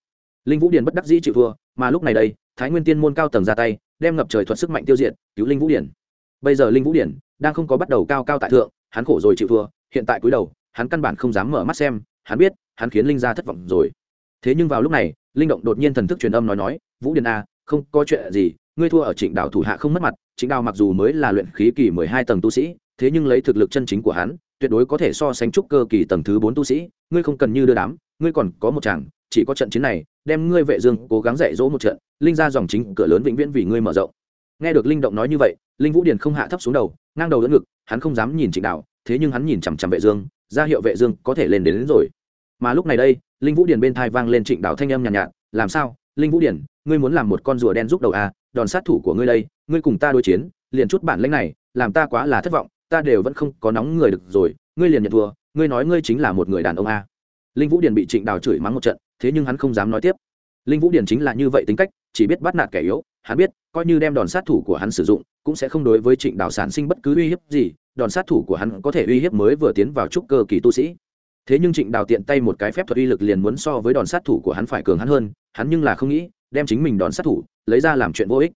Speaker 1: Linh vũ điền bất đắc dĩ chịu thua, mà lúc này đây, thái nguyên tiên môn cao tầng ra tay, đem ngập trời thuật sức mạnh tiêu diệt, cứu linh vũ điển bây giờ linh vũ điển đang không có bắt đầu cao cao tại thượng, hắn khổ rồi chịu thua, hiện tại cúi đầu, hắn căn bản không dám mở mắt xem, hắn biết, hắn khiến linh gia thất vọng rồi. Thế nhưng vào lúc này, linh động đột nhiên thần thức truyền âm nói nói vũ Điền a không có chuyện gì ngươi thua ở trịnh đảo thủ hạ không mất mặt trịnh đảo mặc dù mới là luyện khí kỳ mười hai tầng tu sĩ thế nhưng lấy thực lực chân chính của hắn tuyệt đối có thể so sánh trúc cơ kỳ tầng thứ bốn tu sĩ ngươi không cần như đưa đám ngươi còn có một chàng chỉ có trận chiến này đem ngươi vệ dương cố gắng dạy dỗ một trận linh ra dòng chính cửa lớn vĩnh viễn vì ngươi mở rộng. Nghe được linh động nói như vậy linh vũ điền không hạ thấp xuống đầu ngang đầu đỡ ngực hắn không dám nhìn trịnh đạo thế nhưng hắn nhìn chằm chằm vệ dương ra hiệu vệ dương có thể lên đến, đến rồi. Mà lúc này đây linh vũ điền bên thai vang lên trịnh đạo thanh âm nhàn nhạt, nhạt làm sao? Linh vũ điền ngươi muốn làm một con rùa đen giúp đầu à đòn sát thủ của ngươi đây, ngươi cùng ta đối chiến, liền chút bản lãnh này, làm ta quá là thất vọng, ta đều vẫn không có nóng người được rồi, ngươi liền nhận thua, ngươi nói ngươi chính là một người đàn ông à. linh vũ điền bị trịnh đào chửi mắng một trận, thế nhưng hắn không dám nói tiếp linh vũ điền chính là như vậy tính cách, chỉ biết bắt nạt kẻ yếu, hắn biết, coi như đem đòn sát thủ của hắn sử dụng, cũng sẽ không đối với trịnh đào sản sinh bất cứ uy hiếp gì, đòn sát thủ của hắn có thể uy hiếp mới vừa tiến vào trúc cơ kỳ tu sĩ thế nhưng trịnh đào tiện tay một cái phép thuật uy lực liền muốn so với đòn sát thủ của hắn phải cường hắn hơn hắn nhưng là không nghĩ, đem chính mình đòn sát thủ, lấy ra làm chuyện vô ích.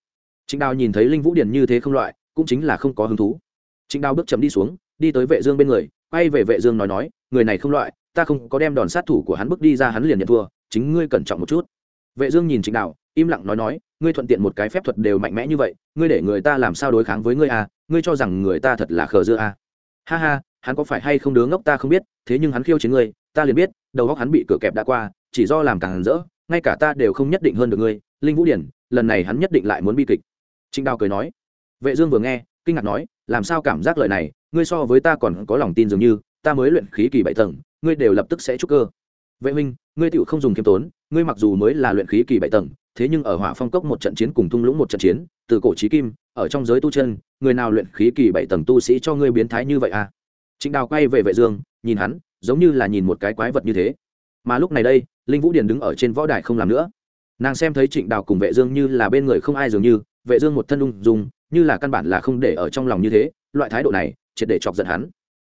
Speaker 1: Trịnh đào nhìn thấy linh vũ điền như thế không loại, cũng chính là không có hứng thú. Trịnh đào bước chấm đi xuống, đi tới vệ dương bên người, quay về vệ dương nói nói, người này không loại, ta không có đem đòn sát thủ của hắn bước đi ra hắn liền nhận thua, chính ngươi cẩn trọng một chút. Vệ dương nhìn trịnh đào, im lặng nói nói, ngươi thuận tiện một cái phép thuật đều mạnh mẽ như vậy, ngươi để người ta làm sao đối kháng với ngươi à ngươi cho rằng người ta thật là khờ dưa à. Ha ha, hắn có phải hay không đứa ngốc ta không biết, thế nhưng hắn khiêu chiến ngươi, ta liền biết, đầu óc hắn bị cửa kẹp đã qua, chỉ do làm càng rỡ ngay cả ta đều không nhất định hơn được ngươi, linh vũ điển, lần này hắn nhất định lại muốn bi kịch. Trịnh đào cười nói. Vệ dương vừa nghe, kinh ngạc nói, làm sao cảm giác lời này, ngươi so với ta còn có lòng tin dường như, ta mới luyện khí kỳ bảy tầng, ngươi đều lập tức sẽ trúc cơ. Vệ huynh, ngươi tiểu không dùng kiêm tốn, ngươi mặc dù mới là luyện khí kỳ bảy tầng, thế nhưng ở hỏa phong cốc một trận chiến cùng thung lũng một trận chiến, từ cổ chí kim, ở trong giới tu chân, người nào luyện khí kỳ bảy tầng tu sĩ cho ngươi biến thái như vậy à? Trịnh đào quay về vệ dương, nhìn hắn, giống như là nhìn một cái quái vật như thế. Mà lúc này đây linh vũ điền đứng ở trên võ đài không làm nữa nàng xem thấy trịnh đào cùng vệ dương như là bên người không ai dường như vệ dương một thân ung dung như là căn bản là không để ở trong lòng như thế loại thái độ này triệt để chọc giận hắn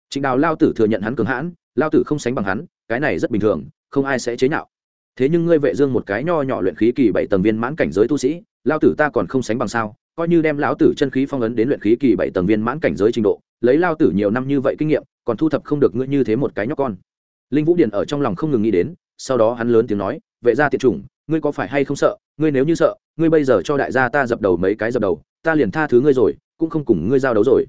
Speaker 1: trịnh đào lao tử thừa nhận hắn cường hãn lao tử không sánh bằng hắn cái này rất bình thường không ai sẽ chế nhạo thế nhưng ngươi vệ dương một cái nho nhỏ luyện khí kỳ bảy tầng viên mãn cảnh giới tu sĩ lao tử ta còn không sánh bằng sao coi như đem lão tử chân khí phong ấn đến luyện khí kỳ bảy tầng viên mãn cảnh giới trình độ lấy lao tử nhiều năm như vậy kinh nghiệm còn thu thập không được ngươi như thế một cái nhóc con linh vũ điền ở trong lòng không ngừng nghĩ đến sau đó hắn lớn tiếng nói, vệ gia tiệt chủng, ngươi có phải hay không sợ? Ngươi nếu như sợ, ngươi bây giờ cho đại gia ta dập đầu mấy cái dập đầu, ta liền tha thứ ngươi rồi, cũng không cùng ngươi giao đấu rồi.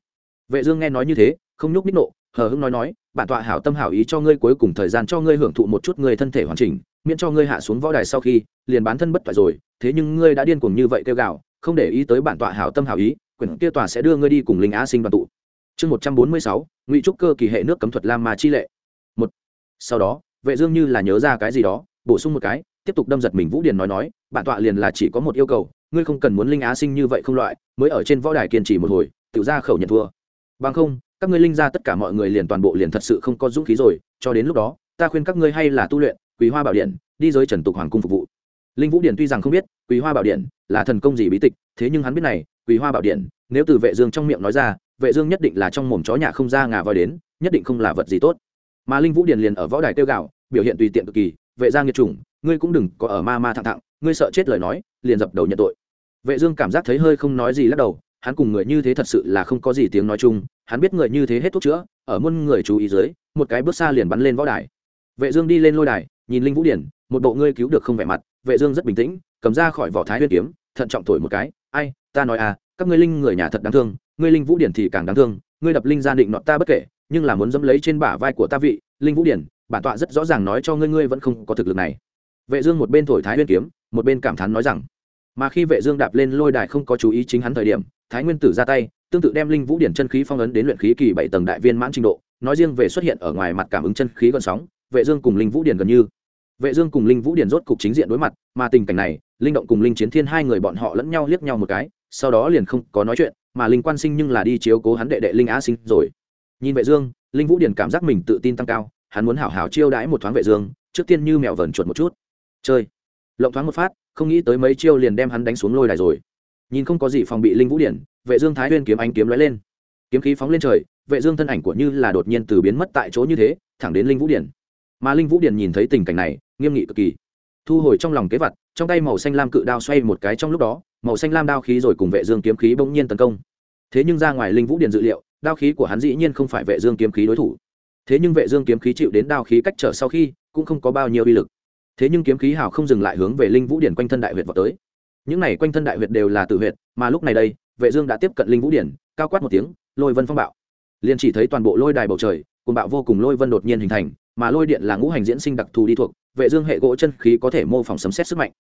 Speaker 1: Vệ dương nghe nói như thế, không nhúc ních nộ, hờ hững nói nói, bản tọa hảo tâm hảo ý cho ngươi cuối cùng thời gian cho ngươi hưởng thụ một chút ngươi thân thể hoàn chỉnh, miễn cho ngươi hạ xuống võ đài sau khi, liền bán thân bất toại rồi, thế nhưng ngươi đã điên cuồng như vậy kêu gào, không để ý tới bản tọa hảo tâm hảo ý, quyển kia tòa sẽ đưa ngươi đi cùng linh á sinh đoàn tụ. Chương một trăm bốn mươi sáu, ngụy trúc cơ kỳ hệ nước cấm thuật lam ma chi lệ. Một. Sau đó vệ dương như là nhớ ra cái gì đó, bổ sung một cái, tiếp tục đâm giật mình vũ điền nói nói, bản tọa liền là chỉ có một yêu cầu, ngươi không cần muốn linh á sinh như vậy không loại, mới ở trên võ đài kiên trì một hồi, tự ra khẩu nhận thua. Bằng không, các ngươi linh ra tất cả mọi người liền toàn bộ liền thật sự không có dũng khí rồi, cho đến lúc đó, ta khuyên các ngươi hay là tu luyện, quý hoa bảo điện, đi giới trần tục hoàng cung phục vụ. Linh vũ điện tuy rằng không biết, quý hoa bảo điện là thần công gì bí tịch, thế nhưng hắn biết này, quý hoa bảo điện, nếu từ vệ dương trong miệng nói ra, vệ dương nhất định là trong mồm chó nhà không ra ngà voi đến, nhất định không là vật gì tốt. Mà linh vũ điện liền ở võ đài tiêu gạo biểu hiện tùy tiện cực kỳ, vệ gia nghiệt chủng, ngươi cũng đừng có ở ma ma thẳng thẳng, ngươi sợ chết lời nói, liền dập đầu nhận tội. Vệ dương cảm giác thấy hơi không nói gì lắc đầu, hắn cùng người như thế thật sự là không có gì tiếng nói chung, hắn biết người như thế hết thuốc chữa, ở muôn người chú ý dưới, một cái bước xa liền bắn lên võ đài. Vệ dương đi lên lôi đài, nhìn linh vũ điển, một bộ ngươi cứu được không vẻ mặt, vệ dương rất bình tĩnh, cầm ra khỏi vỏ thái nguyên kiếm, thận trọng thổi một cái, ai, ta nói à các ngươi linh người nhà thật đáng thương, ngươi linh vũ điển thì càng đáng thương, ngươi đập linh gia định nọ ta bất kể, nhưng là muốn dẫm lấy trên bả vai của ta vị linh vũ điển, bản tọa rất rõ ràng nói cho ngươi ngươi vẫn không có thực lực này. Vệ dương một bên thổi thái Nguyên kiếm, một bên cảm thán nói rằng, mà khi vệ dương đạp lên lôi đài không có chú ý chính hắn thời điểm, thái nguyên tử ra tay, tương tự đem linh vũ điển chân khí phong ấn đến luyện khí kỳ bảy tầng đại viên mãn trình độ, nói riêng về xuất hiện ở ngoài mặt cảm ứng chân khí gần sóng, vệ dương cùng linh vũ điển gần như. Vệ dương cùng linh vũ điển rốt cục chính diện đối mặt, mà tình cảnh này, linh động cùng linh chiến thiên hai người bọn họ lẫn nhau liếc nhau một cái, sau đó liền không có nói chuyện, mà linh quan sinh nhưng là đi chiếu cố hắn đệ đệ linh á sinh rồi. Nhìn vệ dương linh vũ Điền cảm giác mình tự tin tăng cao, hắn muốn hảo hảo chiêu đãi một thoáng vệ dương, trước tiên như mèo vẩn chuột một chút. Chơi. Lộng thoáng một phát, không nghĩ tới mấy chiêu liền đem hắn đánh xuống lôi đài rồi. Nhìn không có gì phòng bị linh vũ điển vệ dương thái nguyên kiếm ánh kiếm lóe lên. Kiếm khí phóng lên trời, vệ dương thân ảnh của như là đột nhiên từ biến mất tại chỗ như thế, thẳng đến linh vũ điển mà linh vũ điển nhìn thấy tình cảnh này, nghiêm nghị cực kỳ. Thu hồi trong lòng kế vật, trong tay màu xanh lam cự đao xoay một cái trong lúc đó, màu xanh lam đao khí rồi cùng vệ dương kiếm khí bỗng nhiên tấn công. Thế nhưng ra ngoài linh vũ điển dự liệu đao khí của hắn dĩ nhiên không phải vệ dương kiếm khí đối thủ. Thế nhưng vệ dương kiếm khí chịu đến đao khí cách trở sau khi, cũng không có bao nhiêu uy lực. Thế nhưng kiếm khí hào không dừng lại hướng về linh vũ điển quanh thân đại huyệt vào tới. Những này quanh thân đại huyệt đều là tự huyệt, mà lúc này đây, vệ dương đã tiếp cận linh vũ điển, cao quát một tiếng, lôi vân phong bạo. Liền chỉ thấy toàn bộ lôi đài bầu trời cùng bạo vô cùng lôi vân đột nhiên hình thành, mà lôi điện là ngũ hành diễn sinh đặc thù đi thuộc, vệ dương hệ gỗ chân khí có thể mô phỏng sấm xét sức mạnh.